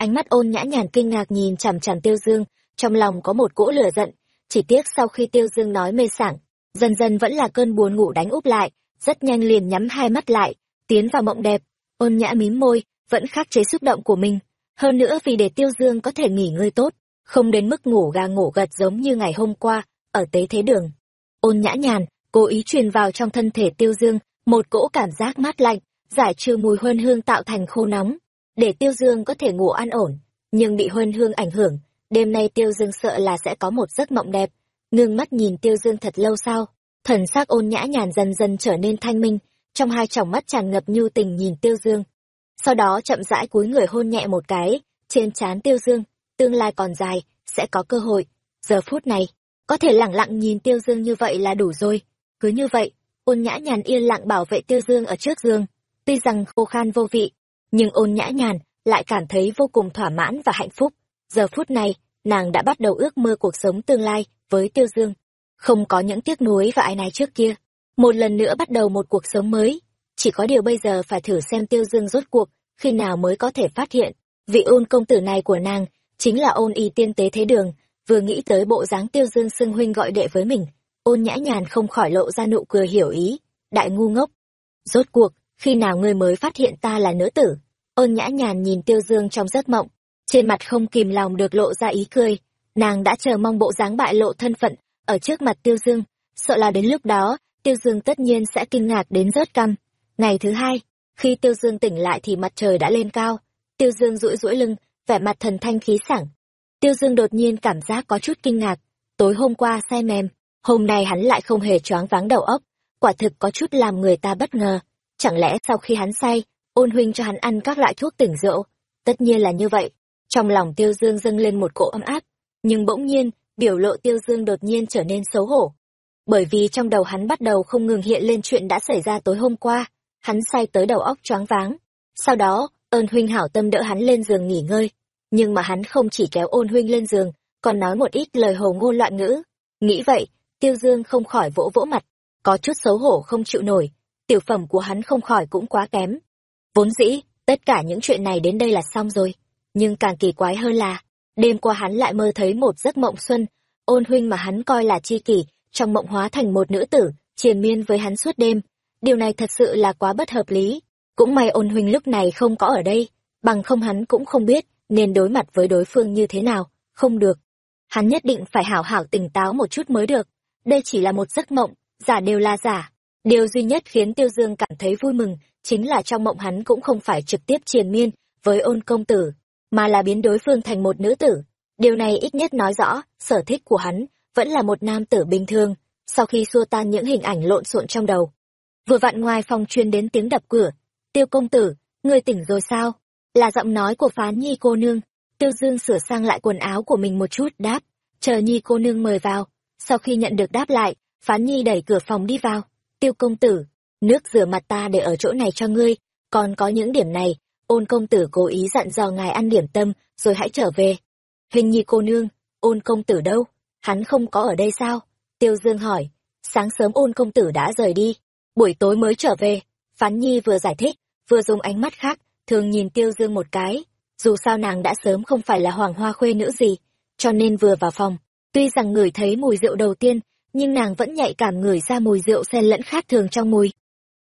ánh mắt ôn nhã nhàn kinh ngạc nhìn chằm chằm tiêu dương, trong lòng có một cỗ lửa giận, chỉ tiếc sau khi tiêu dương nói mê sảng, dần dần vẫn là cơn buồn ngủ đánh úp lại, rất nhanh liền nhắm hai mắt lại, tiến vào mộng đẹp, ôn nhã mím môi, vẫn khắc chế xúc động của mình. Hơn nữa vì để tiêu dương có thể nghỉ ngơi tốt, không đến mức ngủ gà ngủ gật giống như ngày hôm qua, ở tế thế đường. Ôn nhã nhàn, cố ý truyền vào trong thân thể tiêu dương, một cỗ cảm giác mát lạnh, giải trừ mùi huân hương tạo thành khô nóng để tiêu dương có thể ngủ an ổn, nhưng bị huân hương ảnh hưởng, đêm nay tiêu dương sợ là sẽ có một giấc mộng đẹp. Ngưng mắt nhìn tiêu dương thật lâu sau, thần s ắ c ôn nhã nhàn dần dần trở nên thanh minh, trong hai tròng mắt tràn ngập nhu tình nhìn tiêu dương. Sau đó chậm rãi cúi người hôn nhẹ một cái, trên trán tiêu dương, tương lai còn dài, sẽ có cơ hội. Giờ phút này, có thể lẳng lặng nhìn tiêu dương như vậy là đủ rồi. Cứ như vậy, ôn nhã nhàn yên lặng bảo vệ tiêu dương ở trước dương tuy rằng khô khan vô vị nhưng ôn nhã nhàn lại cảm thấy vô cùng thỏa mãn và hạnh phúc. Giờ phút này, nàng đã bắt đầu ước mơ cuộc sống tương lai với tiêu dương. Không có những tiếc nuối và ai này trước kia. Một lần nữa bắt đầu một cuộc sống mới. Chỉ có điều bây giờ phải thử xem tiêu dương rốt cuộc khi nào mới có thể phát hiện vị ôn công tử này của nàng chính là ôn y tiên tế thế đường, vừa nghĩ tới bộ dáng tiêu dương xưng huynh gọi đệ với mình, ôn nhã nhàn không khỏi lộ ra nụ cười hiểu ý. Đại ngu ngốc. Rốt cuộc khi nào ngươi mới phát hiện ta là nữ tử? Ôn nhã nhàn nhìn tiêu dương trong giấc mộng. Trên mặt không kìm lòng được lộ ra ý cười. Nàng đã chờ mong bộ dáng bại lộ thân phận ở trước mặt tiêu dương. Sợ là đến lúc đó, tiêu dương tất nhiên sẽ kinh ngạc đến rớt căm. Ngày thứ hai, khi tiêu dương tỉnh lại thì mặt trời đã lên cao. Tiêu dương duỗi duỗi lưng, vẻ mặt thần thanh khí sảng. Tiêu dương đột nhiên cảm giác có chút kinh ngạc. Tối hôm qua say mềm, hôm nay hắn lại không hề choáng váng đầu óc. Quả thực có chút làm người ta bất ngờ chẳng lẽ sau khi hắn say, ôn huynh cho hắn ăn các loại thuốc tỉnh rượu? Tất nhiên là như vậy. Trong lòng tiêu dương dâng lên một cỗ ấm áp, nhưng bỗng nhiên, biểu lộ tiêu dương đột nhiên trở nên xấu hổ. Bởi vì trong đầu hắn bắt đầu không ngừng hiện lên chuyện đã xảy ra tối hôm qua, hắn say tới đầu óc choáng váng. Sau đó ơn huynh hảo tâm đỡ hắn lên giường nghỉ ngơi. Nhưng mà hắn không chỉ kéo ôn huynh lên giường, còn nói một ít lời hồ ngôn loạn ngữ. Nghĩ vậy, tiêu dương không khỏi vỗ vỗ mặt. Có chút xấu hổ không chịu nổi tiểu phẩm của hắn không khỏi cũng quá kém. Vốn dĩ, tất cả những chuyện này đến đây là xong rồi. Nhưng càng kỳ quái hơn là, đêm qua hắn lại mơ thấy một giấc mộng xuân, ôn huynh mà hắn coi là chi kỷ, trong mộng hóa thành một nữ tử, triền miên với hắn suốt đêm. Điều này thật sự là quá bất hợp lý. Cũng may ôn huynh lúc này không có ở đây, bằng không hắn cũng không biết nên đối mặt với đối phương như thế nào. Không được. Hắn nhất định phải hảo hảo tỉnh táo một chút mới được. Đây chỉ là một giấc mộng, giả đều là giả điều duy nhất khiến tiêu dương cảm thấy vui mừng chính là trong mộng hắn cũng không phải trực tiếp triền miên với ôn công tử, mà là biến đối phương thành một nữ tử. Điều này ít nhất nói rõ sở thích của hắn vẫn là một nam tử bình thường sau khi xua tan những hình ảnh lộn xộn trong đầu. Vừa vặn ngoài phòng truyền đến tiếng đập cửa, tiêu công tử người tỉnh rồi sao? là giọng nói của phán nhi cô nương. Tiêu dương sửa sang lại quần áo của mình một chút, đáp, chờ nhi cô nương mời vào. Sau khi nhận được đáp lại phán nhi đẩy cửa phòng đi vào tiêu công tử, nước rửa mặt ta để ở chỗ này cho ngươi. Còn có những điểm này, ôn công tử cố ý dặn dò ngài ăn điểm tâm, rồi hãy trở về. Hình nhi cô nương, ôn công tử đâu? Hắn không có ở đây sao? Tiêu dương hỏi. Sáng sớm ôn công tử đã rời đi. Buổi tối mới trở về. Phán nhi vừa giải thích, vừa dùng ánh mắt khác, thường nhìn tiêu dương một cái. Dù sao nàng đã sớm không phải là hoàng hoa khuê nữ gì, cho nên vừa vào phòng. Tuy rằng ngửi thấy mùi rượu đầu tiên nhưng nàng vẫn nhạy cảm ngửi ra mùi rượu xen lẫn khác thường trong mùi.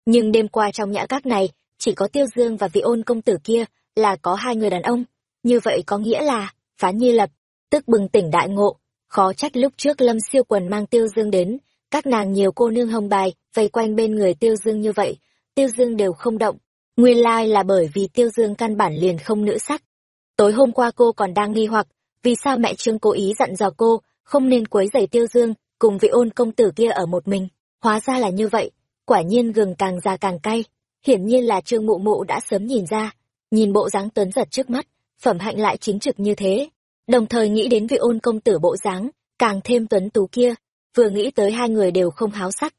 Nhưng đêm qua trong nhã các này, chỉ có tiêu dương và vị ôn công tử kia là có hai người đàn ông. Như vậy có nghĩa là, phán nhi lập, tức bừng tỉnh đại ngộ, khó trách lúc trước lâm siêu quần mang tiêu dương đến, các nàng nhiều cô nương hồng bài, vây quanh bên người tiêu dương như vậy, tiêu dương đều không động. Nguyên lai là bởi vì tiêu dương căn bản liền không nữ sắc. Tối hôm qua cô còn đang nghi hoặc, vì sao mẹ trương cố ý dặn dò cô, không nên quấy rầy tiêu dương cùng vị ôn công tử kia ở một mình. Hóa ra là như vậy, quả nhiên gừng càng già càng cay. Hiển nhiên là trương mụ mụ đã sớm nhìn ra. Nhìn bộ dáng tuấn giật trước mắt, phẩm hạnh lại chính trực như thế. Đồng thời nghĩ đến vị ôn công tử bộ dáng, càng thêm tuấn tú kia, vừa nghĩ tới hai người đều không háo sắc.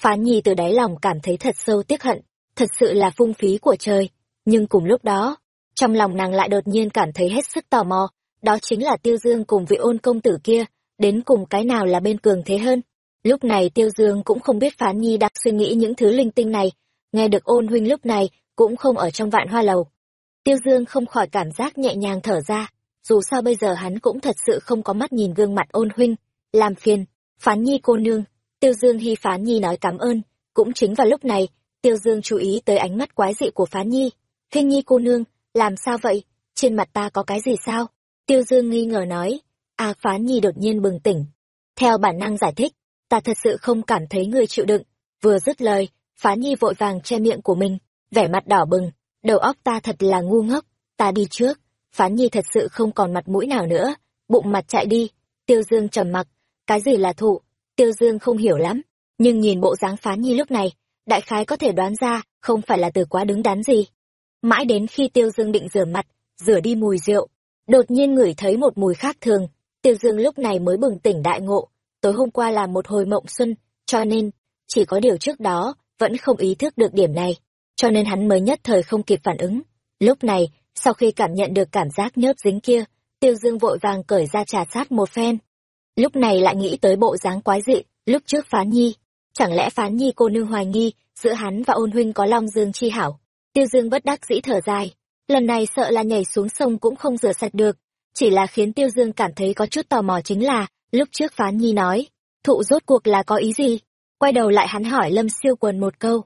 Phán nhi từ đáy lòng cảm thấy thật sâu tiếc hận, thật sự là phung phí của trời. Nhưng cùng lúc đó, trong lòng nàng lại đột nhiên cảm thấy hết sức tò mò, đó chính là tiêu dương cùng vị ôn công tử kia đến cùng cái nào là bên cường thế hơn. Lúc này tiêu dương cũng không biết phán nhi đang suy nghĩ những thứ linh tinh này. Nghe được ôn huynh lúc này cũng không ở trong vạn hoa lầu. Tiêu Dương không khỏi cảm giác nhẹ nhàng thở ra, dù sao bây giờ hắn cũng thật sự không có mắt nhìn gương mặt ôn huynh, làm phiền, phán nhi cô nương, Tiêu Dương hy phán nhi nói cảm ơn, cũng chính vào lúc này, Tiêu Dương chú ý tới ánh mắt quái dị của phán nhi, khinh nhi cô nương, làm sao vậy, trên mặt ta có cái gì sao? Tiêu Dương nghi ngờ nói, à phán nhi đột nhiên bừng tỉnh. Theo bản năng giải thích, ta thật sự không cảm thấy người chịu đựng, vừa dứt lời, phán nhi vội vàng che miệng của mình, vẻ mặt đỏ bừng, đầu óc ta thật là ngu ngốc, ta đi trước, phán nhi thật sự không còn mặt mũi nào nữa, bụng mặt chạy đi, tiêu dương trầm mặc, cái gì là thụ, tiêu dương không hiểu lắm, nhưng nhìn bộ dáng phán nhi lúc này, đại khái có thể đoán ra, không phải là từ quá đứng đắn gì. Mãi đến khi tiêu dương định rửa mặt, rửa đi mùi rượu, đột nhiên ngửi thấy một mùi khác thường, tiêu dương lúc này mới bừng tỉnh đại ngộ, tối hôm qua là một hồi mộng xuân, cho nên, chỉ có điều trước đó, vẫn không ý thức được điểm này cho nên hắn mới nhất thời không kịp phản ứng. Lúc này, sau khi cảm nhận được cảm giác nhớp dính kia, Tiêu Dương vội vàng cởi ra trà sát một phen. Lúc này lại nghĩ tới bộ dáng quái dị, lúc trước phán nhi. Chẳng lẽ phán nhi cô nương hoài nghi, giữa hắn và ôn huynh có long dương chi hảo. Tiêu Dương bất đắc dĩ thở dài. Lần này sợ là nhảy xuống sông cũng không rửa sạch được. Chỉ là khiến Tiêu Dương cảm thấy có chút tò mò chính là, lúc trước phán nhi nói, thụ rốt cuộc là có ý gì? Quay đầu lại hắn hỏi Lâm siêu quần một câu,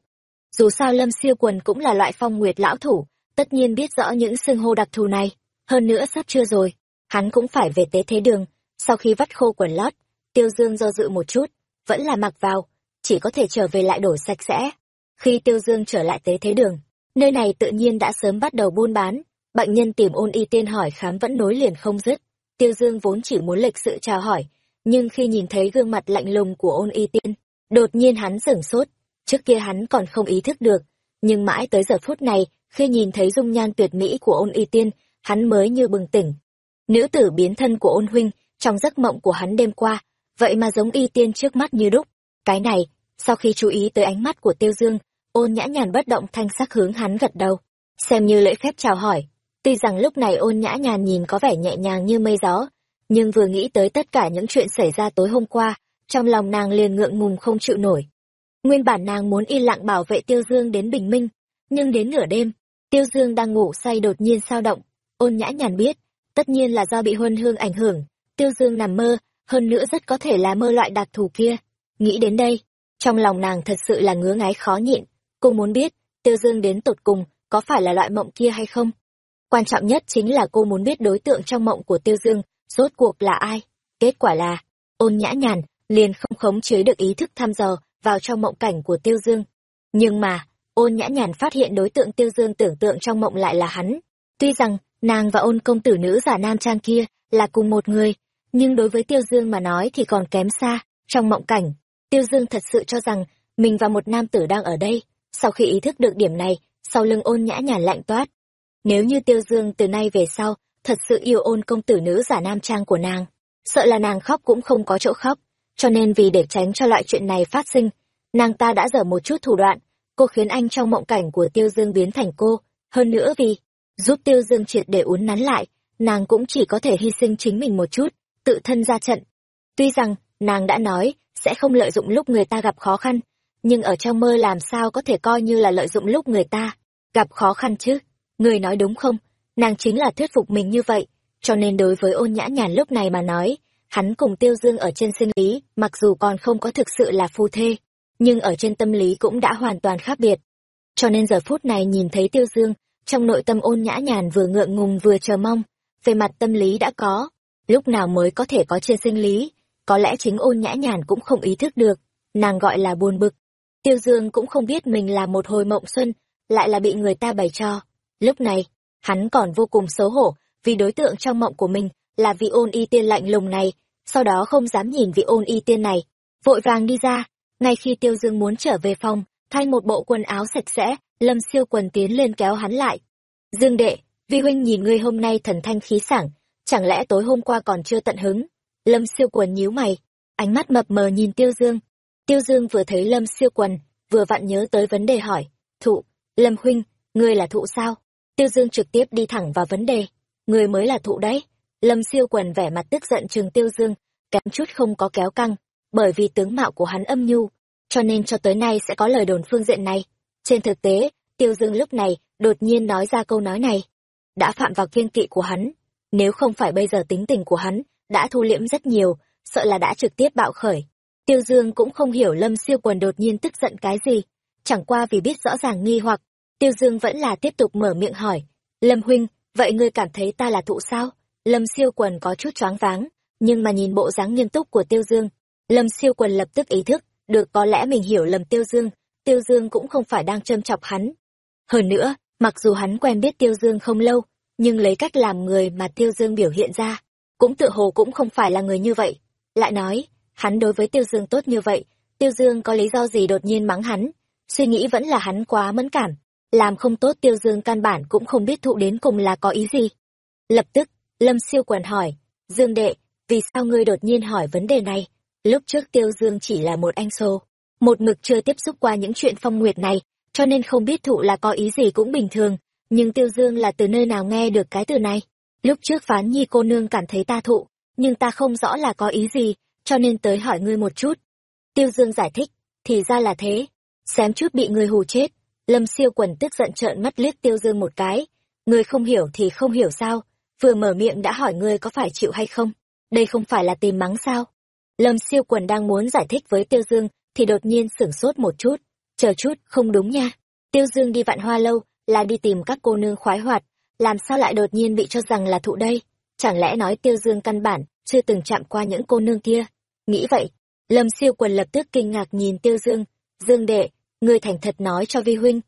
dù sao Lâm Siêu Quần cũng là loại phong nguyệt lão thủ, tất nhiên biết rõ những xưng hô đặc thù này. Hơn nữa sắp chưa rồi, hắn cũng phải về tế thế đường. Sau khi vắt khô quần lót, Tiêu Dương do dự một chút, vẫn là mặc vào, chỉ có thể trở về lại đổ sạch sẽ. Khi Tiêu Dương trở lại tế thế đường, nơi này tự nhiên đã sớm bắt đầu buôn bán, bệnh nhân tìm ôn y tiên hỏi khám vẫn nối liền không dứt. Tiêu Dương vốn chỉ muốn lịch sự chào hỏi, nhưng khi nhìn thấy gương mặt lạnh lùng của ôn y tiên, đột nhiên hắn sửng sốt, Trước kia hắn còn không ý thức được, nhưng mãi tới giờ phút này, khi nhìn thấy dung nhan tuyệt mỹ của ôn y tiên, hắn mới như bừng tỉnh. Nữ tử biến thân của ôn huynh, trong giấc mộng của hắn đêm qua, vậy mà giống y tiên trước mắt như đúc. Cái này, sau khi chú ý tới ánh mắt của tiêu dương, ôn nhã nhàn bất động thanh sắc hướng hắn gật đầu, xem như lễ phép chào hỏi. Tuy rằng lúc này ôn nhã nhàn nhìn có vẻ nhẹ nhàng như mây gió, nhưng vừa nghĩ tới tất cả những chuyện xảy ra tối hôm qua, trong lòng nàng liền ngượng ngùng không chịu nổi. Nguyên bản nàng muốn yên lặng bảo vệ Tiêu Dương đến bình minh, nhưng đến nửa đêm, Tiêu Dương đang ngủ say đột nhiên sao động. Ôn nhã nhàn biết, tất nhiên là do bị huân hương ảnh hưởng. Tiêu Dương nằm mơ, hơn nữa rất có thể là mơ loại đặc thù kia. Nghĩ đến đây, trong lòng nàng thật sự là ngứa ngáy khó nhịn. Cô muốn biết, Tiêu Dương đến tột cùng, có phải là loại mộng kia hay không? Quan trọng nhất chính là cô muốn biết đối tượng trong mộng của Tiêu Dương, rốt cuộc là ai? Kết quả là, ôn nhã nhàn, liền không khống chế được ý thức thăm dò vào trong mộng cảnh của Tiêu Dương. Nhưng mà, ôn nhã nhàn phát hiện đối tượng Tiêu Dương tưởng tượng trong mộng lại là hắn. Tuy rằng, nàng và ôn công tử nữ giả nam trang kia là cùng một người, nhưng đối với Tiêu Dương mà nói thì còn kém xa. Trong mộng cảnh, Tiêu Dương thật sự cho rằng mình và một nam tử đang ở đây. Sau khi ý thức được điểm này, sau lưng ôn nhã nhàn lạnh toát. Nếu như Tiêu Dương từ nay về sau, thật sự yêu ôn công tử nữ giả nam trang của nàng, sợ là nàng khóc cũng không có chỗ khóc cho nên vì để tránh cho loại chuyện này phát sinh, nàng ta đã dở một chút thủ đoạn, cô khiến anh trong mộng cảnh của Tiêu Dương biến thành cô, hơn nữa vì giúp Tiêu Dương triệt để uốn nắn lại, nàng cũng chỉ có thể hy sinh chính mình một chút, tự thân ra trận. Tuy rằng, nàng đã nói, sẽ không lợi dụng lúc người ta gặp khó khăn, nhưng ở trong mơ làm sao có thể coi như là lợi dụng lúc người ta gặp khó khăn chứ? Người nói đúng không? Nàng chính là thuyết phục mình như vậy, cho nên đối với ôn nhã nhàn lúc này mà nói, hắn cùng Tiêu Dương ở trên sinh lý, mặc dù còn không có thực sự là phu thê, nhưng ở trên tâm lý cũng đã hoàn toàn khác biệt. Cho nên giờ phút này nhìn thấy Tiêu Dương, trong nội tâm ôn nhã nhàn vừa ngượng ngùng vừa chờ mong, về mặt tâm lý đã có, lúc nào mới có thể có trên sinh lý, có lẽ chính ôn nhã nhàn cũng không ý thức được, nàng gọi là buồn bực. Tiêu Dương cũng không biết mình là một hồi mộng xuân, lại là bị người ta bày cho. Lúc này, hắn còn vô cùng xấu hổ, vì đối tượng trong mộng của mình là vị ôn y tiên lạnh lùng này, sau đó không dám nhìn vị ôn y tiên này, vội vàng đi ra. Ngay khi Tiêu Dương muốn trở về phòng, thay một bộ quần áo sạch sẽ, Lâm Siêu Quần tiến lên kéo hắn lại. Dương đệ, vi huynh nhìn ngươi hôm nay thần thanh khí sảng, chẳng lẽ tối hôm qua còn chưa tận hứng? Lâm Siêu Quần nhíu mày, ánh mắt mập mờ nhìn Tiêu Dương. Tiêu Dương vừa thấy Lâm Siêu Quần, vừa vặn nhớ tới vấn đề hỏi, thụ, Lâm huynh, ngươi là thụ sao? Tiêu Dương trực tiếp đi thẳng vào vấn đề, người mới là thụ đấy. Lâm siêu quần vẻ mặt tức giận trường tiêu dương, kém chút không có kéo căng, bởi vì tướng mạo của hắn âm nhu, cho nên cho tới nay sẽ có lời đồn phương diện này. Trên thực tế, tiêu dương lúc này đột nhiên nói ra câu nói này, đã phạm vào kiên kỵ của hắn. Nếu không phải bây giờ tính tình của hắn đã thu liễm rất nhiều, sợ là đã trực tiếp bạo khởi. Tiêu Dương cũng không hiểu Lâm Siêu Quần đột nhiên tức giận cái gì, chẳng qua vì biết rõ ràng nghi hoặc, Tiêu Dương vẫn là tiếp tục mở miệng hỏi, Lâm Huynh, vậy ngươi cảm thấy ta là thụ sao? Lâm Siêu Quần có chút choáng váng, nhưng mà nhìn bộ dáng nghiêm túc của Tiêu Dương, Lâm Siêu Quần lập tức ý thức, được có lẽ mình hiểu lầm Tiêu Dương, Tiêu Dương cũng không phải đang châm chọc hắn. Hơn nữa, mặc dù hắn quen biết Tiêu Dương không lâu, nhưng lấy cách làm người mà Tiêu Dương biểu hiện ra, cũng tự hồ cũng không phải là người như vậy. Lại nói, hắn đối với Tiêu Dương tốt như vậy, Tiêu Dương có lý do gì đột nhiên mắng hắn, suy nghĩ vẫn là hắn quá mẫn cảm, làm không tốt Tiêu Dương căn bản cũng không biết thụ đến cùng là có ý gì. Lập tức, Lâm Siêu Quần hỏi, Dương đệ, vì sao ngươi đột nhiên hỏi vấn đề này? Lúc trước Tiêu Dương chỉ là một anh xô, một mực chưa tiếp xúc qua những chuyện phong nguyệt này, cho nên không biết thụ là có ý gì cũng bình thường, nhưng Tiêu Dương là từ nơi nào nghe được cái từ này. Lúc trước phán nhi cô nương cảm thấy ta thụ, nhưng ta không rõ là có ý gì, cho nên tới hỏi ngươi một chút. Tiêu Dương giải thích, thì ra là thế, xém chút bị ngươi hù chết. Lâm siêu quần tức giận trợn mắt liếc Tiêu Dương một cái, ngươi không hiểu thì không hiểu sao, vừa mở miệng đã hỏi ngươi có phải chịu hay không, đây không phải là tìm mắng sao. Lâm siêu quần đang muốn giải thích với Tiêu Dương, thì đột nhiên sửng sốt một chút, chờ chút, không đúng nha. Tiêu Dương đi vạn hoa lâu, là đi tìm các cô nương khoái hoạt, làm sao lại đột nhiên bị cho rằng là thụ đây? Chẳng lẽ nói Tiêu Dương căn bản, chưa từng chạm qua những cô nương kia? Nghĩ vậy, Lâm siêu quần lập tức kinh ngạc nhìn Tiêu Dương, Dương đệ, ngươi thành thật nói cho vi huynh.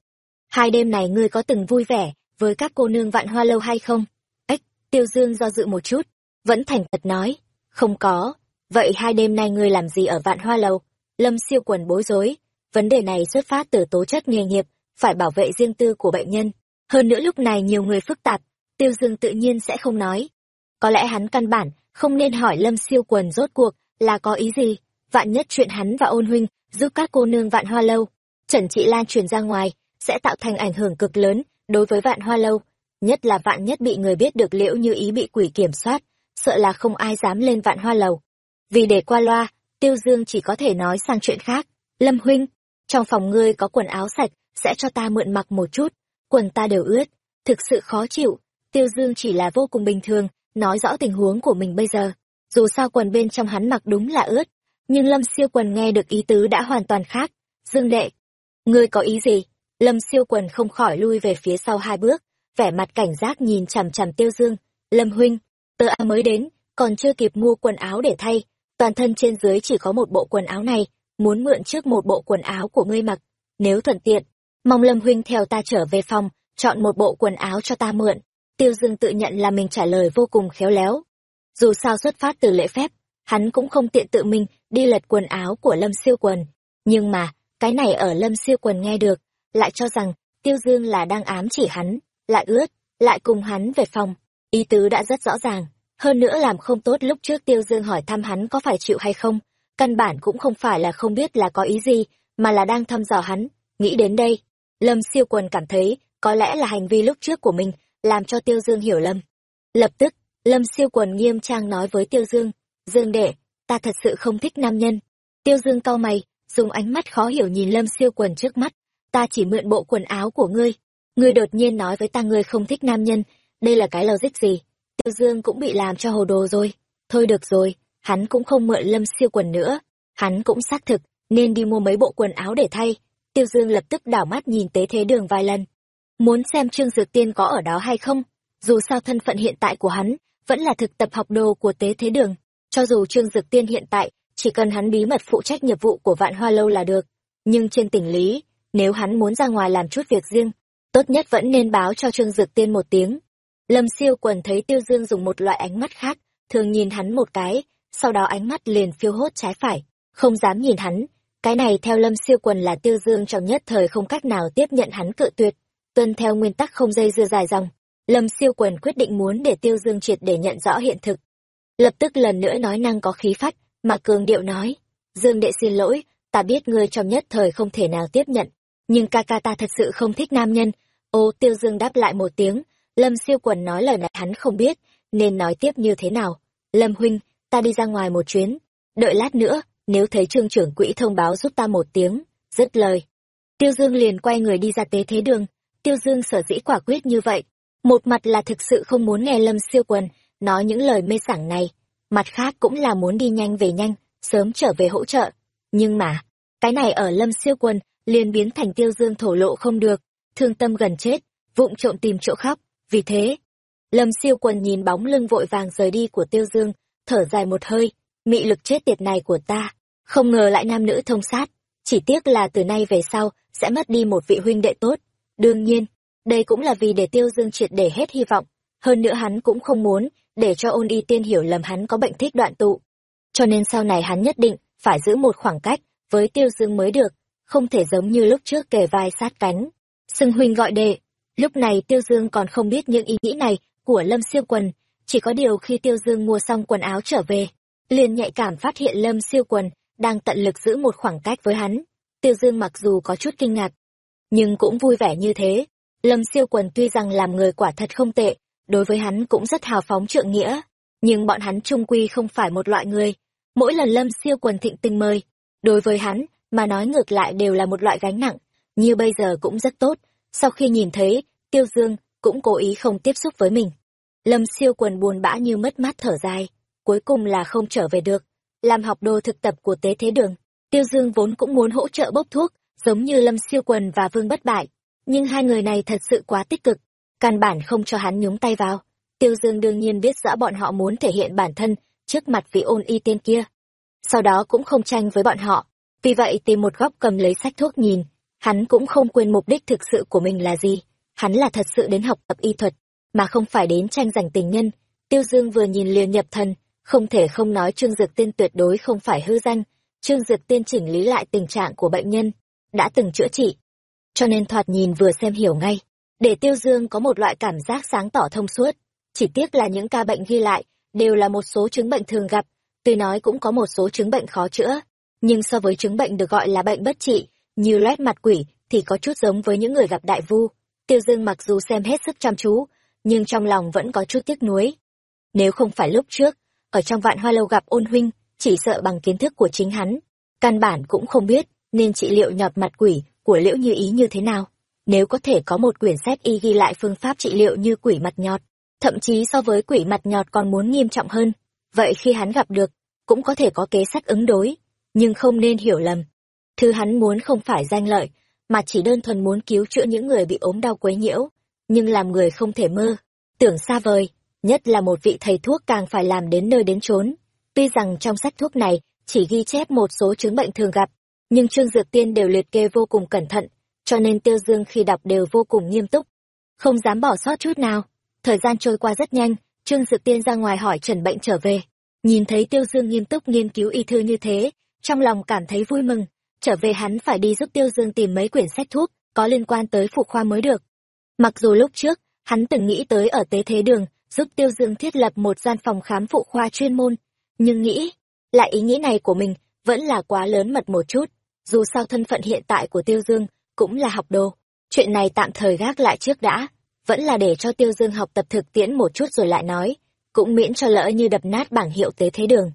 Hai đêm này ngươi có từng vui vẻ với các cô nương vạn hoa lâu hay không? Ếch, Tiêu Dương do dự một chút, vẫn thành thật nói, không có. Vậy hai đêm nay ngươi làm gì ở vạn hoa lâu? Lâm siêu quần bối rối, vấn đề này xuất phát từ tố chất nghề nghiệp, phải bảo vệ riêng tư của bệnh nhân. Hơn nữa lúc này nhiều người phức tạp, Tiêu Dương tự nhiên sẽ không nói. Có lẽ hắn căn bản không nên hỏi Lâm siêu quần rốt cuộc là có ý gì. Vạn nhất chuyện hắn và ôn huynh giúp các cô nương vạn hoa lâu, Trần Trị Lan truyền ra ngoài, sẽ tạo thành ảnh hưởng cực lớn đối với vạn hoa lâu. Nhất là vạn nhất bị người biết được liễu như ý bị quỷ kiểm soát, sợ là không ai dám lên vạn hoa lầu. Vì để qua loa, Tiêu Dương chỉ có thể nói sang chuyện khác. Lâm huynh, trong phòng ngươi có quần áo sạch, sẽ cho ta mượn mặc một chút. Quần ta đều ướt, thực sự khó chịu. Tiêu Dương chỉ là vô cùng bình thường, nói rõ tình huống của mình bây giờ. Dù sao quần bên trong hắn mặc đúng là ướt, nhưng Lâm siêu quần nghe được ý tứ đã hoàn toàn khác. Dương đệ, ngươi có ý gì? Lâm siêu quần không khỏi lui về phía sau hai bước, vẻ mặt cảnh giác nhìn chằm chằm Tiêu Dương. Lâm huynh, tớ A mới đến, còn chưa kịp mua quần áo để thay, toàn thân trên dưới chỉ có một bộ quần áo này, muốn mượn trước một bộ quần áo của ngươi mặc. Nếu thuận tiện, mong Lâm huynh theo ta trở về phòng, chọn một bộ quần áo cho ta mượn. Tiêu Dương tự nhận là mình trả lời vô cùng khéo léo. Dù sao xuất phát từ lễ phép, hắn cũng không tiện tự mình đi lật quần áo của Lâm Siêu Quần. Nhưng mà, cái này ở Lâm Siêu Quần nghe được, lại cho rằng Tiêu Dương là đang ám chỉ hắn, lại ướt, lại cùng hắn về phòng. Ý tứ đã rất rõ ràng. Hơn nữa làm không tốt lúc trước Tiêu Dương hỏi thăm hắn có phải chịu hay không, căn bản cũng không phải là không biết là có ý gì, mà là đang thăm dò hắn. Nghĩ đến đây, Lâm Siêu Quần cảm thấy có lẽ là hành vi lúc trước của mình làm cho Tiêu Dương hiểu lầm. Lập tức, Lâm Siêu Quần nghiêm trang nói với Tiêu Dương, Dương đệ, ta thật sự không thích nam nhân. Tiêu Dương cau mày, dùng ánh mắt khó hiểu nhìn Lâm Siêu Quần trước mắt, ta chỉ mượn bộ quần áo của ngươi. Ngươi đột nhiên nói với ta ngươi không thích nam nhân, đây là cái logic gì? Tiêu Dương cũng bị làm cho hồ đồ rồi. Thôi được rồi, hắn cũng không mượn Lâm Siêu Quần nữa. Hắn cũng xác thực, nên đi mua mấy bộ quần áo để thay. Tiêu Dương lập tức đảo mắt nhìn tế thế đường vài lần. Muốn xem Trương Dược Tiên có ở đó hay không? Dù sao thân phận hiện tại của hắn, vẫn là thực tập học đồ của tế thế đường. Cho dù Trương Dược Tiên hiện tại, chỉ cần hắn bí mật phụ trách nghiệp vụ của vạn hoa lâu là được. Nhưng trên tình lý, nếu hắn muốn ra ngoài làm chút việc riêng, tốt nhất vẫn nên báo cho Trương Dược Tiên một tiếng. Lâm siêu quần thấy Tiêu Dương dùng một loại ánh mắt khác, thường nhìn hắn một cái, sau đó ánh mắt liền phiêu hốt trái phải, không dám nhìn hắn. Cái này theo Lâm siêu quần là Tiêu Dương trong nhất thời không cách nào tiếp nhận hắn cự tuyệt, tuân theo nguyên tắc không dây dưa dài dòng. Lâm siêu quần quyết định muốn để Tiêu Dương triệt để nhận rõ hiện thực, lập tức lần nữa nói năng có khí phách mà cường điệu nói dương đệ xin lỗi ta biết ngươi trong nhất thời không thể nào tiếp nhận nhưng ca ca ta thật sự không thích nam nhân. Ô tiêu dương đáp lại một tiếng lâm siêu quần nói lời này hắn không biết nên nói tiếp như thế nào. Lâm huynh ta đi ra ngoài một chuyến đợi lát nữa nếu thấy trương trưởng quỹ thông báo giúp ta một tiếng dứt lời. Tiêu dương liền quay người đi ra tế thế đường. Tiêu dương sở dĩ quả quyết như vậy Một mặt là thực sự không muốn nghe Lâm Siêu Quần nói những lời mê sảng này, mặt khác cũng là muốn đi nhanh về nhanh, sớm trở về hỗ trợ. Nhưng mà, cái này ở Lâm Siêu Quân liền biến thành tiêu dương thổ lộ không được, thương tâm gần chết, vụng trộm tìm chỗ khóc, vì thế. Lâm Siêu Quân nhìn bóng lưng vội vàng rời đi của tiêu dương, thở dài một hơi, mị lực chết tiệt này của ta, không ngờ lại nam nữ thông sát, chỉ tiếc là từ nay về sau sẽ mất đi một vị huynh đệ tốt. Đương nhiên, đây cũng là vì để tiêu dương triệt để hết hy vọng, hơn nữa hắn cũng không muốn để cho ôn y tiên hiểu lầm hắn có bệnh thích đoạn tụ. Cho nên sau này hắn nhất định phải giữ một khoảng cách với tiêu dương mới được, không thể giống như lúc trước kề vai sát cánh. Sưng huynh gọi đệ, lúc này tiêu dương còn không biết những ý nghĩ này của lâm siêu quần, chỉ có điều khi tiêu dương mua xong quần áo trở về, liền nhạy cảm phát hiện lâm siêu quần đang tận lực giữ một khoảng cách với hắn. Tiêu dương mặc dù có chút kinh ngạc, nhưng cũng vui vẻ như thế. Lâm siêu quần tuy rằng làm người quả thật không tệ, đối với hắn cũng rất hào phóng trượng nghĩa, nhưng bọn hắn trung quy không phải một loại người. Mỗi lần lâm siêu quần thịnh tình mời, đối với hắn, mà nói ngược lại đều là một loại gánh nặng, như bây giờ cũng rất tốt, sau khi nhìn thấy, tiêu dương cũng cố ý không tiếp xúc với mình. Lâm siêu quần buồn bã như mất mát thở dài, cuối cùng là không trở về được. Làm học đồ thực tập của tế thế đường, tiêu dương vốn cũng muốn hỗ trợ bốc thuốc, giống như Lâm siêu quần và Vương bất bại, nhưng hai người này thật sự quá tích cực, căn bản không cho hắn nhúng tay vào. Tiêu Dương đương nhiên biết rõ bọn họ muốn thể hiện bản thân trước mặt vị ôn y tiên kia. Sau đó cũng không tranh với bọn họ. Vì vậy tìm một góc cầm lấy sách thuốc nhìn, hắn cũng không quên mục đích thực sự của mình là gì. Hắn là thật sự đến học tập y thuật, mà không phải đến tranh giành tình nhân. Tiêu Dương vừa nhìn liền nhập thần, không thể không nói Trương Dược Tiên tuyệt đối không phải hư danh. Trương Dược Tiên chỉnh lý lại tình trạng của bệnh nhân, đã từng chữa trị. Cho nên thoạt nhìn vừa xem hiểu ngay, để Tiêu Dương có một loại cảm giác sáng tỏ thông suốt. Chỉ tiếc là những ca bệnh ghi lại, đều là một số chứng bệnh thường gặp, tuy nói cũng có một số chứng bệnh khó chữa, nhưng so với chứng bệnh được gọi là bệnh bất trị, như loét mặt quỷ, thì có chút giống với những người gặp đại vu. Tiêu Dương mặc dù xem hết sức chăm chú, nhưng trong lòng vẫn có chút tiếc nuối. Nếu không phải lúc trước, ở trong vạn hoa lâu gặp ôn huynh, chỉ sợ bằng kiến thức của chính hắn, căn bản cũng không biết nên trị liệu nhọt mặt quỷ của liễu như ý như thế nào. Nếu có thể có một quyển sách y ghi lại phương pháp trị liệu như quỷ mặt nhọt, thậm chí so với quỷ mặt nhọt còn muốn nghiêm trọng hơn, vậy khi hắn gặp được, cũng có thể có kế sách ứng đối, nhưng không nên hiểu lầm. Thứ hắn muốn không phải danh lợi, mà chỉ đơn thuần muốn cứu chữa những người bị ốm đau quấy nhiễu, nhưng làm người không thể mơ, tưởng xa vời, nhất là một vị thầy thuốc càng phải làm đến nơi đến chốn. Tuy rằng trong sách thuốc này chỉ ghi chép một số chứng bệnh thường gặp, nhưng Trương Dược Tiên đều liệt kê vô cùng cẩn thận, cho nên Tiêu Dương khi đọc đều vô cùng nghiêm túc, không dám bỏ sót chút nào. Thời gian trôi qua rất nhanh, Trương dự Tiên ra ngoài hỏi trần bệnh trở về. Nhìn thấy Tiêu Dương nghiêm túc nghiên cứu y thư như thế, trong lòng cảm thấy vui mừng. Trở về hắn phải đi giúp Tiêu Dương tìm mấy quyển sách thuốc có liên quan tới phụ khoa mới được. Mặc dù lúc trước, hắn từng nghĩ tới ở tế thế đường, giúp Tiêu Dương thiết lập một gian phòng khám phụ khoa chuyên môn, nhưng nghĩ, lại ý nghĩ này của mình vẫn là quá lớn mật một chút. Dù sao thân phận hiện tại của Tiêu Dương cũng là học đồ. Chuyện này tạm thời gác lại trước đã, vẫn là để cho Tiêu Dương học tập thực tiễn một chút rồi lại nói, cũng miễn cho lỡ như đập nát bảng hiệu tế thế đường.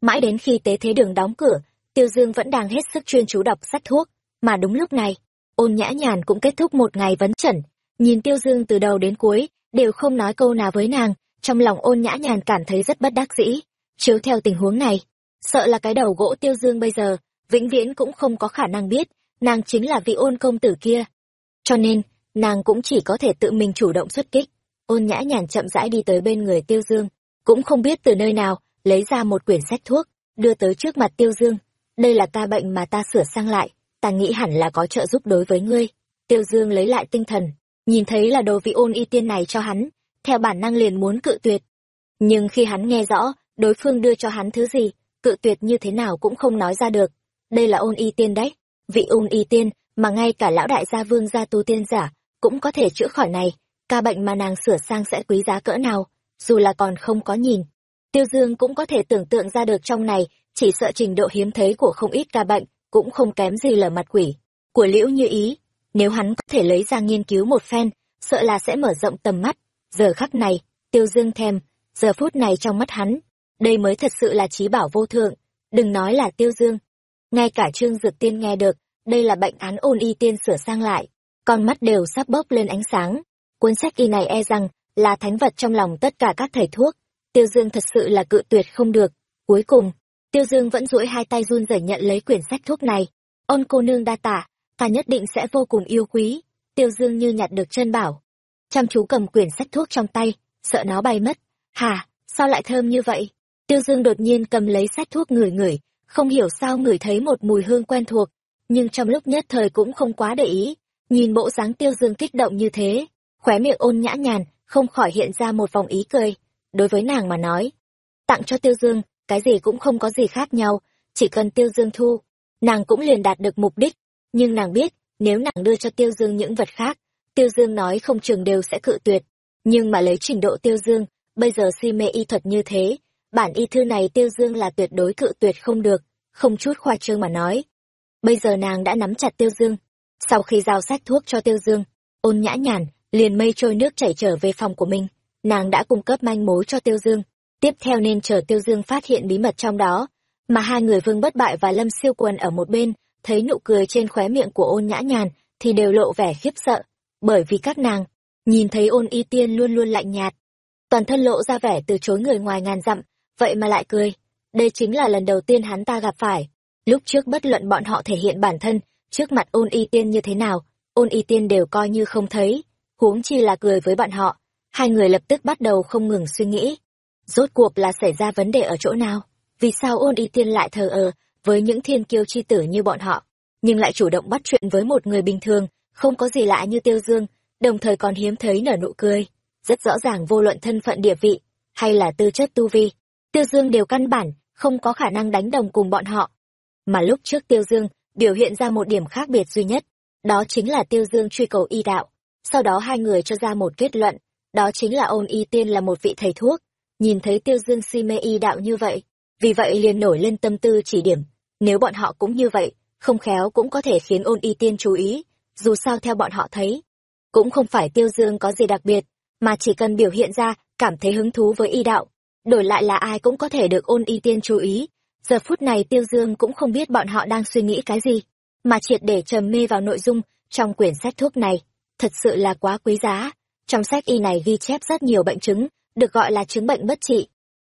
Mãi đến khi tế thế đường đóng cửa, Tiêu Dương vẫn đang hết sức chuyên chú đọc sách thuốc, mà đúng lúc này, ôn nhã nhàn cũng kết thúc một ngày vấn chẩn. Nhìn Tiêu Dương từ đầu đến cuối, đều không nói câu nào với nàng, trong lòng ôn nhã nhàn cảm thấy rất bất đắc dĩ. Chiếu theo tình huống này, sợ là cái đầu gỗ Tiêu Dương bây giờ, vĩnh viễn cũng không có khả năng biết, nàng chính là vị ôn công tử kia. Cho nên, nàng cũng chỉ có thể tự mình chủ động xuất kích. Ôn nhã nhàn chậm rãi đi tới bên người Tiêu Dương, cũng không biết từ nơi nào, lấy ra một quyển sách thuốc, đưa tới trước mặt Tiêu Dương. Đây là ca bệnh mà ta sửa sang lại, ta nghĩ hẳn là có trợ giúp đối với ngươi. Tiêu Dương lấy lại tinh thần, nhìn thấy là đồ vị ôn y tiên này cho hắn, theo bản năng liền muốn cự tuyệt. Nhưng khi hắn nghe rõ, đối phương đưa cho hắn thứ gì, cự tuyệt như thế nào cũng không nói ra được. Đây là ôn y tiên đấy, vị ung y tiên mà ngay cả lão đại gia vương gia tu tiên giả cũng có thể chữa khỏi này, ca bệnh mà nàng sửa sang sẽ quý giá cỡ nào, dù là còn không có nhìn. Tiêu Dương cũng có thể tưởng tượng ra được trong này, chỉ sợ trình độ hiếm thấy của không ít ca bệnh, cũng không kém gì lở mặt quỷ. Của liễu như ý, nếu hắn có thể lấy ra nghiên cứu một phen, sợ là sẽ mở rộng tầm mắt. Giờ khắc này, Tiêu Dương thèm, giờ phút này trong mắt hắn, đây mới thật sự là trí bảo vô thượng. Đừng nói là Tiêu Dương. Ngay cả Trương Dược Tiên nghe được, đây là bệnh án ôn y tiên sửa sang lại con mắt đều sắp bốc lên ánh sáng. Cuốn sách y này e rằng là thánh vật trong lòng tất cả các thầy thuốc. Tiêu dương thật sự là cự tuyệt không được. Cuối cùng tiêu dương vẫn duỗi hai tay run rẩy nhận lấy quyển sách thuốc này. Ôn cô nương đa tả ta nhất định sẽ vô cùng yêu quý. Tiêu dương như nhặt được chân bảo. Chăm chú cầm quyển sách thuốc trong tay sợ nó bay mất. Hà sao lại thơm như vậy? Tiêu dương đột nhiên cầm lấy sách thuốc ngửi ngửi không hiểu sao ngửi thấy một mùi hương quen thuộc, nhưng trong lúc nhất thời cũng không quá để ý, nhìn bộ dáng tiêu dương kích động như thế, khóe miệng ôn nhã nhàn, không khỏi hiện ra một vòng ý cười. Đối với nàng mà nói, tặng cho tiêu dương, cái gì cũng không có gì khác nhau, chỉ cần tiêu dương thu, nàng cũng liền đạt được mục đích. Nhưng nàng biết, nếu nàng đưa cho tiêu dương những vật khác, tiêu dương nói không chừng đều sẽ cự tuyệt. Nhưng mà lấy trình độ tiêu dương, bây giờ si mê y thuật như thế bản y thư này tiêu dương là tuyệt đối cự tuyệt không được, không chút khoa trương mà nói. Bây giờ nàng đã nắm chặt tiêu dương. Sau khi giao sách thuốc cho tiêu dương, ôn nhã nhàn, liền mây trôi nước chảy trở về phòng của mình. Nàng đã cung cấp manh mối cho tiêu dương. Tiếp theo nên chờ tiêu dương phát hiện bí mật trong đó, mà hai người vương bất bại và lâm siêu quần ở một bên, thấy nụ cười trên khóe miệng của ôn nhã nhàn, thì đều lộ vẻ khiếp sợ. Bởi vì các nàng, nhìn thấy ôn y tiên luôn luôn lạnh nhạt. Toàn thân lộ ra vẻ từ chối người ngoài ngàn dặm vậy mà lại cười. Đây chính là lần đầu tiên hắn ta gặp phải. Lúc trước bất luận bọn họ thể hiện bản thân, trước mặt ôn y tiên như thế nào, ôn y tiên đều coi như không thấy. Huống chi là cười với bọn họ, hai người lập tức bắt đầu không ngừng suy nghĩ. Rốt cuộc là xảy ra vấn đề ở chỗ nào? Vì sao ôn y tiên lại thờ ơ với những thiên kiêu chi tử như bọn họ, nhưng lại chủ động bắt chuyện với một người bình thường, không có gì lạ như tiêu dương, đồng thời còn hiếm thấy nở nụ cười? Rất rõ ràng vô luận thân phận địa vị, hay là tư chất tu vi tiêu dương đều căn bản không có khả năng đánh đồng cùng bọn họ. Mà lúc trước tiêu dương biểu hiện ra một điểm khác biệt duy nhất, đó chính là tiêu dương truy cầu y đạo. Sau đó hai người cho ra một kết luận, đó chính là ôn y tiên là một vị thầy thuốc. Nhìn thấy tiêu dương si mê y đạo như vậy, vì vậy liền nổi lên tâm tư chỉ điểm. Nếu bọn họ cũng như vậy, không khéo cũng có thể khiến ôn y tiên chú ý, dù sao theo bọn họ thấy, cũng không phải tiêu dương có gì đặc biệt, mà chỉ cần biểu hiện ra cảm thấy hứng thú với y đạo đổi lại là ai cũng có thể được ôn y tiên chú ý. Giờ phút này tiêu dương cũng không biết bọn họ đang suy nghĩ cái gì, mà triệt để trầm mê vào nội dung trong quyển sách thuốc này. Thật sự là quá quý giá. Trong sách y này ghi chép rất nhiều bệnh chứng, được gọi là chứng bệnh bất trị.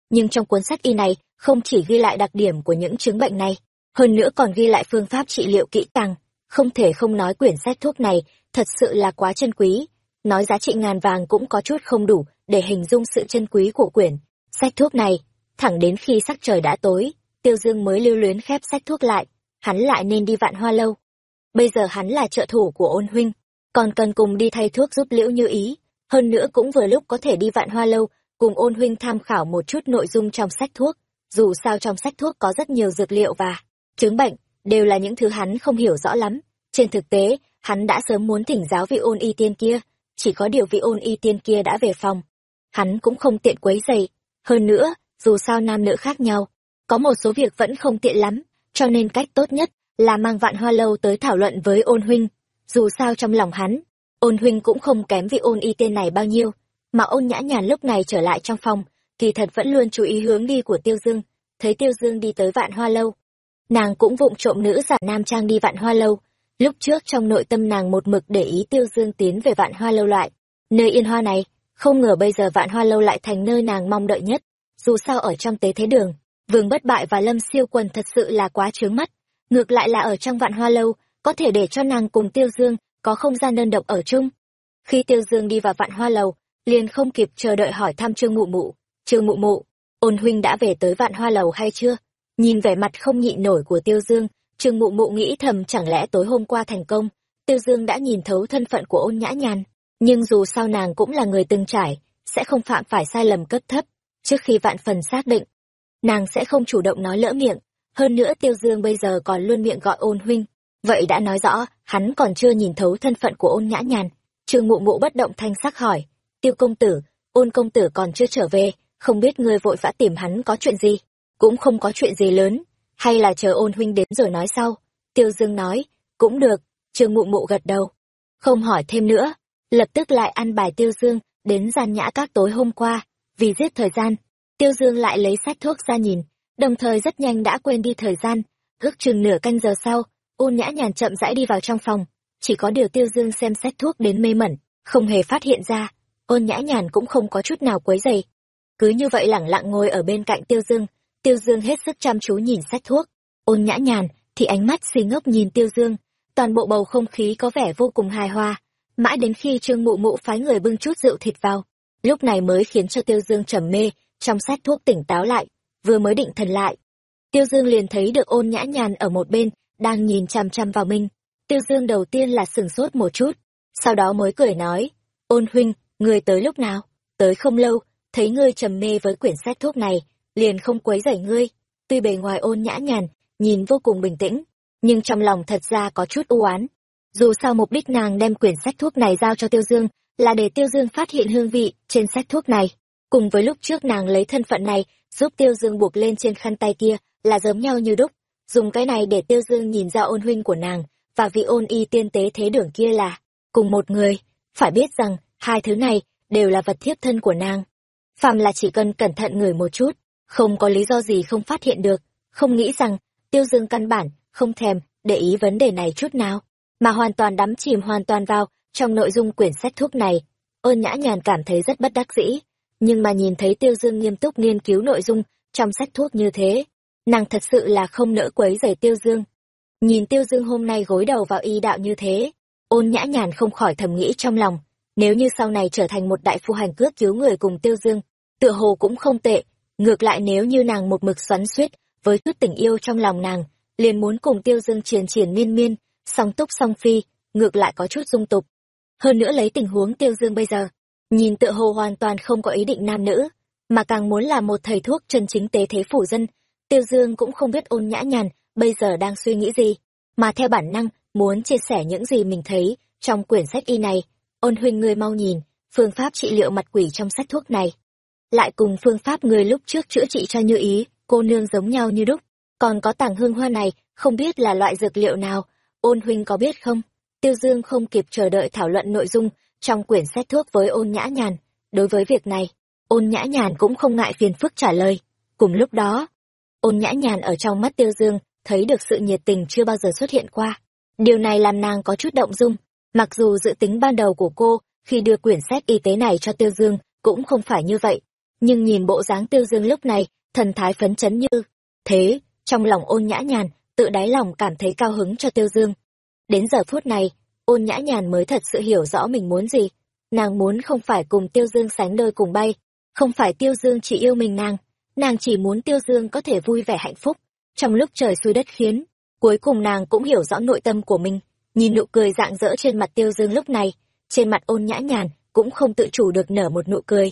Nhưng trong cuốn sách y này không chỉ ghi lại đặc điểm của những chứng bệnh này, hơn nữa còn ghi lại phương pháp trị liệu kỹ càng. Không thể không nói quyển sách thuốc này thật sự là quá chân quý. Nói giá trị ngàn vàng cũng có chút không đủ để hình dung sự chân quý của quyển sách thuốc này, thẳng đến khi sắc trời đã tối, tiêu dương mới lưu luyến khép sách thuốc lại, hắn lại nên đi vạn hoa lâu. Bây giờ hắn là trợ thủ của ôn huynh, còn cần cùng đi thay thuốc giúp liễu như ý, hơn nữa cũng vừa lúc có thể đi vạn hoa lâu, cùng ôn huynh tham khảo một chút nội dung trong sách thuốc, dù sao trong sách thuốc có rất nhiều dược liệu và chứng bệnh, đều là những thứ hắn không hiểu rõ lắm. Trên thực tế, hắn đã sớm muốn thỉnh giáo vị ôn y tiên kia, chỉ có điều vị ôn y tiên kia đã về phòng, hắn cũng không tiện quấy dày hơn nữa, dù sao nam nữ khác nhau, có một số việc vẫn không tiện lắm, cho nên cách tốt nhất là mang vạn hoa lâu tới thảo luận với ôn huynh. Dù sao trong lòng hắn, ôn huynh cũng không kém vị ôn y tên này bao nhiêu, mà ôn nhã nhàn lúc này trở lại trong phòng, kỳ thật vẫn luôn chú ý hướng đi của tiêu dương. Thấy tiêu dương đi tới vạn hoa lâu, nàng cũng vụng trộm nữ giả nam trang đi vạn hoa lâu. Lúc trước trong nội tâm nàng một mực để ý tiêu dương tiến về vạn hoa lâu loại. Nơi yên hoa này không ngờ bây giờ vạn hoa lâu lại thành nơi nàng mong đợi nhất. Dù sao ở trong tế thế đường, vương bất bại và lâm siêu quần thật sự là quá trướng mắt. Ngược lại là ở trong vạn hoa lâu, có thể để cho nàng cùng tiêu dương có không gian đơn độc ở chung. Khi tiêu dương đi vào vạn hoa lầu liền không kịp chờ đợi hỏi thăm trương mụ mụ. Trương mụ mụ, ôn huynh đã về tới vạn hoa lầu hay chưa? Nhìn vẻ mặt không nhịn nổi của tiêu dương, trương mụ mụ nghĩ thầm chẳng lẽ tối hôm qua thành công, tiêu dương đã nhìn thấu thân phận của ôn nhã nhàn nhưng dù sao nàng cũng là người từng trải, sẽ không phạm phải sai lầm cấp thấp, trước khi vạn phần xác định. Nàng sẽ không chủ động nói lỡ miệng, hơn nữa tiêu dương bây giờ còn luôn miệng gọi ôn huynh. Vậy đã nói rõ, hắn còn chưa nhìn thấu thân phận của ôn nhã nhàn. Trương mụ mụ bất động thanh sắc hỏi, tiêu công tử, ôn công tử còn chưa trở về, không biết ngươi vội vã tìm hắn có chuyện gì? Cũng không có chuyện gì lớn, hay là chờ ôn huynh đến rồi nói sau. Tiêu dương nói, cũng được. Trương mụ mụ gật đầu, không hỏi thêm nữa lập tức lại ăn bài tiêu dương đến gian nhã các tối hôm qua. Vì giết thời gian tiêu dương lại lấy sách thuốc ra nhìn đồng thời rất nhanh đã quên đi thời gian. Ước chừng nửa canh giờ sau ôn nhã nhàn chậm rãi đi vào trong phòng. Chỉ có điều tiêu dương xem sách thuốc đến mê mẩn không hề phát hiện ra, ôn nhã nhàn cũng không có chút nào quấy dày. Cứ như vậy lẳng lặng ngồi ở bên cạnh Tiêu Dương, Tiêu Dương hết sức chăm chú nhìn sách thuốc. Ôn nhã nhàn thì ánh mắt xì ngốc nhìn Tiêu Dương, toàn bộ bầu không khí có vẻ vô cùng hài hòa, mãi đến khi Trương Mụ Mụ phái người bưng chút rượu thịt vào, lúc này mới khiến cho Tiêu Dương trầm mê, trong sách thuốc tỉnh táo lại, vừa mới định thần lại. Tiêu Dương liền thấy được ôn nhã nhàn ở một bên, đang nhìn chằm chằm vào mình. Tiêu Dương đầu tiên là sửng sốt một chút, sau đó mới cười nói, ôn huynh, ngươi tới lúc nào? Tới không lâu, thấy ngươi trầm mê với quyển sách thuốc này, liền không quấy rầy ngươi. Tuy bề ngoài ôn nhã nhàn, nhìn vô cùng bình tĩnh, nhưng trong lòng thật ra có chút u oán. Dù sao mục đích nàng đem quyển sách thuốc này giao cho Tiêu Dương là để Tiêu Dương phát hiện hương vị trên sách thuốc này. Cùng với lúc trước nàng lấy thân phận này giúp Tiêu Dương buộc lên trên khăn tay kia là giống nhau như đúc. Dùng cái này để Tiêu Dương nhìn ra ôn huynh của nàng và vị ôn y tiên tế thế đường kia là cùng một người. Phải biết rằng hai thứ này đều là vật thiếp thân của nàng. Phàm là chỉ cần cẩn thận người một chút, không có lý do gì không phát hiện được, không nghĩ rằng Tiêu Dương căn bản không thèm để ý vấn đề này chút nào, mà hoàn toàn đắm chìm hoàn toàn vào trong nội dung quyển sách thuốc này. Ôn nhã nhàn cảm thấy rất bất đắc dĩ, nhưng mà nhìn thấy Tiêu Dương nghiêm túc nghiên cứu nội dung trong sách thuốc như thế, nàng thật sự là không nỡ quấy rầy Tiêu Dương. Nhìn Tiêu Dương hôm nay gối đầu vào y đạo như thế, ôn nhã nhàn không khỏi thầm nghĩ trong lòng, nếu như sau này trở thành một đại phu hành cước cứu người cùng Tiêu Dương, tựa hồ cũng không tệ, ngược lại nếu như nàng một mực xoắn suýt với chút tình yêu trong lòng nàng, liền muốn cùng Tiêu Dương triền triền miên miên, song túc song phi, ngược lại có chút dung tục. Hơn nữa lấy tình huống Tiêu Dương bây giờ, nhìn tựa hồ hoàn toàn không có ý định nam nữ, mà càng muốn là một thầy thuốc chân chính tế thế phủ dân, Tiêu Dương cũng không biết ôn nhã nhàn bây giờ đang suy nghĩ gì, mà theo bản năng muốn chia sẻ những gì mình thấy trong quyển sách y này. Ôn huynh người mau nhìn, phương pháp trị liệu mặt quỷ trong sách thuốc này. Lại cùng phương pháp người lúc trước chữa trị cho như ý, cô nương giống nhau như đúc. Còn có tảng hương hoa này, không biết là loại dược liệu nào, ôn huynh có biết không? Tiêu Dương không kịp chờ đợi thảo luận nội dung trong quyển sách thuốc với ôn nhã nhàn. Đối với việc này, ôn nhã nhàn cũng không ngại phiền phức trả lời. Cùng lúc đó, ôn nhã nhàn ở trong mắt Tiêu Dương thấy được sự nhiệt tình chưa bao giờ xuất hiện qua. Điều này làm nàng có chút động dung, mặc dù dự tính ban đầu của cô khi đưa quyển sách y tế này cho Tiêu Dương cũng không phải như vậy, nhưng nhìn bộ dáng Tiêu Dương lúc này, thần thái phấn chấn như thế, trong lòng ôn nhã nhàn, tự đáy lòng cảm thấy cao hứng cho Tiêu Dương. Đến giờ phút này, ôn nhã nhàn mới thật sự hiểu rõ mình muốn gì. Nàng muốn không phải cùng Tiêu Dương sánh đôi cùng bay, không phải Tiêu Dương chỉ yêu mình nàng, nàng chỉ muốn Tiêu Dương có thể vui vẻ hạnh phúc. Trong lúc trời xuôi đất khiến, cuối cùng nàng cũng hiểu rõ nội tâm của mình, nhìn nụ cười rạng rỡ trên mặt Tiêu Dương lúc này, trên mặt ôn nhã nhàn cũng không tự chủ được nở một nụ cười.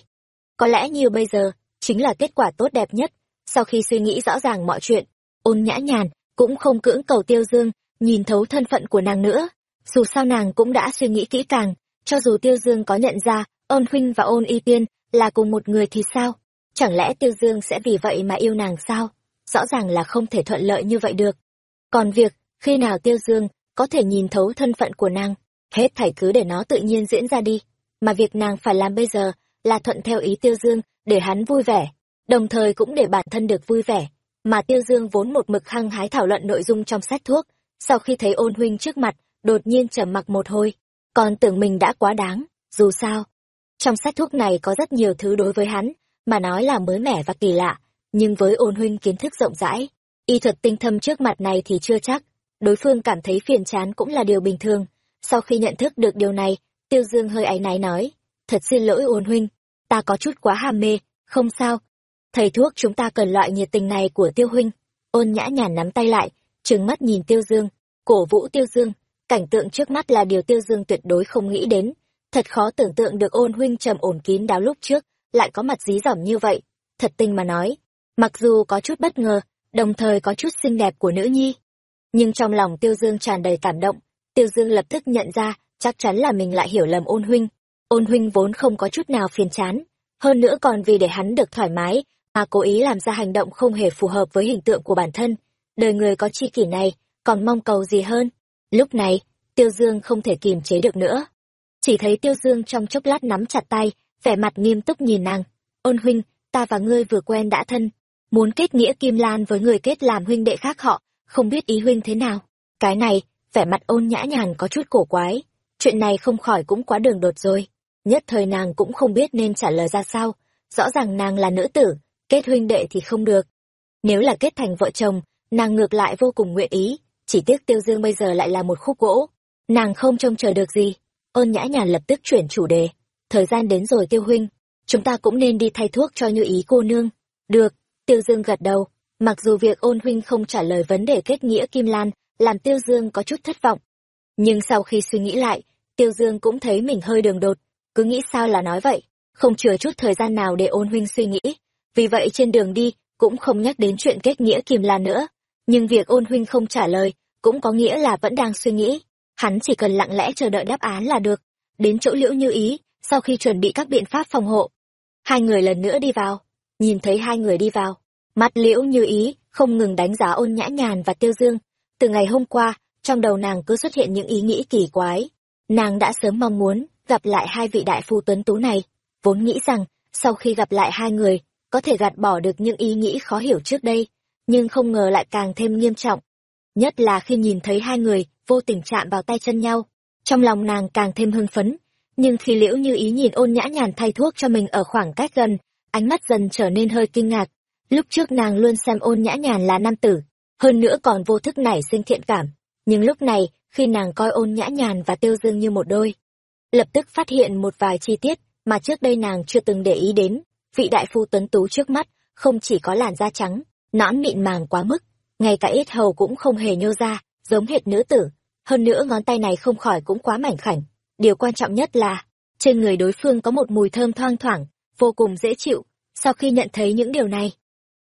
Có lẽ như bây giờ, chính là kết quả tốt đẹp nhất. Sau khi suy nghĩ rõ ràng mọi chuyện, ôn nhã nhàn cũng không cưỡng cầu Tiêu Dương, nhìn thấu thân phận của nàng nữa. Dù sao nàng cũng đã suy nghĩ kỹ càng, cho dù Tiêu Dương có nhận ra ôn huynh và ôn y tiên là cùng một người thì sao? Chẳng lẽ Tiêu Dương sẽ vì vậy mà yêu nàng sao? Rõ ràng là không thể thuận lợi như vậy được. Còn việc, khi nào Tiêu Dương có thể nhìn thấu thân phận của nàng, hết thảy cứ để nó tự nhiên diễn ra đi. Mà việc nàng phải làm bây giờ là thuận theo ý Tiêu Dương để hắn vui vẻ, đồng thời cũng để bản thân được vui vẻ. Mà Tiêu Dương vốn một mực hăng hái thảo luận nội dung trong sách thuốc, sau khi thấy ôn huynh trước mặt, đột nhiên trầm mặc một hồi, còn tưởng mình đã quá đáng, dù sao. Trong sách thuốc này có rất nhiều thứ đối với hắn, mà nói là mới mẻ và kỳ lạ, nhưng với ôn huynh kiến thức rộng rãi, y thuật tinh thâm trước mặt này thì chưa chắc, đối phương cảm thấy phiền chán cũng là điều bình thường. Sau khi nhận thức được điều này, Tiêu Dương hơi áy náy nói, thật xin lỗi ôn huynh, ta có chút quá ham mê, không sao. Thầy thuốc chúng ta cần loại nhiệt tình này của Tiêu huynh. Ôn nhã nhàn nắm tay lại, trừng mắt nhìn Tiêu Dương, cổ vũ Tiêu Dương, cảnh tượng trước mắt là điều Tiêu Dương tuyệt đối không nghĩ đến. Thật khó tưởng tượng được ôn huynh trầm ổn kín đáo lúc trước, lại có mặt dí dỏm như vậy. Thật tình mà nói, mặc dù có chút bất ngờ, đồng thời có chút xinh đẹp của nữ nhi. Nhưng trong lòng Tiêu Dương tràn đầy cảm động, Tiêu Dương lập tức nhận ra, chắc chắn là mình lại hiểu lầm ôn huynh. Ôn huynh vốn không có chút nào phiền chán, hơn nữa còn vì để hắn được thoải mái, mà cố ý làm ra hành động không hề phù hợp với hình tượng của bản thân. Đời người có chi kỷ này, còn mong cầu gì hơn? Lúc này, Tiêu Dương không thể kiềm chế được nữa. Chỉ thấy Tiêu Dương trong chốc lát nắm chặt tay, vẻ mặt nghiêm túc nhìn nàng. Ôn huynh, ta và ngươi vừa quen đã thân, muốn kết nghĩa Kim Lan với người kết làm huynh đệ khác họ, không biết ý huynh thế nào. Cái này, vẻ mặt ôn nhã nhàn có chút cổ quái. chuyện này không khỏi cũng quá đường đột rồi. Nhất thời nàng cũng không biết nên trả lời ra sao, rõ ràng nàng là nữ tử, kết huynh đệ thì không được. Nếu là kết thành vợ chồng, nàng ngược lại vô cùng nguyện ý, chỉ tiếc tiêu dương bây giờ lại là một khúc gỗ. Nàng không trông chờ được gì. Ôn nhã nhàn lập tức chuyển chủ đề. Thời gian đến rồi tiêu huynh, chúng ta cũng nên đi thay thuốc cho như ý cô nương. Được, tiêu dương gật đầu. Mặc dù việc ôn huynh không trả lời vấn đề kết nghĩa Kim Lan, làm tiêu dương có chút thất vọng. Nhưng sau khi suy nghĩ lại, tiêu dương cũng thấy mình hơi đường đột. Cứ nghĩ sao là nói vậy, không chừa chút thời gian nào để ôn huynh suy nghĩ. Vì vậy trên đường đi, cũng không nhắc đến chuyện kết nghĩa Kim Lan nữa. Nhưng việc ôn huynh không trả lời cũng có nghĩa là vẫn đang suy nghĩ. Hắn chỉ cần lặng lẽ chờ đợi đáp án là được. Đến chỗ liễu như ý sau khi chuẩn bị các biện pháp phòng hộ hai người lần nữa đi vào. Nhìn thấy hai người đi vào mắt liễu như ý không ngừng đánh giá ôn nhã nhàn và tiêu dương. Từ ngày hôm qua trong đầu nàng cứ xuất hiện những ý nghĩ kỳ quái. Nàng đã sớm mong muốn gặp lại hai vị đại phu tuấn tú này. Vốn nghĩ rằng sau khi gặp lại hai người có thể gạt bỏ được những ý nghĩ khó hiểu trước đây nhưng không ngờ lại càng thêm nghiêm trọng. Nhất là khi nhìn thấy hai người vô tình chạm vào tay chân nhau, trong lòng nàng càng thêm hưng phấn. Nhưng khi liễu như ý nhìn ôn nhã nhàn thay thuốc cho mình ở khoảng cách gần, ánh mắt dần trở nên hơi kinh ngạc. Lúc trước nàng luôn xem ôn nhã nhàn là nam tử, hơn nữa còn vô thức nảy sinh thiện cảm. Nhưng lúc này, khi nàng coi ôn nhã nhàn và tiêu dương như một đôi, lập tức phát hiện một vài chi tiết mà trước đây nàng chưa từng để ý đến. Vị đại phu tuấn tú trước mắt, không chỉ có làn da trắng, nõn mịn màng quá mức, ngay cả ít hầu cũng không hề nhô ra, giống hệt nữ tử. Hơn nữa ngón tay này không khỏi cũng quá mảnh khảnh. Điều quan trọng nhất là, trên người đối phương có một mùi thơm thoang thoảng, vô cùng dễ chịu. Sau khi nhận thấy những điều này,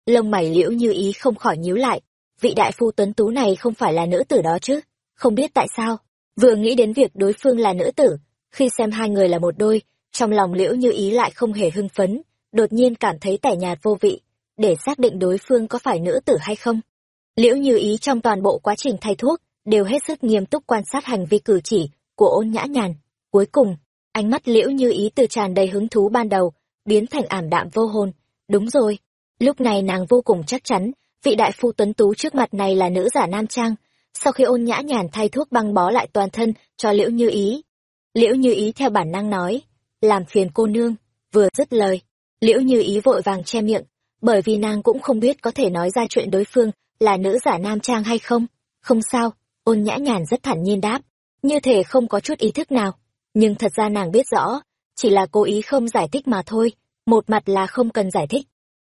lông mày liễu như ý không khỏi nhíu lại. Vị đại phu tuấn tú này không phải là nữ tử đó chứ? Không biết tại sao, vừa nghĩ đến việc đối phương là nữ tử, khi xem hai người là một đôi, trong lòng liễu như ý lại không hề hưng phấn, đột nhiên cảm thấy tẻ nhạt vô vị để xác định đối phương có phải nữ tử hay không. Liễu Như Ý trong toàn bộ quá trình thay thuốc, đều hết sức nghiêm túc quan sát hành vi cử chỉ của ôn nhã nhàn. Cuối cùng, ánh mắt Liễu Như Ý từ tràn đầy hứng thú ban đầu, biến thành ảm đạm vô hồn. Đúng rồi, lúc này nàng vô cùng chắc chắn, vị đại phu tuấn tú trước mặt này là nữ giả nam trang. Sau khi ôn nhã nhàn thay thuốc băng bó lại toàn thân cho Liễu Như Ý. Liễu Như Ý theo bản năng nói, làm phiền cô nương, vừa dứt lời. Liễu Như Ý vội vàng che miệng, bởi vì nàng cũng không biết có thể nói ra chuyện đối phương là nữ giả nam trang hay không. Không sao, ôn nhã nhàn rất thản nhiên đáp, như thể không có chút ý thức nào. Nhưng thật ra nàng biết rõ, chỉ là cố ý không giải thích mà thôi, một mặt là không cần giải thích.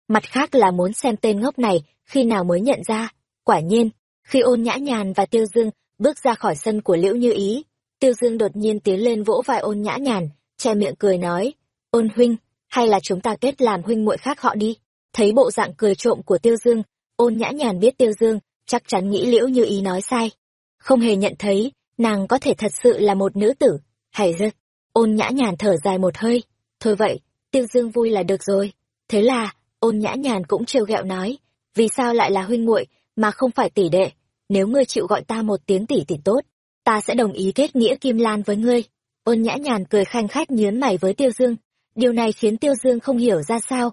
Mặt khác là muốn xem tên ngốc này khi nào mới nhận ra. Quả nhiên, khi ôn nhã nhàn và tiêu dương bước ra khỏi sân của liễu như ý, tiêu dương đột nhiên tiến lên vỗ vai ôn nhã nhàn, che miệng cười nói, ôn huynh, hay là chúng ta kết làm huynh muội khác họ đi. Thấy bộ dạng cười trộm của tiêu dương, ôn nhã nhàn biết tiêu dương, chắc chắn nghĩ liễu như ý nói sai. Không hề nhận thấy, nàng có thể thật sự là một nữ tử. Hay dơ ôn nhã nhàn thở dài một hơi. Thôi vậy, tiêu dương vui là được rồi. Thế là, ôn nhã nhàn cũng trêu ghẹo nói, vì sao lại là huynh muội mà không phải tỷ đệ? Nếu ngươi chịu gọi ta một tiếng tỷ tỷ tốt, ta sẽ đồng ý kết nghĩa kim lan với ngươi. Ôn nhã nhàn cười khanh khách nhớn mày với tiêu dương điều này khiến tiêu dương không hiểu ra sao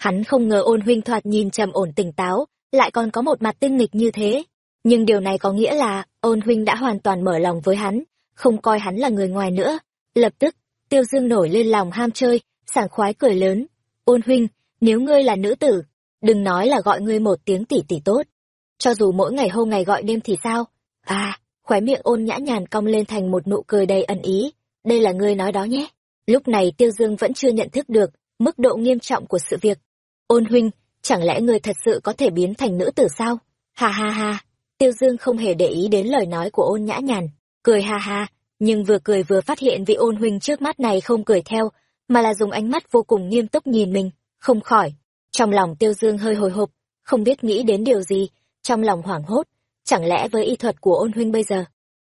Hắn không ngờ ôn huynh thoạt nhìn trầm ổn tỉnh táo, lại còn có một mặt tinh nghịch như thế. Nhưng điều này có nghĩa là ôn huynh đã hoàn toàn mở lòng với hắn, không coi hắn là người ngoài nữa. Lập tức, tiêu dương nổi lên lòng ham chơi, sảng khoái cười lớn. Ôn huynh, nếu ngươi là nữ tử, đừng nói là gọi ngươi một tiếng tỷ tỷ tốt. Cho dù mỗi ngày hôm ngày gọi đêm thì sao? À, khóe miệng ôn nhã nhàn cong lên thành một nụ cười đầy ẩn ý. Đây là ngươi nói đó nhé. Lúc này tiêu dương vẫn chưa nhận thức được mức độ nghiêm trọng của sự việc. Ôn huynh, chẳng lẽ người thật sự có thể biến thành nữ tử sao? Ha ha ha, tiêu dương không hề để ý đến lời nói của ôn nhã nhàn. Cười ha ha, nhưng vừa cười vừa phát hiện vị ôn huynh trước mắt này không cười theo, mà là dùng ánh mắt vô cùng nghiêm túc nhìn mình, không khỏi. Trong lòng tiêu dương hơi hồi hộp, không biết nghĩ đến điều gì, trong lòng hoảng hốt, chẳng lẽ với y thuật của ôn huynh bây giờ,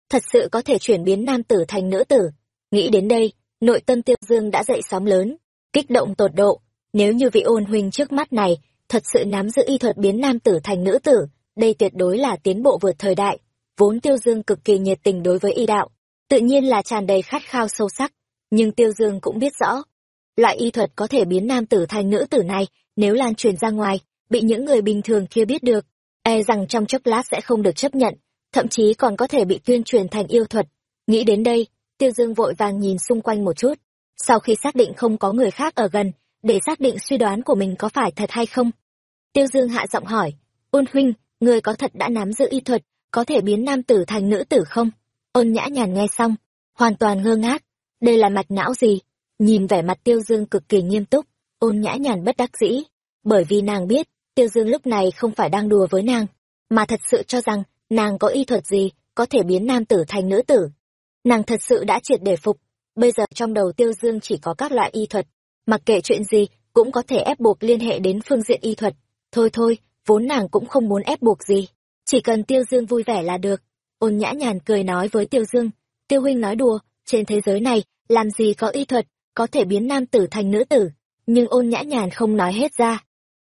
thật sự có thể chuyển biến nam tử thành nữ tử? Nghĩ đến đây nội tâm tiêu dương đã dậy sóng lớn kích động tột độ nếu như vị ôn huynh trước mắt này thật sự nắm giữ y thuật biến nam tử thành nữ tử, đây tuyệt đối là tiến bộ vượt thời đại. Vốn Tiêu Dương cực kỳ nhiệt tình đối với y đạo, tự nhiên là tràn đầy khát khao sâu sắc. Nhưng Tiêu Dương cũng biết rõ, loại y thuật có thể biến nam tử thành nữ tử này, nếu lan truyền ra ngoài, bị những người bình thường kia biết được, e rằng trong chốc lát sẽ không được chấp nhận, thậm chí còn có thể bị tuyên truyền thành yêu thuật. Nghĩ đến đây, tiêu dương vội vàng nhìn xung quanh một chút. Sau khi xác định không có người khác ở gần, để xác định suy đoán của mình có phải thật hay không? Tiêu dương hạ giọng hỏi, ôn huynh, người có thật đã nắm giữ y thuật, có thể biến nam tử thành nữ tử không? Ôn nhã nhàn nghe xong, hoàn toàn ngơ ngác. Đây là mạch não gì? Nhìn vẻ mặt tiêu dương cực kỳ nghiêm túc, ôn nhã nhàn bất đắc dĩ, bởi vì nàng biết tiêu dương lúc này không phải đang đùa với nàng, mà thật sự cho rằng nàng có y thuật gì có thể biến nam tử thành nữ tử nàng thật sự đã triệt để phục. Bây giờ trong đầu tiêu dương chỉ có các loại y thuật. Mặc kệ chuyện gì, cũng có thể ép buộc liên hệ đến phương diện y thuật. Thôi thôi, vốn nàng cũng không muốn ép buộc gì. Chỉ cần tiêu dương vui vẻ là được. Ôn nhã nhàn cười nói với tiêu dương, tiêu huynh nói đùa, trên thế giới này, làm gì có y thuật, có thể biến nam tử thành nữ tử. Nhưng ôn nhã nhàn không nói hết ra.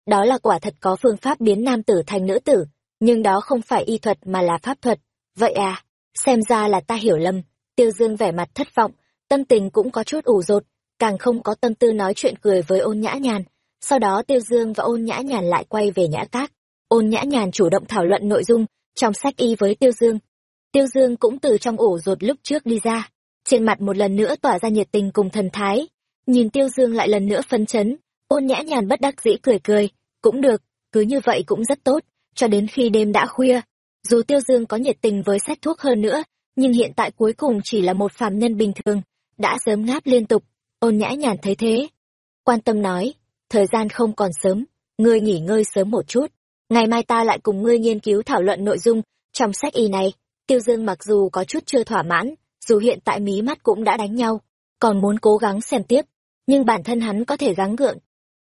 Đó là quả thật có phương pháp biến nam tử thành nữ tử, nhưng đó không phải y thuật mà là pháp thuật. Vậy à xem ra là ta hiểu lầm tiêu dương vẻ mặt thất vọng, tâm tình cũng có chút ủ rột, càng không có tâm tư nói chuyện cười với ôn nhã nhàn. Sau đó tiêu dương và ôn nhã nhàn lại quay về nhã các. ôn nhã nhàn chủ động thảo luận nội dung trong sách y với tiêu dương. Tiêu dương cũng từ trong ủ rột lúc trước đi ra. Trên mặt một lần nữa tỏa ra nhiệt tình cùng thần thái. Nhìn tiêu dương lại lần nữa phấn chấn, ôn nhã nhàn bất đắc dĩ cười cười. Cũng được, cứ như vậy cũng rất tốt, cho đến khi đêm đã khuya. Dù tiêu dương có nhiệt tình với sách thuốc hơn nữa nhưng hiện tại cuối cùng chỉ là một phàm nhân bình thường, đã sớm ngáp liên tục, ôn nhã nhàn thấy thế. Quan tâm nói, thời gian không còn sớm, ngươi nghỉ ngơi sớm một chút. Ngày mai ta lại cùng ngươi nghiên cứu thảo luận nội dung trong sách y này. Tiêu dương mặc dù có chút chưa thỏa mãn, dù hiện tại mí mắt cũng đã đánh nhau, còn muốn cố gắng xem tiếp, nhưng bản thân hắn có thể gắng gượng,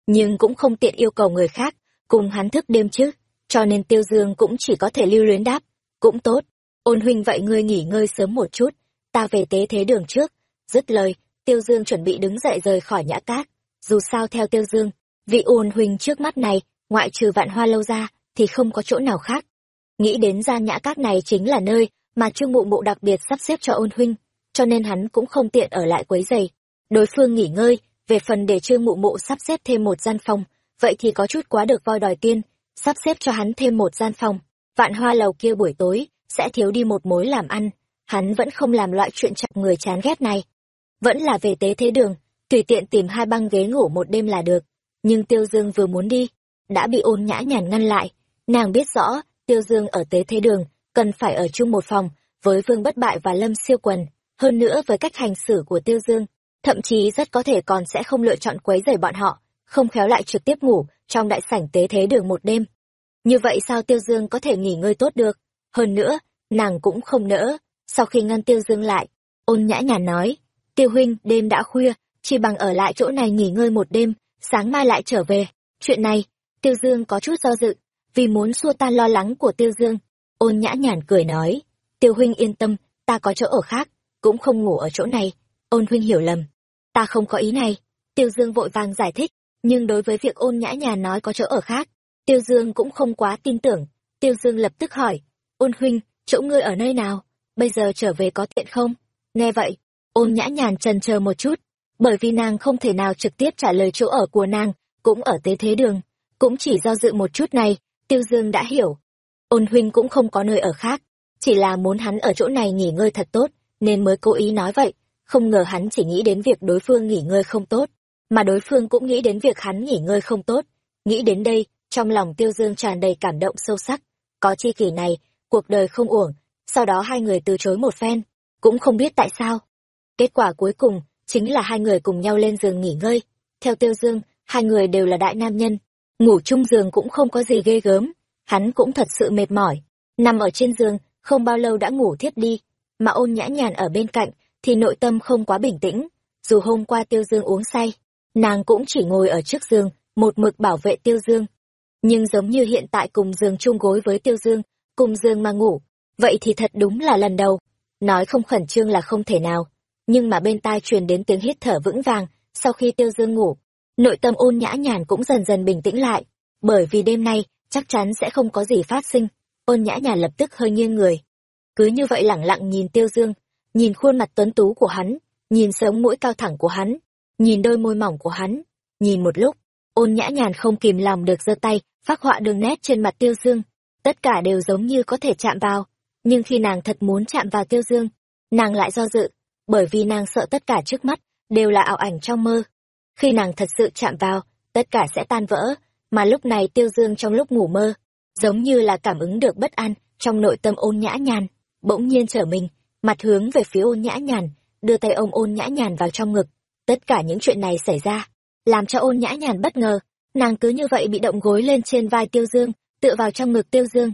nhưng cũng không tiện yêu cầu người khác cùng hắn thức đêm chứ, cho nên tiêu dương cũng chỉ có thể lưu luyến đáp, cũng tốt ôn huynh vậy ngươi nghỉ ngơi sớm một chút, ta về tế thế đường trước. Dứt lời, tiêu dương chuẩn bị đứng dậy rời khỏi nhã cát. Dù sao theo tiêu dương, vị ôn huynh trước mắt này, ngoại trừ vạn hoa lâu ra, thì không có chỗ nào khác. Nghĩ đến gian nhã cát này chính là nơi mà trương mụ mụ đặc biệt sắp xếp cho ôn huynh, cho nên hắn cũng không tiện ở lại quấy giày đối phương nghỉ ngơi, về phần để trương mụ mụ sắp xếp thêm một gian phòng, vậy thì có chút quá được voi đòi tiên, sắp xếp cho hắn thêm một gian phòng. Vạn hoa lầu kia buổi tối sẽ thiếu đi một mối làm ăn. Hắn vẫn không làm loại chuyện chọc người chán ghét này. Vẫn là về tế thế đường, tùy tiện tìm hai băng ghế ngủ một đêm là được. Nhưng tiêu dương vừa muốn đi, đã bị ôn nhã nhàn ngăn lại. Nàng biết rõ, tiêu dương ở tế thế đường, cần phải ở chung một phòng, với vương bất bại và lâm siêu quần. Hơn nữa với cách hành xử của tiêu dương, thậm chí rất có thể còn sẽ không lựa chọn quấy rầy bọn họ, không khéo lại trực tiếp ngủ trong đại sảnh tế thế đường một đêm. Như vậy sao tiêu dương có thể nghỉ ngơi tốt được? Hơn nữa, nàng cũng không nỡ. Sau khi ngăn tiêu dương lại, ôn nhã nhàn nói, tiêu huynh, đêm đã khuya, chỉ bằng ở lại chỗ này nghỉ ngơi một đêm, sáng mai lại trở về. Chuyện này, tiêu dương có chút do dự, vì muốn xua tan lo lắng của tiêu dương. Ôn nhã nhàn cười nói, tiêu huynh yên tâm, ta có chỗ ở khác, cũng không ngủ ở chỗ này. Ôn huynh hiểu lầm, ta không có ý này. Tiêu dương vội vàng giải thích, nhưng đối với việc ôn nhã nhàn nói có chỗ ở khác, tiêu dương cũng không quá tin tưởng. Tiêu dương lập tức hỏi ôn huynh, chỗ ngươi ở nơi nào? Bây giờ trở về có tiện không? Nghe vậy, ôn nhã nhàn trần chờ một chút, bởi vì nàng không thể nào trực tiếp trả lời chỗ ở của nàng, cũng ở tế thế đường. Cũng chỉ do dự một chút này, tiêu dương đã hiểu. Ôn huynh cũng không có nơi ở khác, chỉ là muốn hắn ở chỗ này nghỉ ngơi thật tốt, nên mới cố ý nói vậy. Không ngờ hắn chỉ nghĩ đến việc đối phương nghỉ ngơi không tốt, mà đối phương cũng nghĩ đến việc hắn nghỉ ngơi không tốt. Nghĩ đến đây, trong lòng tiêu dương tràn đầy cảm động sâu sắc. Có chi kỷ này cuộc đời không uổng, sau đó hai người từ chối một phen, cũng không biết tại sao. Kết quả cuối cùng chính là hai người cùng nhau lên giường nghỉ ngơi. Theo tiêu dương, hai người đều là đại nam nhân, ngủ chung giường cũng không có gì ghê gớm, hắn cũng thật sự mệt mỏi. Nằm ở trên giường, không bao lâu đã ngủ thiếp đi, mà ôn nhã nhàn ở bên cạnh thì nội tâm không quá bình tĩnh. Dù hôm qua tiêu dương uống say, nàng cũng chỉ ngồi ở trước giường, một mực bảo vệ tiêu dương. Nhưng giống như hiện tại cùng giường chung gối với tiêu dương cùng giường mà ngủ. Vậy thì thật đúng là lần đầu. Nói không khẩn trương là không thể nào. Nhưng mà bên tai truyền đến tiếng hít thở vững vàng, sau khi tiêu dương ngủ, nội tâm ôn nhã nhàn cũng dần dần bình tĩnh lại. Bởi vì đêm nay, chắc chắn sẽ không có gì phát sinh. Ôn nhã nhàn lập tức hơi nghiêng người. Cứ như vậy lẳng lặng nhìn tiêu dương, nhìn khuôn mặt tuấn tú của hắn, nhìn sống mũi cao thẳng của hắn, nhìn đôi môi mỏng của hắn. Nhìn một lúc, ôn nhã nhàn không kìm lòng được giơ tay phác họa đường nét trên mặt tiêu dương tất cả đều giống như có thể chạm vào nhưng khi nàng thật muốn chạm vào tiêu dương nàng lại do dự bởi vì nàng sợ tất cả trước mắt đều là ảo ảnh trong mơ. Khi nàng thật sự chạm vào, tất cả sẽ tan vỡ, mà lúc này Tiêu Dương trong lúc ngủ mơ, giống như là cảm ứng được bất an trong nội tâm ôn nhã nhàn, bỗng nhiên trở mình, mặt hướng về phía ôn nhã nhàn, đưa tay ôm ôn nhã nhàn vào trong ngực. Tất cả những chuyện này xảy ra, làm cho ôn nhã nhàn bất ngờ, nàng cứ như vậy bị động gối lên trên vai Tiêu Dương, tựa vào trong ngực Tiêu Dương.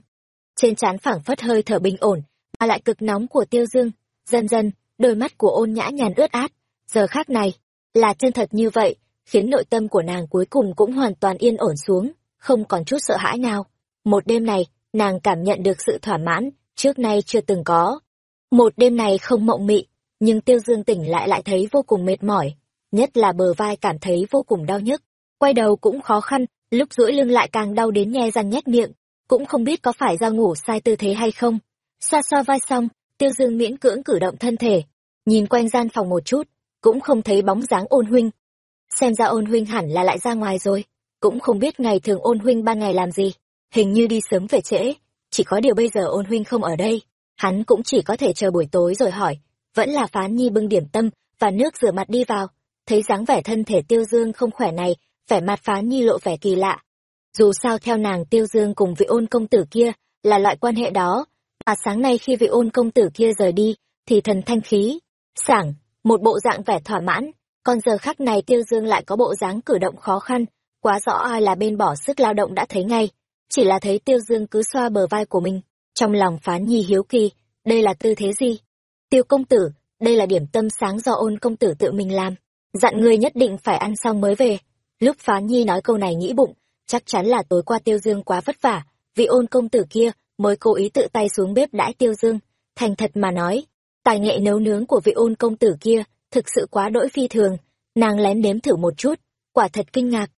Trên trán phảng phất hơi thở bình ổn, mà lại cực nóng của Tiêu Dương, dần dần, đôi mắt của ôn nhã nhàn ướt át, giờ khác này, là chân thật như vậy, khiến nội tâm của nàng cuối cùng cũng hoàn toàn yên ổn xuống, không còn chút sợ hãi nào. Một đêm này, nàng cảm nhận được sự thỏa mãn, trước nay chưa từng có. Một đêm này không mộng mị, nhưng Tiêu Dương tỉnh lại lại thấy vô cùng mệt mỏi, nhất là bờ vai cảm thấy vô cùng đau nhức. Quay đầu cũng khó khăn, lúc duỗi lưng lại càng đau đến nhe răng nhét miệng, cũng không biết có phải ra ngủ sai tư thế hay không. Xoa xoa vai xong, Tiêu Dương miễn cưỡng cử động thân thể, nhìn quanh gian phòng một chút, cũng không thấy bóng dáng ôn huynh. Xem ra ôn huynh hẳn là lại ra ngoài rồi, cũng không biết ngày thường ôn huynh ban ngày làm gì, hình như đi sớm về trễ, chỉ có điều bây giờ ôn huynh không ở đây, hắn cũng chỉ có thể chờ buổi tối rồi hỏi, vẫn là phán nhi bưng điểm tâm và nước rửa mặt đi vào, thấy dáng vẻ thân thể tiêu dương không khỏe này, vẻ mặt phán nhi lộ vẻ kỳ lạ. Dù sao theo nàng tiêu dương cùng vị ôn công tử kia là loại quan hệ đó, mà sáng nay khi vị ôn công tử kia rời đi, thì thần thanh khí, sảng, một bộ dạng vẻ thỏa mãn, còn giờ khắc này tiêu dương lại có bộ dáng cử động khó khăn, quá rõ ai là bên bỏ sức lao động đã thấy ngay, chỉ là thấy tiêu dương cứ xoa bờ vai của mình, trong lòng phán nhi hiếu kỳ, đây là tư thế gì? Tiêu công tử, đây là điểm tâm sáng do ôn công tử tự mình làm, dặn người nhất định phải ăn xong mới về. Lúc phán nhi nói câu này nghĩ bụng, chắc chắn là tối qua tiêu dương quá vất vả, vị ôn công tử kia mới cố ý tự tay xuống bếp đãi tiêu dương, thành thật mà nói, tài nghệ nấu nướng của vị ôn công tử kia thực sự quá đỗi phi thường, nàng lén nếm thử một chút, quả thật kinh ngạc.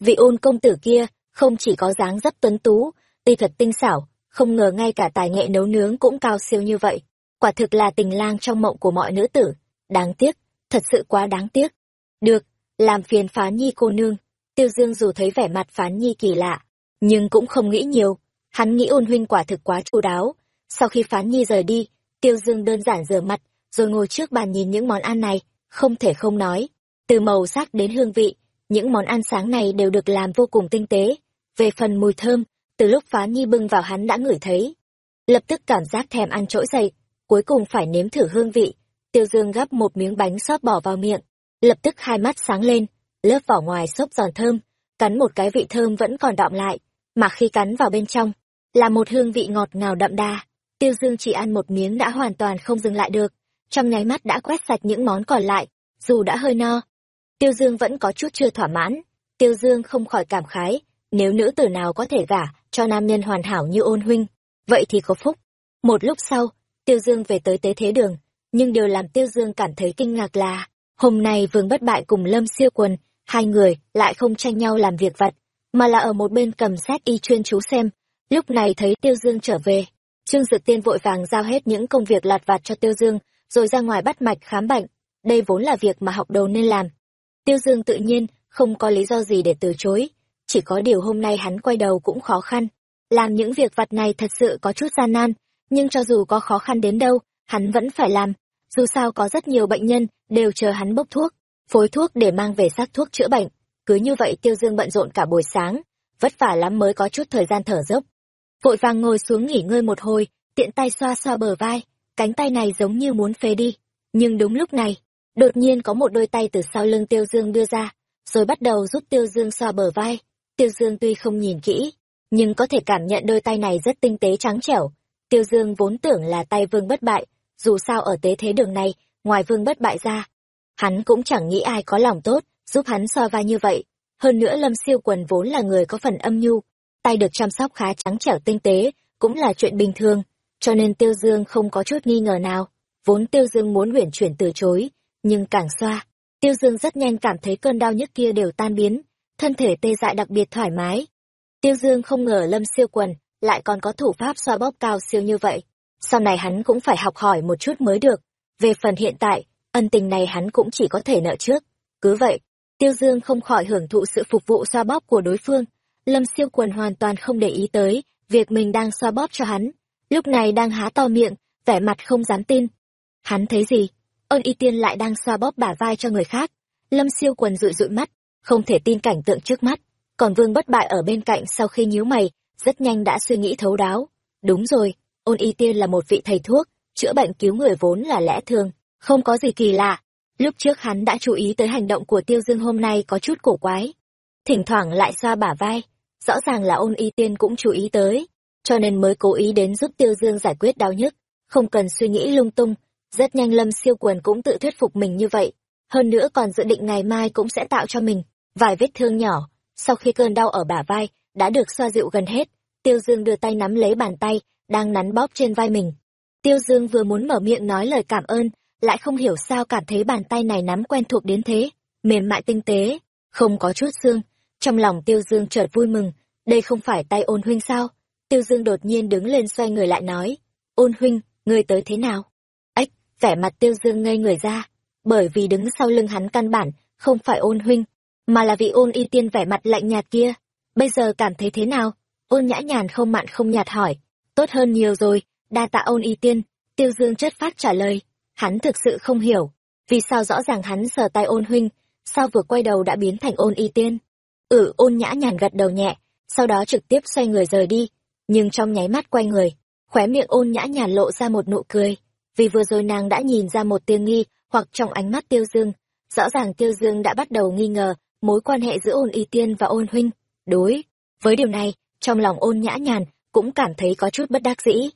Vị ôn công tử kia không chỉ có dáng dấp tuấn tú, tuy thật tinh xảo, không ngờ ngay cả tài nghệ nấu nướng cũng cao siêu như vậy. Quả thực là tình lang trong mộng của mọi nữ tử. Đáng tiếc, thật sự quá đáng tiếc. Được, làm phiền phán nhi cô nương. Tiêu Dương dù thấy vẻ mặt phán nhi kỳ lạ, nhưng cũng không nghĩ nhiều. Hắn nghĩ ôn huynh quả thực quá chu đáo. Sau khi phán nhi rời đi, Tiêu Dương đơn giản rửa mặt, rồi ngồi trước bàn nhìn những món ăn này, không thể không nói. Từ màu sắc đến hương vị, những món ăn sáng này đều được làm vô cùng tinh tế. Về phần mùi thơm, từ lúc Phán nhi bưng vào hắn đã ngửi thấy. Lập tức cảm giác thèm ăn trỗi dậy, cuối cùng phải nếm thử hương vị. Tiêu Dương gắp một miếng bánh xót bỏ vào miệng, lập tức hai mắt sáng lên, lớp vỏ ngoài xốp giòn thơm, cắn một cái vị thơm vẫn còn đọng lại, mà khi cắn vào bên trong, là một hương vị ngọt ngào đậm đà. Tiêu Dương chỉ ăn một miếng đã hoàn toàn không dừng lại được, trong nháy mắt đã quét sạch những món còn lại, dù đã hơi no. Tiêu Dương vẫn có chút chưa thỏa mãn, Tiêu Dương không khỏi cảm khái, nếu nữ tử nào có thể gả cho nam nhân hoàn hảo như ôn huynh, vậy thì có phúc. Một lúc sau, Tiêu Dương về tới tế thế đường, nhưng điều làm Tiêu Dương cảm thấy kinh ngạc là, hôm nay Vương Bất Bại cùng Lâm Siêu Quần, hai người lại không tranh nhau làm việc vặt, mà là ở một bên cầm xét y chuyên chú xem. Lúc này thấy Tiêu Dương trở về, Trương Dực Tiên vội vàng giao hết những công việc lặt vặt cho Tiêu Dương, rồi ra ngoài bắt mạch khám bệnh. Đây vốn là việc mà học đầu nên làm. Tiêu Dương tự nhiên không có lý do gì để từ chối, chỉ có điều hôm nay hắn quay đầu cũng khó khăn. Làm những việc vặt này thật sự có chút gian nan, nhưng cho dù có khó khăn đến đâu, hắn vẫn phải làm. Dù sao có rất nhiều bệnh nhân đều chờ hắn bốc thuốc, phối thuốc để mang về xác thuốc chữa bệnh. Cứ như vậy Tiêu Dương bận rộn cả buổi sáng, vất vả lắm mới có chút thời gian thở dốc. Vội vàng ngồi xuống nghỉ ngơi một hồi, tiện tay xoa xoa bờ vai, cánh tay này giống như muốn phế đi. Nhưng đúng lúc này, đột nhiên có một đôi tay từ sau lưng Tiêu Dương đưa ra, rồi bắt đầu giúp Tiêu Dương xoa bờ vai. Tiêu Dương tuy không nhìn kỹ, nhưng có thể cảm nhận đôi tay này rất tinh tế trắng trẻo. Tiêu Dương vốn tưởng là tay vương bất bại, dù sao ở tế thế đường này, ngoài vương bất bại ra, hắn cũng chẳng nghĩ ai có lòng tốt, giúp hắn soi vai như vậy. Hơn nữa Lâm Siêu Quần vốn là người có phần âm nhu, tay được chăm sóc khá trắng trẻo tinh tế, cũng là chuyện bình thường, cho nên Tiêu Dương không có chút nghi ngờ nào. Vốn Tiêu Dương muốn uyển chuyển từ chối, nhưng càng xoa, Tiêu Dương rất nhanh cảm thấy cơn đau nhức kia đều tan biến, thân thể tê dại đặc biệt thoải mái. Tiêu Dương không ngờ Lâm Siêu Quần lại còn có thủ pháp xoa bóp cao siêu như vậy. Sau này hắn cũng phải học hỏi một chút mới được. Về phần hiện tại, ân tình này hắn cũng chỉ có thể nợ trước. Cứ vậy, Tiêu Dương không khỏi hưởng thụ sự phục vụ xoa bóp của đối phương. Lâm Siêu Quần hoàn toàn không để ý tới việc mình đang xoa bóp cho hắn. Lúc này đang há to miệng, vẻ mặt không dám tin. Hắn thấy gì? ôn y tiên lại đang xoa bóp bả vai cho người khác lâm siêu quần rụi rụi mắt không thể tin cảnh tượng trước mắt còn vương bất bại ở bên cạnh sau khi nhíu mày rất nhanh đã suy nghĩ thấu đáo đúng rồi ôn y tiên là một vị thầy thuốc, chữa bệnh cứu người vốn là lẽ thường, không có gì kỳ lạ. Lúc trước hắn đã chú ý tới hành động của tiêu dương hôm nay có chút cổ quái. Thỉnh thoảng lại xoa bả vai, rõ ràng là ôn y tiên cũng chú ý tới, cho nên mới cố ý đến giúp tiêu dương giải quyết đau nhức, không cần suy nghĩ lung tung, rất nhanh lâm siêu quần cũng tự thuyết phục mình như vậy. Hơn nữa còn dự định ngày mai cũng sẽ tạo cho mình vài vết thương nhỏ, sau khi cơn đau ở bả vai đã được xoa dịu gần hết, tiêu dương đưa tay nắm lấy bàn tay đang nắn bóp trên vai mình. Tiêu dương vừa muốn mở miệng nói lời cảm ơn, lại không hiểu sao cảm thấy bàn tay này nắm quen thuộc đến thế, mềm mại tinh tế, không có chút xương. Trong lòng tiêu dương chợt vui mừng, đây không phải tay ôn huynh sao? Tiêu dương đột nhiên đứng lên xoay người lại nói, ôn huynh, ngươi tới thế nào? Ếch vẻ mặt tiêu dương ngây người ra, bởi vì đứng sau lưng hắn căn bản không phải ôn huynh, mà là vị ôn y tiên vẻ mặt lạnh nhạt kia. Bây giờ cảm thấy thế nào? Ôn nhã nhàn không mặn không nhạt hỏi tốt hơn nhiều rồi, đa tạ ôn y tiên, tiêu dương chất phát trả lời, hắn thực sự không hiểu, vì sao rõ ràng hắn sờ tay ôn huynh, sao vừa quay đầu đã biến thành ôn y tiên. Ừ ôn nhã nhàn gật đầu nhẹ, sau đó trực tiếp xoay người rời đi, nhưng trong nháy mắt quay người, khóe miệng ôn nhã nhàn lộ ra một nụ cười, vì vừa rồi nàng đã nhìn ra một tia nghi, hoặc trong ánh mắt tiêu dương, rõ ràng tiêu dương đã bắt đầu nghi ngờ, mối quan hệ giữa ôn y tiên và ôn huynh. Đối, với điều này, trong lòng ôn nhã nhàn cũng cảm thấy có chút bất đắc dĩ.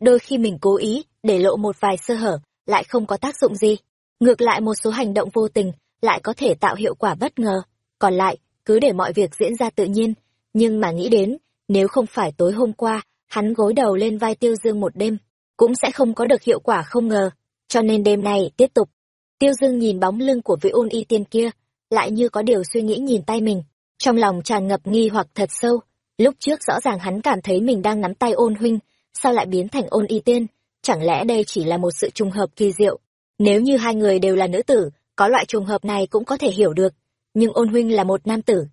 Đôi khi mình cố ý để lộ một vài sơ hở lại không có tác dụng gì. Ngược lại một số hành động vô tình lại có thể tạo hiệu quả bất ngờ. Còn lại, cứ để mọi việc diễn ra tự nhiên. Nhưng mà nghĩ đến, nếu không phải tối hôm qua, hắn gối đầu lên vai tiêu dương một đêm, cũng sẽ không có được hiệu quả không ngờ. Cho nên đêm này tiếp tục, tiêu dương nhìn bóng lưng của vị ôn y tiên kia, lại như có điều suy nghĩ nhìn tay mình. Trong lòng tràn ngập nghi hoặc thật sâu lúc trước rõ ràng hắn cảm thấy mình đang nắm tay ôn huynh, sao lại biến thành ôn y tiên? Chẳng lẽ đây chỉ là một sự trùng hợp kỳ diệu? Nếu như hai người đều là nữ tử, có loại trùng hợp này cũng có thể hiểu được. Nhưng ôn huynh là một nam tử.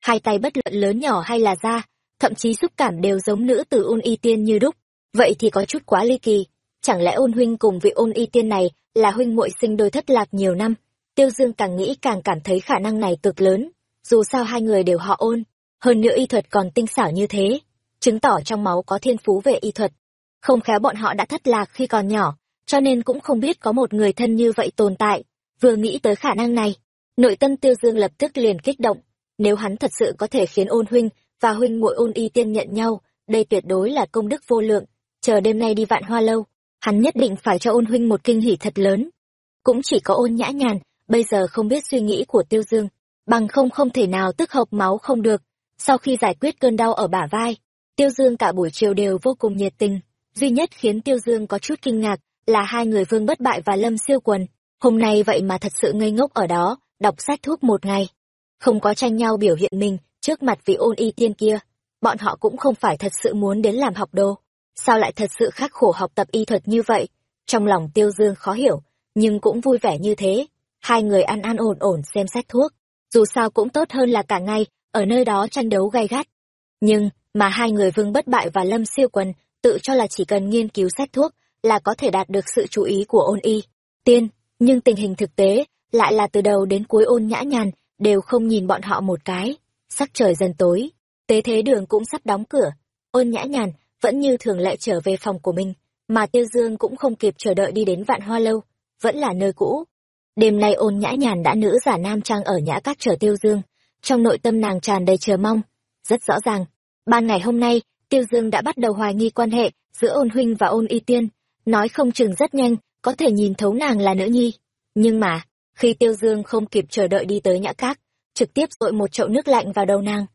Hai tay bất luận lớn nhỏ hay là da, thậm chí xúc cảm đều giống nữ tử ôn y tiên như đúc. Vậy thì có chút quá ly kỳ. Chẳng lẽ ôn huynh cùng vị ôn y tiên này là huynh muội sinh đôi thất lạc nhiều năm? Tiêu dương càng nghĩ càng cảm thấy khả năng này cực lớn. Dù sao hai người đều họ ôn hơn nữa y thuật còn tinh xảo như thế, chứng tỏ trong máu có thiên phú về y thuật. Không khéo bọn họ đã thất lạc khi còn nhỏ, cho nên cũng không biết có một người thân như vậy tồn tại. Vừa nghĩ tới khả năng này, nội tâm tiêu dương lập tức liền kích động. Nếu hắn thật sự có thể khiến ôn huynh và huynh muội ôn y tiên nhận nhau, đây tuyệt đối là công đức vô lượng. Chờ đêm nay đi vạn hoa lâu, hắn nhất định phải cho ôn huynh một kinh hỉ thật lớn. Cũng chỉ có ôn nhã nhàn, bây giờ không biết suy nghĩ của tiêu dương, bằng không không thể nào tức hộc máu không được sau khi giải quyết cơn đau ở bả vai, tiêu dương cả buổi chiều đều vô cùng nhiệt tình. Duy nhất khiến tiêu dương có chút kinh ngạc là hai người vương bất bại và lâm siêu quần. Hôm nay vậy mà thật sự ngây ngốc ở đó, đọc sách thuốc một ngày. Không có tranh nhau biểu hiện mình trước mặt vị ôn y tiên kia, bọn họ cũng không phải thật sự muốn đến làm học đồ. Sao lại thật sự khắc khổ học tập y thuật như vậy? Trong lòng tiêu dương khó hiểu, nhưng cũng vui vẻ như thế. Hai người ăn ăn ổn ổn xem xét thuốc. Dù sao cũng tốt hơn là cả ngày ở nơi đó tranh đấu gay gắt. Nhưng mà hai người vương bất bại và lâm siêu quần tự cho là chỉ cần nghiên cứu sách thuốc là có thể đạt được sự chú ý của ôn y. Tiên, nhưng tình hình thực tế lại là từ đầu đến cuối ôn nhã nhàn, đều không nhìn bọn họ một cái. Sắc trời dần tối, tế thế đường cũng sắp đóng cửa. Ôn nhã nhàn vẫn như thường lệ trở về phòng của mình, mà tiêu dương cũng không kịp chờ đợi đi đến vạn hoa lâu, vẫn là nơi cũ. Đêm nay ôn nhã nhàn đã nữ giả nam trang ở nhã các chờ tiêu dương trong nội tâm nàng tràn đầy chờ mong. Rất rõ ràng. Ban ngày hôm nay, tiêu dương đã bắt đầu hoài nghi quan hệ giữa ôn huynh và ôn y tiên. Nói không chừng rất nhanh, có thể nhìn thấu nàng là nữ nhi. Nhưng mà, khi tiêu dương không kịp chờ đợi đi tới nhã các trực tiếp dội một chậu nước lạnh vào đầu nàng.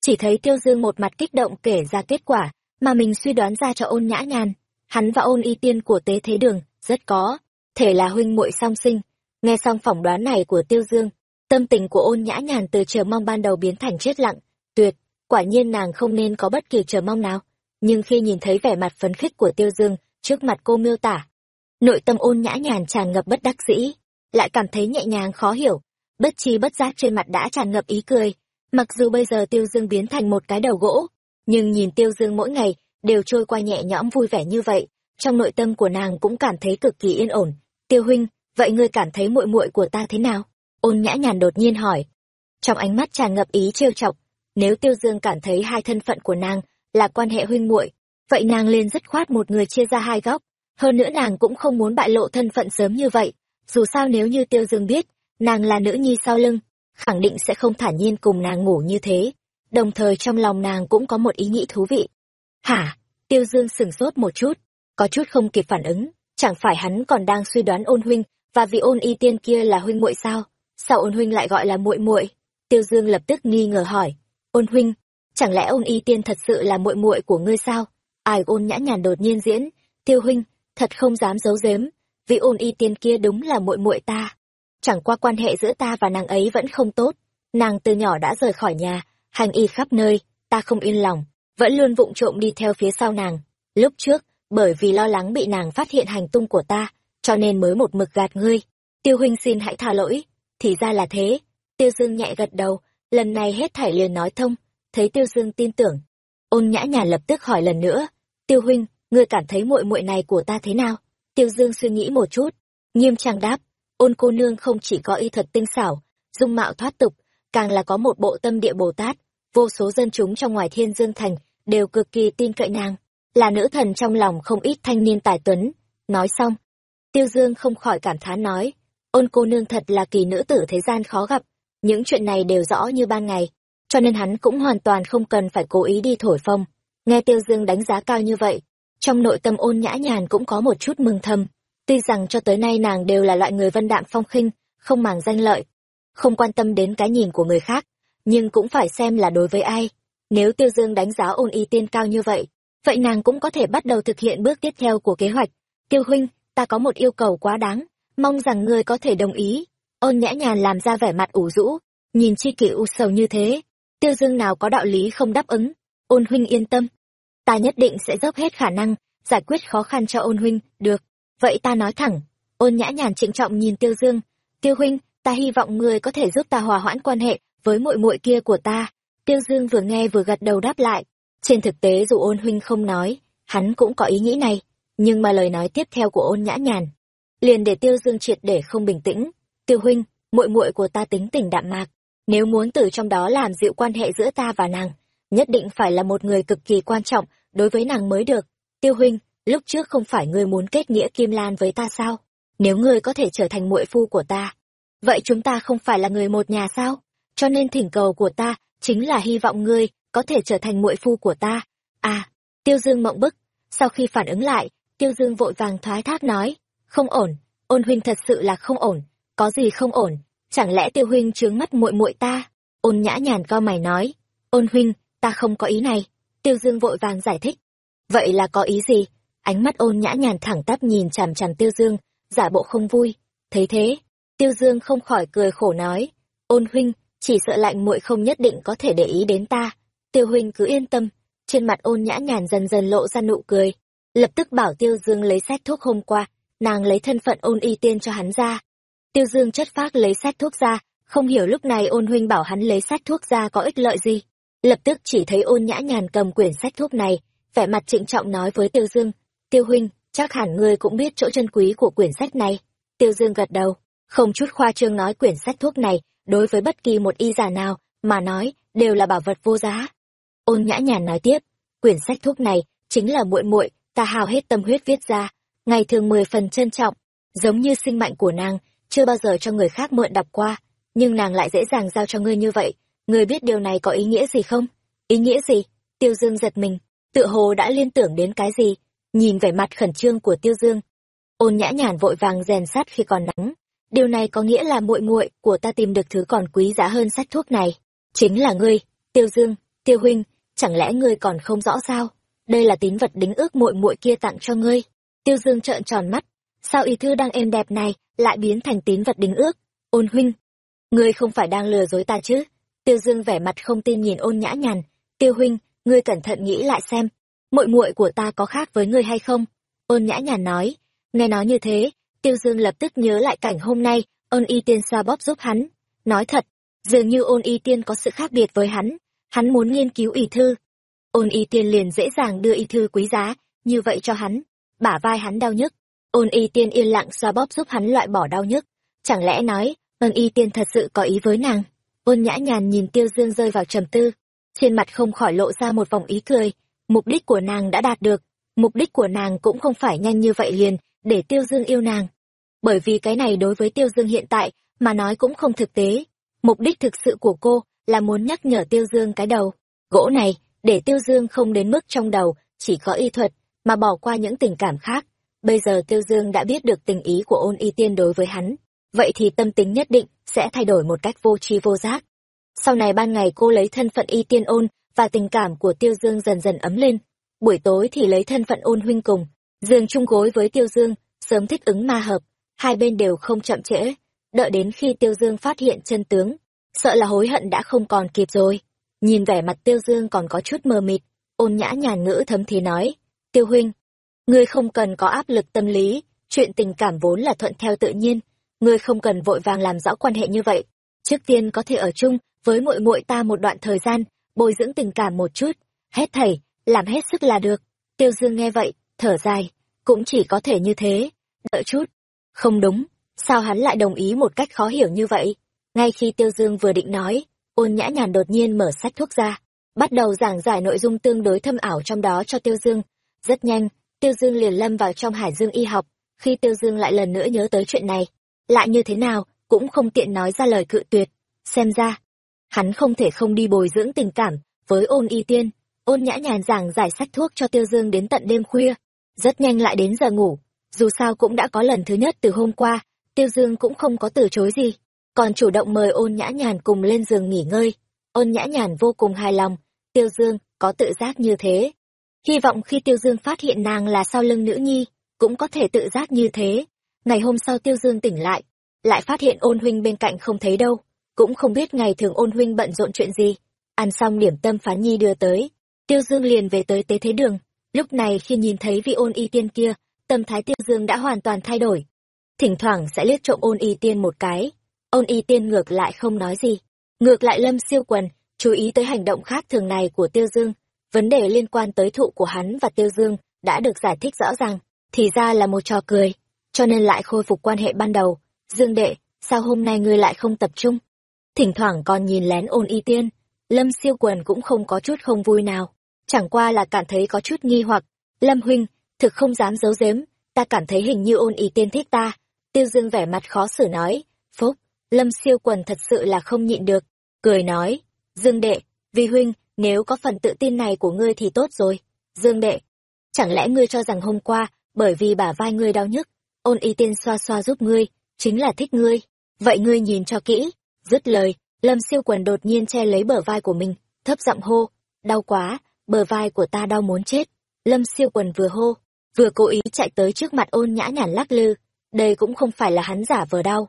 Chỉ thấy tiêu dương một mặt kích động kể ra kết quả mà mình suy đoán ra cho ôn nhã nhàn. Hắn và ôn y tiên của tế thế đường rất có, thể là huynh muội song sinh. Nghe xong phỏng đoán này của tiêu dương tâm tình của ôn nhã nhàn từ chờ mong ban đầu biến thành chết lặng. Tuyệt, quả nhiên nàng không nên có bất kỳ chờ mong nào. Nhưng khi nhìn thấy vẻ mặt phấn khích của tiêu dương trước mặt cô miêu tả, nội tâm ôn nhã nhàn tràn ngập bất đắc dĩ, lại cảm thấy nhẹ nhàng khó hiểu. Bất chi bất giác trên mặt đã tràn ngập ý cười. Mặc dù bây giờ tiêu dương biến thành một cái đầu gỗ, nhưng nhìn tiêu dương mỗi ngày đều trôi qua nhẹ nhõm vui vẻ như vậy, trong nội tâm của nàng cũng cảm thấy cực kỳ yên ổn. Tiêu huynh, vậy ngươi cảm thấy muội muội của ta thế nào? Ôn nhã nhàn đột nhiên hỏi. Trong ánh mắt tràn ngập ý trêu chọc, nếu tiêu dương cảm thấy hai thân phận của nàng là quan hệ huynh muội, vậy nàng liền dứt khoát một người chia ra hai góc. Hơn nữa nàng cũng không muốn bại lộ thân phận sớm như vậy, dù sao nếu như tiêu dương biết, nàng là nữ nhi sau lưng, khẳng định sẽ không thản nhiên cùng nàng ngủ như thế. Đồng thời trong lòng nàng cũng có một ý nghĩ thú vị. Hả? Tiêu dương sửng sốt một chút, có chút không kịp phản ứng, chẳng phải hắn còn đang suy đoán ôn huynh và vị ôn y tiên kia là huynh muội sao? Sao ôn huynh lại gọi là muội muội? Tiêu dương lập tức nghi ngờ hỏi. Ôn huynh, chẳng lẽ ôn y tiên thật sự là muội muội của ngươi sao? Ai ôn nhã nhàn đột nhiên diễn. Tiêu huynh, thật không dám giấu giếm vị ôn y tiên kia đúng là muội muội ta. Chẳng qua quan hệ giữa ta và nàng ấy vẫn không tốt. Nàng từ nhỏ đã rời khỏi nhà, hành y khắp nơi, ta không yên lòng, vẫn luôn vụng trộm đi theo phía sau nàng. Lúc trước, bởi vì lo lắng bị nàng phát hiện hành tung của ta, cho nên mới một mực gạt ngươi. Tiêu huynh xin hãy tha lỗi thì ra là thế. Tiêu dương nhẹ gật đầu, lần này hết thảy liền nói thông. Thấy tiêu dương tin tưởng, ôn nhã nhà lập tức hỏi lần nữa. Tiêu huynh, ngươi cảm thấy muội muội này của ta thế nào? Tiêu dương suy nghĩ một chút, nghiêm trang đáp. Ôn cô nương không chỉ có y thuật tinh xảo, dung mạo thoát tục, càng là có một bộ tâm địa bồ tát. Vô số dân chúng trong ngoài thiên dương thành đều cực kỳ tin cậy nàng. Là nữ thần trong lòng không ít thanh niên tài tuấn. Nói xong, tiêu dương không khỏi cảm thán nói ôn cô nương thật là kỳ nữ tử thế gian khó gặp, những chuyện này đều rõ như ban ngày, cho nên hắn cũng hoàn toàn không cần phải cố ý đi thổi phồng. Nghe tiêu dương đánh giá cao như vậy, trong nội tâm ôn nhã nhàn cũng có một chút mừng thầm. Tuy rằng cho tới nay nàng đều là loại người vân đạm phong khinh, không màng danh lợi, không quan tâm đến cái nhìn của người khác, nhưng cũng phải xem là đối với ai. Nếu tiêu dương đánh giá ôn y tiên cao như vậy vậy nàng cũng có thể bắt đầu thực hiện bước tiếp theo của kế hoạch. Tiêu huynh, ta có một yêu cầu quá đáng mong rằng ngươi có thể đồng ý. Ôn nhã nhàn làm ra vẻ mặt ủ rũ. Nhìn chi kỷ u sầu như thế, tiêu dương nào có đạo lý không đáp ứng? Ôn huynh yên tâm. Ta nhất định sẽ dốc hết khả năng giải quyết khó khăn cho ôn huynh, được. Vậy ta nói thẳng. Ôn nhã nhàn trịnh trọng nhìn tiêu dương. Tiêu huynh, ta hy vọng người có thể giúp ta hòa hoãn quan hệ với muội muội kia của ta. Tiêu dương vừa nghe vừa gật đầu đáp lại. Trên thực tế dù ôn huynh không nói, hắn cũng có ý nghĩ này. Nhưng mà lời nói tiếp theo của ôn nhã nhàn liền để tiêu dương triệt để không bình tĩnh. Tiêu huynh, muội muội của ta tính tình đạm mạc, nếu muốn từ trong đó làm dịu quan hệ giữa ta và nàng, nhất định phải là một người cực kỳ quan trọng, đối với nàng mới được. Tiêu huynh, lúc trước không phải ngươi muốn kết nghĩa kim lan với ta sao? Nếu ngươi có thể trở thành muội phu của ta, vậy chúng ta không phải là người một nhà sao? Cho nên thỉnh cầu của ta chính là hy vọng ngươi có thể trở thành muội phu của ta. À tiêu dương mộng bức. Sau khi phản ứng lại, tiêu dương vội vàng thoái thác nói không ổn, ôn huynh thật sự là không ổn, có gì không ổn, chẳng lẽ tiêu huynh trướng mắt muội muội ta? Ôn nhã nhàn co mày nói, ôn huynh, ta không có ý này, tiêu dương vội vàng giải thích. Vậy là có ý gì? Ánh mắt ôn nhã nhàn thẳng tắp nhìn chằm chằm tiêu dương, giả bộ không vui. Thấy thế, tiêu dương không khỏi cười khổ nói, ôn huynh, chỉ sợ lạnh muội không nhất định có thể để ý đến ta. Tiêu huynh cứ yên tâm. Trên mặt ôn nhã nhàn dần dần lộ ra nụ cười. Lập tức bảo tiêu dương lấy sách thuốc hôm qua nàng lấy thân phận ôn y tiên cho hắn ra. Tiêu dương chất phác lấy sách thuốc ra, không hiểu lúc này ôn huynh bảo hắn lấy sách thuốc ra có ích lợi gì. Lập tức chỉ thấy ôn nhã nhàn cầm quyển sách thuốc này, vẻ mặt trịnh trọng nói với tiêu dương, tiêu huynh, chắc hẳn ngươi cũng biết chỗ chân quý của quyển sách này. Tiêu dương gật đầu, không chút khoa trương nói quyển sách thuốc này, đối với bất kỳ một y giả nào mà nói, đều là bảo vật vô giá. Ôn nhã nhàn nói tiếp, quyển sách thuốc này chính là muội muội ta hào hết tâm huyết viết ra ngày thường mười phần trân trọng, giống như sinh mạnh của nàng, chưa bao giờ cho người khác mượn đọc qua, nhưng nàng lại dễ dàng giao cho ngươi như vậy. Ngươi biết điều này có ý nghĩa gì không? Ý nghĩa gì? Tiêu dương giật mình tự hồ đã liên tưởng đến cái gì, nhìn vẻ mặt khẩn trương của tiêu dương. Ôn nhã nhàn vội vàng rèn sắt khi còn nắng. Điều này có nghĩa là muội muội của ta tìm được thứ còn quý giá hơn sách thuốc này. Chính là ngươi, tiêu dương, tiêu huynh, chẳng lẽ ngươi còn không rõ sao? Đây là tín vật đính ước muội muội kia tặng cho ngươi tiêu dương trợn tròn mắt. Sao y thư đang êm đẹp này lại biến thành tín vật đính ước? Ôn huynh, ngươi không phải đang lừa dối ta chứ? Tiêu dương vẻ mặt không tin nhìn ôn nhã nhàn tiêu huynh, ngươi cẩn thận nghĩ lại xem, muội muội của ta có khác với ngươi hay không? Ôn nhã nhàn nói. Nghe nói như thế, tiêu dương lập tức nhớ lại cảnh hôm nay ôn y tiên xoa bóp giúp hắn. Nói thật, dường như ôn y tiên có sự khác biệt với hắn. Hắn muốn nghiên cứu y thư. Ôn y tiên liền dễ dàng đưa y thư quý giá như vậy cho hắn bả vai hắn đau nhức. Ôn y tiên yên lặng xoa bóp giúp hắn loại bỏ đau nhức. Chẳng lẽ nói ôn y tiên thật sự có ý với nàng? Ôn nhã nhàn nhìn tiêu dương rơi vào trầm tư. Trên mặt không khỏi lộ ra một vòng ý cười. Mục đích của nàng đã đạt được. Mục đích của nàng cũng không phải nhanh như vậy liền, để tiêu dương yêu nàng. Bởi vì cái này đối với tiêu dương hiện tại, mà nói cũng không thực tế. Mục đích thực sự của cô là muốn nhắc nhở tiêu dương cái đầu. Gỗ này, để tiêu dương không đến mức trong đầu, chỉ có y thuật mà bỏ qua những tình cảm khác. Bây giờ tiêu dương đã biết được tình ý của ôn y tiên đối với hắn, vậy thì tâm tính nhất định sẽ thay đổi một cách vô tri vô giác. Sau này ban ngày cô lấy thân phận y tiên ôn và tình cảm của tiêu dương dần dần ấm lên. Buổi tối thì lấy thân phận ôn huynh cùng dương chung gối với tiêu dương, sớm thích ứng ma hợp, hai bên đều không chậm trễ. Đợi đến khi tiêu dương phát hiện chân tướng, sợ là hối hận đã không còn kịp rồi. Nhìn vẻ mặt tiêu dương còn có chút mờ mịt, ôn nhã nhàn ngữ thấm thì nói tiêu huynh, ngươi không cần có áp lực tâm lý, chuyện tình cảm vốn là thuận theo tự nhiên, ngươi không cần vội vàng làm rõ quan hệ như vậy. Trước tiên có thể ở chung với muội muội ta một đoạn thời gian, bồi dưỡng tình cảm một chút. Hết thảy làm hết sức là được. Tiêu dương nghe vậy, thở dài, cũng chỉ có thể như thế. Đợi chút. Không đúng, sao hắn lại đồng ý một cách khó hiểu như vậy? Ngay khi tiêu dương vừa định nói, ôn nhã nhàn đột nhiên mở sách thuốc ra, bắt đầu giảng giải nội dung tương đối thâm ảo trong đó cho tiêu dương rất nhanh, tiêu dương liền lâm vào trong hải dương y học, khi tiêu dương lại lần nữa nhớ tới chuyện này. Lại như thế nào, cũng không tiện nói ra lời cự tuyệt. Xem ra, hắn không thể không đi bồi dưỡng tình cảm với ôn y tiên. Ôn nhã nhàn giảng giải sách thuốc cho tiêu dương đến tận đêm khuya, rất nhanh lại đến giờ ngủ. Dù sao cũng đã có lần thứ nhất từ hôm qua, tiêu dương cũng không có từ chối gì. Còn chủ động mời ôn nhã nhàn cùng lên giường nghỉ ngơi. Ôn nhã nhàn vô cùng hài lòng. Tiêu dương, có tự giác như thế hy vọng khi tiêu dương phát hiện nàng là sau lưng nữ nhi, cũng có thể tự giác như thế. Ngày hôm sau tiêu dương tỉnh lại lại phát hiện ôn huynh bên cạnh không thấy đâu, cũng không biết ngày thường ôn huynh bận rộn chuyện gì. Ăn xong điểm tâm phán nhi đưa tới, tiêu dương liền về tới tế thế đường. Lúc này khi nhìn thấy vị ôn y tiên kia, tâm thái tiêu dương đã hoàn toàn thay đổi. Thỉnh thoảng sẽ liếc trộm ôn y tiên một cái. Ôn y tiên ngược lại không nói gì. Ngược lại lâm siêu quần, chú ý tới hành động khác thường này của tiêu dương vấn đề liên quan tới thụ của hắn và tiêu dương đã được giải thích rõ ràng, thì ra là một trò cười. Cho nên lại khôi phục quan hệ ban đầu. Dương đệ, sao hôm nay ngươi lại không tập trung? Thỉnh thoảng còn nhìn lén ôn y tiên. Lâm siêu quần cũng không có chút không vui nào. Chẳng qua là cảm thấy có chút nghi hoặc. Lâm huynh, thực không dám giấu giếm. Ta cảm thấy hình như ôn y tiên thích ta. Tiêu dương vẻ mặt khó xử nói. Phúc, lâm siêu quần thật sự là không nhịn được. Cười nói. Dương đệ, vi huynh nếu có phần tự tin này của ngươi thì tốt rồi. Dương đệ, chẳng lẽ ngươi cho rằng hôm qua, bởi vì bả vai ngươi đau nhức, ôn y tiên xoa xoa giúp ngươi, chính là thích ngươi? Vậy ngươi nhìn cho kỹ. Dứt lời, lâm siêu quần đột nhiên che lấy bờ vai của mình, thấp giọng hô, đau quá, bờ vai của ta đau muốn chết. Lâm siêu quần vừa hô, vừa cố ý chạy tới trước mặt ôn nhã nhản lắc lư, đây cũng không phải là hắn giả vờ đau,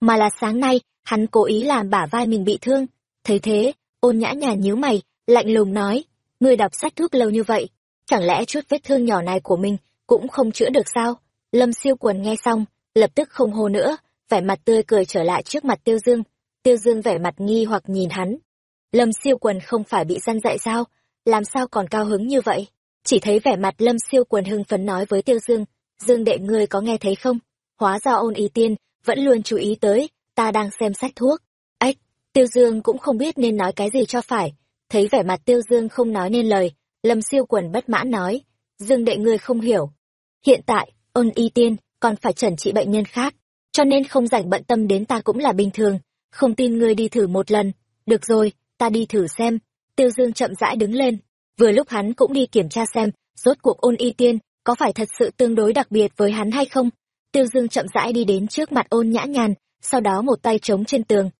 mà là sáng nay, hắn cố ý làm bả vai mình bị thương. Thấy thế, ôn nhã nhàn nhíu mày lạnh lùng nói, ngươi đọc sách thuốc lâu như vậy, chẳng lẽ chút vết thương nhỏ này của mình cũng không chữa được sao? Lâm siêu quần nghe xong, lập tức không hô nữa, vẻ mặt tươi cười trở lại trước mặt tiêu dương. Tiêu dương vẻ mặt nghi hoặc nhìn hắn. Lâm siêu quần không phải bị săn dạy sao? Làm sao còn cao hứng như vậy? Chỉ thấy vẻ mặt lâm siêu quần hưng phấn nói với tiêu dương dương đệ, ngươi có nghe thấy không? Hóa ra ôn ý tiên vẫn luôn chú ý tới, ta đang xem sách thuốc. Ếch tiêu dương cũng không biết nên nói cái gì cho phải thấy vẻ mặt tiêu dương không nói nên lời, lâm siêu quần bất mãn nói, dương đệ ngươi không hiểu. Hiện tại, ôn y tiên còn phải chẩn trị bệnh nhân khác, cho nên không rảnh bận tâm đến ta cũng là bình thường, không tin ngươi đi thử một lần. Được rồi, ta đi thử xem. Tiêu dương chậm rãi đứng lên, vừa lúc hắn cũng đi kiểm tra xem, rốt cuộc ôn y tiên có phải thật sự tương đối đặc biệt với hắn hay không. Tiêu dương chậm rãi đi đến trước mặt ôn nhã nhàn sau đó một tay chống trên tường.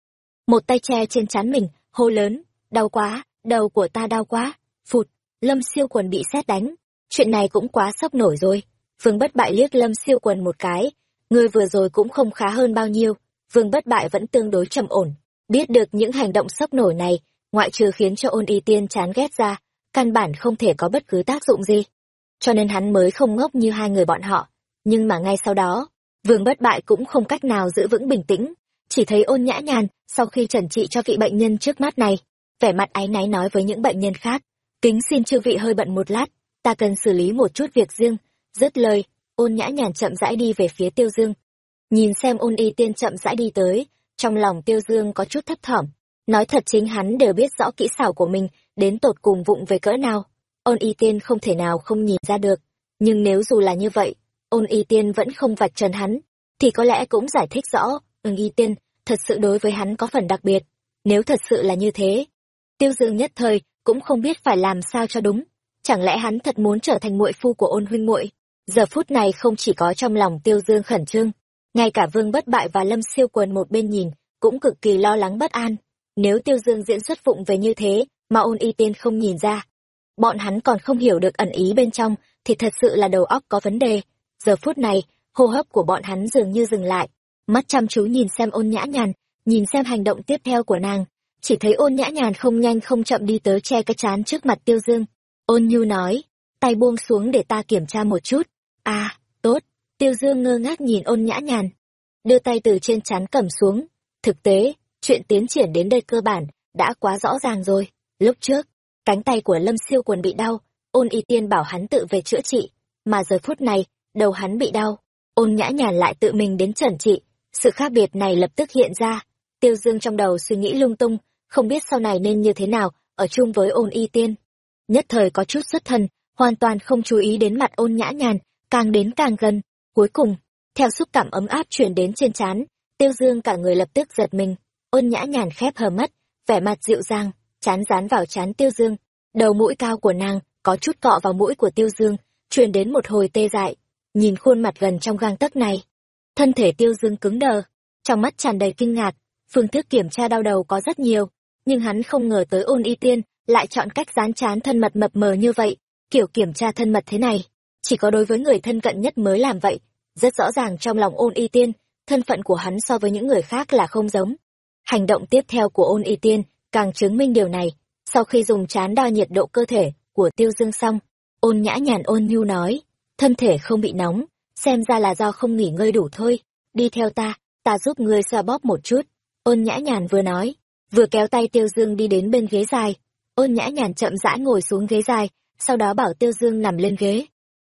Một tay che trên trán mình, hô lớn, đau quá đầu của ta đau quá. Phụt, lâm siêu quần bị xét đánh. Chuyện này cũng quá sốc nổi rồi. Vương bất bại liếc lâm siêu quần một cái. Người vừa rồi cũng không khá hơn bao nhiêu. Vương bất bại vẫn tương đối trầm ổn. Biết được những hành động sốc nổi này, ngoại trừ khiến cho ôn y tiên chán ghét ra, căn bản không thể có bất cứ tác dụng gì. Cho nên hắn mới không ngốc như hai người bọn họ. Nhưng mà ngay sau đó, vương bất bại cũng không cách nào giữ vững bình tĩnh. Chỉ thấy ôn nhã nhàn sau khi trần trị cho vị bệnh nhân trước mắt này vẻ mặt áy náy nói với những bệnh nhân khác. Kính xin chư vị hơi bận một lát, ta cần xử lý một chút việc riêng. Dứt lời, ôn nhã nhàn chậm rãi đi về phía tiêu dương. Nhìn xem ôn y tiên chậm rãi đi tới, trong lòng tiêu dương có chút thấp thỏm. Nói thật chính hắn đều biết rõ kỹ xảo của mình, đến tột cùng vụng về cỡ nào. Ôn y tiên không thể nào không nhìn ra được. Nhưng nếu dù là như vậy, ôn y tiên vẫn không vạch trần hắn, thì có lẽ cũng giải thích rõ ưng y tiên, thật sự đối với hắn có phần đặc biệt. Nếu thật sự là như thế tiêu dương nhất thời cũng không biết phải làm sao cho đúng. Chẳng lẽ hắn thật muốn trở thành muội phu của ôn huynh muội? Giờ phút này không chỉ có trong lòng tiêu dương khẩn trương, ngay cả vương bất bại và lâm siêu quần một bên nhìn cũng cực kỳ lo lắng bất an. Nếu tiêu dương diễn xuất phụng về như thế mà ôn y tiên không nhìn ra, bọn hắn còn không hiểu được ẩn ý bên trong thì thật sự là đầu óc có vấn đề. Giờ phút này, hô hấp của bọn hắn dường như dừng lại, mắt chăm chú nhìn xem ôn nhã nhàn, nhìn xem hành động tiếp theo của nàng chỉ thấy ôn nhã nhàn không nhanh không chậm đi tới che cái chán trước mặt tiêu dương. Ôn nhu nói, tay buông xuống để ta kiểm tra một chút. À tốt. Tiêu dương ngơ ngác nhìn ôn nhã nhàn. Đưa tay từ trên chán cầm xuống. Thực tế, chuyện tiến triển đến đây cơ bản đã quá rõ ràng rồi. Lúc trước, cánh tay của lâm siêu quần bị đau. Ôn y tiên bảo hắn tự về chữa trị. Mà giờ phút này, đầu hắn bị đau. Ôn nhã nhàn lại tự mình đến trần trị. Sự khác biệt này lập tức hiện ra. Tiêu dương trong đầu suy nghĩ lung tung không biết sau này nên như thế nào, ở chung với ôn y tiên. Nhất thời có chút xuất thần, hoàn toàn không chú ý đến mặt ôn nhã nhàn, càng đến càng gần. Cuối cùng, theo xúc cảm ấm áp chuyển đến trên trán, tiêu dương cả người lập tức giật mình. Ôn nhã nhàn khép hờ mắt, vẻ mặt dịu dàng, chán dán vào chán tiêu dương. Đầu mũi cao của nàng, có chút cọ vào mũi của tiêu dương, truyền đến một hồi tê dại. Nhìn khuôn mặt gần trong gang tấc này, thân thể tiêu dương cứng đờ, trong mắt tràn đầy kinh ngạc, phương thức kiểm tra đau đầu có rất nhiều nhưng hắn không ngờ tới ôn y tiên lại chọn cách dán chán thân mật mập mờ như vậy, kiểu kiểm tra thân mật thế này. Chỉ có đối với người thân cận nhất mới làm vậy, rất rõ ràng trong lòng ôn y tiên, thân phận của hắn so với những người khác là không giống. Hành động tiếp theo của ôn y tiên càng chứng minh điều này. Sau khi dùng chán đo nhiệt độ cơ thể của tiêu dương xong, ôn nhã nhàn ôn nhu nói, thân thể không bị nóng, xem ra là do không nghỉ ngơi đủ thôi. Đi theo ta ta giúp ngươi xoa bóp một chút. Ôn nhã nhàn vừa nói vừa kéo tay tiêu dương đi đến bên ghế dài. Ôn nhã nhàn chậm rãi ngồi xuống ghế dài, sau đó bảo tiêu dương nằm lên ghế.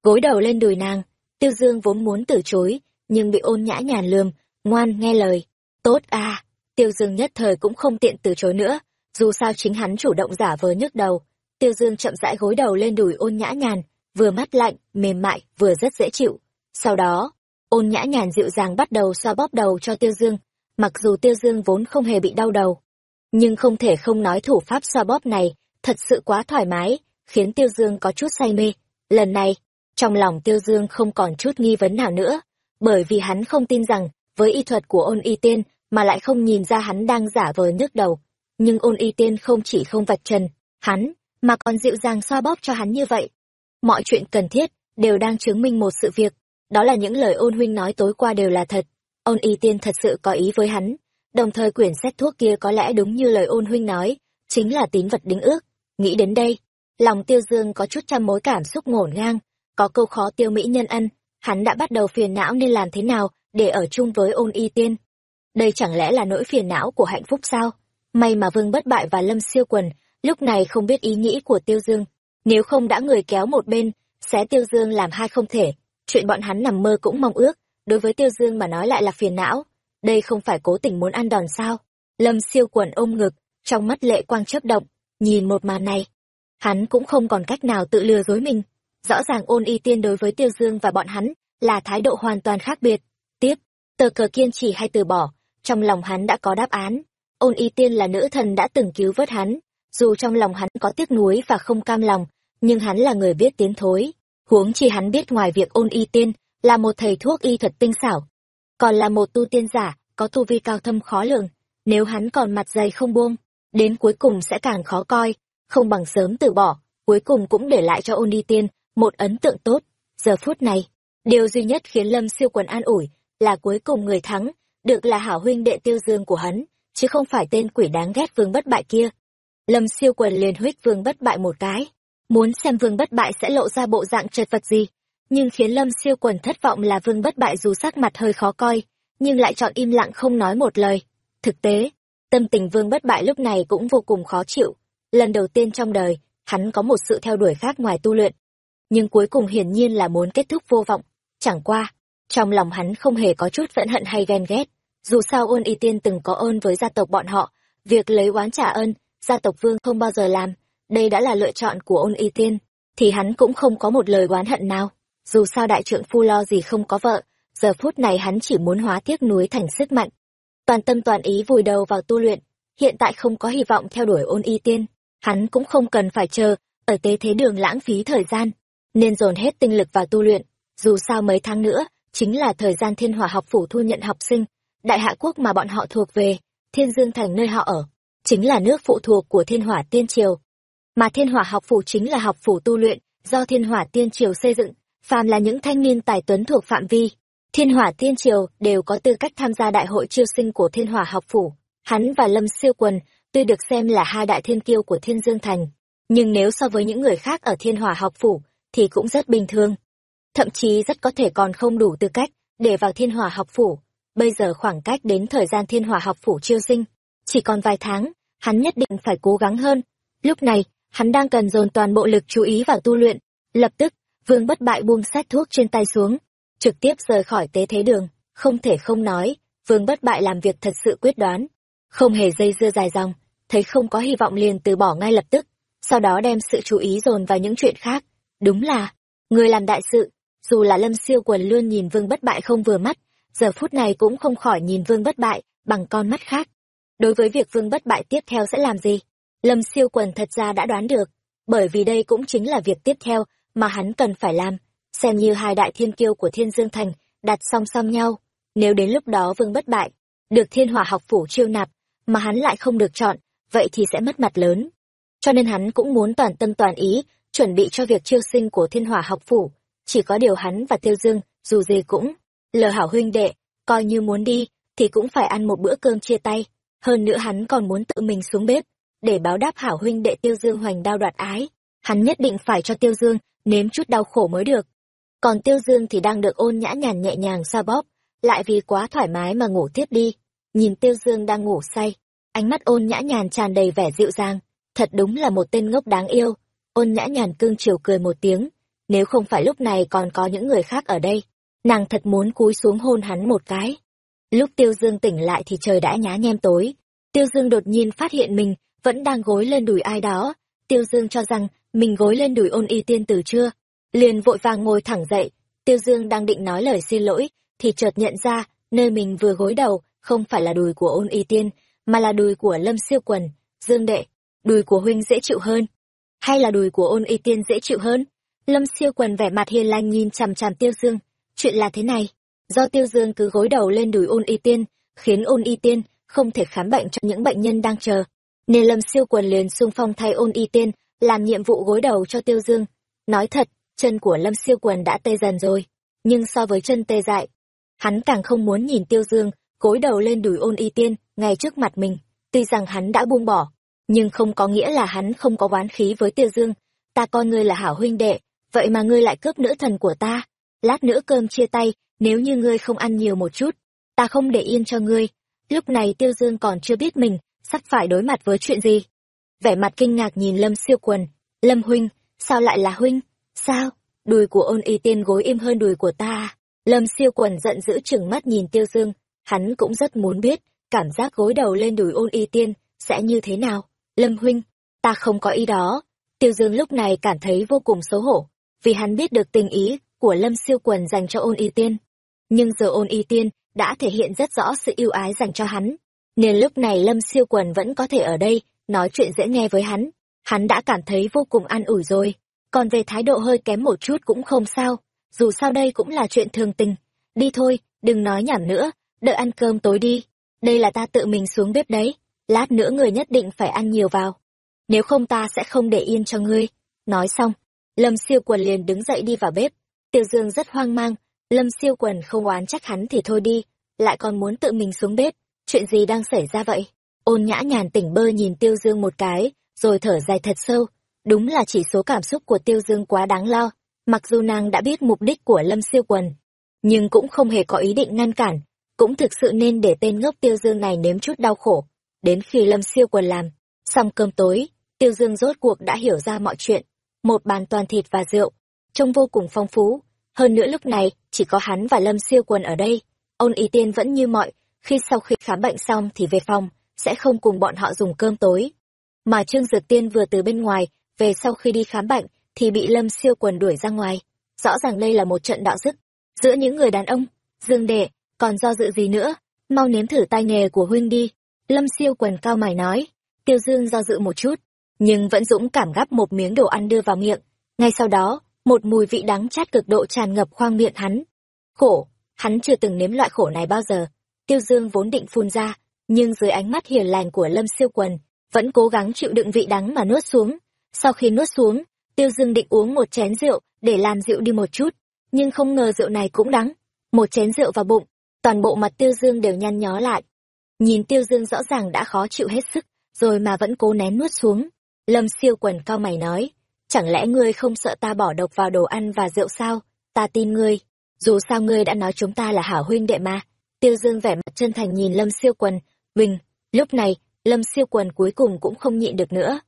Gối đầu lên đùi nàng, tiêu dương vốn muốn từ chối, nhưng bị ôn nhã nhàn lườm, ngoan nghe lời. Tốt à tiêu dương nhất thời cũng không tiện từ chối nữa, dù sao chính hắn chủ động giả vờ nhức đầu. Tiêu dương chậm rãi gối đầu lên đùi ôn nhã nhàn, vừa mắt lạnh, mềm mại, vừa rất dễ chịu. Sau đó, ôn nhã nhàn dịu dàng bắt đầu xoa bóp đầu cho tiêu dương, mặc dù tiêu dương vốn không hề bị đau đầu nhưng không thể không nói thủ pháp xoa bóp này thật sự quá thoải mái, khiến tiêu dương có chút say mê. Lần này, trong lòng tiêu dương không còn chút nghi vấn nào nữa, bởi vì hắn không tin rằng với y thuật của ôn y tiên mà lại không nhìn ra hắn đang giả vờ nhức đầu. Nhưng ôn y tiên không chỉ không vạch trần hắn, mà còn dịu dàng xoa bóp cho hắn như vậy. Mọi chuyện cần thiết đều đang chứng minh một sự việc, đó là những lời ôn huynh nói tối qua đều là thật. Ôn y tiên thật sự có ý với hắn đồng thời quyển sách thuốc kia có lẽ đúng như lời ôn huynh nói, chính là tín vật đính ước. Nghĩ đến đây, lòng tiêu dương có chút trăm mối cảm xúc ngổn ngang, có câu khó tiêu mỹ nhân ân, hắn đã bắt đầu phiền não nên làm thế nào để ở chung với ôn y tiên? Đây chẳng lẽ là nỗi phiền não của hạnh phúc sao? May mà vương bất bại và lâm siêu quần lúc này không biết ý nghĩ của tiêu dương, nếu không đã người kéo một bên xé tiêu dương làm hai không thể, chuyện bọn hắn nằm mơ cũng mong ước, đối với tiêu dương mà nói lại là phiền não đây không phải cố tình muốn ăn đòn sao? Lâm siêu quần ôm ngực, trong mắt lệ quang chớp động, nhìn một màn này. Hắn cũng không còn cách nào tự lừa dối mình. Rõ ràng ôn y tiên đối với tiêu dương và bọn hắn là thái độ hoàn toàn khác biệt. Tiếp, tờ cờ kiên trì hay từ bỏ, trong lòng hắn đã có đáp án. Ôn y tiên là nữ thần đã từng cứu vớt hắn. Dù trong lòng hắn có tiếc nuối và không cam lòng, nhưng hắn là người biết tiến thối. Huống chi hắn biết ngoài việc ôn y tiên là một thầy thuốc y thuật tinh xảo còn là một tu tiên giả, có tu vi cao thâm khó lường. Nếu hắn còn mặt dày không buông, đến cuối cùng sẽ càng khó coi, không bằng sớm từ bỏ, cuối cùng cũng để lại cho ôn đi tiên một ấn tượng tốt. Giờ phút này, điều duy nhất khiến lâm siêu quần an ủi là cuối cùng người thắng được là hảo huynh đệ tiêu dương của hắn, chứ không phải tên quỷ đáng ghét vương bất bại kia. Lâm siêu quần liền huých vương bất bại một cái, muốn xem vương bất bại sẽ lộ ra bộ dạng chật vật gì nhưng khiến lâm siêu quần thất vọng là vương bất bại dù sắc mặt hơi khó coi, nhưng lại chọn im lặng không nói một lời. Thực tế, tâm tình vương bất bại lúc này cũng vô cùng khó chịu. Lần đầu tiên trong đời, hắn có một sự theo đuổi khác ngoài tu luyện. Nhưng cuối cùng hiển nhiên là muốn kết thúc vô vọng. Chẳng qua, trong lòng hắn không hề có chút phẫn hận hay ghen ghét. Dù sao ôn y tiên từng có ơn với gia tộc bọn họ, việc lấy oán trả ơn, gia tộc vương không bao giờ làm, đây đã là lựa chọn của ôn y tiên, thì hắn cũng không có một lời oán hận nào dù sao đại trượng phu lo gì không có vợ, giờ phút này hắn chỉ muốn hóa tiếc núi thành sức mạnh. Toàn tâm toàn ý vùi đầu vào tu luyện, hiện tại không có hy vọng theo đuổi ôn y tiên. Hắn cũng không cần phải chờ, ở tế thế đường lãng phí thời gian, nên dồn hết tinh lực vào tu luyện. Dù sao mấy tháng nữa, chính là thời gian thiên hỏa học phủ thu nhận học sinh, đại hạ quốc mà bọn họ thuộc về, thiên dương thành nơi họ ở, chính là nước phụ thuộc của thiên hỏa tiên triều. Mà thiên hỏa học phủ chính là học phủ tu luyện, do thiên hỏa tiên triều xây dựng phàm là những thanh niên tài tuấn thuộc phạm vi, thiên hỏa thiên triều đều có tư cách tham gia đại hội chiêu sinh của thiên hỏa học phủ. Hắn và lâm siêu quần tuy được xem là hai đại thiên kiêu của thiên dương thành, nhưng nếu so với những người khác ở thiên hỏa học phủ thì cũng rất bình thường. Thậm chí rất có thể còn không đủ tư cách để vào thiên hỏa học phủ. Bây giờ khoảng cách đến thời gian thiên hỏa học phủ chiêu sinh, chỉ còn vài tháng, hắn nhất định phải cố gắng hơn. Lúc này, hắn đang cần dồn toàn bộ lực chú ý vào tu luyện, lập tức vương bất bại buông sát thuốc trên tay xuống, trực tiếp rời khỏi tế thế đường, không thể không nói, vương bất bại làm việc thật sự quyết đoán, không hề dây dưa dài dòng, thấy không có hy vọng liền từ bỏ ngay lập tức, sau đó đem sự chú ý dồn vào những chuyện khác. Đúng là, người làm đại sự, dù là lâm siêu quần luôn nhìn vương bất bại không vừa mắt, giờ phút này cũng không khỏi nhìn vương bất bại bằng con mắt khác. Đối với việc vương bất bại tiếp theo sẽ làm gì, lâm siêu quần thật ra đã đoán được, bởi vì đây cũng chính là việc tiếp theo mà hắn cần phải làm, xem như hai đại thiên kiêu của thiên dương thành đặt song song nhau. Nếu đến lúc đó vương bất bại, được thiên hỏa học phủ chiêu nạp mà hắn lại không được chọn, vậy thì sẽ mất mặt lớn. Cho nên hắn cũng muốn toàn tâm toàn ý chuẩn bị cho việc chiêu sinh của thiên hỏa học phủ. Chỉ có điều hắn và tiêu dương dù gì cũng lờ hảo huynh đệ, coi như muốn đi thì cũng phải ăn một bữa cơm chia tay. Hơn nữa hắn còn muốn tự mình xuống bếp để báo đáp hảo huynh đệ tiêu dương hoành đao đoạt ái. Hắn nhất định phải cho tiêu dương nếm chút đau khổ mới được. Còn tiêu dương thì đang được ôn nhã nhàn nhẹ nhàng xoa bóp, lại vì quá thoải mái mà ngủ tiếp đi. Nhìn tiêu dương đang ngủ say, ánh mắt ôn nhã nhàn tràn đầy vẻ dịu dàng, thật đúng là một tên ngốc đáng yêu. Ôn nhã nhàn cương chiều cười một tiếng, nếu không phải lúc này còn có những người khác ở đây, nàng thật muốn cúi xuống hôn hắn một cái. Lúc tiêu dương tỉnh lại thì trời đã nhá nhem tối. Tiêu dương đột nhiên phát hiện mình vẫn đang gối lên đùi ai đó. Tiêu dương cho rằng mình gối lên đùi ôn y tiên từ chưa? Liền vội vàng ngồi thẳng dậy. Tiêu dương đang định nói lời xin lỗi, thì chợt nhận ra nơi mình vừa gối đầu không phải là đùi của ôn y tiên, mà là đùi của lâm siêu quần. Dương đệ, đùi của huynh dễ chịu hơn. Hay là đùi của ôn y tiên dễ chịu hơn? Lâm siêu quần vẻ mặt hiền lành nhìn chằm chằm tiêu dương. Chuyện là thế này, do tiêu dương cứ gối đầu lên đùi ôn y tiên, khiến ôn y tiên không thể khám bệnh cho những bệnh nhân đang chờ. Nên lâm siêu quần liền xung phong thay ôn y tiên làm nhiệm vụ gối đầu cho tiêu dương. Nói thật, chân của lâm siêu quần đã tê dần rồi, nhưng so với chân tê dại, hắn càng không muốn nhìn tiêu dương gối đầu lên đùi ôn y tiên ngay trước mặt mình. Tuy rằng hắn đã buông bỏ, nhưng không có nghĩa là hắn không có oán khí với tiêu dương. Ta coi ngươi là hảo huynh đệ, vậy mà ngươi lại cướp nữ thần của ta. Lát nữa cơm chia tay, nếu như ngươi không ăn nhiều một chút, ta không để yên cho ngươi. Lúc này tiêu dương còn chưa biết mình sắp phải đối mặt với chuyện gì vẻ mặt kinh ngạc nhìn lâm siêu quần. Lâm huynh, sao lại là huynh? Sao? Đùi của ôn y tiên gối im hơn đùi của ta à? lâm siêu quần giận dữ chừng mắt nhìn tiêu dương. Hắn cũng rất muốn biết, cảm giác gối đầu lên đùi ôn y tiên sẽ như thế nào. Lâm huynh, ta không có ý đó. Tiêu dương lúc này cảm thấy vô cùng xấu hổ, vì hắn biết được tình ý của lâm siêu quần dành cho ôn y tiên. Nhưng giờ ôn y tiên đã thể hiện rất rõ sự yêu ái dành cho hắn, nên lúc này lâm siêu quần vẫn có thể ở đây nói chuyện dễ nghe với hắn. Hắn đã cảm thấy vô cùng an ủi rồi. Còn về thái độ hơi kém một chút cũng không sao. Dù sao đây cũng là chuyện thường tình. Đi thôi, đừng nói nhảm nữa. Đợi ăn cơm tối đi. Đây là ta tự mình xuống bếp đấy. Lát nữa người nhất định phải ăn nhiều vào. Nếu không ta sẽ không để yên cho ngươi. Nói xong, lâm siêu quần liền đứng dậy đi vào bếp. Tiểu dương rất hoang mang. Lâm siêu quần không oán trách hắn thì thôi đi. Lại còn muốn tự mình xuống bếp. Chuyện gì đang xảy ra vậy? Ôn nhã nhàn tỉnh bơ nhìn tiêu dương một cái, rồi thở dài thật sâu. Đúng là chỉ số cảm xúc của tiêu dương quá đáng lo, mặc dù nàng đã biết mục đích của lâm siêu quần, nhưng cũng không hề có ý định ngăn cản. Cũng thực sự nên để tên ngốc tiêu dương này nếm chút đau khổ. Đến khi lâm siêu quần làm xong cơm tối, tiêu dương rốt cuộc đã hiểu ra mọi chuyện. Một bàn toàn thịt và rượu, trông vô cùng phong phú. Hơn nữa lúc này, chỉ có hắn và lâm siêu quần ở đây. Ôn ý tiên vẫn như mọi, khi sau khi khám bệnh xong thì về phòng sẽ không cùng bọn họ dùng cơm tối. Mà trương dược tiên vừa từ bên ngoài, về sau khi đi khám bệnh, thì bị lâm siêu quần đuổi ra ngoài. Rõ ràng đây là một trận đạo dứt giữa những người đàn ông, dương đệ, còn do dự gì nữa, mau nếm thử tay nghề của huynh đi. Lâm siêu quần cao mày nói. Tiêu dương do dự một chút, nhưng vẫn dũng cảm gắp một miếng đồ ăn đưa vào miệng. Ngay sau đó, một mùi vị đắng chát cực độ tràn ngập khoang miệng hắn. Khổ, hắn chưa từng nếm loại khổ này bao giờ. Tiêu dương vốn định phun ra nhưng dưới ánh mắt hiền lành của lâm siêu quần, vẫn cố gắng chịu đựng vị đắng mà nuốt xuống. Sau khi nuốt xuống, tiêu dương định uống một chén rượu để làm rượu đi một chút, nhưng không ngờ rượu này cũng đắng. Một chén rượu vào bụng, toàn bộ mặt tiêu dương đều nhăn nhó lại. Nhìn tiêu dương rõ ràng đã khó chịu hết sức, rồi mà vẫn cố nén nuốt xuống. Lâm siêu quần cao mày nói, chẳng lẽ ngươi không sợ ta bỏ độc vào đồ ăn và rượu sao? Ta tin ngươi. Dù sao ngươi đã nói chúng ta là hảo huynh đệ mà. Tiêu dương vẻ mặt chân thành nhìn lâm siêu quần bình lúc này, lâm siêu quần cuối cùng cũng không nhịn được nữa.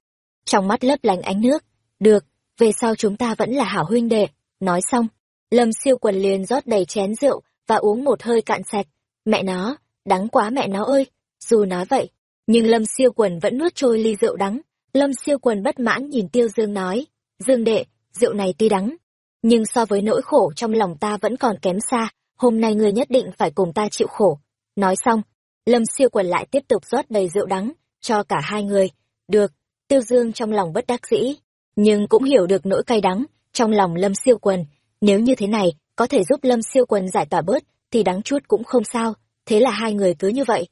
Trong mắt lấp lánh ánh nước, được, về sau chúng ta vẫn là hảo huynh đệ. Nói xong, lâm siêu quần liền rót đầy chén rượu và uống một hơi cạn sạch. Mẹ nó, đắng quá mẹ nó ơi. Dù nói vậy, nhưng lâm siêu quần vẫn nuốt trôi ly rượu đắng. Lâm siêu quần bất mãn nhìn tiêu dương nói, dương đệ, rượu này tuy đắng, nhưng so với nỗi khổ trong lòng ta vẫn còn kém xa. Hôm nay ngươi nhất định phải cùng ta chịu khổ. Nói xong lâm siêu quần lại tiếp tục rót đầy rượu đắng, cho cả hai người. Được, tiêu dương trong lòng bất đắc dĩ, nhưng cũng hiểu được nỗi cay đắng trong lòng lâm siêu quần. Nếu như thế này, có thể giúp lâm siêu quần giải tỏa bớt, thì đắng chút cũng không sao. Thế là hai người cứ như vậy.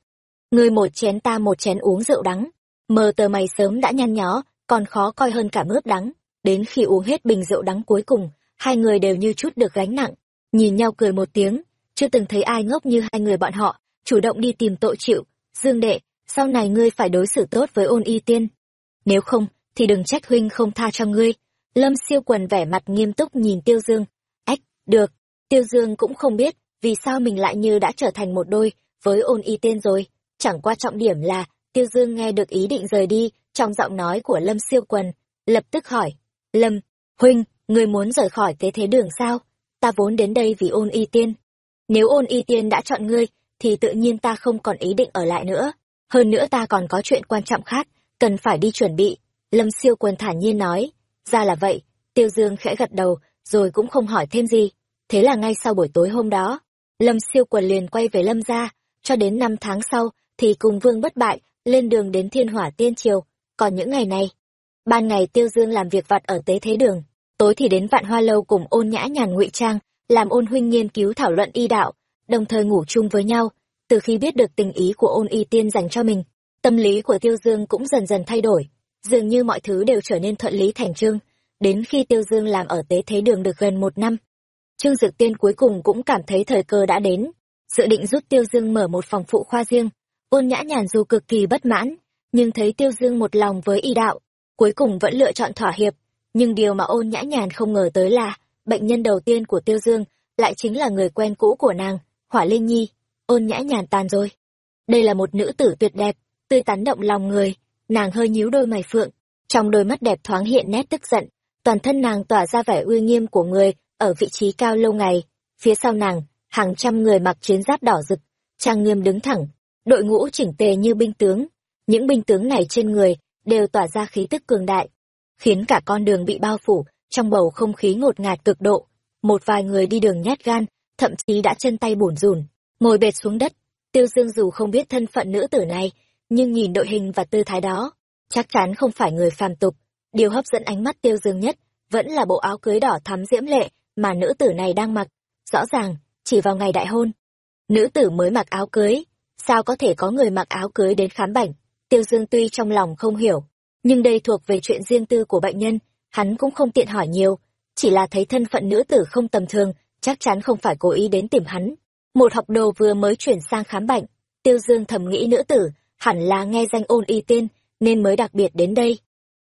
Người một chén ta một chén uống rượu đắng. Mờ tờ mày sớm đã nhăn nhó, còn khó coi hơn cả mướp đắng. Đến khi uống hết bình rượu đắng cuối cùng, hai người đều như chút được gánh nặng. Nhìn nhau cười một tiếng, chưa từng thấy ai ngốc như hai người bọn họ chủ động đi tìm tội chịu. Dương đệ, sau này ngươi phải đối xử tốt với ôn y tiên. Nếu không, thì đừng trách huynh không tha cho ngươi. Lâm siêu quần vẻ mặt nghiêm túc nhìn tiêu dương. Ách, được. Tiêu dương cũng không biết vì sao mình lại như đã trở thành một đôi với ôn y tiên rồi. Chẳng qua trọng điểm là tiêu dương nghe được ý định rời đi trong giọng nói của lâm siêu quần, lập tức hỏi. Lâm, huynh, ngươi muốn rời khỏi thế thế đường sao? Ta vốn đến đây vì ôn y tiên. Nếu ôn y tiên đã chọn ngươi thì tự nhiên ta không còn ý định ở lại nữa. Hơn nữa ta còn có chuyện quan trọng khác cần phải đi chuẩn bị. Lâm siêu quân thản nhiên nói. Ra là vậy, tiêu dương khẽ gật đầu, rồi cũng không hỏi thêm gì. Thế là ngay sau buổi tối hôm đó, lâm siêu quần liền quay về lâm gia. Cho đến năm tháng sau thì cùng vương bất bại lên đường đến thiên hỏa tiên triều. Còn những ngày này, ban ngày tiêu dương làm việc vặt ở tế thế đường. Tối thì đến vạn hoa lâu cùng ôn nhã nhàn ngụy trang, làm ôn huynh nghiên cứu thảo luận y đạo đồng thời ngủ chung với nhau. Từ khi biết được tình ý của ôn y tiên dành cho mình, tâm lý của tiêu dương cũng dần dần thay đổi. Dường như mọi thứ đều trở nên thuận lý thành trương. Đến khi tiêu dương làm ở tế thế đường được gần một năm, trương dực tiên cuối cùng cũng cảm thấy thời cơ đã đến. Dự định rút tiêu dương mở một phòng phụ khoa riêng. Ôn nhã nhàn dù cực kỳ bất mãn, nhưng thấy tiêu dương một lòng với y đạo, cuối cùng vẫn lựa chọn thỏa hiệp. Nhưng điều mà ôn nhã nhàn không ngờ tới là, bệnh nhân đầu tiên của tiêu dương lại chính là người quen cũ của nàng hỏa linh nhi, ôn nhã nhàn tàn rồi. Đây là một nữ tử tuyệt đẹp, tươi tắn động lòng người, nàng hơi nhíu đôi mày phượng, trong đôi mắt đẹp thoáng hiện nét tức giận, toàn thân nàng tỏa ra vẻ uy nghiêm của người ở vị trí cao lâu ngày. Phía sau nàng, hàng trăm người mặc chiến giáp đỏ rực, trang nghiêm đứng thẳng, đội ngũ chỉnh tề như binh tướng. Những binh tướng này trên người đều tỏa ra khí tức cường đại, khiến cả con đường bị bao phủ trong bầu không khí ngột ngạt cực độ. Một vài người đi đường nhát gan thậm chí đã chân tay bủn rủn, ngồi bệt xuống đất. Tiêu dương dù không biết thân phận nữ tử này, nhưng nhìn đội hình và tư thái đó, chắc chắn không phải người phàm tục. Điều hấp dẫn ánh mắt tiêu dương nhất vẫn là bộ áo cưới đỏ thắm diễm lệ mà nữ tử này đang mặc. Rõ ràng, chỉ vào ngày đại hôn, nữ tử mới mặc áo cưới. Sao có thể có người mặc áo cưới đến khám bệnh? Tiêu dương tuy trong lòng không hiểu, nhưng đây thuộc về chuyện riêng tư của bệnh nhân, hắn cũng không tiện hỏi nhiều. Chỉ là thấy thân phận nữ tử không tầm thường chắc chắn không phải cố ý đến tìm hắn. Một học đồ vừa mới chuyển sang khám bệnh, tiêu dương thầm nghĩ nữ tử hẳn là nghe danh ôn y tiên nên mới đặc biệt đến đây.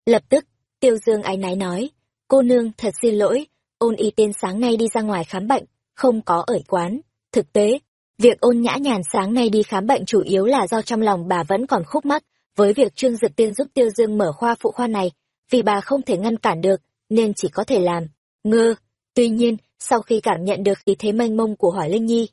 Lập tức, tiêu dương áy náy nói, cô nương thật xin lỗi, ôn y tiên sáng nay đi ra ngoài khám bệnh, không có ở quán. Thực tế, việc ôn nhã nhàn sáng nay đi khám bệnh chủ yếu là do trong lòng bà vẫn còn khúc mắc với việc trương dực tiên giúp tiêu dương mở khoa phụ khoa này, vì bà không thể ngăn cản được, nên chỉ có thể làm, ngơ. Tuy nhiên, sau khi cảm nhận được khí thế mênh mông của Hỏa Linh Nhi,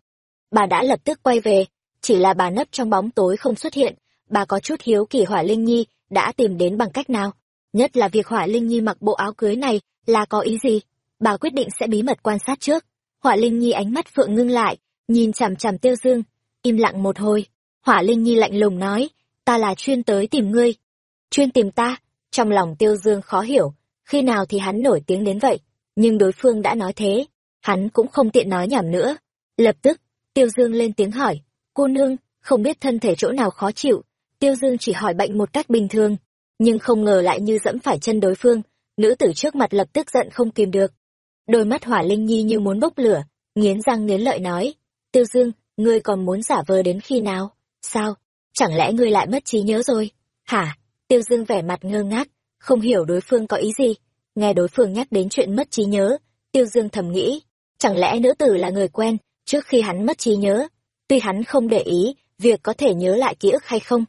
bà đã lập tức quay về, chỉ là bà nấp trong bóng tối không xuất hiện, bà có chút hiếu kỳ Hỏa Linh Nhi đã tìm đến bằng cách nào, nhất là việc Hỏa Linh Nhi mặc bộ áo cưới này là có ý gì, bà quyết định sẽ bí mật quan sát trước. Hỏa Linh Nhi ánh mắt phượng ngưng lại, nhìn chằm chằm Tiêu Dương, im lặng một hồi, Hỏa Linh Nhi lạnh lùng nói, ta là chuyên tới tìm ngươi. Chuyên tìm ta, trong lòng Tiêu Dương khó hiểu, khi nào thì hắn nổi tiếng đến vậy, nhưng đối phương đã nói thế, hắn cũng không tiện nói nhảm nữa. Lập tức, Tiêu Dương lên tiếng hỏi, cô nương, không biết thân thể chỗ nào khó chịu, Tiêu Dương chỉ hỏi bệnh một cách bình thường, nhưng không ngờ lại như dẫm phải chân đối phương, nữ tử trước mặt lập tức giận không kìm được. Đôi mắt hỏa linh nhi như muốn bốc lửa, nghiến răng nghiến lợi nói, Tiêu Dương, ngươi còn muốn giả vờ đến khi nào? Sao? Chẳng lẽ ngươi lại mất trí nhớ rồi? Hả? Tiêu Dương vẻ mặt ngơ ngác, không hiểu đối phương có ý gì. Nghe đối phương nhắc đến chuyện mất trí nhớ, Tiêu Dương thầm nghĩ, chẳng lẽ nữ tử là người quen trước khi hắn mất trí nhớ? Tuy hắn không để ý việc có thể nhớ lại ký ức hay không,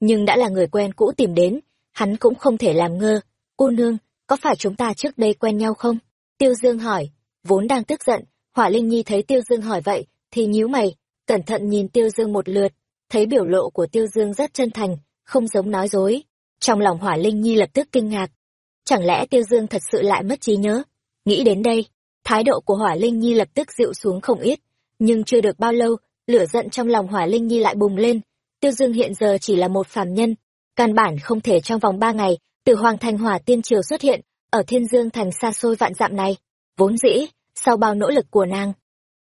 nhưng đã là người quen cũ tìm đến, hắn cũng không thể làm ngơ. Cô nương, có phải chúng ta trước đây quen nhau không? Tiêu Dương hỏi, vốn đang tức giận, Hỏa Linh Nhi thấy Tiêu Dương hỏi vậy, thì nhíu mày, cẩn thận nhìn Tiêu Dương một lượt, thấy biểu lộ của Tiêu Dương rất chân thành, không giống nói dối. Trong lòng Hỏa Linh Nhi lập tức kinh ngạc. Chẳng lẽ Tiêu Dương thật sự lại mất trí nhớ? Nghĩ đến đây, thái độ của Hỏa Linh Nhi lập tức dịu xuống không ít, nhưng chưa được bao lâu, lửa giận trong lòng Hỏa Linh Nhi lại bùng lên. Tiêu Dương hiện giờ chỉ là một phàm nhân, căn bản không thể trong vòng ba ngày từ Hoàng Thành Hỏa Tiên Triều xuất hiện ở Thiên Dương thành xa xôi vạn dặm này. Vốn dĩ, sau bao nỗ lực của nàng,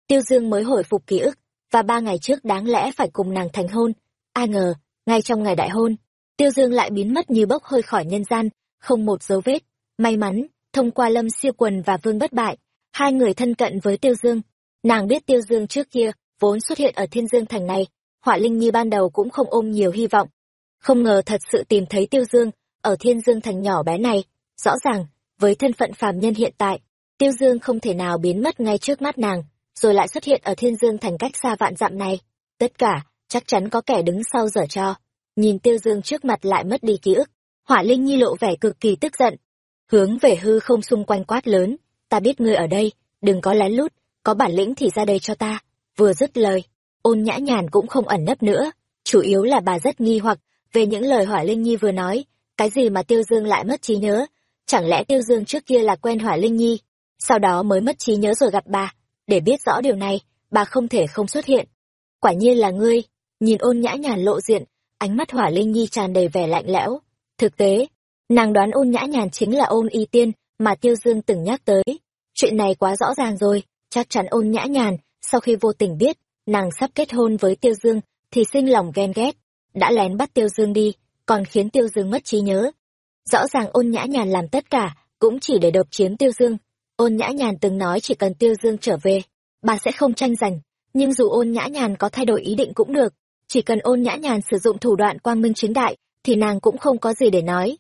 Tiêu Dương mới hồi phục ký ức, và ba ngày trước đáng lẽ phải cùng nàng thành hôn. Ai ngờ, ngay trong ngày đại hôn, Tiêu Dương lại biến mất như bốc hơi khỏi nhân gian, không một dấu vết. May mắn, thông qua Lâm Siêu Quần và Vương Bất Bại, hai người thân cận với Tiêu Dương. Nàng biết Tiêu Dương trước kia, vốn xuất hiện ở Thiên Dương Thành này, Họa Linh Nhi ban đầu cũng không ôm nhiều hy vọng. Không ngờ thật sự tìm thấy Tiêu Dương, ở Thiên Dương Thành nhỏ bé này. Rõ ràng, với thân phận phàm nhân hiện tại, Tiêu Dương không thể nào biến mất ngay trước mắt nàng, rồi lại xuất hiện ở Thiên Dương Thành cách xa vạn dặm này. Tất cả, chắc chắn có kẻ đứng sau dở cho nhìn tiêu dương trước mặt lại mất đi ký ức hỏa linh nhi lộ vẻ cực kỳ tức giận. Hướng về hư không xung quanh quát lớn, ta biết ngươi ở đây, đừng có lén lút, có bản lĩnh thì ra đây cho ta. Vừa dứt lời, ôn nhã nhàn cũng không ẩn nấp nữa, chủ yếu là bà rất nghi hoặc về những lời hỏa linh nhi vừa nói. Cái gì mà tiêu dương lại mất trí nhớ? Chẳng lẽ tiêu dương trước kia là quen hỏa linh nhi, sau đó mới mất trí nhớ rồi gặp bà? Để biết rõ điều này, bà không thể không xuất hiện. Quả nhiên là ngươi. Nhìn ôn nhã nhàn lộ diện, ánh mắt hỏa linh nhi tràn đầy vẻ lạnh lẽo thực tế, nàng đoán ôn nhã nhàn chính là ôn y tiên mà tiêu dương từng nhắc tới. Chuyện này quá rõ ràng rồi, chắc chắn ôn nhã nhàn, sau khi vô tình biết nàng sắp kết hôn với tiêu dương thì sinh lòng ghen ghét, đã lén bắt tiêu dương đi, còn khiến tiêu dương mất trí nhớ. Rõ ràng ôn nhã nhàn làm tất cả cũng chỉ để độc chiếm tiêu dương. Ôn nhã nhàn từng nói chỉ cần tiêu dương trở về, bà sẽ không tranh giành, nhưng dù ôn nhã nhàn có thay đổi ý định cũng được. Chỉ cần ôn nhã nhàn sử dụng thủ đoạn quang minh chính đại thì nàng cũng không có gì để nói.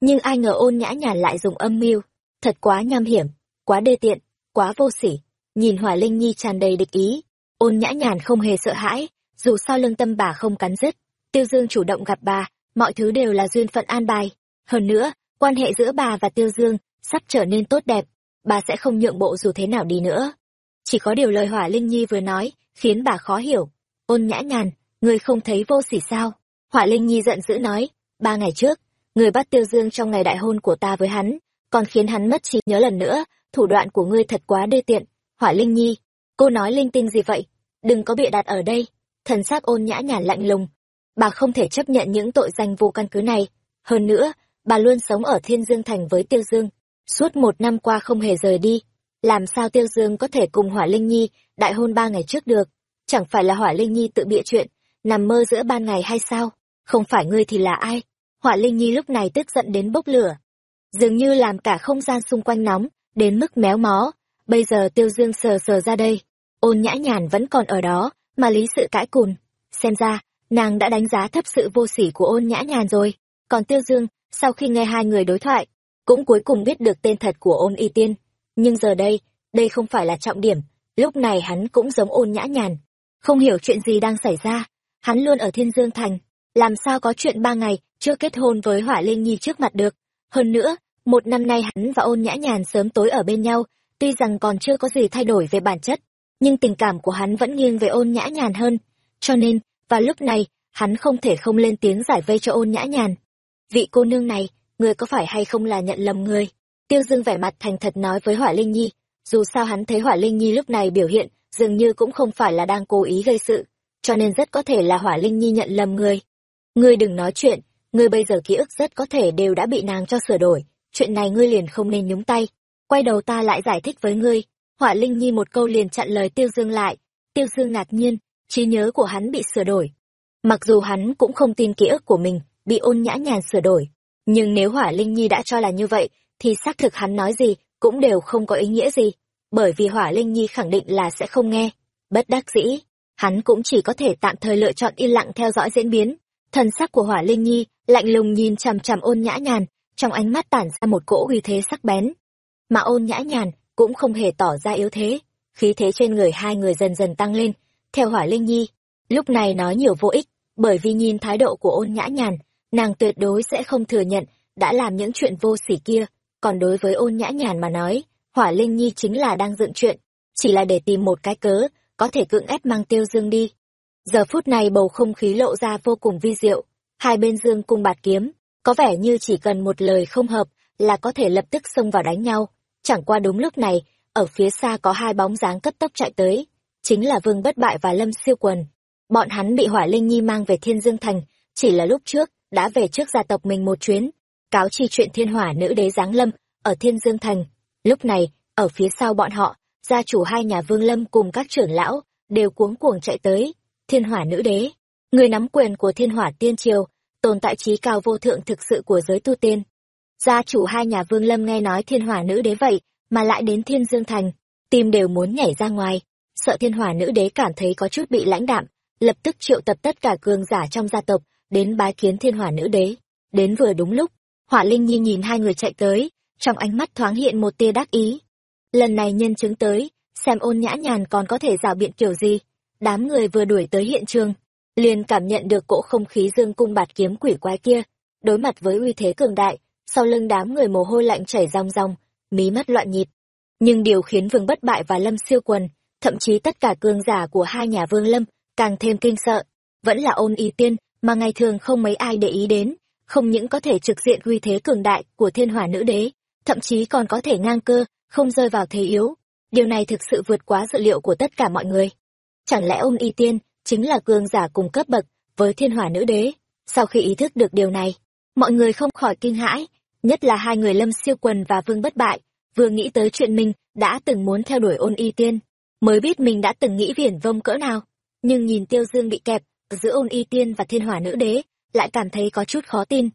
Nhưng ai ngờ ôn nhã nhàn lại dùng âm mưu. Thật quá nham hiểm, quá đê tiện, quá vô sỉ. Nhìn hỏa linh nhi tràn đầy địch ý, ôn nhã nhàn không hề sợ hãi, dù sao lương tâm bà không cắn dứt. tiêu dương chủ động gặp bà, mọi thứ đều là duyên phận an bài. Hơn nữa, quan hệ giữa bà và tiêu dương sắp trở nên tốt đẹp, bà sẽ không nhượng bộ dù thế nào đi nữa. Chỉ có điều lời hỏa linh nhi vừa nói khiến bà khó hiểu. Ôn nhã nhàn, người không thấy vô sỉ sao? Họa linh nhi giận dữ nói, ba ngày trước, người bắt tiêu dương trong ngày đại hôn của ta với hắn, còn khiến hắn mất trí nhớ lần nữa, thủ đoạn của ngươi thật quá đê tiện. Họa linh nhi, cô nói linh tinh gì vậy? Đừng có bịa đặt ở đây. Thần s c ôn nhã nhàn lạnh lùng, bà không thể chấp nhận những tội danh vô căn cứ này. Hơn nữa, bà luôn sống ở thiên dương thành với tiêu dương, suốt một năm qua không hề rời đi. Làm sao tiêu dương có thể cùng hỏa linh nhi đại hôn ba ngày trước được? Chẳng phải là hỏa linh nhi tự bịa chuyện, nằm mơ giữa ban ngày hay sao? Không phải ngươi thì là ai? Họa linh nhi lúc này tức giận đến bốc lửa. Dường như làm cả không gian xung quanh nóng, đến mức méo mó. Bây giờ tiêu dương sờ sờ ra đây. Ôn nhã nhàn vẫn còn ở đó, mà lý sự cãi cùn. Xem ra, nàng đã đánh giá thấp sự vô sỉ của ôn nhã nhàn rồi. Còn tiêu dương, sau khi nghe hai người đối thoại, cũng cuối cùng biết được tên thật của ôn y tiên. Nhưng giờ đây đây không phải là trọng điểm. Lúc này hắn cũng giống ôn nhã nhàn. Không hiểu chuyện gì đang xảy ra. Hắn luôn ở thiên dương thành làm sao có chuyện ba ngày chưa kết hôn với hỏa linh nhi trước mặt được hơn nữa một năm nay hắn và ôn nhã nhàn sớm tối ở bên nhau tuy rằng còn chưa có gì thay đổi về bản chất, nhưng tình cảm của hắn vẫn nghiêng về ôn nhã nhàn hơn. Cho nên, vào lúc này, hắn không thể không lên tiếng giải vây cho ôn nhã nhàn. Vị cô nương này, người có phải hay không là nhận lầm người? Tiêu Dương vẻ mặt thành thật nói với Hỏa Linh Nhi, dù sao hắn thấy Hỏa Linh Nhi lúc này biểu hiện, dường như cũng không phải là đang cố ý gây sự, cho nên rất có thể là Hỏa Linh Nhi nhận lầm người. Ngươi đừng nói chuyện, ngươi bây giờ ký ức rất có thể đều đã bị nàng cho sửa đổi, chuyện này ngươi liền không nên nhúng tay. Quay đầu ta lại giải thích với ngươi, Họa Linh Nhi một câu liền chặn lời Tiêu Dương lại, Tiêu Dương ngạc nhiên, trí nhớ của hắn bị sửa đổi. Mặc dù hắn cũng không tin ký ức của mình bị ôn nhã nhàn sửa đổi, nhưng nếu Hỏa Linh Nhi đã cho là như vậy, thì xác thực hắn nói gì cũng đều không có ý nghĩa gì, bởi vì Hỏa Linh Nhi khẳng định là sẽ không nghe. Bất đắc dĩ, hắn cũng chỉ có thể tạm thời lựa chọn yên lặng theo dõi diễn biến. Thần sắc của Hỏa Linh Nhi lạnh lùng nhìn chằm chằm ôn nhã nhàn, trong ánh mắt tản ra một cỗ uy thế sắc bén. Mà ôn nhã nhàn cũng không hề tỏ ra yếu thế, khí thế trên người hai người dần dần tăng lên, theo Hỏa Linh Nhi. Lúc này nói nhiều vô ích, bởi vì nhìn thái độ của ôn nhã nhàn, nàng tuyệt đối sẽ không thừa nhận đã làm những chuyện vô sỉ kia, còn đối với ôn nhã nhàn mà nói, Hỏa Linh Nhi chính là đang dựng chuyện, chỉ là để tìm một cái cớ, có thể cưỡng ép mang tiêu dương đi. Giờ phút này bầu không khí lộ ra vô cùng vi diệu, hai bên dương cung bạt kiếm, có vẻ như chỉ cần một lời không hợp là có thể lập tức xông vào đánh nhau. Chẳng qua đúng lúc này, ở phía xa có hai bóng dáng cấp tốc chạy tới, chính là Vương Bất Bại và Lâm Siêu Quần. Bọn hắn bị Hỏa Linh Nhi mang về Thiên Dương Thành, chỉ là lúc trước, đã về trước gia tộc mình một chuyến, cáo chi chuyện thiên hỏa nữ đế giáng lâm, ở Thiên Dương Thành. Lúc này, ở phía sau bọn họ, gia chủ hai nhà Vương Lâm cùng các trưởng lão, đều cuống cuồng chạy tới. Thiên hỏa nữ đế, người nắm quyền của thiên hỏa tiên triều, tồn tại trí cao vô thượng thực sự của giới tu tiên. Gia chủ hai nhà Vương Lâm nghe nói thiên hỏa nữ đế vậy, mà lại đến Thiên Dương Thành, tim đều muốn nhảy ra ngoài. Sợ thiên hỏa nữ đế cảm thấy có chút bị lãnh đạm, lập tức triệu tập tất cả cường giả trong gia tộc, đến bái kiến thiên hỏa nữ đế. Đến vừa đúng lúc, hỏa linh nhi nhìn hai người chạy tới, trong ánh mắt thoáng hiện một tia đắc ý. Lần này nhân chứng tới, xem ôn nhã nhàn còn có thể rào biện kiểu gì. Đám người vừa đuổi tới hiện trường, liền cảm nhận được cỗ không khí dương cung bạt kiếm quỷ quái kia. Đối mặt với uy thế cường đại, sau lưng đám người mồ hôi lạnh chảy ròng ròng, mí mắt loạn nhịp. Nhưng điều khiến vương bất bại và lâm siêu quần, thậm chí tất cả cường giả của hai nhà vương lâm, càng thêm kinh sợ. Vẫn là ôn y tiên, mà ngày thường không mấy ai để ý đến, không những có thể trực diện uy thế cường đại của thiên hỏa nữ đế, thậm chí còn có thể ngang cơ, không rơi vào thế yếu. Điều này thực sự vượt quá dự liệu của tất cả mọi người. Chẳng lẽ ôn y tiên chính là cường giả cùng cấp bậc với thiên hỏa nữ đế? Sau khi ý thức được điều này, mọi người không khỏi kinh hãi, nhất là hai người lâm siêu quần và vương bất bại, vừa nghĩ tới chuyện mình đã từng muốn theo đuổi ôn y tiên, mới biết mình đã từng nghĩ viển vông cỡ nào. Nhưng nhìn tiêu dương bị kẹp giữa ôn y tiên và thiên hỏa nữ đế, lại cảm thấy có chút khó tin.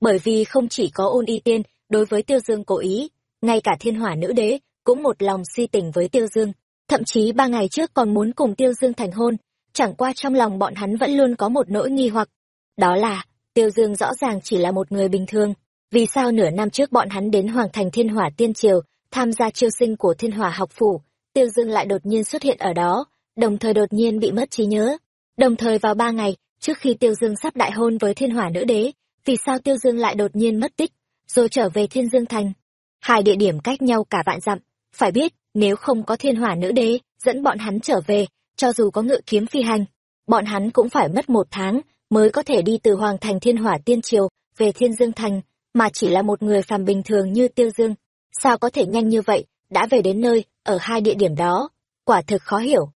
Bởi vì không chỉ có ôn y tiên đối với tiêu dương cố ý, ngay cả thiên hỏa nữ đế cũng một lòng si tình với tiêu dương, thậm chí ba ngày trước còn muốn cùng tiêu dương thành hôn, chẳng qua trong lòng bọn hắn vẫn luôn có một nỗi nghi hoặc. Đó là, tiêu dương rõ ràng chỉ là một người bình thường, vì sao nửa năm trước bọn hắn đến Hoàng thành Thiên Hỏa Tiên Triều, tham gia chiêu sinh của Thiên Hỏa học phủ, Tiêu Dương lại đột nhiên xuất hiện ở đó, đồng thời đột nhiên bị mất trí nhớ. Đồng thời vào ba ngày, trước khi Tiêu Dương sắp đại hôn với Thiên Hỏa nữ đế, vì sao Tiêu Dương lại đột nhiên mất tích, rồi trở về Thiên Dương Thành? Hai địa điểm cách nhau cả vạn dặm, phải biết, nếu không có Thiên Hỏa nữ đế dẫn bọn hắn trở về, cho dù có ngự kiếm phi hành, bọn hắn cũng phải mất một tháng mới có thể đi từ Hoàng thành Thiên Hỏa Tiên Triều về Thiên Dương Thành mà chỉ là một người phàm bình thường như Tiêu Dương, sao có thể nhanh như vậy, đã về đến nơi, ở hai địa điểm đó, quả thực khó hiểu.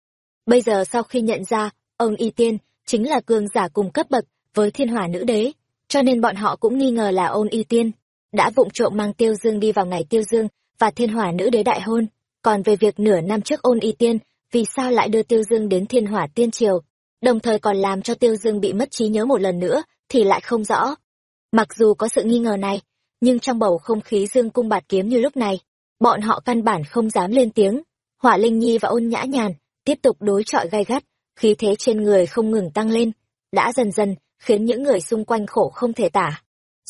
Bây giờ sau khi nhận ra, ông Y Tiên chính là cường giả cùng cấp bậc với thiên hỏa nữ đế, cho nên bọn họ cũng nghi ngờ là ôn Y Tiên, đã vụng trộm mang Tiêu Dương đi vào ngày Tiêu Dương và thiên hỏa nữ đế đại hôn. Còn về việc nửa năm trước ôn Y Tiên, vì sao lại đưa Tiêu Dương đến thiên hỏa tiên triều, đồng thời còn làm cho Tiêu Dương bị mất trí nhớ một lần nữa, thì lại không rõ. Mặc dù có sự nghi ngờ này, nhưng trong bầu không khí dương cung bạt kiếm như lúc này, bọn họ căn bản không dám lên tiếng. Hỏa Linh Nhi và ôn nhã nhàn tiếp tục đối chọi gay gắt, khí thế trên người không ngừng tăng lên, đã dần dần khiến những người xung quanh khổ không thể tả.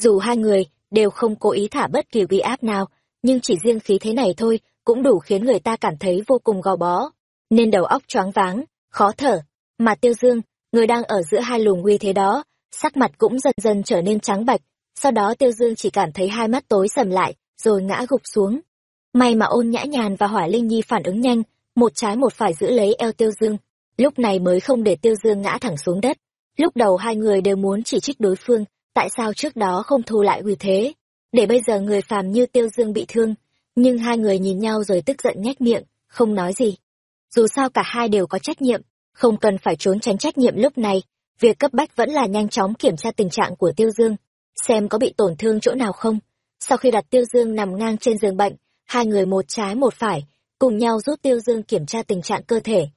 Dù hai người đều không cố ý thả bất kỳ uy áp nào, nhưng chỉ riêng khí thế này thôi cũng đủ khiến người ta cảm thấy vô cùng gò bó, nên đầu óc choáng váng, khó thở. Mà Tiêu Dương, người đang ở giữa hai luồng uy thế đó, sắc mặt cũng dần dần trở nên trắng bạch, sau đó Tiêu Dương chỉ cảm thấy hai mắt tối sầm lại, rồi ngã gục xuống. May mà ôn nhã nhàn và hỏa linh nhi phản ứng nhanh, một trái một phải giữ lấy eo tiêu dương, lúc này mới không để tiêu dương ngã thẳng xuống đất. Lúc đầu hai người đều muốn chỉ trích đối phương, tại sao trước đó không thu lại uy thế, để bây giờ người phàm như tiêu dương bị thương, nhưng hai người nhìn nhau rồi tức giận nhếch miệng, không nói gì. Dù sao cả hai đều có trách nhiệm, không cần phải trốn tránh trách nhiệm lúc này, việc cấp bách vẫn là nhanh chóng kiểm tra tình trạng của tiêu dương, xem có bị tổn thương chỗ nào không. Sau khi đặt tiêu dương nằm ngang trên giường bệnh, hai người một trái một phải, cùng nhau giúp tiêu dương kiểm tra tình trạng cơ thể.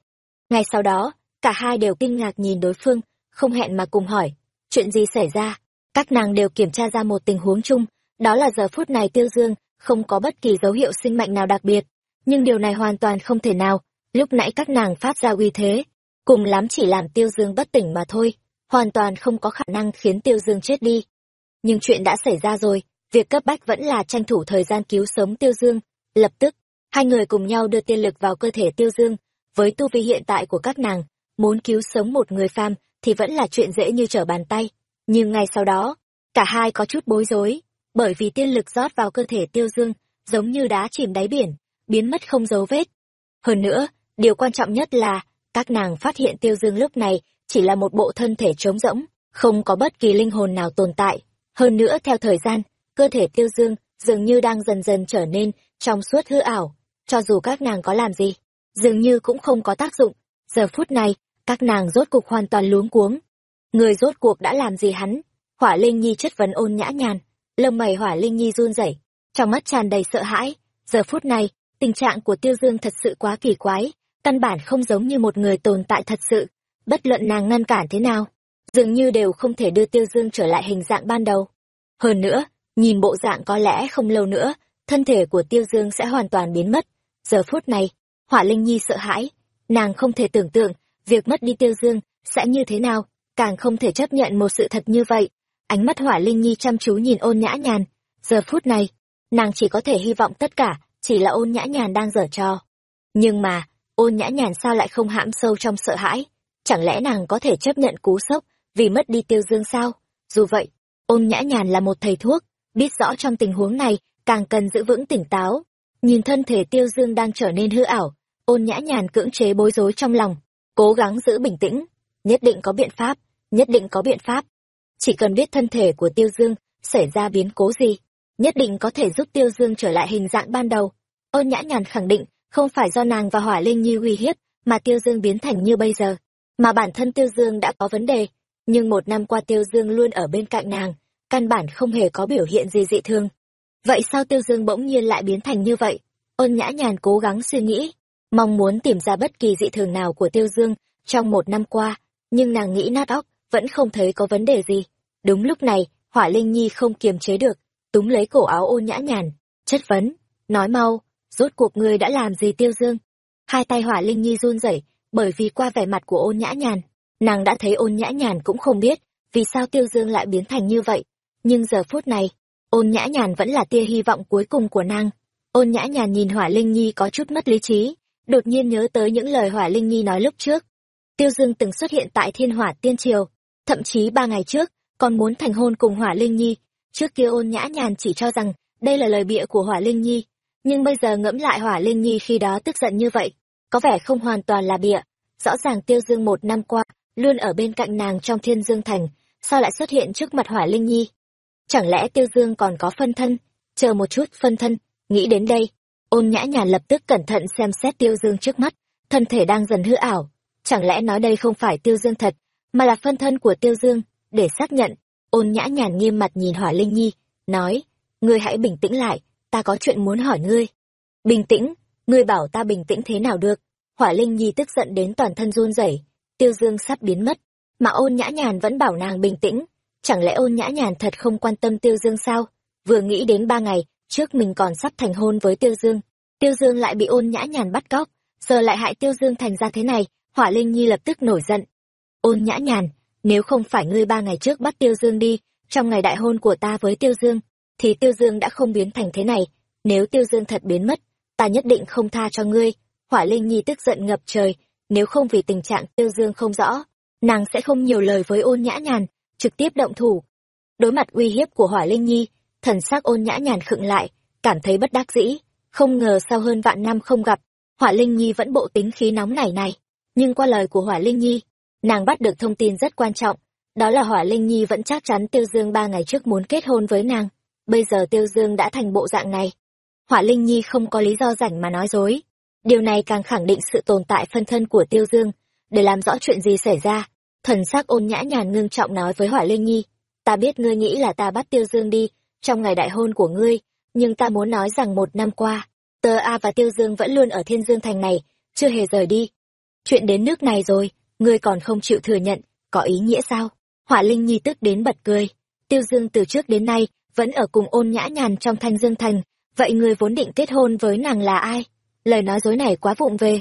Ngay sau đó, cả hai đều kinh ngạc nhìn đối phương, không hẹn mà cùng hỏi, chuyện gì xảy ra? Các nàng đều kiểm tra ra một tình huống chung, đó là giờ phút này tiêu dương không có bất kỳ dấu hiệu sinh mệnh nào đặc biệt. Nhưng điều này hoàn toàn không thể nào, lúc nãy các nàng phát ra uy thế, cùng lắm chỉ làm tiêu dương bất tỉnh mà thôi, hoàn toàn không có khả năng khiến tiêu dương chết đi. Nhưng chuyện đã xảy ra rồi, việc cấp bách vẫn là tranh thủ thời gian cứu sống tiêu dương. Lập tức, hai người cùng nhau đưa tiên lực vào cơ thể tiêu dương, với tu vi hiện tại của các nàng, muốn cứu sống một người phàm thì vẫn là chuyện dễ như trở bàn tay. Nhưng ngay sau đó, cả hai có chút bối rối, bởi vì tiên lực rót vào cơ thể tiêu dương, giống như đá chìm đáy biển, biến mất không dấu vết. Hơn nữa, điều quan trọng nhất là, các nàng phát hiện tiêu dương lúc này chỉ là một bộ thân thể trống rỗng, không có bất kỳ linh hồn nào tồn tại. Hơn nữa theo thời gian, cơ thể tiêu dương dường như đang dần dần trở nên trong suốt hư ảo, cho dù các nàng có làm gì, dường như cũng không có tác dụng. Giờ phút này, các nàng rốt cuộc hoàn toàn luống cuống. Người rốt cuộc đã làm gì hắn? Hỏa Linh Nhi chất vấn ôn nhã nhàn, lông mày Hỏa Linh Nhi run rẩy, trong mắt tràn đầy sợ hãi. Giờ phút này, tình trạng của Tiêu Dương thật sự quá kỳ quái, căn bản không giống như một người tồn tại thật sự. Bất luận nàng ngăn cản thế nào, dường như đều không thể đưa Tiêu Dương trở lại hình dạng ban đầu. Hơn nữa, nhìn bộ dạng có lẽ không lâu nữa, thân thể của Tiêu Dương sẽ hoàn toàn biến mất. Giờ phút này, Hỏa Linh Nhi sợ hãi, nàng không thể tưởng tượng việc mất đi Tiêu Dương sẽ như thế nào, càng không thể chấp nhận một sự thật như vậy. Ánh mắt Hỏa Linh Nhi chăm chú nhìn ôn nhã nhàn, giờ phút này, nàng chỉ có thể hy vọng tất cả, chỉ là ôn nhã nhàn đang dở trò. Nhưng mà, ôn nhã nhàn sao lại không hãm sâu trong sợ hãi? Chẳng lẽ nàng có thể chấp nhận cú sốc vì mất đi Tiêu Dương sao? Dù vậy, ôn nhã nhàn là một thầy thuốc, biết rõ trong tình huống này càng cần giữ vững tỉnh táo. Nhìn thân thể Tiêu Dương đang trở nên hư ảo, ôn nhã nhàn cưỡng chế bối rối trong lòng, cố gắng giữ bình tĩnh, nhất định có biện pháp, nhất định có biện pháp. Chỉ cần biết thân thể của Tiêu Dương xảy ra biến cố gì, nhất định có thể giúp Tiêu Dương trở lại hình dạng ban đầu. Ôn nhã nhàn khẳng định, không phải do nàng và Hỏa Linh Nhi uy hiếp, mà Tiêu Dương biến thành như bây giờ, mà bản thân Tiêu Dương đã có vấn đề, nhưng một năm qua Tiêu Dương luôn ở bên cạnh nàng, căn bản không hề có biểu hiện gì dị thường. Vậy sao Tiêu Dương bỗng nhiên lại biến thành như vậy? Ôn nhã nhàn cố gắng suy nghĩ, mong muốn tìm ra bất kỳ dị thường nào của Tiêu Dương trong một năm qua, nhưng nàng nghĩ nát óc, vẫn không thấy có vấn đề gì. Đúng lúc này, Hỏa Linh Nhi không kiềm chế được, túng lấy cổ áo ôn nhã nhàn, chất vấn, nói mau, rốt cuộc ngươi đã làm gì Tiêu Dương? Hai tay Hỏa Linh Nhi run rẩy, bởi vì qua vẻ mặt của ôn nhã nhàn, nàng đã thấy ôn nhã nhàn cũng không biết vì sao Tiêu Dương lại biến thành như vậy. Nhưng giờ phút này, ôn nhã nhàn vẫn là tia hy vọng cuối cùng của nàng. Ôn nhã nhàn nhìn Hỏa Linh Nhi có chút mất lý trí, đột nhiên nhớ tới những lời hỏa linh nhi nói lúc trước tiêu dương từng xuất hiện tại thiên hỏa tiên triều thậm chí ba ngày trước, còn muốn thành hôn cùng hỏa linh nhi. Trước kia ôn nhã nhàn chỉ cho rằng, đây là lời bịa của hỏa linh nhi. Nhưng bây giờ ngẫm lại hỏa linh nhi khi đó tức giận như vậy, có vẻ không hoàn toàn là bịa. Rõ ràng tiêu dương một năm qua, luôn ở bên cạnh nàng trong thiên dương thành, sao lại xuất hiện trước mặt hỏa linh nhi? Chẳng lẽ tiêu dương còn có phân thân? Chờ một chút phân thân, nghĩ đến đây. Ôn nhã nhàn lập tức cẩn thận xem xét tiêu dương trước mắt, thân thể đang dần hư ảo. Chẳng lẽ nói đây không phải tiêu dương thật mà là phân thân của tiêu dương để xác nhận. Ôn nhã nhàn nghiêm mặt nhìn hỏa linh nhi nói ngươi hãy bình tĩnh lại ta có chuyện muốn hỏi ngươi. Bình tĩnh? Ngươi bảo ta bình tĩnh thế nào được? Hỏa linh nhi tức giận đến toàn thân run rẩy tiêu dương sắp biến mất. Mà ôn nhã nhàn vẫn bảo nàng bình tĩnh. Chẳng lẽ ôn nhã nhàn thật không quan tâm tiêu dương sao? Vừa nghĩ đến ba ngày trước mình còn sắp thành hôn với Tiêu Dương. Tiêu Dương lại bị ôn nhã nhàn bắt cóc, giờ lại hại Tiêu Dương thành ra thế này, Hỏa Linh Nhi lập tức nổi giận. Ôn nhã nhàn, nếu không phải ngươi ba ngày trước bắt Tiêu Dương đi, trong ngày đại hôn của ta với Tiêu Dương, thì Tiêu Dương đã không biến thành thế này. Nếu Tiêu Dương thật biến mất, ta nhất định không tha cho ngươi. Hỏa Linh Nhi tức giận ngập trời, nếu không vì tình trạng Tiêu Dương không rõ, nàng sẽ không nhiều lời với ôn nhã nhàn, trực tiếp động thủ. Đối mặt uy hiếp của Hỏa Linh Nhi, thần sắc ôn nhã nhàn khựng lại cảm thấy bất đắc dĩ không ngờ sau hơn vạn năm không gặp, Hỏa Linh Nhi vẫn bộ tính khí nóng nảy này. Nhưng qua lời của Hỏa Linh Nhi, nàng bắt được thông tin rất quan trọng, đó là Hỏa Linh Nhi vẫn chắc chắn Tiêu Dương ba ngày trước muốn kết hôn với nàng. Bây giờ Tiêu Dương đã thành bộ dạng này. Hỏa Linh Nhi không có lý do rảnh mà nói dối. Điều này càng khẳng định sự tồn tại phân thân của Tiêu Dương. Để làm rõ chuyện gì xảy ra, thần sắc ôn nhã nhàn ngưng trọng nói với Hỏa Linh Nhi. Ta biết ngươi nghĩ là ta bắt Tiêu Dương đi, trong ngày đại hôn của ngươi, nhưng ta muốn nói rằng một năm qua, Tơ A và Tiêu Dương vẫn luôn ở Thiên Dương Thành này, chưa hề rời đi. Chuyện đến nước này rồi, ngươi còn không chịu thừa nhận, có ý nghĩa sao? Hỏa Linh Nhi tức đến bật cười. Tiêu Dương từ trước đến nay, vẫn ở cùng ôn nhã nhàn trong Thanh Dương Thành, vậy ngươi vốn định kết hôn với nàng là ai? Lời nói dối này quá vụng về.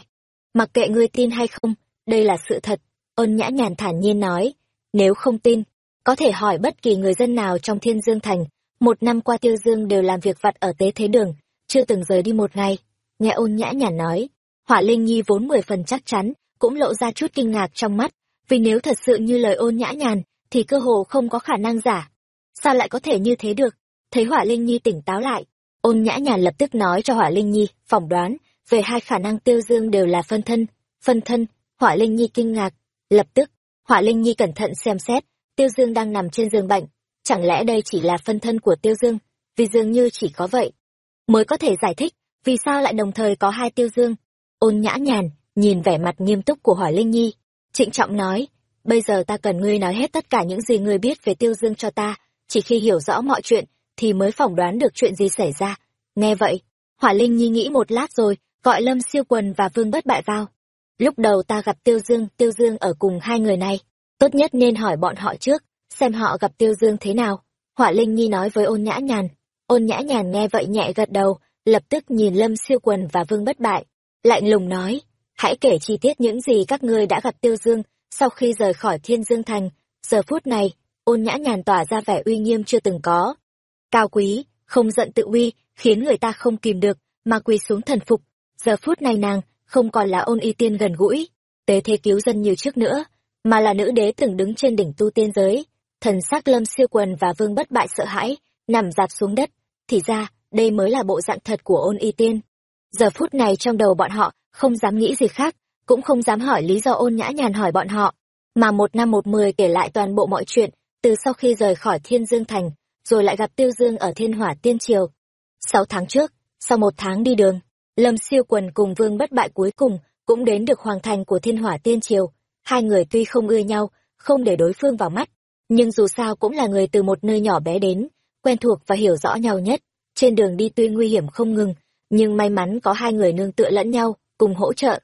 Mặc kệ ngươi tin hay không, đây là sự thật. Ôn nhã nhàn thản nhiên nói, nếu không tin, có thể hỏi bất kỳ người dân nào trong Thiên Dương Thành, một năm qua Tiêu Dương đều làm việc vặt ở tế thế đường, chưa từng rời đi một ngày. Nghe ôn nhã nhàn nói, Hỏa Linh Nhi vốn mười phần chắc chắn, cũng lộ ra chút kinh ngạc trong mắt, vì nếu thật sự như lời ôn nhã nhàn, thì cơ hồ không có khả năng giả. Sao lại có thể như thế được? Thấy Hỏa Linh Nhi tỉnh táo lại, ôn nhã nhàn lập tức nói cho Hỏa Linh Nhi, phỏng đoán, về hai khả năng tiêu dương đều là phân thân. Phân thân, Hỏa Linh Nhi kinh ngạc. Lập tức, Hỏa Linh Nhi cẩn thận xem xét, tiêu dương đang nằm trên giường bệnh. Chẳng lẽ đây chỉ là phân thân của tiêu dương? Vì dường như chỉ có vậy. Mới có thể giải thích, vì sao lại đồng thời có hai tiêu dương. Ôn nhã nhàn, nhìn vẻ mặt nghiêm túc của Hỏa Linh Nhi. Trịnh trọng nói, bây giờ ta cần ngươi nói hết tất cả những gì ngươi biết về tiêu dương cho ta, chỉ khi hiểu rõ mọi chuyện, thì mới phỏng đoán được chuyện gì xảy ra. Nghe vậy, Hỏa Linh Nhi nghĩ một lát rồi, gọi Lâm Siêu Quần và Vương Bất Bại vào. Lúc đầu ta gặp Tiêu Dương, Tiêu Dương ở cùng hai người này, tốt nhất nên hỏi bọn họ trước, xem họ gặp Tiêu Dương thế nào. Hỏa Linh Nhi nói với ôn nhã nhàn. Ôn nhã nhàn nghe vậy nhẹ gật đầu, lập tức nhìn Lâm Siêu Quần và Vương Bất Bại. Lạnh lùng nói, hãy kể chi tiết những gì các ngươi đã gặp Tiêu Dương sau khi rời khỏi Thiên Dương Thành. Giờ phút này, ôn nhã nhàn tỏa ra vẻ uy nghiêm chưa từng có. Cao quý, không giận tự uy, khiến người ta không kìm được, mà quỳ xuống thần phục. Giờ phút này nàng, không còn là ôn y tiên gần gũi, tế thế cứu dân như trước nữa, mà là nữ đế từng đứng trên đỉnh tu tiên giới. Thần sắc lâm siêu quần và vương bất bại sợ hãi, nằm dạp xuống đất. Thì ra, đây mới là bộ dạng thật của ôn y tiên. Giờ phút này trong đầu bọn họ, không dám nghĩ gì khác, cũng không dám hỏi lý do ôn nhã nhàn hỏi bọn họ, mà một năm một mười kể lại toàn bộ mọi chuyện, từ sau khi rời khỏi Thiên Dương Thành, rồi lại gặp Tiêu Dương ở Thiên Hỏa Tiên Triều. Sáu tháng trước, sau một tháng đi đường, Lâm Siêu Quần cùng Vương Bất Bại cuối cùng cũng đến được hoàng thành của Thiên Hỏa Tiên Triều. Hai người tuy không ưa nhau, không để đối phương vào mắt, nhưng dù sao cũng là người từ một nơi nhỏ bé đến, quen thuộc và hiểu rõ nhau nhất. Trên đường đi tuy nguy hiểm không ngừng, nhưng may mắn có hai người nương tựa lẫn nhau, cùng hỗ trợ.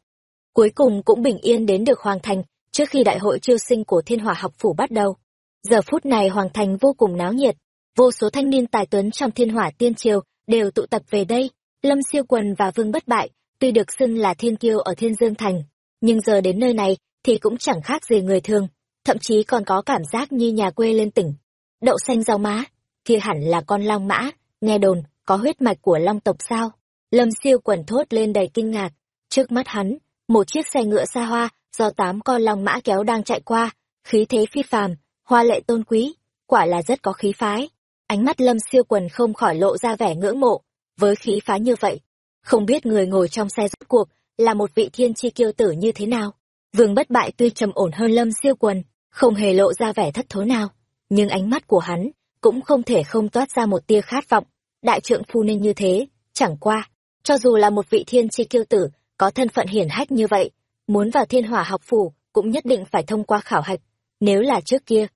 Cuối cùng cũng bình yên đến được hoàng thành, trước khi đại hội chiêu sinh của Thiên Hỏa học phủ bắt đầu. Giờ phút này hoàng thành vô cùng náo nhiệt, vô số thanh niên tài tuấn trong Thiên Hỏa Tiên Triều đều tụ tập về đây. Lâm Siêu Quần và Vương Bất Bại, tuy được xưng là thiên kiêu ở Thiên Dương Thành, nhưng giờ đến nơi này thì cũng chẳng khác gì người thường, thậm chí còn có cảm giác như nhà quê lên tỉnh. Đậu xanh rau má, kia hẳn là con long mã, nghe đồn, có huyết mạch của long tộc sao? Lâm Siêu Quần thốt lên đầy kinh ngạc, trước mắt hắn, một chiếc xe ngựa xa hoa do tám con long mã kéo đang chạy qua, khí thế phi phàm, hoa lệ tôn quý, quả là rất có khí phái. Ánh mắt Lâm Siêu Quần không khỏi lộ ra vẻ ngưỡng mộ, với khí phái như vậy, không biết người ngồi trong xe rốt cuộc là một vị thiên chi kiêu tử như thế nào. Vương bất bại tuy trầm ổn hơn Lâm Siêu Quần, không hề lộ ra vẻ thất thố nào, nhưng ánh mắt của hắn cũng không thể không toát ra một tia khát vọng. Đại trượng phu nên như thế, chẳng qua, cho dù là một vị thiên chi kiêu tử, có thân phận hiển hách như vậy, muốn vào thiên hỏa học phủ cũng nhất định phải thông qua khảo hạch. Nếu là trước kia,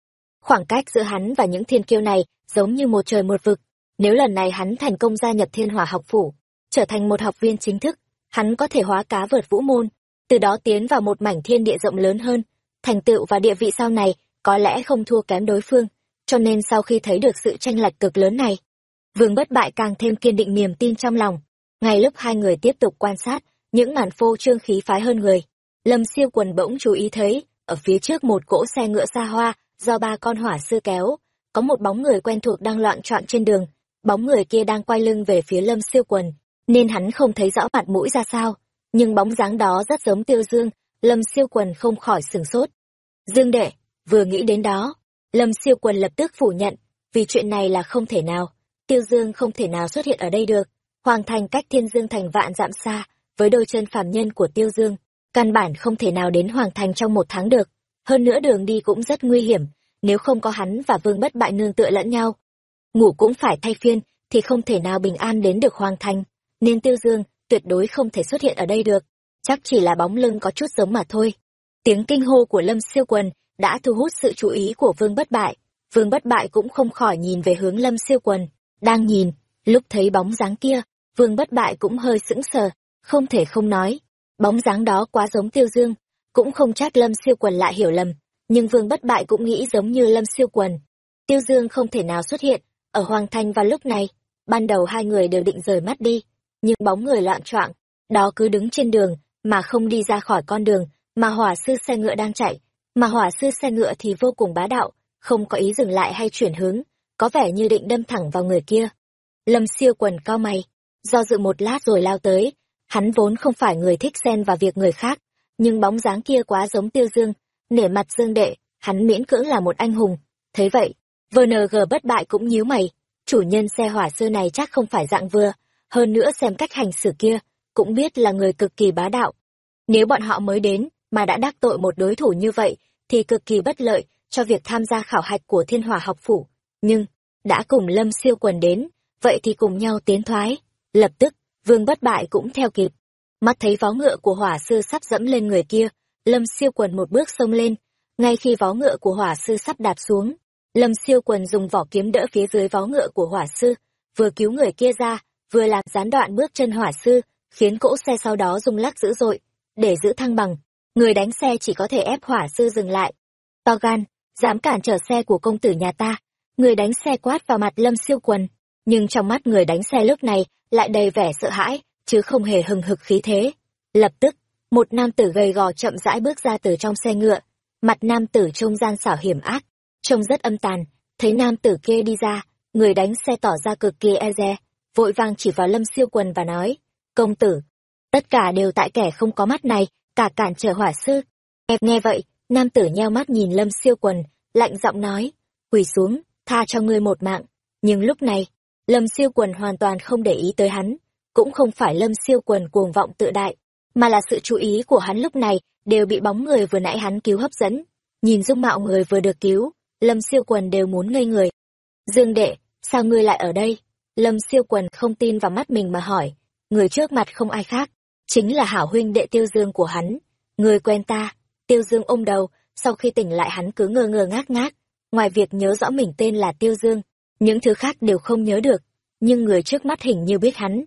khoảng cách giữa hắn và những thiên kiêu này giống như một trời một vực. Nếu lần này hắn thành công gia nhập thiên hỏa học phủ, trở thành một học viên chính thức, hắn có thể hóa cá vượt vũ môn, từ đó tiến vào một mảnh thiên địa rộng lớn hơn. Thành tựu và địa vị sau này có lẽ không thua kém đối phương, cho nên sau khi thấy được sự tranh lệch cực lớn này, Vương bất bại càng thêm kiên định niềm tin trong lòng. Ngay lúc hai người tiếp tục quan sát, những màn phô trương khí phái hơn người, Lâm siêu quần bỗng chú ý thấy, ở phía trước một cỗ xe ngựa xa hoa, do ba con hỏa sư kéo, có một bóng người quen thuộc đang loạn trọn trên đường, bóng người kia đang quay lưng về phía lâm siêu quần, nên hắn không thấy rõ mặt mũi ra sao, nhưng bóng dáng đó rất giống tiêu dương, lâm siêu quần không khỏi sửng sốt. Dương đệ, vừa nghĩ đến đó, lâm siêu quần lập tức phủ nhận, vì chuyện này là không thể nào, tiêu dương không thể nào xuất hiện ở đây được, Hoàng thành cách Thiên Dương thành vạn dặm xa, với đôi chân phàm nhân của Tiêu Dương, căn bản không thể nào đến Hoàng thành trong một tháng được. Hơn nữa đường đi cũng rất nguy hiểm, nếu không có hắn và Vương Bất Bại nương tựa lẫn nhau. Ngủ cũng phải thay phiên, thì không thể nào bình an đến được Hoàng thành, nên Tiêu Dương tuyệt đối không thể xuất hiện ở đây được, chắc chỉ là bóng lưng có chút giống mà thôi. Tiếng kinh hô của Lâm Siêu Quần đã thu hút sự chú ý của Vương Bất Bại. Vương Bất Bại cũng không khỏi nhìn về hướng Lâm Siêu Quần, đang nhìn, lúc thấy bóng dáng kia, Vương Bất Bại cũng hơi sững sờ, không thể không nói. Bóng dáng đó quá giống Tiêu Dương, cũng không trách Lâm Siêu Quần lại hiểu lầm, nhưng Vương Bất Bại cũng nghĩ giống như Lâm Siêu Quần. Tiêu Dương không thể nào xuất hiện ở Hoàng Thành vào lúc này. Ban đầu hai người đều định rời mắt đi, nhưng bóng người loạn choạng, đó cứ đứng trên đường mà không đi ra khỏi con đường mà hỏa sư xe ngựa đang chạy, mà hỏa sư xe ngựa thì vô cùng bá đạo, không có ý dừng lại hay chuyển hướng, có vẻ như định đâm thẳng vào người kia. Lâm siêu quần cao mày, do dự một lát rồi lao tới, hắn vốn không phải người thích xen vào việc người khác, nhưng bóng dáng kia quá giống tiêu dương, nể mặt dương đệ, hắn miễn cưỡng là một anh hùng. Thế vậy, VNG bất bại cũng nhíu mày, chủ nhân xe hỏa sư này chắc không phải dạng vừa, hơn nữa xem cách hành xử kia, cũng biết là người cực kỳ bá đạo. Nếu bọn họ mới đến, mà đã đắc tội một đối thủ như vậy, thì cực kỳ bất lợi cho việc tham gia khảo hạch của thiên hỏa học phủ. Nhưng, đã cùng Lâm siêu quần đến, vậy thì cùng nhau tiến thoái. Lập tức, vương bất bại cũng theo kịp. Mắt thấy vó ngựa của hỏa sư sắp dẫm lên người kia, Lâm siêu quần một bước xông lên. Ngay khi vó ngựa của hỏa sư sắp đạp xuống, Lâm siêu quần dùng vỏ kiếm đỡ phía dưới vó ngựa của hỏa sư, vừa cứu người kia ra, vừa làm gián đoạn bước chân hỏa sư, khiến cỗ xe sau đó rung lắc dữ dội. Để giữ thăng bằng, người đánh xe chỉ có thể ép hỏa sư dừng lại. To gan, dám cản trở xe của công tử nhà ta. Người đánh xe quát vào mặt Lâm siêu quần, nhưng trong mắt người đánh xe lúc này lại đầy vẻ sợ hãi, chứ không hề hừng hực khí thế. Lập tức, một nam tử gầy gò chậm rãi bước ra từ trong xe ngựa, mặt nam tử trông gian xảo hiểm ác, trông rất âm tàn, thấy nam tử kia đi ra, người đánh xe tỏ ra cực kỳ e dè, vội vàng chỉ vào Lâm siêu quần và nói, công tử, tất cả đều tại kẻ không có mắt này, cả cản trở hỏa sư. Nghe, nghe vậy, nam tử nheo mắt nhìn Lâm siêu quần, lạnh giọng nói, quỳ xuống, tha cho ngươi một mạng. Nhưng lúc này, Lâm siêu quần hoàn toàn không để ý tới hắn, cũng không phải Lâm siêu quần cuồng vọng tự đại, mà là sự chú ý của hắn lúc này đều bị bóng người vừa nãy hắn cứu hấp dẫn. Nhìn dung mạo người vừa được cứu, Lâm siêu quần đều muốn ngây người. Dương đệ, sao ngươi lại ở đây? Lâm siêu quần không tin vào mắt mình mà hỏi, người trước mặt không ai khác, chính là hảo huynh đệ tiêu dương của hắn. Người quen ta, tiêu dương ôm đầu, sau khi tỉnh lại hắn cứ ngơ ngơ ngác ngác, ngoài việc nhớ rõ mình tên là tiêu dương, những thứ khác đều không nhớ được, nhưng người trước mắt hình như biết hắn.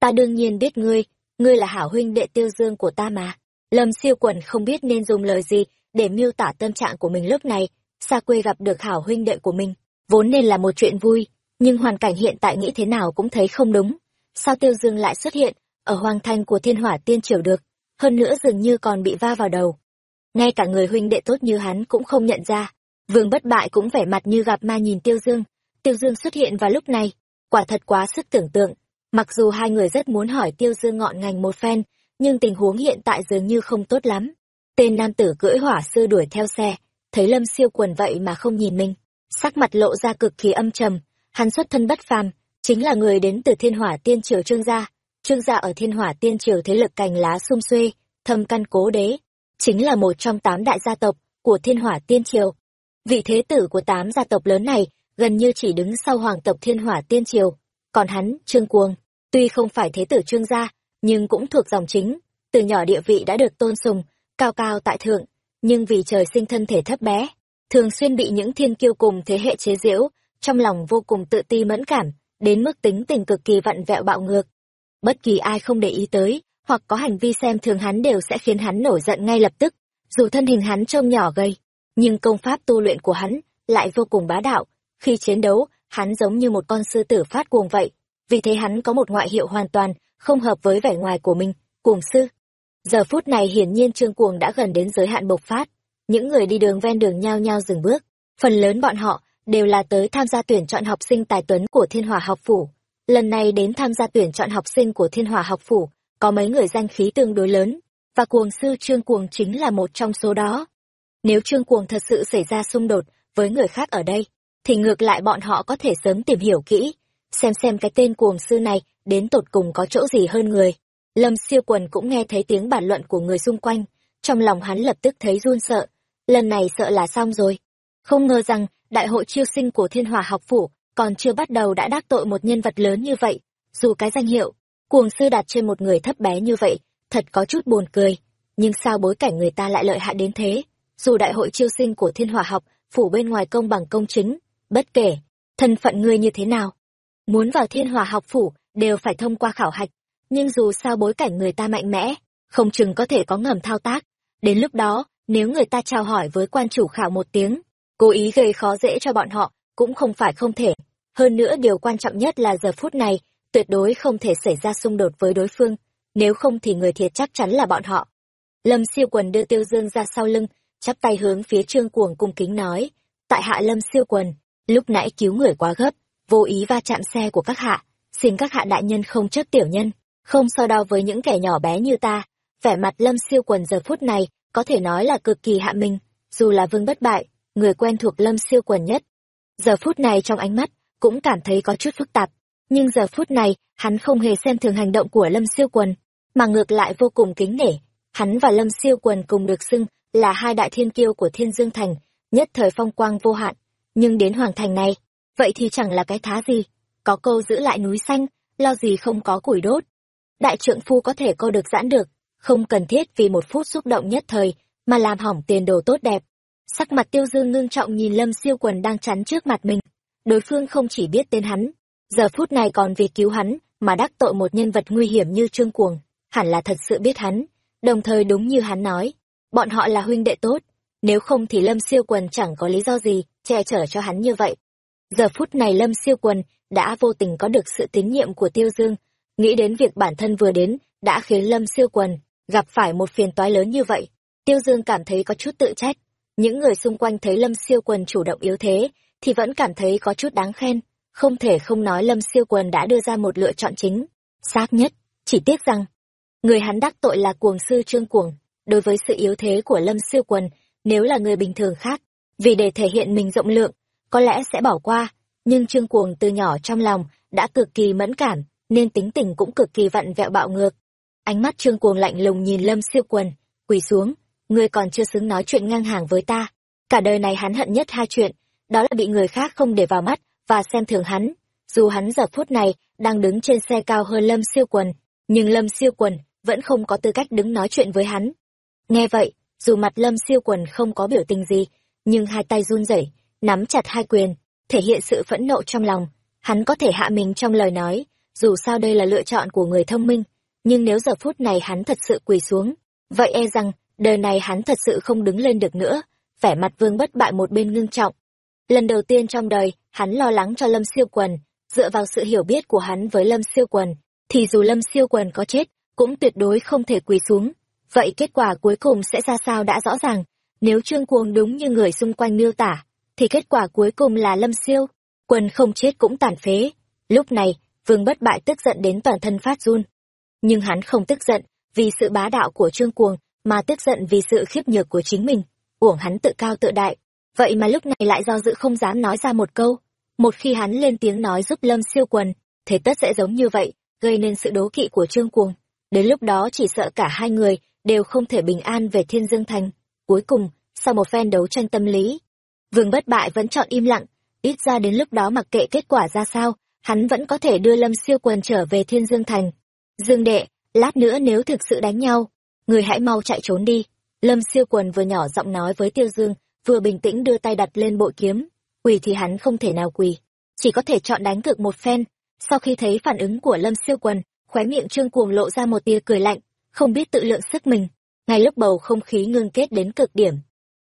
Ta đương nhiên biết ngươi, ngươi là hảo huynh đệ tiêu dương của ta mà. Lâm siêu quần không biết nên dùng lời gì để miêu tả tâm trạng của mình lúc này, xa quê gặp được hảo huynh đệ của mình, vốn nên là một chuyện vui, nhưng hoàn cảnh hiện tại nghĩ thế nào cũng thấy không đúng. Sao Tiêu Dương lại xuất hiện ở hoàng thành của thiên hỏa tiên triều được, hơn nữa dường như còn bị va vào đầu. Ngay cả người huynh đệ tốt như hắn cũng không nhận ra, vương bất bại cũng vẻ mặt như gặp ma nhìn Tiêu Dương. Tiêu Dương xuất hiện vào lúc này, quả thật quá sức tưởng tượng. Mặc dù hai người rất muốn hỏi Tiêu Dương ngọn ngành một phen, nhưng tình huống hiện tại dường như không tốt lắm. Tên nam tử cưỡi hỏa sư đuổi theo xe, thấy Lâm siêu quần vậy mà không nhìn mình, sắc mặt lộ ra cực kỳ âm trầm, hắn xuất thân bất phàm, chính là người đến từ thiên hỏa tiên triều trương gia. Trương gia ở thiên hỏa tiên triều thế lực cành lá sum xuê, thâm căn cố đế, chính là một trong tám đại gia tộc của thiên hỏa tiên triều. Vị thế tử của tám gia tộc lớn này gần như chỉ đứng sau hoàng tộc thiên hỏa tiên triều. Còn hắn, Trương Cuồng, tuy không phải thế tử Trương gia, nhưng cũng thuộc dòng chính, từ nhỏ địa vị đã được tôn sùng, cao cao tại thượng, nhưng vì trời sinh thân thể thấp bé, thường xuyên bị những thiên kiêu cùng thế hệ chế giễu, trong lòng vô cùng tự ti mẫn cảm, đến mức tính tình cực kỳ vặn vẹo bạo ngược. Bất kỳ ai không để ý tới, hoặc có hành vi xem thường hắn đều sẽ khiến hắn nổi giận ngay lập tức, dù thân hình hắn trông nhỏ gầy, nhưng công pháp tu luyện của hắn lại vô cùng bá đạo, khi chiến đấu, hắn giống như một con sư tử phát cuồng vậy, vì thế hắn có một ngoại hiệu hoàn toàn không hợp với vẻ ngoài của mình, cuồng sư. Giờ phút này hiển nhiên Trương Cuồng đã gần đến giới hạn bộc phát, những người đi đường ven đường nhao nhao dừng bước, phần lớn bọn họ đều là tới tham gia tuyển chọn học sinh tài tuấn của Thiên Hòa học phủ. Lần này đến tham gia tuyển chọn học sinh của Thiên Hòa học phủ, có mấy người danh khí tương đối lớn, và cuồng sư Trương Cuồng chính là một trong số đó. Nếu Trương Cuồng thật sự xảy ra xung đột với người khác ở đây, thì ngược lại bọn họ có thể sớm tìm hiểu kỹ, xem xem cái tên cuồng sư này đến tột cùng có chỗ gì hơn người. Lâm siêu quần cũng nghe thấy tiếng bàn luận của người xung quanh, trong lòng hắn lập tức thấy run sợ, lần này sợ là xong rồi. Không ngờ rằng, đại hội chiêu sinh của thiên hòa học phủ, còn chưa bắt đầu đã đắc tội một nhân vật lớn như vậy, dù cái danh hiệu, cuồng sư đặt trên một người thấp bé như vậy, thật có chút buồn cười, nhưng sao bối cảnh người ta lại lợi hại đến thế, dù đại hội chiêu sinh của thiên hòa học, phủ bên ngoài công bằng công chính, bất kể, thân phận ngươi như thế nào. Muốn vào thiên hòa học phủ, đều phải thông qua khảo hạch, nhưng dù sao bối cảnh người ta mạnh mẽ, không chừng có thể có ngầm thao tác. Đến lúc đó, nếu người ta trao hỏi với quan chủ khảo một tiếng, cố ý gây khó dễ cho bọn họ, cũng không phải không thể. Hơn nữa điều quan trọng nhất là giờ phút này, tuyệt đối không thể xảy ra xung đột với đối phương, nếu không thì người thiệt chắc chắn là bọn họ. Lâm siêu quần đưa Tiêu Dương ra sau lưng, chắp tay hướng phía trương cuồng cung kính nói, tại hạ Lâm siêu quần, lúc nãy cứu người quá gấp, vô ý va chạm xe của các hạ, xin các hạ đại nhân không chấp tiểu nhân, không so đo với những kẻ nhỏ bé như ta. Vẻ mặt Lâm siêu quần giờ phút này, có thể nói là cực kỳ hạ mình, dù là vương bất bại, người quen thuộc Lâm siêu quần nhất. Giờ phút này trong ánh mắt, cũng cảm thấy có chút phức tạp, nhưng giờ phút này, hắn không hề xem thường hành động của Lâm siêu quần, mà ngược lại vô cùng kính nể. Hắn và Lâm siêu quần cùng được xưng là hai đại thiên kiêu của Thiên Dương Thành, nhất thời phong quang vô hạn, nhưng đến Hoàng Thành này, vậy thì chẳng là cái thá gì, có câu giữ lại núi xanh, lo gì không có củi đốt. Đại trượng phu có thể cô được giãn được, không cần thiết vì một phút xúc động nhất thời, mà làm hỏng tiền đồ tốt đẹp. Sắc mặt tiêu dương ngưng trọng nhìn lâm siêu quần đang chắn trước mặt mình. Đối phương không chỉ biết tên hắn, giờ phút này còn vì cứu hắn mà đắc tội một nhân vật nguy hiểm như trương cuồng, hẳn là thật sự biết hắn. Đồng thời đúng như hắn nói, bọn họ là huynh đệ tốt, nếu không thì lâm siêu quần chẳng có lý do gì che chở cho hắn như vậy. Giờ phút này lâm siêu quần đã vô tình có được sự tín nhiệm của tiêu dương, nghĩ đến việc bản thân vừa đến đã khiến lâm siêu quần gặp phải một phiền toái lớn như vậy. Tiêu Dương cảm thấy có chút tự trách. Những người xung quanh thấy Lâm Siêu Quần chủ động yếu thế, thì vẫn cảm thấy có chút đáng khen. Không thể không nói Lâm Siêu Quần đã đưa ra một lựa chọn chính, xác nhất. Chỉ tiếc rằng, người hắn đắc tội là cuồng sư Trương Cuồng. Đối với sự yếu thế của Lâm Siêu Quần, nếu là người bình thường khác, vì để thể hiện mình rộng lượng, có lẽ sẽ bỏ qua. Nhưng Trương Cuồng từ nhỏ trong lòng đã cực kỳ mẫn cảm, nên tính tình cũng cực kỳ vặn vẹo bạo ngược. Ánh mắt Trương Cuồng lạnh lùng nhìn Lâm Siêu Quần, quỳ xuống, ngươi còn chưa xứng nói chuyện ngang hàng với ta. Cả đời này hắn hận nhất hai chuyện, đó là bị người khác không để vào mắt và xem thường hắn. Dù hắn giờ phút này đang đứng trên xe cao hơn Lâm Siêu Quần, nhưng Lâm Siêu Quần vẫn không có tư cách đứng nói chuyện với hắn. Nghe vậy, dù mặt Lâm Siêu Quần không có biểu tình gì, nhưng hai tay run rẩy, nắm chặt hai quyền, thể hiện sự phẫn nộ trong lòng. Hắn có thể hạ mình trong lời nói, dù sao đây là lựa chọn của người thông minh, nhưng nếu giờ phút này hắn thật sự quỳ xuống, vậy e rằng đời này hắn thật sự không đứng lên được nữa vẻ mặt vương bất bại một bên ngưng trọng lần đầu tiên trong đời hắn lo lắng cho lâm siêu quần dựa vào sự hiểu biết của hắn với lâm siêu quần thì dù lâm siêu quần có chết cũng tuyệt đối không thể quỳ xuống vậy kết quả cuối cùng sẽ ra sao đã rõ ràng. Nếu trương cuồng đúng như người xung quanh miêu tả, thì kết quả cuối cùng là lâm siêu. Quần không chết cũng tàn phế. Lúc này, vương bất bại tức giận đến toàn thân phát run. Nhưng hắn không tức giận vì sự bá đạo của trương cuồng, mà tức giận vì sự khiếp nhược của chính mình. Uổng hắn tự cao tự đại. Vậy mà lúc này lại do dự không dám nói ra một câu. Một khi hắn lên tiếng nói giúp lâm siêu quần thế tất sẽ giống như vậy, gây nên sự đố kỵ của trương cuồng. Đến lúc đó chỉ sợ cả hai người đều không thể bình an về thiên dương thành. Cuối cùng, sau một phen đấu tranh tâm lý, vương bất bại vẫn chọn im lặng. Ít ra đến lúc đó mặc kệ kết quả ra sao, hắn vẫn có thể đưa lâm siêu quần trở về thiên dương thành. Dương đệ, lát nữa nếu thực sự đánh nhau, người hãy mau chạy trốn đi. Lâm siêu quần vừa nhỏ giọng nói với tiêu dương, vừa bình tĩnh đưa tay đặt lên bội kiếm. Quỳ thì hắn không thể nào quỳ, chỉ có thể chọn đánh cược một phen. Sau khi thấy phản ứng của lâm siêu quần, khóe miệng trương cuồng lộ ra một tia cười lạnh không biết tự lượng sức mình. Ngay lúc bầu không khí ngưng kết đến cực điểm.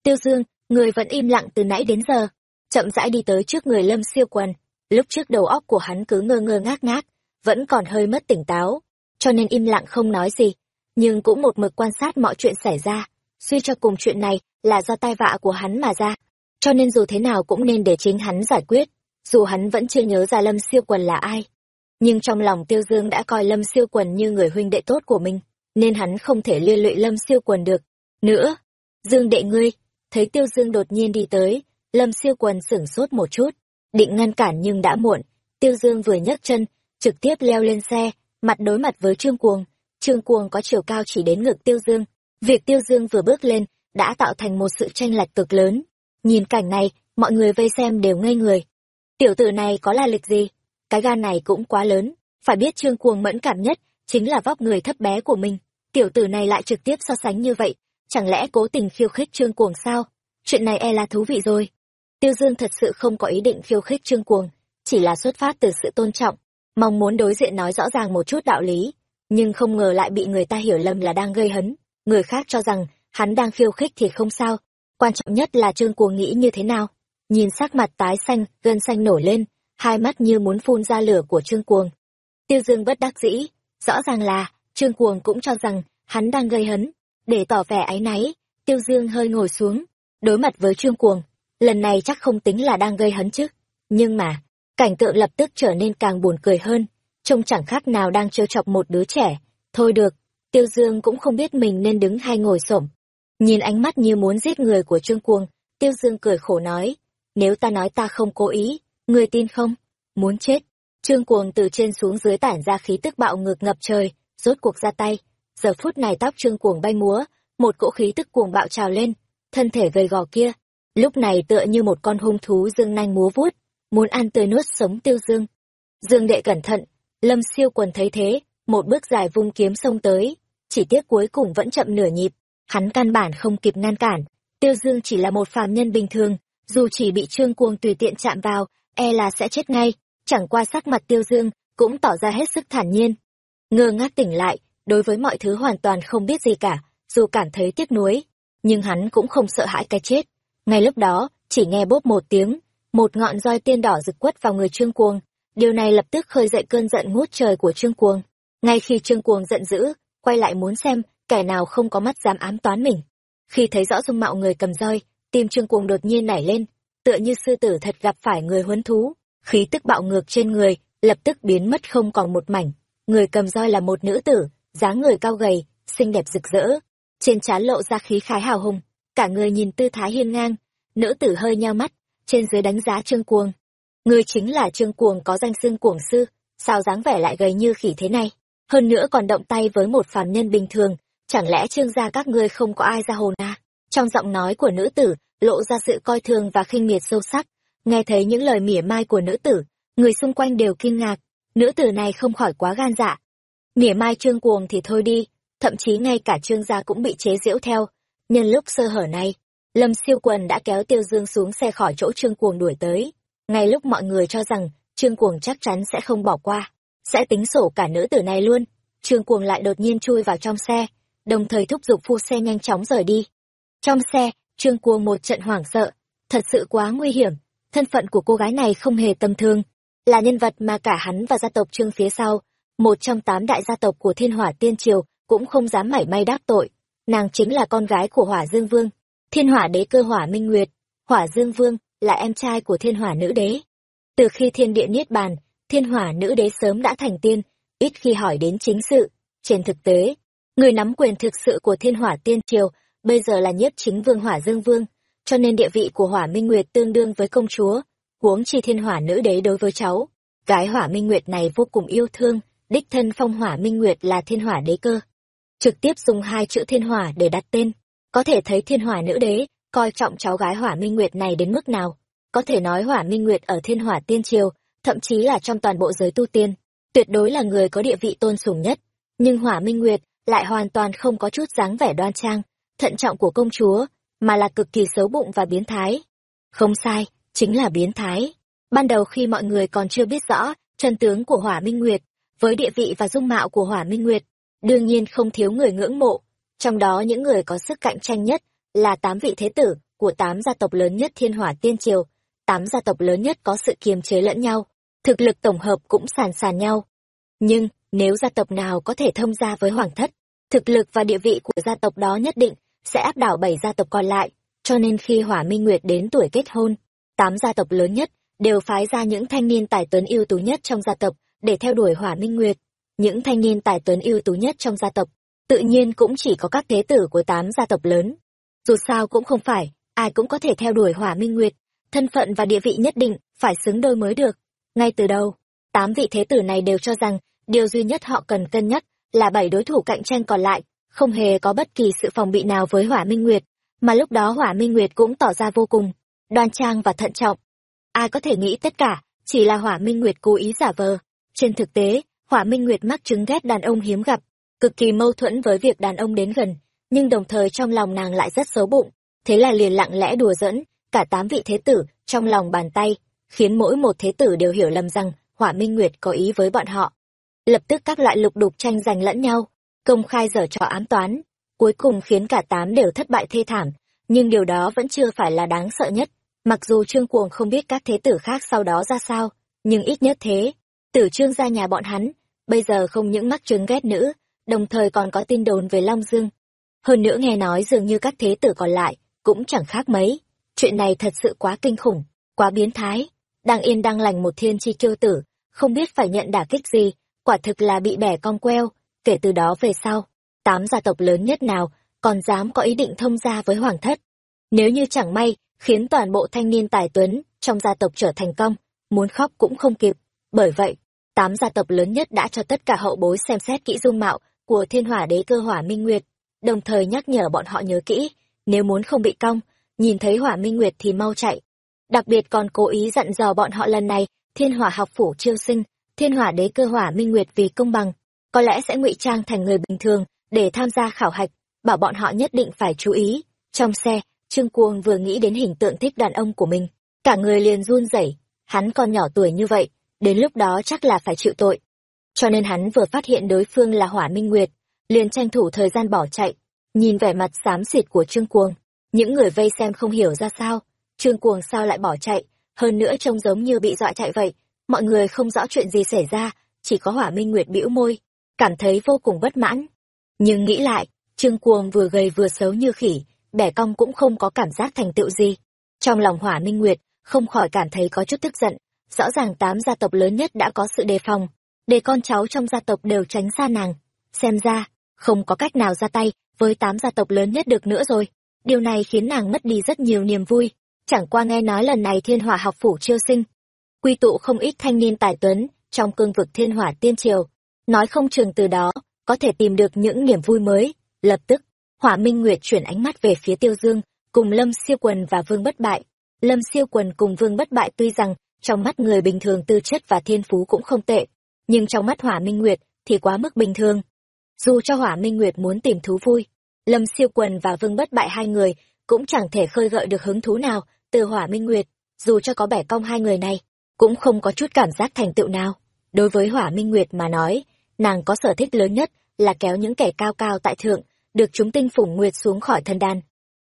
Tiêu dương, người vẫn im lặng từ nãy đến giờ. Chậm rãi đi tới trước người lâm siêu quần. Lúc trước đầu óc của hắn cứ ngơ ngơ ngác ngác, vẫn còn hơi mất tỉnh táo. Cho nên im lặng không nói gì. Nhưng cũng một mực quan sát mọi chuyện xảy ra. Suy cho cùng chuyện này là do tai vạ của hắn mà ra. Cho nên dù thế nào cũng nên để chính hắn giải quyết. Dù hắn vẫn chưa nhớ ra lâm siêu quần là ai. Nhưng trong lòng tiêu dương đã coi lâm siêu quần như người huynh đệ tốt của mình nên hắn không thể liên lụy lâm siêu quần được nữa dương đệ ngươi thấy tiêu dương đột nhiên đi tới lâm siêu quần sửng sốt một chút định ngăn cản nhưng đã muộn Tiêu Dương vừa nhấc chân, trực tiếp leo lên xe, mặt đối mặt với Trương Cuồng. Trương Cuồng có chiều cao chỉ đến ngực Tiêu Dương. Việc Tiêu Dương vừa bước lên đã tạo thành một sự tranh lệch cực lớn. Nhìn cảnh này, mọi người vây xem đều ngây người. Tiểu tử này có là lịch gì? Cái gan này cũng quá lớn. Phải biết Trương Cuồng mẫn cảm nhất, chính là vóc người thấp bé của mình. Tiểu tử này lại trực tiếp so sánh như vậy. Chẳng lẽ cố tình khiêu khích Trương Cuồng sao? Chuyện này e là thú vị rồi. Tiêu Dương thật sự không có ý định khiêu khích Trương Cuồng, chỉ là xuất phát từ sự tôn trọng, mong muốn đối diện nói rõ ràng một chút đạo lý, nhưng không ngờ lại bị người ta hiểu lầm là đang gây hấn. Người khác cho rằng hắn đang khiêu khích thì không sao, quan trọng nhất là Trương Cuồng nghĩ như thế nào. Nhìn sắc mặt tái xanh, gân xanh nổi lên, hai mắt như muốn phun ra lửa của Trương Cuồng. Tiêu Dương bất đắc dĩ, rõ ràng là Trương Cuồng cũng cho rằng hắn đang gây hấn, để tỏ vẻ áy náy, Tiêu Dương hơi ngồi xuống, đối mặt với Trương Cuồng, lần này chắc không tính là đang gây hấn chứ. Nhưng mà, cảnh tượng lập tức trở nên càng buồn cười hơn, trông chẳng khác nào đang trêu chọc một đứa trẻ. Thôi được, Tiêu Dương cũng không biết mình nên đứng hay ngồi xổm. Nhìn ánh mắt như muốn giết người của Trương Cuồng, Tiêu Dương cười khổ nói, nếu ta nói ta không cố ý, người tin không? Muốn chết. Trương Cuồng từ trên xuống dưới tản ra khí tức bạo ngược ngập trời, rốt cuộc ra tay. Giờ phút này tóc Trương Cuồng bay múa, một cỗ khí tức cuồng bạo trào lên, thân thể gầy gò kia, lúc này tựa như một con hung thú dương nanh múa vuốt, muốn ăn tươi nuốt sống tiêu dương. Dương đệ cẩn thận, lâm siêu quần thấy thế, một bước dài vung kiếm xông tới, chỉ tiếc cuối cùng vẫn chậm nửa nhịp, hắn căn bản không kịp ngăn cản, tiêu dương chỉ là một phàm nhân bình thường, dù chỉ bị trương cuồng tùy tiện chạm vào, e là sẽ chết ngay, chẳng qua sắc mặt tiêu dương, cũng tỏ ra hết sức thản nhiên. Ngơ ngác tỉnh lại, đối với mọi thứ hoàn toàn không biết gì cả, dù cảm thấy tiếc nuối, nhưng hắn cũng không sợ hãi cái chết. Ngay lúc đó, chỉ nghe bốp một tiếng, một ngọn roi tiên đỏ rực quất vào người Trương Cuồng. Điều này lập tức khơi dậy cơn giận ngút trời của Trương Cuồng. Ngay khi Trương Cuồng giận dữ, quay lại muốn xem kẻ nào không có mắt dám ám toán mình. Khi thấy rõ dung mạo người cầm roi, tim Trương Cuồng đột nhiên nảy lên, tựa như sư tử thật gặp phải người huấn thú, khí tức bạo ngược trên người lập tức biến mất không còn một mảnh. Người cầm roi là một nữ tử, dáng người cao gầy, xinh đẹp rực rỡ, trên trán lộ ra khí khái hào hùng, cả người nhìn tư thái hiên ngang, nữ tử hơi nheo mắt, trên dưới đánh giá Trương Cuồng. Người chính là Trương Cuồng có danh xưng cuồng sư, sao dáng vẻ lại gầy như khỉ thế này, hơn nữa còn động tay với một phàm nhân bình thường, chẳng lẽ Trương gia các ngươi không có ai ra hồn à? Trong giọng nói của nữ tử, lộ ra sự coi thường và khinh miệt sâu sắc, nghe thấy những lời mỉa mai của nữ tử, người xung quanh đều kinh ngạc, nữ tử này không khỏi quá gan dạ. Mỉa mai Trương Cuồng thì thôi đi, thậm chí ngay cả trương gia cũng bị chế giễu theo. Nhân lúc sơ hở này, Lâm Siêu Quần đã kéo Tiêu Dương xuống xe khỏi chỗ Trương Cuồng đuổi tới. Ngay lúc mọi người cho rằng Trương Cuồng chắc chắn sẽ không bỏ qua, sẽ tính sổ cả nữ tử này luôn, Trương Cuồng lại đột nhiên chui vào trong xe, đồng thời thúc giục phu xe nhanh chóng rời đi. Trong xe, Trương Cuồng một trận hoảng sợ, thật sự quá nguy hiểm, thân phận của cô gái này không hề tầm thường, là nhân vật mà cả hắn và gia tộc Trương phía sau, một trong tám đại gia tộc của Thiên Hỏa Tiên Triều cũng không dám mảy may đáp tội. Nàng chính là con gái của Hỏa Dương Vương, Thiên Hỏa Đế cơ Hỏa Minh Nguyệt. Hỏa Dương Vương là em trai của Thiên Hỏa Nữ Đế. Từ khi Thiên Địa Niết Bàn, Thiên Hỏa Nữ Đế sớm đã thành tiên, ít khi hỏi đến chính sự. Trên thực tế, người nắm quyền thực sự của Thiên Hỏa Tiên Triều bây giờ là nhiếp chính vương Hỏa Dương Vương, cho nên địa vị của Hỏa Minh Nguyệt tương đương với công chúa, huống chi Thiên Hỏa Nữ Đế đối với cháu. Cái Hỏa Minh Nguyệt này vô cùng yêu thương, đích thân phong Hỏa Minh Nguyệt là Thiên Hỏa Đế cơ. Trực tiếp dùng hai chữ thiên hỏa để đặt tên. Có thể thấy thiên hỏa nữ đế coi trọng cháu gái hỏa minh nguyệt này đến mức nào. Có thể nói hỏa minh nguyệt ở thiên hỏa tiên triều thậm chí là trong toàn bộ giới tu tiên tuyệt đối là người có địa vị tôn sùng nhất. Nhưng hỏa minh nguyệt lại hoàn toàn không có chút dáng vẻ đoan trang thận trọng của công chúa mà là cực kỳ xấu bụng và biến thái. Không sai chính là biến thái. Ban đầu khi mọi người còn chưa biết rõ chân tướng của hỏa minh nguyệt với địa vị và dung mạo của hỏa minh nguyệt đương nhiên không thiếu người ngưỡng mộ, trong đó những người có sức cạnh tranh nhất là tám vị thế tử của tám gia tộc lớn nhất thiên hỏa tiên triều, tám gia tộc lớn nhất có sự kiềm chế lẫn nhau, thực lực tổng hợp cũng sàn sàn nhau. Nhưng, nếu gia tộc nào có thể thông gia với hoàng thất, thực lực và địa vị của gia tộc đó nhất định sẽ áp đảo bảy gia tộc còn lại, cho nên khi Hỏa Minh Nguyệt đến tuổi kết hôn, tám gia tộc lớn nhất đều phái ra những thanh niên tài tuấn ưu tú nhất trong gia tộc để theo đuổi Hỏa Minh Nguyệt những thanh niên tài tuấn ưu tú nhất trong gia tộc, tự nhiên cũng chỉ có các thế tử của tám gia tộc lớn. Dù sao cũng không phải, ai cũng có thể theo đuổi hỏa minh nguyệt, thân phận và địa vị nhất định phải xứng đôi mới được. Ngay từ đầu, tám vị thế tử này đều cho rằng điều duy nhất họ cần cân nhắc là bảy đối thủ cạnh tranh còn lại không hề có bất kỳ sự phòng bị nào với hỏa minh nguyệt mà lúc đó hỏa minh nguyệt cũng tỏ ra vô cùng đoan trang và thận trọng. Ai có thể nghĩ tất cả chỉ là hỏa minh nguyệt cố ý giả vờ. Trên thực tế, hỏa minh nguyệt mắc chứng ghét đàn ông hiếm gặp, cực kỳ mâu thuẫn với việc đàn ông đến gần, nhưng đồng thời trong lòng nàng lại rất xấu bụng, thế là liền lặng lẽ đùa giỡn, cả tám vị thế tử trong lòng bàn tay, khiến mỗi một thế tử đều hiểu lầm rằng hỏa minh nguyệt có ý với bọn họ. Lập tức các loại lục đục tranh giành lẫn nhau, công khai giở trò ám toán, cuối cùng khiến cả tám đều thất bại thê thảm nhưng điều đó vẫn chưa phải là đáng sợ nhất. Mặc dù trương cuồng không biết các thế tử khác sau đó ra sao, nhưng ít nhất thế tử trương ra nhà bọn hắn, bây giờ không những mắc chứng ghét nữ, đồng thời còn có tin đồn về long dương. Hơn nữa nghe nói dường như các thế tử còn lại cũng chẳng khác mấy. Chuyện này thật sự quá kinh khủng, quá biến thái. Đang yên đang lành một thiên chi kiêu tử, không biết phải nhận đả kích gì, quả thực là bị bẻ cong queo. Kể từ đó về sau, tám gia tộc lớn nhất nào còn dám có ý định thông gia với hoàng thất. Nếu như chẳng may, khiến toàn bộ thanh niên tài tuấn trong gia tộc trở thành công, muốn khóc cũng không kịp. Bởi vậy, tám gia tộc lớn nhất đã cho tất cả hậu bối xem xét kỹ dung mạo của thiên hỏa đế cơ hỏa minh nguyệt, đồng thời nhắc nhở bọn họ nhớ kỹ, nếu muốn không bị cong, nhìn thấy hỏa minh nguyệt thì mau chạy. Đặc biệt còn cố ý dặn dò bọn họ lần này, thiên hỏa học phủ chiêu sinh, thiên hỏa đế cơ hỏa minh nguyệt vì công bằng, có lẽ sẽ ngụy trang thành người bình thường để tham gia khảo hạch bảo bọn họ nhất định phải chú ý. Trong xe, trương cuồng vừa nghĩ đến hình tượng thích đàn ông của mình. Cả người liền run rẩy. Hắn còn nhỏ tuổi như vậy, đến lúc đó chắc là phải chịu tội. Cho nên hắn vừa phát hiện đối phương là hỏa minh nguyệt, liền tranh thủ thời gian bỏ chạy. Nhìn vẻ mặt xám xịt của trương cuồng, những người vây xem không hiểu ra sao. Trương cuồng sao lại bỏ chạy? Hơn nữa trông giống như bị dọa chạy vậy. Mọi người không rõ chuyện gì xảy ra, chỉ có hỏa minh nguyệt bĩu môi, cảm thấy vô cùng bất mãn. Nhưng nghĩ lại trương cuồng vừa gầy vừa xấu như khỉ, bẻ cong cũng không có cảm giác thành tựu gì. Trong lòng hỏa minh nguyệt, không khỏi cảm thấy có chút tức giận. Rõ ràng tám gia tộc lớn nhất đã có sự đề phòng. Để con cháu trong gia tộc đều tránh xa nàng. Xem ra, không có cách nào ra tay với tám gia tộc lớn nhất được nữa rồi. Điều này khiến nàng mất đi rất nhiều niềm vui. Chẳng qua nghe nói lần này thiên hỏa học phủ chiêu sinh. Quy tụ không ít thanh niên tài tuấn trong cương vực thiên hỏa tiên triều. Nói không chừng từ đó, có thể tìm được những niềm vui mới lập tức hỏa minh nguyệt chuyển ánh mắt về phía tiêu dương, cùng lâm siêu quần và vương bất bại. Lâm siêu quần cùng vương bất bại tuy rằng trong mắt người bình thường tư chất và thiên phú cũng không tệ, nhưng trong mắt hỏa minh nguyệt thì quá mức bình thường. Dù cho hỏa minh nguyệt muốn tìm thú vui, lâm siêu quần và vương bất bại hai người cũng chẳng thể khơi gợi được hứng thú nào từ hỏa minh nguyệt, dù cho có bẻ cong hai người này, cũng không có chút cảm giác thành tựu nào. Đối với hỏa minh nguyệt mà nói, nàng có sở thích lớn nhất là kéo những kẻ cao cao tại thượng được chúng tinh phủng nguyệt xuống khỏi thân đan.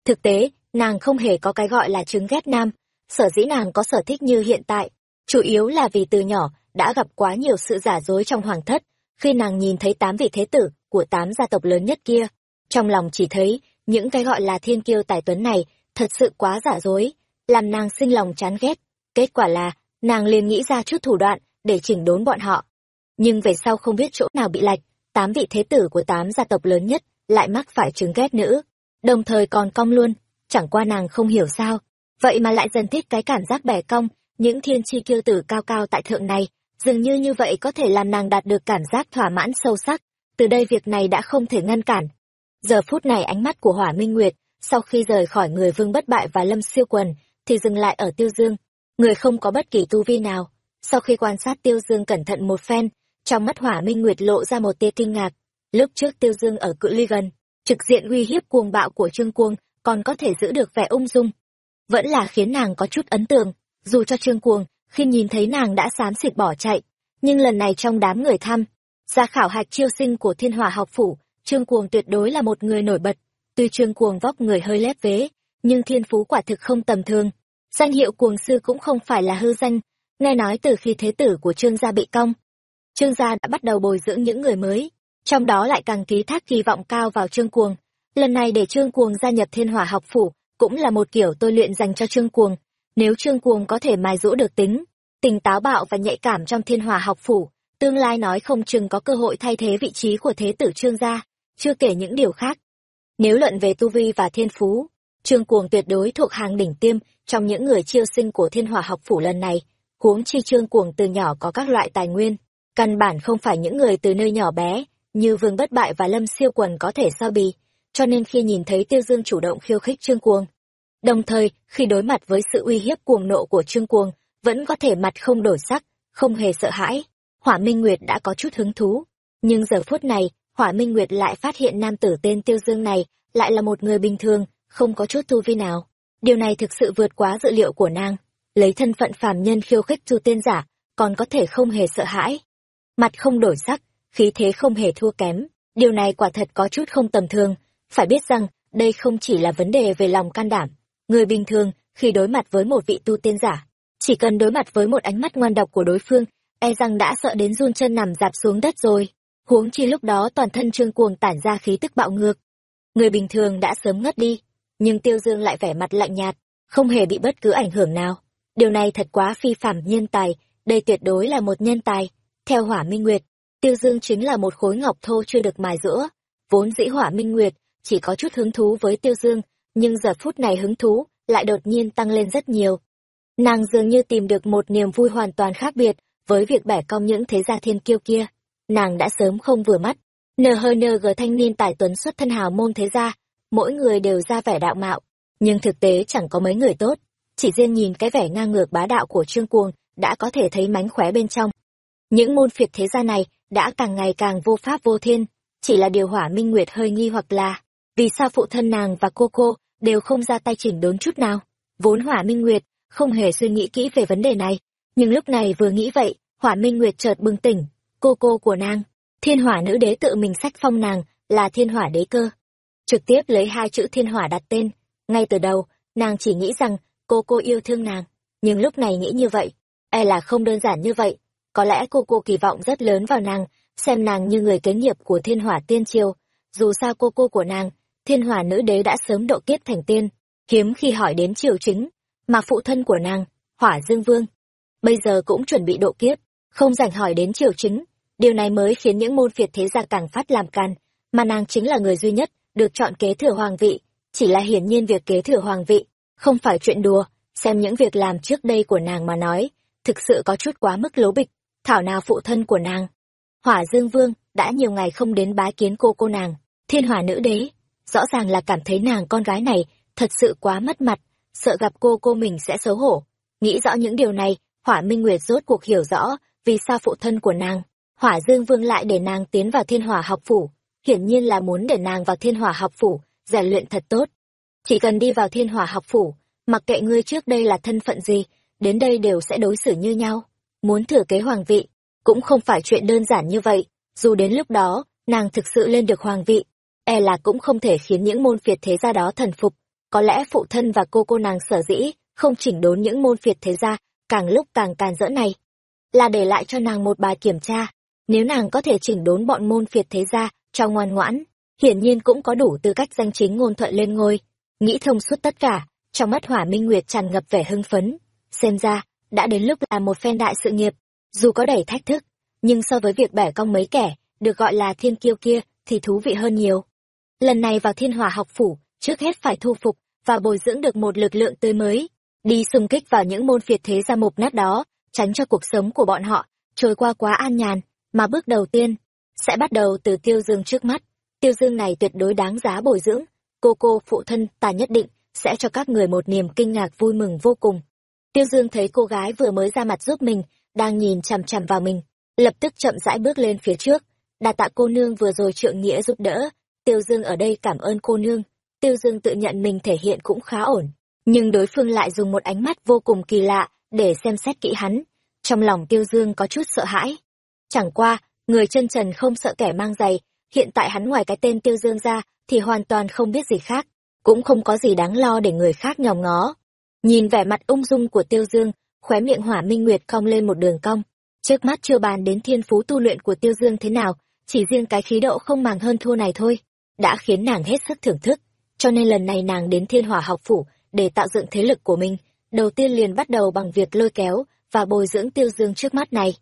Thực tế, nàng không hề có cái gọi là chứng ghét nam, sở dĩ nàng có sở thích như hiện tại, chủ yếu là vì từ nhỏ đã gặp quá nhiều sự giả dối trong hoàng thất, khi nàng nhìn thấy tám vị thế tử của tám gia tộc lớn nhất kia. Trong lòng chỉ thấy, những cái gọi là thiên kiêu tài tuấn này thật sự quá giả dối, làm nàng sinh lòng chán ghét. Kết quả là, nàng liền nghĩ ra chút thủ đoạn để chỉnh đốn bọn họ. Nhưng về sau không biết chỗ nào bị lạch tám vị thế tử của tám gia tộc lớn nhất lại mắc phải chứng ghét nữ, đồng thời còn cong luôn, chẳng qua nàng không hiểu sao. Vậy mà lại dần thích cái cảm giác bẻ cong, những thiên chi kiêu tử cao cao tại thượng này, dường như như vậy có thể làm nàng đạt được cảm giác thỏa mãn sâu sắc. Từ đây việc này đã không thể ngăn cản. Giờ phút này ánh mắt của hỏa minh nguyệt, sau khi rời khỏi người vương bất bại và lâm siêu quần, thì dừng lại ở tiêu dương. Người không có bất kỳ tu vi nào. Sau khi quan sát tiêu dương cẩn thận một phen, trong mắt hỏa minh nguyệt lộ ra một tia kinh ngạc lúc trước tiêu dương ở cự ly gần, trực diện uy hiếp cuồng bạo của trương cuồng còn có thể giữ được vẻ ung dung. Vẫn là khiến nàng có chút ấn tượng, dù cho trương cuồng khi nhìn thấy nàng đã xám xịt bỏ chạy, nhưng lần này trong đám người thăm, gia khảo hạch chiêu sinh của thiên hòa học phủ, trương cuồng tuyệt đối là một người nổi bật. Tuy trương cuồng vóc người hơi lép vế, nhưng thiên phú quả thực không tầm thường. Danh hiệu cuồng sư cũng không phải là hư danh, nghe nói từ khi thế tử của trương gia bị cong. Trương gia đã bắt đầu bồi dưỡng những người mới trong đó lại càng ký thác kỳ vọng cao vào trương cuồng. Lần này để trương cuồng gia nhập thiên hỏa học phủ cũng là một kiểu tôi luyện dành cho trương cuồng. Nếu trương cuồng có thể mài rũ được tính tình táo bạo và nhạy cảm trong thiên hỏa học phủ tương lai nói không chừng có cơ hội thay thế vị trí của thế tử trương gia. Chưa kể những điều khác. Nếu luận về tu vi và thiên phú trương cuồng tuyệt đối thuộc hàng đỉnh tiêm trong những người chiêu sinh của thiên hỏa học phủ lần này. Huống chi trương cuồng từ nhỏ có các loại tài nguyên, căn bản không phải những người từ nơi nhỏ bé, như Vương Bất Bại và Lâm Siêu Quần có thể so bì, cho nên khi nhìn thấy Tiêu Dương chủ động khiêu khích Trương Cuồng, đồng thời khi đối mặt với sự uy hiếp cuồng nộ của Trương Cuồng, vẫn có thể mặt không đổi sắc, không hề sợ hãi, Hỏa Minh Nguyệt đã có chút hứng thú. Nhưng giờ phút này, Hỏa Minh Nguyệt lại phát hiện nam tử tên Tiêu Dương này lại là một người bình thường, không có chút tu vi nào. Điều này thực sự vượt quá dự liệu của nàng. Lấy thân phận phàm nhân khiêu khích chu tiên giả, còn có thể không hề sợ hãi. Mặt không đổi sắc, khí thế không hề thua kém. Điều này quả thật có chút không tầm thường. Phải biết rằng, đây không chỉ là vấn đề về lòng can đảm. Người bình thường, khi đối mặt với một vị tu tiên giả, chỉ cần đối mặt với một ánh mắt ngoan độc của đối phương, e rằng đã sợ đến run chân nằm dạp xuống đất rồi. Huống chi lúc đó toàn thân trương cuồng tản ra khí tức bạo ngược. Người bình thường đã sớm ngất đi, nhưng Tiêu Dương lại vẻ mặt lạnh nhạt, không hề bị bất cứ ảnh hưởng nào. Điều này thật quá phi phàm nhân tài, đây tuyệt đối là một nhân tài. Theo Hỏa Minh Nguyệt, Tiêu Dương chính là một khối ngọc thô chưa được mài giữa, Vốn dĩ Hỏa Minh Nguyệt chỉ có chút hứng thú với Tiêu Dương, nhưng giờ phút này hứng thú lại đột nhiên tăng lên rất nhiều. Nàng dường như tìm được một niềm vui hoàn toàn khác biệt với việc bẻ cong những thế gia thiên kiêu kia. Nàng đã sớm không vừa mắt. Nờ hơi nờ gờ thanh niên tài tuấn xuất thân hào môn thế gia, mỗi người đều ra vẻ đạo mạo, nhưng thực tế chẳng có mấy người tốt. Chỉ riêng nhìn cái vẻ ngang ngược bá đạo của Trương Cuồng đã có thể thấy mánh khóe bên trong. Những môn phiệt thế gia này đã càng ngày càng vô pháp vô thiên, chỉ là điều hỏa minh nguyệt hơi nghi hoặc là vì sao phụ thân nàng và cô cô đều không ra tay chỉnh đốn chút nào. Vốn hỏa minh nguyệt không hề suy nghĩ kỹ về vấn đề này, nhưng lúc này vừa nghĩ vậy, hỏa minh nguyệt chợt bừng tỉnh, cô cô của nàng, thiên hỏa nữ đế tự mình sách phong nàng là thiên hỏa đế cơ. Trực tiếp lấy hai chữ thiên hỏa đặt tên, ngay từ đầu, nàng chỉ nghĩ rằng cô cô yêu thương nàng, nhưng lúc này nghĩ như vậy, e là không đơn giản như vậy, có lẽ cô cô kỳ vọng rất lớn vào nàng, xem nàng như người kế nghiệp của thiên hỏa tiên triều, dù sao cô cô của nàng, thiên hỏa nữ đế đã sớm độ kiếp thành tiên, hiếm khi hỏi đến triều chính, mà phụ thân của nàng, hỏa dương vương, bây giờ cũng chuẩn bị độ kiếp, không rảnh hỏi đến triều chính, điều này mới khiến những môn phiệt thế gia càng phát làm càn. mà nàng chính là người duy nhất được chọn kế thừa hoàng vị, chỉ là hiển nhiên việc kế thừa hoàng vị, không phải chuyện đùa, xem những việc làm trước đây của nàng mà nói, thực sự có chút quá mức lố bịch, thảo nào phụ thân của nàng. Hỏa Dương Vương đã nhiều ngày không đến bái kiến cô cô nàng, thiên hỏa nữ đế, rõ ràng là cảm thấy nàng con gái này thật sự quá mất mặt, sợ gặp cô cô mình sẽ xấu hổ. Nghĩ rõ những điều này, Hỏa Minh Nguyệt rốt cuộc hiểu rõ vì sao phụ thân của nàng, Hỏa Dương Vương lại để nàng tiến vào thiên hỏa học phủ, hiển nhiên là muốn để nàng vào thiên hỏa học phủ, rèn luyện thật tốt. Chỉ cần đi vào thiên hỏa học phủ, mặc kệ ngươi trước đây là thân phận gì, đến đây đều sẽ đối xử như nhau. Muốn thừa kế hoàng vị, cũng không phải chuyện đơn giản như vậy, dù đến lúc đó, nàng thực sự lên được hoàng vị, e là cũng không thể khiến những môn phiệt thế gia đó thần phục. Có lẽ phụ thân và cô cô nàng sở dĩ, không chỉnh đốn những môn phiệt thế gia, càng lúc càng càn rỡ này. Là để lại cho nàng một bài kiểm tra, nếu nàng có thể chỉnh đốn bọn môn phiệt thế gia, cho ngoan ngoãn, hiển nhiên cũng có đủ tư cách danh chính ngôn thuận lên ngôi. Nghĩ thông suốt tất cả, trong mắt hỏa minh nguyệt tràn ngập vẻ hưng phấn. Xem ra, đã đến lúc là một phen đại sự nghiệp, dù có đầy thách thức, nhưng so với việc bẻ cong mấy kẻ, được gọi là thiên kiêu kia, thì thú vị hơn nhiều. Lần này vào thiên hòa học phủ, trước hết phải thu phục và bồi dưỡng được một lực lượng tươi mới, đi xung kích vào những môn phiệt thế gia mục nát đó, tránh cho cuộc sống của bọn họ trôi qua quá an nhàn, mà bước đầu tiên sẽ bắt đầu từ tiêu dương trước mắt. Tiêu dương này tuyệt đối đáng giá bồi dưỡng, cô cô phụ thân ta nhất định sẽ cho các người một niềm kinh ngạc vui mừng vô cùng. Tiêu dương thấy cô gái vừa mới ra mặt giúp mình, đang nhìn chằm chằm vào mình, lập tức chậm rãi bước lên phía trước. Đà tạ cô nương vừa rồi trượng nghĩa giúp đỡ, Tiêu Dương ở đây cảm ơn cô nương. Tiêu Dương tự nhận mình thể hiện cũng khá ổn, nhưng đối phương lại dùng một ánh mắt vô cùng kỳ lạ để xem xét kỹ hắn. Trong lòng Tiêu Dương có chút sợ hãi. Chẳng qua, người chân trần không sợ kẻ mang giày, hiện tại hắn ngoài cái tên Tiêu Dương ra thì hoàn toàn không biết gì khác, cũng không có gì đáng lo để người khác nhòm ngó. Nhìn vẻ mặt ung dung của Tiêu Dương, khóe miệng hỏa minh nguyệt cong lên một đường cong. Trước mắt chưa bàn đến thiên phú tu luyện của Tiêu Dương thế nào, chỉ riêng cái khí độ không màng hơn thua này thôi, đã khiến nàng hết sức thưởng thức. Cho nên lần này nàng đến thiên hỏa học phủ để tạo dựng thế lực của mình, đầu tiên liền bắt đầu bằng việc lôi kéo và bồi dưỡng Tiêu Dương trước mắt này.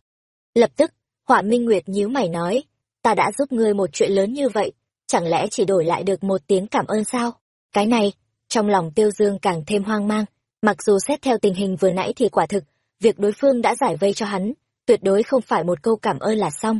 Lập tức, hỏa minh nguyệt nhíu mày nói, ta đã giúp ngươi một chuyện lớn như vậy, chẳng lẽ chỉ đổi lại được một tiếng cảm ơn sao? Cái này, trong lòng Tiêu Dương càng thêm hoang mang, mặc dù xét theo tình hình vừa nãy thì quả thực, việc đối phương đã giải vây cho hắn, tuyệt đối không phải một câu cảm ơn là xong.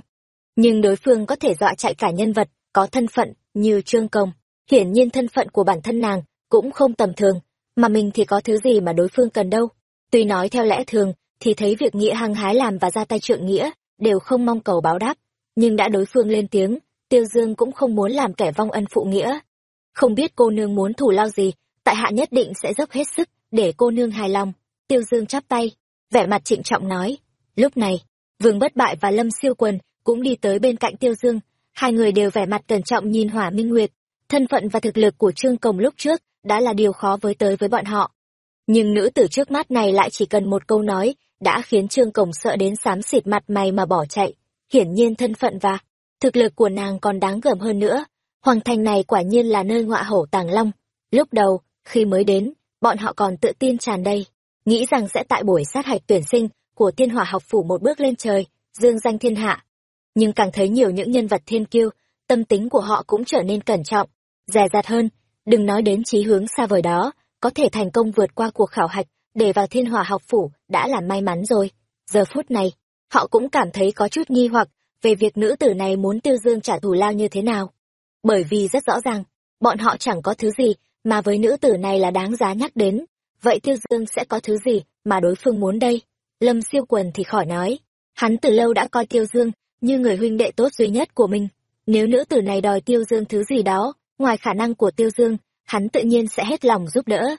Nhưng đối phương có thể dọa chạy cả nhân vật, có thân phận, như Trương Công. Hiển nhiên thân phận của bản thân nàng cũng không tầm thường, mà mình thì có thứ gì mà đối phương cần đâu. Tuy nói theo lẽ thường, thì thấy việc nghĩa hăng hái làm và ra tay trượng nghĩa, đều không mong cầu báo đáp. Nhưng đã đối phương lên tiếng, Tiêu Dương cũng không muốn làm kẻ vong ân phụ nghĩa. Không biết cô nương muốn thủ lao gì, tại hạ nhất định sẽ dốc hết sức, để cô nương hài lòng. Tiêu Dương chắp tay, vẻ mặt trịnh trọng nói. Lúc này, Vương Bất Bại và Lâm Siêu Quần cũng đi tới bên cạnh Tiêu Dương. Hai người đều vẻ mặt cẩn trọng nhìn Hỏa Minh Nguyệt. Thân phận và thực lực của Trương Cồng lúc trước đã là điều khó với tới với bọn họ. Nhưng nữ tử trước mắt này lại chỉ cần một câu nói, đã khiến Trương Cổng sợ đến xám xịt mặt mày mà bỏ chạy. Hiển nhiên thân phận và thực lực của nàng còn đáng gờm hơn nữa. Hoàng thành này quả nhiên là nơi ngọa hổ tàng long. Lúc đầu, khi mới đến, bọn họ còn tự tin tràn đầy, nghĩ rằng sẽ tại buổi sát hạch tuyển sinh của thiên hỏa học phủ một bước lên trời, dương danh thiên hạ. Nhưng càng thấy nhiều những nhân vật thiên kiêu, tâm tính của họ cũng trở nên cẩn trọng, dè dặt hơn, đừng nói đến chí hướng xa vời đó, có thể thành công vượt qua cuộc khảo hạch, để vào thiên hỏa học phủ đã là may mắn rồi. Giờ phút này, họ cũng cảm thấy có chút nghi hoặc về việc nữ tử này muốn tiêu dương trả thù lao như thế nào. Bởi vì rất rõ ràng, bọn họ chẳng có thứ gì mà với nữ tử này là đáng giá nhắc đến. Vậy tiêu dương sẽ có thứ gì mà đối phương muốn đây? Lâm siêu quần thì khỏi nói. Hắn từ lâu đã coi tiêu dương như người huynh đệ tốt duy nhất của mình. Nếu nữ tử này đòi tiêu dương thứ gì đó, ngoài khả năng của tiêu dương, hắn tự nhiên sẽ hết lòng giúp đỡ.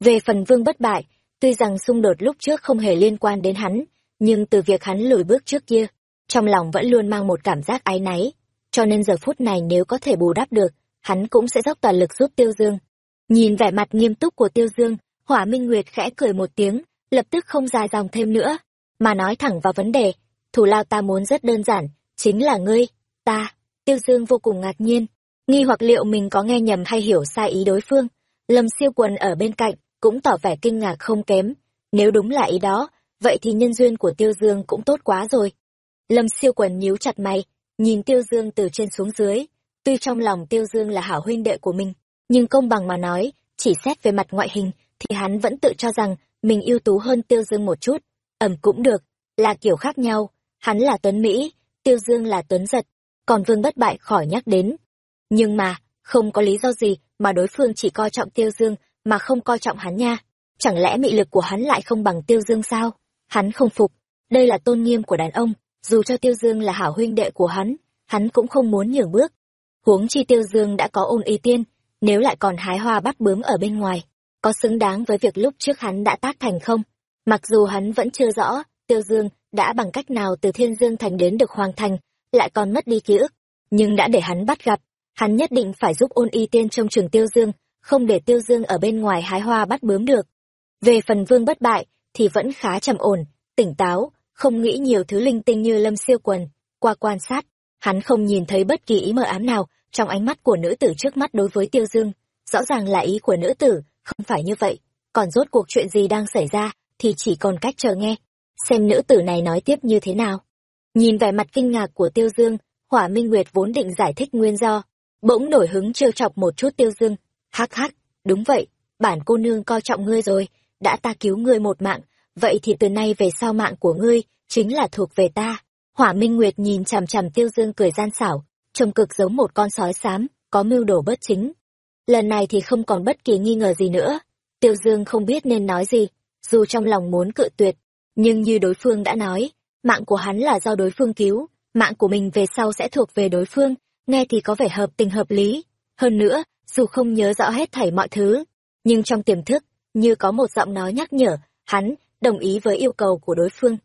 Về phần vương bất bại, tuy rằng xung đột lúc trước không hề liên quan đến hắn, nhưng từ việc hắn lùi bước trước kia, trong lòng vẫn luôn mang một cảm giác áy náy. Cho nên giờ phút này nếu có thể bù đắp được, hắn cũng sẽ dốc toàn lực giúp Tiêu Dương. Nhìn vẻ mặt nghiêm túc của Tiêu Dương, Hỏa Minh Nguyệt khẽ cười một tiếng, lập tức không dài dòng thêm nữa, mà nói thẳng vào vấn đề. Thủ lao ta muốn rất đơn giản, chính là ngươi, ta. Tiêu Dương vô cùng ngạc nhiên, nghi hoặc liệu mình có nghe nhầm hay hiểu sai ý đối phương. Lâm siêu quần ở bên cạnh, cũng tỏ vẻ kinh ngạc không kém. Nếu đúng là ý đó, vậy thì nhân duyên của Tiêu Dương cũng tốt quá rồi. Lâm siêu quần nhíu chặt mày, nhìn Tiêu Dương từ trên xuống dưới. Tuy trong lòng Tiêu Dương là hảo huynh đệ của mình, nhưng công bằng mà nói, chỉ xét về mặt ngoại hình, thì hắn vẫn tự cho rằng mình ưu tú hơn Tiêu Dương một chút. Ẩm cũng được, là kiểu khác nhau. Hắn là Tuấn Mỹ, Tiêu Dương là Tuấn Giật, còn Vương Bất Bại khỏi nhắc đến. Nhưng mà, không có lý do gì mà đối phương chỉ coi trọng Tiêu Dương mà không coi trọng hắn nha. Chẳng lẽ mị lực của hắn lại không bằng Tiêu Dương sao? Hắn không phục. Đây là tôn nghiêm của đàn ông. Dù cho Tiêu Dương là hảo huynh đệ của hắn, hắn cũng không muốn nhường bước. Huống chi Tiêu Dương đã có ôn y tiên, nếu lại còn hái hoa bắt bướm ở bên ngoài, có xứng đáng với việc lúc trước hắn đã tác thành không? Mặc dù hắn vẫn chưa rõ, Tiêu Dương đã bằng cách nào từ Thiên Dương Thành đến được Hoàng Thành, lại còn mất đi ký ức, nhưng đã để hắn bắt gặp, hắn nhất định phải giúp ôn y tiên trong trường Tiêu Dương, không để Tiêu Dương ở bên ngoài hái hoa bắt bướm được. Về phần vương bất bại, thì vẫn khá trầm ổn, tỉnh táo, không nghĩ nhiều thứ linh tinh như lâm siêu quần. Qua quan sát, hắn không nhìn thấy bất kỳ ý mờ ám nào trong ánh mắt của nữ tử trước mắt đối với Tiêu Dương. Rõ ràng là ý của nữ tử, không phải như vậy. Còn rốt cuộc chuyện gì đang xảy ra, thì chỉ còn cách chờ nghe. Xem nữ tử này nói tiếp như thế nào. Nhìn vẻ mặt kinh ngạc của Tiêu Dương, Hỏa Minh Nguyệt vốn định giải thích nguyên do, bỗng nổi hứng trêu chọc một chút Tiêu Dương. Hắc hắc, đúng vậy, bản cô nương coi trọng ngươi rồi, đã ta cứu ngươi một mạng, vậy thì từ nay về sau mạng của ngươi chính là thuộc về ta. Hỏa Minh Nguyệt nhìn chằm chằm Tiêu Dương cười gian xảo, trông cực giống một con sói xám, có mưu đồ bất chính. Lần này thì không còn bất kỳ nghi ngờ gì nữa. Tiêu Dương không biết nên nói gì, dù trong lòng muốn cự tuyệt, nhưng như đối phương đã nói, mạng của hắn là do đối phương cứu, mạng của mình về sau sẽ thuộc về đối phương, nghe thì có vẻ hợp tình hợp lý. Hơn nữa, dù không nhớ rõ hết thảy mọi thứ, nhưng trong tiềm thức, như có một giọng nói nhắc nhở, hắn đồng ý với yêu cầu của đối phương.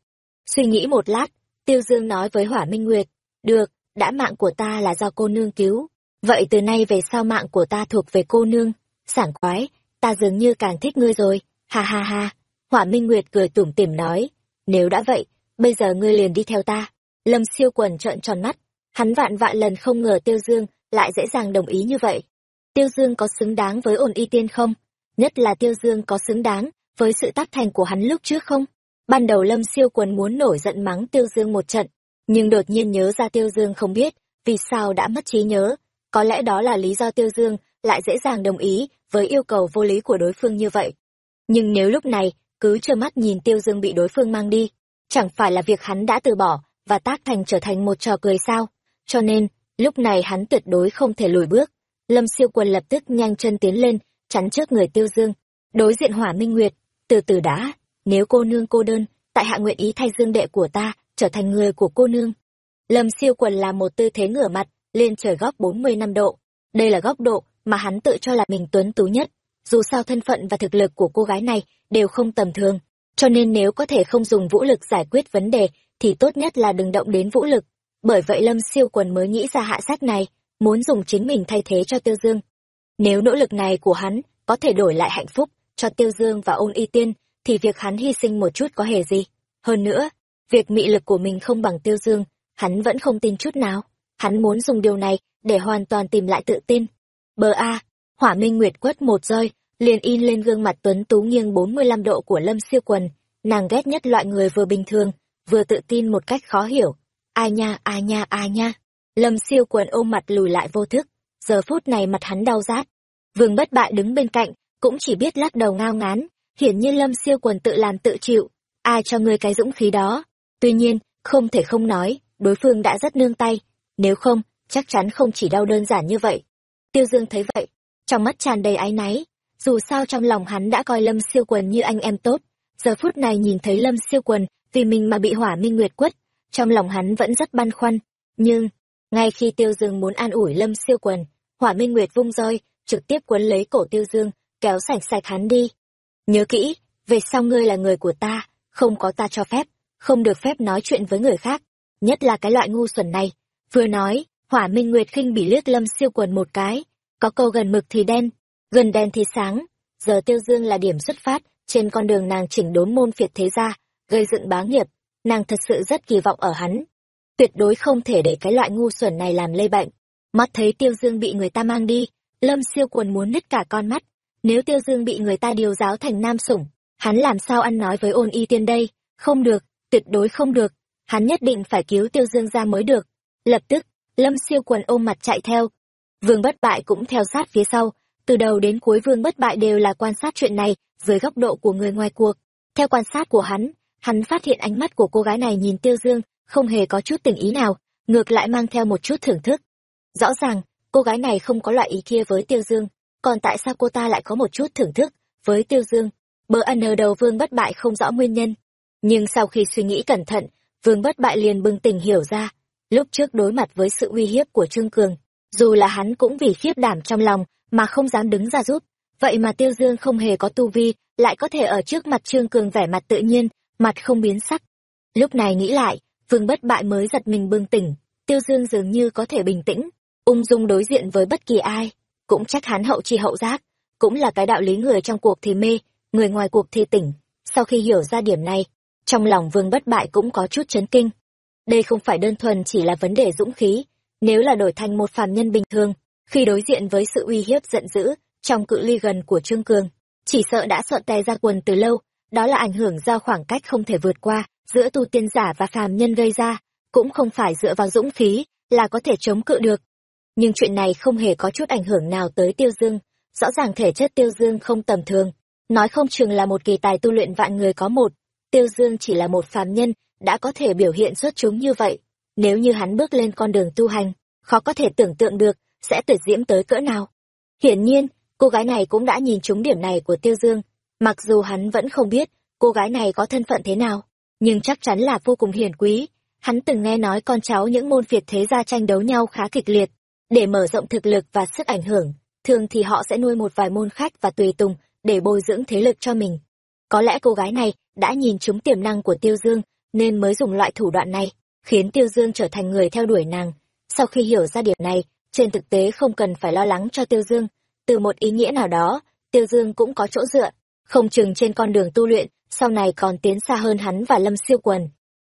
Suy nghĩ một lát, Tiêu Dương nói với Hỏa Minh Nguyệt, được, đã mạng của ta là do cô nương cứu, vậy từ nay về sau mạng của ta thuộc về cô nương, sảng khoái, ta dường như càng thích ngươi rồi, ha ha ha. Hỏa Minh Nguyệt cười tủm tỉm nói, nếu đã vậy, bây giờ ngươi liền đi theo ta. Lâm siêu quần trợn tròn mắt, hắn vạn vạn lần không ngờ Tiêu Dương lại dễ dàng đồng ý như vậy. Tiêu Dương có xứng đáng với ổn y tiên không? Nhất là Tiêu Dương có xứng đáng với sự tác thành của hắn lúc trước không? Ban đầu Lâm siêu quần muốn nổi giận mắng Tiêu Dương một trận, nhưng đột nhiên nhớ ra Tiêu Dương không biết, vì sao đã mất trí nhớ. Có lẽ đó là lý do Tiêu Dương lại dễ dàng đồng ý với yêu cầu vô lý của đối phương như vậy. Nhưng nếu lúc này cứ trơ mắt nhìn tiêu dương bị đối phương mang đi, chẳng phải là việc hắn đã từ bỏ và tác thành trở thành một trò cười sao cho nên, lúc này hắn tuyệt đối không thể lùi bước lâm siêu quân lập tức nhanh chân tiến lên, chắn trước người tiêu dương đối diện hỏa minh nguyệt, từ từ đã, nếu cô nương cô đơn, tại hạ nguyện ý thay dương đệ của ta trở thành người của cô nương. Lâm siêu quần là một tư thế ngửa mặt, lên trời góc bốn mươi năm độ. Đây là góc độ mà hắn tự cho là mình tuấn tú nhất. Dù sao thân phận và thực lực của cô gái này đều không tầm thường, cho nên nếu có thể không dùng vũ lực giải quyết vấn đề, thì tốt nhất là đừng động đến vũ lực. Bởi vậy lâm siêu quần mới nghĩ ra hạ sách này, muốn dùng chính mình thay thế cho tiêu dương. Nếu nỗ lực này của hắn có thể đổi lại hạnh phúc cho tiêu dương và ôn y tiên, thì việc hắn hy sinh một chút có hề gì. Hơn nữa việc mị lực của mình không bằng tiêu dương, hắn vẫn không tin chút nào. Hắn muốn dùng điều này để hoàn toàn tìm lại tự tin. Bờ a, hỏa minh nguyệt quất một rơi, liền in lên gương mặt tuấn tú nghiêng bốn mươi lăm độ của lâm siêu quần. Nàng ghét nhất loại người vừa bình thường, vừa tự tin một cách khó hiểu. Ai nha ai nha ai nha. Lâm siêu quần ôm mặt lùi lại vô thức. Giờ phút này mặt hắn đau rát. Vương bất bại đứng bên cạnh, cũng chỉ biết lắc đầu ngao ngán. Hiển nhiên lâm siêu quần tự làm tự chịu. Ai cho ngươi cái dũng khí đó? Tuy nhiên, không thể không nói, đối phương đã rất nương tay. Nếu không, chắc chắn không chỉ đau đơn giản như vậy. Tiêu dương thấy vậy, trong mắt tràn đầy áy náy. Dù sao trong lòng hắn đã coi lâm siêu quần như anh em tốt, giờ phút này nhìn thấy lâm siêu quần vì mình mà bị hỏa minh nguyệt quất, trong lòng hắn vẫn rất băn khoăn. Nhưng, ngay khi tiêu dương muốn an ủi lâm siêu quần, hỏa minh nguyệt vung roi, trực tiếp quấn lấy cổ tiêu dương, kéo sạch sạch hắn đi. Nhớ kỹ, về sau ngươi là người của ta, không có ta cho phép không được phép nói chuyện với người khác, nhất là cái loại ngu xuẩn này. Vừa nói, hỏa minh nguyệt khinh bỉ liếc lâm siêu quần một cái, có câu gần mực thì đen, gần đen thì sáng. Giờ tiêu dương là điểm xuất phát, trên con đường nàng chỉnh đốn môn phiệt thế gia, gây dựng bá nghiệp, nàng thật sự rất kỳ vọng ở hắn. Tuyệt đối không thể để cái loại ngu xuẩn này làm lây bệnh. Mắt thấy tiêu dương bị người ta mang đi, lâm siêu quần muốn nứt cả con mắt. Nếu tiêu dương bị người ta điều giáo thành nam sủng, hắn làm sao ăn nói với ôn y tiên đây? Không được tuyệt đối không được. Hắn nhất định phải cứu tiêu dương ra mới được. Lập tức, lâm siêu quần ôm mặt chạy theo. Vương bất bại cũng theo sát phía sau. Từ đầu đến cuối vương bất bại đều là quan sát chuyện này dưới góc độ của người ngoài cuộc. Theo quan sát của hắn hắn phát hiện ánh mắt của cô gái này nhìn tiêu dương không hề có chút tình ý nào, ngược lại mang theo một chút thưởng thức. Rõ ràng, cô gái này không có loại ý kia với tiêu dương, còn tại sao cô ta lại có một chút thưởng thức với tiêu dương? Bờ ăn đầu vương bất bại không rõ nguyên nhân nhưng sau khi suy nghĩ cẩn thận, vương bất bại liền bừng tỉnh hiểu ra, lúc trước đối mặt với sự uy hiếp của trương cường, dù là hắn cũng vì khiếp đảm trong lòng mà không dám đứng ra giúp. Vậy mà tiêu dương không hề có tu vi, lại có thể ở trước mặt trương cường vẻ mặt tự nhiên, mặt không biến sắc. Lúc này nghĩ lại, vương bất bại mới giật mình bừng tỉnh, tiêu dương dường như có thể bình tĩnh, ung dung đối diện với bất kỳ ai, cũng trách hắn hậu chi hậu giác, cũng là cái đạo lý người trong cuộc thì mê, người ngoài cuộc thì tỉnh. Sau khi hiểu ra điểm này trong lòng vương bất bại cũng có chút chấn kinh. Đây không phải đơn thuần chỉ là vấn đề dũng khí, nếu là đổi thành một phàm nhân bình thường, khi đối diện với sự uy hiếp giận dữ trong cự ly gần của trương cường, chỉ sợ đã sợ tè ra quần từ lâu, đó là ảnh hưởng do khoảng cách không thể vượt qua giữa tu tiên giả và phàm nhân gây ra, cũng không phải dựa vào dũng khí là có thể chống cự được. Nhưng chuyện này không hề có chút ảnh hưởng nào tới tiêu dương, rõ ràng thể chất tiêu dương không tầm thường, nói không chừng là một kỳ tài tu luyện vạn người có một tiêu dương chỉ là một phàm nhân, đã có thể biểu hiện xuất chúng như vậy. Nếu như hắn bước lên con đường tu hành, khó có thể tưởng tượng được sẽ tuyệt diễm tới cỡ nào. Hiển nhiên, cô gái này cũng đã nhìn trúng điểm này của tiêu dương. Mặc dù hắn vẫn không biết cô gái này có thân phận thế nào, nhưng chắc chắn là vô cùng hiển quý. Hắn từng nghe nói con cháu những môn phiệt thế gia tranh đấu nhau khá kịch liệt. Để mở rộng thực lực và sức ảnh hưởng, thường thì họ sẽ nuôi một vài môn khách và tùy tùng để bồi dưỡng thế lực cho mình có lẽ cô gái này đã nhìn trúng tiềm năng của tiêu dương, nên mới dùng loại thủ đoạn này, khiến tiêu dương trở thành người theo đuổi nàng. Sau khi hiểu ra điểm này, trên thực tế không cần phải lo lắng cho tiêu dương. Từ một ý nghĩa nào đó, tiêu dương cũng có chỗ dựa. Không chừng trên con đường tu luyện, sau này còn tiến xa hơn hắn và lâm siêu quần.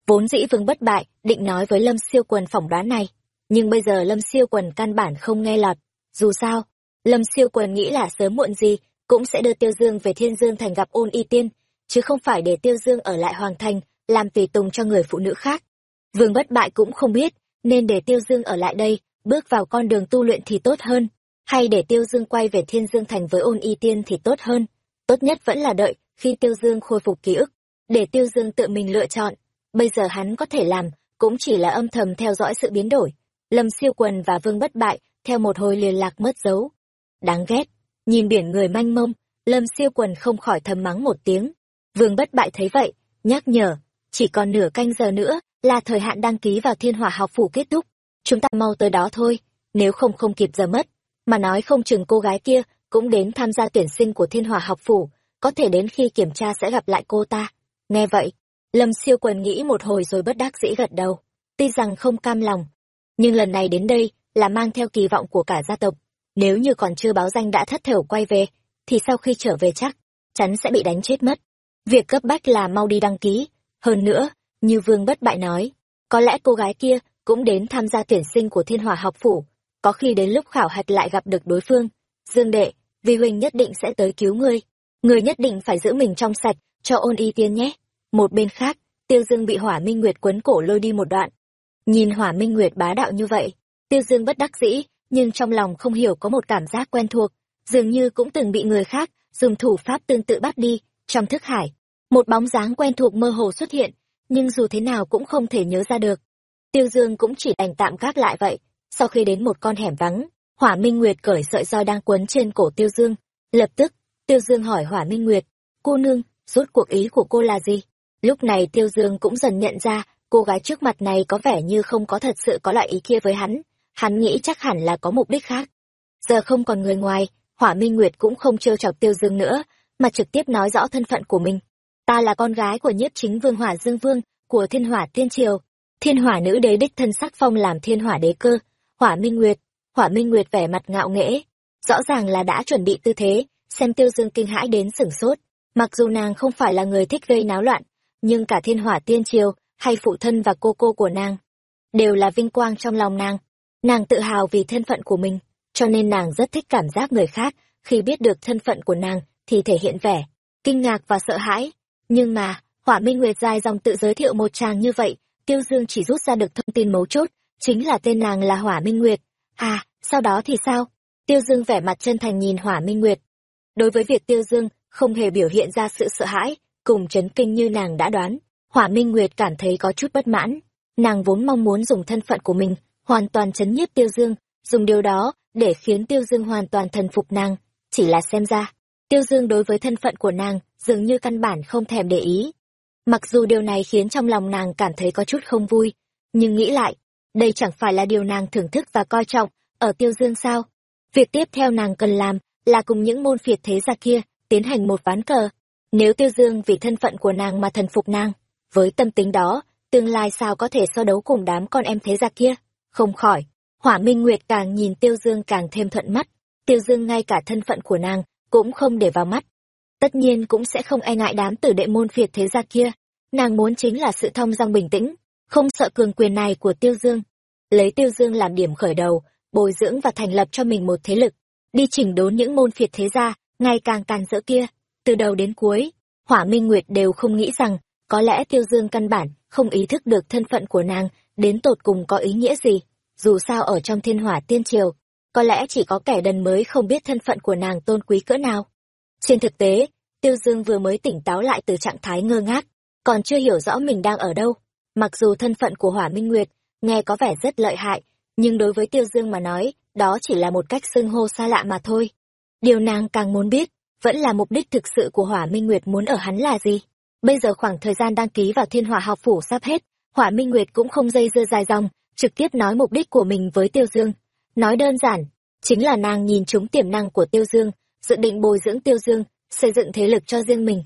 Vốn dĩ vương bất bại, định nói với lâm siêu quần phỏng đoán này. Nhưng bây giờ lâm siêu quần căn bản không nghe lọt. Dù sao, lâm siêu quần nghĩ là sớm muộn gì cũng sẽ đưa tiêu dương về thiên dương thành gặp ôn y tiên chứ không phải để tiêu dương ở lại hoàng thành làm tùy tùng cho người phụ nữ khác vương bất bại cũng không biết nên để tiêu dương ở lại đây bước vào con đường tu luyện thì tốt hơn hay để tiêu dương quay về thiên dương thành với ôn y tiên thì tốt hơn tốt nhất vẫn là đợi khi Tiêu Dương khôi phục ký ức, để Tiêu Dương tự mình lựa chọn. Bây giờ hắn có thể làm, cũng chỉ là âm thầm theo dõi sự biến đổi. Lâm siêu quần và Vương bất bại, theo một hồi liên lạc mất dấu. Đáng ghét, nhìn biển người manh mông, Lâm siêu quần không khỏi thầm mắng một tiếng. Vương bất bại thấy vậy, nhắc nhở, chỉ còn nửa canh giờ nữa là thời hạn đăng ký vào thiên hỏa học phủ kết thúc. Chúng ta mau tới đó thôi, nếu không không kịp giờ mất. Mà nói không chừng cô gái kia cũng đến tham gia tuyển sinh của thiên hỏa học phủ, có thể đến khi kiểm tra sẽ gặp lại cô ta. Nghe vậy, Lâm siêu quần nghĩ một hồi rồi bất đắc dĩ gật đầu, tuy rằng không cam lòng. Nhưng lần này đến đây là mang theo kỳ vọng của cả gia tộc. Nếu như còn chưa báo danh đã thất thểu quay về, thì sau khi trở về chắc, chắn sẽ bị đánh chết mất. Việc cấp bách là mau đi đăng ký. Hơn nữa, như Vương bất bại nói, có lẽ cô gái kia cũng đến tham gia tuyển sinh của thiên hòa học phủ. Có khi đến lúc khảo hạch lại gặp được đối phương. Dương đệ, vi huynh nhất định sẽ tới cứu ngươi. Ngươi nhất định phải giữ mình trong sạch, cho ôn y tiên nhé. Một bên khác, Tiêu Dương bị Hỏa Minh Nguyệt quấn cổ lôi đi một đoạn. Nhìn Hỏa Minh Nguyệt bá đạo như vậy, Tiêu Dương bất đắc dĩ, nhưng trong lòng không hiểu có một cảm giác quen thuộc, dường như cũng từng bị người khác dùng thủ pháp tương tự bắt đi, trong thức hải. Một bóng dáng quen thuộc mơ hồ xuất hiện, nhưng dù thế nào cũng không thể nhớ ra được. Tiêu Dương cũng chỉ đành tạm gác lại vậy, sau khi đến một con hẻm vắng, Hỏa Minh Nguyệt cởi sợi roi đang quấn trên cổ Tiêu Dương. Lập tức, Tiêu Dương hỏi Hỏa Minh Nguyệt, cô nương, rốt cuộc ý của cô là gì? Lúc này Tiêu Dương cũng dần nhận ra, cô gái trước mặt này có vẻ như không có thật sự có loại ý kia với hắn. Hắn nghĩ chắc hẳn là có mục đích khác. Giờ không còn người ngoài, Hỏa Minh Nguyệt cũng không trêu chọc Tiêu Dương nữa, mà trực tiếp nói rõ thân phận của mình. Ta là con gái của nhiếp chính vương Hỏa Dương Vương, của Thiên Hỏa Tiên Triều. Thiên Hỏa nữ đế đích thân sắc phong làm Thiên Hỏa đế cơ. Hỏa Minh Nguyệt, Hỏa Minh Nguyệt vẻ mặt ngạo nghễ, rõ ràng là đã chuẩn bị tư thế, xem Tiêu Dương kinh hãi đến sửng sốt. Mặc dù nàng không phải là người thích gây náo loạn, nhưng cả thiên hỏa tiên triều hay phụ thân và cô cô của nàng đều là vinh quang trong lòng nàng nàng tự hào vì thân phận của mình cho nên nàng rất thích cảm giác người khác khi biết được thân phận của nàng thì thể hiện vẻ kinh ngạc và sợ hãi nhưng mà hỏa minh nguyệt dài dòng tự giới thiệu một chàng như vậy tiêu dương chỉ rút ra được thông tin mấu chốt chính là tên nàng là hỏa minh nguyệt à sau đó thì sao tiêu dương vẻ mặt chân thành nhìn hỏa minh nguyệt đối với việc tiêu dương không hề biểu hiện ra sự sợ hãi cùng chấn kinh như nàng đã đoán. Hỏa Minh Nguyệt cảm thấy có chút bất mãn. Nàng vốn mong muốn dùng thân phận của mình, hoàn toàn chấn nhiếp Tiêu Dương, dùng điều đó để khiến Tiêu Dương hoàn toàn thần phục nàng. Chỉ là xem ra, Tiêu Dương đối với thân phận của nàng dường như căn bản không thèm để ý. Mặc dù điều này khiến trong lòng nàng cảm thấy có chút không vui, nhưng nghĩ lại, đây chẳng phải là điều nàng thưởng thức và coi trọng ở Tiêu Dương sao? Việc tiếp theo nàng cần làm là cùng những môn phiệt thế gia kia tiến hành một ván cờ, nếu Tiêu Dương vì thân phận của nàng mà thần phục nàng, với tâm tính đó, tương lai sao có thể so đấu cùng đám con em thế gia kia? Không khỏi, Hỏa Minh Nguyệt càng nhìn Tiêu Dương càng thêm thuận mắt, Tiêu Dương ngay cả thân phận của nàng cũng không để vào mắt. Tất nhiên cũng sẽ không e ngại đám tử đệ môn phiệt thế gia kia, nàng muốn chính là sự thông dong bình tĩnh, không sợ cường quyền này của Tiêu Dương. Lấy Tiêu Dương làm điểm khởi đầu, bồi dưỡng và thành lập cho mình một thế lực, đi chỉnh đốn những môn phiệt thế gia, ngày càng tàn rỡ kia từ đầu đến cuối, Hỏa Minh Nguyệt đều không nghĩ rằng, có lẽ Tiêu Dương căn bản không ý thức được thân phận của nàng đến tột cùng có ý nghĩa gì. Dù sao ở trong thiên hỏa tiên triều, có lẽ chỉ có kẻ đần mới không biết thân phận của nàng tôn quý cỡ nào. Trên thực tế, Tiêu Dương vừa mới tỉnh táo lại từ trạng thái ngơ ngác, còn chưa hiểu rõ mình đang ở đâu. Mặc dù thân phận của Hỏa Minh Nguyệt nghe có vẻ rất lợi hại, nhưng đối với Tiêu Dương mà nói, đó chỉ là một cách xưng hô xa lạ mà thôi. Điều nàng càng muốn biết vẫn là mục đích thực sự của hỏa minh nguyệt muốn ở hắn là gì bây giờ khoảng thời gian đăng ký vào thiên hỏa học phủ sắp hết hỏa minh nguyệt cũng không dây dưa dài dòng trực tiếp nói mục đích của mình với tiêu dương. Nói đơn giản chính là nàng nhìn chúng tiềm năng của tiêu dương dự định bồi dưỡng tiêu dương xây dựng thế lực cho riêng mình.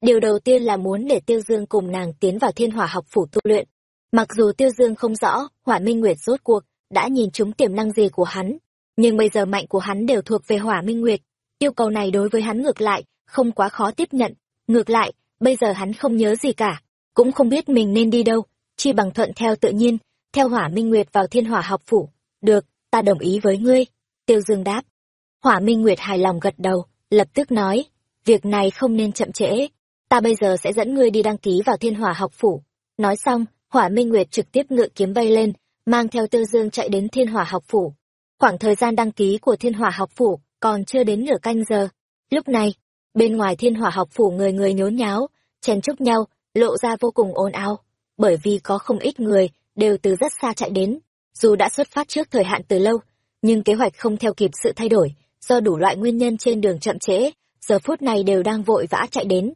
Điều đầu tiên là muốn để tiêu dương cùng nàng tiến vào thiên hỏa học phủ tu luyện. Mặc dù tiêu dương không rõ hỏa minh nguyệt rốt cuộc đã nhìn chúng tiềm năng gì của hắn nhưng bây giờ mạnh của hắn đều thuộc về hỏa minh nguyệt. Yêu cầu này đối với hắn ngược lại, không quá khó tiếp nhận. Ngược lại, bây giờ hắn không nhớ gì cả, cũng không biết mình nên đi đâu, chi bằng thuận theo tự nhiên, theo hỏa minh nguyệt vào thiên hỏa học phủ. Được, ta đồng ý với ngươi. Tiêu Dương đáp. Hỏa minh nguyệt hài lòng gật đầu, lập tức nói, việc này không nên chậm trễ. Ta bây giờ sẽ dẫn ngươi đi đăng ký vào thiên hỏa học phủ. Nói xong, hỏa minh nguyệt trực tiếp ngựa kiếm bay lên, mang theo Tiêu Dương chạy đến thiên hỏa học phủ. Khoảng thời gian đăng ký của thiên hỏa học phủ còn chưa đến nửa canh giờ. Lúc này, Bên ngoài thiên hỏa học phủ người người nhốn nháo, chen chúc nhau, lộ ra vô cùng ồn ào. Bởi vì có không ít người đều từ rất xa chạy đến, dù đã xuất phát trước thời hạn từ lâu, nhưng kế hoạch không theo kịp sự thay đổi, do đủ loại nguyên nhân trên đường chậm trễ, giờ phút này đều đang vội vã chạy đến.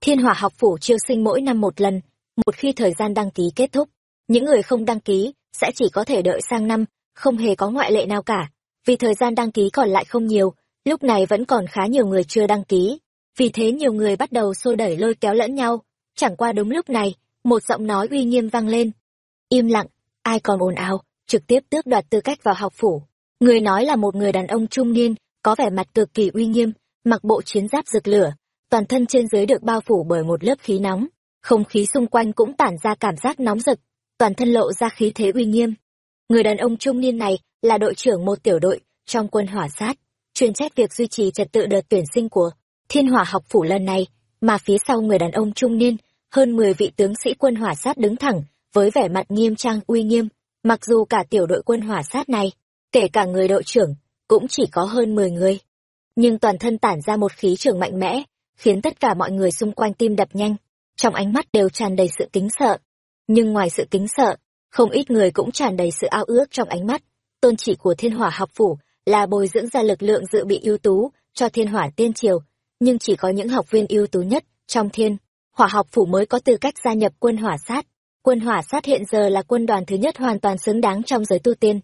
Thiên hỏa học phủ chiêu sinh mỗi năm một lần, một khi thời gian đăng ký kết thúc, những người không đăng ký sẽ chỉ có thể đợi sang năm, không hề có ngoại lệ nào cả. Vì thời gian đăng ký còn lại không nhiều, lúc này vẫn còn khá nhiều người chưa đăng ký. Vì thế nhiều người bắt đầu xô đẩy lôi kéo lẫn nhau. Chẳng qua đúng lúc này, một giọng nói uy nghiêm vang lên. Im lặng, ai còn ồn ào, trực tiếp tước đoạt tư cách vào học phủ. Người nói là một người đàn ông trung niên, có vẻ mặt cực kỳ uy nghiêm, mặc bộ chiến giáp rực lửa, toàn thân trên dưới được bao phủ bởi một lớp khí nóng, không khí xung quanh cũng tản ra cảm giác nóng rực, toàn thân lộ ra khí thế uy nghiêm. Người đàn ông trung niên này là đội trưởng một tiểu đội trong quân hỏa sát, chuyên trách việc duy trì trật tự đợt tuyển sinh của Thiên Hỏa học phủ lần này, mà phía sau người đàn ông trung niên, hơn 10 vị tướng sĩ quân hỏa sát đứng thẳng, với vẻ mặt nghiêm trang uy nghiêm, mặc dù cả tiểu đội quân hỏa sát này, kể cả người đội trưởng, cũng chỉ có hơn 10 người. Nhưng toàn thân tản ra một khí trường mạnh mẽ, khiến tất cả mọi người xung quanh tim đập nhanh, trong ánh mắt đều tràn đầy sự kính sợ. Nhưng ngoài sự kính sợ, không ít người cũng tràn đầy sự ao ước trong ánh mắt. Tôn chỉ của thiên hỏa học phủ là bồi dưỡng ra lực lượng dự bị ưu tú cho thiên hỏa tiên triều, nhưng chỉ có những học viên ưu tú nhất trong thiên hỏa học phủ mới có tư cách gia nhập quân hỏa sát. Quân hỏa sát hiện giờ là quân đoàn thứ nhất hoàn toàn xứng đáng trong giới tu tiên.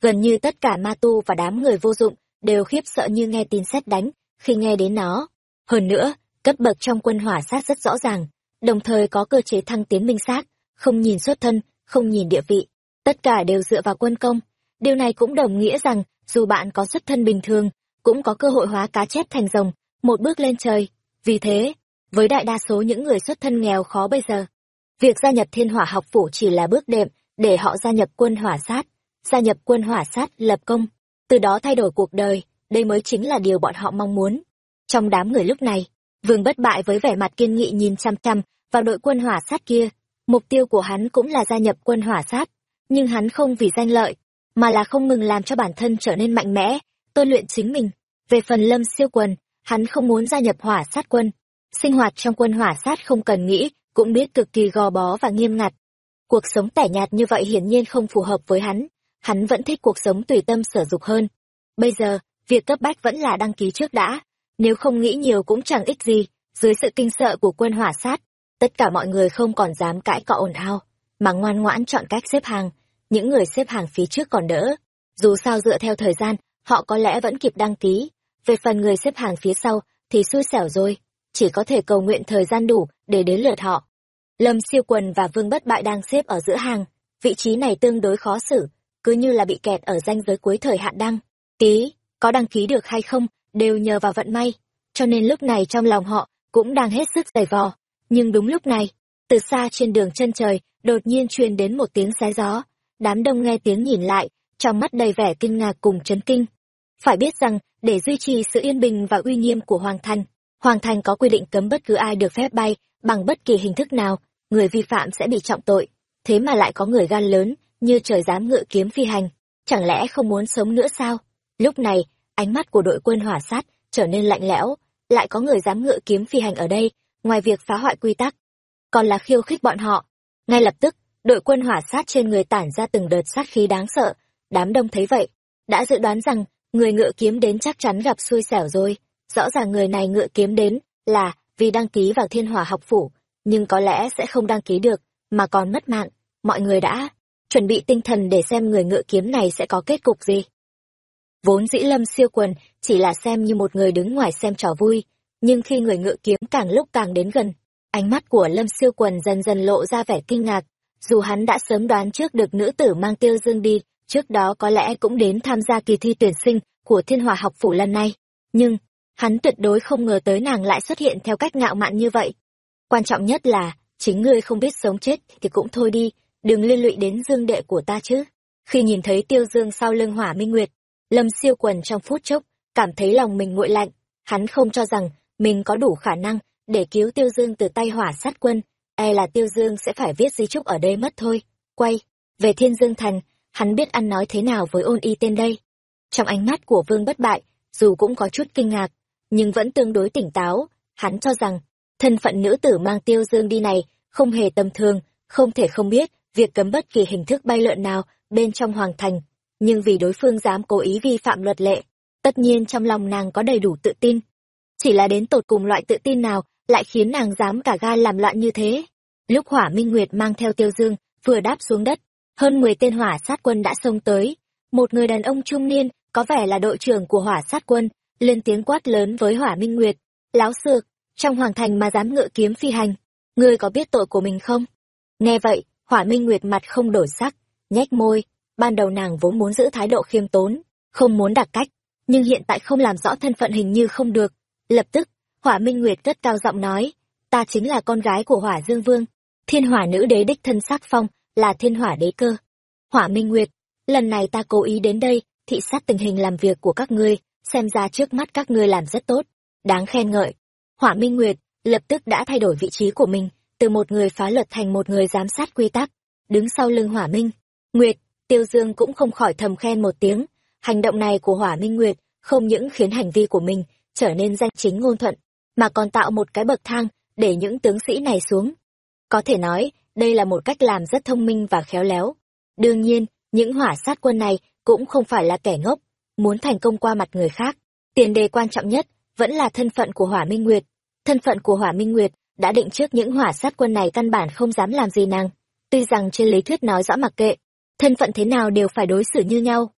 Gần như tất cả ma tu và đám người vô dụng đều khiếp sợ như nghe tin xét đánh khi nghe đến nó. Hơn nữa, cấp bậc trong quân hỏa sát rất rõ ràng, đồng thời có cơ chế thăng tiến minh xác, không nhìn xuất thân, không nhìn địa vị, tất cả đều dựa vào quân công. Điều này cũng đồng nghĩa rằng, dù bạn có xuất thân bình thường, cũng có cơ hội hóa cá chép thành rồng, một bước lên trời. Vì thế, với đại đa số những người xuất thân nghèo khó bây giờ, việc gia nhập thiên hỏa học phủ chỉ là bước đệm để họ gia nhập quân hỏa sát, gia nhập quân hỏa sát lập công, từ đó thay đổi cuộc đời, đây mới chính là điều bọn họ mong muốn. Trong đám người lúc này, Vương bất bại với vẻ mặt kiên nghị nhìn chăm chăm vào đội quân hỏa sát kia, mục tiêu của hắn cũng là gia nhập quân hỏa sát, nhưng hắn không vì danh lợi, mà là không ngừng làm cho bản thân trở nên mạnh mẽ, tôi luyện chính mình. Về phần lâm siêu quần, hắn không muốn gia nhập hỏa sát quân. Sinh hoạt trong quân hỏa sát không cần nghĩ, cũng biết cực kỳ gò bó và nghiêm ngặt. Cuộc sống tẻ nhạt như vậy hiển nhiên không phù hợp với hắn, hắn vẫn thích cuộc sống tùy tâm sở dục hơn. Bây giờ, việc cấp bách vẫn là đăng ký trước đã, nếu không nghĩ nhiều cũng chẳng ích gì, dưới sự kinh sợ của quân hỏa sát, tất cả mọi người không còn dám cãi cọ ồn ào, mà ngoan ngoãn chọn cách xếp hàng, những người xếp hàng phía trước còn đỡ. Dù sao dựa theo thời gian, họ có lẽ vẫn kịp đăng ký, về phần người xếp hàng phía sau thì xui xẻo rồi, chỉ có thể cầu nguyện thời gian đủ để đến lượt họ. Lâm siêu quần và vương bất bại đang xếp ở giữa hàng, vị trí này tương đối khó xử, cứ như là bị kẹt ở ranh giới cuối thời hạn đăng. Ký, có đăng ký được hay không, đều nhờ vào vận may, cho nên lúc này trong lòng họ cũng đang hết sức giày vò. Nhưng đúng lúc này, từ xa trên đường chân trời, đột nhiên truyền đến một tiếng xé gió. Đám đông nghe tiếng nhìn lại, trong mắt đầy vẻ kinh ngạc cùng chấn kinh. Phải biết rằng, để duy trì sự yên bình và uy nghiêm của Hoàng Thành, Hoàng Thành có quy định cấm bất cứ ai được phép bay bằng bất kỳ hình thức nào, người vi phạm sẽ bị trọng tội. Thế mà lại có người gan lớn, như trời dám ngựa kiếm phi hành. Chẳng lẽ không muốn sống nữa sao? Lúc này, ánh mắt của đội quân hỏa sát trở nên lạnh lẽo, lại có người dám ngựa kiếm phi hành ở đây, ngoài việc phá hoại quy tắc, còn là khiêu khích bọn họ. Ngay lập tức, đội quân hỏa sát trên người tản ra từng đợt sát khí đáng sợ, đám đông thấy vậy, đã dự đoán rằng người ngựa kiếm đến chắc chắn gặp xui xẻo rồi, rõ ràng người này ngựa kiếm đến là vì đăng ký vào thiên hỏa học phủ, nhưng có lẽ sẽ không đăng ký được, mà còn mất mạng, mọi người đã chuẩn bị tinh thần để xem người ngựa kiếm này sẽ có kết cục gì. Vốn dĩ lâm siêu quần chỉ là xem như một người đứng ngoài xem trò vui, nhưng khi người ngựa kiếm càng lúc càng đến gần, ánh mắt của lâm siêu quần dần dần lộ ra vẻ kinh ngạc. Dù hắn đã sớm đoán trước được nữ tử mang tiêu dương đi, trước đó có lẽ cũng đến tham gia kỳ thi tuyển sinh của thiên hòa học phủ lần này. Nhưng, hắn tuyệt đối không ngờ tới nàng lại xuất hiện theo cách ngạo mạn như vậy. Quan trọng nhất là, chính ngươi không biết sống chết thì cũng thôi đi, đừng liên lụy đến dương đệ của ta chứ. Khi nhìn thấy tiêu dương sau lưng hỏa minh nguyệt, Lâm siêu quần trong phút chốc, cảm thấy lòng mình nguội lạnh. Hắn không cho rằng mình có đủ khả năng để cứu Tiêu Dương từ tay hỏa sát quân. E là Tiêu Dương sẽ phải viết di trúc ở đây mất thôi. Quay, về Thiên Dương Thành, hắn biết ăn nói thế nào với ôn y tên đây. Trong ánh mắt của Vương bất bại, dù cũng có chút kinh ngạc, nhưng vẫn tương đối tỉnh táo, hắn cho rằng, thân phận nữ tử mang tiêu dương đi này không hề tầm thường, không thể không biết việc cấm bất kỳ hình thức bay lượn nào bên trong hoàng thành. Nhưng vì đối phương dám cố ý vi phạm luật lệ, tất nhiên trong lòng nàng có đầy đủ tự tin. Chỉ là đến tột cùng loại tự tin nào lại khiến nàng dám cả gan làm loạn như thế. Lúc hỏa minh nguyệt mang theo tiêu dương, vừa đáp xuống đất, hơn 10 tên hỏa sát quân đã xông tới. Một người đàn ông trung niên, có vẻ là đội trưởng của hỏa sát quân, lên tiếng quát lớn với hỏa minh nguyệt. Láo xược, trong hoàng thành mà dám ngựa kiếm phi hành, ngươi có biết tội của mình không? Nghe vậy, hỏa minh nguyệt mặt không đổi sắc, nhếch môi, ban đầu nàng vốn muốn giữ thái độ khiêm tốn, không muốn đặc cách, nhưng hiện tại không làm rõ thân phận hình như không được. Lập tức, hỏa minh nguyệt cất cao giọng nói, ta chính là con gái của hỏa dương vương, thiên hỏa nữ đế đích thân sắc phong, là thiên hỏa đế cơ. Hỏa minh nguyệt, lần này ta cố ý đến đây, thị sát tình hình làm việc của các ngươi, xem ra trước mắt các ngươi làm rất tốt, đáng khen ngợi. Hỏa minh nguyệt, lập tức đã thay đổi vị trí của mình, từ một người phá luật thành một người giám sát quy tắc, đứng sau lưng hỏa minh. Nguyệt, Tiêu Dương cũng không khỏi thầm khen một tiếng, hành động này của hỏa minh Nguyệt không những khiến hành vi của mình trở nên danh chính ngôn thuận, mà còn tạo một cái bậc thang để những tướng sĩ này xuống. Có thể nói, đây là một cách làm rất thông minh và khéo léo. Đương nhiên, những hỏa sát quân này cũng không phải là kẻ ngốc, muốn thành công qua mặt người khác. Tiền đề quan trọng nhất vẫn là thân phận của hỏa minh Nguyệt. Thân phận của hỏa minh Nguyệt đã định trước những hỏa sát quân này căn bản không dám làm gì nàng. Tuy rằng trên lý thuyết nói rõ mặc kệ, thân phận thế nào đều phải đối xử như nhau.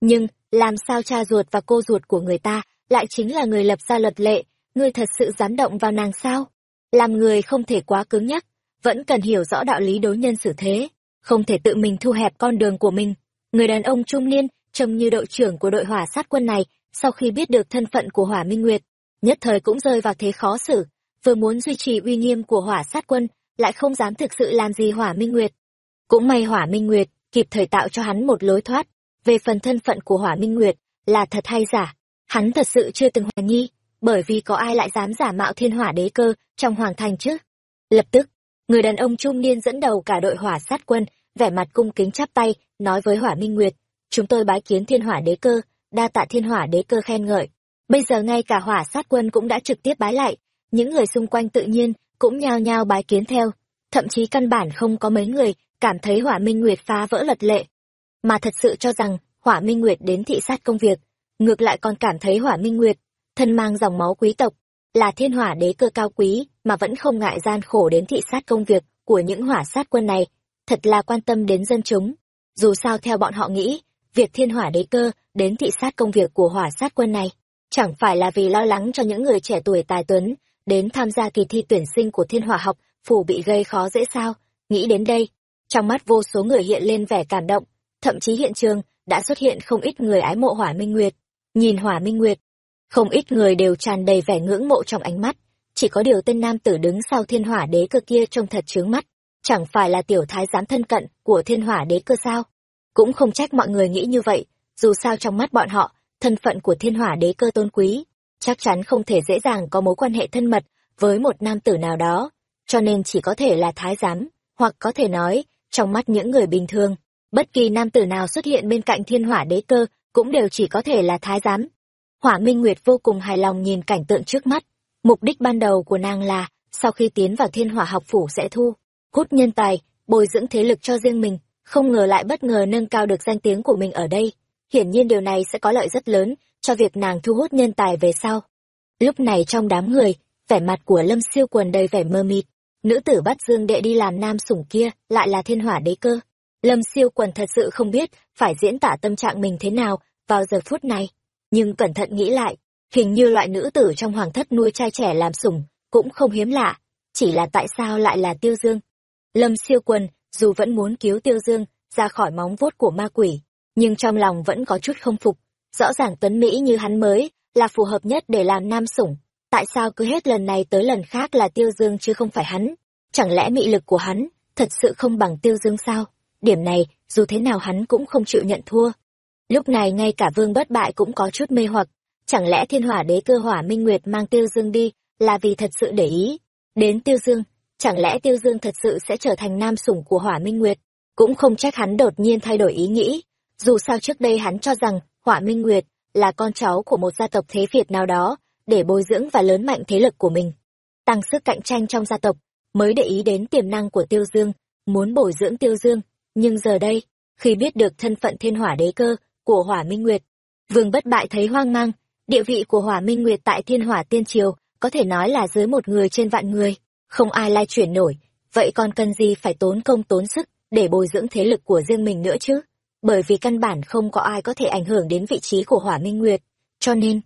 Nhưng, làm sao cha ruột và cô ruột của người ta lại chính là người lập ra luật lệ, ngươi thật sự dám động vào nàng sao? Làm người không thể quá cứng nhắc, vẫn cần hiểu rõ đạo lý đối nhân xử thế, không thể tự mình thu hẹp con đường của mình. Người đàn ông trung niên, trông như đội trưởng của đội hỏa sát quân này, sau khi biết được thân phận của hỏa minh nguyệt, nhất thời cũng rơi vào thế khó xử, vừa muốn duy trì uy nghiêm của hỏa sát quân, lại không dám thực sự làm gì hỏa minh nguyệt. Cũng may hỏa minh nguyệt, kịp thời tạo cho hắn một lối thoát. Về phần thân phận của hỏa minh nguyệt, là thật hay giả, hắn thật sự chưa từng hoài nghi, bởi vì có ai lại dám giả mạo thiên hỏa đế cơ trong hoàng thành chứ. Lập tức, người đàn ông trung niên dẫn đầu cả đội hỏa sát quân, vẻ mặt cung kính chắp tay, nói với hỏa minh nguyệt, chúng tôi bái kiến thiên hỏa đế cơ, đa tạ thiên hỏa đế cơ khen ngợi. Bây giờ ngay cả hỏa sát quân cũng đã trực tiếp bái lại, những người xung quanh tự nhiên cũng nhao nhao bái kiến theo, thậm chí căn bản không có mấy người cảm thấy hỏa minh nguyệt phá vỡ lật lệ, mà thật sự cho rằng hỏa minh nguyệt đến thị sát công việc, ngược lại còn cảm thấy hỏa minh nguyệt, thân mang dòng máu quý tộc, là thiên hỏa đế cơ cao quý mà vẫn không ngại gian khổ đến thị sát công việc của những hỏa sát quân này, thật là quan tâm đến dân chúng. Dù sao theo bọn họ nghĩ, việc thiên hỏa đế cơ đến thị sát công việc của hỏa sát quân này, chẳng phải là vì lo lắng cho những người trẻ tuổi tài tuấn đến tham gia kỳ thi tuyển sinh của thiên hỏa học phủ bị gây khó dễ sao? Nghĩ đến đây trong mắt vô số người hiện lên vẻ cảm động thậm chí hiện trường đã xuất hiện không ít người ái mộ hỏa minh nguyệt. Nhìn hỏa minh nguyệt không ít người đều tràn đầy vẻ ngưỡng mộ trong ánh mắt. Chỉ có điều tên nam tử đứng sau thiên hỏa đế cơ kia trông thật trướng mắt. Chẳng phải là tiểu thái giám thân cận của thiên hỏa đế cơ sao? Cũng không trách mọi người nghĩ như vậy dù sao trong mắt bọn họ thân phận của thiên hỏa đế cơ tôn quý chắc chắn không thể dễ dàng có mối quan hệ thân mật với một nam tử nào đó, cho nên chỉ có thể là thái giám, hoặc có thể nói, trong mắt những người bình thường, bất kỳ nam tử nào xuất hiện bên cạnh thiên hỏa đế cơ cũng đều chỉ có thể là thái giám. Hỏa Minh Nguyệt vô cùng hài lòng nhìn cảnh tượng trước mắt, mục đích ban đầu của nàng là, sau khi tiến vào thiên hỏa học phủ sẽ thu, hút nhân tài, bồi dưỡng thế lực cho riêng mình, không ngờ lại bất ngờ nâng cao được danh tiếng của mình ở đây. Hiển nhiên điều này sẽ có lợi rất lớn cho việc nàng thu hút nhân tài về sau. Lúc này trong đám người, vẻ mặt của Lâm Siêu Quần đầy vẻ mơ mịt, nữ tử bắt Dương Đệ đi làm nam sủng kia lại là thiên hỏa đế cơ. Lâm Siêu Quần thật sự không biết phải diễn tả tâm trạng mình thế nào vào giờ phút này, nhưng cẩn thận nghĩ lại, hình như loại nữ tử trong hoàng thất nuôi trai trẻ làm sủng cũng không hiếm lạ, chỉ là tại sao lại là Tiêu Dương. Lâm Siêu Quần dù vẫn muốn cứu Tiêu Dương ra khỏi móng vuốt của ma quỷ, nhưng trong lòng vẫn có chút không phục, rõ ràng tuấn Mỹ như hắn mới, là phù hợp nhất để làm nam sủng. Tại sao cứ hết lần này tới lần khác là tiêu dương chứ không phải hắn? Chẳng lẽ mị lực của hắn thật sự không bằng tiêu dương sao? Điểm này, dù thế nào hắn cũng không chịu nhận thua. Lúc này ngay cả vương bất bại cũng có chút mê hoặc. Chẳng lẽ thiên hỏa đế cơ hỏa minh nguyệt mang tiêu dương đi, là vì thật sự để ý? Đến tiêu dương, chẳng lẽ tiêu dương thật sự sẽ trở thành nam sủng của hỏa minh nguyệt? Cũng không trách hắn đột nhiên thay đổi ý nghĩ. Dù sao trước đây hắn cho rằng Hỏa Minh Nguyệt là con cháu của một gia tộc thế Việt nào đó, để bồi dưỡng và lớn mạnh thế lực của mình. tăng sức cạnh tranh trong gia tộc, mới để ý đến tiềm năng của Tiêu Dương, muốn bồi dưỡng Tiêu Dương. Nhưng giờ đây, khi biết được thân phận thiên hỏa đế cơ của hỏa minh nguyệt, vương bất bại thấy hoang mang, địa vị của hỏa minh nguyệt tại thiên hỏa tiên triều có thể nói là dưới một người trên vạn người, không ai lai chuyển nổi, vậy còn cần gì phải tốn công tốn sức để bồi dưỡng thế lực của riêng mình nữa chứ? Bởi vì căn bản không có ai có thể ảnh hưởng đến vị trí của hỏa minh nguyệt, cho nên,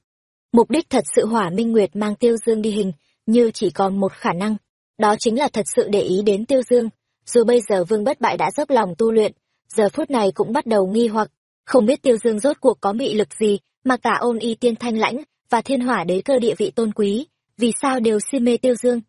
mục đích thật sự hỏa minh nguyệt mang tiêu dương đi hình, như chỉ còn một khả năng, đó chính là thật sự để ý đến tiêu dương. Dù bây giờ vương bất bại đã dốc lòng tu luyện, giờ phút này cũng bắt đầu nghi hoặc, không biết tiêu dương rốt cuộc có mị lực gì mà cả ôn y tiên thanh lãnh và thiên hỏa đế cơ địa vị tôn quý, vì sao đều si mê tiêu dương.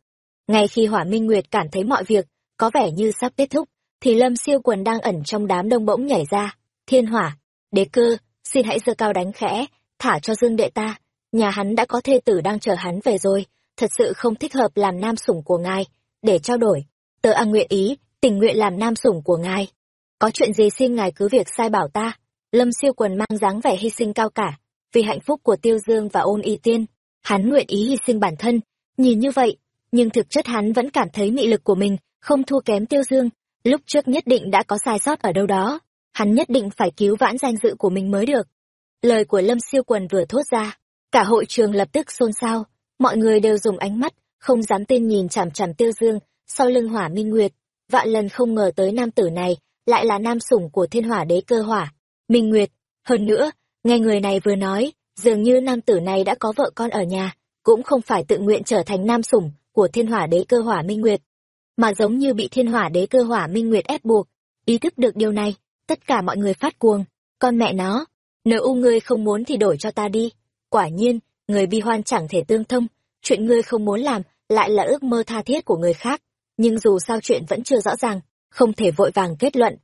Ngay khi hỏa minh nguyệt cảm thấy mọi việc, có vẻ như sắp kết thúc, thì lâm siêu quần đang ẩn trong đám đông bỗng nhảy ra. Thiên hỏa, đế cơ, xin hãy giơ cao đánh khẽ, thả cho dương đệ ta. Nhà hắn đã có thê tử đang chờ hắn về rồi, thật sự không thích hợp làm nam sủng của ngài. Để trao đổi, tớ ăn nguyện ý, tình nguyện làm nam sủng của ngài. Có chuyện gì xin ngài cứ việc sai bảo ta. Lâm siêu quần mang dáng vẻ hy sinh cao cả, vì hạnh phúc của Tiêu Dương và ôn y tiên. Hắn nguyện ý hy sinh bản thân, nhìn như vậy, nhưng thực chất hắn vẫn cảm thấy mị lực của mình không thua kém Tiêu Dương. Lúc trước nhất định đã có sai sót ở đâu đó, hắn nhất định phải cứu vãn danh dự của mình mới được. Lời của Lâm siêu quần vừa thốt ra, cả hội trường lập tức xôn xao, mọi người đều dùng ánh mắt, không dám tin nhìn chằm chằm Tiêu Dương, sau lưng hỏa minh nguyệt. Vạn lần không ngờ tới nam tử này, lại là nam sủng của thiên hỏa đế cơ hỏa. Minh Nguyệt, hơn nữa, nghe người này vừa nói, dường như nam tử này đã có vợ con ở nhà, cũng không phải tự nguyện trở thành nam sủng của thiên hỏa đế cơ hỏa Minh Nguyệt, mà giống như bị thiên hỏa đế cơ hỏa Minh Nguyệt ép buộc. Ý thức được điều này, tất cả mọi người phát cuồng, con mẹ nó, nếu u ngươi không muốn thì đổi cho ta đi. Quả nhiên, người bi hoan chẳng thể tương thông, chuyện ngươi không muốn làm lại là ước mơ tha thiết của người khác, nhưng dù sao chuyện vẫn chưa rõ ràng, không thể vội vàng kết luận.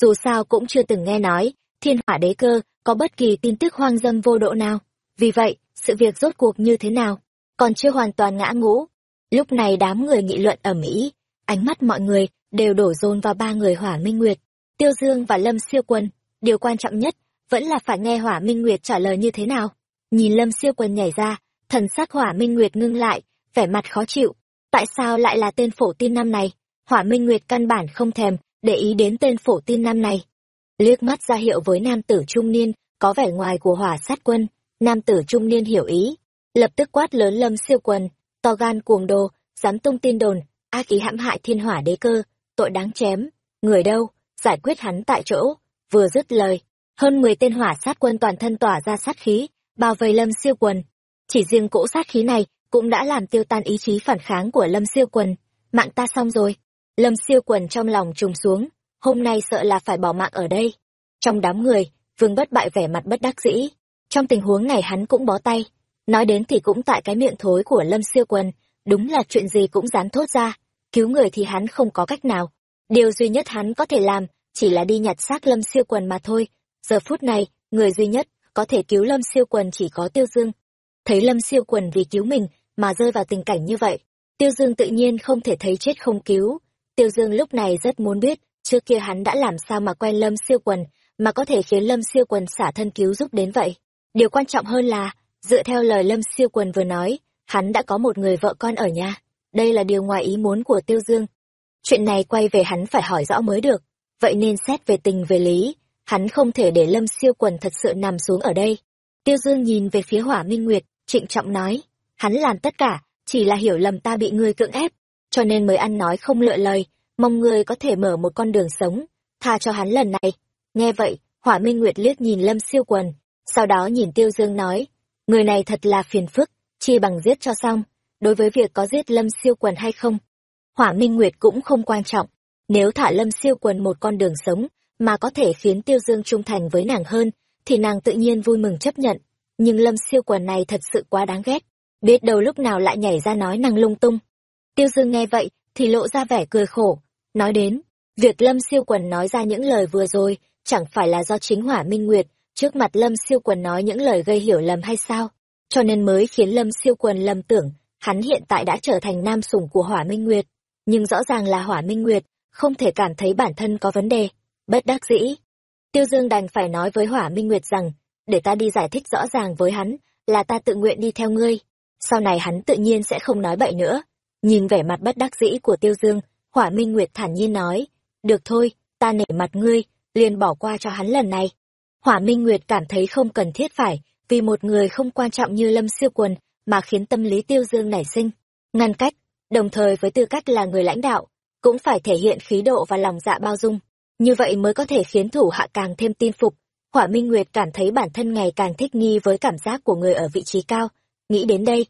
Dù sao cũng chưa từng nghe nói, thiên hỏa đế cơ có bất kỳ tin tức hoang dâm vô độ nào. Vì vậy, sự việc rốt cuộc như thế nào, còn chưa hoàn toàn ngã ngũ. Lúc này đám người nghị luận ở Mỹ, ánh mắt mọi người đều đổ dồn vào ba người hỏa minh nguyệt, tiêu dương và lâm siêu quân. Điều quan trọng nhất vẫn là phải nghe hỏa minh nguyệt trả lời như thế nào. Nhìn lâm siêu quân nhảy ra, thần sắc hỏa minh nguyệt ngưng lại, vẻ mặt khó chịu. Tại sao lại là tên phổ tin năm này? Hỏa minh nguyệt căn bản không thèm để ý đến tên phổ tin năm này liếc mắt ra hiệu với nam tử trung niên có vẻ ngoài của hỏa sát quân nam tử trung niên hiểu ý lập tức quát lớn lâm siêu quân to gan cuồng đồ dám tung tin đồn ác ý hãm hại thiên hỏa đế cơ tội đáng chém. Người đâu? Giải quyết hắn tại chỗ. Vừa dứt lời hơn mười tên hỏa sát quân toàn thân tỏa ra sát khí bao vây lâm siêu quần. Chỉ riêng cỗ sát khí này cũng đã làm tiêu tan ý chí phản kháng của lâm siêu quần. Mạng ta xong rồi. Lâm siêu quần trong lòng trùng xuống. Hôm nay sợ là phải bỏ mạng ở đây. Trong đám người, Vương bất bại vẻ mặt bất đắc dĩ. Trong tình huống này hắn cũng bó tay. Nói đến thì cũng tại cái miệng thối của Lâm Siêu Quân, đúng là chuyện gì cũng dám thốt ra. Cứu người thì hắn không có cách nào. Điều duy nhất hắn có thể làm, chỉ là đi nhặt xác Lâm Siêu Quân mà thôi. Giờ phút này, người duy nhất có thể cứu Lâm Siêu Quân chỉ có Tiêu Dương. Thấy Lâm Siêu Quân vì cứu mình mà rơi vào tình cảnh như vậy, Tiêu Dương tự nhiên không thể thấy chết không cứu. Tiêu Dương lúc này rất muốn biết Trước kia hắn đã làm sao mà quen Lâm Siêu Quần, mà có thể khiến Lâm Siêu Quần xả thân cứu giúp đến vậy. Điều quan trọng hơn là, dựa theo lời Lâm Siêu Quần vừa nói, hắn đã có một người vợ con ở nhà. Đây là điều ngoài ý muốn của Tiêu Dương. Chuyện này quay về hắn phải hỏi rõ mới được. Vậy nên xét về tình về lý, hắn không thể để Lâm Siêu Quần thật sự nằm xuống ở đây. Tiêu Dương nhìn về phía Hỏa Minh Nguyệt, trịnh trọng nói, hắn làm tất cả, chỉ là hiểu lầm ta bị ngươi cưỡng ép, cho nên mới ăn nói không lựa lời, mong ngươi có thể mở một con đường sống, tha cho hắn lần này. Nghe vậy, Hỏa Minh Nguyệt liếc nhìn Lâm Siêu Quần, sau đó nhìn Tiêu Dương nói, người này thật là phiền phức, chi bằng giết cho xong, đối với việc có giết Lâm Siêu Quần hay không. Hỏa Minh Nguyệt cũng không quan trọng, nếu thả Lâm Siêu Quần một con đường sống, mà có thể khiến Tiêu Dương trung thành với nàng hơn, thì nàng tự nhiên vui mừng chấp nhận. Nhưng Lâm Siêu Quần này thật sự quá đáng ghét, biết đâu lúc nào lại nhảy ra nói nàng lung tung. Tiêu Dương nghe vậy, thì lộ ra vẻ cười khổ, Nói đến, việc Lâm Siêu Quần nói ra những lời vừa rồi, chẳng phải là do chính Hỏa Minh Nguyệt, trước mặt Lâm Siêu Quần nói những lời gây hiểu lầm hay sao? Cho nên mới khiến Lâm Siêu Quần lầm tưởng, hắn hiện tại đã trở thành nam sủng của Hỏa Minh Nguyệt. Nhưng rõ ràng là Hỏa Minh Nguyệt, không thể cảm thấy bản thân có vấn đề. Bất đắc dĩ. Tiêu Dương đành phải nói với Hỏa Minh Nguyệt rằng, để ta đi giải thích rõ ràng với hắn, là ta tự nguyện đi theo ngươi. Sau này hắn tự nhiên sẽ không nói bậy nữa. Nhìn vẻ mặt bất đắc dĩ của Tiêu Dương, Hỏa Minh Nguyệt thản nhiên nói, được thôi, ta nể mặt ngươi, liền bỏ qua cho hắn lần này. Hỏa Minh Nguyệt cảm thấy không cần thiết phải, vì một người không quan trọng như Lâm Siêu Quần, mà khiến tâm lý Tiêu Dương nảy sinh, ngăn cách, đồng thời với tư cách là người lãnh đạo, cũng phải thể hiện khí độ và lòng dạ bao dung. Như vậy mới có thể khiến thủ hạ càng thêm tin phục. Hỏa Minh Nguyệt cảm thấy bản thân ngày càng thích nghi với cảm giác của người ở vị trí cao. Nghĩ đến đây,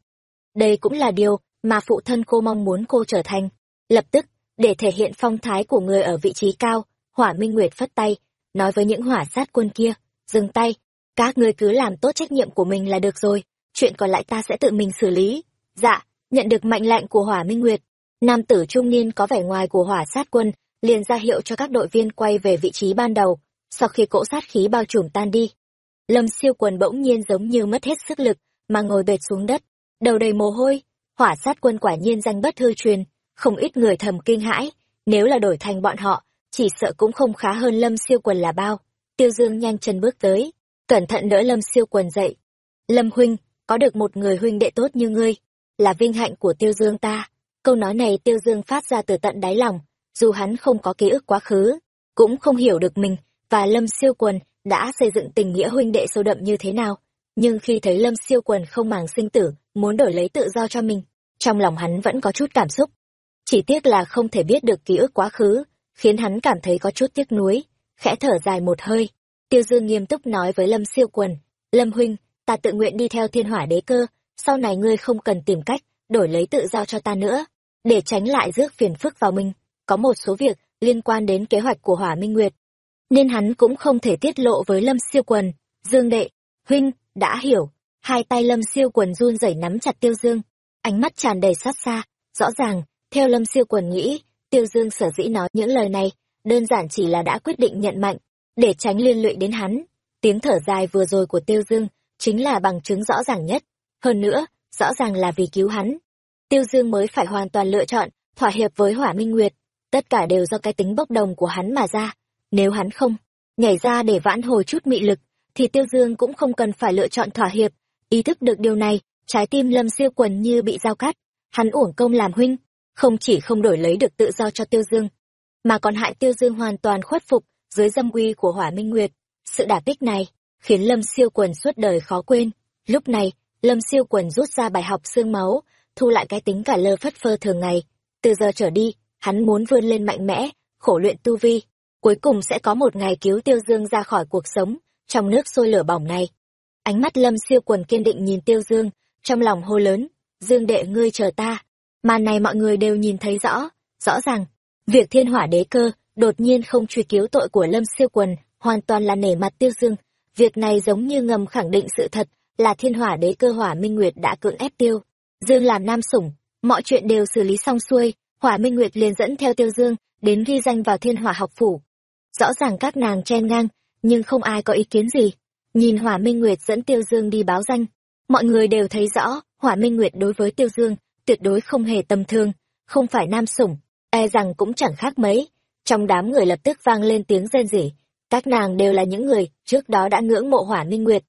đây cũng là điều mà phụ thân cô mong muốn cô trở thành. Lập tức, để thể hiện phong thái của người ở vị trí cao, Hỏa Minh Nguyệt phất tay, nói với những hỏa sát quân kia, dừng tay, các ngươi cứ làm tốt trách nhiệm của mình là được rồi, chuyện còn lại ta sẽ tự mình xử lý. Dạ, nhận được mệnh lệnh của Hỏa Minh Nguyệt, nam tử trung niên có vẻ ngoài của hỏa sát quân, liền ra hiệu cho các đội viên quay về vị trí ban đầu, sau khi cỗ sát khí bao trùm tan đi. Lâm siêu quần bỗng nhiên giống như mất hết sức lực, mà ngồi bệt xuống đất, đầu đầy mồ hôi, hỏa sát quân quả nhiên danh bất hư truyền, không ít người thầm kinh hãi, nếu là đổi thành bọn họ, chỉ sợ cũng không khá hơn Lâm siêu quần là bao. Tiêu Dương nhanh chân bước tới, cẩn thận đỡ Lâm siêu quần dậy. Lâm huynh, có được một người huynh đệ tốt như ngươi, là vinh hạnh của Tiêu Dương ta. Câu nói này Tiêu Dương phát ra từ tận đáy lòng, dù hắn không có ký ức quá khứ, cũng không hiểu được mình và Lâm Siêu Quần đã xây dựng tình nghĩa huynh đệ sâu đậm như thế nào. Nhưng khi thấy Lâm Siêu Quần không màng sinh tử, muốn đổi lấy tự do cho mình, trong lòng hắn vẫn có chút cảm xúc. Chỉ tiếc là không thể biết được ký ức quá khứ, khiến hắn cảm thấy có chút tiếc nuối, khẽ thở dài một hơi. Tiêu Dương nghiêm túc nói với Lâm Siêu Quần, Lâm Huynh, ta tự nguyện đi theo thiên hỏa đế cơ, sau này ngươi không cần tìm cách, đổi lấy tự do cho ta nữa, để tránh lại rước phiền phức vào mình có một số việc liên quan đến kế hoạch của Hỏa Minh Nguyệt, nên hắn cũng không thể tiết lộ với Lâm Siêu Quần. Dương đệ, huynh, đã hiểu. Hai tay Lâm Siêu Quần run rẩy nắm chặt Tiêu Dương, ánh mắt tràn đầy sát xa, rõ ràng, theo Lâm Siêu Quần nghĩ, Tiêu Dương sở dĩ nói những lời này, đơn giản chỉ là đã quyết định nhận mạnh, để tránh liên lụy đến hắn. Tiếng thở dài vừa rồi của Tiêu Dương chính là bằng chứng rõ ràng nhất. Hơn nữa, rõ ràng là vì cứu hắn. Tiêu Dương mới phải hoàn toàn lựa chọn, thỏa hiệp với Hỏa Minh Nguyệt, tất cả đều do cái tính bốc đồng của hắn mà ra. Nếu hắn không, nhảy ra để vãn hồi chút mị lực, thì Tiêu Dương cũng không cần phải lựa chọn thỏa hiệp. Ý thức được điều này, trái tim Lâm Siêu Quần như bị dao cắt. Hắn uổng công làm huynh, không chỉ không đổi lấy được tự do cho Tiêu Dương, mà còn hại Tiêu Dương hoàn toàn khuất phục dưới dâm uy của Hỏa Minh Nguyệt. Sự đả kích này khiến Lâm Siêu Quần suốt đời khó quên. Lúc này, Lâm Siêu Quần rút ra bài học xương máu, thu lại cái tính cả lơ phất phơ thường ngày. Từ giờ trở đi, hắn muốn vươn lên mạnh mẽ, khổ luyện tu vi, cuối cùng sẽ có một ngày cứu Tiêu Dương ra khỏi cuộc sống, trong nước sôi lửa bỏng này. Ánh mắt Lâm siêu quần kiên định nhìn Tiêu Dương, trong lòng hô lớn, Dương đệ ngươi chờ ta. Màn này mọi người đều nhìn thấy rõ, rõ ràng, việc thiên hỏa đế cơ đột nhiên không truy cứu tội của Lâm siêu quần, hoàn toàn là nể mặt Tiêu Dương. Việc này giống như ngầm khẳng định sự thật là thiên hỏa đế cơ hỏa minh nguyệt đã cưỡng ép Tiêu. Dương làm nam sủng, mọi chuyện đều xử lý xong xuôi, Hỏa Minh Nguyệt liền dẫn theo Tiêu Dương, đến ghi danh vào thiên hỏa học phủ. Rõ ràng các nàng chen ngang, nhưng không ai có ý kiến gì. Nhìn Hỏa Minh Nguyệt dẫn Tiêu Dương đi báo danh, mọi người đều thấy rõ, Hỏa Minh Nguyệt đối với Tiêu Dương, tuyệt đối không hề tầm thường, không phải nam sủng, e rằng cũng chẳng khác mấy. Trong đám người lập tức vang lên tiếng rên rỉ, các nàng đều là những người trước đó đã ngưỡng mộ Hỏa Minh Nguyệt.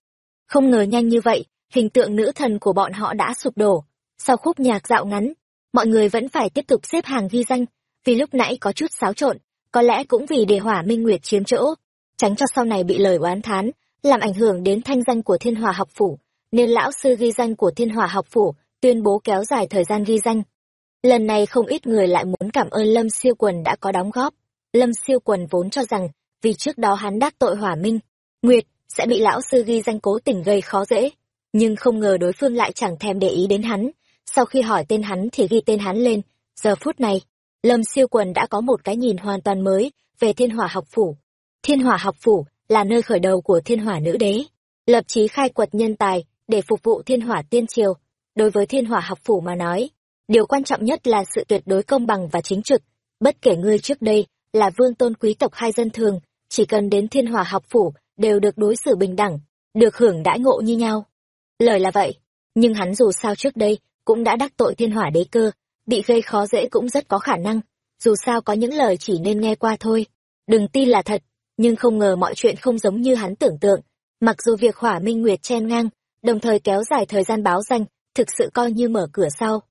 Không ngờ nhanh như vậy, hình tượng nữ thần của bọn họ đã sụp đổ. Sau khúc nhạc dạo ngắn, mọi người vẫn phải tiếp tục xếp hàng ghi danh, vì lúc nãy có chút xáo trộn, có lẽ cũng vì để hỏa minh nguyệt chiếm chỗ, tránh cho sau này bị lời oán thán, làm ảnh hưởng đến thanh danh của thiên hòa học phủ, nên lão sư ghi danh của thiên hòa học phủ tuyên bố kéo dài thời gian ghi danh. Lần này không ít người lại muốn cảm ơn Lâm Siêu Quần đã có đóng góp. Lâm Siêu Quần vốn cho rằng, vì trước đó hắn đắc tội hỏa minh, Nguyệt sẽ bị lão sư ghi danh cố tình gây khó dễ. Nhưng không ngờ đối phương lại chẳng thèm để ý đến hắn, sau khi hỏi tên hắn thì ghi tên hắn lên giờ phút này lâm siêu quần đã có một cái nhìn hoàn toàn mới về thiên hỏa học phủ thiên hỏa học phủ là nơi khởi đầu của thiên hỏa nữ đế lập chí khai quật nhân tài để phục vụ thiên hỏa tiên triều đối với thiên hỏa học phủ mà nói điều quan trọng nhất là sự tuyệt đối công bằng và chính trực bất kể ngươi trước đây là vương tôn quý tộc hay dân thường chỉ cần đến thiên hòa học phủ đều được đối xử bình đẳng được hưởng đãi ngộ như nhau lời là vậy nhưng hắn dù sao trước đây cũng đã đắc tội thiên hỏa đế cơ, bị gây khó dễ cũng rất có khả năng, dù sao có những lời chỉ nên nghe qua thôi. Đừng tin là thật, nhưng không ngờ mọi chuyện không giống như hắn tưởng tượng. Mặc dù việc hỏa minh nguyệt chen ngang, đồng thời kéo dài thời gian báo danh, thực sự coi như mở cửa sau.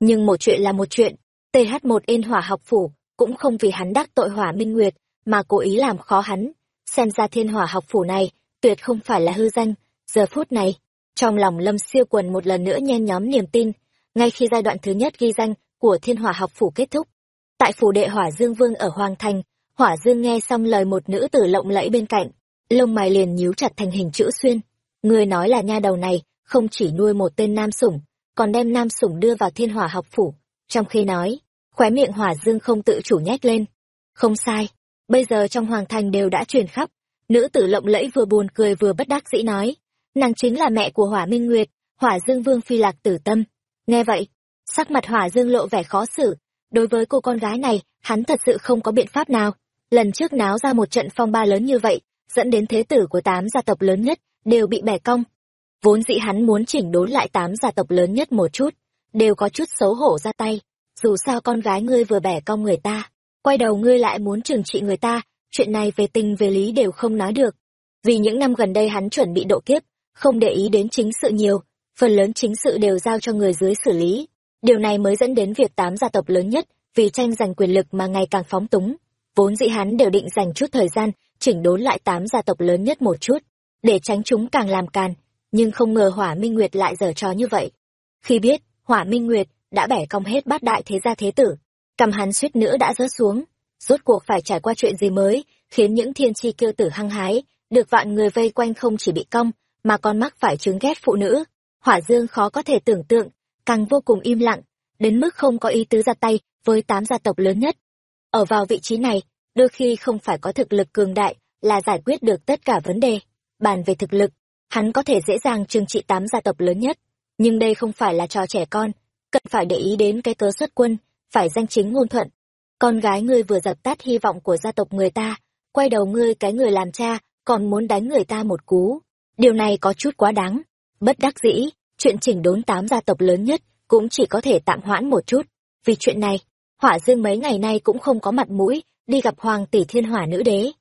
Nhưng một chuyện là một chuyện, TH1 yên hỏa học phủ cũng không vì hắn đắc tội hỏa minh nguyệt mà cố ý làm khó hắn. Xem ra thiên hỏa học phủ này tuyệt không phải là hư danh. Giờ phút này, trong lòng lâm siêu quần một lần nữa nhen nhóm niềm tin, ngay khi giai đoạn thứ nhất ghi danh của thiên hỏa học phủ kết thúc. Tại phủ đệ hỏa dương vương ở Hoàng Thành, hỏa dương nghe xong lời một nữ tử lộng lẫy bên cạnh, lông mày liền nhíu chặt thành hình chữ xuyên. Người nói là nha đầu này, không chỉ nuôi một tên nam sủng, còn đem nam sủng đưa vào thiên hỏa học phủ. Trong khi nói, khóe miệng hỏa dương không tự chủ nhét lên. Không sai, bây giờ trong hoàng thành đều đã truyền khắp. Nữ tử lộng lẫy vừa buồn cười vừa bất đắc dĩ nói. Nàng chính là mẹ của hỏa minh nguyệt, hỏa dương vương phi lạc tử tâm. Nghe vậy, sắc mặt hỏa dương lộ vẻ khó xử. Đối với cô con gái này, hắn thật sự không có biện pháp nào. Lần trước náo ra một trận phong ba lớn như vậy, dẫn đến thế tử của tám gia tộc lớn nhất, đều bị bẻ cong. Vốn dĩ hắn muốn chỉnh đốn lại tám gia tộc lớn nhất một chút, đều có chút xấu hổ ra tay. Dù sao con gái ngươi vừa bẻ cong người ta, quay đầu ngươi lại muốn trừng trị người ta, chuyện này về tình về lý đều không nói được. Vì những năm gần đây hắn chuẩn bị độ kiếp, không để ý đến chính sự nhiều, phần lớn chính sự đều giao cho người dưới xử lý. Điều này mới dẫn đến việc tám gia tộc lớn nhất, vì tranh giành quyền lực mà ngày càng phóng túng. Vốn dĩ hắn đều định dành chút thời gian, chỉnh đốn lại tám gia tộc lớn nhất một chút, để tránh chúng càng làm càn, nhưng không ngờ hỏa minh nguyệt lại giở trò như vậy. Khi biết, hỏa minh nguyệt đã bẻ cong hết bát đại thế gia thế tử, cầm hắn suýt nữa đã rớt xuống. Rốt cuộc phải trải qua chuyện gì mới, khiến những thiên chi kiêu tử hăng hái, được vạn người vây quanh không chỉ bị cong, mà còn mắc phải chứng ghét phụ nữ. Hỏa dương khó có thể tưởng tượng, càng vô cùng im lặng, đến mức không có ý tứ ra tay với tám gia tộc lớn nhất. Ở vào vị trí này, đôi khi không phải có thực lực cường đại là giải quyết được tất cả vấn đề. Bàn về thực lực hắn có thể dễ dàng trừng trị tám gia tộc lớn nhất, nhưng đây không phải là trò trẻ con, cần phải để ý đến cái cớ xuất quân, phải danh chính ngôn thuận. Con gái ngươi vừa dập tắt hy vọng của gia tộc người ta, quay đầu ngươi cái người làm cha, còn muốn đánh người ta một cú. Điều này có chút quá đáng. Bất đắc dĩ, chuyện chỉnh đốn tám gia tộc lớn nhất cũng chỉ có thể tạm hoãn một chút. Vì chuyện này, hỏa dương mấy ngày nay cũng không có mặt mũi đi gặp hoàng tỷ thiên hỏa nữ đế.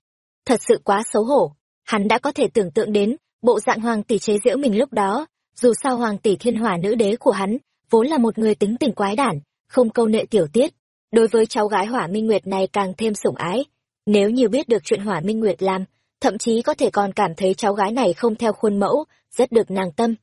Thật sự quá xấu hổ, hắn đã có thể tưởng tượng đến bộ dạng hoàng tỷ chế giễu mình lúc đó, dù sao hoàng tỷ thiên hỏa nữ đế của hắn, vốn là một người tính tình quái đản, không câu nệ tiểu tiết. Đối với cháu gái hỏa minh nguyệt này càng thêm sủng ái. Nếu như biết được chuyện hỏa minh nguyệt làm, thậm chí có thể còn cảm thấy cháu gái này không theo khuôn mẫu, rất được nàng tâm.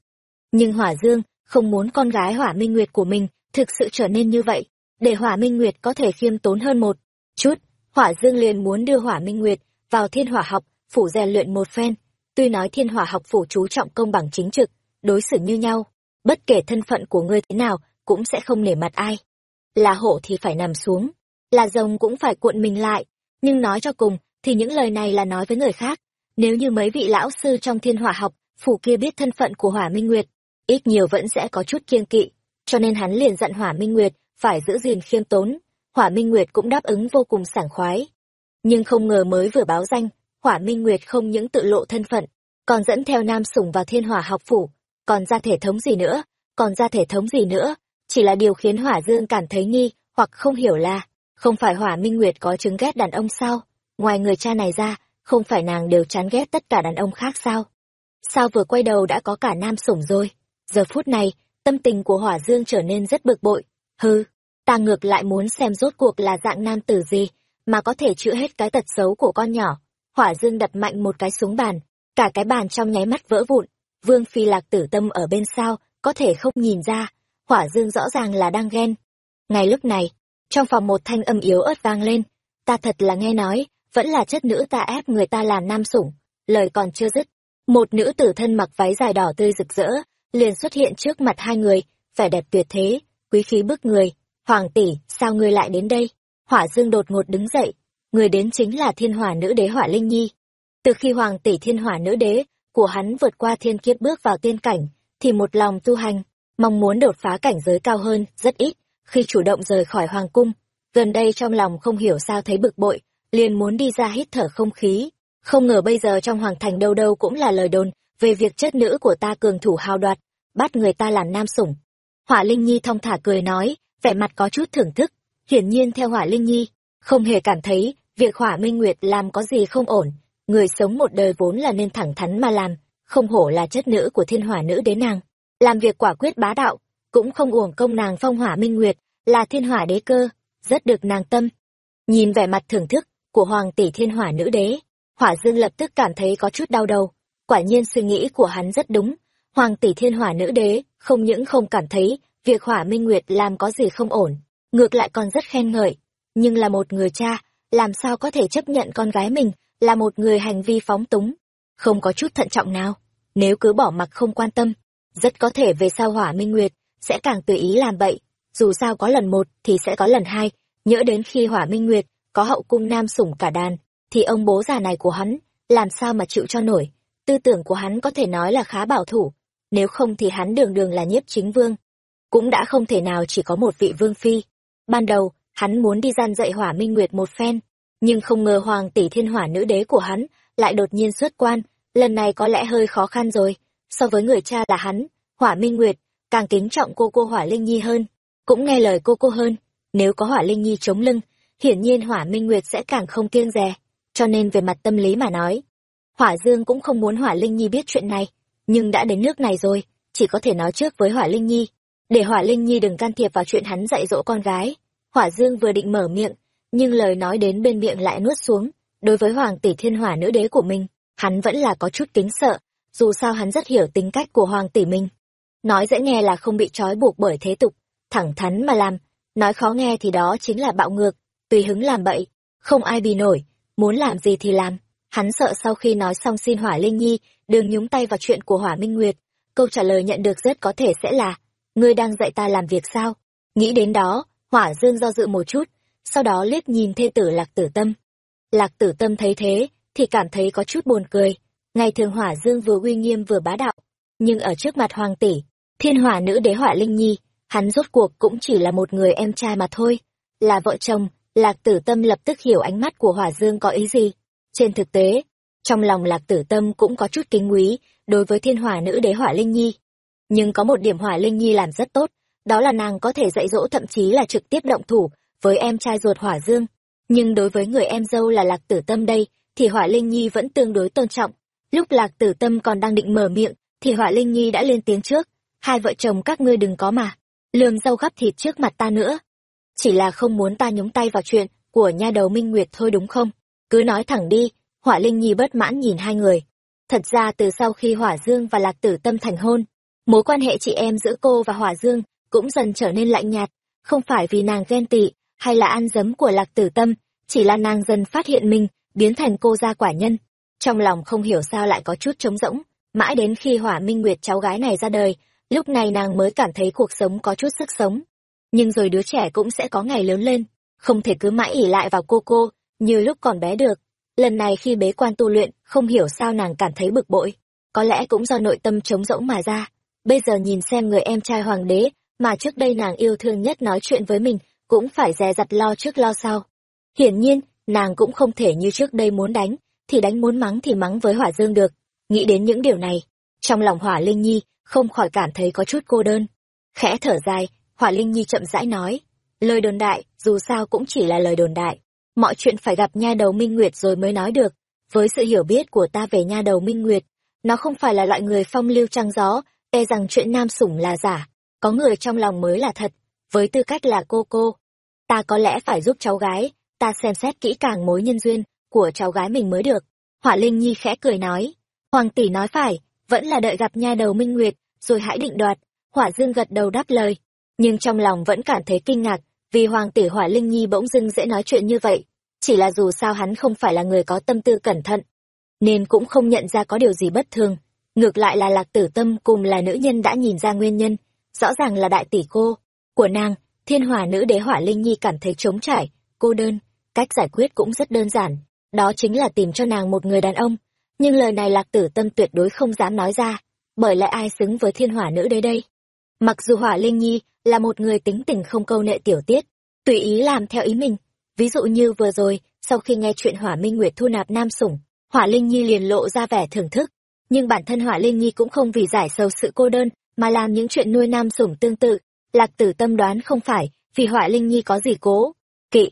Nhưng hỏa dương, không muốn con gái hỏa minh nguyệt của mình thực sự trở nên như vậy. Để hỏa minh nguyệt có thể khiêm tốn hơn một chút, hỏa dương liền muốn đưa hỏa minh nguyệt vào thiên hỏa học, phủ rèn luyện một phen. Tuy nói thiên hỏa học phủ chú trọng công bằng chính trực, đối xử như nhau, bất kể thân phận của ngươi thế nào, cũng sẽ không nể mặt ai. Là hổ thì phải nằm xuống, là rồng cũng phải cuộn mình lại, nhưng nói cho cùng, thì những lời này là nói với người khác. Nếu như mấy vị lão sư trong thiên hỏa học, phủ kia biết thân phận của hỏa minh nguyệt, ít nhiều vẫn sẽ có chút kiêng kỵ, cho nên hắn liền dặn hỏa minh nguyệt, phải giữ gìn khiêm tốn. Hỏa minh nguyệt cũng đáp ứng vô cùng sảng khoái. Nhưng không ngờ mới vừa báo danh, Khỏa minh nguyệt không những tự lộ thân phận, còn dẫn theo nam sủng vào thiên hỏa học phủ, còn ra thể thống gì nữa, còn ra thể thống gì nữa, chỉ là điều khiến hỏa dương cảm thấy nghi hoặc không hiểu là, không phải hỏa minh nguyệt có chứng ghét đàn ông sao? Ngoài người cha này ra, không phải nàng đều chán ghét tất cả đàn ông khác sao? Sao vừa quay đầu đã có cả nam sủng rồi? Giờ phút này, tâm tình của hỏa dương trở nên rất bực bội. Hư ta ngược lại muốn xem rốt cuộc là dạng nam tử gì mà có thể chữa hết cái tật xấu của con nhỏ hỏa dương đập mạnh một cái xuống bàn, cả cái bàn trong nháy mắt vỡ vụn. Vương phi lạc tử tâm ở bên sau, có thể không nhìn ra, hỏa dương rõ ràng là đang ghen. Ngay lúc này, trong phòng một thanh âm yếu ớt vang lên, ta thật là nghe nói, vẫn là chất nữ ta ép người ta làm nam sủng. Lời còn chưa dứt, một nữ tử thân mặc váy dài đỏ tươi rực rỡ, liền xuất hiện trước mặt hai người, vẻ đẹp tuyệt thế, quý khí bức người. Hoàng tỷ, sao ngươi lại đến đây? Hỏa dương đột ngột đứng dậy người đến chính là thiên hỏa nữ đế hỏa linh nhi. Từ khi hoàng tỷ thiên hỏa nữ đế của hắn vượt qua thiên kiếp bước vào tiên cảnh, thì một lòng tu hành, mong muốn đột phá cảnh giới cao hơn, rất ít. Khi chủ động rời khỏi hoàng cung, gần đây trong lòng không hiểu sao thấy bực bội, liền muốn đi ra hít thở không khí. Không ngờ bây giờ trong hoàng thành đâu đâu cũng là lời đồn về việc chất nữ của ta cường thủ hào đoạt, bắt người ta làm nam sủng. Hỏa linh nhi thong thả cười nói, vẻ mặt có chút thưởng thức. Hiển nhiên theo hỏa linh nhi, không hề cảm thấy việc hỏa minh nguyệt làm có gì không ổn người sống một đời vốn là nên thẳng thắn mà làm không hổ là chất nữ của thiên hỏa nữ đế nàng làm việc quả quyết bá đạo cũng không uổng công nàng phong hỏa minh nguyệt, là thiên hỏa đế cơ, rất được nàng tâm. Nhìn vẻ mặt thưởng thức của hoàng tỷ thiên hỏa nữ đế, hỏa dương lập tức cảm thấy có chút đau đầu. Quả nhiên suy nghĩ của hắn rất đúng, hoàng tỷ thiên hỏa nữ đế không những không cảm thấy việc hỏa minh nguyệt làm có gì không ổn, ngược lại còn rất khen ngợi. Nhưng là một người cha, làm sao có thể chấp nhận con gái mình là một người hành vi phóng túng, không có chút thận trọng nào. Nếu cứ bỏ mặc không quan tâm, rất có thể về sau hỏa minh nguyệt sẽ càng tùy ý làm bậy. Dù sao có lần một thì sẽ có lần hai, nhỡ đến khi hỏa minh nguyệt có hậu cung nam sủng cả đàn, thì ông bố già này của hắn, làm sao mà chịu cho nổi. Tư tưởng của hắn có thể nói là khá bảo thủ, nếu không thì hắn đường đường là nhiếp chính vương. Cũng đã không thể nào chỉ có một vị vương phi. Ban đầu, hắn muốn đi gian dạy hỏa minh nguyệt một phen, nhưng không ngờ hoàng tỷ thiên hỏa nữ đế của hắn lại đột nhiên xuất quan, lần này có lẽ hơi khó khăn rồi. So với người cha là hắn, hỏa minh nguyệt, càng kính trọng cô cô hỏa linh nhi hơn, cũng nghe lời cô cô hơn. Nếu có hỏa linh nhi chống lưng, hiển nhiên hỏa minh nguyệt sẽ càng không kiêng dè. Cho nên về mặt tâm lý mà nói, hỏa dương cũng không muốn hỏa linh nhi biết chuyện này, nhưng đã đến nước này rồi, chỉ có thể nói trước với hỏa linh nhi, để hỏa linh nhi đừng can thiệp vào chuyện hắn dạy dỗ con gái. Hỏa dương vừa định mở miệng, nhưng lời nói đến bên miệng lại nuốt xuống. Đối với hoàng tỷ thiên hỏa nữ đế của mình, hắn vẫn là có chút kính sợ, dù sao hắn rất hiểu tính cách của hoàng tỷ mình. Nói dễ nghe là không bị trói buộc bởi thế tục, thẳng thắn mà làm, nói khó nghe thì đó chính là bạo ngược, tùy hứng làm bậy, không ai bì nổi, muốn làm gì thì làm. Hắn sợ sau khi nói xong xin hỏa linh nhi, đừng nhúng tay vào chuyện của hỏa minh nguyệt, câu trả lời nhận được rất có thể sẽ là, ngươi đang dạy ta làm việc sao? Nghĩ đến đó, hỏa dương do dự một chút, sau đó liếc nhìn thê tử lạc tử tâm. Lạc tử tâm thấy thế, thì cảm thấy có chút buồn cười. Ngày thường hỏa dương vừa uy nghiêm vừa bá đạo, nhưng ở trước mặt hoàng tỷ, thiên hỏa nữ đế hỏa linh nhi, hắn rốt cuộc cũng chỉ là một người em trai mà thôi. Là vợ chồng, lạc tử tâm lập tức hiểu ánh mắt của hỏa dương có ý gì. Trên thực tế, trong lòng lạc tử tâm cũng có chút kính quý đối với thiên hỏa nữ đế hỏa linh nhi. Nhưng có một điểm hỏa linh nhi làm rất tốt, đó là nàng có thể dạy dỗ thậm chí là trực tiếp động thủ với em trai ruột hỏa dương. Nhưng đối với người em dâu là lạc tử tâm đây, thì hỏa linh nhi vẫn tương đối tôn trọng. Lúc lạc tử tâm còn đang định mở miệng, thì hỏa linh nhi đã lên tiếng trước. Hai vợ chồng các ngươi đừng có mà, lườm dâu gắp thịt trước mặt ta nữa. Chỉ là không muốn ta nhúng tay vào chuyện của nha đầu minh nguyệt thôi đúng không? Cứ nói thẳng đi, hỏa linh nhi bất mãn nhìn hai người. Thật ra từ sau khi hỏa dương và lạc tử tâm thành hôn, mối quan hệ chị em giữa cô và hỏa dương cũng dần trở nên lạnh nhạt, không phải vì nàng ghen tị hay là ăn dấm của lạc tử tâm, chỉ là nàng dần phát hiện mình biến thành cô gia quả nhân. Trong lòng không hiểu sao lại có chút trống rỗng, mãi đến khi hỏa minh nguyệt cháu gái này ra đời, lúc này nàng mới cảm thấy cuộc sống có chút sức sống. Nhưng rồi đứa trẻ cũng sẽ có ngày lớn lên, không thể cứ mãi ỉ lại vào cô cô, như lúc còn bé được. Lần này khi bế quan tu luyện, không hiểu sao nàng cảm thấy bực bội. Có lẽ cũng do nội tâm trống rỗng mà ra. Bây giờ nhìn xem người em trai hoàng đế, mà trước đây nàng yêu thương nhất nói chuyện với mình, cũng phải dè dặt lo trước lo sau. Hiển nhiên, nàng cũng không thể như trước đây muốn đánh, thì đánh muốn mắng thì mắng với hỏa dương được. Nghĩ đến những điều này, trong lòng hỏa linh nhi không khỏi cảm thấy có chút cô đơn. Khẽ thở dài, hỏa linh nhi chậm rãi nói, lời đồn đại, dù sao cũng chỉ là lời đồn đại. Mọi chuyện phải gặp nha đầu Minh Nguyệt rồi mới nói được. Với sự hiểu biết của ta về nha đầu Minh Nguyệt, nó không phải là loại người phong lưu trăng gió, e rằng chuyện nam sủng là giả, có người trong lòng mới là thật, với tư cách là cô cô. Ta có lẽ phải giúp cháu gái, ta xem xét kỹ càng mối nhân duyên của cháu gái mình mới được. Hỏa Linh Nhi khẽ cười nói, Hoàng tỷ nói phải, vẫn là đợi gặp nha đầu Minh Nguyệt, rồi hãy định đoạt. Hỏa Dương gật đầu đáp lời, nhưng trong lòng vẫn cảm thấy kinh ngạc, vì Hoàng tỷ Hỏa Linh Nhi bỗng dưng dễ nói chuyện như vậy, chỉ là dù sao hắn không phải là người có tâm tư cẩn thận, nên cũng không nhận ra có điều gì bất thường. Ngược lại là Lạc Tử Tâm cùng là nữ nhân đã nhìn ra nguyên nhân, rõ ràng là đại tỷ cô của nàng, Thiên hòa nữ đế Hỏa Linh Nhi cảm thấy trống trải, cô đơn, cách giải quyết cũng rất đơn giản, đó chính là tìm cho nàng một người đàn ông. Nhưng lời này Lạc Tử Tâm tuyệt đối không dám nói ra, bởi lại ai xứng với Thiên Hỏa nữ đế đây? Mặc dù Hỏa Linh Nhi là một người tính tình không câu nệ tiểu tiết, tùy ý làm theo ý mình, ví dụ như vừa rồi, sau khi nghe chuyện Hỏa Minh Nguyệt thu nạp nam sủng, Hỏa Linh Nhi liền lộ ra vẻ thưởng thức, nhưng bản thân Hỏa Linh Nhi cũng không vì giải sầu sự cô đơn mà làm những chuyện nuôi nam sủng tương tự, Lạc Tử Tâm đoán không phải vì Hỏa Linh Nhi có gì cố kỵ,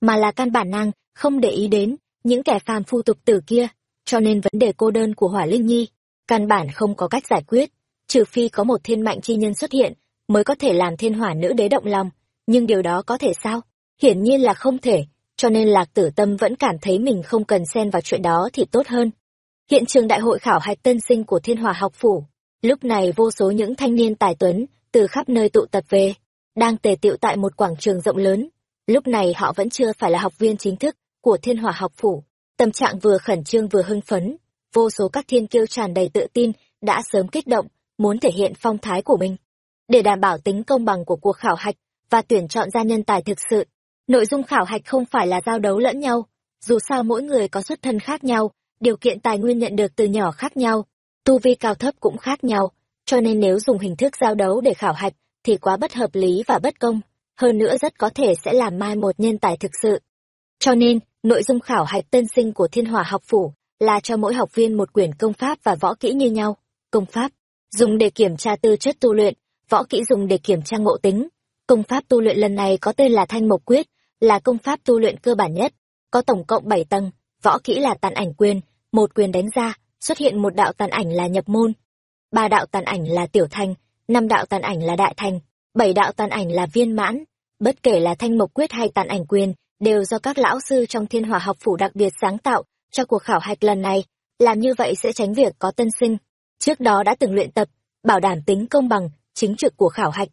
mà là căn bản năng không để ý đến những kẻ phàm phu tục tử kia, cho nên vấn đề cô đơn của Hỏa Linh Nhi căn bản không có cách giải quyết, trừ phi có một thiên mạnh chi nhân xuất hiện, mới có thể làm thiên hỏa nữ đế động lòng, nhưng điều đó có thể sao? Hiển nhiên là không thể, cho nên Lạc Tử Tâm vẫn cảm thấy mình không cần xen vào chuyện đó thì tốt hơn. Hiện trường đại hội khảo hạch tân sinh của Thiên Hỏa học phủ, lúc này vô số những thanh niên tài tuấn từ khắp nơi tụ tập về, đang tề tiệu tại một quảng trường rộng lớn. Lúc này họ vẫn chưa phải là học viên chính thức của Thiên Hỏa học phủ, tâm trạng vừa khẩn trương vừa hưng phấn, vô số các thiên kiêu tràn đầy tự tin đã sớm kích động, muốn thể hiện phong thái của mình. Để đảm bảo tính công bằng của cuộc khảo hạch và tuyển chọn ra nhân tài thực sự, nội dung khảo hạch không phải là giao đấu lẫn nhau, dù sao mỗi người có xuất thân khác nhau, điều kiện tài nguyên nhận được từ nhỏ khác nhau, tu vi cao thấp cũng khác nhau, cho nên nếu dùng hình thức giao đấu để khảo hạch thì quá bất hợp lý và bất công, hơn nữa rất có thể sẽ làm mai một nhân tài thực sự. Cho nên, nội dung khảo hạch tân sinh của Thiên Hỏa học phủ là cho mỗi học viên một quyển công pháp và võ kỹ như nhau. Công pháp dùng để kiểm tra tư chất tu luyện, võ kỹ dùng để kiểm tra ngộ tính. Công pháp tu luyện lần này có tên là Thanh Mộc Quyết, là công pháp tu luyện cơ bản nhất, có tổng cộng 7 tầng, võ kỹ là tàn ảnh quyền, một quyền đánh ra, xuất hiện một đạo tàn ảnh là nhập môn, ba đạo tàn ảnh là tiểu thành, năm đạo tàn ảnh là đại thành, bảy đạo tàn ảnh là viên mãn. Bất kể là thanh mộc quyết hay tàn ảnh quyền, đều do các lão sư trong thiên hỏa học phủ đặc biệt sáng tạo cho cuộc khảo hạch lần này. Làm như vậy sẽ tránh việc có tân sinh. Trước đó đã từng luyện tập, bảo đảm tính công bằng, chính trực của khảo hạch.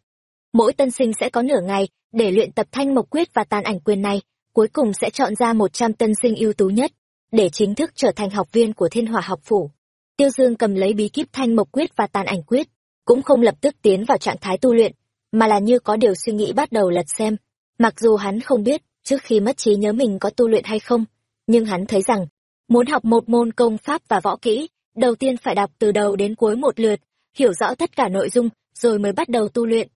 Mỗi tân sinh sẽ có nửa ngày để luyện tập thanh mộc quyết và tàn ảnh quyền này, cuối cùng sẽ chọn ra một trăm tân sinh ưu tú nhất, để chính thức trở thành học viên của thiên Hòa học phủ. Tiêu Dương cầm lấy bí kíp thanh mộc quyết và tàn ảnh quyết, cũng không lập tức tiến vào trạng thái tu luyện, mà là như có điều suy nghĩ bắt đầu lật xem. Mặc dù hắn không biết trước khi mất trí nhớ mình có tu luyện hay không, nhưng hắn thấy rằng, muốn học một môn công pháp và võ kỹ, đầu tiên phải đọc từ đầu đến cuối một lượt, hiểu rõ tất cả nội dung, rồi mới bắt đầu tu luyện.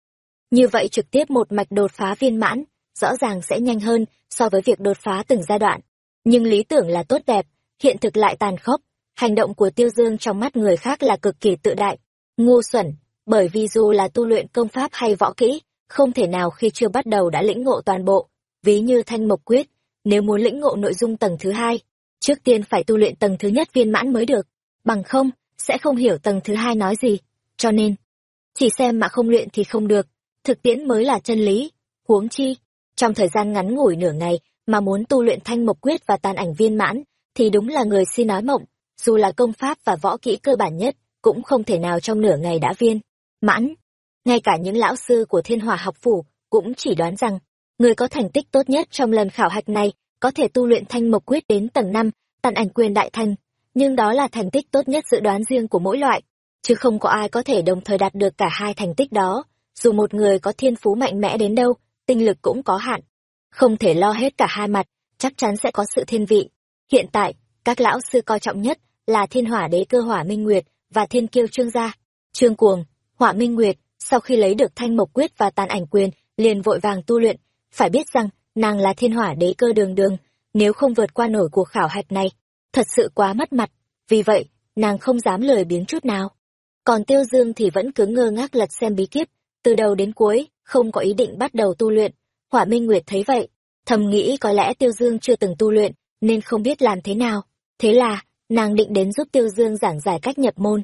Như vậy trực tiếp một mạch đột phá viên mãn, rõ ràng sẽ nhanh hơn so với việc đột phá từng giai đoạn. Nhưng lý tưởng là tốt đẹp, hiện thực lại tàn khốc, hành động của Tiêu Dương trong mắt người khác là cực kỳ tự đại, ngu xuẩn, bởi vì dù là tu luyện công pháp hay võ kỹ, không thể nào khi chưa bắt đầu đã lĩnh ngộ toàn bộ, ví như thanh mộc quyết, nếu muốn lĩnh ngộ nội dung tầng thứ hai, trước tiên phải tu luyện tầng thứ nhất viên mãn mới được, bằng không, sẽ không hiểu tầng thứ hai nói gì, cho nên, chỉ xem mà không luyện thì không được, thực tiễn mới là chân lý, huống chi, trong thời gian ngắn ngủi nửa ngày mà muốn tu luyện thanh mộc quyết và tàn ảnh viên mãn, thì đúng là người si nói mộng, dù là công pháp và võ kỹ cơ bản nhất, cũng không thể nào trong nửa ngày đã viên, mãn. Ngay cả những lão sư của thiên hòa học phủ cũng chỉ đoán rằng, người có thành tích tốt nhất trong lần khảo hạch này có thể tu luyện thanh mộc quyết đến tầng năm tàn ảnh quyền đại thành, nhưng đó là thành tích tốt nhất dự đoán riêng của mỗi loại, chứ không có ai có thể đồng thời đạt được cả hai thành tích đó, dù một người có thiên phú mạnh mẽ đến đâu, tinh lực cũng có hạn. Không thể lo hết cả hai mặt, chắc chắn sẽ có sự thiên vị. Hiện tại, các lão sư coi trọng nhất là thiên hỏa đế cơ hỏa minh nguyệt và thiên kiêu trương gia. Trương cuồng hỏa minh nguyệt sau khi lấy được thanh mộc quyết và tàn ảnh quyền liền vội vàng tu luyện. Phải biết rằng nàng là thiên hỏa đế cơ đường đường nếu không vượt qua nổi cuộc khảo hạch này thật sự quá mất mặt. Vì vậy nàng không dám lười biếng chút nào. Còn tiêu dương thì vẫn cứ ngơ ngác lật xem bí kíp. Từ đầu đến cuối không có ý định bắt đầu tu luyện hỏa minh nguyệt thấy vậy thầm nghĩ có lẽ tiêu dương chưa từng tu luyện nên không biết làm thế nào thế là nàng định đến giúp Tiêu Dương giảng giải cách nhập môn.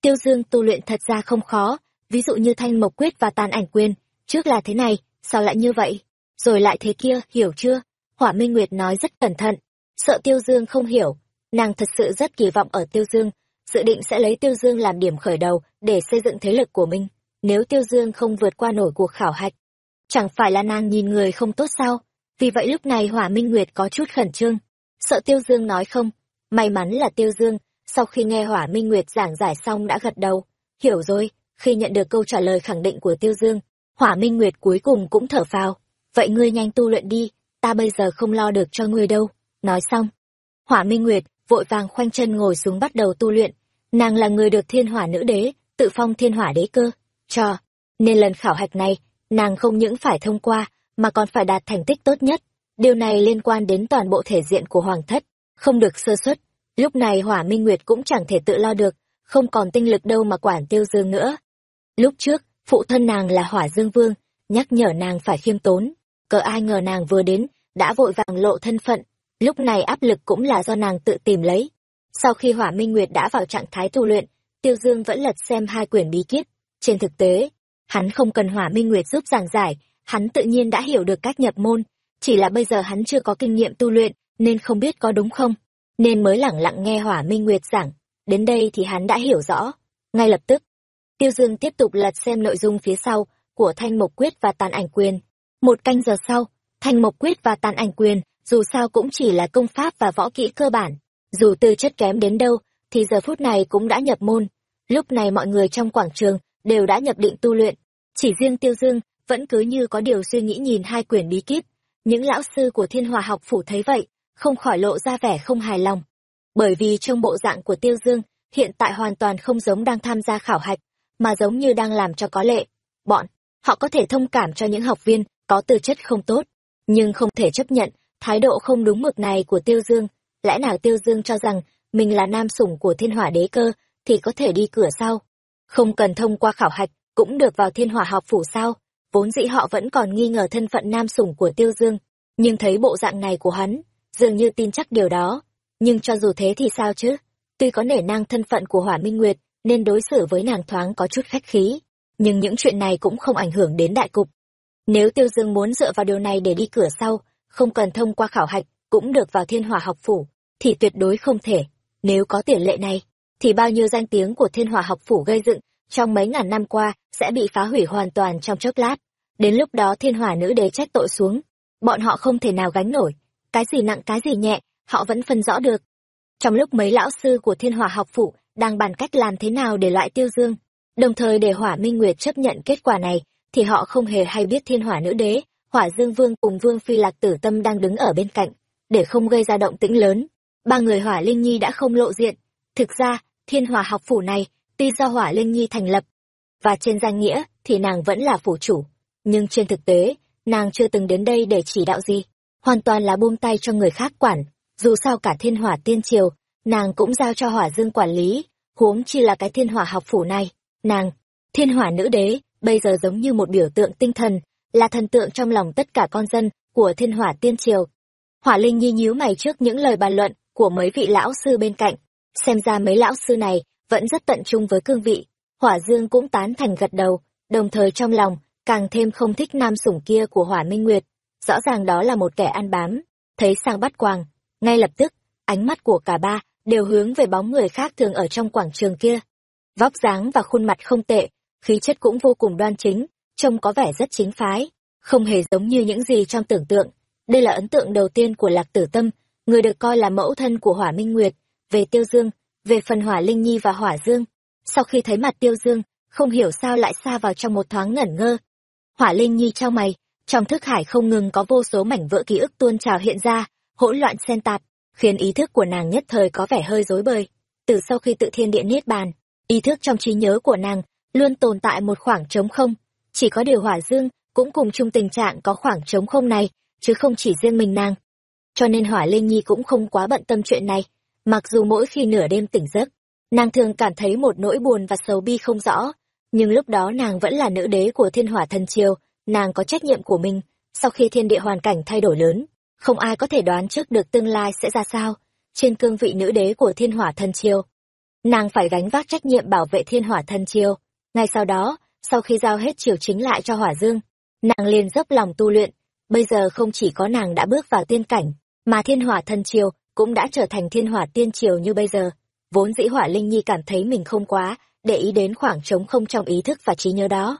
Tiêu Dương tu luyện thật ra không khó, ví dụ như thanh mộc quyết và tàn ảnh quyền, trước là thế này, sao lại như vậy, rồi lại thế kia, hiểu chưa? Hỏa Minh Nguyệt nói rất cẩn thận, sợ Tiêu Dương không hiểu, nàng thật sự rất kỳ vọng ở Tiêu Dương, dự định sẽ lấy Tiêu Dương làm điểm khởi đầu để xây dựng thế lực của mình, nếu Tiêu Dương không vượt qua nổi cuộc khảo hạch. Chẳng phải là nàng nhìn người không tốt sao? Vì vậy lúc này Hỏa Minh Nguyệt có chút khẩn trương, sợ Tiêu Dương nói không, May mắn là Tiêu Dương, sau khi nghe Hỏa Minh Nguyệt giảng giải xong đã gật đầu. Hiểu rồi, khi nhận được câu trả lời khẳng định của Tiêu Dương, Hỏa Minh Nguyệt cuối cùng cũng thở phào. Vậy ngươi nhanh tu luyện đi, ta bây giờ không lo được cho ngươi đâu. Nói xong, Hỏa Minh Nguyệt vội vàng khoanh chân ngồi xuống bắt đầu tu luyện. Nàng là người được thiên hỏa nữ đế, tự phong thiên hỏa đế cơ. Cho, nên lần khảo hạch này, nàng không những phải thông qua, mà còn phải đạt thành tích tốt nhất. Điều này liên quan đến toàn bộ thể diện của Hoàng thất không được sơ suất. Lúc này Hỏa Minh Nguyệt cũng chẳng thể tự lo được, không còn tinh lực đâu mà quản Tiêu Dương nữa. Lúc trước, phụ thân nàng là Hỏa Dương Vương, nhắc nhở nàng phải khiêm tốn, cỡ ai ngờ nàng vừa đến, đã vội vàng lộ thân phận, lúc này áp lực cũng là do nàng tự tìm lấy. Sau khi Hỏa Minh Nguyệt đã vào trạng thái tu luyện, Tiêu Dương vẫn lật xem hai quyển bí kíp, trên thực tế, hắn không cần hỏa minh nguyệt giúp giảng giải, hắn tự nhiên đã hiểu được cách nhập môn, chỉ là bây giờ hắn chưa có kinh nghiệm tu luyện, nên không biết có đúng không, nên mới lẳng lặng nghe hỏa minh nguyệt giảng, đến đây thì hắn đã hiểu rõ. Ngay lập tức, tiêu dương tiếp tục lật xem nội dung phía sau của thanh mộc quyết và tàn ảnh quyền. Một canh giờ sau, thanh mộc quyết và tàn ảnh quyền, dù sao cũng chỉ là công pháp và võ kỹ cơ bản, dù tư chất kém đến đâu, thì giờ phút này cũng đã nhập môn. Lúc này mọi người trong quảng trường đều đã nhập định tu luyện. Chỉ riêng tiêu dương vẫn cứ như có điều suy nghĩ nhìn hai quyển bí kíp. Những lão sư của thiên hòa học phủ thấy vậy, không khỏi lộ ra vẻ không hài lòng. Bởi vì trong bộ dạng của tiêu dương, hiện tại hoàn toàn không giống đang tham gia khảo hạch, mà giống như đang làm cho có lệ. Bọn, họ có thể thông cảm cho những học viên có tư chất không tốt, nhưng không thể chấp nhận thái độ không đúng mực này của tiêu dương. Lẽ nào tiêu dương cho rằng mình là nam sủng của thiên hỏa đế cơ thì có thể đi cửa sau? Không cần thông qua khảo hạch, cũng được vào thiên hỏa học phủ sao? Vốn dĩ họ vẫn còn nghi ngờ thân phận nam sủng của tiêu dương, nhưng thấy bộ dạng này của hắn, dường như tin chắc điều đó. Nhưng cho dù thế thì sao chứ? Tuy có nể nang thân phận của hỏa minh nguyệt, nên đối xử với nàng thoáng có chút khách khí, nhưng những chuyện này cũng không ảnh hưởng đến đại cục. Nếu tiêu dương muốn dựa vào điều này để đi cửa sau, không cần thông qua khảo hạch, cũng được vào thiên hỏa học phủ, thì tuyệt đối không thể. Nếu có tiền lệ này thì bao nhiêu danh tiếng của thiên hỏa học phủ gây dựng trong mấy ngàn năm qua sẽ bị phá hủy hoàn toàn trong chốc lát. Đến lúc đó thiên hỏa nữ đế trách tội xuống, bọn họ không thể nào gánh nổi. Cái gì nặng, cái gì nhẹ, họ vẫn phân rõ được. Trong lúc mấy lão sư của thiên hỏa học phụ đang bàn cách làm thế nào để loại tiêu dương, đồng thời để hỏa minh nguyệt chấp nhận kết quả này, thì họ không hề hay biết thiên hỏa nữ đế, hỏa dương vương cùng vương phi lạc tử tâm đang đứng ở bên cạnh, để không gây ra động tĩnh lớn. Ba người hỏa linh nhi đã không lộ diện. Thực ra thiên hòa học phủ này, tuy do hỏa linh nhi thành lập, và trên danh nghĩa thì nàng vẫn là phủ chủ, nhưng trên thực tế, nàng chưa từng đến đây để chỉ đạo gì, hoàn toàn là buông tay cho người khác quản. Dù sao cả thiên hỏa tiên triều, nàng cũng giao cho hỏa dương quản lý, huống chi là cái thiên hỏa học phủ này. Nàng, thiên hỏa nữ đế, bây giờ giống như một biểu tượng tinh thần, là thần tượng trong lòng tất cả con dân của thiên hỏa tiên triều. Hỏa linh nhi nhíu mày trước những lời bàn luận của mấy vị lão sư bên cạnh xem ra mấy lão sư này vẫn rất tận trung với cương vị, hỏa dương cũng tán thành gật đầu, đồng thời trong lòng càng thêm không thích nam sủng kia của hỏa minh nguyệt. Rõ ràng đó là một kẻ ăn bám, thấy sang bắt quàng ngay lập tức, ánh mắt của cả ba đều hướng về bóng người khác thường ở trong quảng trường kia. Vóc dáng và khuôn mặt không tệ, khí chất cũng vô cùng đoan chính, trông có vẻ rất chính phái, không hề giống như những gì trong tưởng tượng. Đây là ấn tượng đầu tiên của lạc tử tâm, người được coi là mẫu thân của hỏa minh nguyệt về tiêu dương, về phần hỏa linh nhi và hỏa dương. Sau khi thấy mặt tiêu dương, không hiểu sao lại xa vào trong một thoáng ngẩn ngơ. Hỏa linh nhi trao mày, trong thức hải không ngừng có vô số mảnh vỡ ký ức tuôn trào hiện ra, hỗn loạn xen tạp, khiến ý thức của nàng nhất thời có vẻ hơi rối bời. Từ sau khi tự thiên địa niết bàn, ý thức trong trí nhớ của nàng luôn tồn tại một khoảng trống không. Chỉ có điều hỏa dương cũng cùng chung tình trạng có khoảng trống không này, chứ không chỉ riêng mình nàng. Cho nên hỏa linh nhi cũng không quá bận tâm chuyện này mặc dù mỗi khi nửa đêm tỉnh giấc, nàng thường cảm thấy một nỗi buồn và sầu bi không rõ, nhưng lúc đó nàng vẫn là nữ đế của thiên hỏa thần triều, nàng có trách nhiệm của mình. Sau khi thiên địa hoàn cảnh thay đổi lớn, không ai có thể đoán trước được tương lai sẽ ra sao trên cương vị nữ đế của thiên hỏa thần triều. Nàng phải gánh vác trách nhiệm bảo vệ thiên hỏa thần triều. Ngay sau đó, sau khi giao hết triều chính lại cho hỏa dương, nàng liền dốc lòng tu luyện. Bây giờ không chỉ có nàng đã bước vào tiên cảnh, mà thiên hỏa thần triều cũng đã trở thành thiên hỏa tiên triều như bây giờ. Vốn dĩ hỏa linh nhi cảm thấy mình không quá, để ý đến khoảng trống không trong ý thức và trí nhớ đó.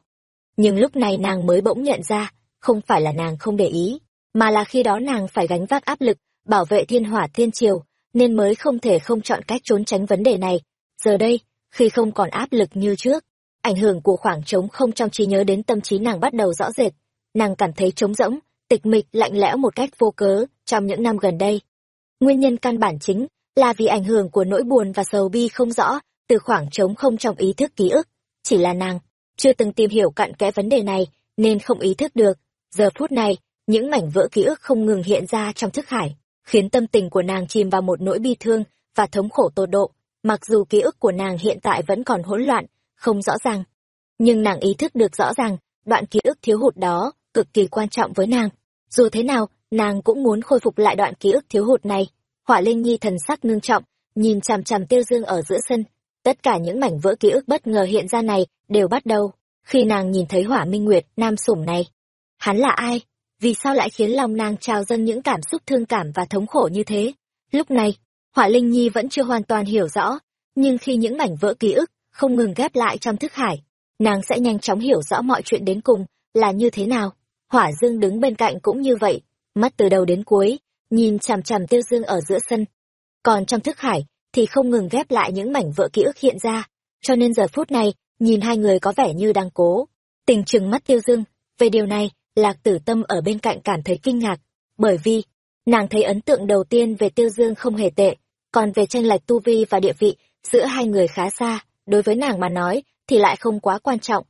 Nhưng lúc này nàng mới bỗng nhận ra, không phải là nàng không để ý, mà là khi đó nàng phải gánh vác áp lực, bảo vệ thiên hỏa tiên triều, nên mới không thể không chọn cách trốn tránh vấn đề này. Giờ đây, khi không còn áp lực như trước, ảnh hưởng của khoảng trống không trong trí nhớ đến tâm trí nàng bắt đầu rõ rệt. Nàng cảm thấy trống rỗng, tịch mịch, lạnh lẽo một cách vô cớ trong những năm gần đây nguyên nhân căn bản chính là vì ảnh hưởng của nỗi buồn và sầu bi không rõ từ khoảng trống không trong ý thức ký ức. Chỉ là nàng chưa từng tìm hiểu cặn kẽ vấn đề này nên không ý thức được. Giờ phút này, những mảnh vỡ ký ức không ngừng hiện ra trong thức hải, khiến tâm tình của nàng chìm vào một nỗi bi thương và thống khổ tột độ. Mặc dù ký ức của nàng hiện tại vẫn còn hỗn loạn, không rõ ràng, nhưng nàng ý thức được rõ ràng đoạn ký ức thiếu hụt đó cực kỳ quan trọng với nàng. Dù thế nào nàng cũng muốn khôi phục lại đoạn ký ức thiếu hụt này. Hỏa linh nhi thần sắc ngưng trọng, nhìn chằm chằm tiêu dương ở giữa sân. Tất cả những mảnh vỡ ký ức bất ngờ hiện ra này đều bắt đầu khi nàng nhìn thấy hỏa minh nguyệt, nam sủng này. Hắn là ai? Vì sao lại khiến lòng nàng trào dâng những cảm xúc thương cảm và thống khổ như thế? Lúc này hỏa linh nhi vẫn chưa hoàn toàn hiểu rõ, nhưng khi những mảnh vỡ ký ức không ngừng ghép lại trong thức hải, nàng sẽ nhanh chóng hiểu rõ mọi chuyện đến cùng là như thế nào. Hỏa dương đứng bên cạnh cũng như vậy mắt từ đầu đến cuối, nhìn chằm chằm tiêu dương ở giữa sân. Còn trong thức hải, thì không ngừng ghép lại những mảnh vỡ ký ức hiện ra. Cho nên giờ phút này, nhìn hai người có vẻ như đang cố. Tình chừng mắt tiêu dương, về điều này, lạc tử tâm ở bên cạnh cảm thấy kinh ngạc. Bởi vì, nàng thấy ấn tượng đầu tiên về tiêu dương không hề tệ, còn về tranh lệch tu vi và địa vị giữa hai người khá xa, đối với nàng mà nói, thì lại không quá quan trọng.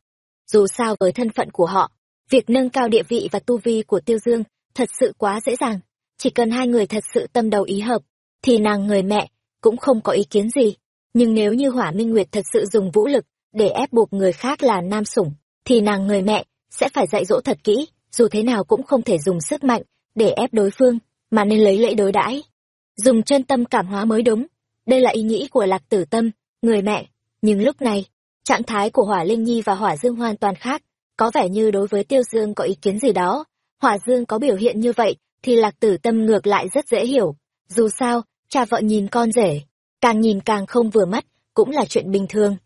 Dù sao với thân phận của họ, việc nâng cao địa vị và tu vi của tiêu dương thật sự quá dễ dàng. Chỉ cần hai người thật sự tâm đầu ý hợp, thì nàng người mẹ cũng không có ý kiến gì. Nhưng nếu như hỏa minh nguyệt thật sự dùng vũ lực để ép buộc người khác là nam sủng, thì nàng người mẹ sẽ phải dạy dỗ thật kỹ, dù thế nào cũng không thể dùng sức mạnh để ép đối phương, mà nên lấy lễ đối đãi. Dùng chân tâm cảm hóa mới đúng. Đây là ý nghĩ của lạc tử tâm, người mẹ. Nhưng lúc này, trạng thái của hỏa linh nhi và hỏa dương hoàn toàn khác. Có vẻ như đối với tiêu dương có ý kiến gì đó hỏa dương có biểu hiện như vậy, thì lạc tử tâm ngược lại rất dễ hiểu. Dù sao, cha vợ nhìn con rể, càng nhìn càng không vừa mắt, cũng là chuyện bình thường.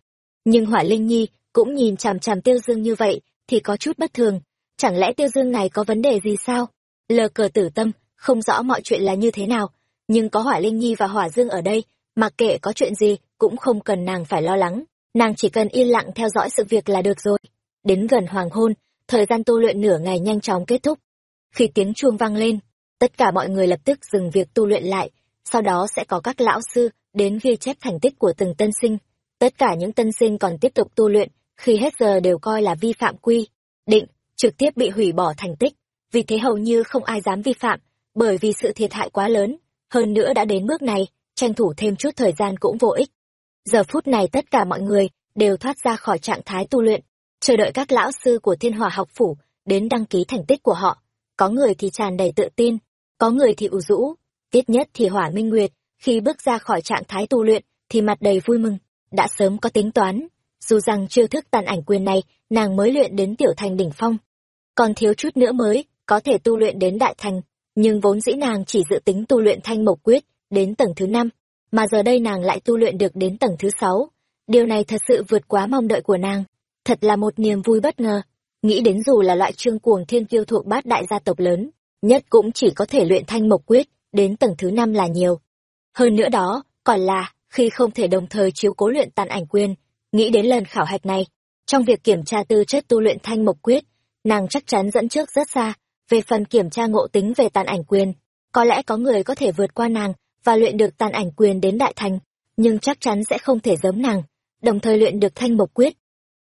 Nhưng hỏa linh nhi cũng nhìn chằm chằm tiêu dương như vậy, thì có chút bất thường. Chẳng lẽ tiêu dương này có vấn đề gì sao? Lờ cờ tử tâm, không rõ mọi chuyện là như thế nào, nhưng có hỏa linh nhi và hỏa dương ở đây mặc kệ có chuyện gì, cũng không cần nàng phải lo lắng. Nàng chỉ cần yên lặng theo dõi sự việc là được rồi. Đến gần hoàng hôn thời gian tu luyện nửa ngày nhanh chóng kết thúc. Khi tiếng chuông vang lên, tất cả mọi người lập tức dừng việc tu luyện lại. Sau đó sẽ có các lão sư đến ghi chép thành tích của từng tân sinh. Tất cả những tân sinh còn tiếp tục tu luyện, khi hết giờ đều coi là vi phạm quy định, trực tiếp bị hủy bỏ thành tích. Vì thế hầu như không ai dám vi phạm, bởi vì sự thiệt hại quá lớn. Hơn nữa đã đến bước này, tranh thủ thêm chút thời gian cũng vô ích. Giờ phút này tất cả mọi người đều thoát ra khỏi trạng thái tu luyện chờ đợi các lão sư của thiên hòa học phủ đến đăng ký thành tích của họ. Có người thì tràn đầy tự tin, có người thì ủ rũ. Tiết nhất thì hỏa minh nguyệt, khi bước ra khỏi trạng thái tu luyện, thì mặt đầy vui mừng, đã sớm có tính toán. Dù rằng chiêu thức tàn ảnh quyền này, nàng mới luyện đến tiểu thành đỉnh phong. Còn thiếu chút nữa mới, có thể tu luyện đến đại thành. Nhưng vốn dĩ nàng chỉ dự tính tu luyện thanh mộc quyết đến tầng thứ năm, mà giờ đây nàng lại tu luyện được đến tầng thứ sáu. Điều này thật sự vượt quá mong đợi của nàng thật là một niềm vui bất ngờ. Nghĩ đến dù là loại trương cuồng thiên kiêu thuộc bát đại gia tộc lớn, nhất cũng chỉ có thể luyện thanh mộc quyết, đến tầng thứ năm là nhiều. Hơn nữa đó, còn là, khi không thể đồng thời chiếu cố luyện tàn ảnh quyền, nghĩ đến lần khảo hạch này, trong việc kiểm tra tư chất tu luyện thanh mộc quyết, nàng chắc chắn dẫn trước rất xa, về phần kiểm tra ngộ tính về tàn ảnh quyền, có lẽ có người có thể vượt qua nàng và luyện được tàn ảnh quyền đến đại thành, nhưng chắc chắn sẽ không thể giống nàng, đồng thời luyện được thanh mộc quyết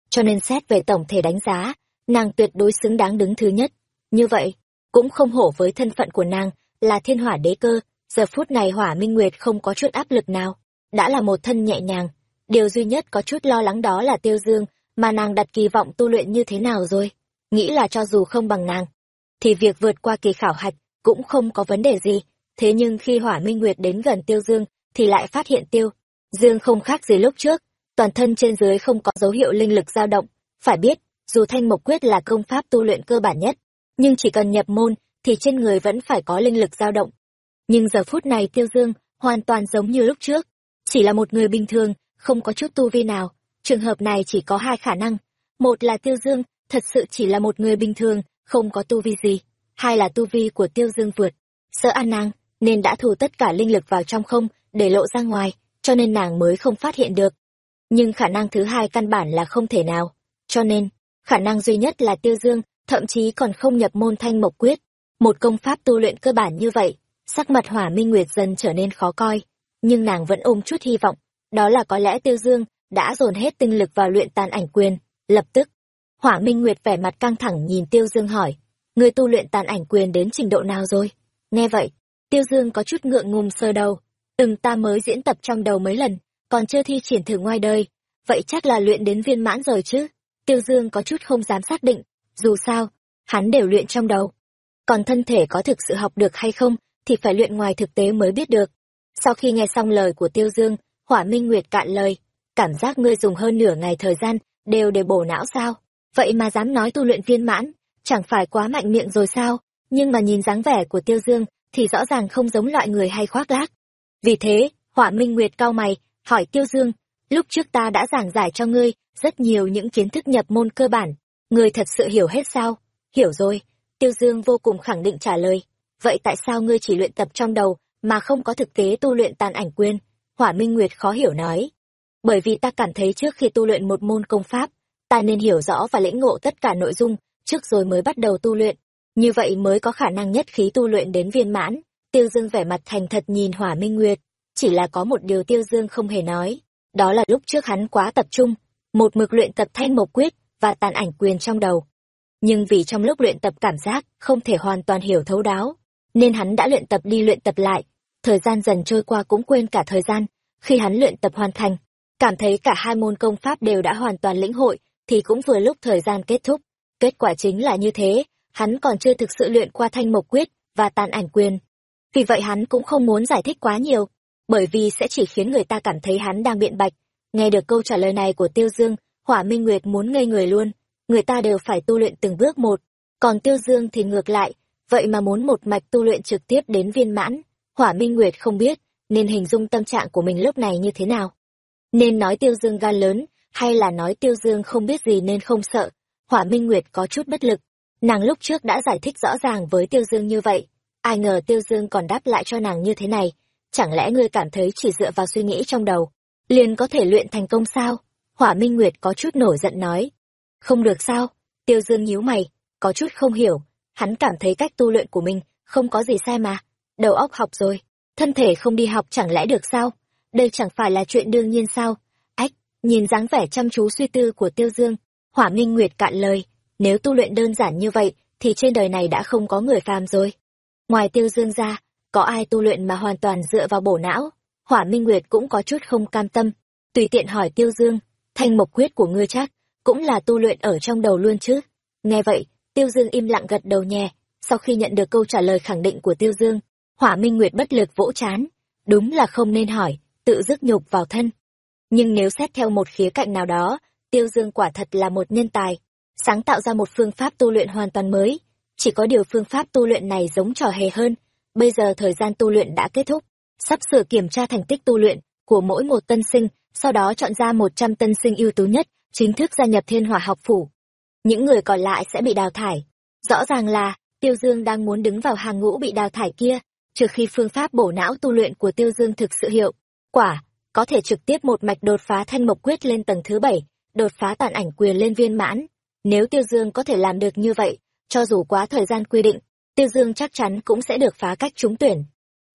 cho nên xét về tổng thể đánh giá, nàng tuyệt đối xứng đáng đứng thứ nhất. Như vậy, cũng không hổ với thân phận của nàng là thiên hỏa đế cơ, giờ phút này hỏa minh nguyệt không có chút áp lực nào, đã là một thân nhẹ nhàng. Điều duy nhất có chút lo lắng đó là tiêu dương, mà nàng đặt kỳ vọng tu luyện như thế nào rồi? Nghĩ là cho dù không bằng nàng, thì việc vượt qua kỳ khảo hạch cũng không có vấn đề gì. Thế nhưng khi hỏa minh nguyệt đến gần tiêu dương, thì lại phát hiện tiêu dương không khác gì lúc trước toàn thân trên dưới không có dấu hiệu linh lực dao động. Phải biết, dù thanh mộc quyết là công pháp tu luyện cơ bản nhất, nhưng chỉ cần nhập môn, thì trên người vẫn phải có linh lực dao động. Nhưng giờ phút này tiêu dương hoàn toàn giống như lúc trước, chỉ là một người bình thường, không có chút tu vi nào. Trường hợp này chỉ có hai khả năng. Một là tiêu dương thật sự chỉ là một người bình thường, không có tu vi gì. Hai là tu vi của tiêu dương vượt. Sợ an nàng, nên đã thu tất cả linh lực vào trong không, để lộ ra ngoài, cho nên nàng mới không phát hiện được nhưng khả năng thứ hai căn bản là không thể nào. Cho nên, khả năng duy nhất là tiêu dương, thậm chí còn không nhập môn thanh mộc quyết. Một công pháp tu luyện cơ bản như vậy, sắc mặt hỏa minh nguyệt dần trở nên khó coi. Nhưng nàng vẫn ôm chút hy vọng, đó là có lẽ tiêu dương đã dồn hết tinh lực vào luyện tàn ảnh quyền, lập tức. Hỏa minh nguyệt vẻ mặt căng thẳng nhìn tiêu dương hỏi người tu luyện tàn ảnh quyền đến trình độ nào rồi? Nghe vậy, tiêu dương có chút ngượng ngùng sơ đầu. Từng ta mới diễn tập trong đầu mấy lần còn chưa thi triển thử ngoài đời vậy chắc là luyện đến viên mãn rồi chứ. Tiêu dương có chút không dám xác định dù sao hắn đều luyện trong đầu. Còn thân thể có thực sự học được hay không thì phải luyện ngoài thực tế mới biết được. Sau khi nghe xong lời của tiêu dương hỏa minh nguyệt cạn lời. Cảm giác ngươi dùng hơn nửa ngày thời gian đều để bổ não sao? Vậy mà dám nói tu luyện viên mãn, chẳng phải quá mạnh miệng rồi sao? Nhưng mà nhìn dáng vẻ của Tiêu Dương, thì rõ ràng không giống loại người hay khoác lác. Vì thế, Hỏa Minh Nguyệt cau mày, hỏi Tiêu Dương, lúc trước ta đã giảng giải cho ngươi rất nhiều những kiến thức nhập môn cơ bản, ngươi thật sự hiểu hết sao? Hiểu rồi, Tiêu Dương vô cùng khẳng định trả lời. Vậy tại sao ngươi chỉ luyện tập trong đầu, mà không có thực tế tu luyện tàn ảnh quyên? Hỏa Minh Nguyệt khó hiểu nói. Bởi vì ta cảm thấy trước khi tu luyện một môn công pháp, ta nên hiểu rõ và lĩnh ngộ tất cả nội dung, trước rồi mới bắt đầu tu luyện. Như vậy mới có khả năng nhất khí tu luyện đến viên mãn. Tiêu Dương vẻ mặt thành thật nhìn Hỏa Minh Nguyệt. Chỉ là có một điều Tiêu Dương không hề nói. Đó là lúc trước hắn quá tập trung, một mực luyện tập thanh mộc quyết và tàn ảnh quyền trong đầu. Nhưng vì trong lúc luyện tập cảm giác không thể hoàn toàn hiểu thấu đáo, nên hắn đã luyện tập đi luyện tập lại. Thời gian dần trôi qua cũng quên cả thời gian, khi hắn luyện tập hoàn thành, cảm thấy cả hai môn công pháp đều đã hoàn toàn lĩnh hội, thì cũng vừa lúc thời gian kết thúc. Kết quả chính là như thế, hắn còn chưa thực sự luyện qua thanh mộc quyết và tàn ảnh quyền. Vì vậy hắn cũng không muốn giải thích quá nhiều, bởi vì sẽ chỉ khiến người ta cảm thấy hắn đang biện bạch. Nghe được câu trả lời này của Tiêu Dương, Hỏa Minh Nguyệt muốn ngây người luôn, người ta đều phải tu luyện từng bước một, còn Tiêu Dương thì ngược lại, vậy mà muốn một mạch tu luyện trực tiếp đến viên mãn. Hỏa Minh Nguyệt không biết, nên hình dung tâm trạng của mình lúc này như thế nào. Nên nói Tiêu Dương gan lớn, hay là nói Tiêu Dương không biết gì nên không sợ. Hỏa Minh Nguyệt có chút bất lực. Nàng lúc trước đã giải thích rõ ràng với Tiêu Dương như vậy. Ai ngờ Tiêu Dương còn đáp lại cho nàng như thế này. Chẳng lẽ ngươi cảm thấy chỉ dựa vào suy nghĩ trong đầu, liền có thể luyện thành công sao? Hỏa Minh Nguyệt có chút nổi giận nói. Không được sao? Tiêu Dương nhíu mày, có chút không hiểu. Hắn cảm thấy cách tu luyện của mình không có gì sai mà. Đầu óc học rồi, thân thể không đi học chẳng lẽ được sao? Đây chẳng phải là chuyện đương nhiên sao? Ách, nhìn dáng vẻ chăm chú suy tư của Tiêu Dương, Hỏa Minh Nguyệt cạn lời, nếu tu luyện đơn giản như vậy, thì trên đời này đã không có người phàm rồi. Ngoài Tiêu Dương ra, có ai tu luyện mà hoàn toàn dựa vào bổ não? Hỏa Minh Nguyệt cũng có chút không cam tâm, tùy tiện hỏi Tiêu Dương, thanh mộc quyết của ngươi chắc, cũng là tu luyện ở trong đầu luôn chứ? Nghe vậy, Tiêu Dương im lặng gật đầu nhẹ, sau khi nhận được câu trả lời khẳng định của Tiêu Dương, Hỏa Minh Nguyệt bất lực vỗ chán, đúng là không nên hỏi, tự dứt nhục vào thân. Nhưng nếu xét theo một khía cạnh nào đó, Tiêu Dương quả thật là một nhân tài, sáng tạo ra một phương pháp tu luyện hoàn toàn mới. Chỉ có điều phương pháp tu luyện này giống trò hề hơn. Bây giờ thời gian tu luyện đã kết thúc, sắp sửa kiểm tra thành tích tu luyện của mỗi một tân sinh, sau đó chọn ra một trăm tân sinh ưu tú nhất, chính thức gia nhập thiên hỏa học phủ. Những người còn lại sẽ bị đào thải. Rõ ràng là, Tiêu Dương đang muốn đứng vào hàng ngũ bị đào thải kia, trừ khi phương pháp bổ não tu luyện của Tiêu Dương thực sự hiệu quả, có thể trực tiếp một mạch đột phá thanh mộc quyết lên tầng thứ bảy, đột phá tàn ảnh quyền lên viên mãn. Nếu Tiêu Dương có thể làm được như vậy, cho dù quá thời gian quy định, Tiêu Dương chắc chắn cũng sẽ được phá cách trúng tuyển.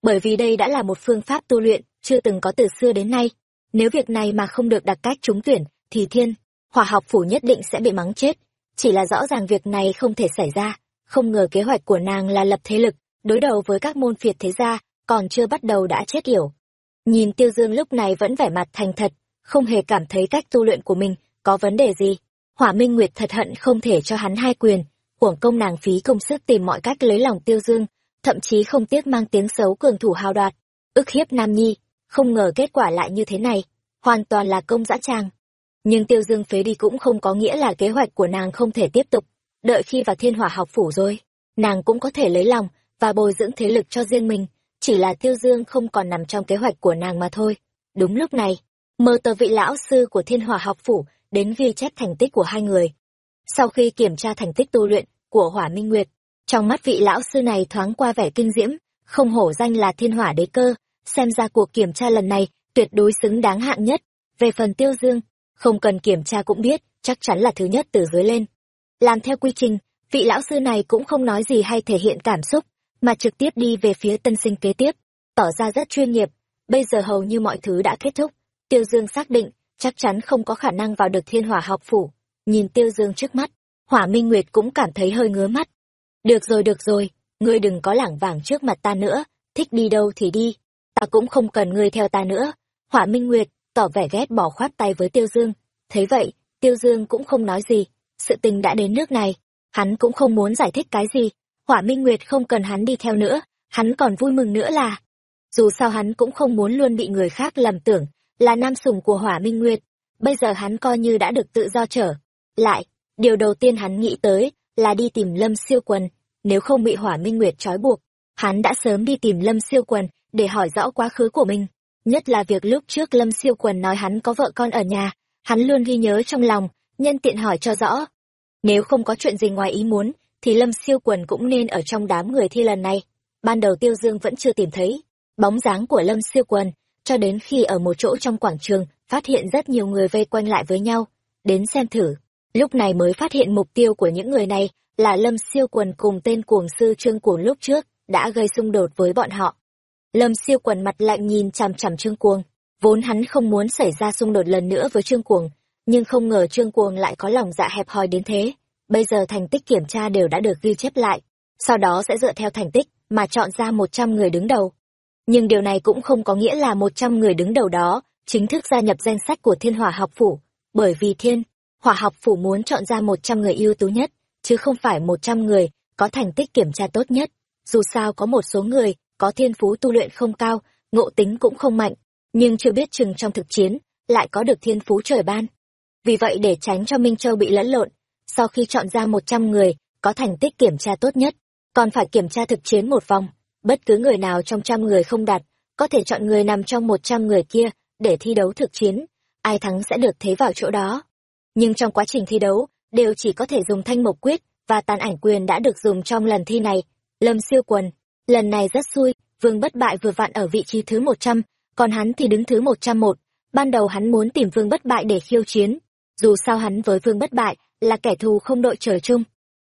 Bởi vì đây đã là một phương pháp tu luyện chưa từng có từ xưa đến nay. Nếu việc này mà không được đặt cách trúng tuyển, thì thiên, hỏa học phủ nhất định sẽ bị mắng chết. Chỉ là rõ ràng việc này không thể xảy ra, không ngờ kế hoạch của nàng là lập thế lực, đối đầu với các môn phiệt thế gia, còn chưa bắt đầu đã chết yểu. Nhìn Tiêu Dương lúc này vẫn vẻ mặt thành thật, không hề cảm thấy cách tu luyện của mình có vấn đề gì. Hỏa Minh Nguyệt thật hận không thể cho hắn hai quyền, uổng công nàng phí công sức tìm mọi cách lấy lòng Tiêu Dương, thậm chí không tiếc mang tiếng xấu cường thủ hào đoạt, ức hiếp Nam Nhi, không ngờ kết quả lại như thế này, hoàn toàn là công dã tràng. Nhưng Tiêu Dương phế đi cũng không có nghĩa là kế hoạch của nàng không thể tiếp tục, đợi khi vào thiên hỏa học phủ rồi, nàng cũng có thể lấy lòng và bồi dưỡng thế lực cho riêng mình chỉ là tiêu dương không còn nằm trong kế hoạch của nàng mà thôi. Đúng lúc này mơ tờ vị lão sư của thiên hỏa học phủ đến ghi chép thành tích của hai người. Sau khi kiểm tra thành tích tu luyện của hỏa minh nguyệt trong mắt vị lão sư này thoáng qua vẻ kinh diễm không hổ danh là thiên hỏa đế cơ xem ra cuộc kiểm tra lần này tuyệt đối xứng đáng hạng nhất về phần tiêu dương không cần kiểm tra cũng biết chắc chắn là thứ nhất từ dưới lên làm theo quy trình vị lão sư này cũng không nói gì hay thể hiện cảm xúc mà trực tiếp đi về phía tân sinh kế tiếp, tỏ ra rất chuyên nghiệp. Bây giờ hầu như mọi thứ đã kết thúc, Tiêu Dương xác định, chắc chắn không có khả năng vào được thiên hỏa học phủ. Nhìn Tiêu Dương trước mắt, Hỏa Minh Nguyệt cũng cảm thấy hơi ngứa mắt. Được rồi được rồi, ngươi đừng có lảng vảng trước mặt ta nữa, thích đi đâu thì đi, ta cũng không cần ngươi theo ta nữa. Hỏa Minh Nguyệt tỏ vẻ ghét bỏ khoát tay với Tiêu Dương. Thấy vậy, Tiêu Dương cũng không nói gì, sự tình đã đến nước này, hắn cũng không muốn giải thích cái gì, Hỏa Minh Nguyệt không cần hắn đi theo nữa, hắn còn vui mừng nữa là, dù sao hắn cũng không muốn luôn bị người khác lầm tưởng là nam sủng của Hỏa Minh Nguyệt, bây giờ hắn coi như đã được tự do trở. Lại, Điều đầu tiên hắn nghĩ tới là đi tìm Lâm Siêu Quần, nếu không bị Hỏa Minh Nguyệt trói buộc, hắn đã sớm đi tìm Lâm Siêu Quần để hỏi rõ quá khứ của mình. Nhất là việc lúc trước Lâm Siêu Quần nói hắn có vợ con ở nhà, hắn luôn ghi nhớ trong lòng, nhân tiện hỏi cho rõ. Nếu không có chuyện gì ngoài ý muốn, thì Lâm Siêu Quần cũng nên ở trong đám người thi lần này. Ban đầu Tiêu Dương vẫn chưa tìm thấy bóng dáng của Lâm Siêu Quần, cho đến khi ở một chỗ trong quảng trường, phát hiện rất nhiều người vây quanh lại với nhau, đến xem thử. Lúc này mới phát hiện mục tiêu của những người này là Lâm Siêu Quần cùng tên cuồng sư Trương Cuồng lúc trước, đã gây xung đột với bọn họ. Lâm Siêu Quần mặt lạnh nhìn chằm chằm Trương Cuồng, vốn hắn không muốn xảy ra xung đột lần nữa với Trương Cuồng, nhưng không ngờ Trương Cuồng lại có lòng dạ hẹp hòi đến thế. Bây giờ thành tích kiểm tra đều đã được ghi chép lại, sau đó sẽ dựa theo thành tích mà chọn ra 100 người đứng đầu. Nhưng điều này cũng không có nghĩa là 100 người đứng đầu đó chính thức gia nhập danh sách của Thiên hòa học phủ, bởi vì Thiên Hỏa học phủ muốn chọn ra 100 người ưu tú nhất, chứ không phải 100 người có thành tích kiểm tra tốt nhất. Dù sao có một số người có thiên phú tu luyện không cao, ngộ tính cũng không mạnh, nhưng chưa biết chừng trong thực chiến lại có được thiên phú trời ban. Vì vậy để tránh cho Minh Châu bị lẫn lộn, sau khi chọn ra 100 người có thành tích kiểm tra tốt nhất, còn phải kiểm tra thực chiến một vòng, bất cứ người nào trong trăm người không đạt, có thể chọn người nằm trong 100 người kia để thi đấu thực chiến, ai thắng sẽ được thế vào chỗ đó. Nhưng trong quá trình thi đấu, đều chỉ có thể dùng thanh mộc quyết và tàn ảnh quyền đã được dùng trong lần thi này. Lâm siêu quần, lần này rất xui, vương bất bại vừa vặn ở vị trí thứ 100, còn hắn thì đứng thứ 101. Ban đầu hắn muốn tìm vương bất bại để khiêu chiến, dù sao hắn với vương bất bại là kẻ thù không đội trời chung.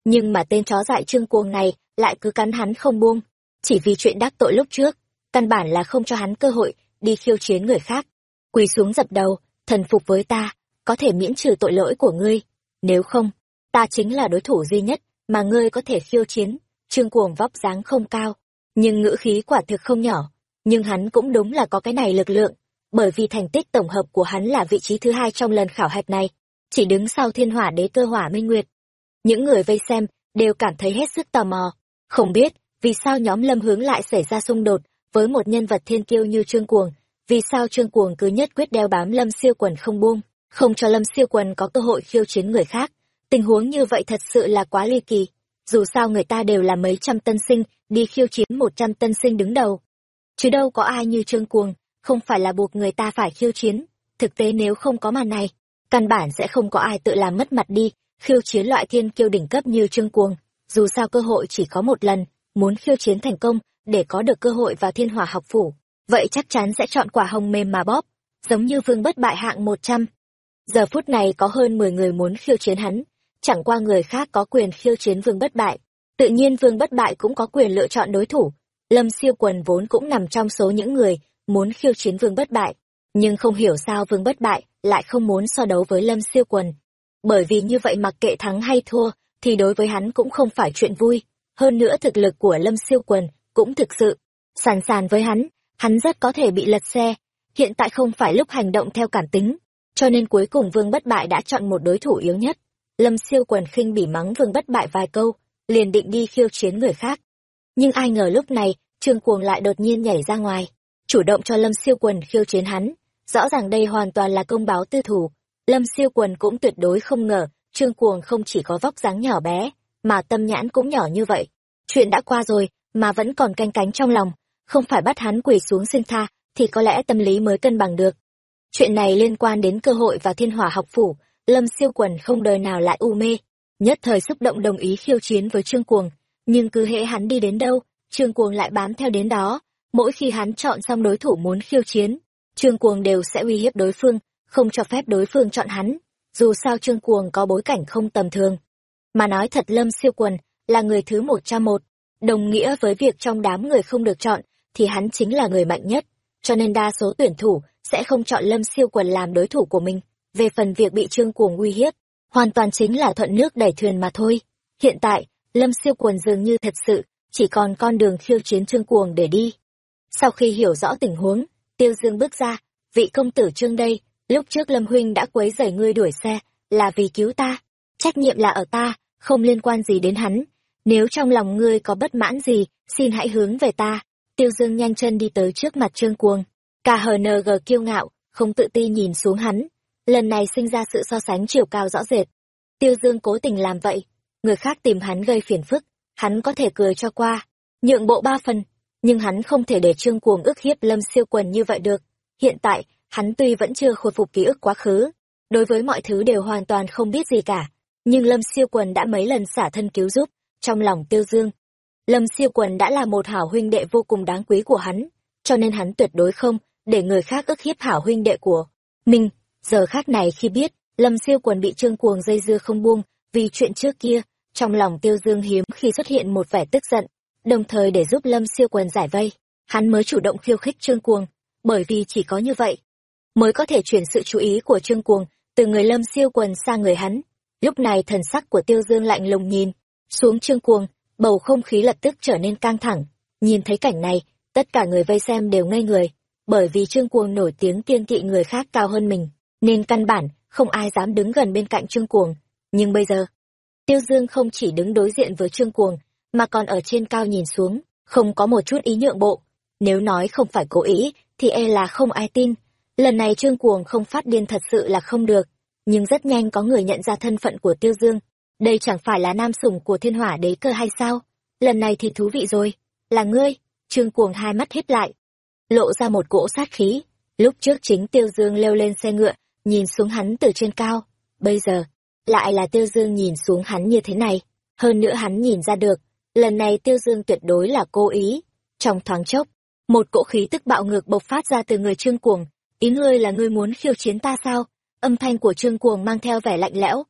Nhưng mà tên chó dại trương cuồng này lại cứ cắn hắn không buông, chỉ vì chuyện đắc tội lúc trước, căn bản là không cho hắn cơ hội đi khiêu chiến người khác. Quỳ xuống dập đầu, thần phục với ta, có thể miễn trừ tội lỗi của ngươi. Nếu không, ta chính là đối thủ duy nhất mà ngươi có thể khiêu chiến. Trương cuồng vóc dáng không cao, nhưng ngữ khí quả thực không nhỏ. Nhưng hắn cũng đúng là có cái này lực lượng, bởi vì thành tích tổng hợp của hắn là vị trí thứ hai trong lần khảo hạch này, chỉ đứng sau thiên hỏa đế cơ hỏa minh nguyệt. Những người vây xem đều cảm thấy hết sức tò mò, không biết vì sao nhóm lâm hướng lại xảy ra xung đột với một nhân vật thiên kiêu như Trương Cuồng, vì sao Trương Cuồng cứ nhất quyết đeo bám Lâm Siêu Quần không buông, không cho Lâm Siêu Quần có cơ hội khiêu chiến người khác. Tình huống như vậy thật sự là quá ly kỳ, dù sao người ta đều là mấy trăm tân sinh đi khiêu chiến một trăm tân sinh đứng đầu. Chứ đâu có ai như Trương Cuồng, không phải là buộc người ta phải khiêu chiến. Thực tế nếu không có màn này, căn bản sẽ không có ai tự làm mất mặt đi, khiêu chiến loại thiên kiêu đỉnh cấp như Trương Cuồng. Dù sao cơ hội chỉ có một lần, muốn khiêu chiến thành công để có được cơ hội vào thiên hỏa học phủ vậy chắc chắn sẽ chọn quả hồng mềm mà bóp giống như vương bất bại hạng một trăm giờ phút này có hơn mười người muốn khiêu chiến hắn. Chẳng qua người khác có quyền khiêu chiến vương bất bại. Tự nhiên vương bất bại cũng có quyền lựa chọn đối thủ. Lâm siêu quần vốn cũng nằm trong số những người muốn khiêu chiến vương bất bại. Nhưng không hiểu sao vương bất bại lại không muốn so đấu với lâm siêu quần. Bởi vì như vậy mặc kệ thắng hay thua thì đối với hắn cũng không phải chuyện vui. Hơn nữa thực lực của Lâm Siêu Quần cũng thực sự sàn sàn với hắn, hắn rất có thể bị lật xe. Hiện tại không phải lúc hành động theo cảm tính, cho nên cuối cùng Vương Bất Bại đã chọn một đối thủ yếu nhất. Lâm Siêu Quần khinh bỉ mắng Vương Bất Bại vài câu, liền định đi khiêu chiến người khác. Nhưng ai ngờ lúc này, Trương Cuồng lại đột nhiên nhảy ra ngoài, chủ động cho Lâm Siêu Quần khiêu chiến hắn. Rõ ràng đây hoàn toàn là công báo tư thủ. Lâm Siêu Quần cũng tuyệt đối không ngờ, Trương Cuồng không chỉ có vóc dáng nhỏ bé, mà tâm nhãn cũng nhỏ như vậy. Chuyện đã qua rồi, mà vẫn còn canh cánh trong lòng, không phải bắt hắn quỳ xuống xin tha, thì có lẽ tâm lý mới cân bằng được. Chuyện này liên quan đến cơ hội vào thiên hỏa học phủ, Lâm siêu quần không đời nào lại u mê, nhất thời xúc động đồng ý khiêu chiến với Trương Cuồng, nhưng cứ hễ hắn đi đến đâu, Trương Cuồng lại bám theo đến đó, mỗi khi hắn chọn xong đối thủ muốn khiêu chiến, Trương Cuồng đều sẽ uy hiếp đối phương, không cho phép đối phương chọn hắn, dù sao Trương Cuồng có bối cảnh không tầm thường. Mà nói thật Lâm siêu quần là người thứ một trăm một, đồng nghĩa với việc trong đám người không được chọn, thì hắn chính là người mạnh nhất, cho nên đa số tuyển thủ sẽ không chọn Lâm siêu quần làm đối thủ của mình. Về phần việc bị Trương Cuồng uy hiếp, hoàn toàn chính là thuận nước đẩy thuyền mà thôi. Hiện tại, Lâm siêu quần dường như thật sự, chỉ còn con đường khiêu chiến Trương Cuồng để đi. Sau khi hiểu rõ tình huống, Tiêu Dương bước ra, vị công tử Trương đây, lúc trước Lâm Huynh đã quấy rầy ngươi đuổi xe, là vì cứu ta, trách nhiệm là ở ta, không liên quan gì đến hắn. Nếu trong lòng ngươi có bất mãn gì, xin hãy hướng về ta. Tiêu Dương nhanh chân đi tới trước mặt Trương Cuồng. KHNG kiêu ngạo, không tự ti nhìn xuống hắn. Lần này sinh ra sự so sánh chiều cao rõ rệt. Tiêu Dương cố tình làm vậy, người khác tìm hắn gây phiền phức, hắn có thể cười cho qua, nhượng bộ ba phần, nhưng hắn không thể để Trương Cuồng ức hiếp Lâm Siêu Quần như vậy được. Hiện tại, hắn tuy vẫn chưa khôi phục ký ức quá khứ, đối với mọi thứ đều hoàn toàn không biết gì cả, nhưng Lâm Siêu Quần đã mấy lần xả thân cứu giúp, trong lòng Tiêu Dương. Lâm Siêu Quần đã là một hảo huynh đệ vô cùng đáng quý của hắn, cho nên hắn tuyệt đối không để người khác ức hiếp hảo huynh đệ của mình. Giờ khác này khi biết, Lâm Siêu Quần bị Trương Cuồng dây dưa không buông, vì chuyện trước kia, trong lòng Tiêu Dương hiếm khi xuất hiện một vẻ tức giận, đồng thời để giúp Lâm Siêu Quần giải vây, hắn mới chủ động khiêu khích Trương Cuồng, bởi vì chỉ có như vậy mới có thể chuyển sự chú ý của Trương Cuồng từ người Lâm Siêu Quần sang người hắn. Lúc này thần sắc của Tiêu Dương lạnh lùng nhìn xuống Trương Cuồng, bầu không khí lập tức trở nên căng thẳng. Nhìn thấy cảnh này, tất cả người vây xem đều ngây người, bởi vì Trương Cuồng nổi tiếng kiên kỵ người khác cao hơn mình, nên căn bản không ai dám đứng gần bên cạnh Trương Cuồng. Nhưng bây giờ, Tiêu Dương không chỉ đứng đối diện với Trương Cuồng, mà còn ở trên cao nhìn xuống, không có một chút ý nhượng bộ. Nếu nói không phải cố ý, thì e là không ai tin. Lần này Trương Cuồng không phát điên thật sự là không được, nhưng rất nhanh có người nhận ra thân phận của Tiêu Dương. Đây chẳng phải là nam sủng của thiên hỏa đế cơ hay sao? Lần này thì thú vị rồi. Là ngươi, Trương Cuồng hai mắt híp lại, lộ ra một cỗ sát khí. Lúc trước chính Tiêu Dương leo lên xe ngựa, nhìn xuống hắn từ trên cao. Bây giờ, lại là Tiêu Dương nhìn xuống hắn như thế này. Hơn nữa hắn nhìn ra được, lần này Tiêu Dương tuyệt đối là cố ý. Trong thoáng chốc, một cỗ khí tức bạo ngược bộc phát ra từ người Trương Cuồng. Ý ngươi là ngươi muốn khiêu chiến ta sao? Âm thanh của Trương Cuồng mang theo vẻ lạnh lẽo.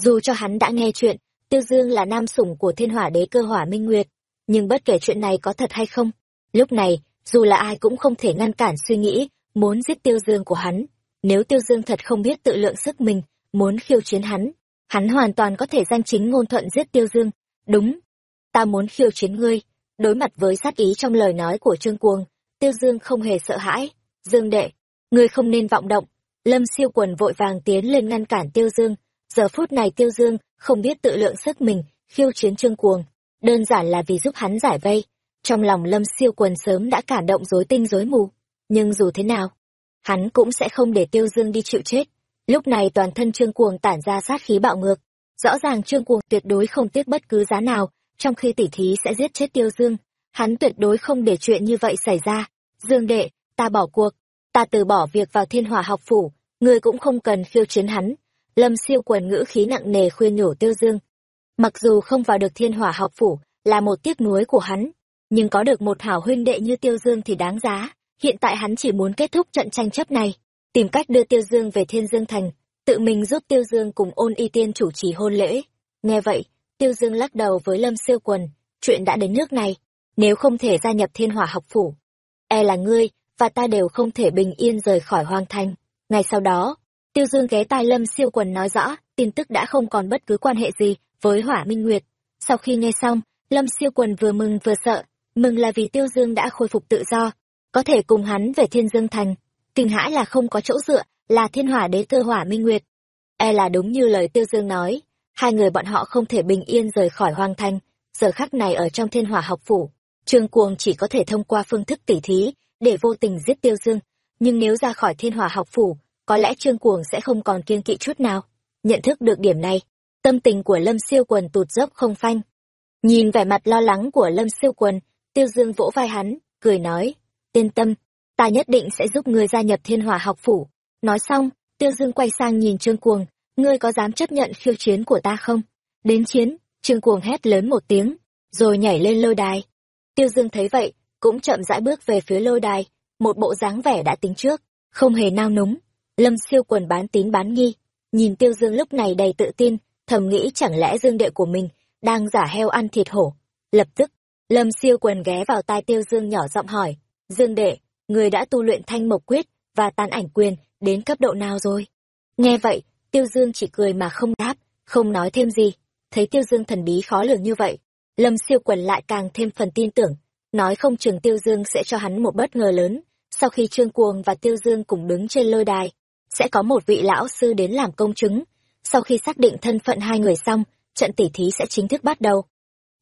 Dù cho hắn đã nghe chuyện, Tiêu Dương là nam sủng của thiên hỏa đế cơ hỏa minh nguyệt, nhưng bất kể chuyện này có thật hay không, lúc này, dù là ai cũng không thể ngăn cản suy nghĩ, muốn giết Tiêu Dương của hắn. Nếu Tiêu Dương thật không biết tự lượng sức mình, muốn khiêu chiến hắn, hắn hoàn toàn có thể danh chính ngôn thuận giết Tiêu Dương. Đúng, ta muốn khiêu chiến ngươi. Đối mặt với sát ý trong lời nói của Trương Cuồng, Tiêu Dương không hề sợ hãi. Dương đệ, ngươi không nên vọng động. Lâm siêu quần vội vàng tiến lên ngăn cản Tiêu Dương. Giờ phút này Tiêu Dương không biết tự lượng sức mình, khiêu chiến Trương Cuồng. Đơn giản là vì giúp hắn giải vây. Trong lòng Lâm siêu quần sớm đã cảm động rối tinh rối mù. Nhưng dù thế nào, hắn cũng sẽ không để Tiêu Dương đi chịu chết. Lúc này toàn thân Trương Cuồng tản ra sát khí bạo ngược. Rõ ràng Trương Cuồng tuyệt đối không tiếc bất cứ giá nào, trong khi tỉ thí sẽ giết chết Tiêu Dương. Hắn tuyệt đối không để chuyện như vậy xảy ra. Dương đệ, ta bỏ cuộc. Ta từ bỏ việc vào thiên hòa học phủ, ngươi cũng không cần khiêu chiến hắn. Lâm siêu quần ngữ khí nặng nề khuyên nhủ Tiêu Dương. Mặc dù không vào được thiên hỏa học phủ, là một tiếc nuối của hắn, nhưng có được một hảo huynh đệ như Tiêu Dương thì đáng giá. Hiện tại hắn chỉ muốn kết thúc trận tranh chấp này tìm cách đưa Tiêu Dương về Thiên Dương Thành, tự mình giúp Tiêu Dương cùng ôn y tiên chủ trì hôn lễ. Nghe vậy, Tiêu Dương lắc đầu với Lâm Siêu Quần, chuyện đã đến nước này, nếu không thể gia nhập thiên hỏa học phủ, e là ngươi và ta đều không thể bình yên rời khỏi hoang thành. Ngay sau đó, Tiêu Dương ghé tai Lâm Siêu Quần nói rõ, tin tức đã không còn bất cứ quan hệ gì với Hỏa Minh Nguyệt. Sau khi nghe xong, Lâm Siêu Quần vừa mừng vừa sợ, mừng là vì Tiêu Dương đã khôi phục tự do, có thể cùng hắn về Thiên Dương Thành kinh hãi là không có chỗ dựa, là thiên hỏa đế cơ hỏa minh nguyệt. E là đúng như lời Tiêu Dương nói, hai người bọn họ không thể bình yên rời khỏi hoang Thành. giờ khắc này ở trong thiên hỏa học phủ, Trương Cuồng chỉ có thể thông qua phương thức tỉ thí, để vô tình giết Tiêu Dương, nhưng nếu ra khỏi thiên hỏa học phủ, có lẽ Trương Cuồng sẽ không còn kiên kỵ chút nào. Nhận thức được điểm này, tâm tình của Lâm Siêu Quần tụt dốc không phanh. Nhìn vẻ mặt lo lắng của Lâm Siêu Quần, Tiêu Dương vỗ vai hắn, cười nói, yên tâm, ta nhất định sẽ giúp ngươi gia nhập thiên hòa học phủ. Nói xong, Tiêu Dương quay sang nhìn Trương Cuồng, ngươi có dám chấp nhận khiêu chiến của ta không? Đến chiến, Trương Cuồng hét lớn một tiếng, rồi nhảy lên lôi đài. Tiêu Dương thấy vậy, cũng chậm rãi bước về phía lôi đài, một bộ dáng vẻ đã tính trước, không hề nao núng. Lâm siêu quần bán tín bán nghi, nhìn Tiêu Dương lúc này đầy tự tin, thầm nghĩ chẳng lẽ Dương đệ của mình đang giả heo ăn thịt hổ. Lập tức, Lâm siêu quần ghé vào tai Tiêu Dương nhỏ giọng hỏi, Dương đệ, người đã tu luyện thanh mộc quyết và tan ảnh quyền đến cấp độ nào rồi? Nghe vậy, Tiêu Dương chỉ cười mà không đáp, không nói thêm gì. Thấy Tiêu Dương thần bí khó lường như vậy, Lâm siêu quần lại càng thêm phần tin tưởng, nói không chừng Tiêu Dương sẽ cho hắn một bất ngờ lớn. Sau khi Trương Cuồng và Tiêu Dương cùng đứng trên lôi đài, sẽ có một vị lão sư đến làm công chứng. Sau khi xác định thân phận hai người xong, trận tỉ thí sẽ chính thức bắt đầu.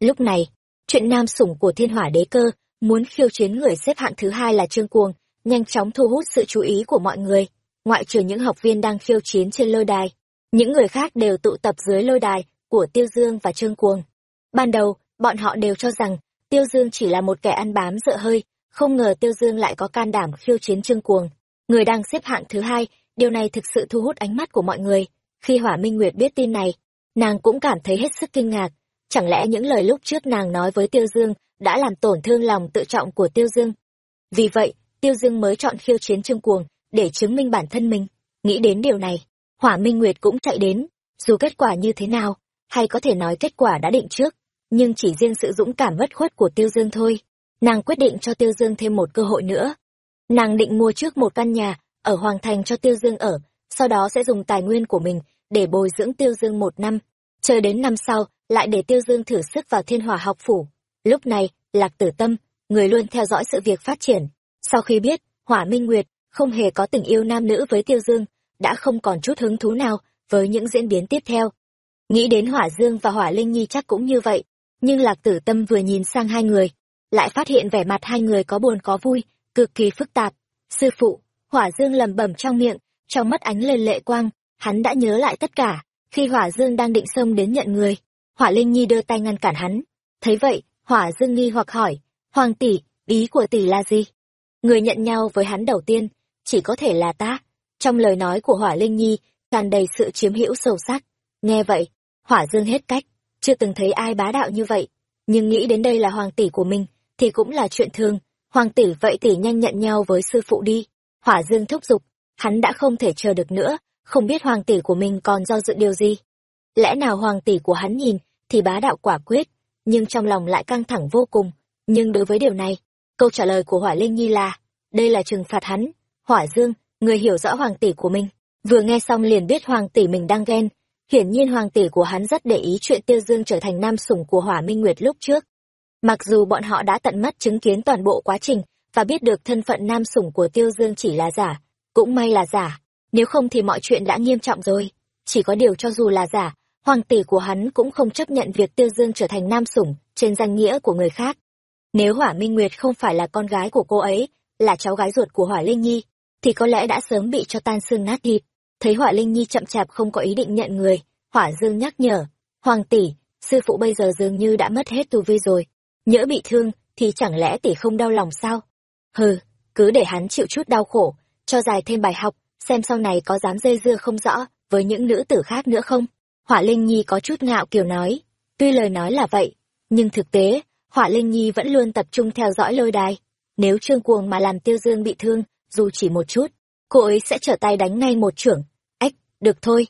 Lúc này, chuyện nam sủng của thiên hỏa đế cơ muốn khiêu chiến người xếp hạng thứ hai là Trương Cuồng, nhanh chóng thu hút sự chú ý của mọi người, ngoại trừ những học viên đang khiêu chiến trên lôi đài. những người khác đều tụ tập dưới lôi đài của Tiêu Dương và Trương Cuồng. Ban đầu, bọn họ đều cho rằng Tiêu Dương chỉ là một kẻ ăn bám dợ hơi, không ngờ Tiêu Dương lại có can đảm khiêu chiến Trương Cuồng. Người đang xếp hạng thứ hai, điều này thực sự thu hút ánh mắt của mọi người. Khi Hỏa Minh Nguyệt biết tin này, nàng cũng cảm thấy hết sức kinh ngạc. Chẳng lẽ những lời lúc trước nàng nói với Tiêu Dương đã làm tổn thương lòng tự trọng của Tiêu Dương? Vì vậy, Tiêu Dương mới chọn khiêu chiến Trương Cuồng để chứng minh bản thân mình. Nghĩ đến điều này, Hỏa Minh Nguyệt cũng chạy đến, dù kết quả như thế nào, hay có thể nói kết quả đã định trước, nhưng chỉ riêng sự dũng cảm bất khuất của Tiêu Dương thôi. Nàng quyết định cho Tiêu Dương thêm một cơ hội nữa. Nàng định mua trước một căn nhà ở Hoàng Thành cho Tiêu Dương ở, sau đó sẽ dùng tài nguyên của mình để bồi dưỡng Tiêu Dương một năm. Chờ đến năm sau, lại để Tiêu Dương thử sức vào thiên hỏa học phủ. Lúc này, Lạc Tử Tâm, người luôn theo dõi sự việc phát triển. Sau khi biết, Hỏa Minh Nguyệt không hề có tình yêu nam nữ với Tiêu Dương, đã không còn chút hứng thú nào với những diễn biến tiếp theo. Nghĩ đến Hỏa Dương và Hỏa Linh Nhi chắc cũng như vậy, nhưng Lạc Tử Tâm vừa nhìn sang hai người, lại phát hiện vẻ mặt hai người có buồn có vui, cực kỳ phức tạp. Sư phụ, Hỏa Dương lẩm bẩm trong miệng, trong mắt ánh lên lệ quang, hắn đã nhớ lại tất cả, khi Hỏa Dương đang định xông đến nhận người, Hỏa Linh Nhi đưa tay ngăn cản hắn. Thấy vậy, Hỏa Dương nghi hoặc hỏi, "Hoàng tỷ, ý của tỷ là gì?" Người nhận nhau với hắn đầu tiên, chỉ có thể là ta. Trong lời nói của Hỏa Linh Nhi, tràn đầy sự chiếm hữu sâu sắc. Nghe vậy, Hỏa Dương hết cách, chưa từng thấy ai bá đạo như vậy, nhưng nghĩ đến đây là hoàng tỷ của mình, thì cũng là chuyện thường. Hoàng tỷ vậy tỷ nhanh nhận nhau với sư phụ đi. Hỏa Dương thúc giục, hắn đã không thể chờ được nữa, không biết hoàng tỷ của mình còn do dự điều gì. Lẽ nào hoàng tỷ của hắn nhìn thì bá đạo quả quyết, nhưng trong lòng lại căng thẳng vô cùng. Nhưng đối với điều này, câu trả lời của Hỏa Linh Nhi là, đây là trừng phạt hắn. Hỏa Dương, người hiểu rõ hoàng tỷ của mình, vừa nghe xong liền biết hoàng tỷ mình đang ghen. Hiển nhiên hoàng tỷ của hắn rất để ý chuyện Tiêu Dương trở thành nam sủng của Hỏa Minh Nguyệt lúc trước. Mặc dù bọn họ đã tận mắt chứng kiến toàn bộ quá trình và biết được thân phận nam sủng của Tiêu Dương chỉ là giả, cũng may là giả, nếu không thì mọi chuyện đã nghiêm trọng rồi. Chỉ có điều cho dù là giả, hoàng tỷ của hắn cũng không chấp nhận việc Tiêu Dương trở thành nam sủng trên danh nghĩa của người khác. Nếu Hỏa Minh Nguyệt không phải là con gái của cô ấy, là cháu gái ruột của Hỏa Linh Nhi, thì có lẽ đã sớm bị cho tan xương nát thịt. Thấy Hỏa Linh Nhi chậm chạp không có ý định nhận người, Hỏa Dương nhắc nhở, "Hoàng tỷ, sư phụ bây giờ dường như đã mất hết tu vi rồi, nhỡ bị thương thì chẳng lẽ tỷ không đau lòng sao?" "Hừ, cứ để hắn chịu chút đau khổ, cho dài thêm bài học, xem sau này có dám dây dưa không rõ với những nữ tử khác nữa không?" Hỏa Linh Nhi có chút ngạo kiều nói, tuy lời nói là vậy, nhưng thực tế, Hỏa Linh Nhi vẫn luôn tập trung theo dõi lôi đài. Nếu Trương Cuồng mà làm Tiêu Dương bị thương, dù chỉ một chút, cô ấy sẽ trở tay đánh ngay một trưởng. Ách, được thôi.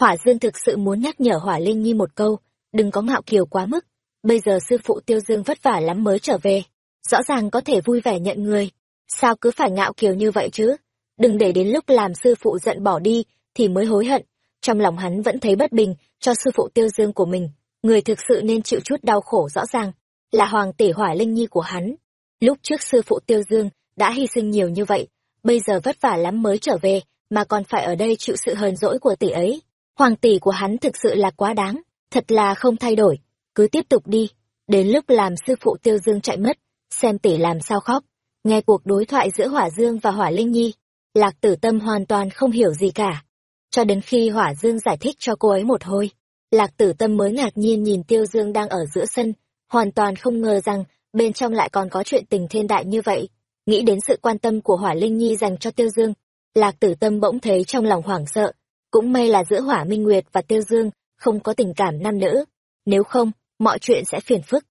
Hỏa Dương thực sự muốn nhắc nhở Hỏa Linh Nhi một câu, đừng có ngạo kiều quá mức. Bây giờ sư phụ Tiêu Dương vất vả lắm mới trở về, rõ ràng có thể vui vẻ nhận người. Sao cứ phải ngạo kiều như vậy chứ? Đừng để đến lúc làm sư phụ giận bỏ đi, thì mới hối hận. Trong lòng hắn vẫn thấy bất bình cho sư phụ Tiêu Dương của mình, người thực sự nên chịu chút đau khổ rõ ràng, là hoàng tỷ Hỏa Linh Nhi của hắn. Lúc trước sư phụ Tiêu Dương đã hy sinh nhiều như vậy, bây giờ vất vả lắm mới trở về, mà còn phải ở đây chịu sự hờn dỗi của tỷ ấy. Hoàng tỷ của hắn thực sự là quá đáng, thật là không thay đổi, cứ tiếp tục đi, đến lúc làm sư phụ Tiêu Dương chạy mất, xem tỷ làm sao khóc. Nghe cuộc đối thoại giữa Hỏa Dương và Hỏa Linh Nhi, Lạc Tử Tâm hoàn toàn không hiểu gì cả. Cho đến khi Hỏa Dương giải thích cho cô ấy một hồi, Lạc Tử Tâm mới ngạc nhiên nhìn Tiêu Dương đang ở giữa sân, hoàn toàn không ngờ rằng bên trong lại còn có chuyện tình thiên đại như vậy. Nghĩ đến sự quan tâm của Hỏa Linh Nhi dành cho Tiêu Dương, Lạc Tử Tâm bỗng thấy trong lòng hoảng sợ, cũng may là giữa Hỏa Minh Nguyệt và Tiêu Dương không có tình cảm nam nữ, nếu không, mọi chuyện sẽ phiền phức.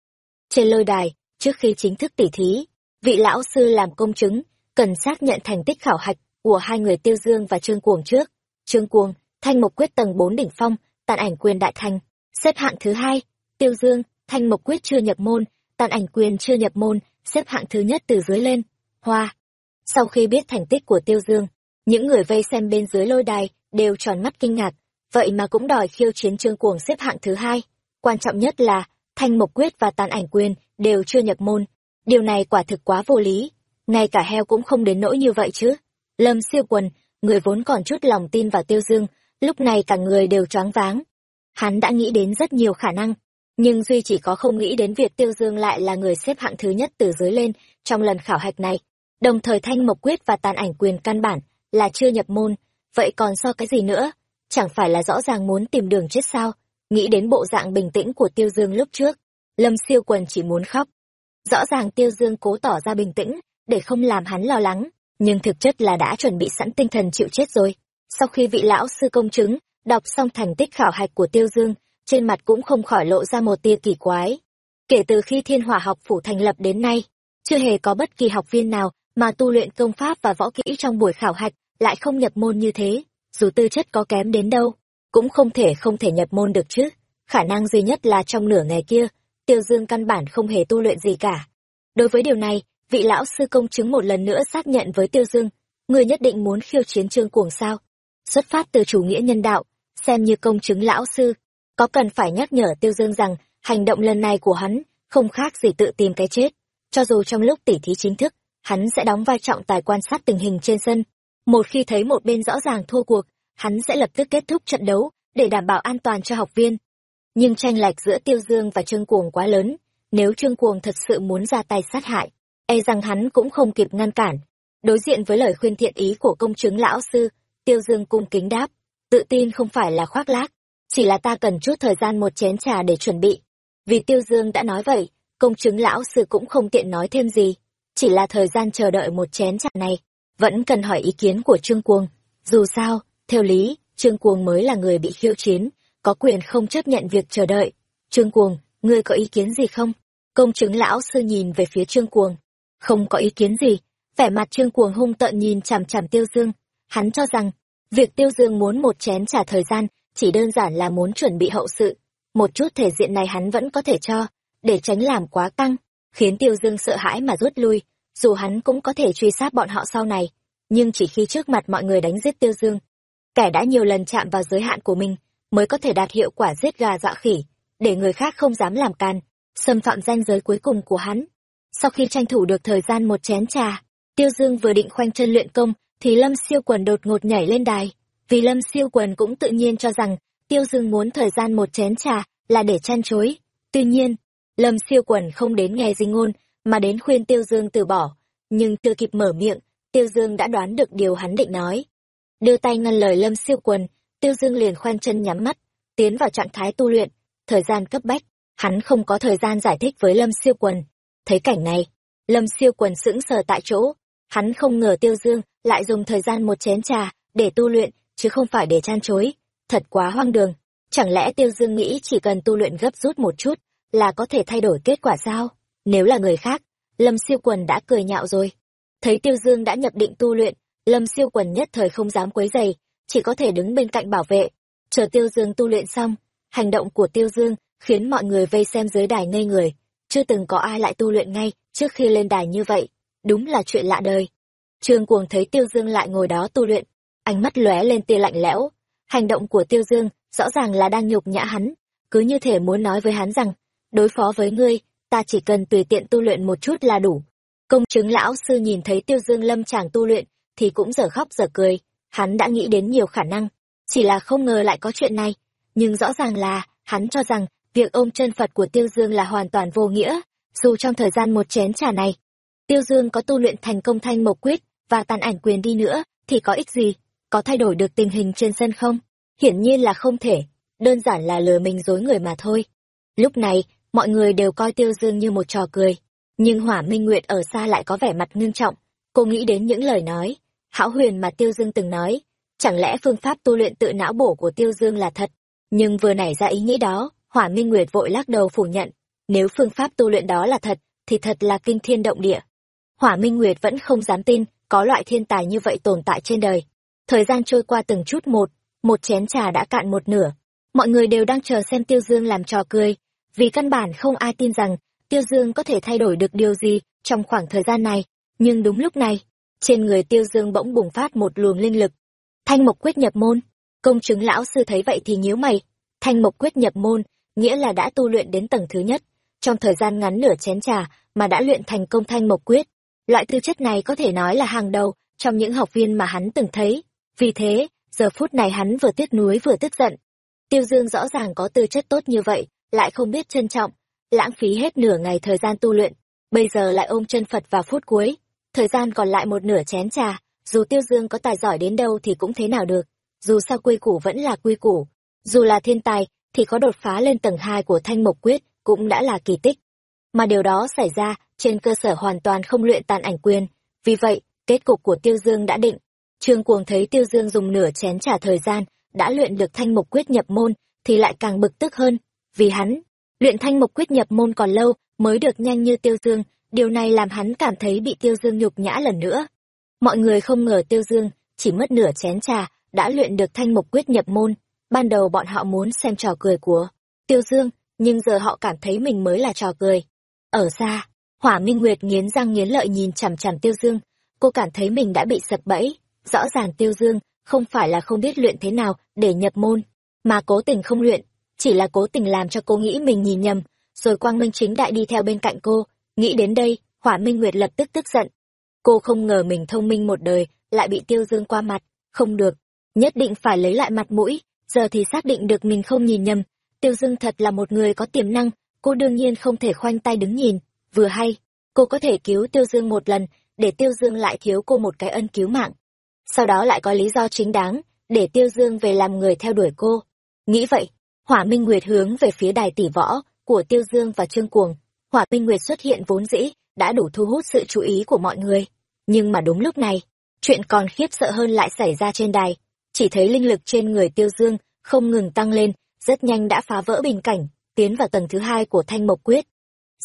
Trên lôi đài, trước khi chính thức tỉ thí, vị lão sư làm công chứng, cần xác nhận thành tích khảo hạch của hai người Tiêu Dương và Trương Cuồng trước. Trương Cuồng, thanh mục quyết tầng 4 đỉnh phong, tàn ảnh quyền đại thành, xếp hạng thứ hai, Tiêu Dương, thanh mục quyết chưa nhập môn, tàn ảnh quyền chưa nhập môn, xếp hạng thứ nhất từ dưới lên. Hoa. Sau khi biết thành tích của Tiêu Dương, những người vây xem bên dưới lôi đài đều tròn mắt kinh ngạc, vậy mà cũng đòi khiêu chiến trương cuồng xếp hạng thứ hai. Quan trọng nhất là, thanh mộc quyết và tàn ảnh quyền đều chưa nhập môn. Điều này quả thực quá vô lý. Ngay cả heo cũng không đến nỗi như vậy chứ. Lâm siêu quần, người vốn còn chút lòng tin vào Tiêu Dương, lúc này cả người đều choáng váng. Hắn đã nghĩ đến rất nhiều khả năng, nhưng duy chỉ có không nghĩ đến việc tiêu dương lại là người xếp hạng thứ nhất từ dưới lên trong lần khảo hạch này đồng thời thanh mộc quyết và tàn ảnh quyền căn bản là chưa nhập môn vậy còn so cái gì nữa chẳng phải là rõ ràng muốn tìm đường chết sao? Nghĩ đến bộ dạng bình tĩnh của Tiêu Dương lúc trước, Lâm Siêu Quần chỉ muốn khóc. Rõ ràng Tiêu Dương cố tỏ ra bình tĩnh, để không làm hắn lo lắng, nhưng thực chất là đã chuẩn bị sẵn tinh thần chịu chết rồi. Sau khi vị lão sư công chứng, đọc xong thành tích khảo hạch của Tiêu Dương, trên mặt cũng không khỏi lộ ra một tia kỳ quái. Kể từ khi Thiên Hỏa học phủ thành lập đến nay, chưa hề có bất kỳ học viên nào mà tu luyện công pháp và võ kỹ trong buổi khảo hạch lại không nhập môn như thế, dù tư chất có kém đến đâu, cũng không thể không thể nhập môn được chứ. Khả năng duy nhất là trong nửa ngày kia, Tiêu Dương căn bản không hề tu luyện gì cả. Đối với điều này, vị lão sư công chứng một lần nữa xác nhận với Tiêu Dương, người nhất định muốn khiêu chiến trương cuồng sao. Xuất phát từ chủ nghĩa nhân đạo, xem như công chứng lão sư, có cần phải nhắc nhở Tiêu Dương rằng hành động lần này của hắn không khác gì tự tìm cái chết. Cho dù trong lúc tỉ thí chính thức, hắn sẽ đóng vai trọng tài quan sát tình hình trên sân. Một khi thấy một bên rõ ràng thua cuộc, hắn sẽ lập tức kết thúc trận đấu để đảm bảo an toàn cho học viên. Nhưng tranh lệch giữa Tiêu Dương và Trương Cuồng quá lớn, nếu Trương Cuồng thật sự muốn ra tay sát hại, e rằng hắn cũng không kịp ngăn cản. Đối diện với lời khuyên thiện ý của công chứng lão sư, Tiêu Dương cung kính đáp, tự tin không phải là khoác lác, chỉ là ta cần chút thời gian một chén trà để chuẩn bị. Vì Tiêu Dương đã nói vậy, công chứng lão sư cũng không tiện nói thêm gì, chỉ là thời gian chờ đợi một chén trà này, vẫn cần hỏi ý kiến của Trương Cuồng. Dù sao, theo lý, Trương Cuồng mới là người bị khiêu chiến, có quyền không chấp nhận việc chờ đợi. Trương Cuồng, ngươi có ý kiến gì không? Công chứng lão sư nhìn về phía Trương Cuồng. Không có ý kiến gì, vẻ mặt Trương Cuồng hung tợn nhìn chằm chằm Tiêu Dương. Hắn cho rằng, việc Tiêu Dương muốn một chén trả thời gian, chỉ đơn giản là muốn chuẩn bị hậu sự. Một chút thể diện này hắn vẫn có thể cho, để tránh làm quá căng, khiến Tiêu Dương sợ hãi mà rút lui, dù hắn cũng có thể truy sát bọn họ sau này. Nhưng chỉ khi trước mặt mọi người đánh giết Tiêu Dương, kẻ đã nhiều lần chạm vào giới hạn của mình, mới có thể đạt hiệu quả giết gà dọa khỉ, để người khác không dám làm can, xâm phạm danh giới cuối cùng của hắn. Sau khi tranh thủ được thời gian một chén trà, Tiêu Dương vừa định khoanh chân luyện công, thì Lâm Siêu Quần đột ngột nhảy lên đài. Vì Lâm Siêu Quần cũng tự nhiên cho rằng Tiêu Dương muốn thời gian một chén trà là để chăn chối. Tuy nhiên, Lâm Siêu Quần không đến nghe dinh ngôn, mà đến khuyên Tiêu Dương từ bỏ. Nhưng chưa kịp mở miệng, Tiêu Dương đã đoán được điều hắn định nói. Đưa tay ngăn lời Lâm Siêu Quần, Tiêu Dương liền khoanh chân nhắm mắt, tiến vào trạng thái tu luyện, thời gian cấp bách, hắn không có thời gian giải thích với Lâm Siêu Quần. Thấy cảnh này, Lâm Siêu Quần sững sờ tại chỗ, hắn không ngờ Tiêu Dương lại dùng thời gian một chén trà để tu luyện, chứ không phải để chan chối. Thật quá hoang đường, chẳng lẽ Tiêu Dương nghĩ chỉ cần tu luyện gấp rút một chút là có thể thay đổi kết quả sao? Nếu là người khác, Lâm Siêu Quần đã cười nhạo rồi. Thấy Tiêu Dương đã nhập định tu luyện, Lâm Siêu Quần nhất thời không dám quấy rầy chỉ có thể đứng bên cạnh bảo vệ. Chờ Tiêu Dương tu luyện xong, hành động của Tiêu Dương khiến mọi người vây xem dưới đài ngây người. Chưa từng có ai lại tu luyện ngay trước khi lên đài như vậy. Đúng là chuyện lạ đời. Trương Cuồng thấy Tiêu Dương lại ngồi đó tu luyện, ánh mắt lóe lên tia lạnh lẽo. Hành động của Tiêu Dương rõ ràng là đang nhục nhã hắn, cứ như thể muốn nói với hắn rằng, đối phó với ngươi, ta chỉ cần tùy tiện tu luyện một chút là đủ. Công chứng lão sư nhìn thấy Tiêu Dương lâm chàng tu luyện, thì cũng giờ khóc giờ cười, hắn đã nghĩ đến nhiều khả năng, chỉ là không ngờ lại có chuyện này. Nhưng rõ ràng là, hắn cho rằng, việc ôm chân Phật của Tiêu Dương là hoàn toàn vô nghĩa, dù trong thời gian một chén trà này, Tiêu Dương có tu luyện thành công thanh mộc quyết và tàn ảnh quyền đi nữa, thì có ích gì? Có thay đổi được tình hình trên sân không? Hiển nhiên là không thể, đơn giản là lừa mình dối người mà thôi. Lúc này, mọi người đều coi Tiêu Dương như một trò cười, nhưng Hỏa Minh Nguyệt ở xa lại có vẻ mặt ngưng trọng, cô nghĩ đến những lời nói, hão huyền mà Tiêu Dương từng nói, chẳng lẽ phương pháp tu luyện tự não bổ của Tiêu Dương là thật? Nhưng vừa nảy ra ý nghĩ đó, Hỏa Minh Nguyệt vội lắc đầu phủ nhận, nếu phương pháp tu luyện đó là thật, thì thật là kinh thiên động địa. Hỏa Minh Nguyệt vẫn không dám tin, có loại thiên tài như vậy tồn tại trên đời. Thời gian trôi qua từng chút một, một chén trà đã cạn một nửa. Mọi người đều đang chờ xem Tiêu Dương làm trò cười, vì căn bản không ai tin rằng Tiêu Dương có thể thay đổi được điều gì trong khoảng thời gian này. Nhưng đúng lúc này, trên người Tiêu Dương bỗng bùng phát một luồng linh lực. Thanh Mộc Quyết nhập môn. Công chứng lão sư thấy vậy thì nhíu mày. Thanh Mộc Quyết nhập môn, nghĩa là đã tu luyện đến tầng thứ nhất. Trong thời gian ngắn nửa chén trà mà đã luyện thành công Thanh Mộc Quyết. Loại tư chất này có thể nói là hàng đầu trong những học viên mà hắn từng thấy. Vì thế, giờ phút này hắn vừa tiếc nuối vừa tức giận. Tiêu Dương rõ ràng có tư chất tốt như vậy, lại không biết trân trọng, lãng phí hết nửa ngày thời gian tu luyện, bây giờ lại ôm chân Phật vào phút cuối. Thời gian còn lại một nửa chén trà, dù Tiêu Dương có tài giỏi đến đâu thì cũng thế nào được. dù sao quy củ vẫn là quy củ. Dù là thiên tài, thì có đột phá lên tầng 2 của thanh mộc quyết cũng đã là kỳ tích. Mà điều đó xảy ra trên cơ sở hoàn toàn không luyện tàn ảnh quyền. Vì vậy, kết cục của Tiêu Dương đã định. Trương Cuồng thấy Tiêu Dương dùng nửa chén trả thời gian, đã luyện được thanh mộc quyết nhập môn, thì lại càng bực tức hơn. Vì hắn, luyện thanh mộc quyết nhập môn còn lâu, mới được nhanh như Tiêu Dương, điều này làm hắn cảm thấy bị Tiêu Dương nhục nhã lần nữa. Mọi người không ngờ Tiêu Dương chỉ mất nửa chén trà, đã luyện được thanh mộc quyết nhập môn. Ban đầu bọn họ muốn xem trò cười của Tiêu Dương, nhưng giờ họ cảm thấy mình mới là trò cười. Ở xa, Hỏa Minh Nguyệt nghiến răng nghiến lợi nhìn chằm chằm Tiêu Dương, cô cảm thấy mình đã bị sập bẫy. Rõ ràng Tiêu Dương không phải là không biết luyện thế nào để nhập môn, mà cố tình không luyện, chỉ là cố tình làm cho cô nghĩ mình nhìn nhầm, rồi Quang Minh chính đại đi theo bên cạnh cô. Nghĩ đến đây, Hỏa Minh Nguyệt lập tức tức giận. Cô không ngờ mình thông minh một đời, lại bị Tiêu Dương qua mặt, không được, nhất định phải lấy lại mặt mũi, giờ thì xác định được mình không nhìn nhầm. Tiêu Dương thật là một người có tiềm năng, cô đương nhiên không thể khoanh tay đứng nhìn, vừa hay, cô có thể cứu Tiêu Dương một lần, để Tiêu Dương lại thiếu cô một cái ân cứu mạng. Sau đó lại có lý do chính đáng, để Tiêu Dương về làm người theo đuổi cô. Nghĩ vậy, Hỏa Minh Nguyệt hướng về phía đài tỷ võ của Tiêu Dương và Trương Cuồng. Hỏa tinh Nguyệt xuất hiện vốn dĩ, đã đủ thu hút sự chú ý của mọi người. Nhưng mà đúng lúc này, chuyện còn khiếp sợ hơn lại xảy ra trên đài. Chỉ thấy linh lực trên người Tiêu Dương không ngừng tăng lên, rất nhanh đã phá vỡ bình cảnh, tiến vào tầng thứ hai của Thanh Mộc Quyết.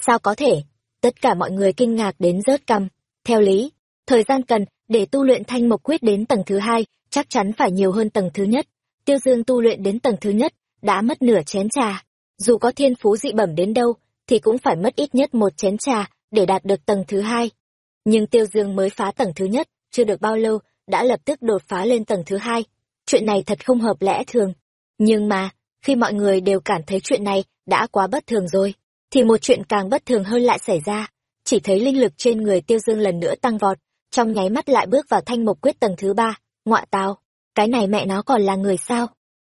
Sao có thể? Tất cả mọi người kinh ngạc đến rớt căm Theo lý, thời gian cần để tu luyện Thanh Mộc Quyết đến tầng thứ hai chắc chắn phải nhiều hơn tầng thứ nhất. Tiêu Dương tu luyện đến tầng thứ nhất, đã mất nửa chén trà. Dù có thiên phú dị bẩm đến đâu, thì cũng phải mất ít nhất một chén trà để đạt được tầng thứ hai. Nhưng Tiêu Dương mới phá tầng thứ nhất, chưa được bao lâu, đã lập tức đột phá lên tầng thứ hai. Chuyện này thật không hợp lẽ thường. Nhưng mà, khi mọi người đều cảm thấy chuyện này đã quá bất thường rồi, thì một chuyện càng bất thường hơn lại xảy ra. Chỉ thấy linh lực trên người Tiêu Dương lần nữa tăng vọt, trong nháy mắt lại bước vào thanh mộc quyết tầng thứ ba. Ngọa tào, cái này mẹ nó còn là người sao?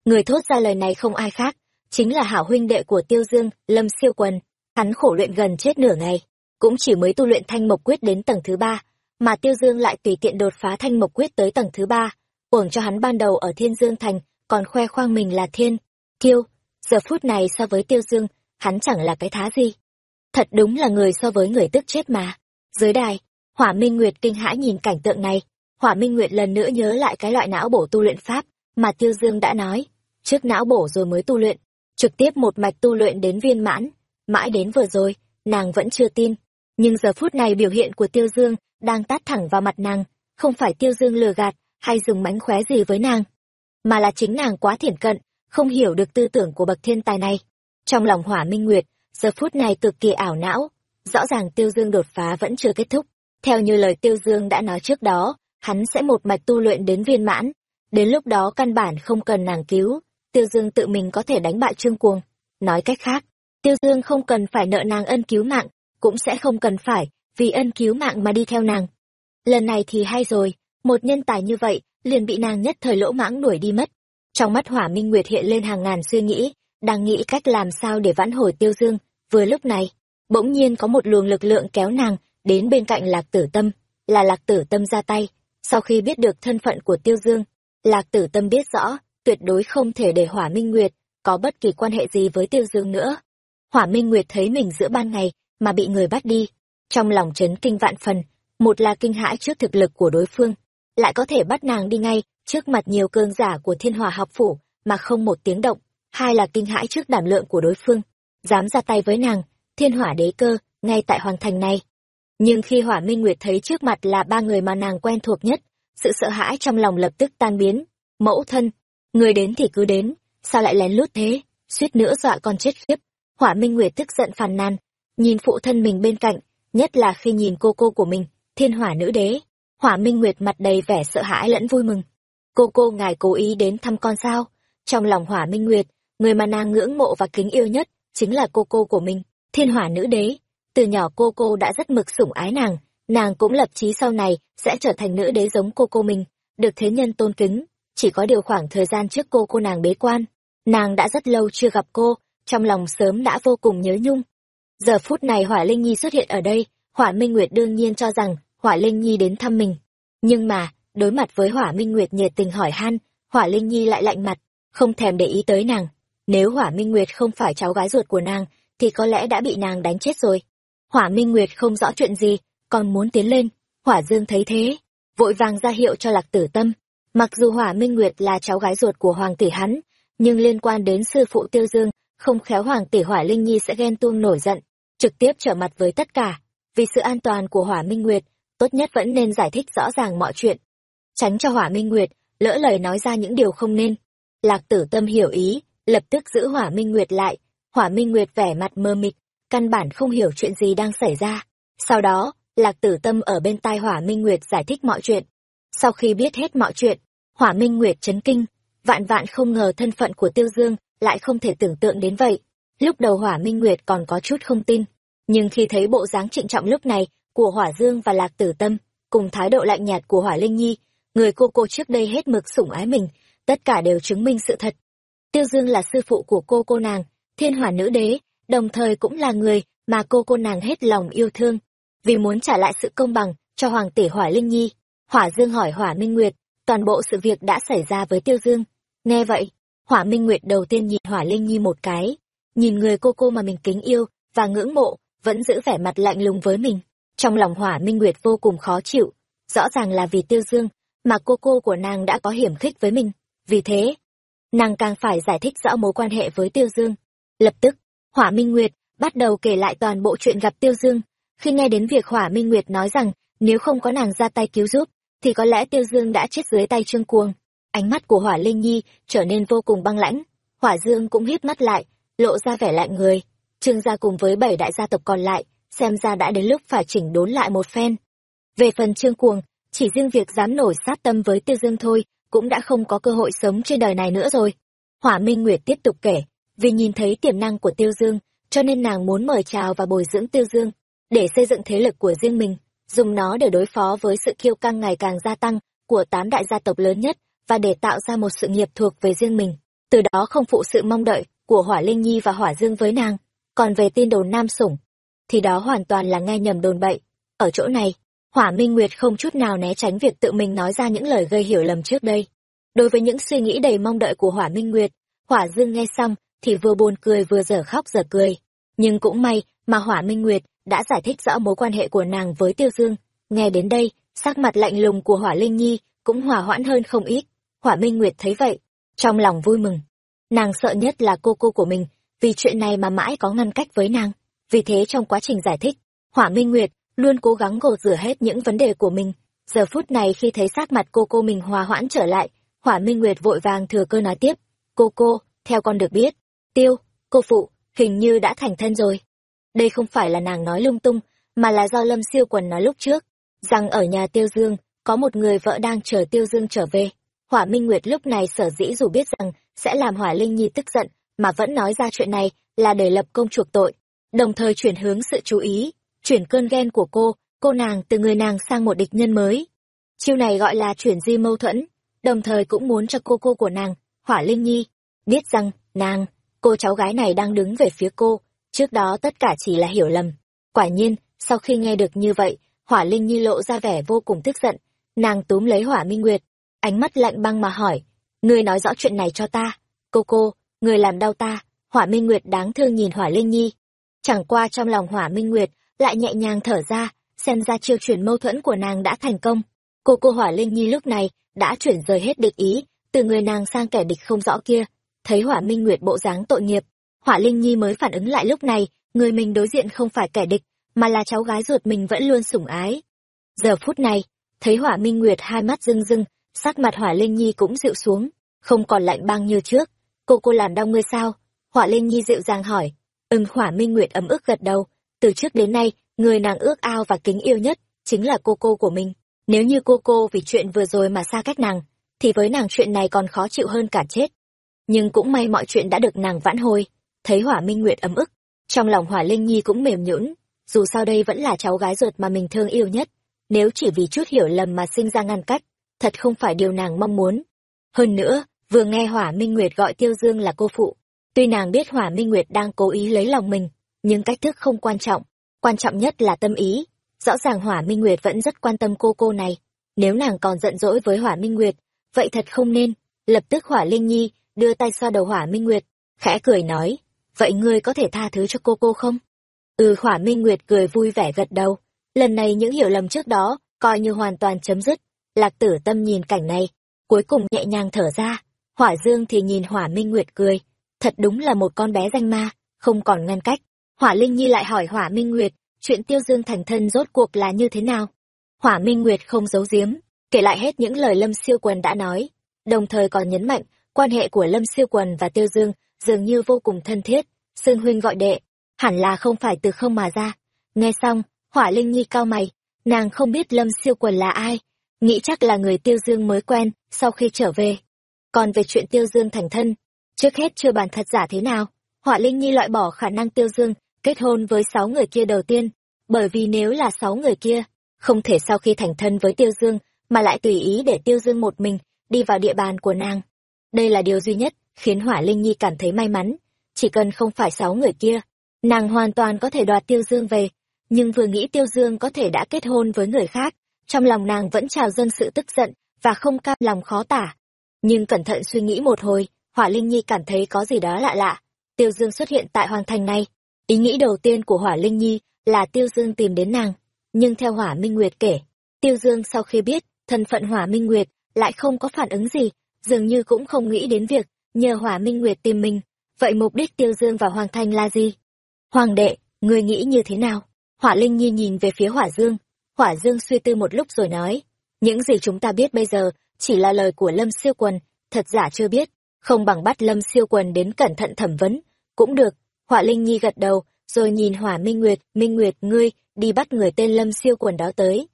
Người thốt ra lời này không ai khác, chính là hảo huynh đệ của Tiêu Dương, Lâm Siêu Quần. Hắn khổ luyện gần chết nửa ngày, cũng chỉ mới tu luyện thanh mộc quyết đến tầng thứ ba, mà Tiêu Dương lại tùy tiện đột phá thanh mộc quyết tới tầng thứ ba, uổng cho hắn ban đầu ở Thiên Dương Thành, còn khoe khoang mình là thiên, kiêu, giờ phút này so với Tiêu Dương, hắn chẳng là cái thá gì. Thật đúng là người so với người tức chết mà. Dưới đài, Hỏa Minh Nguyệt kinh hãi nhìn cảnh tượng này, Hỏa Minh Nguyệt lần nữa nhớ lại cái loại não bổ tu luyện pháp mà Tiêu Dương đã nói, trước não bổ rồi mới tu luyện, trực tiếp một mạch tu luyện đến viên mãn, mãi đến vừa rồi, nàng vẫn chưa tin. Nhưng giờ phút này biểu hiện của Tiêu Dương đang tát thẳng vào mặt nàng, không phải Tiêu Dương lừa gạt hay dùng mánh khóe gì với nàng, mà là chính nàng quá thiển cận, không hiểu được tư tưởng của bậc thiên tài này. Trong lòng Hỏa Minh Nguyệt, giờ phút này cực kỳ ảo não, rõ ràng Tiêu Dương đột phá vẫn chưa kết thúc. Theo như lời Tiêu Dương đã nói trước đó, hắn sẽ một mạch tu luyện đến viên mãn, đến lúc đó căn bản không cần nàng cứu, Tiêu Dương tự mình có thể đánh bại Trương Cuồng. Nói cách khác, Tiêu Dương không cần phải nợ nàng ân cứu mạng, cũng sẽ không cần phải vì ân cứu mạng mà đi theo nàng. Lần này thì hay rồi, một nhân tài như vậy liền bị nàng nhất thời lỗ mãng đuổi đi mất. Trong mắt Hỏa Minh Nguyệt hiện lên hàng ngàn suy nghĩ, đang nghĩ cách làm sao để vãn hồi Tiêu Dương. Vừa lúc này, bỗng nhiên có một luồng lực lượng kéo nàng đến bên cạnh Lạc Tử Tâm, là Lạc Tử Tâm ra tay. Sau khi biết được thân phận của Tiêu Dương, Lạc Tử Tâm biết rõ, tuyệt đối không thể để Hỏa Minh Nguyệt có bất kỳ quan hệ gì với Tiêu Dương nữa. Hỏa Minh Nguyệt thấy mình giữa ban ngày mà bị người bắt đi, trong lòng chấn kinh vạn phần, một là kinh hãi trước thực lực của đối phương, lại có thể bắt nàng đi ngay trước mặt nhiều cơn giả của Thiên Hòa học phủ mà không một tiếng động, hai là kinh hãi trước đảm lượng của đối phương, dám ra tay với nàng, Thiên Hỏa đế cơ, ngay tại hoàng thành này. Nhưng khi Hỏa Minh Nguyệt thấy trước mặt là ba người mà nàng quen thuộc nhất, sự sợ hãi trong lòng lập tức tan biến. Mẫu thân, người đến thì cứ đến, sao lại lén lút thế, suýt nữa dọa con chết khiếp. Hỏa Minh Nguyệt tức giận phàn nàn, nhìn phụ thân mình bên cạnh, nhất là khi nhìn cô cô của mình, thiên hỏa nữ đế. Hỏa Minh Nguyệt mặt đầy vẻ sợ hãi lẫn vui mừng. Cô cô ngài cố ý đến thăm con sao? Trong lòng Hỏa Minh Nguyệt, người mà nàng ngưỡng mộ và kính yêu nhất, chính là cô cô của mình, thiên hỏa nữ đế. Từ nhỏ cô cô đã rất mực sủng ái nàng, nàng cũng lập chí sau này sẽ trở thành nữ đế giống cô cô mình, được thế nhân tôn kính. Chỉ có điều khoảng thời gian trước cô cô nàng bế quan, nàng đã rất lâu chưa gặp cô, trong lòng sớm đã vô cùng nhớ nhung. Giờ phút này Hỏa Linh Nhi xuất hiện ở đây, Hỏa Minh Nguyệt đương nhiên cho rằng Hỏa Linh Nhi đến thăm mình. Nhưng mà, đối mặt với Hỏa Minh Nguyệt nhiệt tình hỏi han, hỏa linh nhi lại lạnh mặt không thèm để ý tới nàng nếu hỏa minh nguyệt không phải cháu gái ruột của nàng thì có lẽ đã bị nàng đánh chết rồi hỏa minh nguyệt không rõ chuyện gì còn muốn tiến lên hỏa dương thấy thế vội vàng ra hiệu cho lạc tử tâm mặc dù hỏa minh nguyệt là cháu gái ruột của hoàng tử hắn nhưng liên quan đến sư phụ tiêu dương không khéo hoàng tỷ hỏa linh nhi sẽ ghen tuông nổi giận, trực tiếp trở mặt với tất cả. Vì sự an toàn của hỏa minh nguyệt, tốt nhất vẫn nên giải thích rõ ràng mọi chuyện. Tránh cho hỏa minh nguyệt, lỡ lời nói ra những điều không nên. Lạc tử tâm hiểu ý, lập tức giữ hỏa minh nguyệt lại. Hỏa minh nguyệt vẻ mặt mơ mịt, căn bản không hiểu chuyện gì đang xảy ra. Sau đó, lạc tử tâm ở bên tai hỏa minh nguyệt giải thích mọi chuyện. Sau khi biết hết mọi chuyện, hỏa minh nguyệt chấn kinh, vạn vạn không ngờ thân phận của tiêu dương lại không thể tưởng tượng đến vậy. Lúc đầu hỏa minh nguyệt còn có chút không tin. Nhưng khi thấy bộ dáng trịnh trọng lúc này của hỏa dương và lạc tử tâm, cùng thái độ lạnh nhạt của hỏa linh nhi, người cô cô trước đây hết mực sủng ái mình, tất cả đều chứng minh sự thật. Tiêu dương là sư phụ của cô cô nàng, thiên hỏa nữ đế, đồng thời cũng là người mà cô cô nàng hết lòng yêu thương. Vì muốn trả lại sự công bằng cho hoàng tỷ hỏa linh nhi, hỏa dương hỏi hỏa minh nguyệt, toàn bộ sự việc đã xảy ra với tiêu dương. Nghe vậy hỏa minh nguyệt đầu tiên nhìn hỏa linh nhi một cái. Nhìn người cô cô mà mình kính yêu và ngưỡng mộ, vẫn giữ vẻ mặt lạnh lùng với mình. Trong lòng hỏa minh nguyệt vô cùng khó chịu. Rõ ràng là vì tiêu dương mà cô cô của nàng đã có hiểm khích với mình. Vì thế, nàng càng phải giải thích rõ mối quan hệ với tiêu dương. Lập tức, hỏa minh nguyệt bắt đầu kể lại toàn bộ chuyện gặp tiêu dương. Khi nghe đến việc hỏa minh nguyệt nói rằng nếu không có nàng ra tay cứu giúp, thì có lẽ tiêu dương đã chết dưới tay trương cuồng ánh mắt của hỏa linh nhi trở nên vô cùng băng lãnh. Hỏa dương cũng híp mắt lại, lộ ra vẻ lạnh người. Trương gia cùng với bảy đại gia tộc còn lại, xem ra đã đến lúc phải chỉnh đốn lại một phen. Về phần trương cuồng, chỉ riêng việc dám nổi sát tâm với tiêu dương thôi, cũng đã không có cơ hội sống trên đời này nữa rồi. Hỏa minh nguyệt tiếp tục kể, vì nhìn thấy tiềm năng của tiêu dương, cho nên nàng muốn mời chào và bồi dưỡng tiêu dương, để xây dựng thế lực của riêng mình, dùng nó để đối phó với sự kiêu căng ngày càng gia tăng của tám đại gia tộc lớn nhất và để tạo ra một sự nghiệp thuộc về riêng mình. Từ đó không phụ sự mong đợi của hỏa linh nhi và hỏa dương với nàng. Còn về tin đồn nam sủng, thì đó hoàn toàn là nghe nhầm đồn bậy. Ở chỗ này, hỏa minh nguyệt không chút nào né tránh việc tự mình nói ra những lời gây hiểu lầm trước đây. Đối với những suy nghĩ đầy mong đợi của hỏa minh nguyệt, hỏa dương nghe xong thì vừa buồn cười vừa dở khóc dở cười. Nhưng cũng may mà hỏa minh nguyệt đã giải thích rõ mối quan hệ của nàng với tiêu dương. Nghe đến đây, sắc mặt lạnh lùng của hỏa linh nhi cũng hòa hoãn hơn không ít hỏa minh nguyệt thấy vậy, trong lòng vui mừng. Nàng sợ nhất là cô cô của mình, vì chuyện này mà mãi có ngăn cách với nàng. Vì thế trong quá trình giải thích hỏa minh nguyệt luôn cố gắng gột rửa hết những vấn đề của mình. Giờ phút này khi thấy sắc mặt cô cô mình hòa hoãn trở lại hỏa minh nguyệt vội vàng thừa cơ nói tiếp, cô cô, theo con được biết, tiêu, cô phụ, hình như đã thành thân rồi. Đây không phải là nàng nói lung tung, mà là do lâm siêu quần nói lúc trước, rằng ở nhà tiêu dương, có một người vợ đang chờ tiêu dương trở về hỏa minh nguyệt lúc này sở dĩ dù biết rằng sẽ làm hỏa linh nhi tức giận, mà vẫn nói ra chuyện này là để lập công chuộc tội, đồng thời chuyển hướng sự chú ý, chuyển cơn ghen của cô cô nàng từ người nàng sang một địch nhân mới. Chiêu này gọi là chuyển di mâu thuẫn, đồng thời cũng muốn cho cô cô của nàng, hỏa linh nhi, biết rằng nàng, cô cháu gái này đang đứng về phía cô, trước đó tất cả chỉ là hiểu lầm. Quả nhiên, sau khi nghe được như vậy, hỏa linh nhi lộ ra vẻ vô cùng tức giận, nàng túm lấy hỏa minh nguyệt ánh mắt lạnh băng mà hỏi, ngươi nói rõ chuyện này cho ta. Cô cô, người làm đau ta. Hỏa minh nguyệt đáng thương nhìn hỏa linh nhi. Chẳng qua trong lòng hỏa minh nguyệt lại nhẹ nhàng thở ra, xem ra chiêu chuyển mâu thuẫn của nàng đã thành công. Cô cô hỏa linh nhi lúc này đã chuyển rời hết địch ý, từ người nàng sang kẻ địch không rõ kia. Thấy hỏa minh nguyệt bộ dáng tội nghiệp, hỏa linh nhi mới phản ứng lại lúc này, người mình đối diện không phải kẻ địch, mà là cháu gái ruột mình vẫn luôn sủng ái. Giờ phút này, thấy hỏa minh nguyệt hai mắt rưng rưng sắc mặt hỏa linh nhi cũng dịu xuống, không còn lạnh băng như trước. Cô cô làm đau ngươi sao? Hỏa linh nhi dịu dàng hỏi. Ừm, hỏa minh nguyệt ấm ức gật đầu. Từ trước đến nay, người nàng ước ao và kính yêu nhất chính là cô cô của mình. Nếu như cô cô vì chuyện vừa rồi mà xa cách nàng, thì với nàng chuyện này còn khó chịu hơn cả chết. Nhưng cũng may mọi chuyện đã được nàng vãn hồi. Thấy hỏa minh nguyệt ấm ức, trong lòng hỏa linh nhi cũng mềm nhũn. Dù sao đây vẫn là cháu gái ruột mà mình thương yêu nhất. Nếu chỉ vì chút hiểu lầm mà sinh ra ngăn cách thật không phải điều nàng mong muốn. Hơn nữa, vừa nghe hỏa minh nguyệt gọi tiêu dương là cô phụ. Tuy nàng biết hỏa minh nguyệt đang cố ý lấy lòng mình, nhưng cách thức không quan trọng. Quan trọng nhất là tâm ý. Rõ ràng hỏa minh nguyệt vẫn rất quan tâm cô cô này. Nếu nàng còn giận dỗi với hỏa minh nguyệt, vậy thật không nên. Lập tức hỏa linh nhi đưa tay xoa đầu hỏa minh nguyệt, khẽ cười nói, vậy ngươi có thể tha thứ cho cô cô không? Ừ hỏa minh nguyệt cười vui vẻ gật đầu. Lần này những hiểu lầm trước đó coi như hoàn toàn chấm dứt lạc tử tâm nhìn cảnh này, cuối cùng nhẹ nhàng thở ra. Hỏa dương thì nhìn hỏa minh nguyệt cười. Thật đúng là một con bé danh ma, không còn ngăn cách. Hỏa linh nhi lại hỏi hỏa minh nguyệt, chuyện tiêu dương thành thân rốt cuộc là như thế nào? Hỏa minh nguyệt không giấu giếm, kể lại hết những lời lâm siêu quần đã nói. Đồng thời còn nhấn mạnh, quan hệ của lâm siêu quần và tiêu dương dường như vô cùng thân thiết xương huynh gọi đệ. Hẳn là không phải từ không mà ra. Nghe xong, hỏa linh nhi cao mày. Nàng không biết lâm siêu quần là ai nghĩ chắc là người tiêu dương mới quen, sau khi trở về. Còn về chuyện tiêu dương thành thân, trước hết chưa bàn thật giả thế nào. Hỏa linh nhi loại bỏ khả năng tiêu dương kết hôn với sáu người kia đầu tiên, bởi vì nếu là sáu người kia, không thể sau khi thành thân với tiêu dương mà lại tùy ý để tiêu dương một mình đi vào địa bàn của nàng. Đây là điều duy nhất khiến hỏa linh nhi cảm thấy may mắn. Chỉ cần không phải sáu người kia, nàng hoàn toàn có thể đoạt tiêu dương về, nhưng vừa nghĩ tiêu dương có thể đã kết hôn với người khác trong lòng nàng vẫn trào dâng sự tức giận và không cam lòng khó tả. Nhưng cẩn thận suy nghĩ một hồi hỏa linh nhi cảm thấy có gì đó lạ lạ. Tiêu dương xuất hiện tại hoàng thành này. Ý nghĩ đầu tiên của hỏa linh nhi là tiêu dương tìm đến nàng. Nhưng theo hỏa minh nguyệt kể, tiêu dương sau khi biết thân phận hỏa minh nguyệt lại không có phản ứng gì, dường như cũng không nghĩ đến việc nhờ hỏa minh nguyệt tìm mình. Vậy mục đích tiêu dương vào hoàng thành là gì? Hoàng đệ người nghĩ như thế nào? Hỏa linh nhi nhìn về phía hỏa dương hỏa dương suy tư một lúc rồi nói, những gì chúng ta biết bây giờ chỉ là lời của lâm siêu quần. Thật giả chưa biết, không bằng bắt lâm siêu quần đến cẩn thận thẩm vấn. Cũng được. Hỏa linh nhi gật đầu, rồi nhìn hỏa minh nguyệt minh nguyệt, ngươi đi bắt người tên lâm siêu quần đó tới.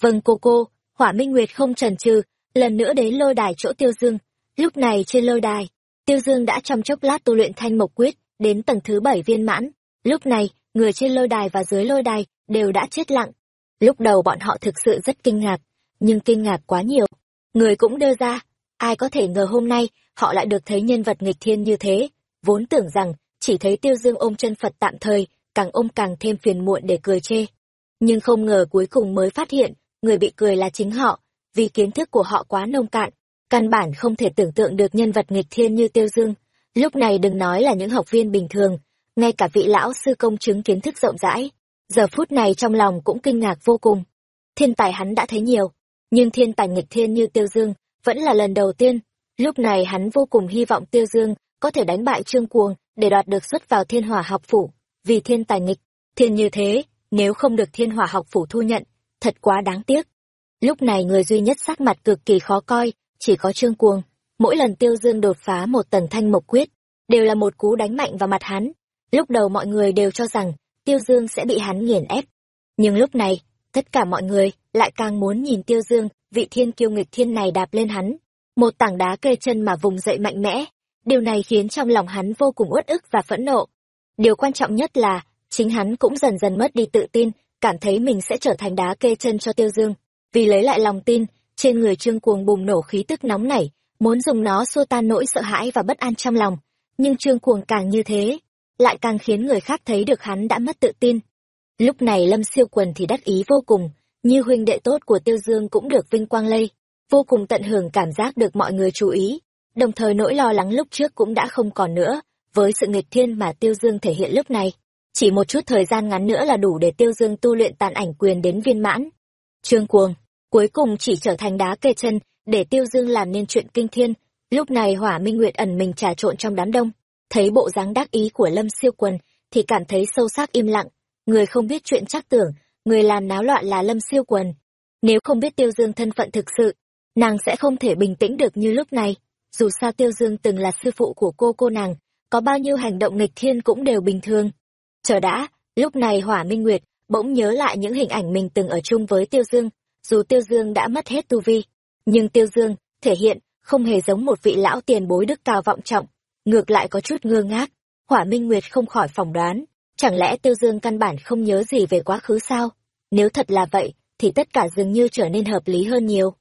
Vâng cô cô. Hỏa minh nguyệt không chần chừ, lần nữa đến lôi đài chỗ tiêu dương. Lúc này trên lôi đài, tiêu dương đã trong chốc lát tu luyện thanh mộc quyết đến tầng thứ bảy viên mãn. Lúc này, người trên lôi đài và dưới lôi đài đều đã chết lặng lúc đầu bọn họ thực sự rất kinh ngạc, nhưng kinh ngạc quá nhiều. Người cũng đưa ra, ai có thể ngờ hôm nay họ lại được thấy nhân vật nghịch thiên như thế. Vốn tưởng rằng chỉ thấy tiêu dương ôm chân phật tạm thời, càng ôm càng thêm phiền muộn để cười chê. Nhưng không ngờ cuối cùng mới phát hiện, người bị cười là chính họ, vì kiến thức của họ quá nông cạn, căn bản không thể tưởng tượng được nhân vật nghịch thiên như tiêu dương. Lúc này đừng nói là những học viên bình thường, ngay cả vị lão sư công chứng kiến thức rộng rãi giờ phút này trong lòng cũng kinh ngạc vô cùng. Thiên tài hắn đã thấy nhiều, nhưng thiên tài nghịch thiên như tiêu dương vẫn là lần đầu tiên. Lúc này hắn vô cùng hy vọng tiêu dương có thể đánh bại trương cuồng để đoạt được xuất vào thiên hỏa học phủ. Vì thiên tài nghịch thiên như thế, nếu không được thiên hỏa học phủ thu nhận, thật quá đáng tiếc. Lúc này người duy nhất sắc mặt cực kỳ khó coi, chỉ có trương cuồng. Mỗi lần tiêu dương đột phá một tầng thanh mộc quyết, đều là một cú đánh mạnh vào mặt hắn. Lúc đầu mọi người đều cho rằng tiêu dương sẽ bị hắn nghiền ép. Nhưng lúc này, tất cả mọi người lại càng muốn nhìn tiêu dương, vị thiên kiêu nghịch thiên này đạp lên hắn. Một tảng đá kê chân mà vùng dậy mạnh mẽ. Điều này khiến trong lòng hắn vô cùng uất ức và phẫn nộ. Điều quan trọng nhất là, chính hắn cũng dần dần mất đi tự tin, cảm thấy mình sẽ trở thành đá kê chân cho tiêu dương. Vì lấy lại lòng tin, trên người trương cuồng bùng nổ khí tức nóng nảy, muốn dùng nó xua tan nỗi sợ hãi và bất an trong lòng. Nhưng trương cuồng càng như thế lại càng khiến người khác thấy được hắn đã mất tự tin. Lúc này lâm siêu quần thì đắc ý vô cùng, như huynh đệ tốt của tiêu dương cũng được vinh quang lây, vô cùng tận hưởng cảm giác được mọi người chú ý. Đồng thời nỗi lo lắng lúc trước cũng đã không còn nữa, với sự nghịch thiên mà tiêu dương thể hiện lúc này. Chỉ một chút thời gian ngắn nữa là đủ để tiêu dương tu luyện tàn ảnh quyền đến viên mãn. Trương cuồng, cuối cùng chỉ trở thành đá kê chân để tiêu dương làm nên chuyện kinh thiên. Lúc này hỏa minh nguyệt ẩn mình trà trộn trong đám đông thấy bộ dáng đắc ý của lâm siêu quần thì cảm thấy sâu sắc im lặng. Người không biết chuyện chắc tưởng, người làm náo loạn là lâm siêu quần nếu không biết tiêu dương thân phận thực sự, nàng sẽ không thể bình tĩnh được như lúc này. Dù sao tiêu dương từng là sư phụ của cô cô nàng, có bao nhiêu hành động nghịch thiên cũng đều bình thường. Chờ đã, lúc này hỏa minh nguyệt bỗng nhớ lại những hình ảnh mình từng ở chung với tiêu dương, dù tiêu dương đã mất hết tu vi. Nhưng tiêu dương thể hiện không hề giống một vị lão tiền bối đức cao vọng trọng ngược lại có chút ngơ ngác. Hỏa minh nguyệt không khỏi phỏng đoán, chẳng lẽ tiêu dương căn bản không nhớ gì về quá khứ sao? Nếu thật là vậy, thì tất cả dường như trở nên hợp lý hơn nhiều.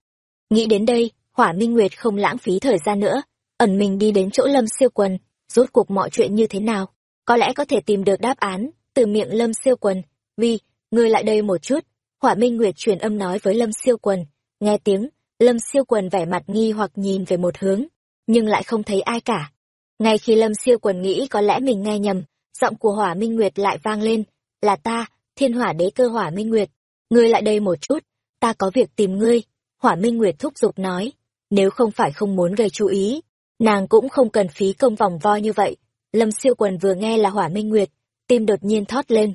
Nghĩ đến đây, hỏa minh nguyệt không lãng phí thời gian nữa, ẩn mình đi đến chỗ lâm siêu quần, rốt cuộc mọi chuyện như thế nào? Có lẽ có thể tìm được đáp án từ miệng lâm siêu quần. Vì ngươi lại đây một chút. Hỏa minh nguyệt truyền âm nói với lâm siêu quần, nghe tiếng, lâm siêu quần vẻ mặt nghi hoặc nhìn về một hướng, nhưng lại không thấy ai cả. Ngay khi Lâm Siêu Quần nghĩ có lẽ mình nghe nhầm, giọng của Hỏa Minh Nguyệt lại vang lên, là ta, thiên hỏa đế cơ Hỏa Minh Nguyệt, ngươi lại đây một chút, ta có việc tìm ngươi. Hỏa Minh Nguyệt thúc giục nói, nếu không phải không muốn gây chú ý, nàng cũng không cần phí công vòng vo như vậy. Lâm Siêu Quần vừa nghe là Hỏa Minh Nguyệt, tim đột nhiên thót lên.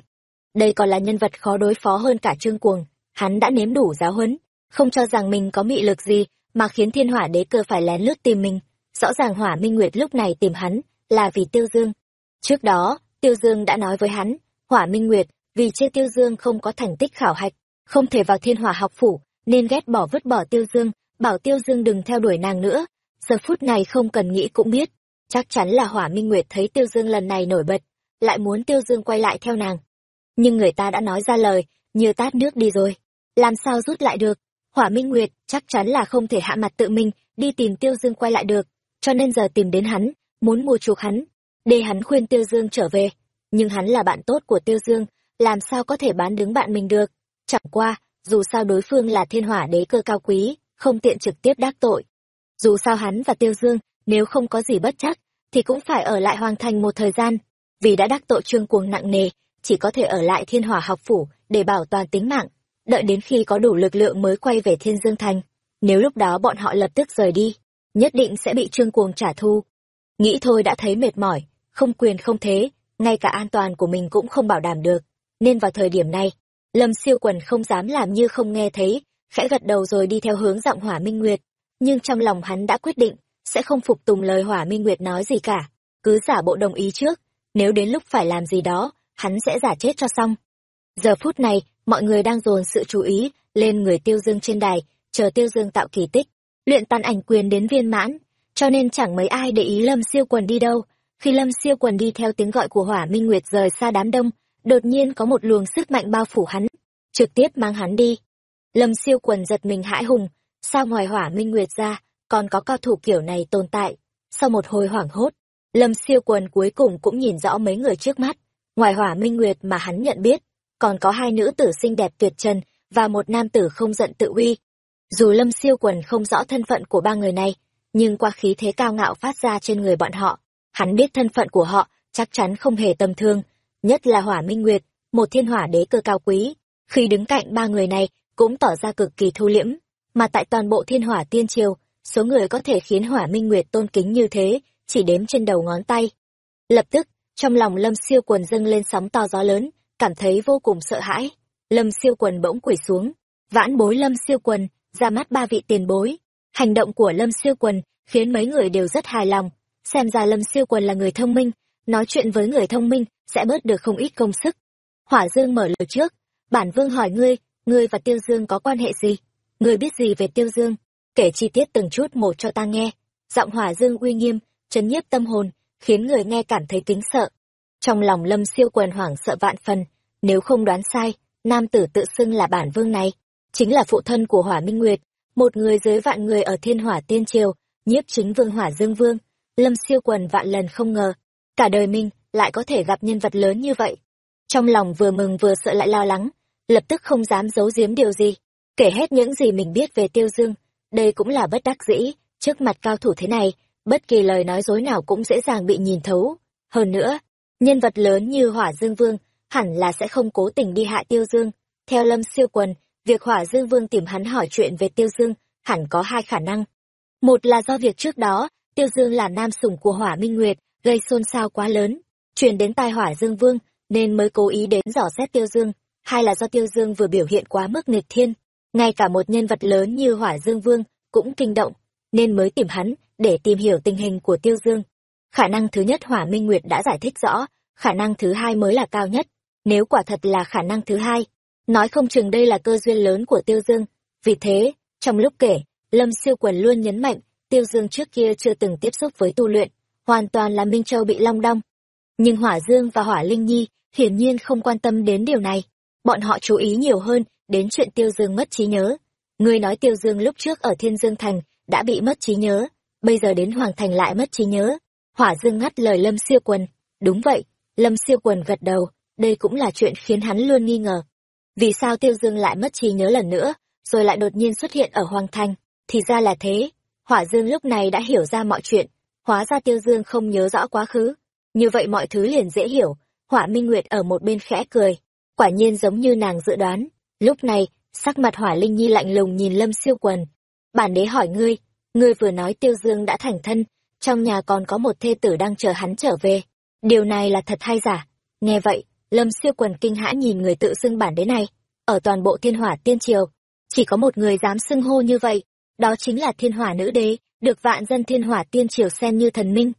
Đây còn là nhân vật khó đối phó hơn cả Trương Cuồng, hắn đã nếm đủ giáo huấn, không cho rằng mình có mị lực gì mà khiến thiên hỏa đế cơ phải lén lút tìm mình. Rõ ràng Hỏa Minh Nguyệt lúc này tìm hắn là vì Tiêu Dương. Trước đó, Tiêu Dương đã nói với hắn, Hỏa Minh Nguyệt vì chê Tiêu Dương không có thành tích khảo hạch, không thể vào thiên hỏa học phủ, nên ghét bỏ vứt bỏ Tiêu Dương, bảo Tiêu Dương đừng theo đuổi nàng nữa. Giờ phút này không cần nghĩ cũng biết, chắc chắn là Hỏa Minh Nguyệt thấy Tiêu Dương lần này nổi bật, lại muốn Tiêu Dương quay lại theo nàng. Nhưng người ta đã nói ra lời, như tát nước đi rồi, làm sao rút lại được? Hỏa Minh Nguyệt chắc chắn là không thể hạ mặt tự mình đi tìm Tiêu Dương quay lại được, cho nên giờ tìm đến hắn, muốn mua chuộc hắn, để hắn khuyên Tiêu Dương trở về. Nhưng hắn là bạn tốt của Tiêu Dương, làm sao có thể bán đứng bạn mình được? Chẳng qua, dù sao đối phương là thiên hỏa đế cơ cao quý, không tiện trực tiếp đắc tội. Dù sao hắn và Tiêu Dương, nếu không có gì bất chắc, thì cũng phải ở lại hoàng thành một thời gian, vì đã đắc tội trương cuồng nặng nề, chỉ có thể ở lại thiên hỏa học phủ để bảo toàn tính mạng, đợi đến khi có đủ lực lượng mới quay về thiên dương thành. Nếu lúc đó bọn họ lập tức rời đi, nhất định sẽ bị trương cuồng trả thù. Nghĩ thôi đã thấy mệt mỏi, không quyền không thế, ngay cả an toàn của mình cũng không bảo đảm được. Nên vào thời điểm này, Lâm siêu quần không dám làm như không nghe thấy, khẽ gật đầu rồi đi theo hướng giọng hỏa minh nguyệt. Nhưng trong lòng hắn đã quyết định, sẽ không phục tùng lời hỏa minh nguyệt nói gì cả. Cứ giả bộ đồng ý trước, nếu đến lúc phải làm gì đó, hắn sẽ giả chết cho xong. Giờ phút này, mọi người đang dồn sự chú ý lên người tiêu dương trên đài, chờ tiêu dương tạo kỳ tích, luyện tàn ảnh quyền đến viên mãn, cho nên chẳng mấy ai để ý Lâm siêu quần đi đâu. Khi Lâm siêu quần đi theo tiếng gọi của hỏa minh nguyệt rời xa đám đông, đột nhiên có một luồng sức mạnh bao phủ hắn, trực tiếp mang hắn đi. Lâm siêu quần giật mình hãi hùng, sao ngoài hỏa minh nguyệt ra, còn có cao thủ kiểu này tồn tại. Sau một hồi hoảng hốt, Lâm siêu quần cuối cùng cũng nhìn rõ mấy người trước mắt. Ngoài hỏa minh nguyệt mà hắn nhận biết, còn có hai nữ tử xinh đẹp tuyệt trần và một nam tử không giận tự uy. Dù Lâm siêu quần không rõ thân phận của ba người này, nhưng qua khí thế cao ngạo phát ra trên người bọn họ, hắn biết thân phận của họ chắc chắn không hề tầm thường, nhất là hỏa minh nguyệt, một thiên hỏa đế cơ cao quý. Khi đứng cạnh ba người này, cũng tỏ ra cực kỳ thu liễm, mà tại toàn bộ thiên hỏa tiên triều, số người có thể khiến hỏa minh nguyệt tôn kính như thế, chỉ đếm trên đầu ngón tay. Lập tức, trong lòng Lâm Siêu Quần dâng lên sóng to gió lớn, cảm thấy vô cùng sợ hãi. Lâm Siêu Quần bỗng quỳ xuống, vãn bối Lâm Siêu Quần, ra mắt ba vị tiền bối. Hành động của Lâm Siêu Quần khiến mấy người đều rất hài lòng, xem ra Lâm Siêu Quần là người thông minh, nói chuyện với người thông minh sẽ bớt được không ít công sức. Hỏa Dương mở lời trước, bản vương hỏi ngươi, ngươi và Tiêu Dương có quan hệ gì? Ngươi biết gì về Tiêu Dương? Kể chi tiết từng chút một cho ta nghe. Giọng Hỏa Dương uy nghiêm, chấn nhiếp tâm hồn, khiến người nghe cảm thấy kính sợ. Trong lòng Lâm Siêu Quần hoảng sợ vạn phần, nếu không đoán sai, nam tử tự xưng là bản vương này, chính là phụ thân của Hỏa Minh Nguyệt, một người dưới vạn người ở Thiên Hỏa Tiên Triều, nhiếp chính vương Hỏa Dương Vương. Lâm Siêu Quần vạn lần không ngờ, cả đời mình lại có thể gặp nhân vật lớn như vậy. Trong lòng vừa mừng vừa sợ lại lo lắng, lập tức không dám giấu giếm điều gì, kể hết những gì mình biết về Tiêu Dương. Đây cũng là bất đắc dĩ, trước mặt cao thủ thế này, bất kỳ lời nói dối nào cũng dễ dàng bị nhìn thấu. Hơn nữa, nhân vật lớn như Hỏa Dương Vương hẳn là sẽ không cố tình đi hại Tiêu Dương. Theo Lâm Siêu Quần, việc Hỏa Dương Vương tìm hắn hỏi chuyện về Tiêu Dương hẳn có hai khả năng. Một là do việc trước đó, Tiêu Dương là nam sủng của Hỏa Minh Nguyệt, gây xôn xao quá lớn, truyền đến tai Hỏa Dương Vương, nên mới cố ý đến dò xét Tiêu Dương. Hai là do Tiêu Dương vừa biểu hiện quá mức nghịch thiên, ngay cả một nhân vật lớn như Hỏa Dương Vương cũng kinh động, nên mới tìm hắn để tìm hiểu tình hình của Tiêu Dương. Khả năng thứ nhất Hỏa Minh Nguyệt đã giải thích rõ, khả năng thứ hai mới là cao nhất. Nếu quả thật là khả năng thứ hai, nói không chừng đây là cơ duyên lớn của Tiêu Dương. Vì thế, trong lúc kể, Lâm Siêu Quần luôn nhấn mạnh, Tiêu Dương trước kia chưa từng tiếp xúc với tu luyện, hoàn toàn là Minh Châu bị long đong. Nhưng Hỏa Dương và Hỏa Linh Nhi hiển nhiên không quan tâm đến điều này. Bọn họ chú ý nhiều hơn đến chuyện Tiêu Dương mất trí nhớ. Người nói Tiêu Dương lúc trước ở Thiên Dương Thành đã bị mất trí nhớ, bây giờ đến Hoàng Thành lại mất trí nhớ. Hỏa Dương ngắt lời Lâm Siêu Quần. Đúng vậy, Lâm Siêu Quần gật đầu, đây cũng là chuyện khiến hắn luôn nghi ngờ. Vì sao Tiêu Dương lại mất trí nhớ lần nữa, rồi lại đột nhiên xuất hiện ở Hoàng Thành? Thì ra là thế. Hỏa Dương lúc này đã hiểu ra mọi chuyện, hóa ra Tiêu Dương không nhớ rõ quá khứ. Như vậy mọi thứ liền dễ hiểu, Hỏa Minh Nguyệt ở một bên khẽ cười, quả nhiên giống như nàng dự đoán. Lúc này, sắc mặt Hỏa Linh Nhi lạnh lùng nhìn Lâm Siêu Quần. Bản đế hỏi ngươi, ngươi vừa nói Tiêu Dương đã thành thân, trong nhà còn có một thê tử đang chờ hắn trở về. Điều này là thật hay giả? Nghe vậy, Lâm Siêu Quần kinh hãi nhìn người tự xưng bản đế này. Ở toàn bộ thiên hỏa tiên triều, chỉ có một người dám xưng hô như vậy, đó chính là thiên hỏa nữ đế, được vạn dân thiên hỏa tiên triều xem như thần minh.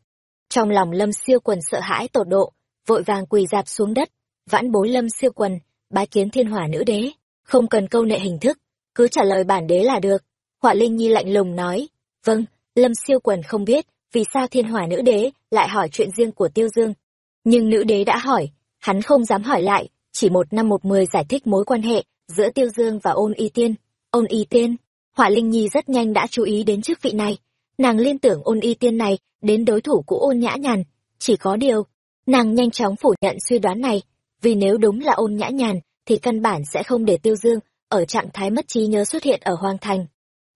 Trong lòng Lâm Siêu Quần sợ hãi tột độ, vội vàng quỳ dạp xuống đất, vãn bối Lâm Siêu Quần, bái kiến thiên hỏa nữ đế, không cần câu nệ hình thức, cứ trả lời bản đế là được. họa Linh Nhi lạnh lùng nói, vâng, Lâm Siêu Quần không biết, vì sao thiên hỏa nữ đế lại hỏi chuyện riêng của Tiêu Dương. Nhưng nữ đế đã hỏi, hắn không dám hỏi lại, chỉ một năm một mười giải thích mối quan hệ giữa Tiêu Dương và ôn y tiên. Ôn y tiên, hỏa linh nhi rất nhanh đã chú ý đến chức vị này. Nàng liên tưởng ôn y tiên này đến đối thủ của ôn nhã nhàn. Chỉ có điều, nàng nhanh chóng phủ nhận suy đoán này, vì nếu đúng là ôn nhã nhàn, thì căn bản sẽ không để Tiêu Dương ở trạng thái mất trí nhớ xuất hiện ở Hoàng Thành.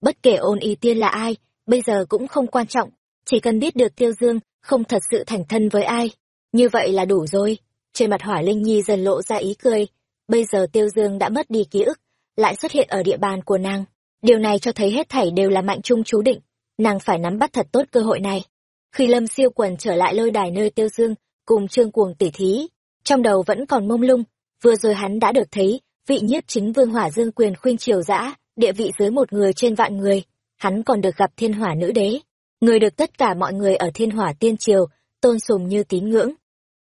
Bất kể ôn y tiên là ai, bây giờ cũng không quan trọng, chỉ cần biết được Tiêu Dương không thật sự thành thân với ai. Như vậy là đủ rồi. Trên mặt hỏa Linh Nhi dần lộ ra ý cười. Bây giờ Tiêu Dương đã mất đi ký ức, lại xuất hiện ở địa bàn của nàng. Điều này cho thấy hết thảy đều là mạnh trung chú định. Nàng phải nắm bắt thật tốt cơ hội này. Khi Lâm siêu quần trở lại lôi đài nơi Tiêu Dương, cùng Trương Cuồng tỉ thí, trong đầu vẫn còn mông lung, vừa rồi hắn đã được thấy, vị nhiếp chính vương hỏa dương quyền khuyên triều dã địa vị dưới một người trên vạn người. Hắn còn được gặp thiên hỏa nữ đế, người được tất cả mọi người ở thiên hỏa tiên triều, tôn sùng như tín ngưỡng.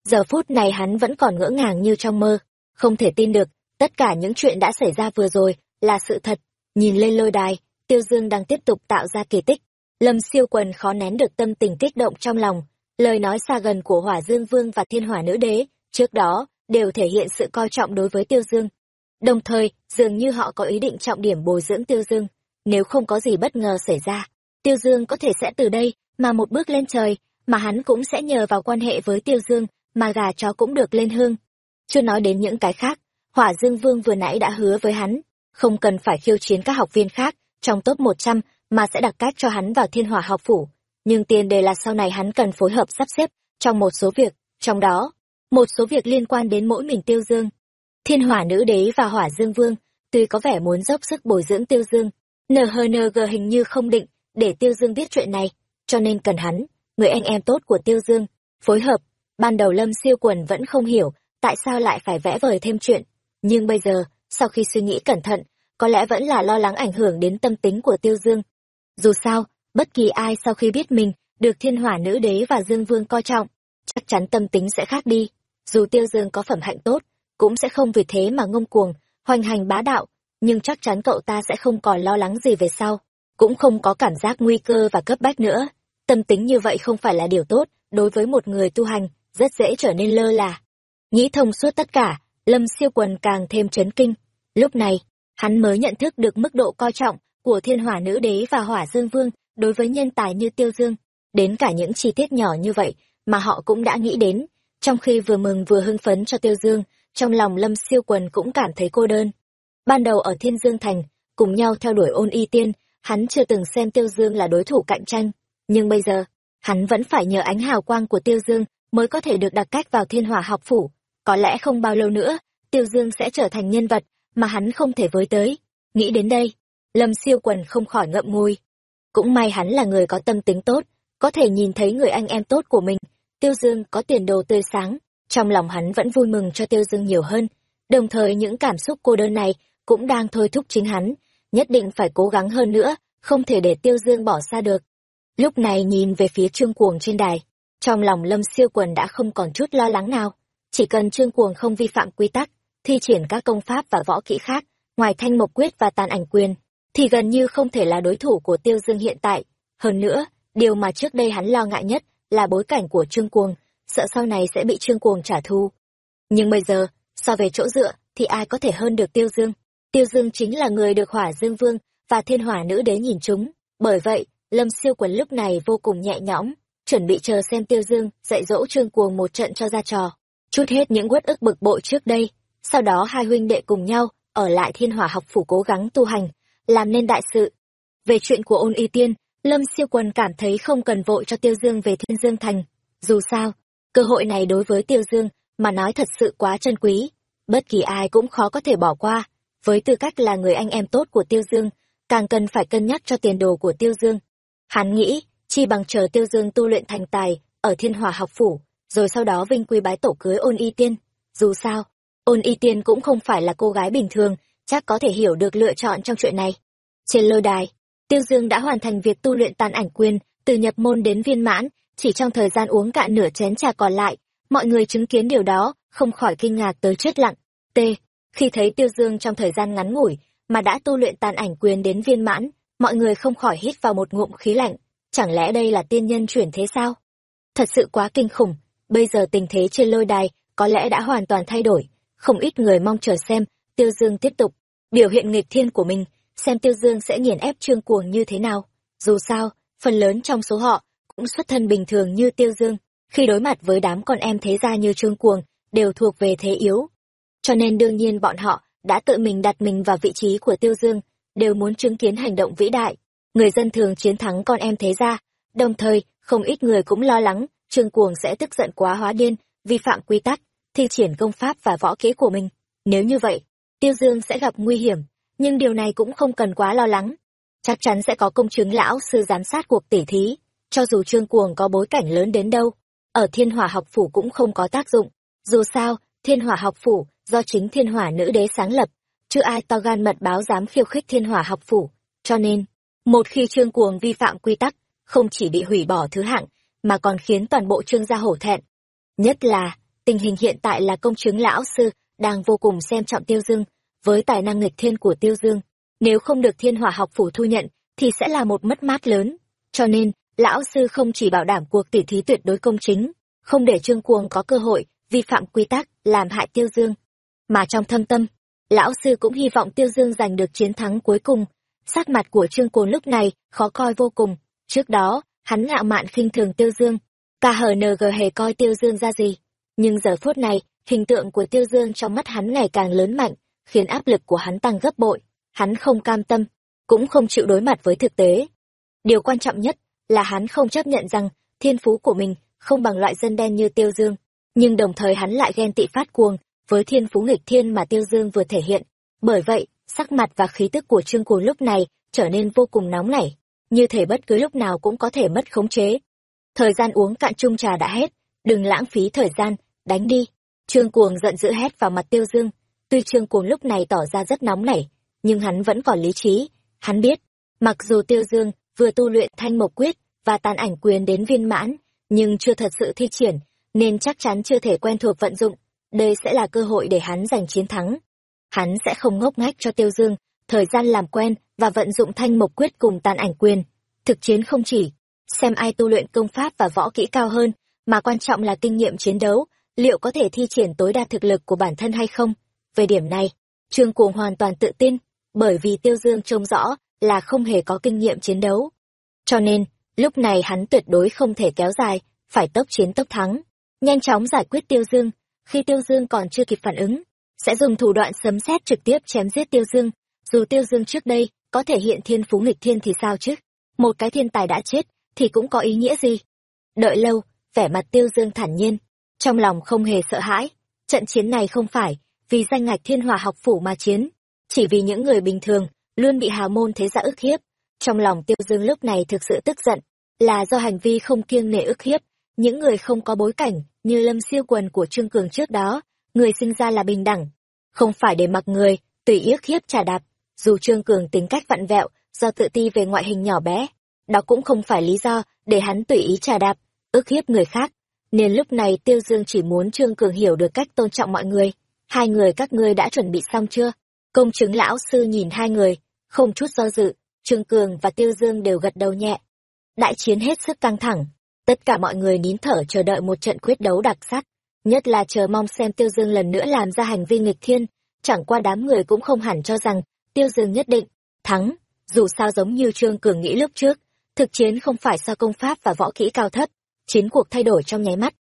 Giờ phút này hắn vẫn còn ngỡ ngàng như trong mơ, không thể tin được, tất cả những chuyện đã xảy ra vừa rồi là sự thật. Nhìn lên lôi đài, Tiêu Dương đang tiếp tục tạo ra kỳ tích. Lâm siêu quần khó nén được tâm tình kích động trong lòng. Lời nói xa gần của Hỏa Dương Vương và Thiên Hỏa Nữ Đế, trước đó, đều thể hiện sự coi trọng đối với Tiêu Dương. Đồng thời, dường như họ có ý định trọng điểm bồi dưỡng Tiêu Dương. Nếu không có gì bất ngờ xảy ra, Tiêu Dương có thể sẽ từ đây, mà một bước lên trời, mà hắn cũng sẽ nhờ vào quan hệ với Tiêu Dương, mà gà chó cũng được lên hương. Chưa nói đến những cái khác, Hỏa Dương Vương vừa nãy đã hứa với hắn, không cần phải khiêu chiến các học viên khác trong top 100 mà sẽ đặt cách cho hắn vào Thiên Hỏa học phủ, nhưng tiền đề là sau này hắn cần phối hợp sắp xếp trong một số việc, trong đó, một số việc liên quan đến mỗi mình Tiêu Dương. Thiên Hỏa Nữ Đế và Hỏa Dương Vương, tuy có vẻ muốn dốc sức bồi dưỡng Tiêu Dương, NHNG hình như không định để Tiêu Dương biết chuyện này, cho nên cần hắn, người anh em tốt của Tiêu Dương, phối hợp. Ban đầu Lâm Siêu Quần vẫn không hiểu tại sao lại phải vẽ vời thêm chuyện, nhưng bây giờ, sau khi suy nghĩ cẩn thận, có lẽ vẫn là lo lắng ảnh hưởng đến tâm tính của Tiêu Dương. Dù sao, bất kỳ ai sau khi biết mình được thiên hỏa nữ đế và Dương Vương coi trọng, chắc chắn tâm tính sẽ khác đi. Dù Tiêu Dương có phẩm hạnh tốt, cũng sẽ không vì thế mà ngông cuồng, hoành hành bá đạo, nhưng chắc chắn cậu ta sẽ không còn lo lắng gì về sau, cũng không có cảm giác nguy cơ và cấp bách nữa. Tâm tính như vậy không phải là điều tốt, đối với một người tu hành, rất dễ trở nên lơ là. Nghĩ thông suốt tất cả, Lâm siêu quần càng thêm chấn kinh. Lúc này, hắn mới nhận thức được mức độ coi trọng của thiên hỏa nữ đế và hỏa dương vương đối với nhân tài như tiêu dương. Đến cả những chi tiết nhỏ như vậy mà họ cũng đã nghĩ đến. Trong khi vừa mừng vừa hưng phấn cho tiêu dương, trong lòng Lâm siêu quần cũng cảm thấy cô đơn. Ban đầu ở Thiên Dương Thành, cùng nhau theo đuổi ôn y tiên, hắn chưa từng xem Tiêu Dương là đối thủ cạnh tranh. Nhưng bây giờ, hắn vẫn phải nhờ ánh hào quang của Tiêu Dương mới có thể được đặt cách vào thiên hỏa học phủ. Có lẽ không bao lâu nữa, Tiêu Dương sẽ trở thành nhân vật mà hắn không thể với tới. Nghĩ đến đây, Lâm siêu quần không khỏi ngậm ngùi. Cũng may hắn là người có tâm tính tốt, có thể nhìn thấy người anh em tốt của mình. Tiêu Dương có tiền đồ tươi sáng, trong lòng hắn vẫn vui mừng cho Tiêu Dương nhiều hơn. Đồng thời những cảm xúc cô đơn này cũng đang thôi thúc chính hắn, nhất định phải cố gắng hơn nữa, không thể để Tiêu Dương bỏ xa được. Lúc này nhìn về phía Trương Cuồng trên đài, trong lòng Lâm Siêu Quần đã không còn chút lo lắng nào, chỉ cần Trương Cuồng không vi phạm quy tắc, thi triển các công pháp và võ kỹ khác, ngoài thanh mộc quyết và tàn ảnh quyền, thì gần như không thể là đối thủ của Tiêu Dương hiện tại. Hơn nữa, điều mà trước đây hắn lo ngại nhất là bối cảnh của Trương Cuồng, sợ sau này sẽ bị Trương Cuồng trả thù. Nhưng bây giờ, so về chỗ dựa, thì ai có thể hơn được Tiêu Dương? Tiêu Dương chính là người được Hỏa Dương Vương và Thiên Hỏa Nữ Đế nhìn chúng, bởi vậy, Lâm Siêu Quần lúc này vô cùng nhẹ nhõm, chuẩn bị chờ xem Tiêu Dương dạy dỗ Trương Cuồng một trận cho ra trò, chút hết những uất ức bực bội trước đây, sau đó hai huynh đệ cùng nhau ở lại Thiên Hỏa học phủ cố gắng tu hành, làm nên đại sự. Về chuyện của Ôn Y Tiên Lâm siêu quần cảm thấy không cần vội cho Tiêu Dương về Thiên Dương Thành. Dù sao, cơ hội này đối với Tiêu Dương mà nói thật sự quá chân quý. Bất kỳ ai cũng khó có thể bỏ qua. Với tư cách là người anh em tốt của Tiêu Dương, càng cần phải cân nhắc cho tiền đồ của Tiêu Dương. Hắn nghĩ, chi bằng chờ Tiêu Dương tu luyện thành tài ở Thiên Hòa học phủ, rồi sau đó vinh quy bái tổ cưới ôn y tiên. Dù sao, ôn y tiên cũng không phải là cô gái bình thường, chắc có thể hiểu được lựa chọn trong chuyện này. Trên lôi đài, Tiêu Dương đã hoàn thành việc tu luyện tàn ảnh quyền, từ nhập môn đến viên mãn, chỉ trong thời gian uống cạn nửa chén trà còn lại, mọi người chứng kiến điều đó, không khỏi kinh ngạc tới chết lặng. T. Khi thấy Tiêu Dương trong thời gian ngắn ngủi, mà đã tu luyện tàn ảnh quyền đến viên mãn, mọi người không khỏi hít vào một ngụm khí lạnh. Chẳng lẽ đây là tiên nhân chuyển thế sao? Thật sự quá kinh khủng, bây giờ tình thế trên lôi đài có lẽ đã hoàn toàn thay đổi. Không ít người mong chờ xem, Tiêu Dương tiếp tục, biểu hiện nghịch thiên của mình, xem Tiêu Dương sẽ nghiền ép trương cuồng như thế nào. Dù sao, phần lớn trong số họ cũng xuất thân bình thường như Tiêu Dương, khi đối mặt với đám con em thế gia như trương cuồng, đều thuộc về thế yếu. Cho nên đương nhiên bọn họ đã tự mình đặt mình vào vị trí của Tiêu Dương, đều muốn chứng kiến hành động vĩ đại. Người dân thường chiến thắng con em thế gia, đồng thời không ít người cũng lo lắng trương cuồng sẽ tức giận quá hóa điên, vi phạm quy tắc, thi triển công pháp và võ kỹ của mình. Nếu như vậy, Tiêu Dương sẽ gặp nguy hiểm, nhưng điều này cũng không cần quá lo lắng. Chắc chắn sẽ có công chứng lão sư giám sát cuộc tỉ thí, cho dù trương cuồng có bối cảnh lớn đến đâu, ở thiên hỏa học phủ cũng không có tác dụng. Dù sao, thiên hỏa học phủ do chính thiên hỏa nữ đế sáng lập, chưa ai to gan mật báo dám khiêu khích thiên hỏa học phủ. Cho nên, một khi trương cuồng vi phạm quy tắc, không chỉ bị hủy bỏ thứ hạng, mà còn khiến toàn bộ trương gia hổ thẹn. Nhất là, tình hình hiện tại là công chứng lão sư đang vô cùng xem trọng tiêu dương, với tài năng nghịch thiên của tiêu dương. Nếu không được thiên hỏa học phủ thu nhận, thì sẽ là một mất mát lớn. Cho nên, lão sư không chỉ bảo đảm cuộc tỉ thí tuyệt đối công chính, không để trương cuồng có cơ hội vi phạm quy tắc làm hại tiêu dương mà trong thâm tâm lão sư cũng hy vọng tiêu dương giành được chiến thắng cuối cùng sắc mặt của trương cồn lúc này khó coi vô cùng. Trước đó hắn ngạo mạn khinh thường tiêu dương. Khng hề coi tiêu dương ra gì? Nhưng giờ phút này hình tượng của tiêu dương trong mắt hắn ngày càng lớn mạnh khiến áp lực của hắn tăng gấp bội. Hắn không cam tâm cũng không chịu đối mặt với thực tế. Điều quan trọng nhất là hắn không chấp nhận rằng thiên phú của mình không bằng loại dân đen như Tiêu Dương, nhưng đồng thời hắn lại ghen tị phát cuồng với thiên phú nghịch thiên mà Tiêu Dương vừa thể hiện. Bởi vậy, sắc mặt và khí tức của Trương Cuồng lúc này trở nên vô cùng nóng nảy, như thể bất cứ lúc nào cũng có thể mất khống chế. Thời gian uống cạn chung trà đã hết, đừng lãng phí thời gian, đánh đi. Trương Cuồng giận dữ hét vào mặt Tiêu Dương, tuy Trương Cuồng lúc này tỏ ra rất nóng nảy, nhưng hắn vẫn còn lý trí, hắn biết, mặc dù Tiêu Dương vừa tu luyện thanh mộc quyết và tàn ảnh quyền đến viên mãn, nhưng chưa thật sự thi triển, nên chắc chắn chưa thể quen thuộc vận dụng. Đây sẽ là cơ hội để hắn giành chiến thắng. Hắn sẽ không ngốc ngách cho Tiêu Dương, thời gian làm quen và vận dụng thanh mộc quyết cùng tàn ảnh quyền. Thực chiến không chỉ xem ai tu luyện công pháp và võ kỹ cao hơn, mà quan trọng là kinh nghiệm chiến đấu, liệu có thể thi triển tối đa thực lực của bản thân hay không. Về điểm này, Trương Cuồng hoàn toàn tự tin, bởi vì Tiêu Dương trông rõ là không hề có kinh nghiệm chiến đấu. Cho nên, Lúc này hắn tuyệt đối không thể kéo dài, phải tốc chiến tốc thắng. Nhanh chóng giải quyết Tiêu Dương, khi Tiêu Dương còn chưa kịp phản ứng, sẽ dùng thủ đoạn sấm sét trực tiếp chém giết Tiêu Dương. Dù Tiêu Dương trước đây có thể hiện thiên phú nghịch thiên thì sao chứ? Một cái thiên tài đã chết thì cũng có ý nghĩa gì? Đợi lâu, vẻ mặt Tiêu Dương thản nhiên, trong lòng không hề sợ hãi. Trận chiến này không phải vì danh ngạch thiên hòa học phủ mà chiến, chỉ vì những người bình thường luôn bị hào môn thế gia ức hiếp, trong lòng Tiêu Dương lúc này thực sự tức giận, là do hành vi không kiêng nể ức hiếp, những người không có bối cảnh như Lâm Siêu Quần của Trương Cường trước đó, người sinh ra là bình đẳng, không phải để mặc người tùy yếc hiếp trả đạp, dù Trương Cường tính cách vặn vẹo do tự ti về ngoại hình nhỏ bé, đó cũng không phải lý do để hắn tùy ý trả đạp, ức hiếp người khác. Nên lúc này Tiêu Dương chỉ muốn Trương Cường hiểu được cách tôn trọng mọi người. Hai người các ngươi đã chuẩn bị xong chưa? Công chứng lão sư nhìn hai người, không chút do dự, Trương Cường và Tiêu Dương đều gật đầu nhẹ. Đại chiến hết sức căng thẳng, tất cả mọi người nín thở chờ đợi một trận quyết đấu đặc sắc, nhất là chờ mong xem Tiêu Dương lần nữa làm ra hành vi nghịch thiên, chẳng qua đám người cũng không hẳn cho rằng Tiêu Dương nhất định thắng, dù sao giống như Trương Cường nghĩ lúc trước, thực chiến không phải do công pháp và võ kỹ cao thấp, chiến cuộc thay đổi trong nháy mắt.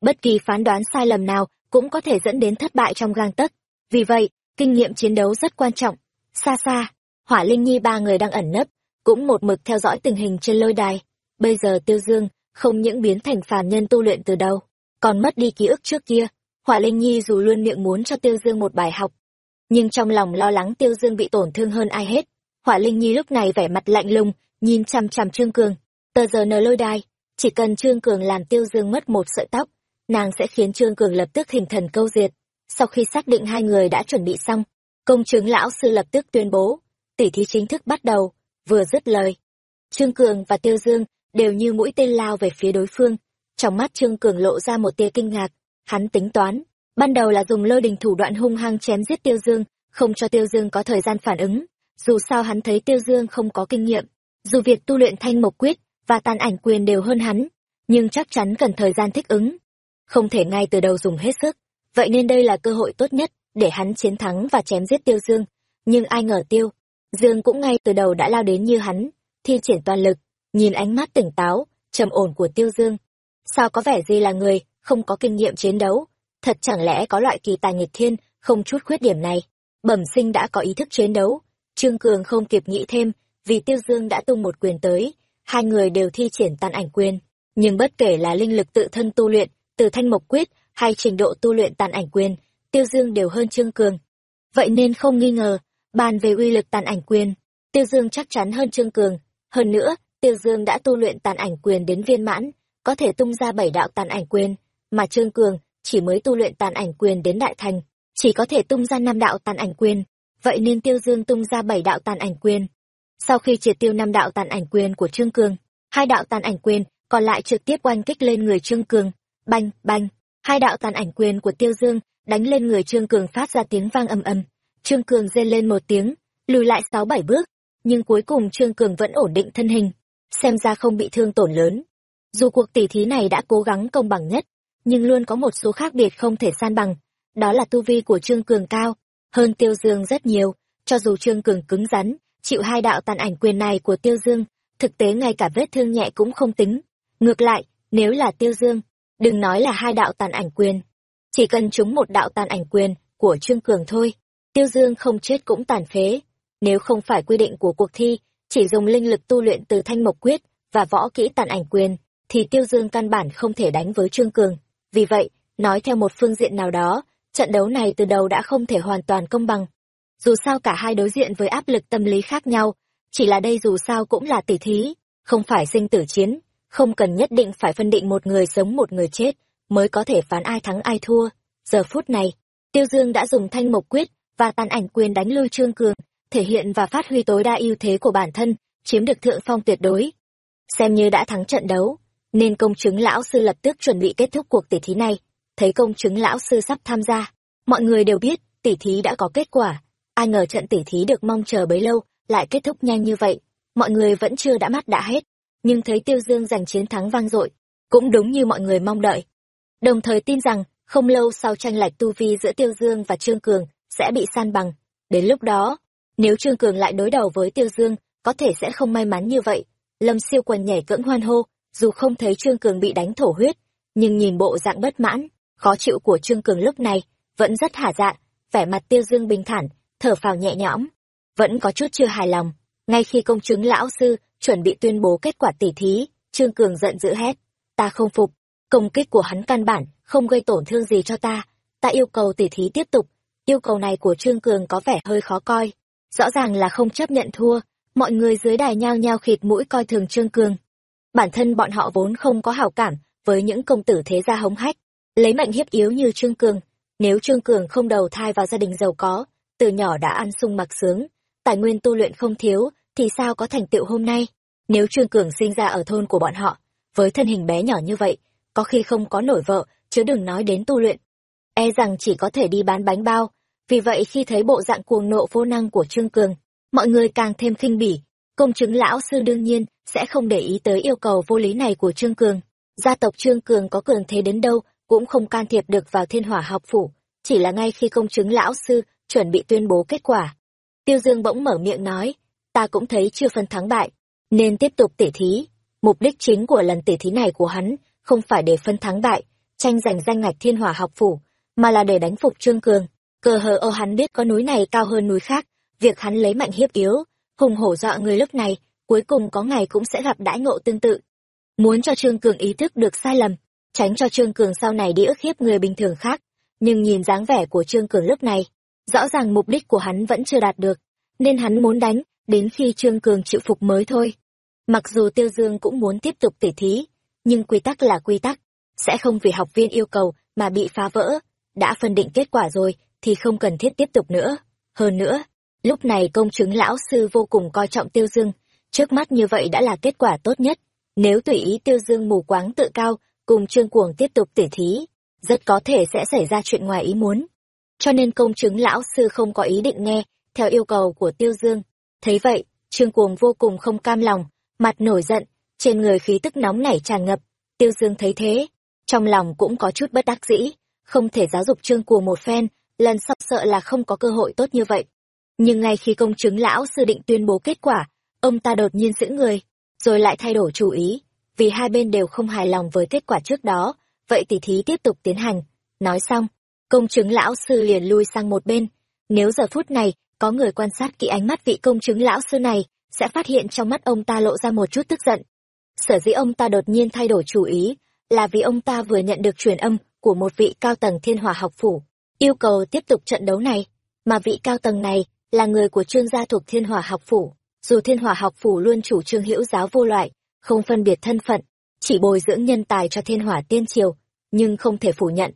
Bất kỳ phán đoán sai lầm nào cũng có thể dẫn đến thất bại trong gang tấc, vì vậy, kinh nghiệm chiến đấu rất quan trọng. Xa xa, hỏa linh nhi ba người đang ẩn nấp cũng một mực theo dõi tình hình trên lôi đài. Bây giờ Tiêu Dương không những biến thành phàm nhân tu luyện từ đầu, còn mất đi ký ức trước kia. họa Linh Nhi dù luôn miệng muốn cho Tiêu Dương một bài học, nhưng trong lòng lo lắng Tiêu Dương bị tổn thương hơn ai hết. họa Linh Nhi lúc này vẻ mặt lạnh lùng, nhìn chằm chằm Trương Cường. Tờ giờ nờ lôi đài, chỉ cần Trương Cường làm Tiêu Dương mất một sợi tóc, nàng sẽ khiến Trương Cường lập tức hình thần câu diệt. Sau khi xác định hai người đã chuẩn bị xong, công chứng lão sư lập tức tuyên bố, tỉ thí chính thức bắt đầu, vừa dứt lời. Trương Cường và Tiêu Dương đều như mũi tên lao về phía đối phương. Trong mắt Trương Cường lộ ra một tia kinh ngạc, hắn tính toán, ban đầu là dùng lôi đình thủ đoạn hung hăng chém giết Tiêu Dương, không cho Tiêu Dương có thời gian phản ứng. Dù sao hắn thấy Tiêu Dương không có kinh nghiệm, dù việc tu luyện thanh mộc quyết và tàn ảnh quyền đều hơn hắn, nhưng chắc chắn cần thời gian thích ứng. Không thể ngay từ đầu dùng hết sức, vậy nên đây là cơ hội tốt nhất để hắn chiến thắng và chém giết Tiêu Dương. Nhưng ai ngờ Tiêu, Dương cũng ngay từ đầu đã lao đến như hắn, thi triển toàn lực, nhìn ánh mắt tỉnh táo, trầm ổn của Tiêu Dương. Sao có vẻ gì là người không có kinh nghiệm chiến đấu, thật chẳng lẽ có loại kỳ tài nghịch thiên, không chút khuyết điểm này. Bẩm sinh đã có ý thức chiến đấu, Trương Cường không kịp nghĩ thêm, vì Tiêu Dương đã tung một quyền tới, hai người đều thi triển tàn ảnh quyền. Nhưng bất kể là linh lực tự thân tu luyện, từ thanh mộc quyết, hay trình độ tu luyện tàn ảnh quyền, Tiêu Dương đều hơn Trương Cường. Vậy nên không nghi ngờ, bàn về uy lực tàn ảnh quyền, Tiêu Dương chắc chắn hơn Trương Cường. Hơn nữa, Tiêu Dương đã tu luyện tàn ảnh quyền đến viên mãn, có thể tung ra bảy đạo tàn ảnh quyền, mà Trương Cường chỉ mới tu luyện tàn ảnh quyền đến đại thành, chỉ có thể tung ra năm đạo tàn ảnh quyền, vậy nên Tiêu Dương tung ra bảy đạo tàn ảnh quyền. Sau khi triệt tiêu năm đạo tàn ảnh quyền của Trương Cường, hai đạo tàn ảnh quyền còn lại trực tiếp oanh kích lên người Trương Cường, banh, banh, hai đạo tàn ảnh quyền của Tiêu Dương đánh lên người Trương Cường phát ra tiếng vang ầm ầm. Trương Cường rên lên một tiếng, lùi lại sáu bảy bước, nhưng cuối cùng Trương Cường vẫn ổn định thân hình, xem ra không bị thương tổn lớn. Dù cuộc tỉ thí này đã cố gắng công bằng nhất, nhưng luôn có một số khác biệt không thể san bằng, đó là tu vi của Trương Cường cao, hơn Tiêu Dương rất nhiều, cho dù Trương Cường cứng rắn, chịu hai đạo tàn ảnh quyền này của Tiêu Dương, thực tế ngay cả vết thương nhẹ cũng không tính. Ngược lại, nếu là Tiêu Dương, đừng nói là hai đạo tàn ảnh quyền, chỉ cần chúng một đạo tàn ảnh quyền của Trương Cường thôi, Tiêu Dương không chết cũng tàn phế. Nếu không phải quy định của cuộc thi, chỉ dùng linh lực tu luyện từ thanh mộc quyết và võ kỹ tàn ảnh quyền, thì Tiêu Dương căn bản không thể đánh với Trương Cường. Vì vậy, nói theo một phương diện nào đó, trận đấu này từ đầu đã không thể hoàn toàn công bằng. Dù sao cả hai đối diện với áp lực tâm lý khác nhau, chỉ là đây dù sao cũng là tỷ thí, không phải sinh tử chiến, không cần nhất định phải phân định một người sống một người chết, mới có thể phán ai thắng ai thua. Giờ phút này, Tiêu Dương đã dùng thanh mộc quyết và tàn ảnh quyền đánh lui Trương Cường, thể hiện và phát huy tối đa ưu thế của bản thân, chiếm được thượng phong tuyệt đối. Xem như đã thắng trận đấu, nên công chứng lão sư lập tức chuẩn bị kết thúc cuộc tỷ thí này. Thấy công chứng lão sư sắp tham gia, mọi người đều biết tỷ thí đã có kết quả. Ai ngờ trận tỷ thí được mong chờ bấy lâu lại kết thúc nhanh như vậy. Mọi người vẫn chưa đã mắt đã hết, nhưng thấy Tiêu Dương giành chiến thắng vang dội, cũng đúng như mọi người mong đợi. Đồng thời tin rằng, không lâu sau tranh lệch tu vi giữa Tiêu Dương và Trương Cường sẽ bị san bằng. Đến lúc đó, nếu Trương Cường lại đối đầu với Tiêu Dương, có thể sẽ không may mắn như vậy. Lâm siêu quần nhảy cưỡng hoan hô, dù không thấy Trương Cường bị đánh thổ huyết, nhưng nhìn bộ dạng bất mãn, khó chịu của Trương Cường lúc này, vẫn rất hả dạ, vẻ mặt Tiêu Dương bình thản, thở phào nhẹ nhõm, vẫn có chút chưa hài lòng. Ngay khi công chứng lão sư chuẩn bị tuyên bố kết quả tỉ thí, Trương Cường giận dữ hét, ta không phục, công kích của hắn căn bản không gây tổn thương gì cho ta, ta yêu cầu tỉ thí tiếp tục. Yêu cầu này của Trương Cường có vẻ hơi khó coi, rõ ràng là không chấp nhận thua, mọi người dưới đài nhao nhao khịt mũi coi thường Trương Cường. Bản thân bọn họ vốn không có hảo cảm với những công tử thế gia hống hách, lấy mạnh hiếp yếu như Trương Cường. Nếu Trương Cường không đầu thai vào gia đình giàu có, từ nhỏ đã ăn sung mặc sướng, tài nguyên tu luyện không thiếu, thì sao có thành tựu hôm nay? Nếu Trương Cường sinh ra ở thôn của bọn họ, với thân hình bé nhỏ như vậy, có khi không có nổi vợ, chứ đừng nói đến tu luyện. E rằng chỉ có thể đi bán bánh bao, vì vậy khi thấy bộ dạng cuồng nộ vô năng của Trương Cường, mọi người càng thêm khinh bỉ. Công chứng lão sư đương nhiên sẽ không để ý tới yêu cầu vô lý này của Trương Cường. Gia tộc Trương Cường có cường thế đến đâu cũng không can thiệp được vào thiên hỏa học phủ, chỉ là ngay khi công chứng lão sư chuẩn bị tuyên bố kết quả. Tiêu Dương bỗng mở miệng nói, ta cũng thấy chưa phân thắng bại, nên tiếp tục tỉ thí. Mục đích chính của lần tỉ thí này của hắn không phải để phân thắng bại, tranh giành danh ngạch thiên hỏa học phủ, mà là để đánh phục Trương Cường. Cờ hờ ô hắn biết có núi này cao hơn núi khác, việc hắn lấy mạnh hiếp yếu, hùng hổ dọa người lúc này cuối cùng có ngày cũng sẽ gặp đãi ngộ tương tự. Muốn cho Trương Cường ý thức được sai lầm, tránh cho Trương Cường sau này đi ức hiếp người bình thường khác, nhưng nhìn dáng vẻ của Trương Cường lúc này, rõ ràng mục đích của hắn vẫn chưa đạt được, nên hắn muốn đánh, đến khi Trương Cường chịu phục mới thôi. Mặc dù Tiêu Dương cũng muốn tiếp tục tỉ thí, nhưng quy tắc là quy tắc, sẽ không vì học viên yêu cầu mà bị phá vỡ, đã phân định kết quả rồi thì không cần thiết tiếp tục nữa. Hơn nữa, lúc này công chứng lão sư vô cùng coi trọng Tiêu Dương, trước mắt như vậy đã là kết quả tốt nhất. Nếu tùy ý Tiêu Dương mù quáng tự cao, cùng Trương Cuồng tiếp tục tỉ thí, rất có thể sẽ xảy ra chuyện ngoài ý muốn. Cho nên công chứng lão sư không có ý định nghe, theo yêu cầu của Tiêu Dương. Thấy vậy, Trương Cuồng vô cùng không cam lòng, mặt nổi giận, trên người khí tức nóng nảy tràn ngập. Tiêu Dương thấy thế, trong lòng cũng có chút bất đắc dĩ, không thể giáo dục Trương Cuồng một phen, lần sau sợ là không có cơ hội tốt như vậy. Nhưng ngay khi công chứng lão sư định tuyên bố kết quả, ông ta đột nhiên giữ người, rồi lại thay đổi chủ ý, vì hai bên đều không hài lòng với kết quả trước đó, vậy tỷ thí tiếp tục tiến hành. Nói xong, công chứng lão sư liền lui sang một bên. Nếu giờ phút này có người quan sát kỹ ánh mắt vị công chứng lão sư này, sẽ phát hiện trong mắt ông ta lộ ra một chút tức giận. Sở dĩ ông ta đột nhiên thay đổi chủ ý, là vì ông ta vừa nhận được truyền âm của một vị cao tầng thiên hòa học phủ, yêu cầu tiếp tục trận đấu này, mà vị cao tầng này là người của trương gia thuộc thiên hòa học phủ. Dù thiên hòa học phủ luôn chủ trương hữu giáo vô loại, không phân biệt thân phận, chỉ bồi dưỡng nhân tài cho thiên hỏa tiên triều, nhưng không thể phủ nhận.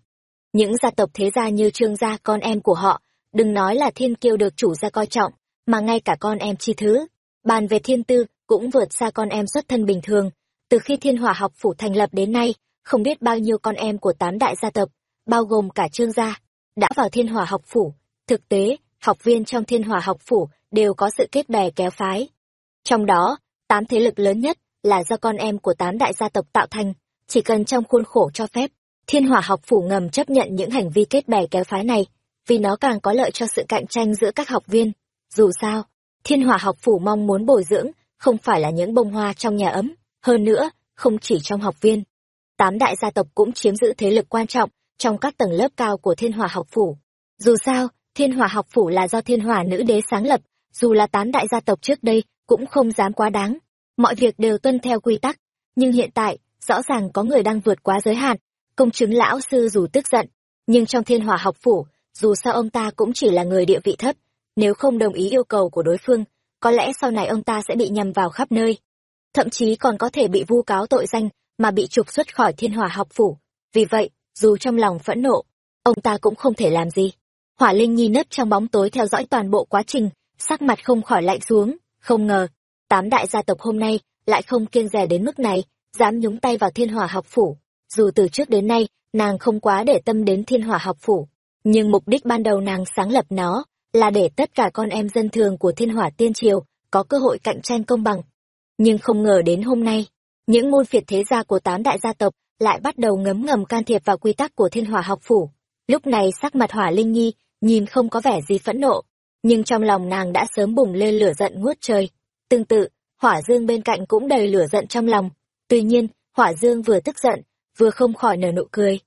Những gia tộc thế gia như trương gia con em của họ, đừng nói là thiên kiêu được chủ gia coi trọng, mà ngay cả con em chi thứ. Bàn về thiên tư, cũng vượt xa con em xuất thân bình thường. Từ khi thiên hỏa học phủ thành lập đến nay, không biết bao nhiêu con em của tám đại gia tộc, bao gồm cả trương gia, đã vào thiên hỏa học phủ. Thực tế, học viên trong thiên hòa học phủ đều có sự kết bè kéo phái. Trong đó, tám thế lực lớn nhất là do con em của tám đại gia tộc tạo thành, chỉ cần trong khuôn khổ cho phép, thiên hòa học phủ ngầm chấp nhận những hành vi kết bè kéo phái này, vì nó càng có lợi cho sự cạnh tranh giữa các học viên. Dù sao, thiên hòa học phủ mong muốn bồi dưỡng, không phải là những bông hoa trong nhà ấm, hơn nữa, không chỉ trong học viên. Tám đại gia tộc cũng chiếm giữ thế lực quan trọng trong các tầng lớp cao của thiên hòa học phủ. Dù sao, thiên hỏa học phủ là do thiên hỏa nữ đế sáng lập, dù là tám đại gia tộc trước đây cũng không dám quá đáng. Mọi việc đều tuân theo quy tắc nhưng hiện tại rõ ràng có người đang vượt quá giới hạn công chứng lão sư dù tức giận nhưng trong thiên hòa học phủ dù sao ông ta cũng chỉ là người địa vị thấp nếu không đồng ý yêu cầu của đối phương có lẽ sau này ông ta sẽ bị nhầm vào khắp nơi. Thậm chí còn có thể bị vu cáo tội danh mà bị trục xuất khỏi thiên hòa học phủ. Vì vậy dù trong lòng phẫn nộ ông ta cũng không thể làm gì hỏa linh nhi nấp trong bóng tối theo dõi toàn bộ quá trình, sắc mặt không khỏi lạnh xuống, không ngờ, tám đại gia tộc hôm nay lại không kiêng rẻ đến mức này, dám nhúng tay vào thiên hỏa học phủ. Dù từ trước đến nay, nàng không quá để tâm đến thiên hỏa học phủ, nhưng mục đích ban đầu nàng sáng lập nó là để tất cả con em dân thường của thiên hỏa tiên triều có cơ hội cạnh tranh công bằng. Nhưng không ngờ đến hôm nay, những môn phiệt thế gia của tám đại gia tộc lại bắt đầu ngấm ngầm can thiệp vào quy tắc của thiên hỏa học phủ. Lúc này sắc mặt hỏa linh nhi nhìn không có vẻ gì phẫn nộ nhưng trong lòng nàng đã sớm bùng lên lửa giận ngút trời Tương tự, hỏa dương bên cạnh cũng đầy lửa giận trong lòng. Tuy nhiên, hỏa dương vừa tức giận, vừa không khỏi nở nụ cười.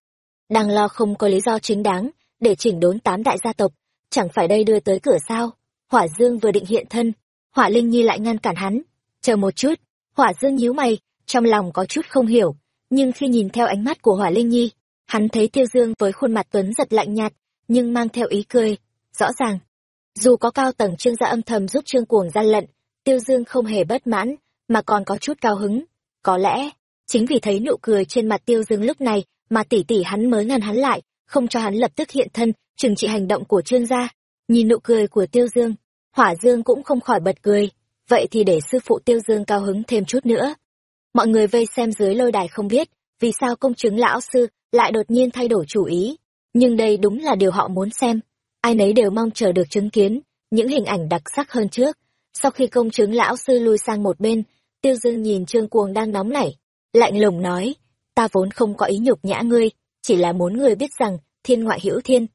Đang lo không có lý do chính đáng, để chỉnh đốn tám đại gia tộc, chẳng phải đây đưa tới cửa sao. Hỏa dương vừa định hiện thân, hỏa linh nhi lại ngăn cản hắn. Chờ một chút, hỏa dương nhíu mày, trong lòng có chút không hiểu, nhưng khi nhìn theo ánh mắt của hỏa linh nhi, hắn thấy tiêu dương với khuôn mặt tuấn giật lạnh nhạt, nhưng mang theo ý cười. Rõ ràng, dù có cao tầng trương gia âm thầm giúp trương cuồng gian lận, Tiêu Dương không hề bất mãn, mà còn có chút cao hứng. Có lẽ, chính vì thấy nụ cười trên mặt Tiêu Dương lúc này mà tỷ tỷ hắn mới ngăn hắn lại, không cho hắn lập tức hiện thân, trừng trị hành động của trương gia. Nhìn nụ cười của Tiêu Dương, Hỏa Dương cũng không khỏi bật cười. Vậy thì để sư phụ Tiêu Dương cao hứng thêm chút nữa. Mọi người vây xem dưới lôi đài không biết, vì sao công chứng lão sư lại đột nhiên thay đổi chủ ý. Nhưng đây đúng là điều họ muốn xem. Ai nấy đều mong chờ được chứng kiến những hình ảnh đặc sắc hơn trước. Sau khi công chứng lão sư lui sang một bên, tiêu dương nhìn trương cuồng đang nóng nảy, lạnh lùng nói, ta vốn không có ý nhục nhã ngươi, chỉ là muốn ngươi biết rằng, thiên ngoại hữu thiên,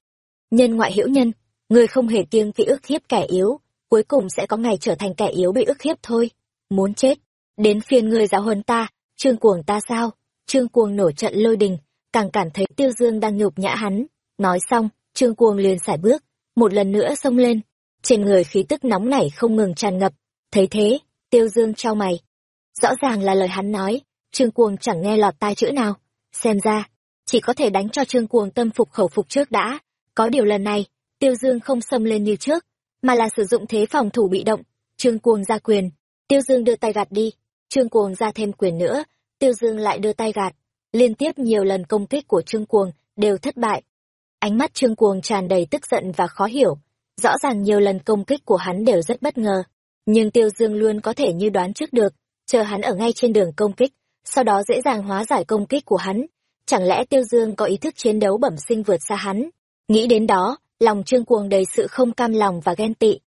nhân ngoại hữu nhân, ngươi không hề kiêng kỵ ức hiếp kẻ yếu, cuối cùng sẽ có ngày trở thành kẻ yếu bị ức hiếp thôi, muốn chết, đến phiên ngươi giáo huấn ta, trương cuồng ta sao, trương cuồng nổi trận lôi đình, càng cảm thấy tiêu dương đang nhục nhã hắn, nói xong, trương cuồng liền sải bước, một lần nữa xông lên, trên người khí tức nóng nảy không ngừng tràn ngập thấy thế Tiêu Dương trao mày. Rõ ràng là lời hắn nói, Trương Cuồng chẳng nghe lọt tai chữ nào. Xem ra, chỉ có thể đánh cho Trương Cuồng tâm phục khẩu phục trước đã. Có điều lần này, Tiêu Dương không xâm lên như trước, mà là sử dụng thế phòng thủ bị động. Trương Cuồng ra quyền, Tiêu Dương đưa tay gạt đi, Trương Cuồng ra thêm quyền nữa, Tiêu Dương lại đưa tay gạt. Liên tiếp nhiều lần công kích của Trương Cuồng đều thất bại. Ánh mắt Trương Cuồng tràn đầy tức giận và khó hiểu. Rõ ràng nhiều lần công kích của hắn đều rất bất ngờ. Nhưng Tiêu Dương luôn có thể như đoán trước được, chờ hắn ở ngay trên đường công kích, sau đó dễ dàng hóa giải công kích của hắn. Chẳng lẽ Tiêu Dương có ý thức chiến đấu bẩm sinh vượt xa hắn? Nghĩ đến đó, lòng Trương Cuồng đầy sự không cam lòng và ghen tị.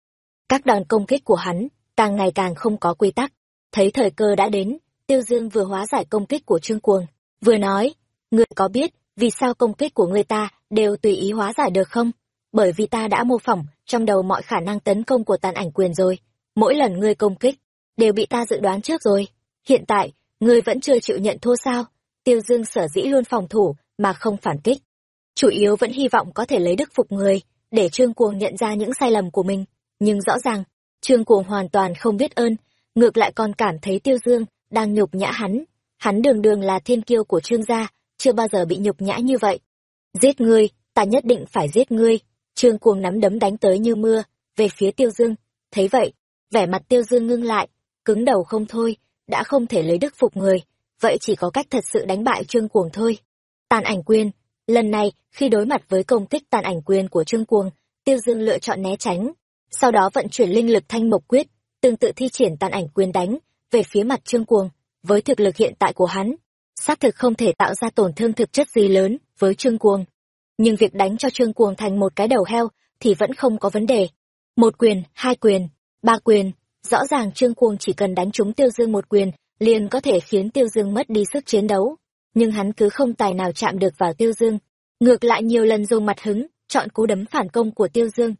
Các đòn công kích của hắn càng ngày càng không có quy tắc. Thấy thời cơ đã đến, Tiêu Dương vừa hóa giải công kích của Trương Cuồng, vừa nói, người có biết vì sao công kích của người ta đều tùy ý hóa giải được không? Bởi vì ta đã mô phỏng trong đầu mọi khả năng tấn công của tàn ảnh quyền rồi. Mỗi lần ngươi công kích, đều bị ta dự đoán trước rồi. Hiện tại, ngươi vẫn chưa chịu nhận thua sao? Tiêu Dương sở dĩ luôn phòng thủ, mà không phản kích. Chủ yếu vẫn hy vọng có thể lấy đức phục người, để Trương Cuồng nhận ra những sai lầm của mình. Nhưng rõ ràng, Trương Cuồng hoàn toàn không biết ơn, ngược lại còn cảm thấy Tiêu Dương đang nhục nhã hắn. Hắn đường đường là thiên kiêu của Trương gia, chưa bao giờ bị nhục nhã như vậy. Giết ngươi, ta nhất định phải giết ngươi. Trương Cuồng nắm đấm đánh tới như mưa, về phía Tiêu Dương. Thấy vậy, vẻ mặt Tiêu Dương ngưng lại, cứng đầu không thôi, đã không thể lấy đức phục người, vậy chỉ có cách thật sự đánh bại Trương Cuồng thôi. Tàn ảnh quyền, lần này, khi đối mặt với công kích tàn ảnh quyền của Trương Cuồng, Tiêu Dương lựa chọn né tránh, sau đó vận chuyển linh lực thanh mộc quyết, tương tự thi triển tàn ảnh quyền đánh về phía mặt Trương Cuồng, với thực lực hiện tại của hắn, xác thực không thể tạo ra tổn thương thực chất gì lớn với Trương Cuồng. Nhưng việc đánh cho Trương Cuồng thành một cái đầu heo thì vẫn không có vấn đề. Một quyền, hai quyền, ba quyền, rõ ràng Trương Cuồng chỉ cần đánh trúng Tiêu Dương một quyền, liền có thể khiến Tiêu Dương mất đi sức chiến đấu. Nhưng hắn cứ không tài nào chạm được vào Tiêu Dương. Ngược lại nhiều lần dùng mặt hứng, chọn cú đấm phản công của Tiêu Dương.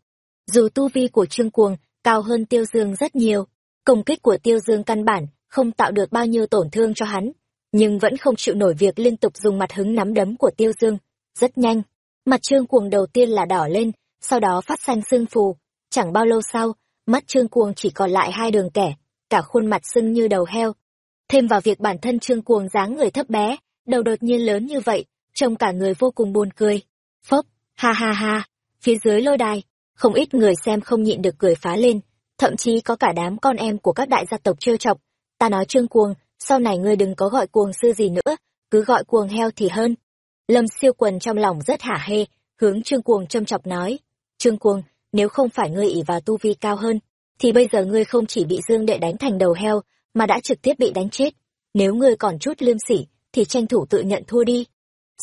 Dù tu vi của Trương Cuồng cao hơn Tiêu Dương rất nhiều, công kích của Tiêu Dương căn bản không tạo được bao nhiêu tổn thương cho hắn, nhưng vẫn không chịu nổi việc liên tục dùng mặt hứng nắm đấm của Tiêu Dương. Rất nhanh, mặt Trương Cuồng đầu tiên là đỏ lên, sau đó phát xanh sưng phù. Chẳng bao lâu sau, mắt Trương Cuồng chỉ còn lại hai đường kẻ, cả khuôn mặt sưng như đầu heo. Thêm vào việc bản thân Trương Cuồng dáng người thấp bé, đầu đột nhiên lớn như vậy, trông cả người vô cùng buồn cười. Phốc, ha ha ha, phía dưới lôi đài, không ít người xem không nhịn được cười phá lên, thậm chí có cả đám con em của các đại gia tộc trêu chọc. Ta nói Trương Cuồng, sau này ngươi đừng có gọi cuồng sư gì nữa, cứ gọi cuồng heo thì hơn. Lâm siêu quần trong lòng rất hả hê, hướng Trương Cuồng châm chọc nói. Trương Cuồng, nếu không phải ngươi ỉ vào tu vi cao hơn, thì bây giờ ngươi không chỉ bị Dương Đệ đánh thành đầu heo, mà đã trực tiếp bị đánh chết. Nếu ngươi còn chút liêm sỉ, thì tranh thủ tự nhận thua đi.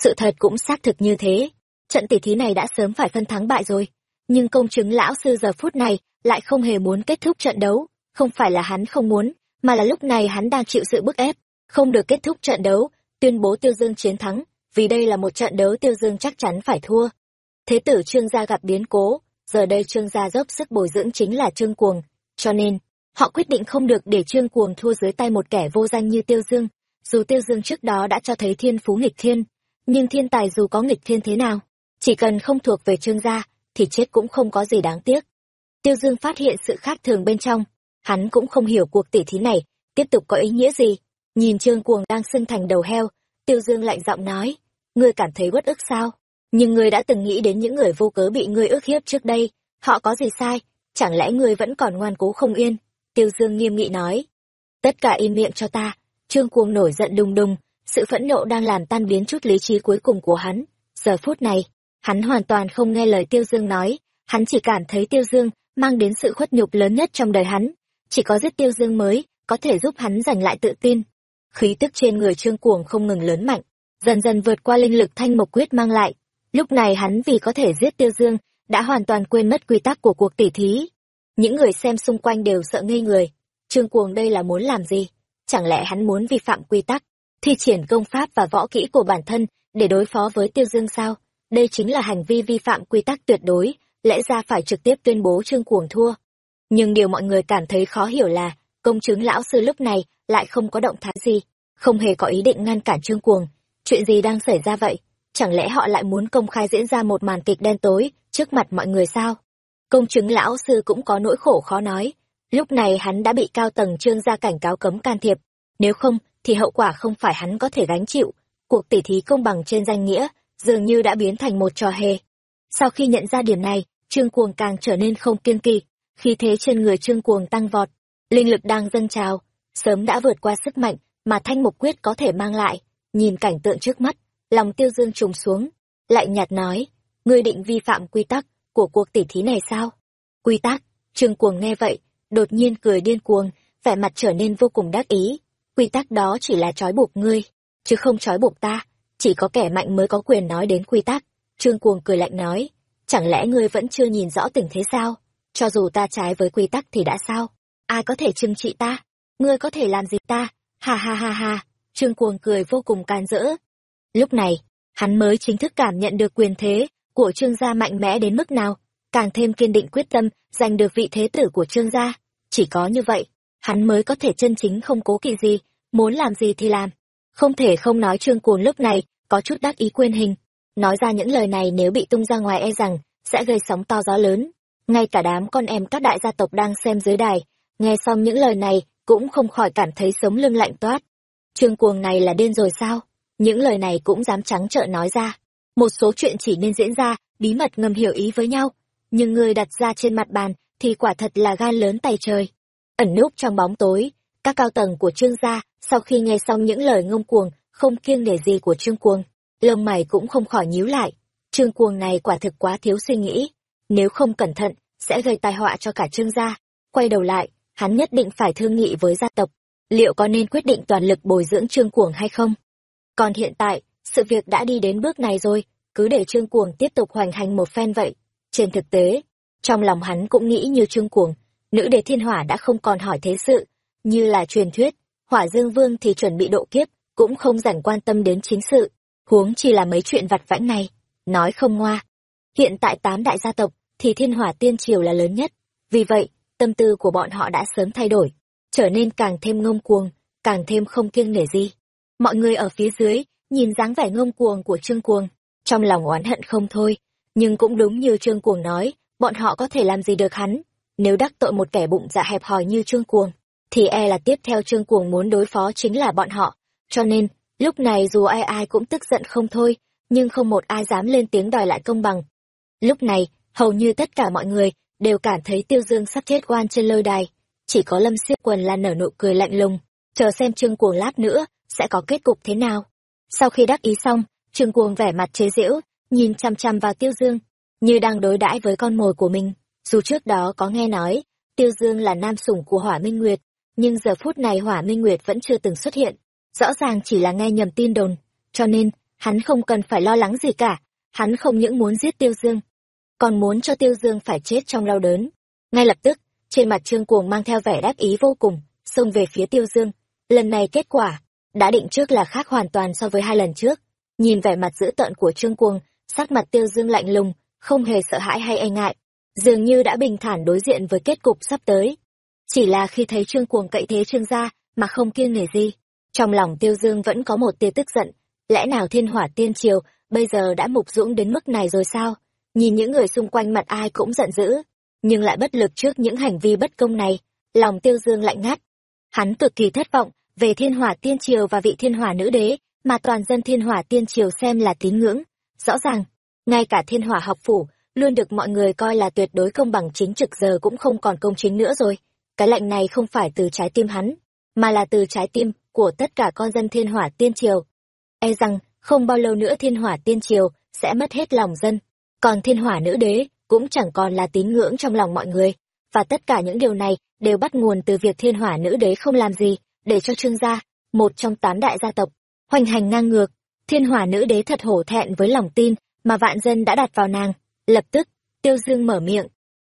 Sự thật cũng xác thực như thế. Trận tỷ thí này đã sớm phải phân thắng bại rồi. Nhưng công chứng lão sư giờ phút này lại không hề muốn kết thúc trận đấu. Không phải là hắn không muốn, mà là lúc này hắn đang chịu sự bức ép, không được kết thúc trận đấu, tuyên bố Tiêu Dương chiến thắng, vì đây là một trận đấu Tiêu Dương chắc chắn phải thua. Thế tử Trương gia gặp biến cố, giờ đây Trương gia dốc sức bồi dưỡng chính là Trương Cuồng, cho nên, họ quyết định không được để Trương Cuồng thua dưới tay một kẻ vô danh như Tiêu Dương, dù Tiêu Dương trước đó đã cho thấy thiên phú nghịch thiên, nhưng thiên tài dù có nghịch thiên thế nào, chỉ cần không thuộc về Trương gia, thì chết cũng không có gì đáng tiếc. Tiêu Dương phát hiện sự khác thường bên trong, hắn cũng không hiểu cuộc tỉ thí này tiếp tục có ý nghĩa gì. Nhìn Trương Cuồng đang sưng thành đầu heo, Tiêu Dương lạnh giọng nói, ngươi cảm thấy bất ức sao? Nhưng ngươi đã từng nghĩ đến những người vô cớ bị ngươi ức hiếp trước đây, họ có gì sai, chẳng lẽ ngươi vẫn còn ngoan cố không yên? Tiêu Dương nghiêm nghị nói, tất cả im miệng cho ta. Trương Cuồng nổi giận đùng đùng, sự phẫn nộ đang làm tan biến chút lý trí cuối cùng của hắn. Giờ phút này, hắn hoàn toàn không nghe lời Tiêu Dương nói, hắn chỉ cảm thấy Tiêu Dương mang đến sự khuất nhục lớn nhất trong đời hắn. Chỉ có giết Tiêu Dương mới có thể giúp hắn giành lại tự tin. Khí tức trên người Trương Cuồng không ngừng lớn mạnh, dần dần vượt qua linh lực thanh mộc quyết mang lại. Lúc này hắn vì có thể giết Tiêu Dương, đã hoàn toàn quên mất quy tắc của cuộc tỉ thí. Những người xem xung quanh đều sợ ngây người. Trương Cuồng đây là muốn làm gì? Chẳng lẽ hắn muốn vi phạm quy tắc, thi triển công pháp và võ kỹ của bản thân để đối phó với Tiêu Dương sao? Đây chính là hành vi vi phạm quy tắc tuyệt đối, lẽ ra phải trực tiếp tuyên bố Trương Cuồng thua. Nhưng điều mọi người cảm thấy khó hiểu là, công chứng lão sư lúc này lại không có động thái gì, không hề có ý định ngăn cản Trương Cuồng. Chuyện gì đang xảy ra vậy? Chẳng lẽ họ lại muốn công khai diễn ra một màn kịch đen tối trước mặt mọi người sao? Công chứng lão sư cũng có nỗi khổ khó nói. Lúc này hắn đã bị cao tầng trương gia cảnh cáo cấm can thiệp, nếu không thì hậu quả không phải hắn có thể gánh chịu. Cuộc tỉ thí công bằng trên danh nghĩa, dường như đã biến thành một trò hề. Sau khi nhận ra điểm này, Trương Cuồng càng trở nên không kiên kỳ, khi thế trên người Trương Cuồng tăng vọt, linh lực đang dâng trào, sớm đã vượt qua sức mạnh mà thanh mục quyết có thể mang lại. Nhìn cảnh tượng trước mắt, lòng tiêu dương trùng xuống, lại nhạt nói, ngươi định vi phạm quy tắc của cuộc tỉ thí này sao? Quy tắc, Trương Cuồng nghe vậy, đột nhiên cười điên cuồng, vẻ mặt trở nên vô cùng đắc ý. Quy tắc đó chỉ là trói buộc ngươi, chứ không trói buộc ta, chỉ có kẻ mạnh mới có quyền nói đến quy tắc. Trương Cuồng cười lạnh nói, chẳng lẽ ngươi vẫn chưa nhìn rõ tình thế sao? Cho dù ta trái với quy tắc thì đã sao? Ai có thể trừng trị ta? Ngươi có thể làm gì ta? Ha ha ha ha, Trương Cuồng cười vô cùng can dỡ. Lúc này, hắn mới chính thức cảm nhận được quyền thế của Trương gia mạnh mẽ đến mức nào, càng thêm kiên định quyết tâm giành được vị thế tử của Trương gia. Chỉ có như vậy, hắn mới có thể chân chính không cố kỵ gì, muốn làm gì thì làm. Không thể không nói Trương Cuồng lúc này có chút đắc ý quên hình. Nói ra những lời này nếu bị tung ra ngoài e rằng sẽ gây sóng to gió lớn. Ngay cả đám con em các đại gia tộc đang xem dưới đài, nghe xong những lời này cũng không khỏi cảm thấy sống lưng lạnh toát. Trương Cuồng này là điên rồi sao? Những lời này cũng dám trắng trợn nói ra. Một số chuyện chỉ nên diễn ra, bí mật ngầm hiểu ý với nhau. Nhưng người đặt ra trên mặt bàn thì quả thật là gan lớn tay trời. Ẩn núp trong bóng tối, các cao tầng của Trương gia sau khi nghe xong những lời ngông cuồng, không kiêng nể gì của Trương Cuồng, lông mày cũng không khỏi nhíu lại. Trương Cuồng này quả thực quá thiếu suy nghĩ, nếu không cẩn thận, sẽ gây tai họa cho cả Trương gia. Quay đầu lại, hắn nhất định phải thương nghị với gia tộc, liệu có nên quyết định toàn lực bồi dưỡng Trương Cuồng hay không? Còn hiện tại, sự việc đã đi đến bước này rồi, cứ để Trương Cuồng tiếp tục hoành hành một phen vậy. Trên thực tế, trong lòng hắn cũng nghĩ như Trương Cuồng, nữ đế thiên hỏa đã không còn hỏi thế sự, như là truyền thuyết, hỏa dương vương thì chuẩn bị độ kiếp, cũng không dành quan tâm đến chính sự, huống chỉ là mấy chuyện vặt vãnh này, nói không ngoa. Hiện tại tám đại gia tộc, thì thiên hỏa tiên triều là lớn nhất, vì vậy, tâm tư của bọn họ đã sớm thay đổi, trở nên càng thêm ngông cuồng, càng thêm không kiêng nể gì. Mọi người ở phía dưới, nhìn dáng vẻ ngông cuồng của Trương Cuồng, trong lòng oán hận không thôi, nhưng cũng đúng như Trương Cuồng nói, bọn họ có thể làm gì được hắn, nếu đắc tội một kẻ bụng dạ hẹp hòi như Trương Cuồng, thì e là tiếp theo Trương Cuồng muốn đối phó chính là bọn họ, cho nên, lúc này dù ai ai cũng tức giận không thôi, nhưng không một ai dám lên tiếng đòi lại công bằng. Lúc này, hầu như tất cả mọi người đều cảm thấy Tiêu Dương sắp chết oan trên lôi đài, chỉ có Lâm Siêu Quần là nở nụ cười lạnh lùng, chờ xem Trương Cuồng lát nữa sẽ có kết cục thế nào. Sau khi đắc ý xong, Trương Cuồng vẻ mặt chế giễu, nhìn chăm chăm vào Tiêu Dương, như đang đối đãi với con mồi của mình. Dù trước đó có nghe nói, Tiêu Dương là nam sủng của Hỏa Minh Nguyệt, nhưng giờ phút này Hỏa Minh Nguyệt vẫn chưa từng xuất hiện. Rõ ràng chỉ là nghe nhầm tin đồn, cho nên, hắn không cần phải lo lắng gì cả. Hắn không những muốn giết Tiêu Dương, còn muốn cho Tiêu Dương phải chết trong đau đớn. Ngay lập tức, trên mặt Trương Cuồng mang theo vẻ đáp ý vô cùng, xông về phía Tiêu Dương. Lần này kết quả, đã định trước là khác hoàn toàn so với hai lần trước. Nhìn vẻ mặt dữ tợn của Trương Cuồng, sắc mặt Tiêu Dương lạnh lùng, không hề sợ hãi hay e ngại, dường như đã bình thản đối diện với kết cục sắp tới. Chỉ là khi thấy Trương Cuồng cậy thế Trương gia mà không kiêng nể gì, trong lòng Tiêu Dương vẫn có một tia tức giận, lẽ nào Thiên Hỏa Tiên Triều bây giờ đã mục dũng đến mức này rồi sao? Nhìn những người xung quanh mặt ai cũng giận dữ, nhưng lại bất lực trước những hành vi bất công này, lòng Tiêu Dương lạnh ngắt. Hắn cực kỳ thất vọng về Thiên Hỏa Tiên Triều và vị Thiên Hỏa Nữ Đế, mà toàn dân Thiên Hỏa Tiên Triều xem là tín ngưỡng. Rõ ràng, ngay cả Thiên Hỏa học phủ luôn được mọi người coi là tuyệt đối công bằng chính trực giờ cũng không còn công chính nữa rồi. Cái lạnh này không phải từ trái tim hắn, mà là từ trái tim của tất cả con dân Thiên Hỏa Tiên Triều. E rằng, không bao lâu nữa Thiên Hỏa Tiên Triều sẽ mất hết lòng dân, còn Thiên Hỏa Nữ Đế cũng chẳng còn là tín ngưỡng trong lòng mọi người. Và tất cả những điều này đều bắt nguồn từ việc Thiên Hỏa Nữ Đế không làm gì để cho Trương gia, một trong tám đại gia tộc, hoành hành ngang ngược. Thiên Hỏa Nữ Đế thật hổ thẹn với lòng tin mà vạn dân đã đặt vào nàng. Lập tức, Tiêu Dương mở miệng.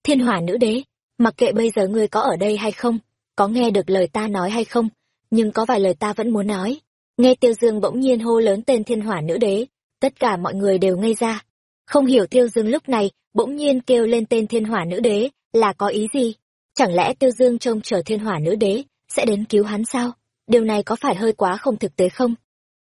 Thiên Hỏa Nữ Đế, mặc kệ bây giờ ngươi có ở đây hay không, có nghe được lời ta nói hay không, nhưng có vài lời ta vẫn muốn nói. Nghe Tiêu Dương bỗng nhiên hô lớn tên Thiên Hỏa Nữ Đế, tất cả mọi người đều ngây ra. Không hiểu Tiêu Dương lúc này bỗng nhiên kêu lên tên Thiên Hỏa Nữ Đế là có ý gì? Chẳng lẽ Tiêu Dương trông chờ Thiên Hỏa Nữ Đế sẽ đến cứu hắn sao? Điều này có phải hơi quá không thực tế không?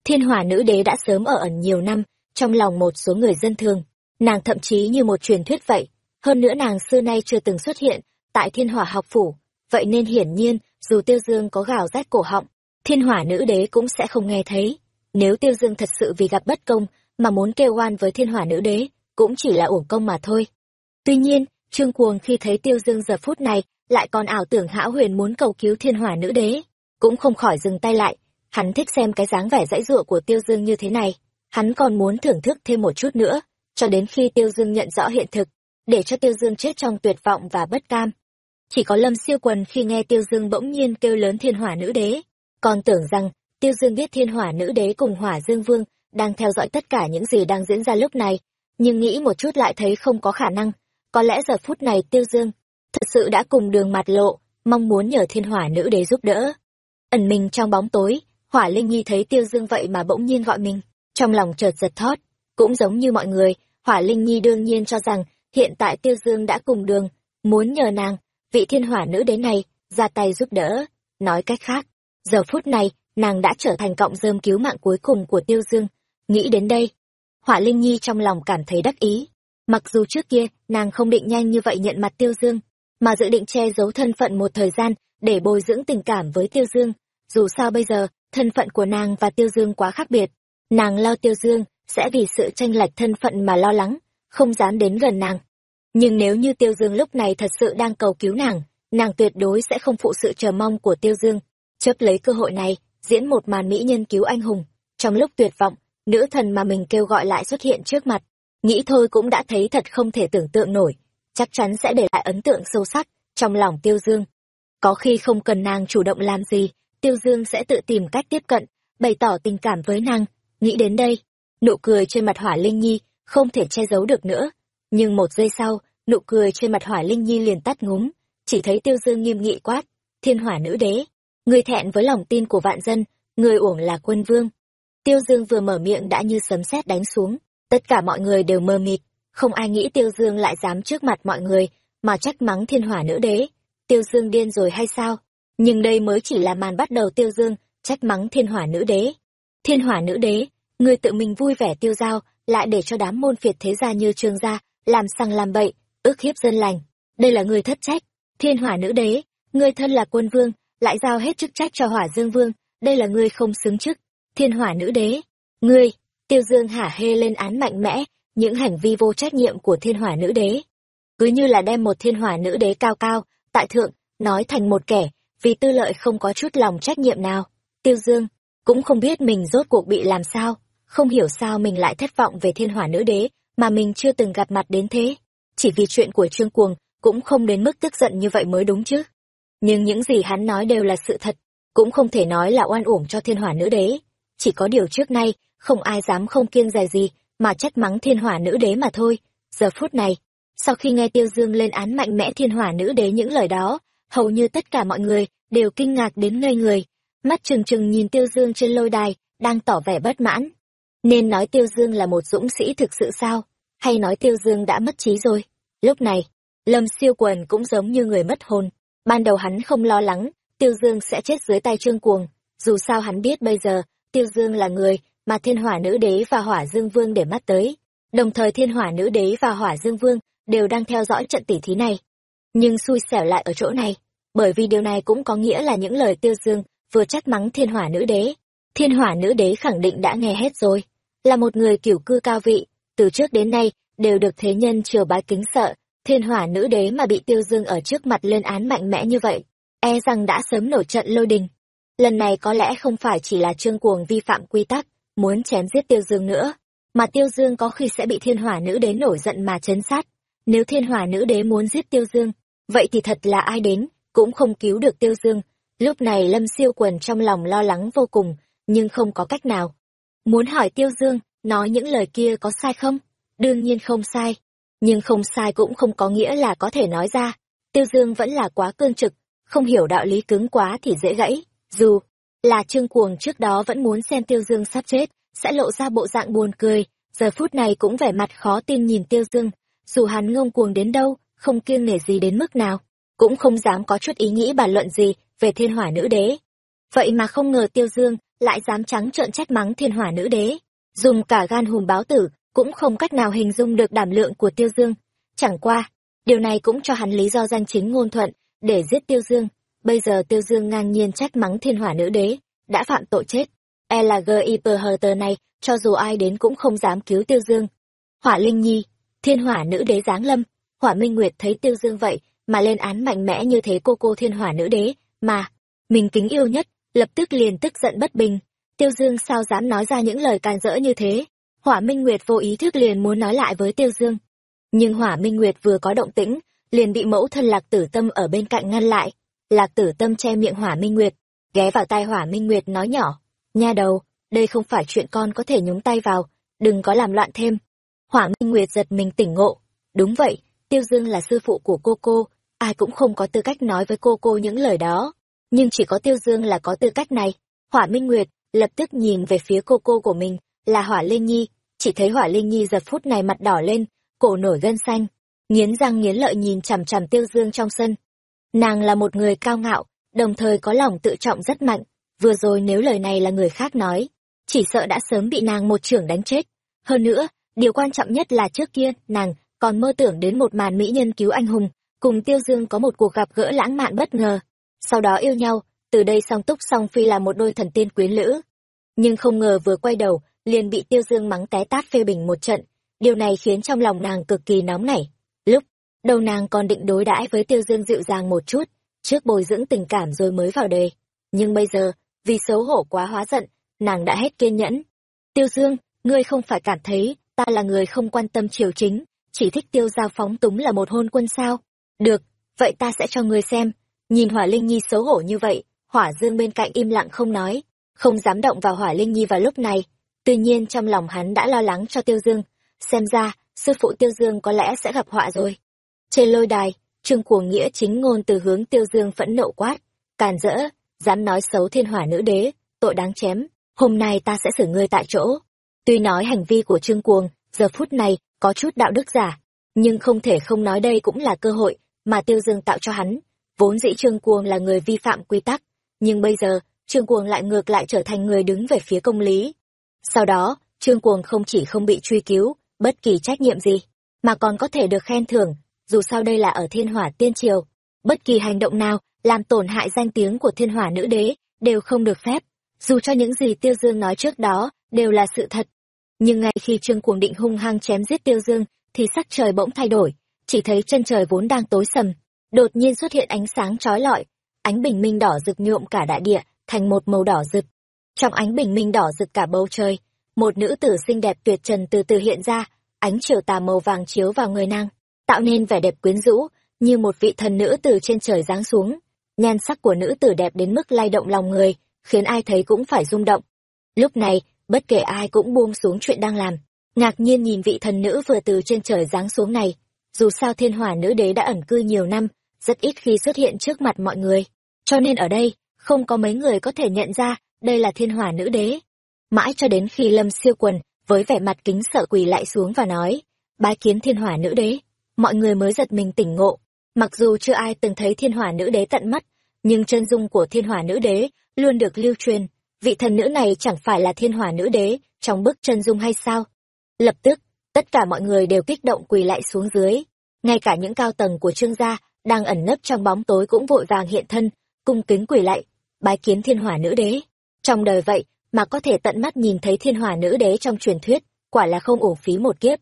Thiên Hỏa Nữ Đế đã sớm ở ẩn nhiều năm, trong lòng một số người dân thường. Nàng thậm chí như một truyền thuyết vậy. Hơn nữa nàng xưa nay chưa từng xuất hiện tại Thiên Hỏa học phủ, vậy nên hiển nhiên, dù Tiêu Dương có gào rách cổ họng, thiên hỏa nữ đế cũng sẽ không nghe thấy. Nếu Tiêu Dương thật sự vì gặp bất công mà muốn kêu oan với thiên hỏa nữ đế, cũng chỉ là uổng công mà thôi. Tuy nhiên, Trương Cuồng khi thấy Tiêu Dương giờ phút này lại còn ảo tưởng Hão Huyền muốn cầu cứu thiên hỏa nữ đế, cũng không khỏi dừng tay lại, hắn thích xem cái dáng vẻ dãy dụa của Tiêu Dương như thế này, hắn còn muốn thưởng thức thêm một chút nữa, cho đến khi Tiêu Dương nhận rõ hiện thực, để cho Tiêu Dương chết trong tuyệt vọng và bất cam. Chỉ có Lâm Siêu Quần khi nghe Tiêu Dương bỗng nhiên kêu lớn thiên hỏa nữ đế, còn tưởng rằng Tiêu Dương biết thiên hỏa nữ đế cùng hỏa dương vương đang theo dõi tất cả những gì đang diễn ra lúc này, nhưng nghĩ một chút lại thấy không có khả năng. Có lẽ giờ phút này Tiêu Dương thật sự đã cùng đường mặt lộ, mong muốn nhờ thiên hỏa nữ đế giúp đỡ. Ẩn mình trong bóng tối, hỏa linh nhi thấy Tiêu Dương vậy mà bỗng nhiên gọi mình, trong lòng chợt giật thót. Cũng giống như mọi người, hỏa linh nhi đương nhiên cho rằng hiện tại Tiêu Dương đã cùng đường, muốn nhờ nàng, vị thiên hỏa nữ đế này, ra tay giúp đỡ. Nói cách khác, giờ phút này, nàng đã trở thành cọng rơm cứu mạng cuối cùng của Tiêu Dương. Nghĩ đến đây, Hỏa Linh Nhi trong lòng cảm thấy đắc ý. Mặc dù trước kia, nàng không định nhanh như vậy nhận mặt Tiêu Dương, mà dự định che giấu thân phận một thời gian để bồi dưỡng tình cảm với Tiêu Dương. Dù sao bây giờ, thân phận của nàng và Tiêu Dương quá khác biệt. Nàng lo Tiêu Dương sẽ vì sự tranh lệch thân phận mà lo lắng, không dám đến gần nàng. Nhưng nếu như Tiêu Dương lúc này thật sự đang cầu cứu nàng, nàng tuyệt đối sẽ không phụ sự chờ mong của Tiêu Dương. Chấp lấy cơ hội này, diễn một màn mỹ nhân cứu anh hùng. Trong lúc tuyệt vọng, nữ thần mà mình kêu gọi lại xuất hiện trước mặt. Nghĩ thôi cũng đã thấy thật không thể tưởng tượng nổi, chắc chắn sẽ để lại ấn tượng sâu sắc trong lòng Tiêu Dương. Có khi không cần nàng chủ động làm gì, Tiêu Dương sẽ tự tìm cách tiếp cận, bày tỏ tình cảm với nàng. Nghĩ đến đây, nụ cười trên mặt Hỏa Linh Nhi không thể che giấu được nữa. Nhưng một giây sau, nụ cười trên mặt Hỏa Linh Nhi liền tắt ngúm, chỉ thấy Tiêu Dương nghiêm nghị quát, "Thiên Hỏa nữ đế, người thẹn với lòng tin của vạn dân, người uổng là quân vương." Tiêu Dương vừa mở miệng đã như sấm sét đánh xuống, tất cả mọi người đều mơ mịt, không ai nghĩ Tiêu Dương lại dám trước mặt mọi người mà trách mắng thiên hỏa nữ đế. Tiêu Dương điên rồi hay sao? Nhưng đây mới chỉ là màn bắt đầu Tiêu Dương trách mắng thiên hỏa nữ đế. Thiên hỏa nữ đế, người tự mình vui vẻ tiêu giao, lại để cho đám môn phiệt thế gia như trương gia, làm sang làm bậy, ước hiếp dân lành. Đây là người thất trách. Thiên hỏa nữ đế, người thân là quân vương, lại giao hết chức trách cho hỏa dương vương, đây là ngươi không xứng chức. Thiên hỏa nữ đế ngươi tiêu dương hả hê lên án mạnh mẽ những hành vi vô trách nhiệm của thiên hỏa nữ đế. Cứ như là đem một thiên hỏa nữ đế cao cao tại thượng nói thành một kẻ vì tư lợi không có chút lòng trách nhiệm nào. Tiêu dương cũng không biết mình rốt cuộc bị làm sao không hiểu sao mình lại thất vọng về thiên hỏa nữ đế mà mình chưa từng gặp mặt đến thế. Chỉ vì chuyện của trương cuồng cũng không đến mức tức giận như vậy mới đúng chứ nhưng những gì hắn nói đều là sự thật, cũng không thể nói là oan uổng cho thiên hỏa nữ đế. Chỉ có điều trước nay, không ai dám không kiêng dè gì, mà trách mắng thiên hỏa nữ đế mà thôi. Giờ phút này, sau khi nghe tiêu dương lên án mạnh mẽ thiên hỏa nữ đế những lời đó, hầu như tất cả mọi người đều kinh ngạc đến ngây người. Mắt trừng trừng nhìn tiêu dương trên lôi đài, đang tỏ vẻ bất mãn. Nên nói tiêu dương là một dũng sĩ thực sự sao? Hay nói tiêu dương đã mất trí rồi? Lúc này, lâm siêu quần cũng giống như người mất hồn ban đầu hắn không lo lắng tiêu dương sẽ chết dưới tay trương cuồng dù sao hắn biết bây giờ Tiêu Dương là người mà thiên hỏa nữ đế và hỏa dương vương để mắt tới. Đồng thời thiên hỏa nữ đế và hỏa dương vương đều đang theo dõi trận tỉ thí này. Nhưng xui xẻo lại ở chỗ này, bởi vì điều này cũng có nghĩa là những lời Tiêu Dương vừa trách mắng thiên hỏa nữ đế. Thiên hỏa nữ đế khẳng định đã nghe hết rồi. Là một người kiểu cư cao vị, từ trước đến nay đều được thế nhân triều bái kính sợ. Thiên hỏa nữ đế mà bị Tiêu Dương ở trước mặt lên án mạnh mẽ như vậy, e rằng đã sớm nổi trận lôi đình. Lần này có lẽ không phải chỉ là trương cuồng vi phạm quy tắc muốn chém giết tiêu dương nữa mà tiêu dương có khi sẽ bị thiên hỏa nữ đế nổi giận mà chấn sát. Nếu thiên hỏa nữ đế muốn giết tiêu dương vậy thì thật là ai đến cũng không cứu được tiêu dương. Lúc này lâm siêu quần trong lòng lo lắng vô cùng nhưng không có cách nào. Muốn hỏi tiêu dương nói những lời kia có sai không? Đương nhiên không sai nhưng không sai cũng không có nghĩa là có thể nói ra. Tiêu dương vẫn là quá cương trực không hiểu đạo lý cứng quá thì dễ gãy. Dù là Trương Cuồng trước đó vẫn muốn xem Tiêu Dương sắp chết, sẽ lộ ra bộ dạng buồn cười, giờ phút này cũng vẻ mặt khó tin nhìn Tiêu Dương, dù hắn ngông cuồng đến đâu, không kiêng nể gì đến mức nào, cũng không dám có chút ý nghĩ bàn luận gì về thiên hỏa nữ đế. Vậy mà không ngờ Tiêu Dương lại dám trắng trợn trách mắng thiên hỏa nữ đế, dùng cả gan hùm báo tử, cũng không cách nào hình dung được đảm lượng của Tiêu Dương. Chẳng qua, điều này cũng cho hắn lý do danh chính ngôn thuận, để giết Tiêu Dương, bây giờ tiêu dương ngang nhiên trách mắng thiên hỏa nữ đế đã phạm tội chết. E là giper này cho dù ai đến cũng không dám cứu tiêu dương. Hỏa linh nhi thiên hỏa nữ đế giáng lâm. Hỏa minh nguyệt thấy tiêu dương vậy mà lên án mạnh mẽ như thế cô cô thiên hỏa nữ đế mà mình kính yêu nhất lập tức liền tức giận bất bình. Tiêu dương sao dám nói ra những lời càn rỡ như thế? Hỏa minh nguyệt vô ý thức liền muốn nói lại với tiêu dương. Nhưng hỏa minh nguyệt vừa có động tĩnh, liền bị mẫu thân lạc tử tâm ở bên cạnh ngăn lại. Lạc tử tâm che miệng hỏa minh nguyệt, ghé vào tai hỏa minh nguyệt nói nhỏ, nha đầu, đây không phải chuyện con có thể nhúng tay vào, đừng có làm loạn thêm. Hỏa minh nguyệt giật mình tỉnh ngộ, đúng vậy, tiêu dương là sư phụ của cô cô, ai cũng không có tư cách nói với cô cô những lời đó. Nhưng chỉ có tiêu dương là có tư cách này. Hỏa minh nguyệt lập tức nhìn về phía cô cô của mình, là hỏa linh nhi chỉ thấy hỏa linh nhi giật phút này mặt đỏ lên, cổ nổi gân xanh, nghiến răng nghiến lợi nhìn chằm chằm tiêu dương trong sân. Nàng là một người cao ngạo, đồng thời có lòng tự trọng rất mạnh, vừa rồi nếu lời này là người khác nói, chỉ sợ đã sớm bị nàng một trưởng đánh chết. Hơn nữa, điều quan trọng nhất là trước kia, nàng còn mơ tưởng đến một màn mỹ nhân cứu anh hùng, cùng tiêu dương có một cuộc gặp gỡ lãng mạn bất ngờ. Sau đó yêu nhau, từ đây song túc song phi là một đôi thần tiên quyến lữ. Nhưng không ngờ vừa quay đầu liền bị tiêu dương mắng té tát phê bình một trận. Điều này khiến trong lòng nàng cực kỳ nóng nảy. Lúc đầu nàng còn định đối đãi với tiêu dương dịu dàng một chút, trước bồi dưỡng tình cảm rồi mới vào đề. Nhưng bây giờ, vì xấu hổ quá hóa giận, nàng đã hết kiên nhẫn. Tiêu dương, ngươi không phải cảm thấy ta là người không quan tâm triều chính, chỉ thích tiêu giao phóng túng là một hôn quân sao? Được, vậy ta sẽ cho ngươi xem. Nhìn hỏa linh nhi xấu hổ như vậy, hỏa dương bên cạnh im lặng không nói. Không dám động vào hỏa linh nhi vào lúc này tuy nhiên trong lòng hắn đã lo lắng cho tiêu dương, xem ra sư phụ tiêu dương có lẽ sẽ gặp họa rồi. Trên lôi đài, trương cuồng nghĩa chính ngôn từ hướng tiêu dương phẫn nộ quát, càn rỡ dám nói xấu thiên hỏa nữ đế, tội đáng chém, hôm nay ta sẽ xử ngươi tại chỗ. Tuy nói hành vi của trương cuồng giờ phút này có chút đạo đức giả, nhưng không thể không nói đây cũng là cơ hội mà tiêu dương tạo cho hắn. Vốn dĩ trương cuồng là người vi phạm quy tắc, nhưng bây giờ trương cuồng lại ngược lại trở thành người đứng về phía công lý sau đó, trương cuồng không chỉ không bị truy cứu, bất kỳ trách nhiệm gì, mà còn có thể được khen thưởng, dù sao đây là ở thiên hỏa tiên triều. Bất kỳ hành động nào làm tổn hại danh tiếng của thiên hỏa nữ đế đều không được phép, dù cho những gì tiêu dương nói trước đó đều là sự thật. Nhưng ngay khi trương cuồng định hung hăng chém giết tiêu dương thì sắc trời bỗng thay đổi, chỉ thấy chân trời vốn đang tối sầm, đột nhiên xuất hiện ánh sáng trói lọi, ánh bình minh đỏ rực nhuộm cả đại địa thành một màu đỏ rực trong ánh bình minh đỏ rực cả bầu trời, một nữ tử xinh đẹp tuyệt trần từ từ hiện ra, ánh chiều tà màu vàng chiếu vào người nàng, tạo nên vẻ đẹp quyến rũ, như một vị thần nữ từ trên trời giáng xuống. Nhan sắc của nữ tử đẹp đến mức lay động lòng người, khiến ai thấy cũng phải rung động. Lúc này, bất kể ai cũng buông xuống chuyện đang làm, ngạc nhiên nhìn vị thần nữ vừa từ trên trời giáng xuống này. Dù sao thiên hỏa nữ đế đã ẩn cư nhiều năm, rất ít khi xuất hiện trước mặt mọi người. Cho nên ở đây, không có mấy người có thể nhận ra đây là thiên hỏa nữ đế. Mãi cho đến khi lâm siêu quần, với vẻ mặt kính sợ quỳ lại xuống và nói, bái kiến thiên hỏa nữ đế. Mọi người mới giật mình tỉnh ngộ. Mặc dù chưa ai từng thấy thiên hỏa nữ đế tận mắt, nhưng chân dung của thiên hỏa nữ đế luôn được lưu truyền. Vị thần nữ này chẳng phải là thiên hỏa nữ đế trong bức chân dung hay sao? Lập tức, tất cả mọi người đều kích động quỳ lại xuống dưới. Ngay cả những cao tầng của trương gia đang ẩn nấp trong bóng tối cũng vội vàng hiện thân, cung kính quỳ lại, bái kiến thiên hỏa nữ đế trong đời vậy mà có thể tận mắt nhìn thấy thiên hỏa nữ đế trong truyền thuyết, quả là không uổng phí một kiếp.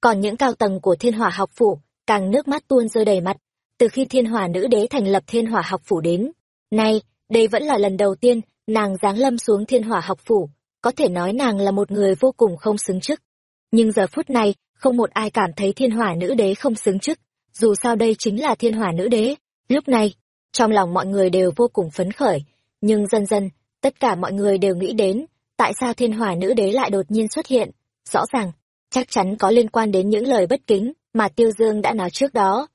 Còn những cao tầng của thiên hỏa học phủ, càng nước mắt tuôn rơi đầy mặt. Từ khi thiên hỏa nữ đế thành lập thiên hỏa học phủ đến nay, đây vẫn là lần đầu tiên nàng giáng lâm xuống thiên hỏa học phủ. Có thể nói nàng là một người vô cùng không xứng chức nhưng giờ phút này, không một ai cảm thấy thiên hỏa nữ đế không xứng chức dù sao đây chính là thiên hỏa nữ đế. Lúc này, trong lòng mọi người đều vô cùng phấn khởi, nhưng dần dần tất cả mọi người đều nghĩ đến, tại sao thiên hỏa nữ đế lại đột nhiên xuất hiện. Rõ ràng, chắc chắn có liên quan đến những lời bất kính mà tiêu dương đã nói trước đó.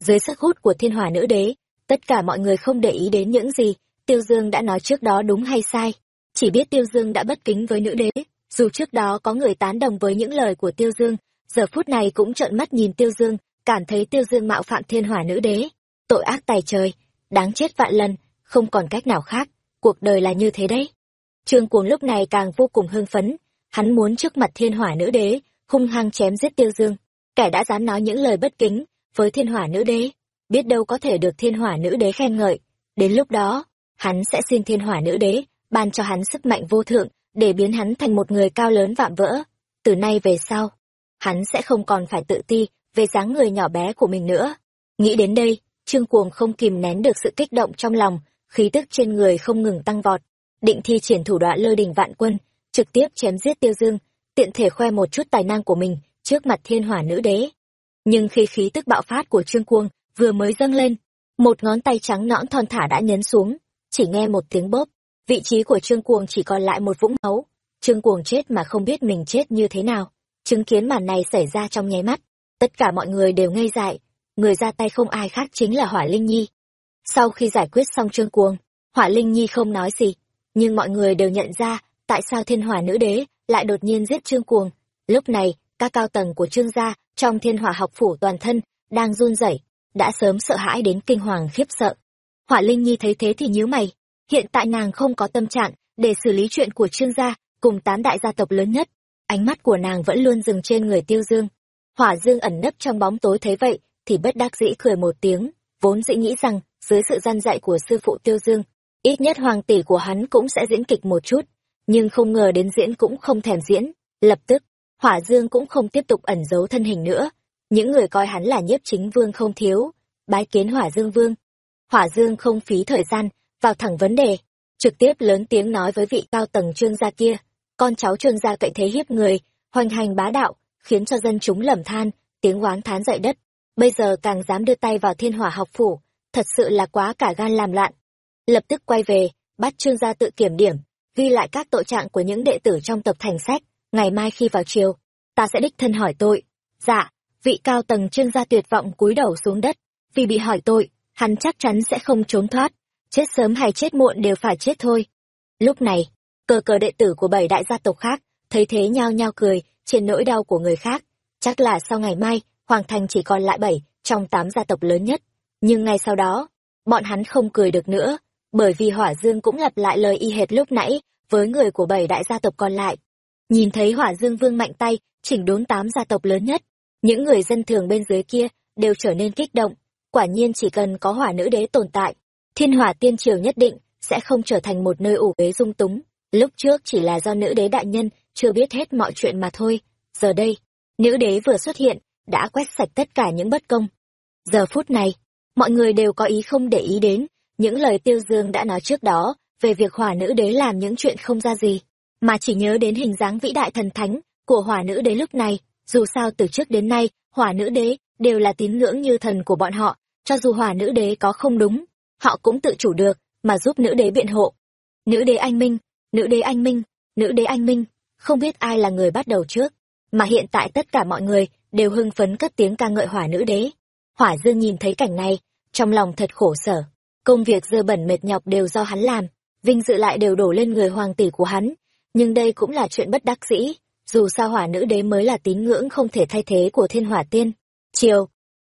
Dưới sức hút của thiên hỏa nữ đế, tất cả mọi người không để ý đến những gì tiêu dương đã nói trước đó đúng hay sai. Chỉ biết tiêu dương đã bất kính với nữ đế, dù trước đó có người tán đồng với những lời của tiêu dương, giờ phút này cũng trợn mắt nhìn tiêu dương, cảm thấy tiêu dương mạo phạm thiên hỏa nữ đế. Tội ác tài trời, đáng chết vạn lần, không còn cách nào khác cuộc đời là như thế đấy. Trương cuồng lúc này càng vô cùng hưng phấn. Hắn muốn trước mặt thiên hỏa nữ đế, hung hăng chém giết tiêu dương. Kẻ đã dám nói những lời bất kính với thiên hỏa nữ đế, biết đâu có thể được thiên hỏa nữ đế khen ngợi. Đến lúc đó, hắn sẽ xin thiên hỏa nữ đế ban cho hắn sức mạnh vô thượng để biến hắn thành một người cao lớn vạm vỡ. Từ nay về sau, hắn sẽ không còn phải tự ti về dáng người nhỏ bé của mình nữa. Nghĩ đến đây, trương cuồng không kìm nén được sự kích động trong lòng khí tức trên người không ngừng tăng vọt, định thi triển thủ đoạn lơ đình vạn quân, trực tiếp chém giết tiêu dương, tiện thể khoe một chút tài năng của mình trước mặt thiên hỏa nữ đế. Nhưng khi khí tức bạo phát của trương cuồng vừa mới dâng lên, một ngón tay trắng nõn thon thả đã nhấn xuống, chỉ nghe một tiếng bóp vị trí của trương cuồng chỉ còn lại một vũng máu. Trương cuồng chết mà không biết mình chết như thế nào, chứng kiến màn này xảy ra trong nháy mắt, tất cả mọi người đều ngây dại, người ra tay không ai khác chính là hỏa linh nhi sau khi giải quyết xong trương cuồng, hỏa linh nhi không nói gì, nhưng mọi người đều nhận ra tại sao thiên hỏa nữ đế lại đột nhiên giết trương cuồng. Lúc này, các cao tầng của trương gia trong thiên hỏa học phủ toàn thân đang run rẩy, đã sớm sợ hãi đến kinh hoàng khiếp sợ. Hỏa linh nhi thấy thế thì nhíu mày. Hiện tại nàng không có tâm trạng để xử lý chuyện của trương gia cùng tám đại gia tộc lớn nhất. Ánh mắt của nàng vẫn luôn dừng trên người tiêu dương. Hỏa dương ẩn nấp trong bóng tối thấy vậy thì bất đắc dĩ cười một tiếng, vốn dĩ nghĩ rằng dưới sự gian dạy của sư phụ tiêu dương, ít nhất hoàng tỷ của hắn cũng sẽ diễn kịch một chút, nhưng không ngờ đến diễn cũng không thèm diễn. Lập tức, hỏa dương cũng không tiếp tục ẩn giấu thân hình nữa. Những người coi hắn là nhiếp chính vương không thiếu, bái kiến hỏa dương vương. Hỏa dương không phí thời gian vào thẳng vấn đề, trực tiếp lớn tiếng nói với vị cao tầng trương gia kia. Con cháu trương gia cậy thế hiếp người, hoành hành bá đạo, khiến cho dân chúng lầm than, tiếng oán thán dậy đất. Bây giờ càng dám đưa tay vào thiên hỏa học phủ thật sự là quá cả gan làm loạn. Lập tức quay về, bắt trương gia tự kiểm điểm, ghi lại các tội trạng của những đệ tử trong tập thành sách, ngày mai khi vào chiều ta sẽ đích thân hỏi tội. Dạ vị cao tầng trương gia tuyệt vọng cúi đầu xuống đất, vì bị hỏi tội, hắn chắc chắn sẽ không trốn thoát, chết sớm hay chết muộn đều phải chết thôi. Lúc này, cờ cờ đệ tử của bảy đại gia tộc khác, thấy thế nhao nhao cười trên nỗi đau của người khác, chắc là sau ngày mai, hoàng thành chỉ còn lại bảy trong tám gia tộc lớn nhất nhưng ngay sau đó, bọn hắn không cười được nữa, bởi vì hỏa dương cũng lặp lại lời y hệt lúc nãy với người của bảy đại gia tộc còn lại. Nhìn thấy hỏa dương vương mạnh tay, chỉnh đốn tám gia tộc lớn nhất, những người dân thường bên dưới kia đều trở nên kích động, quả nhiên chỉ cần có hỏa nữ đế tồn tại, thiên hỏa tiên triều nhất định sẽ không trở thành một nơi ủ bế dung túng. Lúc trước chỉ là do nữ đế đại nhân chưa biết hết mọi chuyện mà thôi, giờ đây, nữ đế vừa xuất hiện, đã quét sạch tất cả những bất công. Giờ phút này mọi người đều có ý không để ý đến, những lời tiêu dương đã nói trước đó, về việc hỏa nữ đế làm những chuyện không ra gì, mà chỉ nhớ đến hình dáng vĩ đại thần thánh của hỏa nữ đế lúc này. Dù sao từ trước đến nay, hỏa nữ đế đều là tín ngưỡng như thần của bọn họ, cho dù hỏa nữ đế có không đúng, họ cũng tự chủ được mà giúp nữ đế biện hộ. Nữ đế anh minh, nữ đế anh minh, nữ đế anh minh, không biết ai là người bắt đầu trước, mà hiện tại tất cả mọi người đều hưng phấn cất tiếng ca ngợi hỏa nữ đế hỏa dương nhìn thấy cảnh này, trong lòng thật khổ sở. Công việc dơ bẩn mệt nhọc đều do hắn làm, vinh dự lại đều đổ lên người hoàng tỷ của hắn. Nhưng đây cũng là chuyện bất đắc dĩ, dù sao hỏa nữ đế mới là tín ngưỡng không thể thay thế của thiên hỏa tiên. Chiều,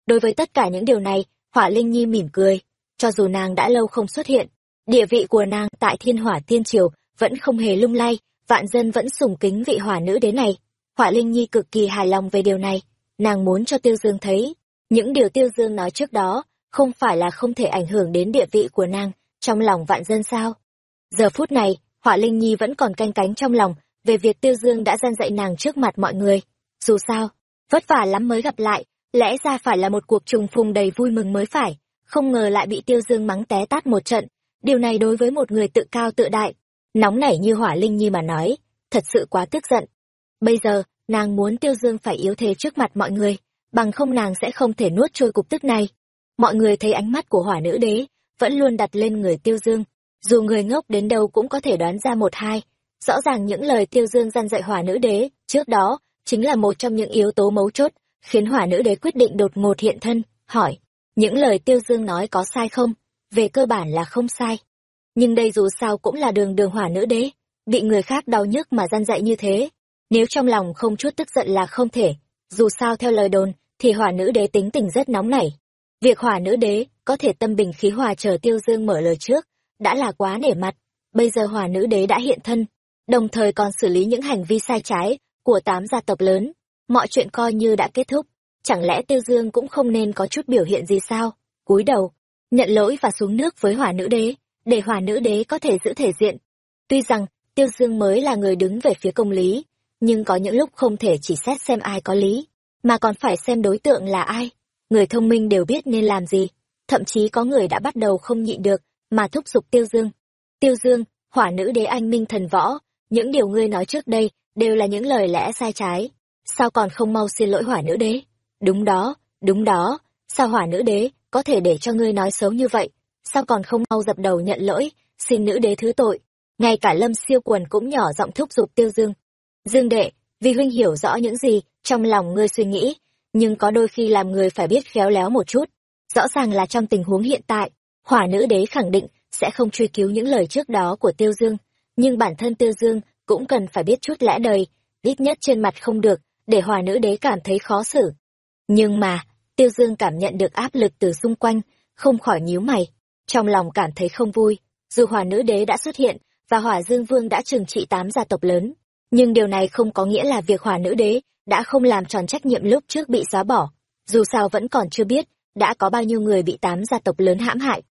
đối với tất cả những điều này, hỏa linh nhi mỉm cười. Cho dù nàng đã lâu không xuất hiện, địa vị của nàng tại thiên hỏa tiên triều vẫn không hề lung lay, vạn dân vẫn sùng kính vị hỏa nữ đế này. Hỏa linh nhi cực kỳ hài lòng về điều này. Nàng muốn cho tiêu dương thấy những điều tiêu dương nói trước đó không phải là không thể ảnh hưởng đến địa vị của nàng trong lòng vạn dân sao? Giờ phút này hỏa linh nhi vẫn còn canh cánh trong lòng về việc tiêu dương đã gian dạy nàng trước mặt mọi người. Dù sao, vất vả lắm mới gặp lại, lẽ ra phải là một cuộc trùng phùng đầy vui mừng mới phải, không ngờ lại bị tiêu dương mắng té tát một trận. Điều này đối với một người tự cao tự đại, nóng nảy như hỏa linh nhi mà nói, thật sự quá tức giận. Bây giờ, nàng muốn tiêu dương phải yếu thế trước mặt mọi người bằng không nàng sẽ không thể nuốt trôi cục tức này. Mọi người thấy ánh mắt của hỏa nữ đế, vẫn luôn đặt lên người tiêu dương. Dù người ngốc đến đâu cũng có thể đoán ra một hai. Rõ ràng những lời tiêu dương gian dạy hỏa nữ đế trước đó chính là một trong những yếu tố mấu chốt, khiến hỏa nữ đế quyết định đột ngột hiện thân, hỏi, những lời tiêu dương nói có sai không? Về cơ bản là không sai. Nhưng đây dù sao cũng là đường đường hỏa nữ đế, bị người khác đau nhức mà gian dạy như thế, nếu trong lòng không chút tức giận là không thể. Dù sao theo lời đồn thì hỏa nữ đế tính tình rất nóng nảy. Việc hỏa nữ đế có thể tâm bình khí hòa chờ tiêu dương mở lời trước đã là quá nể mặt. Bây giờ hỏa nữ đế đã hiện thân đồng thời còn xử lý những hành vi sai trái của tám gia tộc lớn. Mọi chuyện coi như đã kết thúc. Chẳng lẽ tiêu dương cũng không nên có chút biểu hiện gì sao? Cúi đầu nhận lỗi và xuống nước với hỏa nữ đế, để hỏa nữ đế có thể giữ thể diện. Tuy rằng, Tiêu Dương mới là người đứng về phía công lý, nhưng có những lúc không thể chỉ xét xem ai có lý, mà còn phải xem đối tượng là ai. Người thông minh đều biết nên làm gì, thậm chí có người đã bắt đầu không nhịn được, mà thúc giục Tiêu Dương. Tiêu Dương, hỏa nữ đế anh minh thần võ, những điều ngươi nói trước đây đều là những lời lẽ sai trái. Sao còn không mau xin lỗi hỏa nữ đế? Đúng đó, đúng đó, sao hỏa nữ đế có thể để cho ngươi nói xấu như vậy? Sao còn không mau dập đầu nhận lỗi, xin nữ đế thứ tội? Ngay cả lâm siêu quần cũng nhỏ giọng thúc giục Tiêu Dương. Dương đệ, vì huynh hiểu rõ những gì trong lòng ngươi suy nghĩ, nhưng có đôi khi làm người phải biết khéo léo một chút. Rõ ràng là trong tình huống hiện tại, hỏa nữ đế khẳng định sẽ không truy cứu những lời trước đó của Tiêu Dương, nhưng bản thân Tiêu Dương cũng cần phải biết chút lẽ đời, ít nhất trên mặt không được, để hỏa nữ đế cảm thấy khó xử. Nhưng mà, Tiêu Dương cảm nhận được áp lực từ xung quanh, không khỏi nhíu mày, trong lòng cảm thấy không vui, dù hỏa nữ đế đã xuất hiện và hỏa dương vương đã trừng trị tám gia tộc lớn, nhưng điều này không có nghĩa là việc hỏa nữ đế đã không làm tròn trách nhiệm lúc trước bị xóa bỏ, dù sao vẫn còn chưa biết đã có bao nhiêu người bị tám gia tộc lớn hãm hại.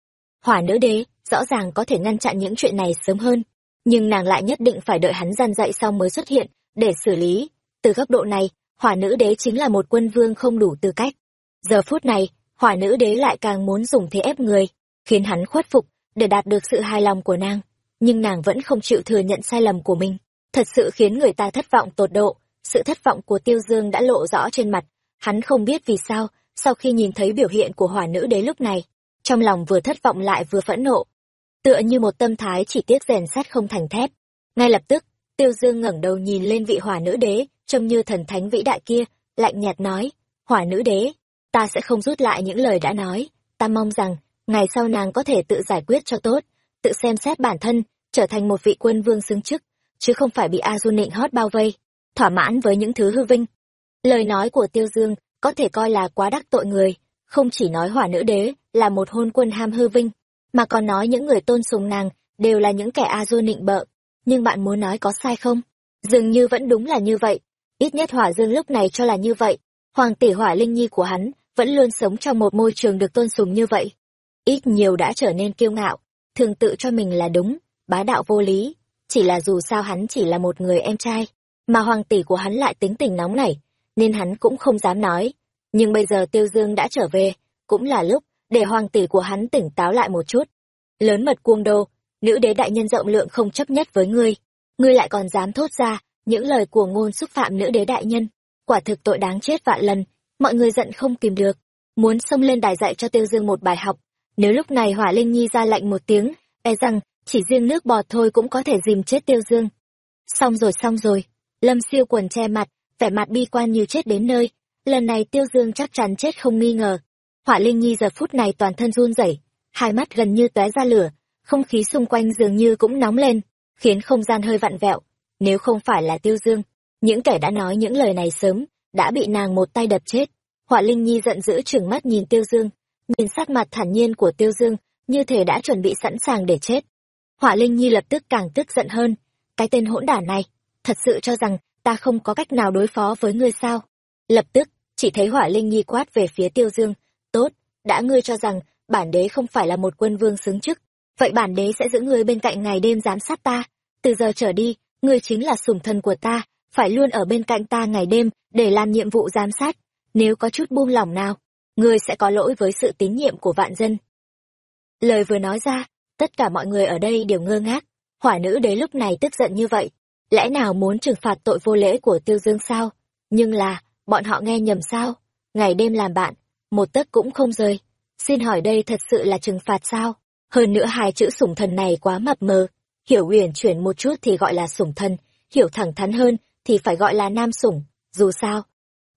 Hỏa nữ đế rõ ràng có thể ngăn chặn những chuyện này sớm hơn, nhưng nàng lại nhất định phải đợi hắn gian dậy xong mới xuất hiện, để xử lý. Từ góc độ này, hỏa nữ đế chính là một quân vương không đủ tư cách. Giờ phút này, hỏa nữ đế lại càng muốn dùng thế ép người, khiến hắn khuất phục, để đạt được sự hài lòng của nàng. Nhưng nàng vẫn không chịu thừa nhận sai lầm của mình, thật sự khiến người ta thất vọng tột độ. Sự thất vọng của Tiêu Dương đã lộ rõ trên mặt, hắn không biết vì sao, sau khi nhìn thấy biểu hiện của hỏa nữ đế lúc này, trong lòng vừa thất vọng lại vừa phẫn nộ, tựa như một tâm thái chỉ tiếc rèn sắt không thành thép. Ngay lập tức, Tiêu Dương ngẩng đầu nhìn lên vị hỏa nữ đế, trông như thần thánh vĩ đại kia, lạnh nhạt nói, hỏa nữ đế, ta sẽ không rút lại những lời đã nói, ta mong rằng, ngày sau nàng có thể tự giải quyết cho tốt, tự xem xét bản thân, trở thành một vị quân vương xứng chức, chứ không phải bị A Du nịnh hót bao vây, thỏa mãn với những thứ hư vinh. Lời nói của Tiêu Dương có thể coi là quá đắc tội người, không chỉ nói hỏa nữ đế là một hôn quân ham hư vinh, mà còn nói những người tôn sùng nàng đều là những kẻ a du nịnh bợ. Nhưng bạn muốn nói có sai không? Dường như vẫn đúng là như vậy. Ít nhất hỏa dương lúc này cho là như vậy. Hoàng tỷ hỏa linh nhi của hắn vẫn luôn sống trong một môi trường được tôn sùng như vậy. Ít nhiều đã trở nên kiêu ngạo thường tự cho mình là đúng bá đạo vô lý chỉ là dù sao hắn chỉ là một người em trai mà hoàng tỷ của hắn lại tính tình nóng nảy nên hắn cũng không dám nói. Nhưng bây giờ tiêu dương đã trở về cũng là lúc để hoàng tỷ của hắn tỉnh táo lại một chút. Lớn mật cuồng đô, nữ đế đại nhân rộng lượng không chấp nhất với ngươi, ngươi lại còn dám thốt ra những lời cuồng ngôn xúc phạm nữ đế đại nhân, quả thực tội đáng chết vạn lần, mọi người giận không kìm được, muốn xông lên đài dạy cho Tiêu Dương một bài học, nếu lúc này Hỏa Linh Nhi ra lệnh một tiếng, e rằng chỉ riêng nước bọt thôi cũng có thể dìm chết Tiêu Dương. Xong rồi xong rồi, Lâm Siêu quần che mặt, vẻ mặt bi quan như chết đến nơi, lần này Tiêu Dương chắc chắn chết không nghi ngờ. Hỏa Linh Nhi giờ phút này toàn thân run rẩy, hai mắt gần như tóe ra lửa, không khí xung quanh dường như cũng nóng lên, khiến không gian hơi vặn vẹo. Nếu không phải là Tiêu Dương, những kẻ đã nói những lời này sớm, đã bị nàng một tay đập chết. họa Linh Nhi giận dữ trừng mắt nhìn Tiêu Dương, nhìn sắc mặt thản nhiên của Tiêu Dương, như thể đã chuẩn bị sẵn sàng để chết họa Linh Nhi lập tức càng tức giận hơn, cái tên hỗn đản này, thật sự cho rằng ta không có cách nào đối phó với ngươi sao? Lập tức, chỉ thấy Hỏa Linh Nhi quát về phía Tiêu Dương, Tốt, đã ngươi cho rằng bản đế không phải là một quân vương xứng chức, vậy bản đế sẽ giữ ngươi bên cạnh ngày đêm giám sát ta. Từ giờ trở đi, ngươi chính là sủng thần của ta, phải luôn ở bên cạnh ta ngày đêm để làm nhiệm vụ giám sát. Nếu có chút buông lỏng nào, ngươi sẽ có lỗi với sự tín nhiệm của vạn dân. Lời vừa nói ra, tất cả mọi người ở đây đều ngơ ngác. Hỏa nữ đế lúc này tức giận như vậy, lẽ nào muốn trừng phạt tội vô lễ của Tiêu Dương sao? Nhưng là, bọn họ nghe nhầm sao? Ngày đêm làm bạn, một tấc cũng không rơi. Xin hỏi đây thật sự là trừng phạt sao? Hơn nữa hai chữ sủng thần này quá mập mờ. Hiểu uyển chuyển một chút thì gọi là sủng thần, hiểu thẳng thắn hơn thì phải gọi là nam sủng. Dù sao,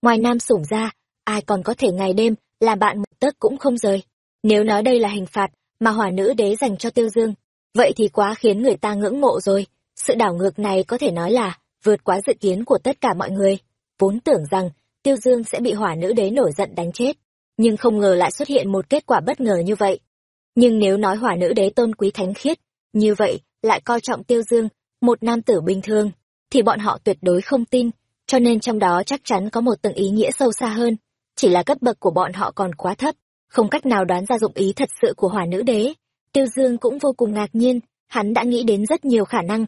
ngoài nam sủng ra, ai còn có thể ngày đêm làm bạn một tấc cũng không rời. Nếu nói đây là hình phạt mà hỏa nữ đế dành cho Tiêu Dương, vậy thì quá khiến người ta ngưỡng mộ rồi. Sự đảo ngược này có thể nói là vượt quá dự kiến của tất cả mọi người. Vốn tưởng rằng Tiêu Dương sẽ bị hỏa nữ đế nổi giận đánh chết, nhưng không ngờ lại xuất hiện một kết quả bất ngờ như vậy. Nhưng nếu nói hỏa nữ đế tôn quý thánh khiết, như vậy lại coi trọng tiêu dương, một nam tử bình thường, thì bọn họ tuyệt đối không tin, cho nên trong đó chắc chắn có một tầng ý nghĩa sâu xa hơn, chỉ là cấp bậc của bọn họ còn quá thấp, không cách nào đoán ra dụng ý thật sự của hỏa nữ đế. Tiêu Dương cũng vô cùng ngạc nhiên, hắn đã nghĩ đến rất nhiều khả năng.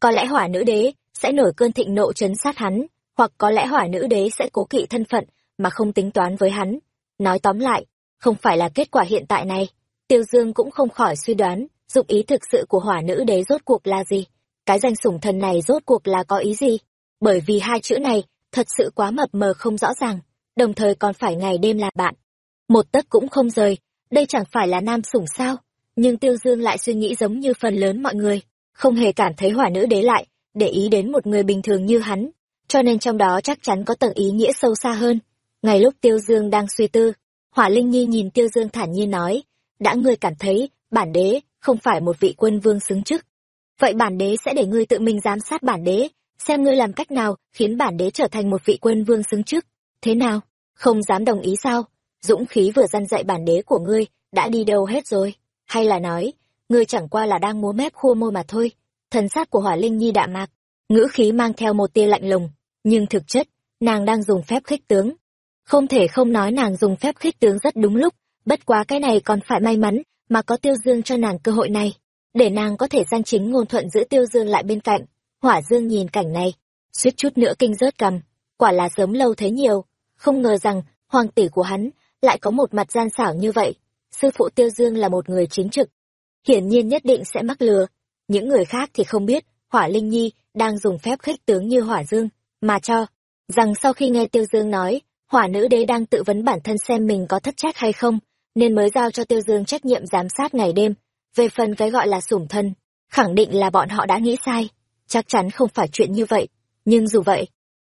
Có lẽ hỏa nữ đế sẽ nổi cơn thịnh nộ chấn sát hắn, hoặc có lẽ hỏa nữ đế sẽ cố kỵ thân phận mà không tính toán với hắn. Nói tóm lại, không phải là kết quả hiện tại này. Tiêu Dương cũng không khỏi suy đoán, dụng ý thực sự của hỏa nữ đế rốt cuộc là gì? Cái danh sủng thần này rốt cuộc là có ý gì? Bởi vì hai chữ này thật sự quá mập mờ không rõ ràng, đồng thời còn phải ngày đêm là bạn. Một tấc cũng không rời, đây chẳng phải là nam sủng sao? Nhưng Tiêu Dương lại suy nghĩ giống như phần lớn mọi người, không hề cảm thấy hỏa nữ đế lại, để ý đến một người bình thường như hắn, cho nên trong đó chắc chắn có tầng ý nghĩa sâu xa hơn. Ngay lúc Tiêu Dương đang suy tư, Hỏa Linh Nhi nhìn Tiêu Dương thản nhiên nói, đã ngươi cảm thấy, bản đế, không phải một vị quân vương xứng chức. Vậy bản đế sẽ để ngươi tự mình giám sát bản đế, xem ngươi làm cách nào khiến bản đế trở thành một vị quân vương xứng chức. Thế nào? Không dám đồng ý sao? Dũng khí vừa dăn dạy bản đế của ngươi, đã đi đâu hết rồi? Hay là nói, ngươi chẳng qua là đang múa mép khua môi mà thôi? Thần sát của Hỏa Linh Nhi đạm mạc, ngữ khí mang theo một tia lạnh lùng, nhưng thực chất, nàng đang dùng phép khích tướng. Không thể không nói nàng dùng phép khích tướng rất đúng lúc, bất quá cái này còn phải may mắn, mà có tiêu dương cho nàng cơ hội này, để nàng có thể danh chính ngôn thuận giữ tiêu dương lại bên cạnh. Hỏa dương nhìn cảnh này, suýt chút nữa kinh rớt cầm, quả là sớm lâu thấy nhiều, không ngờ rằng, hoàng tỷ của hắn, lại có một mặt gian xảo như vậy. Sư phụ tiêu dương là một người chính trực, hiển nhiên nhất định sẽ mắc lừa. Những người khác thì không biết, hỏa linh nhi đang dùng phép khích tướng như hỏa dương, mà cho, rằng sau khi nghe tiêu dương nói, hỏa nữ đế đang tự vấn bản thân xem mình có thất trách hay không, nên mới giao cho Tiêu Dương trách nhiệm giám sát ngày đêm. Về phần cái gọi là sủng thân, khẳng định là bọn họ đã nghĩ sai. Chắc chắn không phải chuyện như vậy. Nhưng dù vậy,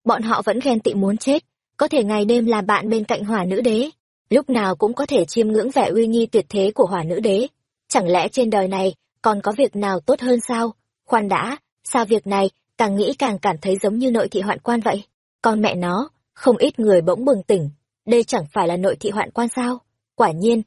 bọn họ vẫn ghen tị muốn chết, có thể ngày đêm làm bạn bên cạnh hỏa nữ đế. Lúc nào cũng có thể chiêm ngưỡng vẻ uy nghi tuyệt thế của hỏa nữ đế. Chẳng lẽ trên đời này còn có việc nào tốt hơn sao? Khoan đã, sao việc này càng nghĩ càng cảm thấy giống như nội thị hoạn quan vậy? Con mẹ nó, không ít người bỗng bừng tỉnh. Đây chẳng phải là nội thị hoạn quan sao? Quả nhiên,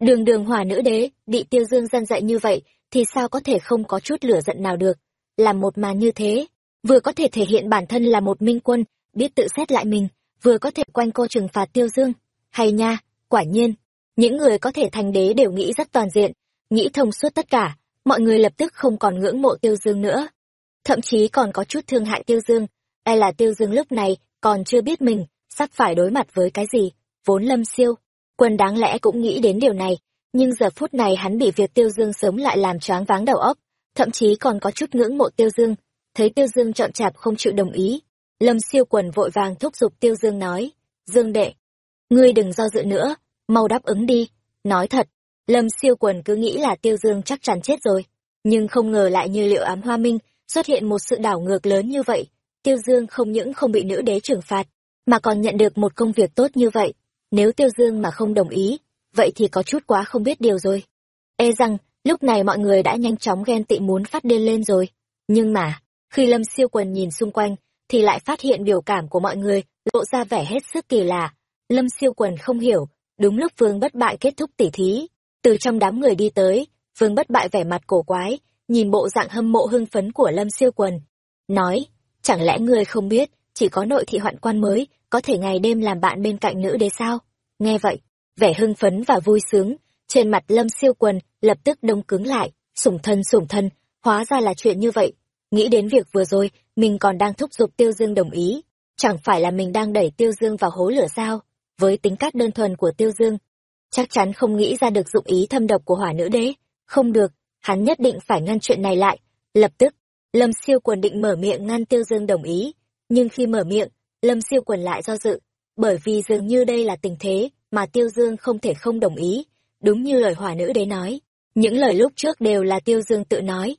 đường đường hòa nữ đế, bị tiêu dương dân dạy như vậy, thì sao có thể không có chút lửa giận nào được. Làm một màn như thế, vừa có thể thể hiện bản thân là một minh quân, biết tự xét lại mình, vừa có thể quanh cô trừng phạt tiêu dương. Hay nha, quả nhiên, những người có thể thành đế đều nghĩ rất toàn diện, nghĩ thông suốt tất cả, mọi người lập tức không còn ngưỡng mộ tiêu dương nữa. Thậm chí còn có chút thương hại tiêu dương, e là tiêu dương lúc này còn chưa biết mình sắp phải đối mặt với cái gì, vốn lâm siêu Quân đáng lẽ cũng nghĩ đến điều này, nhưng giờ phút này hắn bị việc Tiêu Dương sớm lại làm choáng váng đầu óc, thậm chí còn có chút ngưỡng mộ Tiêu Dương. Thấy Tiêu Dương chọn chạp không chịu đồng ý, Lâm Siêu Quần vội vàng thúc giục Tiêu Dương nói, Dương đệ, ngươi đừng do dự nữa, mau đáp ứng đi. Nói thật, Lâm Siêu Quần cứ nghĩ là Tiêu Dương chắc chắn chết rồi, nhưng không ngờ lại như liệu ám hoa minh, xuất hiện một sự đảo ngược lớn như vậy. Tiêu Dương không những không bị nữ đế trừng phạt, mà còn nhận được một công việc tốt như vậy. Nếu Tiêu Dương mà không đồng ý, vậy thì có chút quá không biết điều rồi. E rằng, lúc này mọi người đã nhanh chóng ghen tị muốn phát điên lên rồi. Nhưng mà, khi Lâm Siêu Quần nhìn xung quanh, thì lại phát hiện biểu cảm của mọi người lộ ra vẻ hết sức kỳ lạ. Lâm Siêu Quần không hiểu, đúng lúc Vương Bất Bại kết thúc tỉ thí, từ trong đám người đi tới, Vương Bất Bại vẻ mặt cổ quái, nhìn bộ dạng hâm mộ hưng phấn của Lâm Siêu Quần, nói: "Chẳng lẽ ngươi không biết, chỉ có nội thị hoạn quan mới có thể ngày đêm làm bạn bên cạnh nữ đế sao? Nghe vậy, vẻ hưng phấn và vui sướng, trên mặt lâm siêu quần lập tức đông cứng lại, sủng thân sủng thân, hóa ra là chuyện như vậy. Nghĩ đến việc vừa rồi, mình còn đang thúc giục Tiêu Dương đồng ý. Chẳng phải là mình đang đẩy Tiêu Dương vào hố lửa sao? Với tính cách đơn thuần của Tiêu Dương, chắc chắn không nghĩ ra được dụng ý thâm độc của hỏa nữ đế. Không được, hắn nhất định phải ngăn chuyện này lại. Lập tức, Lâm siêu quần định mở miệng ngăn Tiêu Dương đồng ý. Nhưng khi mở miệng, Lâm siêu quần lại do dự, bởi vì dường như đây là tình thế mà Tiêu Dương không thể không đồng ý, đúng như lời hỏa nữ đế nói. Những lời lúc trước đều là Tiêu Dương tự nói.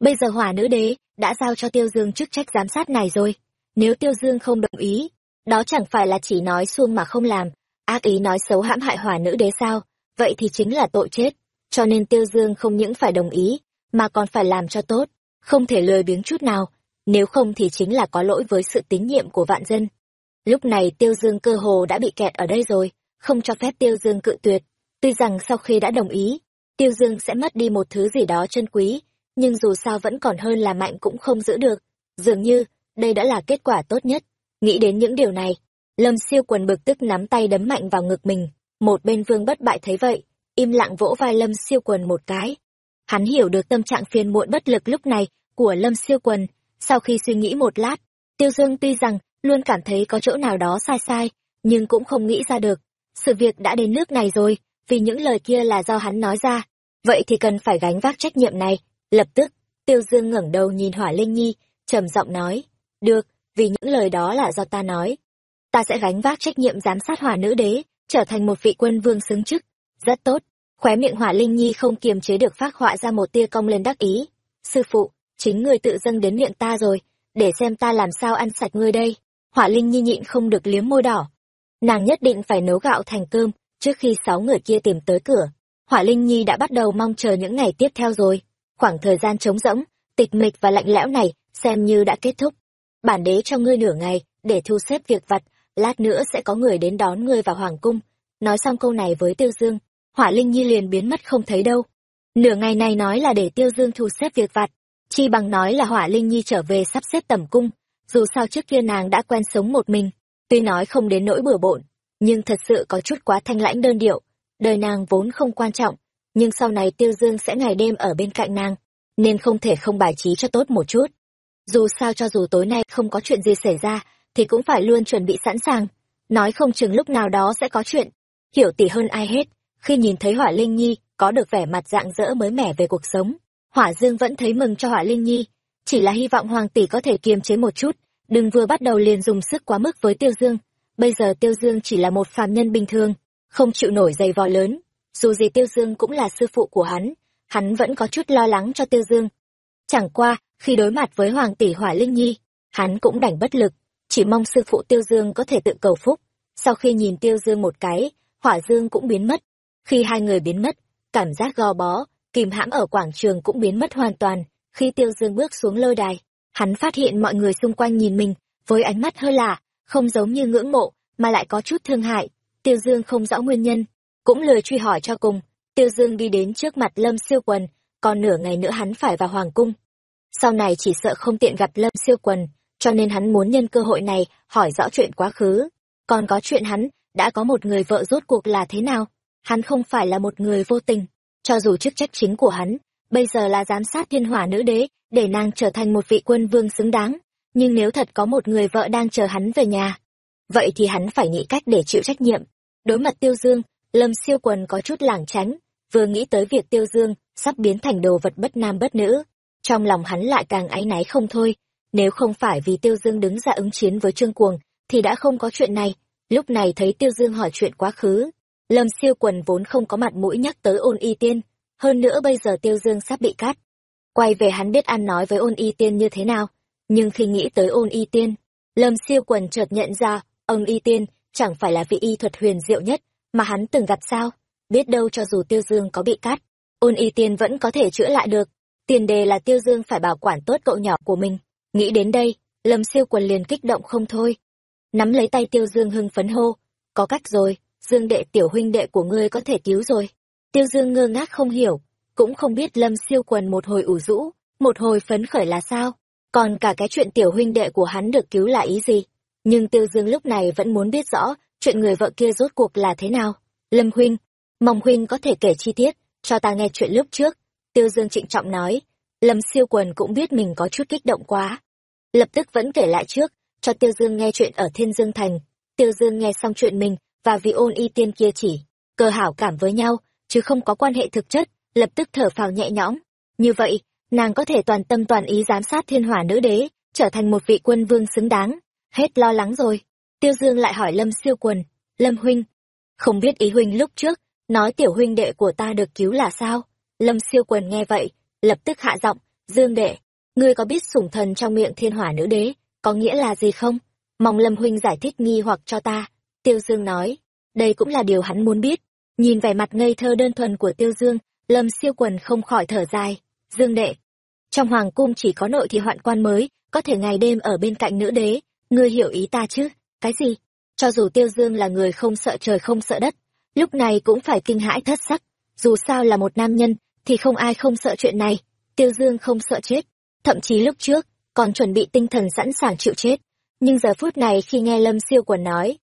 Bây giờ hỏa nữ đế đã giao cho Tiêu Dương chức trách giám sát này rồi. Nếu Tiêu Dương không đồng ý, đó chẳng phải là chỉ nói xuông mà không làm, ác ý nói xấu hãm hại hỏa nữ đế sao, vậy thì chính là tội chết. Cho nên Tiêu Dương không những phải đồng ý, mà còn phải làm cho tốt, không thể lười biếng chút nào, nếu không thì chính là có lỗi với sự tín nhiệm của vạn dân. Lúc này Tiêu Dương cơ hồ đã bị kẹt ở đây rồi, không cho phép Tiêu Dương cự tuyệt. Tuy rằng sau khi đã đồng ý, Tiêu Dương sẽ mất đi một thứ gì đó chân quý, nhưng dù sao vẫn còn hơn là mạnh cũng không giữ được. Dường như, đây đã là kết quả tốt nhất. Nghĩ đến những điều này, Lâm siêu quần bực tức nắm tay đấm mạnh vào ngực mình. Một bên vương bất bại thấy vậy, im lặng vỗ vai lâm siêu quần một cái. Hắn hiểu được tâm trạng phiền muộn bất lực lúc này của lâm siêu quần. Sau khi suy nghĩ một lát, tiêu dương tuy rằng luôn cảm thấy có chỗ nào đó sai sai, nhưng cũng không nghĩ ra được. Sự việc đã đến nước này rồi, vì những lời kia là do hắn nói ra. Vậy thì cần phải gánh vác trách nhiệm này. Lập tức, tiêu dương ngẩng đầu nhìn hỏa linh nhi, trầm giọng nói. Được, vì những lời đó là do ta nói. Ta sẽ gánh vác trách nhiệm giám sát hỏa nữ đế, trở thành một vị quân vương xứng chức. Rất tốt. Khóe miệng hỏa linh nhi không kiềm chế được phát họa ra một tia cong lên đắc ý. Sư phụ, chính người tự dâng đến miệng ta rồi, để xem ta làm sao ăn sạch ngươi đây. Hỏa linh nhi nhịn không được liếm môi đỏ. Nàng nhất định phải nấu gạo thành cơm, trước khi sáu người kia tìm tới cửa. Hỏa linh nhi đã bắt đầu mong chờ những ngày tiếp theo rồi. Khoảng thời gian trống rỗng, tịch mịch và lạnh lẽo này, xem như đã kết thúc. Bản đế cho ngươi nửa ngày, để thu xếp việc vặt, lát nữa sẽ có người đến đón ngươi vào hoàng cung. Nói xong câu này với Tiêu Dương, Hỏa Linh Nhi liền biến mất không thấy đâu. Nửa ngày này nói là để Tiêu Dương thu xếp việc vặt, chi bằng nói là Hỏa Linh Nhi trở về sắp xếp tẩm cung, dù sao trước kia nàng đã quen sống một mình, tuy nói không đến nỗi bừa bộn, nhưng thật sự có chút quá thanh lãnh đơn điệu, đời nàng vốn không quan trọng, nhưng sau này Tiêu Dương sẽ ngày đêm ở bên cạnh nàng, nên không thể không bài trí cho tốt một chút. Dù sao cho dù tối nay không có chuyện gì xảy ra, thì cũng phải luôn chuẩn bị sẵn sàng, nói không chừng lúc nào đó sẽ có chuyện. Hiểu tỷ hơn ai hết, khi nhìn thấy Hỏa Linh Nhi có được vẻ mặt dạng dỡ mới mẻ về cuộc sống, Hỏa Dương vẫn thấy mừng cho Hỏa Linh Nhi, chỉ là hy vọng Hoàng tỷ có thể kiềm chế một chút, đừng vừa bắt đầu liền dùng sức quá mức với Tiêu Dương. Bây giờ Tiêu Dương chỉ là một phàm nhân bình thường, không chịu nổi dày vò lớn. Dù gì Tiêu Dương cũng là sư phụ của hắn, hắn vẫn có chút lo lắng cho Tiêu Dương. Chẳng qua, khi đối mặt với Hoàng tỷ Hỏa Linh Nhi, hắn cũng đành bất lực, chỉ mong sư phụ Tiêu Dương có thể tự cầu phúc. Sau khi nhìn Tiêu Dương một cái, Hỏa Dương cũng biến mất. Khi hai người biến mất, cảm giác gò bó, kìm hãm ở quảng trường cũng biến mất hoàn toàn. Khi Tiêu Dương bước xuống lôi đài, hắn phát hiện mọi người xung quanh nhìn mình với ánh mắt hơi lạ, không giống như ngưỡng mộ, mà lại có chút thương hại. Tiêu Dương không rõ nguyên nhân, cũng lười truy hỏi cho cùng. Tiêu Dương đi đến trước mặt Lâm Siêu Quần, còn nửa ngày nữa hắn phải vào hoàng cung. Sau này chỉ sợ không tiện gặp Lâm Siêu Quần, cho nên hắn muốn nhân cơ hội này hỏi rõ chuyện quá khứ. Còn có chuyện hắn đã có một người vợ rốt cuộc là thế nào? Hắn không phải là một người vô tình, cho dù chức trách chính của hắn bây giờ là giám sát thiên hỏa nữ đế, để nàng trở thành một vị quân vương xứng đáng. Nhưng nếu thật có một người vợ đang chờ hắn về nhà, vậy thì hắn phải nghĩ cách để chịu trách nhiệm. Đối mặt Tiêu Dương, Lâm Siêu Quần có chút lảng tránh, vừa nghĩ tới việc Tiêu Dương sắp biến thành đồ vật bất nam bất nữ. Trong lòng hắn lại càng áy náy không thôi, nếu không phải vì Tiêu Dương đứng ra ứng chiến với Trương Cuồng, thì đã không có chuyện này. Lúc này thấy Tiêu Dương hỏi chuyện quá khứ, Lâm Siêu Quần vốn không có mặt mũi nhắc tới ôn y tiên, hơn nữa bây giờ Tiêu Dương sắp bị cắt. Quay về hắn biết ăn nói với ôn y tiên như thế nào, nhưng khi nghĩ tới ôn y tiên, Lâm Siêu Quần chợt nhận ra, ông y tiên chẳng phải là vị y thuật huyền diệu nhất mà hắn từng gặp sao, biết đâu cho dù Tiêu Dương có bị cắt, ôn y tiên vẫn có thể chữa lại được. Tiền đề là Tiêu Dương phải bảo quản tốt cậu nhỏ của mình. Nghĩ đến đây, Lâm Siêu Quần liền kích động không thôi. Nắm lấy tay Tiêu Dương hưng phấn hô, có cách rồi, Dương đệ tiểu huynh đệ của ngươi có thể cứu rồi. Tiêu Dương ngơ ngác không hiểu, cũng không biết Lâm Siêu Quần một hồi ủ rũ, một hồi phấn khởi là sao, còn cả cái chuyện tiểu huynh đệ của hắn được cứu là ý gì. Nhưng Tiêu Dương lúc này vẫn muốn biết rõ chuyện người vợ kia rốt cuộc là thế nào. Lâm huynh, mong huynh có thể kể chi tiết, cho ta nghe chuyện lúc trước. Tiêu Dương trịnh trọng nói, Lâm Siêu Quần cũng biết mình có chút kích động quá. Lập tức vẫn kể lại trước, cho Tiêu Dương nghe chuyện ở Thiên Dương Thành. Tiêu Dương nghe xong chuyện mình, và vị ôn y tiên kia chỉ, cơ hảo cảm với nhau, chứ không có quan hệ thực chất, lập tức thở phào nhẹ nhõm. Như vậy, nàng có thể toàn tâm toàn ý giám sát thiên hỏa nữ đế, trở thành một vị quân vương xứng đáng. Hết lo lắng rồi. Tiêu Dương lại hỏi Lâm siêu quần, Lâm huynh, không biết ý huynh lúc trước, nói tiểu huynh đệ của ta được cứu là sao? Lâm siêu quần nghe vậy, lập tức hạ giọng, Dương đệ, ngươi có biết sủng thần trong miệng thiên hỏa nữ đế, có nghĩa là gì không? Mong Lâm huynh giải thích nghi hoặc cho ta. Tiêu Dương nói, đây cũng là điều hắn muốn biết. Nhìn vẻ mặt ngây thơ đơn thuần của Tiêu Dương, Lâm siêu quần không khỏi thở dài. Dương đệ, trong hoàng cung chỉ có nội thị hoạn quan mới, có thể ngày đêm ở bên cạnh nữ đế. Ngươi hiểu ý ta chứ? Cái gì? Cho dù Tiêu Dương là người không sợ trời không sợ đất, lúc này cũng phải kinh hãi thất sắc. Dù sao là một nam nhân, thì không ai không sợ chuyện này. Tiêu Dương không sợ chết. Thậm chí lúc trước, còn chuẩn bị tinh thần sẵn sàng chịu chết. Nhưng giờ phút này khi nghe Lâm siêu quần nói,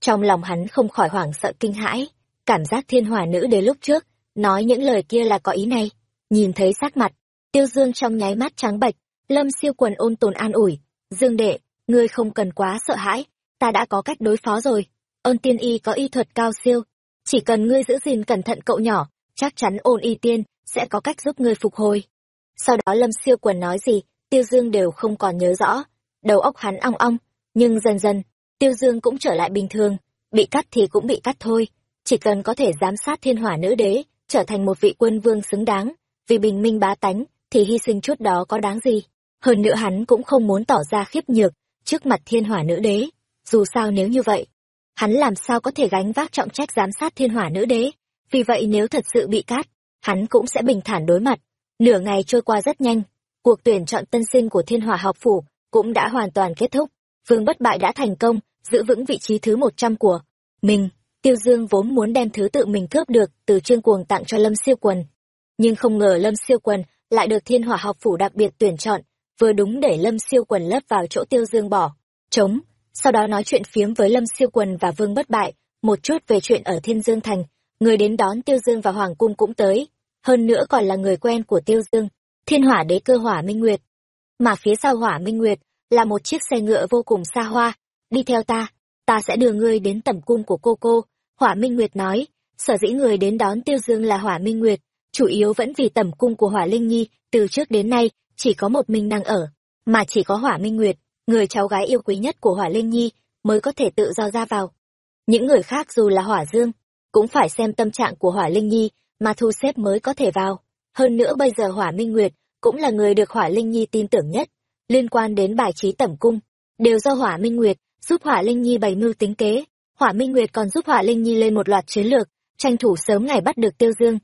trong lòng hắn không khỏi hoảng sợ kinh hãi. cảm giác thiên hỏa nữ đế lúc trước, nói những lời kia là có ý này. Nhìn thấy sắc mặt, tiêu dương trong nháy mắt trắng bệch, lâm siêu quần ôn tồn an ủi. Dương đệ, ngươi không cần quá sợ hãi, ta đã có cách đối phó rồi. Ôn tiên y có y thuật cao siêu, chỉ cần ngươi giữ gìn cẩn thận cậu nhỏ, chắc chắn ôn y tiên sẽ có cách giúp ngươi phục hồi. Sau đó lâm siêu quần nói gì, tiêu dương đều không còn nhớ rõ, đầu óc hắn ong ong, nhưng dần dần, tiêu dương cũng trở lại bình thường, bị cắt thì cũng bị cắt thôi, chỉ cần có thể giám sát thiên hỏa nữ đế, trở thành một vị quân vương xứng đáng, vì bình minh bá tánh, thì hy sinh chút đó có đáng gì. Hơn nữa hắn cũng không muốn tỏ ra khiếp nhược trước mặt thiên hỏa nữ đế, dù sao nếu như vậy, hắn làm sao có thể gánh vác trọng trách giám sát thiên hỏa nữ đế, vì vậy nếu thật sự bị cắt hắn cũng sẽ bình thản đối mặt. Nửa ngày trôi qua rất nhanh, cuộc tuyển chọn tân sinh của thiên hỏa học phủ cũng đã hoàn toàn kết thúc, vương bất bại đã thành công, giữ vững vị trí thứ một trăm của mình. Tiêu Dương vốn muốn đem thứ tự mình cướp được từ Trương Cuồng tặng cho Lâm Siêu Quần. Nhưng không ngờ Lâm Siêu Quần lại được Thiên Hỏa học phủ đặc biệt tuyển chọn, vừa đúng để Lâm Siêu Quần lấp vào chỗ Tiêu Dương bỏ, trống. Sau đó nói chuyện phiếm với Lâm Siêu Quần và Vương Bất Bại, một chút về chuyện ở Thiên Dương Thành, người đến đón Tiêu Dương và Hoàng Cung cũng tới, hơn nữa còn là người quen của Tiêu Dương, Thiên Hỏa Đế Cơ Hỏa Minh Nguyệt. Mà phía sau Hỏa Minh Nguyệt là một chiếc xe ngựa vô cùng xa hoa, đi theo ta, ta sẽ đưa ngươi đến tẩm cung của cô cô Hỏa Minh Nguyệt nói, sở dĩ người đến đón Tiêu Dương là Hỏa Minh Nguyệt, chủ yếu vẫn vì tẩm cung của Hỏa Linh Nhi, từ trước đến nay, chỉ có một mình đang ở, mà chỉ có Hỏa Minh Nguyệt, người cháu gái yêu quý nhất của Hỏa Linh Nhi, mới có thể tự do ra vào. Những người khác dù là Hỏa Dương, cũng phải xem tâm trạng của Hỏa Linh Nhi, mà thu xếp mới có thể vào. Hơn nữa bây giờ Hỏa Minh Nguyệt, cũng là người được Hỏa Linh Nhi tin tưởng nhất, liên quan đến bài trí tẩm cung, đều do Hỏa Minh Nguyệt giúp Hỏa Linh Nhi bày mưu tính kế, Hỏa Minh Nguyệt còn giúp Hỏa Linh Nhi lên một loạt chiến lược, tranh thủ sớm ngày bắt được Tiêu Dương.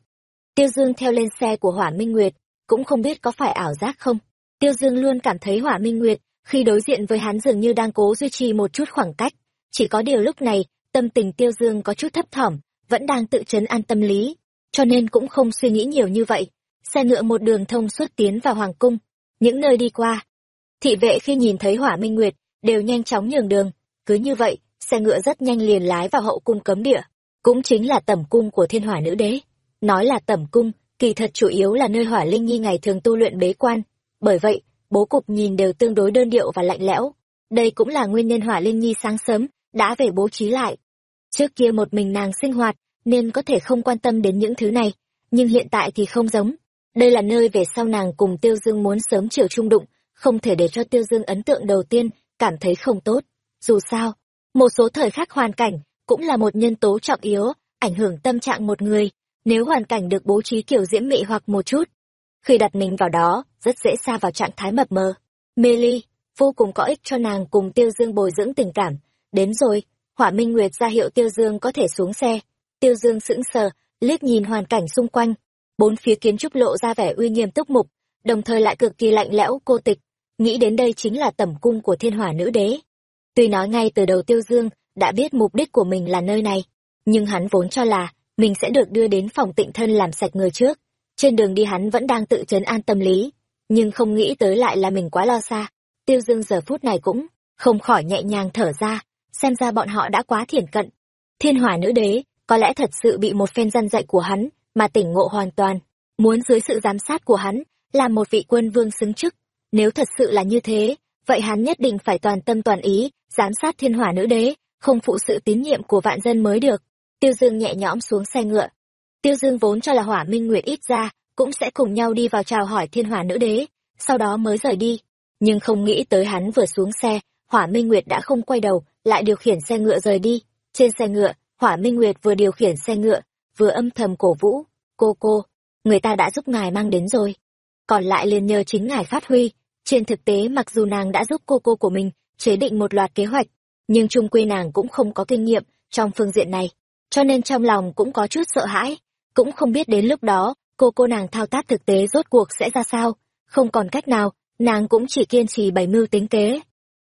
Tiêu Dương theo lên xe của Hỏa Minh Nguyệt, cũng không biết có phải ảo giác không. Tiêu Dương luôn cảm thấy Hỏa Minh Nguyệt, khi đối diện với hắn dường như đang cố duy trì một chút khoảng cách. Chỉ có điều lúc này, tâm tình Tiêu Dương có chút thấp thỏm, vẫn đang tự chấn an tâm lý, cho nên cũng không suy nghĩ nhiều như vậy. Xe ngựa một đường thông suốt tiến vào Hoàng Cung, những nơi đi qua. Thị vệ khi nhìn thấy Hỏa Minh Nguyệt, đều nhanh chóng nhường đường, cứ như vậy, xe ngựa rất nhanh liền lái vào hậu cung cấm địa, cũng chính là tẩm cung của thiên hỏa nữ đế. Nói là tẩm cung, kỳ thật chủ yếu là nơi hỏa linh nhi ngày thường tu luyện bế quan. Bởi vậy, bố cục nhìn đều tương đối đơn điệu và lạnh lẽo. Đây cũng là nguyên nhân hỏa linh nhi sáng sớm, đã về bố trí lại. Trước kia một mình nàng sinh hoạt, nên có thể không quan tâm đến những thứ này, nhưng hiện tại thì không giống. Đây là nơi về sau nàng cùng Tiêu Dương muốn sớm chiều trung đụng, không thể để cho Tiêu Dương ấn tượng đầu tiên, cảm thấy không tốt. Dù sao, một số thời khắc hoàn cảnh cũng là một nhân tố trọng yếu, ảnh hưởng tâm trạng một người, nếu hoàn cảnh được bố trí kiểu diễm mị hoặc một chút. Khi đặt mình vào đó, rất dễ xa vào trạng thái mập mờ. Mê ly, vô cùng có ích cho nàng cùng Tiêu Dương bồi dưỡng tình cảm. Đến rồi, Hỏa Minh Nguyệt ra hiệu Tiêu Dương có thể xuống xe. Tiêu Dương sững sờ, liếc nhìn hoàn cảnh xung quanh. Bốn phía kiến trúc lộ ra vẻ uy nghiêm túc mục, đồng thời lại cực kỳ lạnh lẽo cô tịch. Nghĩ đến đây chính là tẩm cung của thiên hỏa nữ đế. Tuy nói ngay từ đầu Tiêu Dương đã biết mục đích của mình là nơi này, nhưng hắn vốn cho là mình sẽ được đưa đến phòng tịnh thân làm sạch người trước. Trên đường đi hắn vẫn đang tự chấn an tâm lý, nhưng không nghĩ tới lại là mình quá lo xa. Tiêu Dương giờ phút này cũng không khỏi nhẹ nhàng thở ra, xem ra bọn họ đã quá thiển cận. Thiên hỏa nữ đế, có lẽ thật sự bị một phen răn dạy của hắn, mà tỉnh ngộ hoàn toàn, muốn dưới sự giám sát của hắn, làm một vị quân vương xứng chức. Nếu thật sự là như thế, vậy hắn nhất định phải toàn tâm toàn ý, giám sát thiên hỏa nữ đế, không phụ sự tín nhiệm của vạn dân mới được. Tiêu Dương nhẹ nhõm xuống xe ngựa. Tiêu Dương vốn cho là hỏa minh nguyệt ít ra, cũng sẽ cùng nhau đi vào chào hỏi thiên hỏa nữ đế, sau đó mới rời đi. Nhưng không nghĩ tới hắn vừa xuống xe, hỏa minh nguyệt đã không quay đầu, lại điều khiển xe ngựa rời đi. Trên xe ngựa, hỏa minh nguyệt vừa điều khiển xe ngựa, vừa âm thầm cổ vũ. Cô cô, người ta đã giúp ngài mang đến rồi. Còn lại liền nhờ chính ngài phát huy. Trên thực tế mặc dù nàng đã giúp cô cô của mình chế định một loạt kế hoạch, nhưng trung quy nàng cũng không có kinh nghiệm trong phương diện này, cho nên trong lòng cũng có chút sợ hãi, cũng không biết đến lúc đó cô cô nàng thao tác thực tế rốt cuộc sẽ ra sao, không còn cách nào, nàng cũng chỉ kiên trì bày mưu tính kế.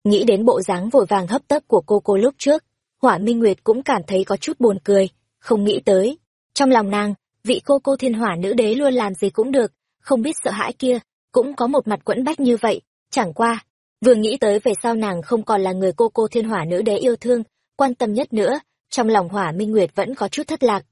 Nghĩ đến bộ dáng vội vàng hấp tấp của cô cô lúc trước, Hỏa Minh Nguyệt cũng cảm thấy có chút buồn cười, không nghĩ tới. Trong lòng nàng, vị cô cô thiên hỏa nữ đế luôn làm gì cũng được, không biết sợ hãi kia, cũng có một mặt quẫn bách như vậy, chẳng qua, Vừa nghĩ tới về sau nàng không còn là người cô cô thiên hỏa nữ đế yêu thương, quan tâm nhất nữa, trong lòng hỏa minh nguyệt vẫn có chút thất lạc,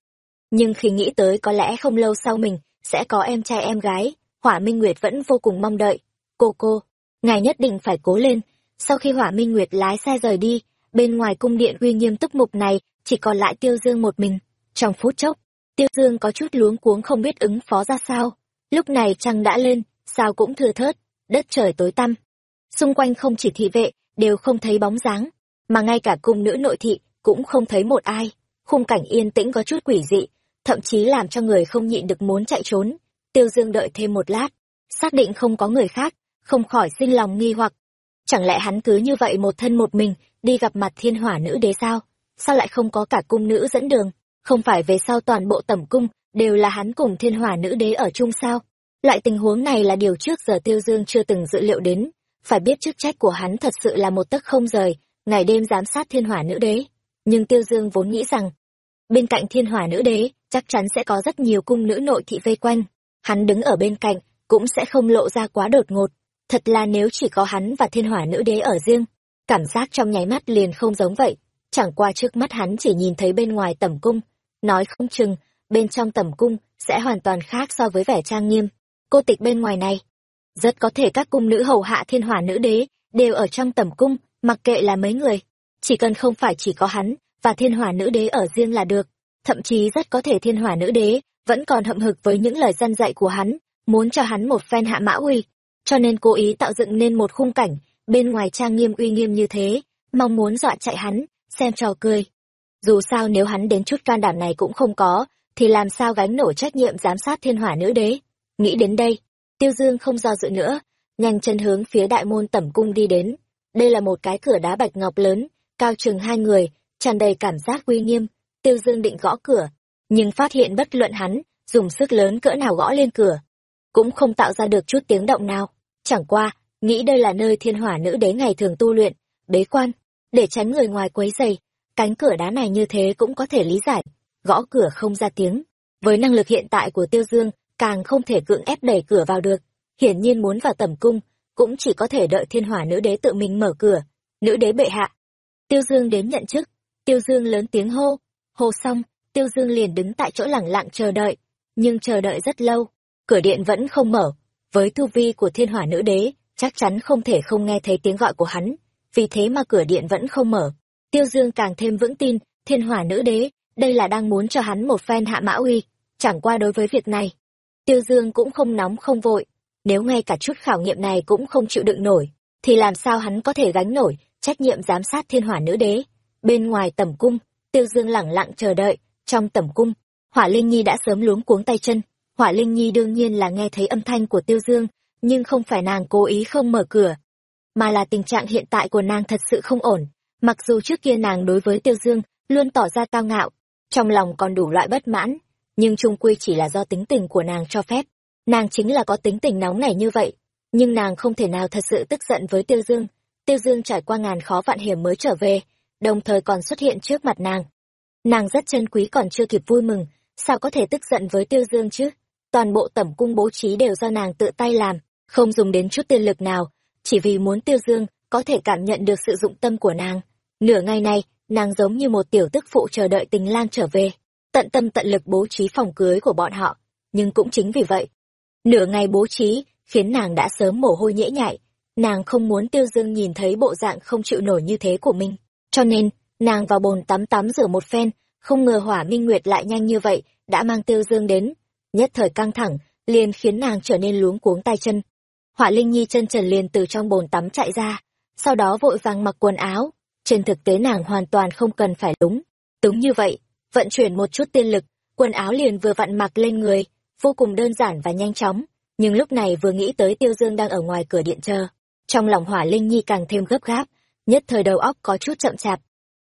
nhưng khi nghĩ tới có lẽ không lâu sau mình sẽ có em trai em gái hỏa minh nguyệt vẫn vô cùng mong đợi cô cô ngài nhất định phải cố lên sau khi hỏa minh nguyệt lái xe rời đi bên ngoài cung điện uy nghiêm túc mục này, chỉ còn lại tiêu dương một mình. Trong phút chốc, tiêu dương có chút luống cuống không biết ứng phó ra sao. Lúc này trăng đã lên, sao cũng thừa thớt, đất trời tối tăm. Xung quanh không chỉ thị vệ, đều không thấy bóng dáng, mà ngay cả cung nữ nội thị cũng không thấy một ai. Khung cảnh yên tĩnh có chút quỷ dị, thậm chí làm cho người không nhịn được muốn chạy trốn. Tiêu dương đợi thêm một lát, xác định không có người khác, không khỏi sinh lòng nghi hoặc. Chẳng lẽ hắn cứ như vậy một thân một mình đi gặp mặt thiên hỏa nữ đế sao? Sao lại không có cả cung nữ dẫn đường? Không phải về sau toàn bộ tẩm cung đều là hắn cùng thiên hỏa nữ đế ở chung sao? Loại tình huống này là điều trước giờ tiêu dương chưa từng dự liệu đến. Phải biết chức trách của hắn thật sự là một tấc không rời, ngày đêm giám sát thiên hỏa nữ đế. Nhưng tiêu dương vốn nghĩ rằng, bên cạnh thiên hỏa nữ đế, chắc chắn sẽ có rất nhiều cung nữ nội thị vây quanh. Hắn đứng ở bên cạnh cũng sẽ không lộ ra quá đột ngột. Thật là nếu chỉ có hắn và thiên hỏa nữ đế ở riêng cảm giác trong nháy mắt liền không giống vậy. Chẳng qua trước mắt hắn chỉ nhìn thấy bên ngoài tẩm cung. Nói không chừng, bên trong tẩm cung sẽ hoàn toàn khác so với vẻ trang nghiêm. Cô tịch bên ngoài này. Rất có thể các cung nữ hầu hạ thiên hỏa nữ đế đều ở trong tẩm cung, mặc kệ là mấy người. Chỉ cần không phải chỉ có hắn và thiên hỏa nữ đế ở riêng là được. Thậm chí rất có thể thiên hỏa nữ đế vẫn còn hậm hực với những lời dân dạy của hắn, muốn cho hắn một phen hạ mã uy. Cho nên cố ý tạo dựng nên một khung cảnh bên ngoài trang nghiêm uy nghiêm như thế, mong muốn dọa chạy hắn, xem trò cười. Dù sao nếu hắn đến chút can đảm này cũng không có, thì làm sao gánh nổi trách nhiệm giám sát thiên hỏa nữ đế? Nghĩ đến đây, tiêu dương không do dự nữa, nhanh chân hướng phía đại môn tẩm cung đi đến. Đây là một cái cửa đá bạch ngọc lớn, cao chừng hai người, tràn đầy cảm giác uy nghiêm. Tiêu dương định gõ cửa, nhưng phát hiện bất luận hắn, dùng sức lớn cỡ nào gõ lên cửa, cũng không tạo ra được chút tiếng động nào. Chẳng qua nghĩ đây là nơi thiên hỏa nữ đế ngày thường tu luyện, bế quan, để tránh người ngoài quấy dày cánh cửa đá này như thế cũng có thể lý giải. Gõ cửa không ra tiếng. Với năng lực hiện tại của tiêu dương, càng không thể cưỡng ép đẩy cửa vào được. Hiển nhiên muốn vào tẩm cung, cũng chỉ có thể đợi thiên hỏa nữ đế tự mình mở cửa. Nữ đế bệ hạ. Tiêu dương đến nhận chức. Tiêu dương lớn tiếng hô. Hô xong, tiêu dương liền đứng tại chỗ lẳng lặng chờ đợi. Nhưng chờ đợi rất lâu, cửa điện vẫn không mở. Với tu vi của thiên hỏa nữ đế chắc chắn không thể không nghe thấy tiếng gọi của hắn, vì thế mà cửa điện vẫn không mở. Tiêu dương càng thêm vững tin, thiên hỏa nữ đế, đây là đang muốn cho hắn một phen hạ mã uy, chẳng qua đối với việc này. Tiêu dương cũng không nóng không vội, nếu ngay cả chút khảo nghiệm này cũng không chịu đựng nổi, thì làm sao hắn có thể gánh nổi trách nhiệm giám sát thiên hỏa nữ đế? Bên ngoài tẩm cung, tiêu dương lẳng lặng chờ đợi, trong tẩm cung, hỏa linh nhi đã sớm luống cuống tay chân. Hỏa linh nhi đương nhiên là nghe thấy âm thanh của tiêu dương nhưng không phải nàng cố ý không mở cửa, mà là tình trạng hiện tại của nàng thật sự không ổn. Mặc dù trước kia nàng đối với tiêu dương luôn tỏ ra cao ngạo, trong lòng còn đủ loại bất mãn, nhưng trung quy chỉ là do tính tình của nàng cho phép. Nàng chính là có tính tình nóng nảy như vậy, nhưng nàng không thể nào thật sự tức giận với tiêu dương. Tiêu dương trải qua ngàn khó vạn hiểm mới trở về, đồng thời còn xuất hiện trước mặt nàng. Nàng rất chân quý còn chưa kịp vui mừng, sao có thể tức giận với tiêu dương chứ? Toàn bộ tẩm cung bố trí đều do nàng tự tay làm không dùng đến chút tiên lực nào, chỉ vì muốn tiêu dương có thể cảm nhận được sự dụng tâm của nàng. Nửa ngày này, nàng giống như một tiểu tức phụ chờ đợi tình lang trở về, tận tâm tận lực bố trí phòng cưới của bọn họ. Nhưng cũng chính vì vậy, nửa ngày bố trí khiến nàng đã sớm mồ hôi nhễ nhại. Nàng không muốn tiêu dương nhìn thấy bộ dạng không chịu nổi như thế của mình. Cho nên, nàng vào bồn tắm tắm rửa một phen, không ngờ hỏa minh nguyệt lại nhanh như vậy, đã mang tiêu dương đến. Nhất thời căng thẳng, liền khiến nàng trở nên luống cuống tay chân họa linh nhi chân trần liền từ trong bồn tắm chạy ra, sau đó vội vàng mặc quần áo. Trên thực tế nàng hoàn toàn không cần phải lúng túng như vậy, vận chuyển một chút tiên lực, quần áo liền vừa vặn mặc lên người, vô cùng đơn giản và nhanh chóng, nhưng lúc này vừa nghĩ tới tiêu dương đang ở ngoài cửa điện chờ. Trong lòng hỏa linh nhi càng thêm gấp gáp, nhất thời đầu óc có chút chậm chạp.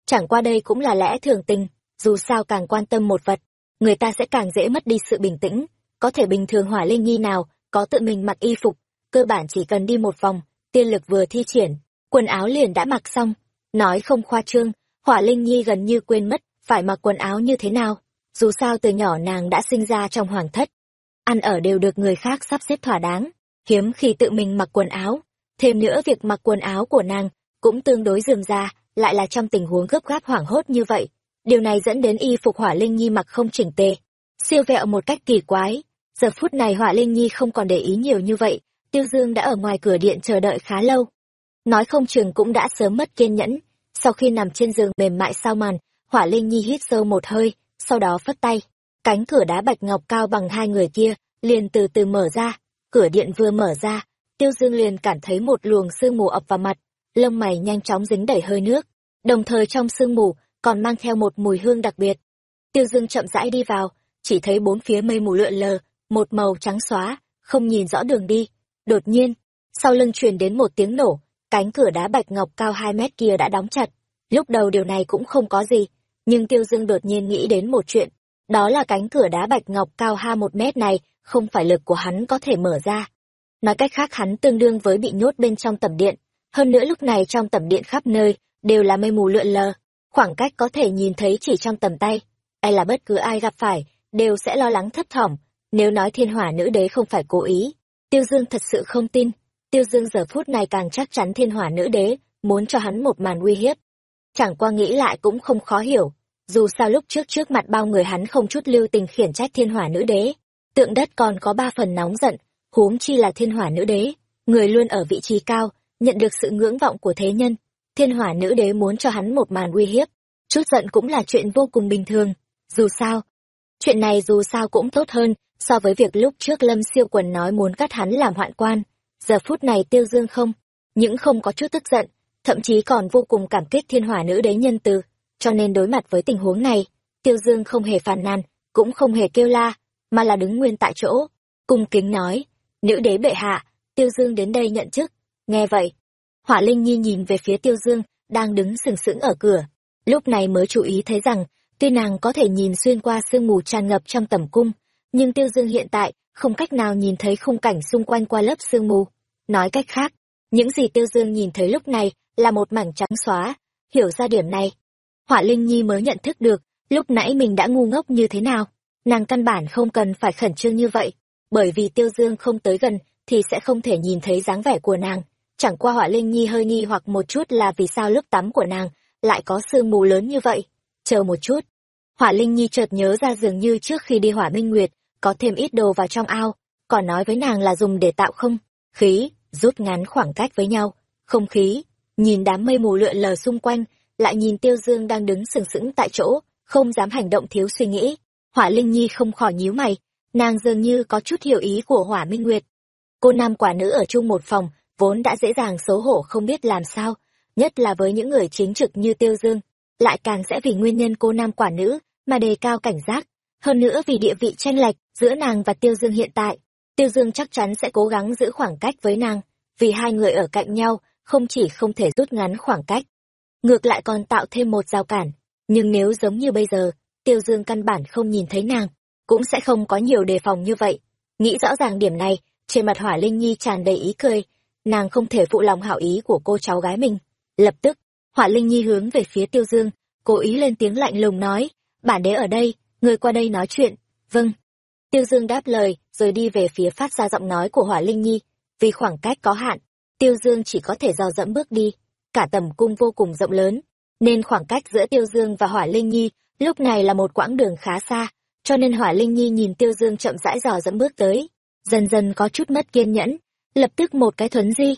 Chẳng qua đây cũng là lẽ thường tình, dù sao càng quan tâm một vật, người ta sẽ càng dễ mất đi sự bình tĩnh. Có thể bình thường hỏa linh nhi nào có tự mình mặc y phục cơ bản chỉ cần đi một vòng, tiên lực vừa thi triển, quần áo liền đã mặc xong. Nói không khoa trương hỏa linh nhi gần như quên mất, phải mặc quần áo như thế nào. Dù sao từ nhỏ nàng đã sinh ra trong hoàng thất. Ăn ở đều được người khác sắp xếp thỏa đáng. Hiếm khi tự mình mặc quần áo. Thêm nữa việc mặc quần áo của nàng cũng tương đối dườm ra, lại là trong tình huống gấp gáp hoảng hốt như vậy. Điều này dẫn đến y phục hỏa linh nhi mặc không chỉnh tề. Siêu vẹo một cách kỳ quái. Giờ phút này hỏa linh nhi không còn để ý nhiều như vậy tiêu dương đã ở ngoài cửa điện chờ đợi khá lâu. Nói không chừng cũng đã sớm mất kiên nhẫn. Sau khi nằm trên giường mềm mại sau màn, hỏa linh nhi hít sâu một hơi, sau đó phất tay. Cánh cửa đá bạch ngọc cao bằng hai người kia, liền từ từ mở ra. Cửa điện vừa mở ra, tiêu dương liền cảm thấy một luồng sương mù ập vào mặt. Lông mày nhanh chóng dính đẩy hơi nước. Đồng thời trong sương mù còn mang theo một mùi hương đặc biệt. Tiêu dương chậm rãi đi vào, chỉ thấy bốn phía mây mù lượn lờ, một màu trắng xóa, không nhìn rõ đường đi đột nhiên, sau lưng truyền đến một tiếng nổ, cánh cửa đá bạch ngọc cao hai mét kia đã đóng chặt. Lúc đầu điều này cũng không có gì, nhưng tiêu dương đột nhiên nghĩ đến một chuyện. Đó là cánh cửa đá bạch ngọc cao ha một mét này, không phải lực của hắn có thể mở ra. Nói cách khác hắn tương đương với bị nhốt bên trong tầm điện. Hơn nữa lúc này trong tầm điện khắp nơi, đều là mây mù lượn lờ. Khoảng cách có thể nhìn thấy chỉ trong tầm tay. Hay là bất cứ ai gặp phải, đều sẽ lo lắng thấp thỏm. Nếu nói thiên hỏa nữ đế không phải cố ý tiêu dương thật sự không tin. Tiêu dương giờ phút này càng chắc chắn thiên hỏa nữ đế, muốn cho hắn một màn uy hiếp. Chẳng qua nghĩ lại cũng không khó hiểu. Dù sao lúc trước trước mặt bao người hắn không chút lưu tình khiển trách thiên hỏa nữ đế. Tượng đất còn có ba phần nóng giận, huống chi là thiên hỏa nữ đế. Người luôn ở vị trí cao, nhận được sự ngưỡng vọng của thế nhân. Thiên hỏa nữ đế muốn cho hắn một màn uy hiếp. Chút giận cũng là chuyện vô cùng bình thường. Dù sao, chuyện này dù sao cũng tốt hơn so với việc lúc trước lâm siêu quần nói muốn cắt hắn làm hoạn quan, giờ phút này tiêu dương không, những không có chút tức giận, thậm chí còn vô cùng cảm kích thiên hỏa nữ đế nhân từ. Cho nên đối mặt với tình huống này, tiêu dương không hề phàn nàn, cũng không hề kêu la, mà là đứng nguyên tại chỗ, cung kính nói, nữ đế bệ hạ, tiêu dương đến đây nhận chức. Nghe vậy, hỏa linh nhi nhìn về phía tiêu dương, đang đứng sừng sững ở cửa. Lúc này mới chú ý thấy rằng, tuy nàng có thể nhìn xuyên qua sương mù tràn ngập trong tầm cung nhưng tiêu dương hiện tại không cách nào nhìn thấy khung cảnh xung quanh qua lớp sương mù. Nói cách khác, những gì tiêu dương nhìn thấy lúc này là một mảng trắng xóa. Hiểu ra điểm này. Hỏa linh nhi mới nhận thức được lúc nãy mình đã ngu ngốc như thế nào. Nàng căn bản không cần phải khẩn trương như vậy, bởi vì tiêu dương không tới gần thì sẽ không thể nhìn thấy dáng vẻ của nàng. Chẳng qua hỏa linh nhi hơi nghi hoặc một chút là vì sao lớp tắm của nàng lại có sương mù lớn như vậy. Chờ một chút. Hỏa linh nhi chợt nhớ ra dường như trước khi đi hỏa minh nguyệt có thêm ít đồ vào trong ao, còn nói với nàng là dùng để tạo không, khí, rút ngắn khoảng cách với nhau, không khí, nhìn đám mây mù lượn lờ xung quanh, lại nhìn tiêu dương đang đứng sừng sững tại chỗ, không dám hành động thiếu suy nghĩ. Hỏa linh nhi không khỏi nhíu mày, nàng dường như có chút hiểu ý của hỏa minh nguyệt. Cô nam quả nữ ở chung một phòng, vốn đã dễ dàng xấu hổ không biết làm sao, nhất là với những người chính trực như tiêu dương, lại càng sẽ vì nguyên nhân cô nam quả nữ mà đề cao cảnh giác hơn nữa vì địa vị tranh lệch giữa nàng và tiêu dương hiện tại, tiêu dương chắc chắn sẽ cố gắng giữ khoảng cách với nàng, vì hai người ở cạnh nhau không chỉ không thể rút ngắn khoảng cách, ngược lại còn tạo thêm một rào cản. Nhưng nếu giống như bây giờ, tiêu dương căn bản không nhìn thấy nàng, cũng sẽ không có nhiều đề phòng như vậy. Nghĩ rõ ràng điểm này, trên mặt hỏa linh nhi tràn đầy ý cười, nàng không thể phụ lòng hảo ý của cô cháu gái mình. Lập tức, hỏa linh nhi hướng về phía tiêu dương, cố ý lên tiếng lạnh lùng nói, bản đế ở đây người qua đây nói chuyện. Vâng. Tiêu dương đáp lời, rồi đi về phía phát ra giọng nói của hỏa linh nhi. Vì khoảng cách có hạn, tiêu dương chỉ có thể dò dẫm bước đi. Cả tầm cung vô cùng rộng lớn, nên khoảng cách giữa tiêu dương và hỏa linh nhi lúc này là một quãng đường khá xa, cho nên hỏa linh nhi nhìn tiêu dương chậm rãi dò dẫm bước tới, dần dần có chút mất kiên nhẫn, lập tức một cái thuấn di.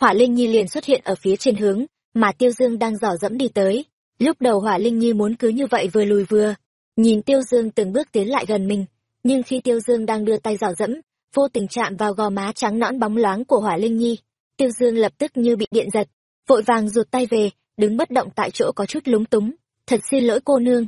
Hỏa linh nhi liền xuất hiện ở phía trên hướng mà tiêu dương đang dò dẫm đi tới. Lúc đầu hỏa linh nhi muốn cứ như vậy vừa lùi vừa nhìn tiêu dương từng bước tiến lại gần mình, nhưng khi tiêu dương đang đưa tay dò dẫm, vô tình chạm vào gò má trắng nõn bóng loáng của hỏa linh nhi. Tiêu dương lập tức như bị điện giật, vội vàng rụt tay về, đứng bất động tại chỗ có chút lúng túng. Thật xin lỗi cô nương.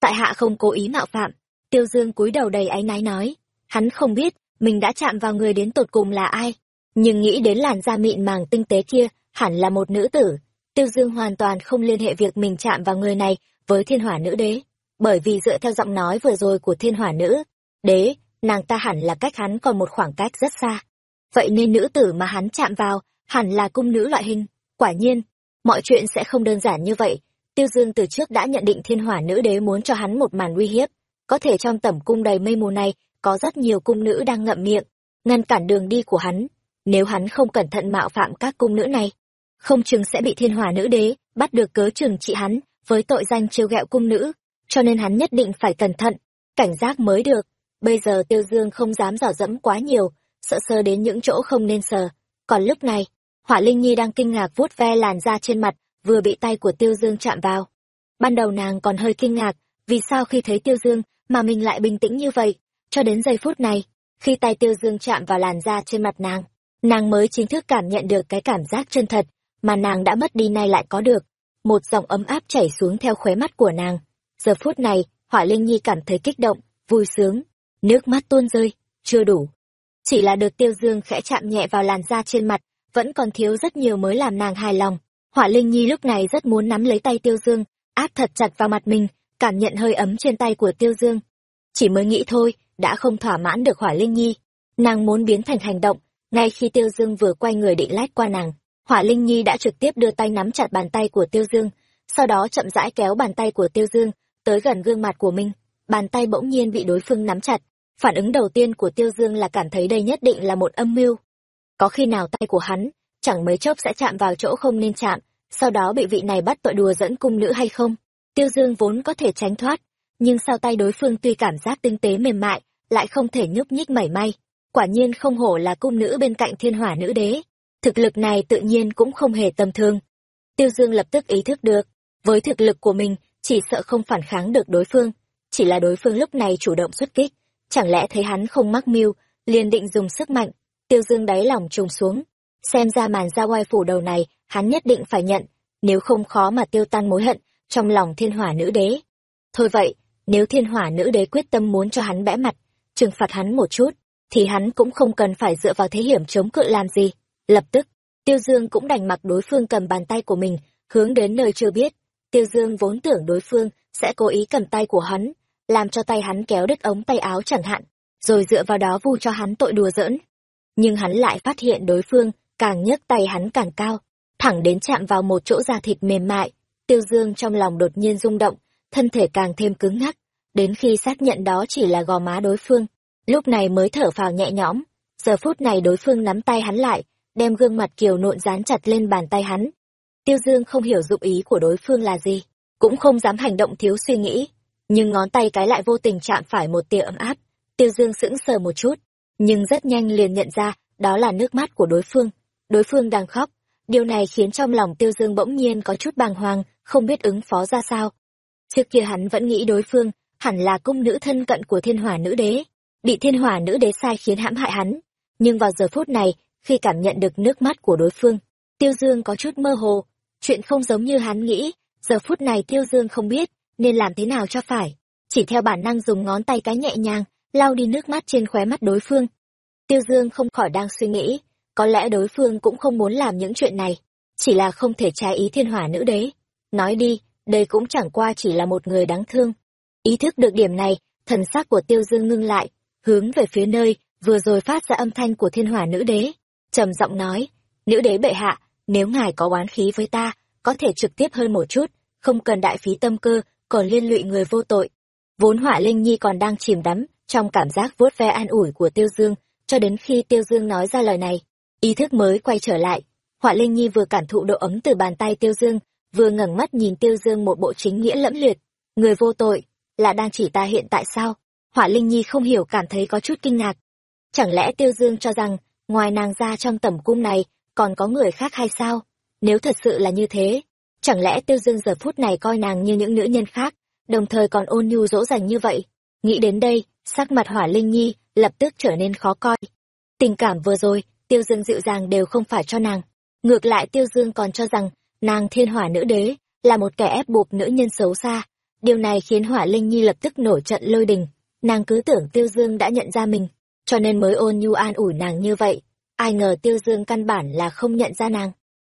Tại hạ không cố ý mạo phạm, tiêu dương cúi đầu đầy áy náy nói, hắn không biết mình đã chạm vào người đến tột cùng là ai, nhưng nghĩ đến làn da mịn màng tinh tế kia, hẳn là một nữ tử. Tiêu dương hoàn toàn không liên hệ việc mình chạm vào người này với thiên hỏa nữ đế bởi vì dựa theo giọng nói vừa rồi của thiên hỏa nữ đế nàng ta hẳn là cách hắn còn một khoảng cách rất xa. Vậy nên nữ tử mà hắn chạm vào hẳn là cung nữ loại hình. Quả nhiên mọi chuyện sẽ không đơn giản như vậy. Tiêu dương từ trước đã nhận định thiên hỏa nữ đế muốn cho hắn một màn uy hiếp. Có thể trong tẩm cung đầy mây mù này có rất nhiều cung nữ đang ngậm miệng ngăn cản đường đi của hắn. Nếu hắn không cẩn thận mạo phạm các cung nữ này không chừng sẽ bị thiên hỏa nữ đế bắt được cớ trừng trị hắn với tội danh trêu ghẹo cung nữ, cho nên hắn nhất định phải cẩn thận, cảnh giác mới được. Bây giờ Tiêu Dương không dám dò dẫm quá nhiều, sợ sơ đến những chỗ không nên sờ. Còn lúc này, Hỏa Linh Nhi đang kinh ngạc vuốt ve làn da trên mặt, vừa bị tay của Tiêu Dương chạm vào. Ban đầu nàng còn hơi kinh ngạc, vì sao khi thấy Tiêu Dương mà mình lại bình tĩnh như vậy, cho đến giây phút này, khi tay Tiêu Dương chạm vào làn da trên mặt nàng, nàng mới chính thức cảm nhận được cái cảm giác chân thật mà nàng đã mất đi nay lại có được. Một dòng ấm áp chảy xuống theo khóe mắt của nàng. Giờ phút này, Hỏa Linh Nhi cảm thấy kích động, vui sướng, nước mắt tuôn rơi, chưa đủ. Chỉ là được Tiêu Dương khẽ chạm nhẹ vào làn da trên mặt, vẫn còn thiếu rất nhiều mới làm nàng hài lòng. Hỏa Linh Nhi lúc này rất muốn nắm lấy tay Tiêu Dương, áp thật chặt vào mặt mình, cảm nhận hơi ấm trên tay của Tiêu Dương. Chỉ mới nghĩ thôi, đã không thỏa mãn được Hỏa Linh Nhi. Nàng muốn biến thành hành động, ngay khi Tiêu Dương vừa quay người định lách qua nàng, Hỏa Linh Nhi đã trực tiếp đưa tay nắm chặt bàn tay của Tiêu Dương, sau đó chậm rãi kéo bàn tay của Tiêu Dương tới gần gương mặt của mình. Bàn tay bỗng nhiên bị đối phương nắm chặt. Phản ứng đầu tiên của Tiêu Dương là cảm thấy đây nhất định là một âm mưu. Có khi nào tay của hắn chẳng mấy chốc sẽ chạm vào chỗ không nên chạm, sau đó bị vị này bắt tội đùa dẫn cung nữ hay không? Tiêu Dương vốn có thể tránh thoát, nhưng sau tay đối phương tuy cảm giác tinh tế mềm mại, lại không thể nhúc nhích mảy may. Quả nhiên không hổ là cung nữ bên cạnh thiên hỏa nữ đế. Thực lực này tự nhiên cũng không hề tầm thường. Tiêu Dương lập tức ý thức được, với thực lực của mình, chỉ sợ không phản kháng được đối phương. Chỉ là đối phương lúc này chủ động xuất kích, chẳng lẽ thấy hắn không mắc mưu, liền định dùng sức mạnh. Tiêu Dương đáy lòng trùng xuống. Xem ra màn ra oai phủ đầu này, hắn nhất định phải nhận, nếu không khó mà tiêu tan mối hận trong lòng thiên hỏa nữ đế. Thôi vậy, nếu thiên hỏa nữ đế quyết tâm muốn cho hắn bẽ mặt, trừng phạt hắn một chút, thì hắn cũng không cần phải dựa vào thế hiểm chống cự làm gì. Lập tức, Tiêu Dương cũng đành mặc đối phương cầm bàn tay của mình, hướng đến nơi chưa biết. Tiêu Dương vốn tưởng đối phương sẽ cố ý cầm tay của hắn, làm cho tay hắn kéo đứt ống tay áo chẳng hạn, rồi dựa vào đó vu cho hắn tội đùa giỡn. Nhưng hắn lại phát hiện đối phương càng nhấc tay hắn càng cao, thẳng đến chạm vào một chỗ da thịt mềm mại. Tiêu Dương trong lòng đột nhiên rung động, thân thể càng thêm cứng ngắc, đến khi xác nhận đó chỉ là gò má đối phương, lúc này mới thở phào nhẹ nhõm. Giờ phút này đối phương nắm tay hắn lại, đem gương mặt kiều nộn dán chặt lên bàn tay hắn. Tiêu Dương không hiểu dụng ý của đối phương là gì, cũng không dám hành động thiếu suy nghĩ, nhưng ngón tay cái lại vô tình chạm phải một tia ấm áp. Tiêu Dương sững sờ một chút, nhưng rất nhanh liền nhận ra đó là nước mắt của đối phương. Đối phương đang khóc, điều này khiến trong lòng Tiêu Dương bỗng nhiên có chút bàng hoàng, không biết ứng phó ra sao. Trước kia hắn vẫn nghĩ đối phương hẳn là cung nữ thân cận của thiên hỏa nữ đế, bị thiên hỏa nữ đế sai khiến hãm hại hắn. Nhưng vào giờ phút này, khi cảm nhận được nước mắt của đối phương, Tiêu Dương có chút mơ hồ, chuyện không giống như hắn nghĩ, giờ phút này Tiêu Dương không biết nên làm thế nào cho phải, chỉ theo bản năng dùng ngón tay cái nhẹ nhàng, lau đi nước mắt trên khóe mắt đối phương. Tiêu Dương không khỏi đang suy nghĩ, có lẽ đối phương cũng không muốn làm những chuyện này, chỉ là không thể trái ý thiên hỏa nữ đế. Nói đi, đây cũng chẳng qua chỉ là một người đáng thương. Ý thức được điểm này, thần sắc của Tiêu Dương ngưng lại, hướng về phía nơi vừa rồi phát ra âm thanh của thiên hỏa nữ đế trầm giọng nói nữ đế bệ hạ nếu ngài có oán khí với ta, có thể trực tiếp hơn một chút, không cần đại phí tâm cơ, còn liên lụy người vô tội. Vốn họa linh nhi còn đang chìm đắm trong cảm giác vuốt ve an ủi của tiêu dương, cho đến khi tiêu dương nói ra lời này, ý thức mới quay trở lại. Họa linh nhi vừa cảm thụ độ ấm từ bàn tay tiêu dương, vừa ngẩng mắt nhìn tiêu dương một bộ chính nghĩa lẫm liệt. Người vô tội, là đang chỉ ta hiện tại sao? Họa linh nhi không hiểu cảm thấy có chút kinh ngạc. Chẳng lẽ tiêu dương cho rằng, ngoài nàng ra trong tẩm cung này còn có người khác hay sao? Nếu thật sự là như thế, chẳng lẽ tiêu dương giờ phút này coi nàng như những nữ nhân khác, đồng thời còn ôn nhu dỗ dành như vậy? Nghĩ đến đây, sắc mặt hỏa linh nhi lập tức trở nên khó coi. Tình cảm vừa rồi, tiêu dương dịu dàng đều không phải cho nàng. Ngược lại tiêu dương còn cho rằng, nàng thiên hỏa nữ đế, là một kẻ ép buộc nữ nhân xấu xa. Điều này khiến hỏa linh nhi lập tức nổi trận lôi đình. Nàng cứ tưởng tiêu dương đã nhận ra mình, cho nên mới ôn nhu an ủi nàng như vậy ai ngờ tiêu dương căn bản là không nhận ra nàng.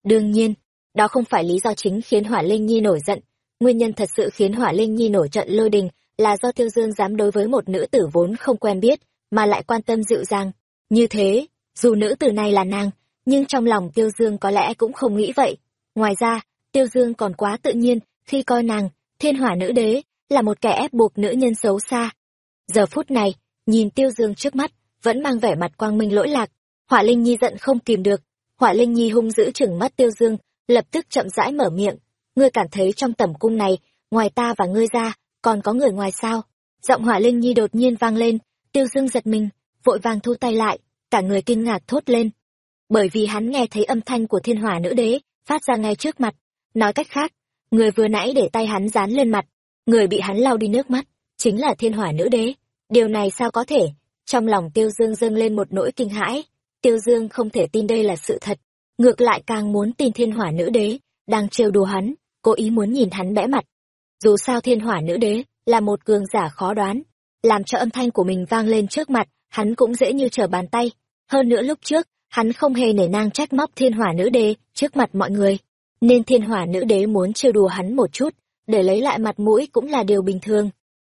Đương nhiên, đó không phải lý do chính khiến hỏa linh nhi nổi giận. Nguyên nhân thật sự khiến hỏa linh nhi nổi trận lôi đình là do tiêu dương dám đối với một nữ tử vốn không quen biết mà lại quan tâm dịu dàng. Như thế, dù nữ tử này là nàng, nhưng trong lòng tiêu dương có lẽ cũng không nghĩ vậy. Ngoài ra, tiêu dương còn quá tự nhiên khi coi nàng, thiên hỏa nữ đế, là một kẻ ép buộc nữ nhân xấu xa. Giờ phút này, nhìn tiêu dương trước mắt, vẫn mang vẻ mặt quang minh lỗi lạc. Họa linh nhi giận không kìm được. Họa linh nhi hung dữ chừng mắt tiêu dương, lập tức chậm rãi mở miệng. Ngươi cảm thấy trong tẩm cung này, ngoài ta và ngươi ra, còn có người ngoài sao? Giọng Họa linh nhi đột nhiên vang lên, tiêu dương giật mình, vội vàng thu tay lại, cả người kinh ngạc thốt lên. Bởi vì hắn nghe thấy âm thanh của thiên hỏa nữ đế, phát ra ngay trước mặt. Nói cách khác, người vừa nãy để tay hắn dán lên mặt, người bị hắn lau đi nước mắt, chính là thiên hỏa nữ đế. Điều này sao có thể? Trong lòng tiêu dương dâng lên một nỗi kinh hãi tiêu dương không thể tin đây là sự thật, ngược lại càng muốn tin thiên hỏa nữ đế, đang trêu đùa hắn, cố ý muốn nhìn hắn bẽ mặt. Dù sao thiên hỏa nữ đế là một cường giả khó đoán, làm cho âm thanh của mình vang lên trước mặt, hắn cũng dễ như trở bàn tay. Hơn nữa lúc trước, hắn không hề nể nang trách móc thiên hỏa nữ đế trước mặt mọi người, nên thiên hỏa nữ đế muốn trêu đùa hắn một chút, để lấy lại mặt mũi cũng là điều bình thường.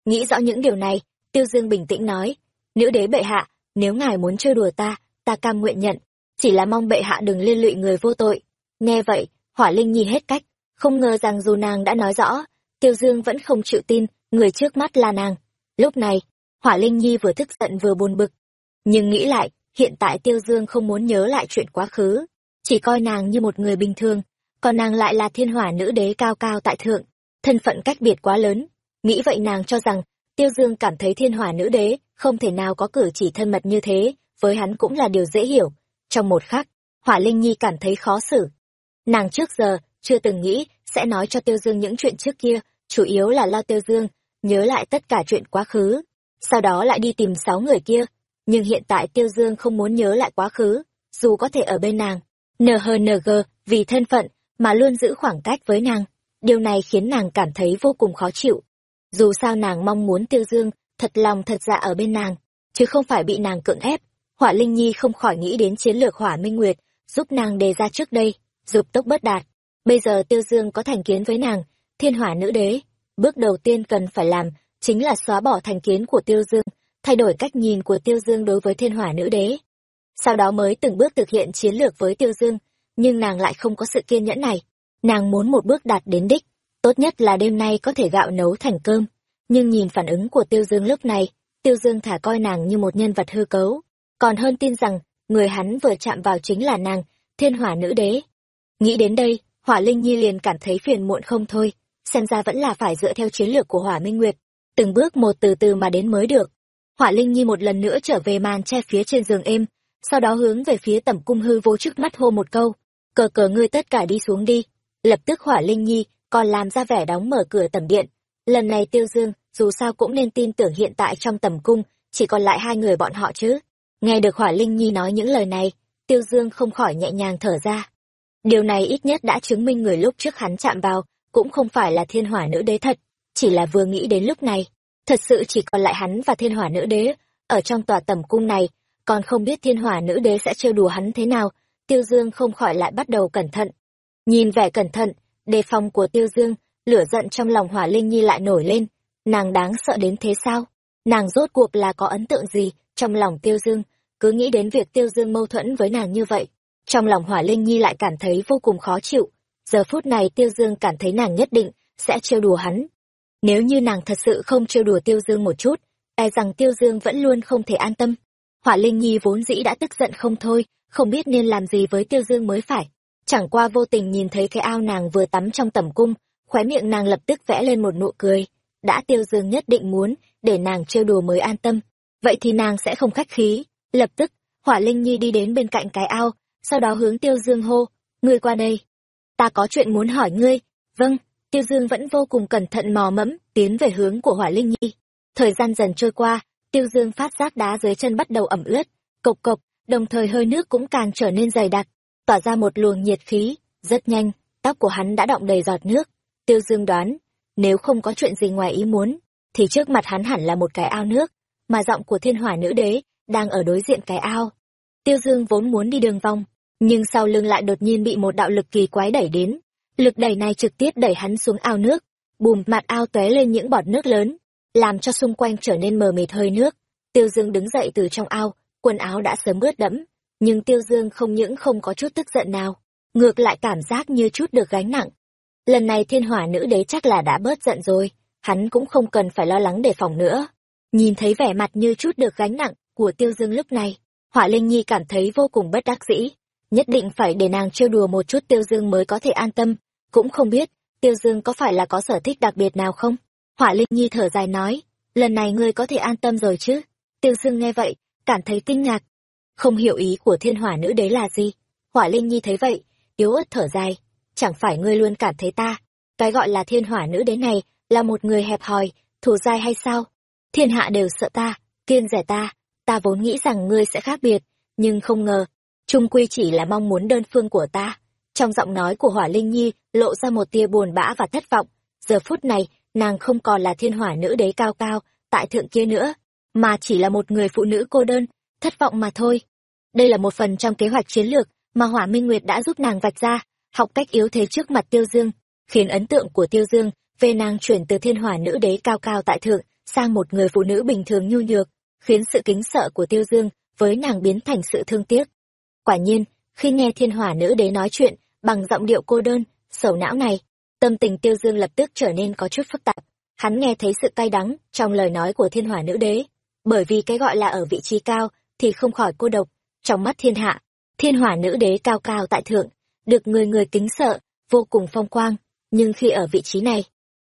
Nghĩ rõ những điều này, tiêu dương bình tĩnh nói, nữ đế bệ hạ, nếu ngài muốn trêu đùa ta ta cam nguyện nhận, chỉ là mong bệ hạ đừng liên lụy người vô tội. Nghe vậy, hỏa linh nhi hết cách, không ngờ rằng dù nàng đã nói rõ, tiêu dương vẫn không chịu tin, người trước mắt là nàng. Lúc này, hỏa linh nhi vừa tức giận vừa buồn bực. Nhưng nghĩ lại, hiện tại tiêu dương không muốn nhớ lại chuyện quá khứ. Chỉ coi nàng như một người bình thường, còn nàng lại là thiên hỏa nữ đế cao cao tại thượng, thân phận cách biệt quá lớn. Nghĩ vậy nàng cho rằng, tiêu dương cảm thấy thiên hỏa nữ đế không thể nào có cử chỉ thân mật như thế với hắn cũng là điều dễ hiểu. Trong một khắc, hỏa linh nhi cảm thấy khó xử. Nàng trước giờ chưa từng nghĩ sẽ nói cho tiêu dương những chuyện trước kia, chủ yếu là lo tiêu dương nhớ lại tất cả chuyện quá khứ, sau đó lại đi tìm sáu người kia. Nhưng hiện tại tiêu dương không muốn nhớ lại quá khứ, dù có thể ở bên nàng. Nhng vì thân phận mà luôn giữ khoảng cách với nàng, điều này khiến nàng cảm thấy vô cùng khó chịu. Dù sao nàng mong muốn tiêu dương thật lòng thật dạ ở bên nàng, chứ không phải bị nàng cưỡng ép hỏa linh nhi không khỏi nghĩ đến chiến lược hỏa minh nguyệt, giúp nàng đề ra trước đây, dục tốc bất đạt. Bây giờ tiêu dương có thành kiến với nàng, thiên hỏa nữ đế, bước đầu tiên cần phải làm chính là xóa bỏ thành kiến của tiêu dương, thay đổi cách nhìn của tiêu dương đối với thiên hỏa nữ đế. Sau đó mới từng bước thực hiện chiến lược với tiêu dương, nhưng nàng lại không có sự kiên nhẫn này. Nàng muốn một bước đạt đến đích, tốt nhất là đêm nay có thể gạo nấu thành cơm. Nhưng nhìn phản ứng của tiêu dương lúc này, tiêu dương thả coi nàng như một nhân vật hư cấu còn hơn tin rằng, người hắn vừa chạm vào chính là nàng, thiên hỏa nữ đế. Nghĩ đến đây, hỏa linh nhi liền cảm thấy phiền muộn không thôi, xem ra vẫn là phải dựa theo chiến lược của hỏa minh nguyệt, từng bước một từ từ mà đến mới được. Hỏa linh nhi một lần nữa trở về màn che phía trên giường êm, sau đó hướng về phía tẩm cung hư vô trước mắt hô một câu, cờ cờ ngươi tất cả đi xuống đi. Lập tức hỏa linh nhi còn làm ra vẻ đóng mở cửa tẩm điện. Lần này tiêu dương, dù sao cũng nên tin tưởng hiện tại trong tầm cung, chỉ còn lại hai người bọn họ chứ nghe được hỏa linh nhi nói những lời này, tiêu dương không khỏi nhẹ nhàng thở ra. Điều này ít nhất đã chứng minh người lúc trước hắn chạm vào cũng không phải là thiên hỏa nữ đế thật, chỉ là vừa nghĩ đến lúc này. Thật sự chỉ còn lại hắn và thiên hỏa nữ đế ở trong tòa tẩm cung này, còn không biết thiên hỏa nữ đế sẽ trêu đùa hắn thế nào, tiêu dương không khỏi lại bắt đầu cẩn thận. Nhìn vẻ cẩn thận, đề phòng của tiêu dương, lửa giận trong lòng hỏa linh nhi lại nổi lên. Nàng đáng sợ đến thế sao? Nàng rốt cuộc là có ấn tượng gì trong lòng tiêu dương, cứ nghĩ đến việc tiêu dương mâu thuẫn với nàng như vậy, trong lòng hỏa linh nhi lại cảm thấy vô cùng khó chịu. Giờ phút này tiêu dương cảm thấy nàng nhất định sẽ trêu đùa hắn. Nếu như nàng thật sự không trêu đùa tiêu dương một chút e rằng tiêu dương vẫn luôn không thể an tâm. Hỏa linh nhi vốn dĩ đã tức giận không thôi, không biết nên làm gì với tiêu dương mới phải. Chẳng qua vô tình nhìn thấy cái ao nàng vừa tắm trong tẩm cung, khóe miệng nàng lập tức vẽ lên một nụ cười. Đã tiêu dương nhất định muốn để nàng trêu đùa mới an tâm vậy thì nàng sẽ không khách khí. Lập tức, hỏa linh nhi đi đến bên cạnh cái ao, sau đó hướng tiêu dương hô, ngươi qua đây. Ta có chuyện muốn hỏi ngươi. Vâng. Tiêu dương vẫn vô cùng cẩn thận mò mẫm, tiến về hướng của hỏa linh nhi. Thời gian dần trôi qua, tiêu dương phát giác đá dưới chân bắt đầu ẩm ướt, cộc cộc, đồng thời hơi nước cũng càng trở nên dày đặc, tỏa ra một luồng nhiệt khí, rất nhanh, tóc của hắn đã động đầy giọt nước. Tiêu dương đoán, nếu không có chuyện gì ngoài ý muốn, thì trước mặt hắn hẳn là một cái ao nước mà giọng của thiên hỏa nữ đế đang ở đối diện cái ao. Tiêu dương vốn muốn đi đường vòng, nhưng sau lưng lại đột nhiên bị một đạo lực kỳ quái đẩy đến. Lực đẩy này trực tiếp đẩy hắn xuống ao nước, bùm, mặt ao tóe lên những bọt nước lớn, làm cho xung quanh trở nên mờ mịt hơi nước. Tiêu dương đứng dậy từ trong ao, quần áo đã sớm ướt đẫm, nhưng tiêu dương không những không có chút tức giận nào, ngược lại cảm giác như chút được gánh nặng. Lần này thiên hỏa nữ đế chắc là đã bớt giận rồi, hắn cũng không cần phải lo lắng đề phòng nữa nhìn thấy vẻ mặt như chút được gánh nặng của tiêu dương lúc này hỏa linh nhi cảm thấy vô cùng bất đắc dĩ. Nhất định phải để nàng trêu đùa một chút tiêu dương mới có thể an tâm. Cũng không biết, tiêu dương có phải là có sở thích đặc biệt nào không? Hỏa linh nhi thở dài nói, lần này ngươi có thể an tâm rồi chứ? Tiêu dương nghe vậy, cảm thấy kinh ngạc. Không hiểu ý của thiên hỏa nữ đấy là gì. Hỏa linh nhi thấy vậy, yếu ớt thở dài. Chẳng phải ngươi luôn cảm thấy ta, cái gọi là thiên hỏa nữ đấy này là một người hẹp hòi, thù dai hay sao? Thiên hạ đều sợ ta, kiên rẻ ta. Ta vốn nghĩ rằng ngươi sẽ khác biệt, nhưng không ngờ trung quy chỉ là mong muốn đơn phương của ta. Trong giọng nói của hỏa linh nhi, lộ ra một tia buồn bã và thất vọng. Giờ phút này, nàng không còn là thiên hỏa nữ đế cao cao, tại thượng kia nữa, mà chỉ là một người phụ nữ cô đơn, thất vọng mà thôi. Đây là một phần trong kế hoạch chiến lược mà hỏa minh nguyệt đã giúp nàng vạch ra, học cách yếu thế trước mặt tiêu dương, khiến ấn tượng của tiêu dương về nàng chuyển từ thiên hỏa nữ đế cao cao tại thượng sang một người phụ nữ bình thường nhu nhược, khiến sự kính sợ của tiêu dương với nàng biến thành sự thương tiếc. Quả nhiên, khi nghe thiên hỏa nữ đế nói chuyện bằng giọng điệu cô đơn, sầu não này, tâm tình tiêu dương lập tức trở nên có chút phức tạp. Hắn nghe thấy sự cay đắng trong lời nói của thiên hỏa nữ đế, bởi vì cái gọi là ở vị trí cao thì không khỏi cô độc. Trong mắt thiên hạ, thiên hỏa nữ đế cao cao tại thượng, được người người kính sợ, vô cùng phong quang, nhưng khi ở vị trí này,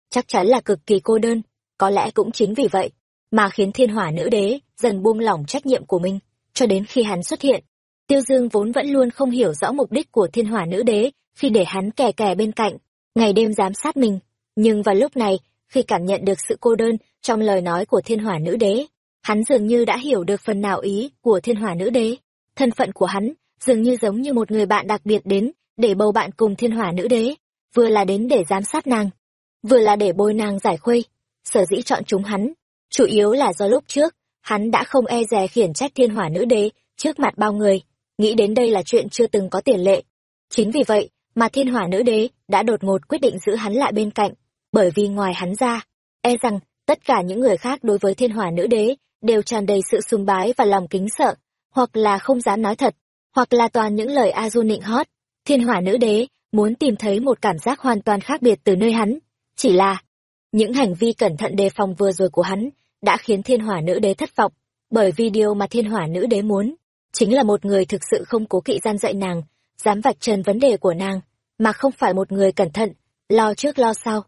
chắc chắn là cực kỳ cô đơn có lẽ cũng chính vì vậy mà khiến thiên hỏa nữ đế dần buông lỏng trách nhiệm của mình. Cho đến khi hắn xuất hiện, tiêu dương vốn vẫn luôn không hiểu rõ mục đích của thiên hỏa nữ đế khi để hắn kè kè bên cạnh, ngày đêm giám sát mình. Nhưng vào lúc này, khi cảm nhận được sự cô đơn trong lời nói của thiên hỏa nữ đế, hắn dường như đã hiểu được phần nào ý của thiên hỏa nữ đế. Thân phận của hắn dường như giống như một người bạn đặc biệt đến để bầu bạn cùng thiên hỏa nữ đế, vừa là đến để giám sát nàng, vừa là để bôi nàng giải khuây sở dĩ chọn chúng hắn. Chủ yếu là do lúc trước, hắn đã không e dè khiển trách thiên hỏa nữ đế trước mặt bao người. Nghĩ đến đây là chuyện chưa từng có tiền lệ. Chính vì vậy mà thiên hỏa nữ đế đã đột ngột quyết định giữ hắn lại bên cạnh, bởi vì ngoài hắn ra e rằng tất cả những người khác đối với thiên hỏa nữ đế đều tràn đầy sự sùng bái và lòng kính sợ, hoặc là không dám nói thật, hoặc là toàn những lời a du nịnh hót. Thiên hỏa nữ đế muốn tìm thấy một cảm giác hoàn toàn khác biệt từ nơi hắn. Chỉ là những hành vi cẩn thận đề phòng vừa rồi của hắn đã khiến thiên hỏa nữ đế thất vọng, bởi vì điều mà thiên hỏa nữ đế muốn chính là một người thực sự không cố kỵ gian dạy nàng, dám vạch trần vấn đề của nàng, mà không phải một người cẩn thận, lo trước lo sau.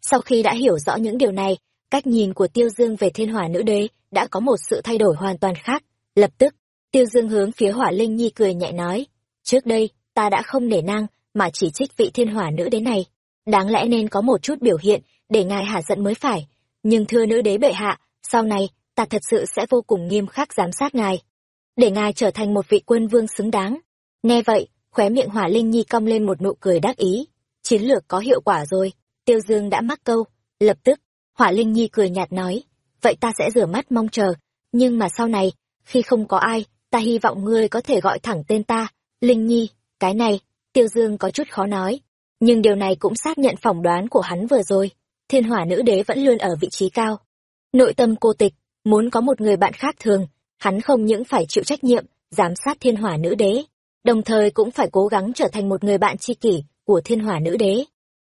Sau khi đã hiểu rõ những điều này, cách nhìn của tiêu dương về thiên hỏa nữ đế đã có một sự thay đổi hoàn toàn khác. Lập tức, tiêu dương hướng phía hỏa linh nhi cười nhẹ nói, trước đây, ta đã không nể nang mà chỉ trích vị thiên hỏa nữ đế này. Đáng lẽ nên có một chút biểu hiện để ngài hạ giận mới phải. Nhưng thưa nữ đế bệ hạ, sau này, ta thật sự sẽ vô cùng nghiêm khắc giám sát ngài. Để ngài trở thành một vị quân vương xứng đáng. Nghe vậy, khóe miệng hỏa linh nhi cong lên một nụ cười đắc ý. Chiến lược có hiệu quả rồi, tiêu dương đã mắc câu. Lập tức, hỏa linh nhi cười nhạt nói, vậy ta sẽ rửa mắt mong chờ. Nhưng mà sau này, khi không có ai, ta hy vọng ngươi có thể gọi thẳng tên ta, linh nhi. Cái này, tiêu dương có chút khó nói. Nhưng điều này cũng xác nhận phỏng đoán của hắn vừa rồi thiên hỏa nữ đế vẫn luôn ở vị trí cao. Nội tâm cô tịch, muốn có một người bạn khác thường, hắn không những phải chịu trách nhiệm, giám sát thiên hỏa nữ đế, đồng thời cũng phải cố gắng trở thành một người bạn tri kỷ của thiên hỏa nữ đế.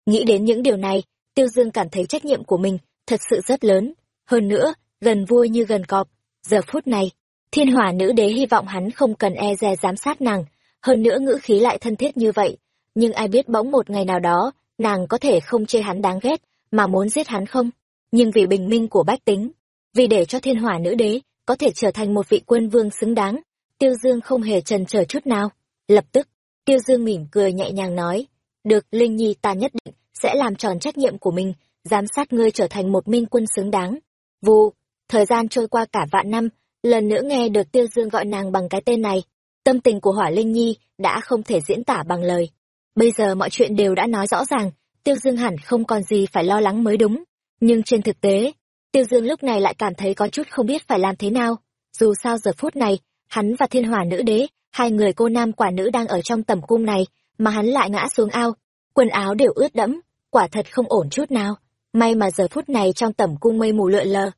Nghĩ đến những điều này, tiêu dương cảm thấy trách nhiệm của mình thật sự rất lớn. Hơn nữa, gần vui như gần cọp, giờ phút này, thiên hỏa nữ đế hy vọng hắn không cần e dè giám sát nàng. Hơn nữa ngữ khí lại thân thiết như vậy, nhưng ai biết bỗng một ngày nào đó, nàng có thể không chê hắn đáng ghét mà muốn giết hắn không? Nhưng vì bình minh của bách tính, vì để cho thiên hỏa nữ đế có thể trở thành một vị quân vương xứng đáng, tiêu dương không hề trần trở chút nào. Lập tức, tiêu dương mỉm cười nhẹ nhàng nói, được, linh nhi, ta nhất định sẽ làm tròn trách nhiệm của mình, giám sát ngươi trở thành một minh quân xứng đáng. Vù, thời gian trôi qua cả vạn năm, lần nữa nghe được tiêu dương gọi nàng bằng cái tên này, tâm tình của hỏa linh nhi đã không thể diễn tả bằng lời. Bây giờ mọi chuyện đều đã nói rõ ràng tiêu dương hẳn không còn gì phải lo lắng mới đúng. Nhưng trên thực tế, tiêu dương lúc này lại cảm thấy có chút không biết phải làm thế nào. Dù sao giờ phút này, hắn và thiên hỏa nữ đế, hai người cô nam quả nữ đang ở trong tầm cung này, mà hắn lại ngã xuống ao. Quần áo đều ướt đẫm, quả thật không ổn chút nào. May mà giờ phút này trong tầm cung mây mù lượn lờ.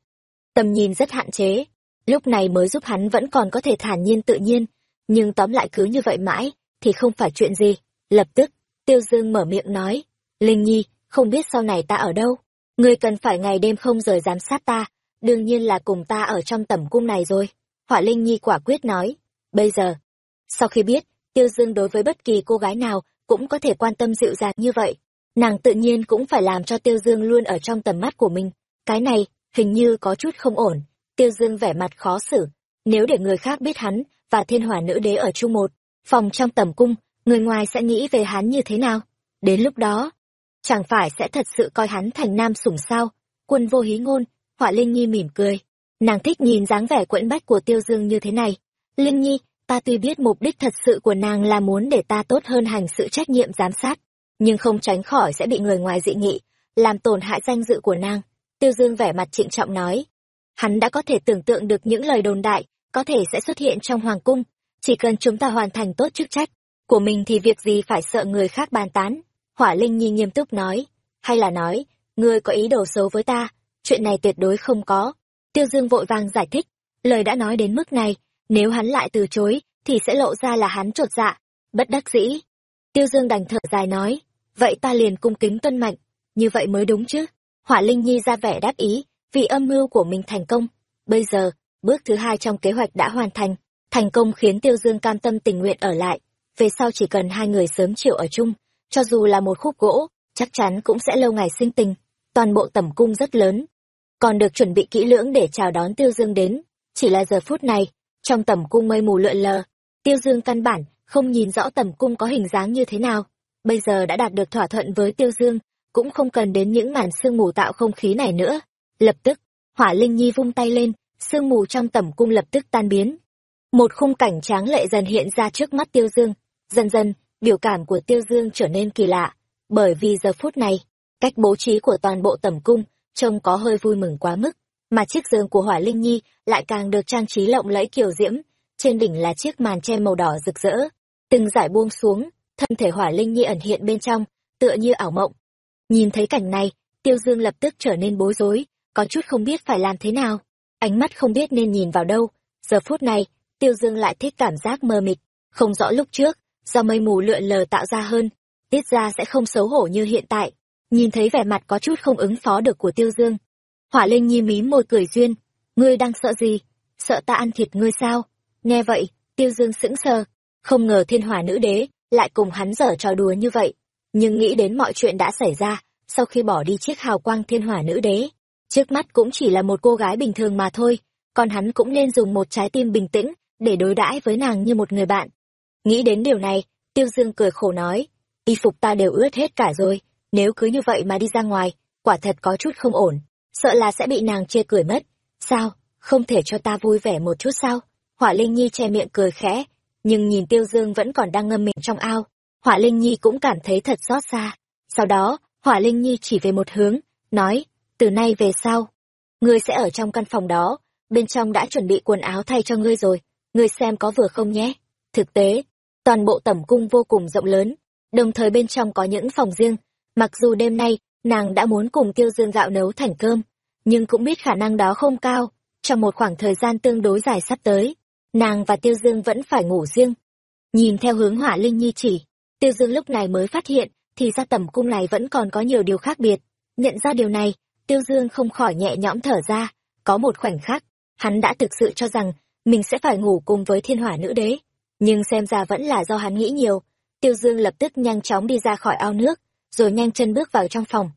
Tầm nhìn rất hạn chế. Lúc này mới giúp hắn vẫn còn có thể thản nhiên tự nhiên. Nhưng tóm lại cứ như vậy mãi, thì không phải chuyện gì. Lập tức, tiêu dương mở miệng nói linh nhi không biết sau này ta ở đâu ngươi cần phải ngày đêm không rời giám sát ta đương nhiên là cùng ta ở trong tẩm cung này rồi họa linh nhi quả quyết nói bây giờ sau khi biết tiêu dương đối với bất kỳ cô gái nào cũng có thể quan tâm dịu dàng như vậy nàng tự nhiên cũng phải làm cho Tiêu Dương luôn ở trong tầm mắt của mình. Cái này, hình như có chút không ổn. Tiêu Dương vẻ mặt khó xử. Nếu để người khác biết hắn và thiên hỏa nữ đế ở chung một, phòng trong tầm cung, người ngoài sẽ nghĩ về hắn như thế nào? Đến lúc đó, chẳng phải sẽ thật sự coi hắn thành nam sủng sao? Quân vô hí ngôn, họa Linh Nhi mỉm cười. Nàng thích nhìn dáng vẻ quẫn bách của Tiêu Dương như thế này. Linh Nhi, ta tuy biết mục đích thật sự của nàng là muốn để ta tốt hơn hành sự trách nhiệm giám sát, nhưng không tránh khỏi sẽ bị người ngoài dị nghị, làm tổn hại danh dự của nàng. Tiêu Dương vẻ mặt trịnh trọng nói. Hắn đã có thể tưởng tượng được những lời đồn đại, có thể sẽ xuất hiện trong hoàng cung. Chỉ cần chúng ta hoàn thành tốt chức trách, của mình thì việc gì phải sợ người khác bàn tán. Hỏa Linh Nhi nghiêm túc nói, hay là nói, ngươi có ý đồ xấu với ta, chuyện này tuyệt đối không có. Tiêu Dương vội vàng giải thích, lời đã nói đến mức này, nếu hắn lại từ chối, thì sẽ lộ ra là hắn trột dạ, bất đắc dĩ. Tiêu Dương đành thở dài nói, vậy ta liền cung kính tuân mệnh, như vậy mới đúng chứ. Hỏa Linh Nhi ra vẻ đáp ý, vì âm mưu của mình thành công. Bây giờ, bước thứ hai trong kế hoạch đã hoàn thành, thành công khiến Tiêu Dương cam tâm tình nguyện ở lại. Về sau chỉ cần hai người sớm chịu ở chung, cho dù là một khúc gỗ, chắc chắn cũng sẽ lâu ngày sinh tình. Toàn bộ tẩm cung rất lớn, còn được chuẩn bị kỹ lưỡng để chào đón Tiêu Dương đến. Chỉ là giờ phút này, trong tẩm cung mây mù lượn lờ, Tiêu Dương căn bản không nhìn rõ tẩm cung có hình dáng như thế nào. Bây giờ đã đạt được thỏa thuận với Tiêu Dương, cũng không cần đến những màn sương mù tạo không khí này nữa. Lập tức, Hỏa Linh Nhi vung tay lên, sương mù trong tẩm cung lập tức tan biến. Một khung cảnh tráng lệ dần hiện ra trước mắt Tiêu Dương. Dần dần, biểu cảm của Tiêu Dương trở nên kỳ lạ, bởi vì giờ phút này, cách bố trí của toàn bộ tẩm cung trông có hơi vui mừng quá mức, mà chiếc giường của Hỏa Linh Nhi lại càng được trang trí lộng lẫy kiều diễm, trên đỉnh là chiếc màn che màu đỏ rực rỡ, từng giải buông xuống, thân thể Hỏa Linh Nhi ẩn hiện bên trong, tựa như ảo mộng. Nhìn thấy cảnh này, Tiêu Dương lập tức trở nên bối rối, có chút không biết phải làm thế nào, ánh mắt không biết nên nhìn vào đâu. Giờ phút này, Tiêu Dương lại thích cảm giác mơ mịt, không rõ lúc trước, do mây mù lượn lờ tạo ra hơn, tiết ra sẽ không xấu hổ như hiện tại. Nhìn thấy vẻ mặt có chút không ứng phó được của Tiêu Dương. Hỏa Linh Nhi mí môi cười duyên, ngươi đang sợ gì? Sợ ta ăn thịt ngươi sao? Nghe vậy, Tiêu Dương sững sờ, không ngờ thiên hỏa nữ đế lại cùng hắn dở trò đùa như vậy. Nhưng nghĩ đến mọi chuyện đã xảy ra, sau khi bỏ đi chiếc hào quang thiên hỏa nữ đế, trước mắt cũng chỉ là một cô gái bình thường mà thôi, còn hắn cũng nên dùng một trái tim bình tĩnh để đối đãi với nàng như một người bạn. Nghĩ đến điều này, Tiêu Dương cười khổ nói, y phục ta đều ướt hết cả rồi, nếu cứ như vậy mà đi ra ngoài, quả thật có chút không ổn, sợ là sẽ bị nàng chê cười mất. Sao, không thể cho ta vui vẻ một chút sao? Hỏa Linh Nhi che miệng cười khẽ, nhưng nhìn Tiêu Dương vẫn còn đang ngâm mình trong ao, Hỏa Linh Nhi cũng cảm thấy thật xót xa. Sau đó, Hỏa Linh Nhi chỉ về một hướng, nói, từ nay về sau, ngươi sẽ ở trong căn phòng đó, bên trong đã chuẩn bị quần áo thay cho ngươi rồi, ngươi xem có vừa không nhé. Thực tế, toàn bộ tẩm cung vô cùng rộng lớn, đồng thời bên trong có những phòng riêng, mặc dù đêm nay, nàng đã muốn cùng Tiêu Dương gạo nấu thành cơm, nhưng cũng biết khả năng đó không cao, trong một khoảng thời gian tương đối dài sắp tới, nàng và Tiêu Dương vẫn phải ngủ riêng. Nhìn theo hướng hỏa linh nhi chỉ, Tiêu Dương lúc này mới phát hiện, thì ra tẩm cung này vẫn còn có nhiều điều khác biệt. Nhận ra điều này, Tiêu Dương không khỏi nhẹ nhõm thở ra, có một khoảnh khắc, hắn đã thực sự cho rằng mình sẽ phải ngủ cùng với thiên hỏa nữ đế. Nhưng xem ra vẫn là do hắn nghĩ nhiều, Tiêu Dương lập tức nhanh chóng đi ra khỏi ao nước, rồi nhanh chân bước vào trong phòng.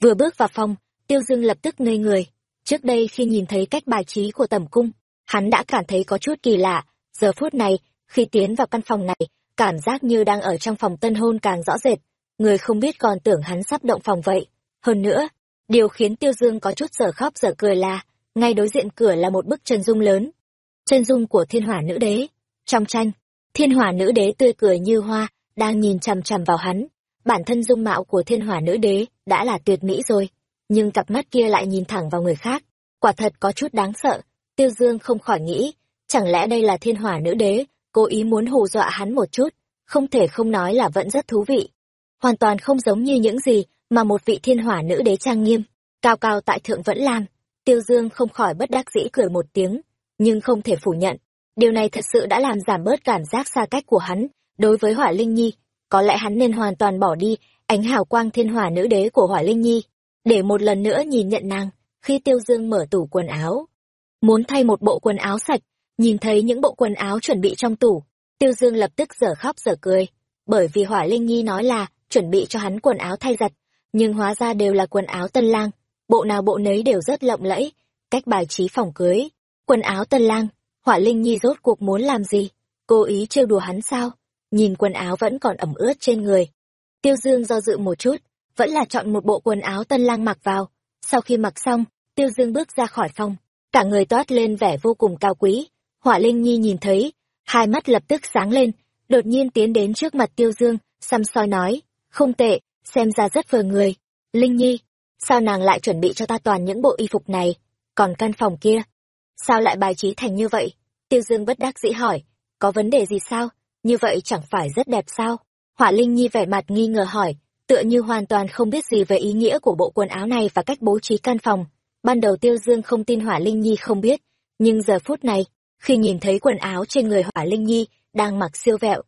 Vừa bước vào phòng, Tiêu Dương lập tức ngây người. Trước đây khi nhìn thấy cách bài trí của tẩm cung, hắn đã cảm thấy có chút kỳ lạ. Giờ phút này, khi tiến vào căn phòng này, cảm giác như đang ở trong phòng tân hôn càng rõ rệt. Người không biết còn tưởng hắn sắp động phòng vậy. Hơn nữa, điều khiến Tiêu Dương có chút giờ khóc giờ cười là, ngay đối diện cửa là một bức chân dung lớn. Chân dung của thiên hỏa nữ đế. Trong tranh, thiên hỏa nữ đế tươi cười như hoa, đang nhìn chằm chằm vào hắn. Bản thân dung mạo của thiên hỏa nữ đế đã là tuyệt mỹ rồi, nhưng cặp mắt kia lại nhìn thẳng vào người khác. Quả thật có chút đáng sợ, Tiêu Dương không khỏi nghĩ, chẳng lẽ đây là thiên hỏa nữ đế, cố ý muốn hù dọa hắn một chút, không thể không nói là vẫn rất thú vị. Hoàn toàn không giống như những gì mà một vị thiên hỏa nữ đế trang nghiêm, cao cao tại thượng vẫn làm. Tiêu Dương không khỏi bất đắc dĩ cười một tiếng, nhưng không thể phủ nhận. Điều này thật sự đã làm giảm bớt cảm giác xa cách của hắn đối với Hỏa Linh Nhi. Có lẽ hắn nên hoàn toàn bỏ đi ánh hào quang thiên hỏa nữ đế của Hỏa Linh Nhi, để một lần nữa nhìn nhận nàng, khi Tiêu Dương mở tủ quần áo. Muốn thay một bộ quần áo sạch, nhìn thấy những bộ quần áo chuẩn bị trong tủ, Tiêu Dương lập tức dở khóc dở cười, bởi vì Hỏa Linh Nhi nói là chuẩn bị cho hắn quần áo thay giặt, nhưng hóa ra đều là quần áo tân lang, bộ nào bộ nấy đều rất lộng lẫy, cách bài trí phòng cưới. Quần áo tân lang, họa linh nhi rốt cuộc muốn làm gì? Cố ý trêu đùa hắn sao? Nhìn quần áo vẫn còn ẩm ướt trên người. Tiêu Dương do dự một chút, vẫn là chọn một bộ quần áo tân lang mặc vào. Sau khi mặc xong, Tiêu Dương bước ra khỏi phòng, cả người toát lên vẻ vô cùng cao quý. họa Linh Nhi nhìn thấy, hai mắt lập tức sáng lên, đột nhiên tiến đến trước mặt Tiêu Dương, xăm soi nói, không tệ, xem ra rất vừa người. Linh Nhi, sao nàng lại chuẩn bị cho ta toàn những bộ y phục này, còn căn phòng kia? Sao lại bài trí thành như vậy? Tiêu Dương bất đắc dĩ hỏi, có vấn đề gì sao? Như vậy chẳng phải rất đẹp sao? Hỏa Linh Nhi vẻ mặt nghi ngờ hỏi, tựa như hoàn toàn không biết gì về ý nghĩa của bộ quần áo này và cách bố trí căn phòng. Ban đầu Tiêu Dương không tin Hỏa Linh Nhi không biết, nhưng giờ phút này, khi nhìn thấy quần áo trên người Hỏa Linh Nhi đang mặc siêu vẹo,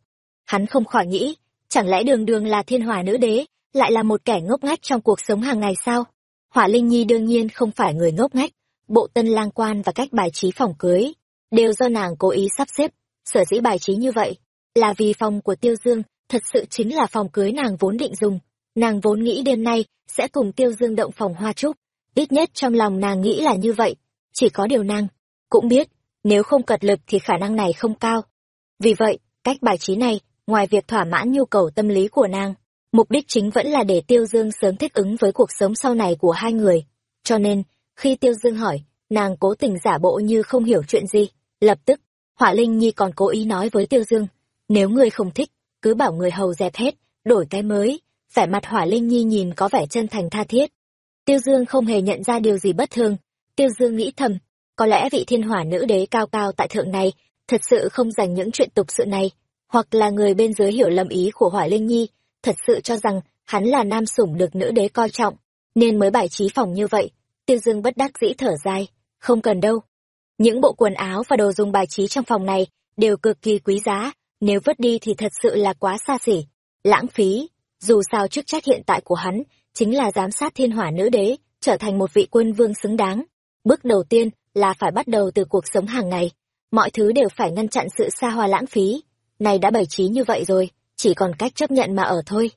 hắn không khỏi nghĩ, chẳng lẽ đường đường là thiên hòa nữ đế, lại là một kẻ ngốc ngách trong cuộc sống hàng ngày sao? Hỏa Linh Nhi đương nhiên không phải người ngốc ngách, bộ tân lang quan và cách bài trí phòng cưới, đều do nàng cố ý sắp xếp, sở dĩ bài trí như vậy, là vì phòng của Tiêu Dương, thật sự chính là phòng cưới nàng vốn định dùng. Nàng vốn nghĩ đêm nay sẽ cùng Tiêu Dương động phòng hoa trúc, ít nhất trong lòng nàng nghĩ là như vậy, chỉ có điều nàng cũng biết, nếu không cật lực thì khả năng này không cao. Vì vậy, cách bài trí này, ngoài việc thỏa mãn nhu cầu tâm lý của nàng, mục đích chính vẫn là để Tiêu Dương sớm thích ứng với cuộc sống sau này của hai người. Cho nên, khi Tiêu Dương hỏi, nàng cố tình giả bộ như không hiểu chuyện gì, lập tức, Hỏa Linh Nhi còn cố ý nói với Tiêu Dương, nếu ngươi không thích, cứ bảo người hầu dẹp hết, đổi cái mới, vẻ mặt Hỏa Linh Nhi nhìn có vẻ chân thành tha thiết. Tiêu Dương không hề nhận ra điều gì bất thường, Tiêu Dương nghĩ thầm, có lẽ vị thiên hỏa nữ đế cao cao tại thượng này, thật sự không dành những chuyện tục sự này, hoặc là người bên dưới hiểu lầm ý của Hỏa Linh Nhi, thật sự cho rằng hắn là nam sủng được nữ đế coi trọng, nên mới bài trí phòng như vậy. Tiêu Dương bất đắc dĩ thở dài, không cần đâu. Những bộ quần áo và đồ dùng bài trí trong phòng này đều cực kỳ quý giá, nếu vứt đi thì thật sự là quá xa xỉ, lãng phí. Dù sao chức trách hiện tại của hắn chính là giám sát thiên hỏa nữ đế, trở thành một vị quân vương xứng đáng. Bước đầu tiên là phải bắt đầu từ cuộc sống hàng ngày. Mọi thứ đều phải ngăn chặn sự xa hoa lãng phí. Này đã bày trí như vậy rồi, chỉ còn cách chấp nhận mà ở thôi.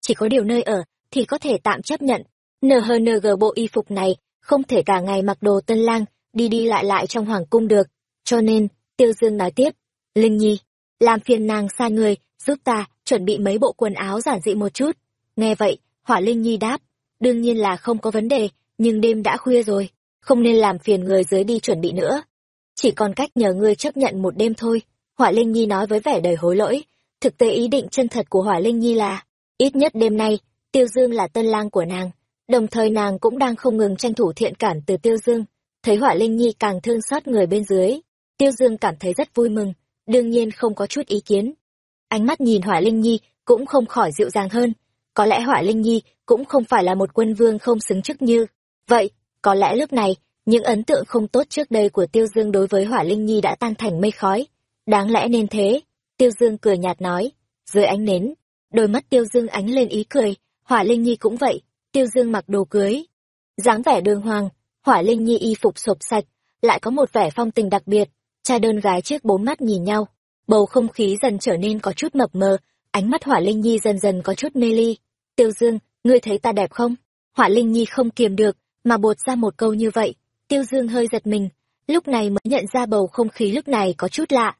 Chỉ có điều nơi ở, thì có thể tạm chấp nhận. NHNG bộ y phục này, không thể cả ngày mặc đồ tân lang, đi đi lại lại trong hoàng cung được. Cho nên, Tiêu Dương nói tiếp, Linh Nhi, làm phiền nàng xa người, giúp ta, chuẩn bị mấy bộ quần áo giản dị một chút. Nghe vậy, Hỏa Linh Nhi đáp, đương nhiên là không có vấn đề, nhưng đêm đã khuya rồi, không nên làm phiền người dưới đi chuẩn bị nữa. Chỉ còn cách nhờ ngươi chấp nhận một đêm thôi, Hỏa Linh Nhi nói với vẻ đầy hối lỗi, thực tế ý định chân thật của Hỏa Linh Nhi là, ít nhất đêm nay, Tiêu Dương là tân lang của nàng, đồng thời nàng cũng đang không ngừng tranh thủ thiện cảm từ Tiêu Dương, thấy Hỏa Linh Nhi càng thương xót người bên dưới, Tiêu Dương cảm thấy rất vui mừng, đương nhiên không có chút ý kiến. Ánh mắt nhìn Hỏa Linh Nhi cũng không khỏi dịu dàng hơn, có lẽ Hỏa Linh Nhi cũng không phải là một quân vương không xứng chức như. Vậy, có lẽ lúc này, những ấn tượng không tốt trước đây của Tiêu Dương đối với Hỏa Linh Nhi đã tan thành mây khói. Đáng lẽ nên thế, Tiêu Dương cười nhạt nói, dưới ánh nến, đôi mắt Tiêu Dương ánh lên ý cười, Hỏa Linh Nhi cũng vậy, Tiêu Dương mặc đồ cưới. dáng vẻ đường hoàng, Hỏa Linh Nhi y phục sộp sạch, lại có một vẻ phong tình đặc biệt, cha đơn gái trước bốn mắt nhìn nhau, bầu không khí dần trở nên có chút mập mờ, ánh mắt Hỏa Linh Nhi dần dần có chút mê ly. Tiêu Dương, ngươi thấy ta đẹp không? Hỏa Linh Nhi không kiềm được, mà bột ra một câu như vậy. Tiêu Dương hơi giật mình, lúc này mới nhận ra bầu không khí lúc này có chút lạ.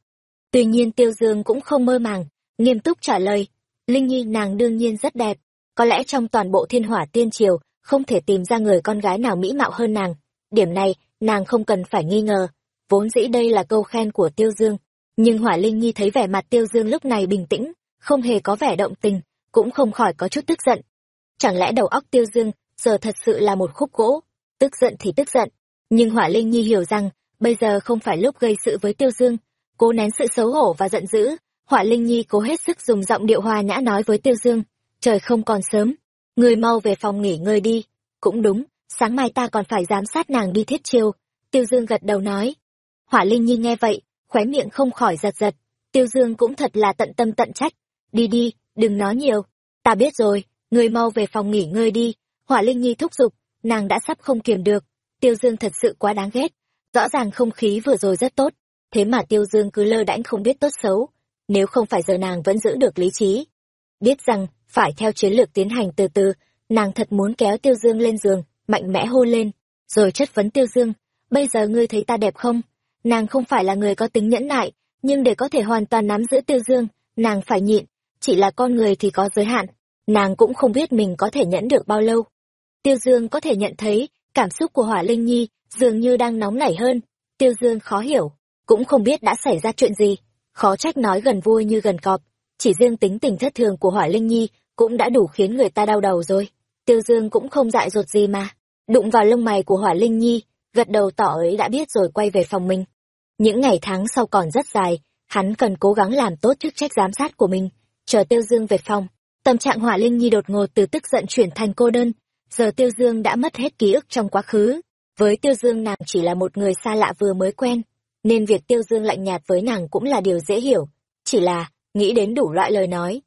Tuy nhiên Tiêu Dương cũng không mơ màng, nghiêm túc trả lời. Linh Nhi nàng đương nhiên rất đẹp, có lẽ trong toàn bộ thiên hỏa tiên triều, không thể tìm ra người con gái nào mỹ mạo hơn nàng. Điểm này, nàng không cần phải nghi ngờ. Vốn dĩ đây là câu khen của Tiêu Dương. Nhưng Hỏa Linh Nhi thấy vẻ mặt Tiêu Dương lúc này bình tĩnh, không hề có vẻ động tình, cũng không khỏi có chút tức giận. Chẳng lẽ đầu óc Tiêu Dương giờ thật sự là một khúc gỗ, tức giận thì tức giận. Nhưng Hỏa Linh Nhi hiểu rằng, bây giờ không phải lúc gây sự với Tiêu Dương. Cố nén sự xấu hổ và giận dữ, Hỏa Linh Nhi cố hết sức dùng giọng điệu hòa nhã nói với Tiêu Dương. Trời không còn sớm, người mau về phòng nghỉ ngơi đi. Cũng đúng, sáng mai ta còn phải giám sát nàng đi thiết chiêu. Tiêu Dương gật đầu nói. Hỏa Linh Nhi nghe vậy, khóe miệng không khỏi giật giật. Tiêu Dương cũng thật là tận tâm tận trách. Đi đi, đừng nói nhiều. Ta biết rồi, người mau về phòng nghỉ ngơi đi. Hỏa Linh Nhi thúc giục, nàng đã sắp không kiềm được. Tiêu Dương thật sự quá đáng ghét. Rõ ràng không khí vừa rồi rất tốt, thế mà Tiêu Dương cứ lơ đãnh không biết tốt xấu. Nếu không phải giờ nàng vẫn giữ được lý trí. Biết rằng, phải theo chiến lược tiến hành từ từ, nàng thật muốn kéo tiêu dương lên giường mạnh mẽ hôn lên rồi chất vấn tiêu dương bây giờ ngươi thấy ta đẹp không? Nàng không phải là người có tính nhẫn nại nhưng để có thể hoàn toàn nắm giữ tiêu dương nàng phải nhịn chỉ là con người thì có giới hạn nàng cũng không biết mình có thể nhẫn được bao lâu. Tiêu dương có thể nhận thấy cảm xúc của hỏa linh nhi dường như đang nóng nảy hơn. Tiêu dương khó hiểu cũng không biết đã xảy ra chuyện gì khó trách nói gần vui như gần cọp chỉ riêng tính tình thất thường của hỏa linh nhi cũng đã đủ khiến người ta đau đầu rồi. Tiêu dương cũng không dại dột gì mà. Đụng vào lông mày của hỏa linh nhi, gật đầu tỏ ấy đã biết rồi quay về phòng mình. Những ngày tháng sau còn rất dài, hắn cần cố gắng làm tốt chức trách giám sát của mình, chờ tiêu dương về phòng. Tâm trạng hỏa linh nhi đột ngột từ tức giận chuyển thành cô đơn, giờ tiêu dương đã mất hết ký ức trong quá khứ. Với tiêu dương nàng chỉ là một người xa lạ vừa mới quen, nên việc tiêu dương lạnh nhạt với nàng cũng là điều dễ hiểu, chỉ là nghĩ đến đủ loại lời nói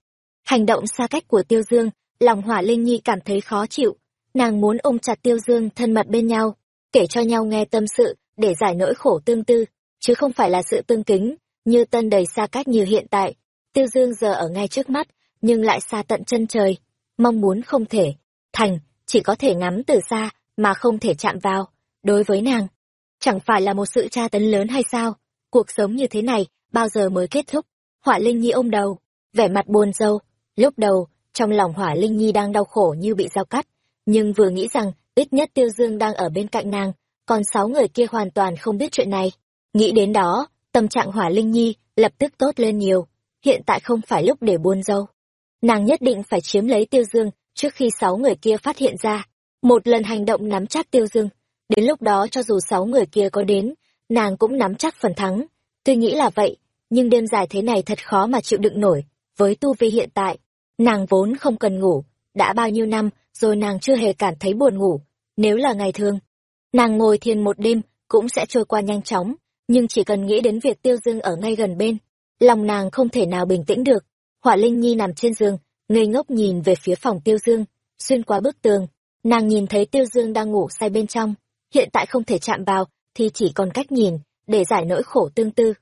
hành động xa cách của tiêu dương, lòng hỏa linh nhi cảm thấy khó chịu. Nàng muốn ôm chặt tiêu dương thân mật bên nhau, kể cho nhau nghe tâm sự để giải nỗi khổ tương tư, chứ không phải là sự tương kính, như tân đầy xa cách như hiện tại. Tiêu dương giờ ở ngay trước mắt, nhưng lại xa tận chân trời. Mong muốn không thể, thành, chỉ có thể ngắm từ xa, mà không thể chạm vào. Đối với nàng, chẳng phải là một sự tra tấn lớn hay sao? Cuộc sống như thế này, bao giờ mới kết thúc? Họa linh nhi ôm đầu, vẻ mặt buồn rầu lúc đầu, trong lòng hỏa linh nhi đang đau khổ như bị dao cắt, nhưng vừa nghĩ rằng ít nhất tiêu dương đang ở bên cạnh nàng, còn sáu người kia hoàn toàn không biết chuyện này. Nghĩ đến đó, tâm trạng hỏa linh nhi lập tức tốt lên nhiều, hiện tại không phải lúc để buôn dâu. Nàng nhất định phải chiếm lấy tiêu dương trước khi sáu người kia phát hiện ra. Một lần hành động nắm chắc tiêu dương, đến lúc đó cho dù sáu người kia có đến, nàng cũng nắm chắc phần thắng. Tuy nghĩ là vậy, nhưng đêm dài thế này thật khó mà chịu đựng nổi, với tu vi hiện tại nàng vốn không cần ngủ, đã bao nhiêu năm rồi nàng chưa hề cảm thấy buồn ngủ, nếu là ngày thường. Nàng ngồi thiền một đêm cũng sẽ trôi qua nhanh chóng, nhưng chỉ cần nghĩ đến việc tiêu dương ở ngay gần bên, lòng nàng không thể nào bình tĩnh được. Hỏa linh nhi nằm trên giường, ngây ngốc nhìn về phía phòng tiêu dương, xuyên qua bức tường. Nàng nhìn thấy tiêu dương đang ngủ say bên trong, hiện tại không thể chạm vào, thì chỉ còn cách nhìn, để giải nỗi khổ tương tư.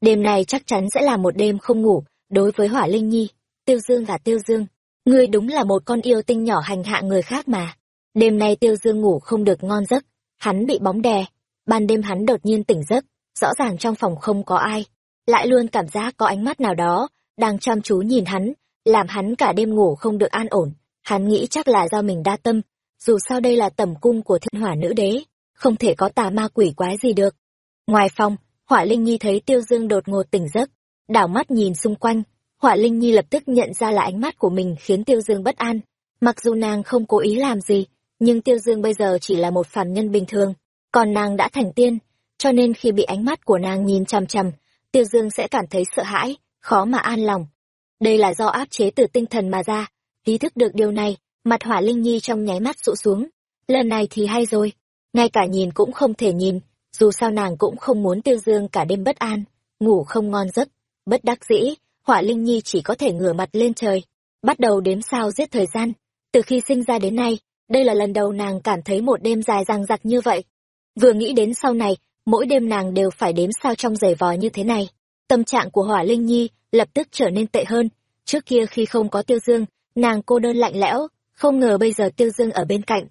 Đêm này chắc chắn sẽ là một đêm không ngủ đối với hỏa linh nhi tiêu dương và tiêu dương. Ngươi đúng là một con yêu tinh nhỏ hành hạ người khác mà. Đêm nay tiêu dương ngủ không được ngon giấc. Hắn bị bóng đè. Ban đêm hắn đột nhiên tỉnh giấc. Rõ ràng trong phòng không có ai. Lại luôn cảm giác có ánh mắt nào đó đang chăm chú nhìn hắn, làm hắn cả đêm ngủ không được an ổn. Hắn nghĩ chắc là do mình đa tâm. Dù sao đây là tầm cung của thiên hỏa nữ đế, không thể có tà ma quỷ quái gì được. Ngoài phòng, hỏa linh nhi thấy tiêu dương đột ngột tỉnh giấc. Đảo mắt nhìn xung quanh họa linh nhi lập tức nhận ra là ánh mắt của mình khiến tiêu dương bất an. Mặc dù nàng không cố ý làm gì, nhưng tiêu dương bây giờ chỉ là một phàm nhân bình thường, còn nàng đã thành tiên, cho nên khi bị ánh mắt của nàng nhìn chằm chằm, tiêu dương sẽ cảm thấy sợ hãi, khó mà an lòng. Đây là do áp chế từ tinh thần mà ra, ý thức được điều này, mặt hỏa linh nhi trong nháy mắt rụ xuống. Lần này thì hay rồi, ngay cả nhìn cũng không thể nhìn, dù sao nàng cũng không muốn tiêu dương cả đêm bất an, ngủ không ngon giấc, bất đắc dĩ hỏa linh nhi chỉ có thể ngửa mặt lên trời, bắt đầu đếm sao giết thời gian. Từ khi sinh ra đến nay, đây là lần đầu nàng cảm thấy một đêm dài dằng dặc như vậy. Vừa nghĩ đến sau này, mỗi đêm nàng đều phải đếm sao trong giày vò như thế này. Tâm trạng của hỏa linh nhi lập tức trở nên tệ hơn. Trước kia khi không có tiêu dương, nàng cô đơn lạnh lẽo, không ngờ bây giờ tiêu dương ở bên cạnh,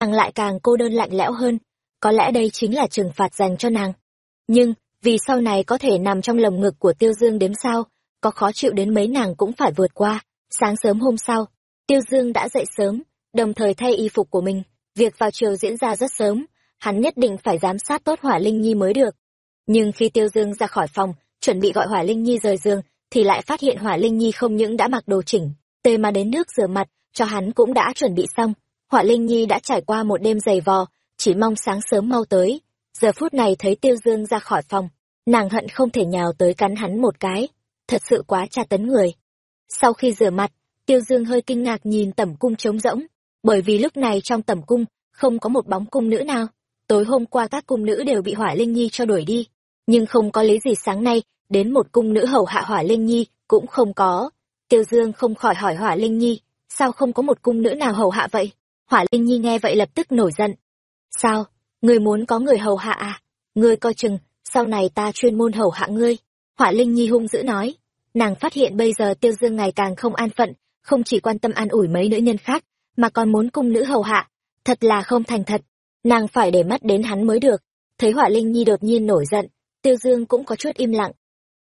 nàng lại càng cô đơn lạnh lẽo hơn. Có lẽ đây chính là trừng phạt dành cho nàng. Nhưng, vì sau này có thể nằm trong lồng ngực của tiêu dương đếm sao có khó chịu đến mấy nàng cũng phải vượt qua. Sáng sớm hôm sau, tiêu dương đã dậy sớm, đồng thời thay y phục của mình. Việc vào chiều diễn ra rất sớm, hắn nhất định phải giám sát tốt hỏa linh nhi mới được. Nhưng khi tiêu dương ra khỏi phòng, chuẩn bị gọi hỏa linh nhi rời giường, thì lại phát hiện hỏa linh nhi không những đã mặc đồ chỉnh, tê mà đến nước rửa mặt, cho hắn cũng đã chuẩn bị xong. Hỏa linh nhi đã trải qua một đêm dày vò, chỉ mong sáng sớm mau tới. Giờ phút này thấy tiêu dương ra khỏi phòng, nàng hận không thể nhào tới cắn hắn một cái thật sự quá tra tấn người. Sau khi rửa mặt, tiêu dương hơi kinh ngạc nhìn tẩm cung trống rỗng, bởi vì lúc này trong tẩm cung không có một bóng cung nữ nào. Tối hôm qua các cung nữ đều bị hỏa linh nhi cho đuổi đi, nhưng không có lý gì sáng nay đến một cung nữ hầu hạ hỏa linh nhi cũng không có. Tiêu dương không khỏi hỏi hỏa linh nhi, sao không có một cung nữ nào hầu hạ vậy? Hỏa linh nhi nghe vậy lập tức nổi giận. Sao? Người muốn có người hầu hạ à? Ngươi coi chừng, sau này ta chuyên môn hầu hạ ngươi họa linh nhi hung dữ nói nàng phát hiện bây giờ tiêu dương ngày càng không an phận không chỉ quan tâm an ủi mấy nữ nhân khác mà còn muốn cung nữ hầu hạ, thật là không thành thật. Nàng phải để mắt đến hắn mới được. Thấy họa Linh Nhi đột nhiên nổi giận, Tiêu Dương cũng có chút im lặng.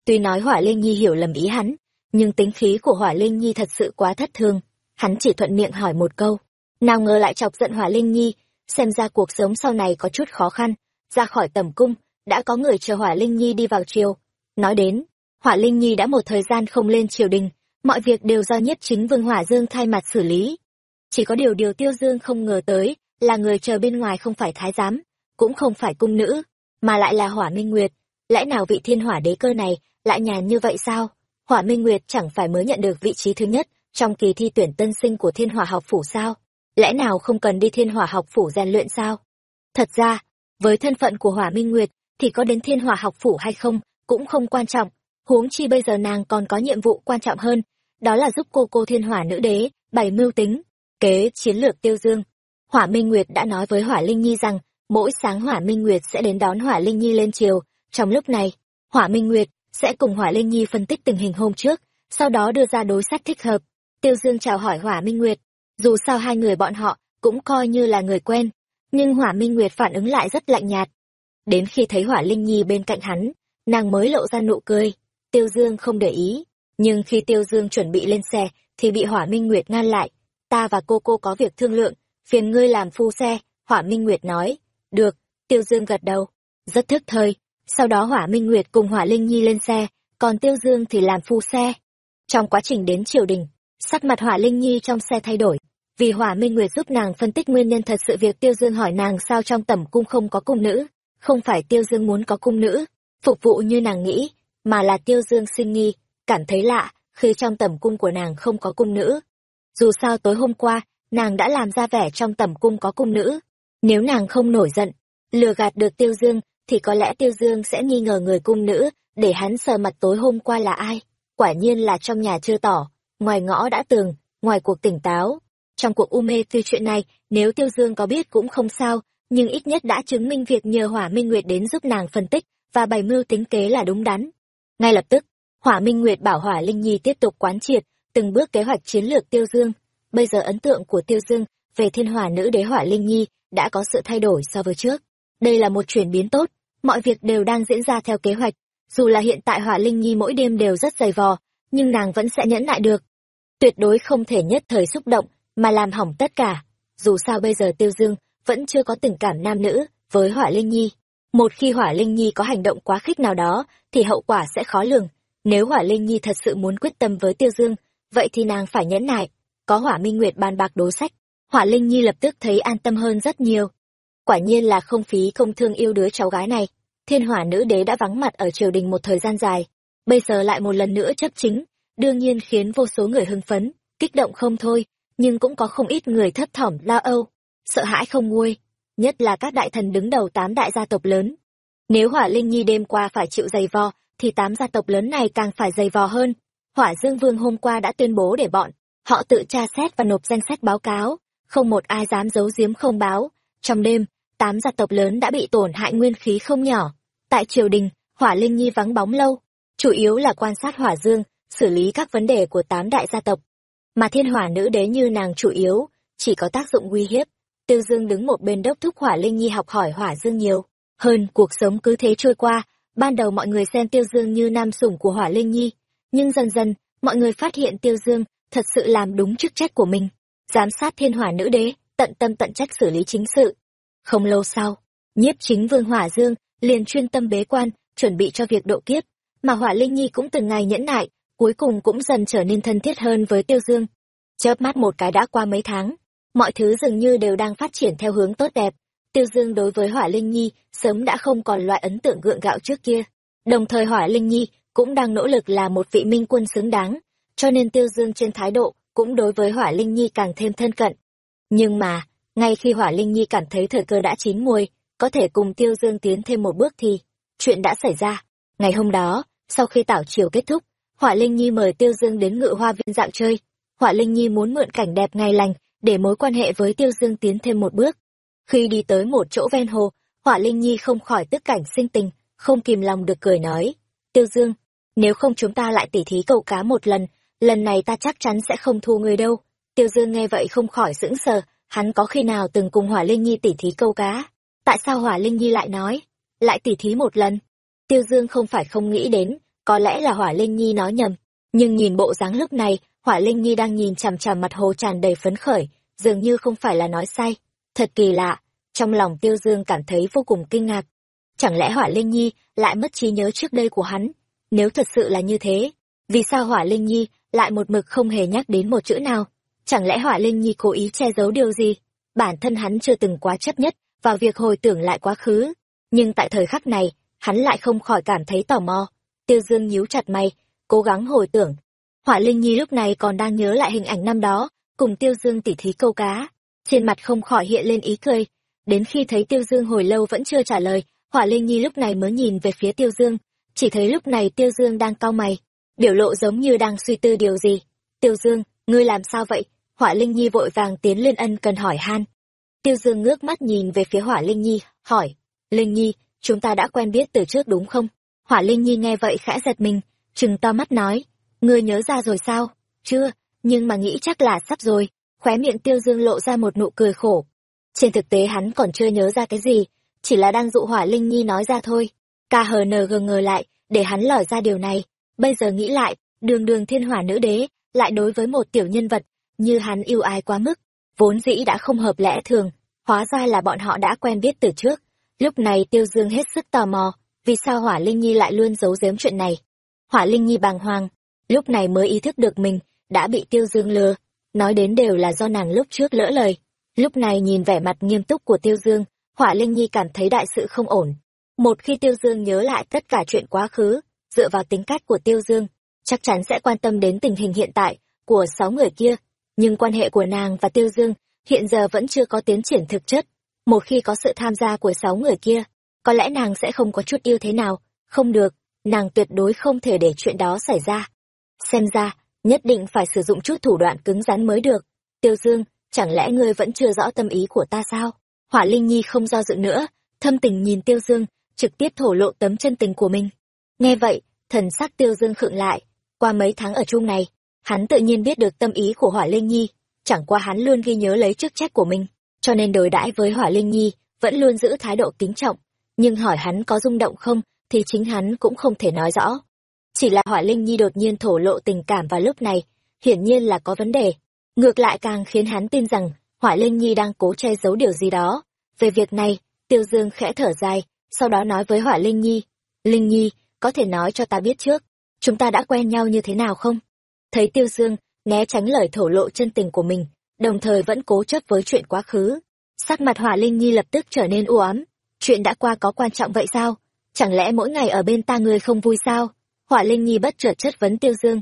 Tuy nói họa Linh Nhi hiểu lầm ý hắn, nhưng tính khí của Hỏa Linh Nhi thật sự quá thất thường. Hắn chỉ thuận miệng hỏi một câu, nào ngờ lại chọc giận Hỏa Linh Nhi, xem ra cuộc sống sau này có chút khó khăn. Ra khỏi tầm cung, đã có người chờ Hỏa Linh Nhi đi vào triều. Nói đến, Hỏa Linh Nhi đã một thời gian không lên triều đình, mọi việc đều do nhất chính Vương Hỏa Dương thay mặt xử lý. Chỉ có điều điều Tiêu Dương không ngờ tới, là người chờ bên ngoài không phải thái giám, cũng không phải cung nữ, mà lại là Hỏa Minh Nguyệt. Lẽ nào vị thiên hỏa đế cơ này lại nhàn như vậy sao? Hỏa Minh Nguyệt chẳng phải mới nhận được vị trí thứ nhất trong kỳ thi tuyển tân sinh của thiên hỏa học phủ sao? Lẽ nào không cần đi thiên hỏa học phủ rèn luyện sao? Thật ra, với thân phận của Hỏa Minh Nguyệt, thì có đến thiên hỏa học phủ hay không, cũng không quan trọng. Huống chi bây giờ nàng còn có nhiệm vụ quan trọng hơn, đó là giúp cô cô thiên hỏa nữ đế, bày mưu tính, kế chiến lược tiêu dương. Hỏa Minh Nguyệt đã nói với Hỏa Linh Nhi rằng, mỗi sáng Hỏa Minh Nguyệt sẽ đến đón Hỏa Linh Nhi lên chiều. Trong lúc này, Hỏa Minh Nguyệt sẽ cùng Hỏa Linh Nhi phân tích tình hình hôm trước, sau đó đưa ra đối sách thích hợp. Tiêu Dương chào hỏi Hỏa Minh Nguyệt, dù sao hai người bọn họ cũng coi như là người quen, nhưng Hỏa Minh Nguyệt phản ứng lại rất lạnh nhạt. Đến khi thấy Hỏa Linh Nhi bên cạnh hắn, nàng mới lộ ra nụ cười. Tiêu Dương không để ý, nhưng khi Tiêu Dương chuẩn bị lên xe thì bị Hỏa Minh Nguyệt ngăn lại. Ta và cô cô có việc thương lượng, phiền ngươi làm phu xe, Hỏa Minh Nguyệt nói. Được, Tiêu Dương gật đầu, rất thức thời. Sau đó Hỏa Minh Nguyệt cùng Hỏa Linh Nhi lên xe, còn Tiêu Dương thì làm phu xe. Trong quá trình đến triều đình, sắc mặt Hỏa Linh Nhi trong xe thay đổi, vì Hỏa Minh Nguyệt giúp nàng phân tích nguyên nhân thật sự việc Tiêu Dương hỏi nàng sao trong tẩm cung không có cung nữ, không phải Tiêu Dương muốn có cung nữ, phục vụ như nàng nghĩ, mà là Tiêu Dương sinh nghi, cảm thấy lạ khi trong tẩm cung của nàng không có cung nữ. Dù sao tối hôm qua, nàng đã làm ra vẻ trong tẩm cung có cung nữ. Nếu nàng không nổi giận, lừa gạt được Tiêu Dương, thì có lẽ Tiêu Dương sẽ nghi ngờ người cung nữ, để hắn sờ mặt tối hôm qua là ai. Quả nhiên là trong nhà chưa tỏ, ngoài ngõ đã tường, ngoài cuộc tỉnh táo. Trong cuộc um u mê tư chuyện này, nếu Tiêu Dương có biết cũng không sao, nhưng ít nhất đã chứng minh việc nhờ Hỏa Minh Nguyệt đến giúp nàng phân tích và bày mưu tính kế là đúng đắn. Ngay lập tức, Hỏa Minh Nguyệt bảo Hỏa Linh Nhi tiếp tục quán triệt từng bước kế hoạch chiến lược Tiêu Dương. Bây giờ ấn tượng của Tiêu Dương về thiên hỏa nữ đế Hỏa Linh Nhi đã có sự thay đổi so với trước. Đây là một chuyển biến tốt, mọi việc đều đang diễn ra theo kế hoạch. Dù là hiện tại Hỏa Linh Nhi mỗi đêm đều rất dày vò, nhưng nàng vẫn sẽ nhẫn nại được. Tuyệt đối không thể nhất thời xúc động, mà làm hỏng tất cả. Dù sao bây giờ Tiêu Dương vẫn chưa có tình cảm nam nữ với Hỏa Linh Nhi. Một khi Hỏa Linh Nhi có hành động quá khích nào đó, thì hậu quả sẽ khó lường. Nếu Hỏa Linh Nhi thật sự muốn quyết tâm với Tiêu Dương, vậy thì nàng phải nhẫn nại. Có Hỏa Minh Nguyệt bàn bạc đối sách, Hỏa Linh Nhi lập tức thấy an tâm hơn rất nhiều. Quả nhiên là không phí không thương yêu đứa cháu gái này. Thiên Hỏa nữ đế đã vắng mặt ở triều đình một thời gian dài, bây giờ lại một lần nữa chấp chính, đương nhiên khiến vô số người hưng phấn, kích động không thôi, nhưng cũng có không ít người thất thỏm lo âu, sợ hãi không nguôi, nhất là các đại thần đứng đầu tám đại gia tộc lớn. Nếu Hỏa Linh Nhi đêm qua phải chịu dày vò, thì tám gia tộc lớn này càng phải dày vò hơn. Hỏa Dương Vương hôm qua đã tuyên bố để bọn, họ tự tra xét và nộp danh sách báo cáo, không một ai dám giấu giếm không báo. Trong đêm, tám gia tộc lớn đã bị tổn hại nguyên khí không nhỏ. Tại triều đình, Hỏa Linh Nhi vắng bóng lâu, chủ yếu là quan sát Hỏa Dương, xử lý các vấn đề của tám đại gia tộc. Mà thiên hỏa nữ đế như nàng chủ yếu, chỉ có tác dụng uy hiếp. Tiêu Dương đứng một bên đốc thúc Hỏa Linh Nhi học hỏi Hỏa Dương nhiều. Hơn, cuộc sống cứ thế trôi qua, ban đầu mọi người xem Tiêu Dương như nam sủng của Hỏa Linh Nhi. Nhưng dần dần, mọi người phát hiện Tiêu Dương thật sự làm đúng chức trách của mình. Giám sát thiên hỏa nữ đế, tận tâm tận trách xử lý chính sự. Không lâu sau, nhiếp chính vương Hỏa Dương liền chuyên tâm bế quan, chuẩn bị cho việc độ kiếp. Mà Hỏa Linh Nhi cũng từng ngày nhẫn nại, cuối cùng cũng dần trở nên thân thiết hơn với Tiêu Dương. Chớp mắt một cái đã qua mấy tháng, mọi thứ dường như đều đang phát triển theo hướng tốt đẹp. Tiêu Dương đối với Hỏa Linh Nhi sớm đã không còn loại ấn tượng gượng gạo trước kia. Đồng thời Hỏa Linh Nhi cũng đang nỗ lực là một vị minh quân xứng đáng, cho nên Tiêu Dương trên thái độ cũng đối với Hỏa Linh Nhi càng thêm thân cận. Nhưng mà, ngay khi Hỏa Linh Nhi cảm thấy thời cơ đã chín muồi, có thể cùng Tiêu Dương tiến thêm một bước thì, chuyện đã xảy ra. Ngày hôm đó, sau khi tảo chiều kết thúc, Hỏa Linh Nhi mời Tiêu Dương đến ngự hoa viên dạo chơi. Hỏa Linh Nhi muốn mượn cảnh đẹp ngày lành để mối quan hệ với Tiêu Dương tiến thêm một bước. Khi đi tới một chỗ ven hồ, Hỏa Linh Nhi không khỏi tức cảnh sinh tình, không kìm lòng được cười nói. Tiêu Dương, nếu không chúng ta lại tỉ thí câu cá một lần, lần này ta chắc chắn sẽ không thua người đâu. Tiêu Dương nghe vậy không khỏi sững sờ, hắn có khi nào từng cùng Hỏa Linh Nhi tỉ thí câu cá? Tại sao Hỏa Linh Nhi lại nói, lại tỉ thí một lần? Tiêu Dương không phải không nghĩ đến, có lẽ là Hỏa Linh Nhi nói nhầm, nhưng nhìn bộ dáng lúc này, Hỏa Linh Nhi đang nhìn chằm chằm mặt hồ tràn đầy phấn khởi, dường như không phải là nói sai. Thật kỳ lạ, trong lòng Tiêu Dương cảm thấy vô cùng kinh ngạc. Chẳng lẽ Hỏa Linh Nhi lại mất trí nhớ trước đây của hắn? Nếu thật sự là như thế, vì sao Hỏa Linh Nhi lại một mực không hề nhắc đến một chữ nào? Chẳng lẽ Hỏa Linh Nhi cố ý che giấu điều gì? Bản thân hắn chưa từng quá chấp nhất vào việc hồi tưởng lại quá khứ. Nhưng tại thời khắc này, hắn lại không khỏi cảm thấy tò mò. Tiêu Dương nhíu chặt mày, cố gắng hồi tưởng họa Linh Nhi lúc này còn đang nhớ lại hình ảnh năm đó, cùng Tiêu Dương tỉ thí câu cá. Trên mặt không khỏi hiện lên ý cười. Đến khi thấy Tiêu Dương hồi lâu vẫn chưa trả lời, họa Linh Nhi lúc này mới nhìn về phía Tiêu Dương. Chỉ thấy lúc này Tiêu Dương đang cau mày, biểu lộ giống như đang suy tư điều gì. Tiêu Dương, ngươi làm sao vậy? họa Linh Nhi vội vàng tiến lên ân cần hỏi han. Tiêu Dương ngước mắt nhìn về phía họa Linh Nhi, hỏi, Linh Nhi, chúng ta đã quen biết từ trước đúng không? họa Linh Nhi nghe vậy khẽ giật mình, trừng to mắt nói, ngươi nhớ ra rồi sao? Chưa, nhưng mà nghĩ chắc là sắp rồi. Khóe miệng Tiêu Dương lộ ra một nụ cười khổ. Trên thực tế hắn còn chưa nhớ ra cái gì, chỉ là đang dụ Hỏa Linh Nhi nói ra thôi. KHN ngờ lại, để hắn lòi ra điều này. Bây giờ nghĩ lại, đường đường thiên hỏa nữ đế, lại đối với một tiểu nhân vật, như hắn yêu ai quá mức, vốn dĩ đã không hợp lẽ thường, hóa ra là bọn họ đã quen biết từ trước. Lúc này Tiêu Dương hết sức tò mò, vì sao Hỏa Linh Nhi lại luôn giấu giếm chuyện này. Hỏa Linh Nhi bàng hoàng, lúc này mới ý thức được mình, đã bị Tiêu Dương lừa, nói đến đều là do nàng lúc trước lỡ lời. Lúc này nhìn vẻ mặt nghiêm túc của Tiêu Dương, Hỏa Linh Nhi cảm thấy đại sự không ổn. Một khi Tiêu Dương nhớ lại tất cả chuyện quá khứ, dựa vào tính cách của Tiêu Dương, chắc chắn sẽ quan tâm đến tình hình hiện tại của sáu người kia, nhưng quan hệ của nàng và Tiêu Dương hiện giờ vẫn chưa có tiến triển thực chất. Một khi có sự tham gia của sáu người kia, có lẽ nàng sẽ không có chút yêu thế nào, không được, nàng tuyệt đối không thể để chuyện đó xảy ra. Xem ra, nhất định phải sử dụng chút thủ đoạn cứng rắn mới được. Tiêu Dương, chẳng lẽ ngươi vẫn chưa rõ tâm ý của ta sao? Hỏa Linh Nhi không do dự nữa, thâm tình nhìn Tiêu Dương, trực tiếp thổ lộ tấm chân tình của mình. Nghe vậy, thần sắc Tiêu Dương khựng lại, qua mấy tháng ở chung này, hắn tự nhiên biết được tâm ý của Hỏa Linh Nhi, chẳng qua hắn luôn ghi nhớ lấy chức trách của mình, cho nên đối đãi với Hỏa Linh Nhi vẫn luôn giữ thái độ kính trọng, nhưng hỏi hắn có rung động không thì chính hắn cũng không thể nói rõ. Chỉ là Hỏa Linh Nhi đột nhiên thổ lộ tình cảm vào lúc này, hiển nhiên là có vấn đề. Ngược lại càng khiến hắn tin rằng Hỏa Linh Nhi đang cố che giấu điều gì đó. Về việc này, Tiêu Dương khẽ thở dài, sau đó nói với Hỏa Linh Nhi, Linh Nhi, có thể nói cho ta biết trước, chúng ta đã quen nhau như thế nào không? Thấy Tiêu Dương, né tránh lời thổ lộ chân tình của mình, đồng thời vẫn cố chấp với chuyện quá khứ. Sắc mặt Hỏa Linh Nhi lập tức trở nên u ám. Chuyện đã qua có quan trọng vậy sao? Chẳng lẽ mỗi ngày ở bên ta ngươi không vui sao? Họa Linh Nhi bất chợt chất vấn Tiêu Dương.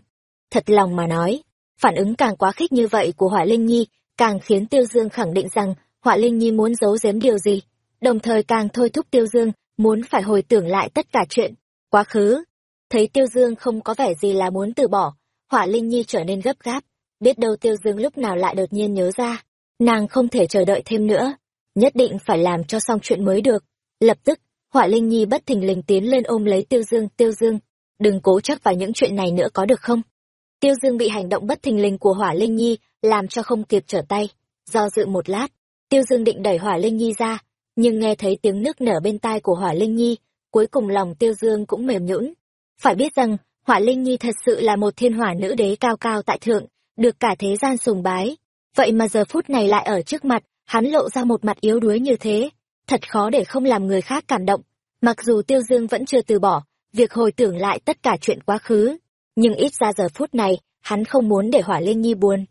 Thật lòng mà nói, phản ứng càng quá khích như vậy của Họa Linh Nhi càng khiến Tiêu Dương khẳng định rằng Họa Linh Nhi muốn giấu giếm điều gì, đồng thời càng thôi thúc Tiêu Dương muốn phải hồi tưởng lại tất cả chuyện quá khứ. Thấy Tiêu Dương không có vẻ gì là muốn từ bỏ, Họa Linh Nhi trở nên gấp gáp, biết đâu Tiêu Dương lúc nào lại đột nhiên nhớ ra, nàng không thể chờ đợi thêm nữa, nhất định phải làm cho xong chuyện mới được. Lập tức, Họa Linh Nhi bất thình lình tiến lên ôm lấy Tiêu Dương, "Tiêu Dương, đừng cố chấp vào những chuyện này nữa có được không?" Tiêu Dương bị hành động bất thình lình của Hỏa Linh Nhi làm cho không kịp trở tay, do dự một lát, Tiêu Dương định đẩy Hỏa Linh Nhi ra, nhưng nghe thấy tiếng nước nở bên tai của Hỏa Linh Nhi, cuối cùng lòng Tiêu Dương cũng mềm nhũn. Phải biết rằng, Hỏa Linh Nhi thật sự là một thiên hỏa nữ đế cao cao tại thượng, được cả thế gian sùng bái. Vậy mà giờ phút này lại ở trước mặt, hắn lộ ra một mặt yếu đuối như thế, thật khó để không làm người khác cảm động. Mặc dù Tiêu Dương vẫn chưa từ bỏ, việc hồi tưởng lại tất cả chuyện quá khứ, nhưng ít ra giờ phút này, hắn không muốn để Hỏa Linh Nhi buồn.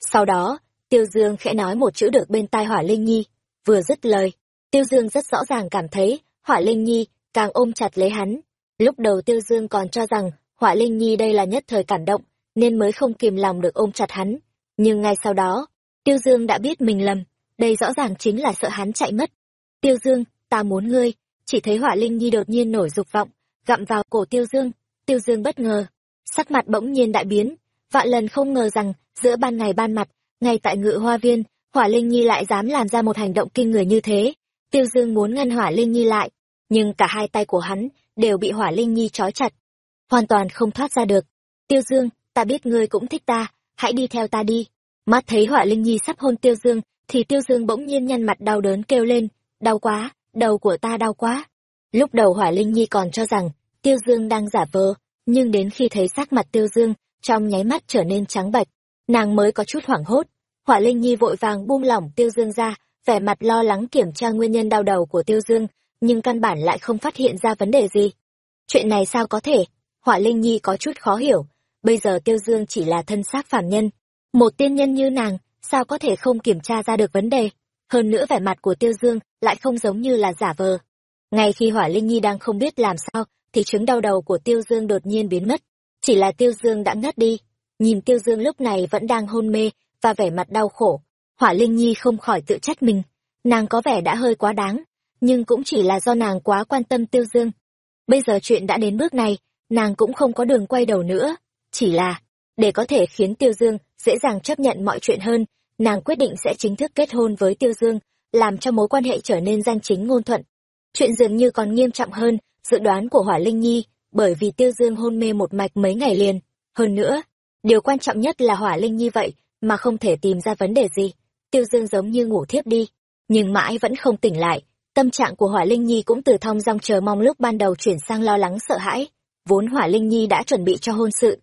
Sau đó, Tiêu Dương khẽ nói một chữ được bên tai Hỏa Linh Nhi, vừa dứt lời, Tiêu Dương rất rõ ràng cảm thấy, Hỏa Linh Nhi càng ôm chặt lấy hắn. Lúc đầu Tiêu Dương còn cho rằng Hỏa Linh Nhi đây là nhất thời cảm động, nên mới không kìm lòng được ôm chặt hắn. Nhưng ngay sau đó, Tiêu Dương đã biết mình lầm, đây rõ ràng chính là sợ hắn chạy mất. Tiêu Dương, ta muốn ngươi, chỉ thấy Hỏa Linh Nhi đột nhiên nổi dục vọng, gặm vào cổ Tiêu Dương. Tiêu Dương bất ngờ, sắc mặt bỗng nhiên đại biến, vạn lần không ngờ rằng giữa ban ngày ban mặt, ngay tại ngự hoa viên, Hỏa Linh Nhi lại dám làm ra một hành động kinh người như thế. Tiêu Dương muốn ngăn Hỏa Linh Nhi lại, nhưng cả hai tay của hắn đều bị Hỏa Linh Nhi trói chặt, hoàn toàn không thoát ra được. Tiêu Dương, ta biết ngươi cũng thích ta, hãy đi theo ta đi. Mắt thấy Hỏa Linh Nhi sắp hôn Tiêu Dương, thì Tiêu Dương bỗng nhiên nhăn mặt đau đớn kêu lên, đau quá, đầu của ta đau quá. Lúc đầu Hỏa Linh Nhi còn cho rằng Tiêu Dương đang giả vờ, nhưng đến khi thấy sắc mặt Tiêu Dương, trong nháy mắt trở nên trắng bệch, nàng mới có chút hoảng hốt. Hỏa Linh Nhi vội vàng buông lỏng Tiêu Dương ra, vẻ mặt lo lắng kiểm tra nguyên nhân đau đầu của Tiêu Dương, nhưng căn bản lại không phát hiện ra vấn đề gì. Chuyện này sao có thể? Hỏa Linh Nhi có chút khó hiểu, bây giờ Tiêu Dương chỉ là thân xác phàm nhân, một tiên nhân như nàng, sao có thể không kiểm tra ra được vấn đề? Hơn nữa vẻ mặt của Tiêu Dương lại không giống như là giả vờ. Ngay khi Hỏa Linh Nhi đang không biết làm sao, thì chứng đau đầu của Tiêu Dương đột nhiên biến mất. Chỉ là Tiêu Dương đã ngất đi. Nhìn Tiêu Dương lúc này vẫn đang hôn mê và vẻ mặt đau khổ. Hỏa Linh Nhi không khỏi tự trách mình. Nàng có vẻ đã hơi quá đáng, nhưng cũng chỉ là do nàng quá quan tâm Tiêu Dương. Bây giờ chuyện đã đến bước này, nàng cũng không có đường quay đầu nữa. Chỉ là, để có thể khiến Tiêu Dương dễ dàng chấp nhận mọi chuyện hơn, nàng quyết định sẽ chính thức kết hôn với Tiêu Dương, làm cho mối quan hệ trở nên danh chính ngôn thuận. Chuyện dường như còn nghiêm trọng hơn dự đoán của Hỏa Linh Nhi, bởi vì Tiêu Dương hôn mê một mạch mấy ngày liền. Hơn nữa, điều quan trọng nhất là Hỏa Linh Nhi vậy mà không thể tìm ra vấn đề gì. Tiêu Dương giống như ngủ thiếp đi, nhưng mãi vẫn không tỉnh lại. Tâm trạng của Hỏa Linh Nhi cũng từ thong dong chờ mong lúc ban đầu chuyển sang lo lắng sợ hãi. Vốn Hỏa Linh Nhi đã chuẩn bị cho hôn sự,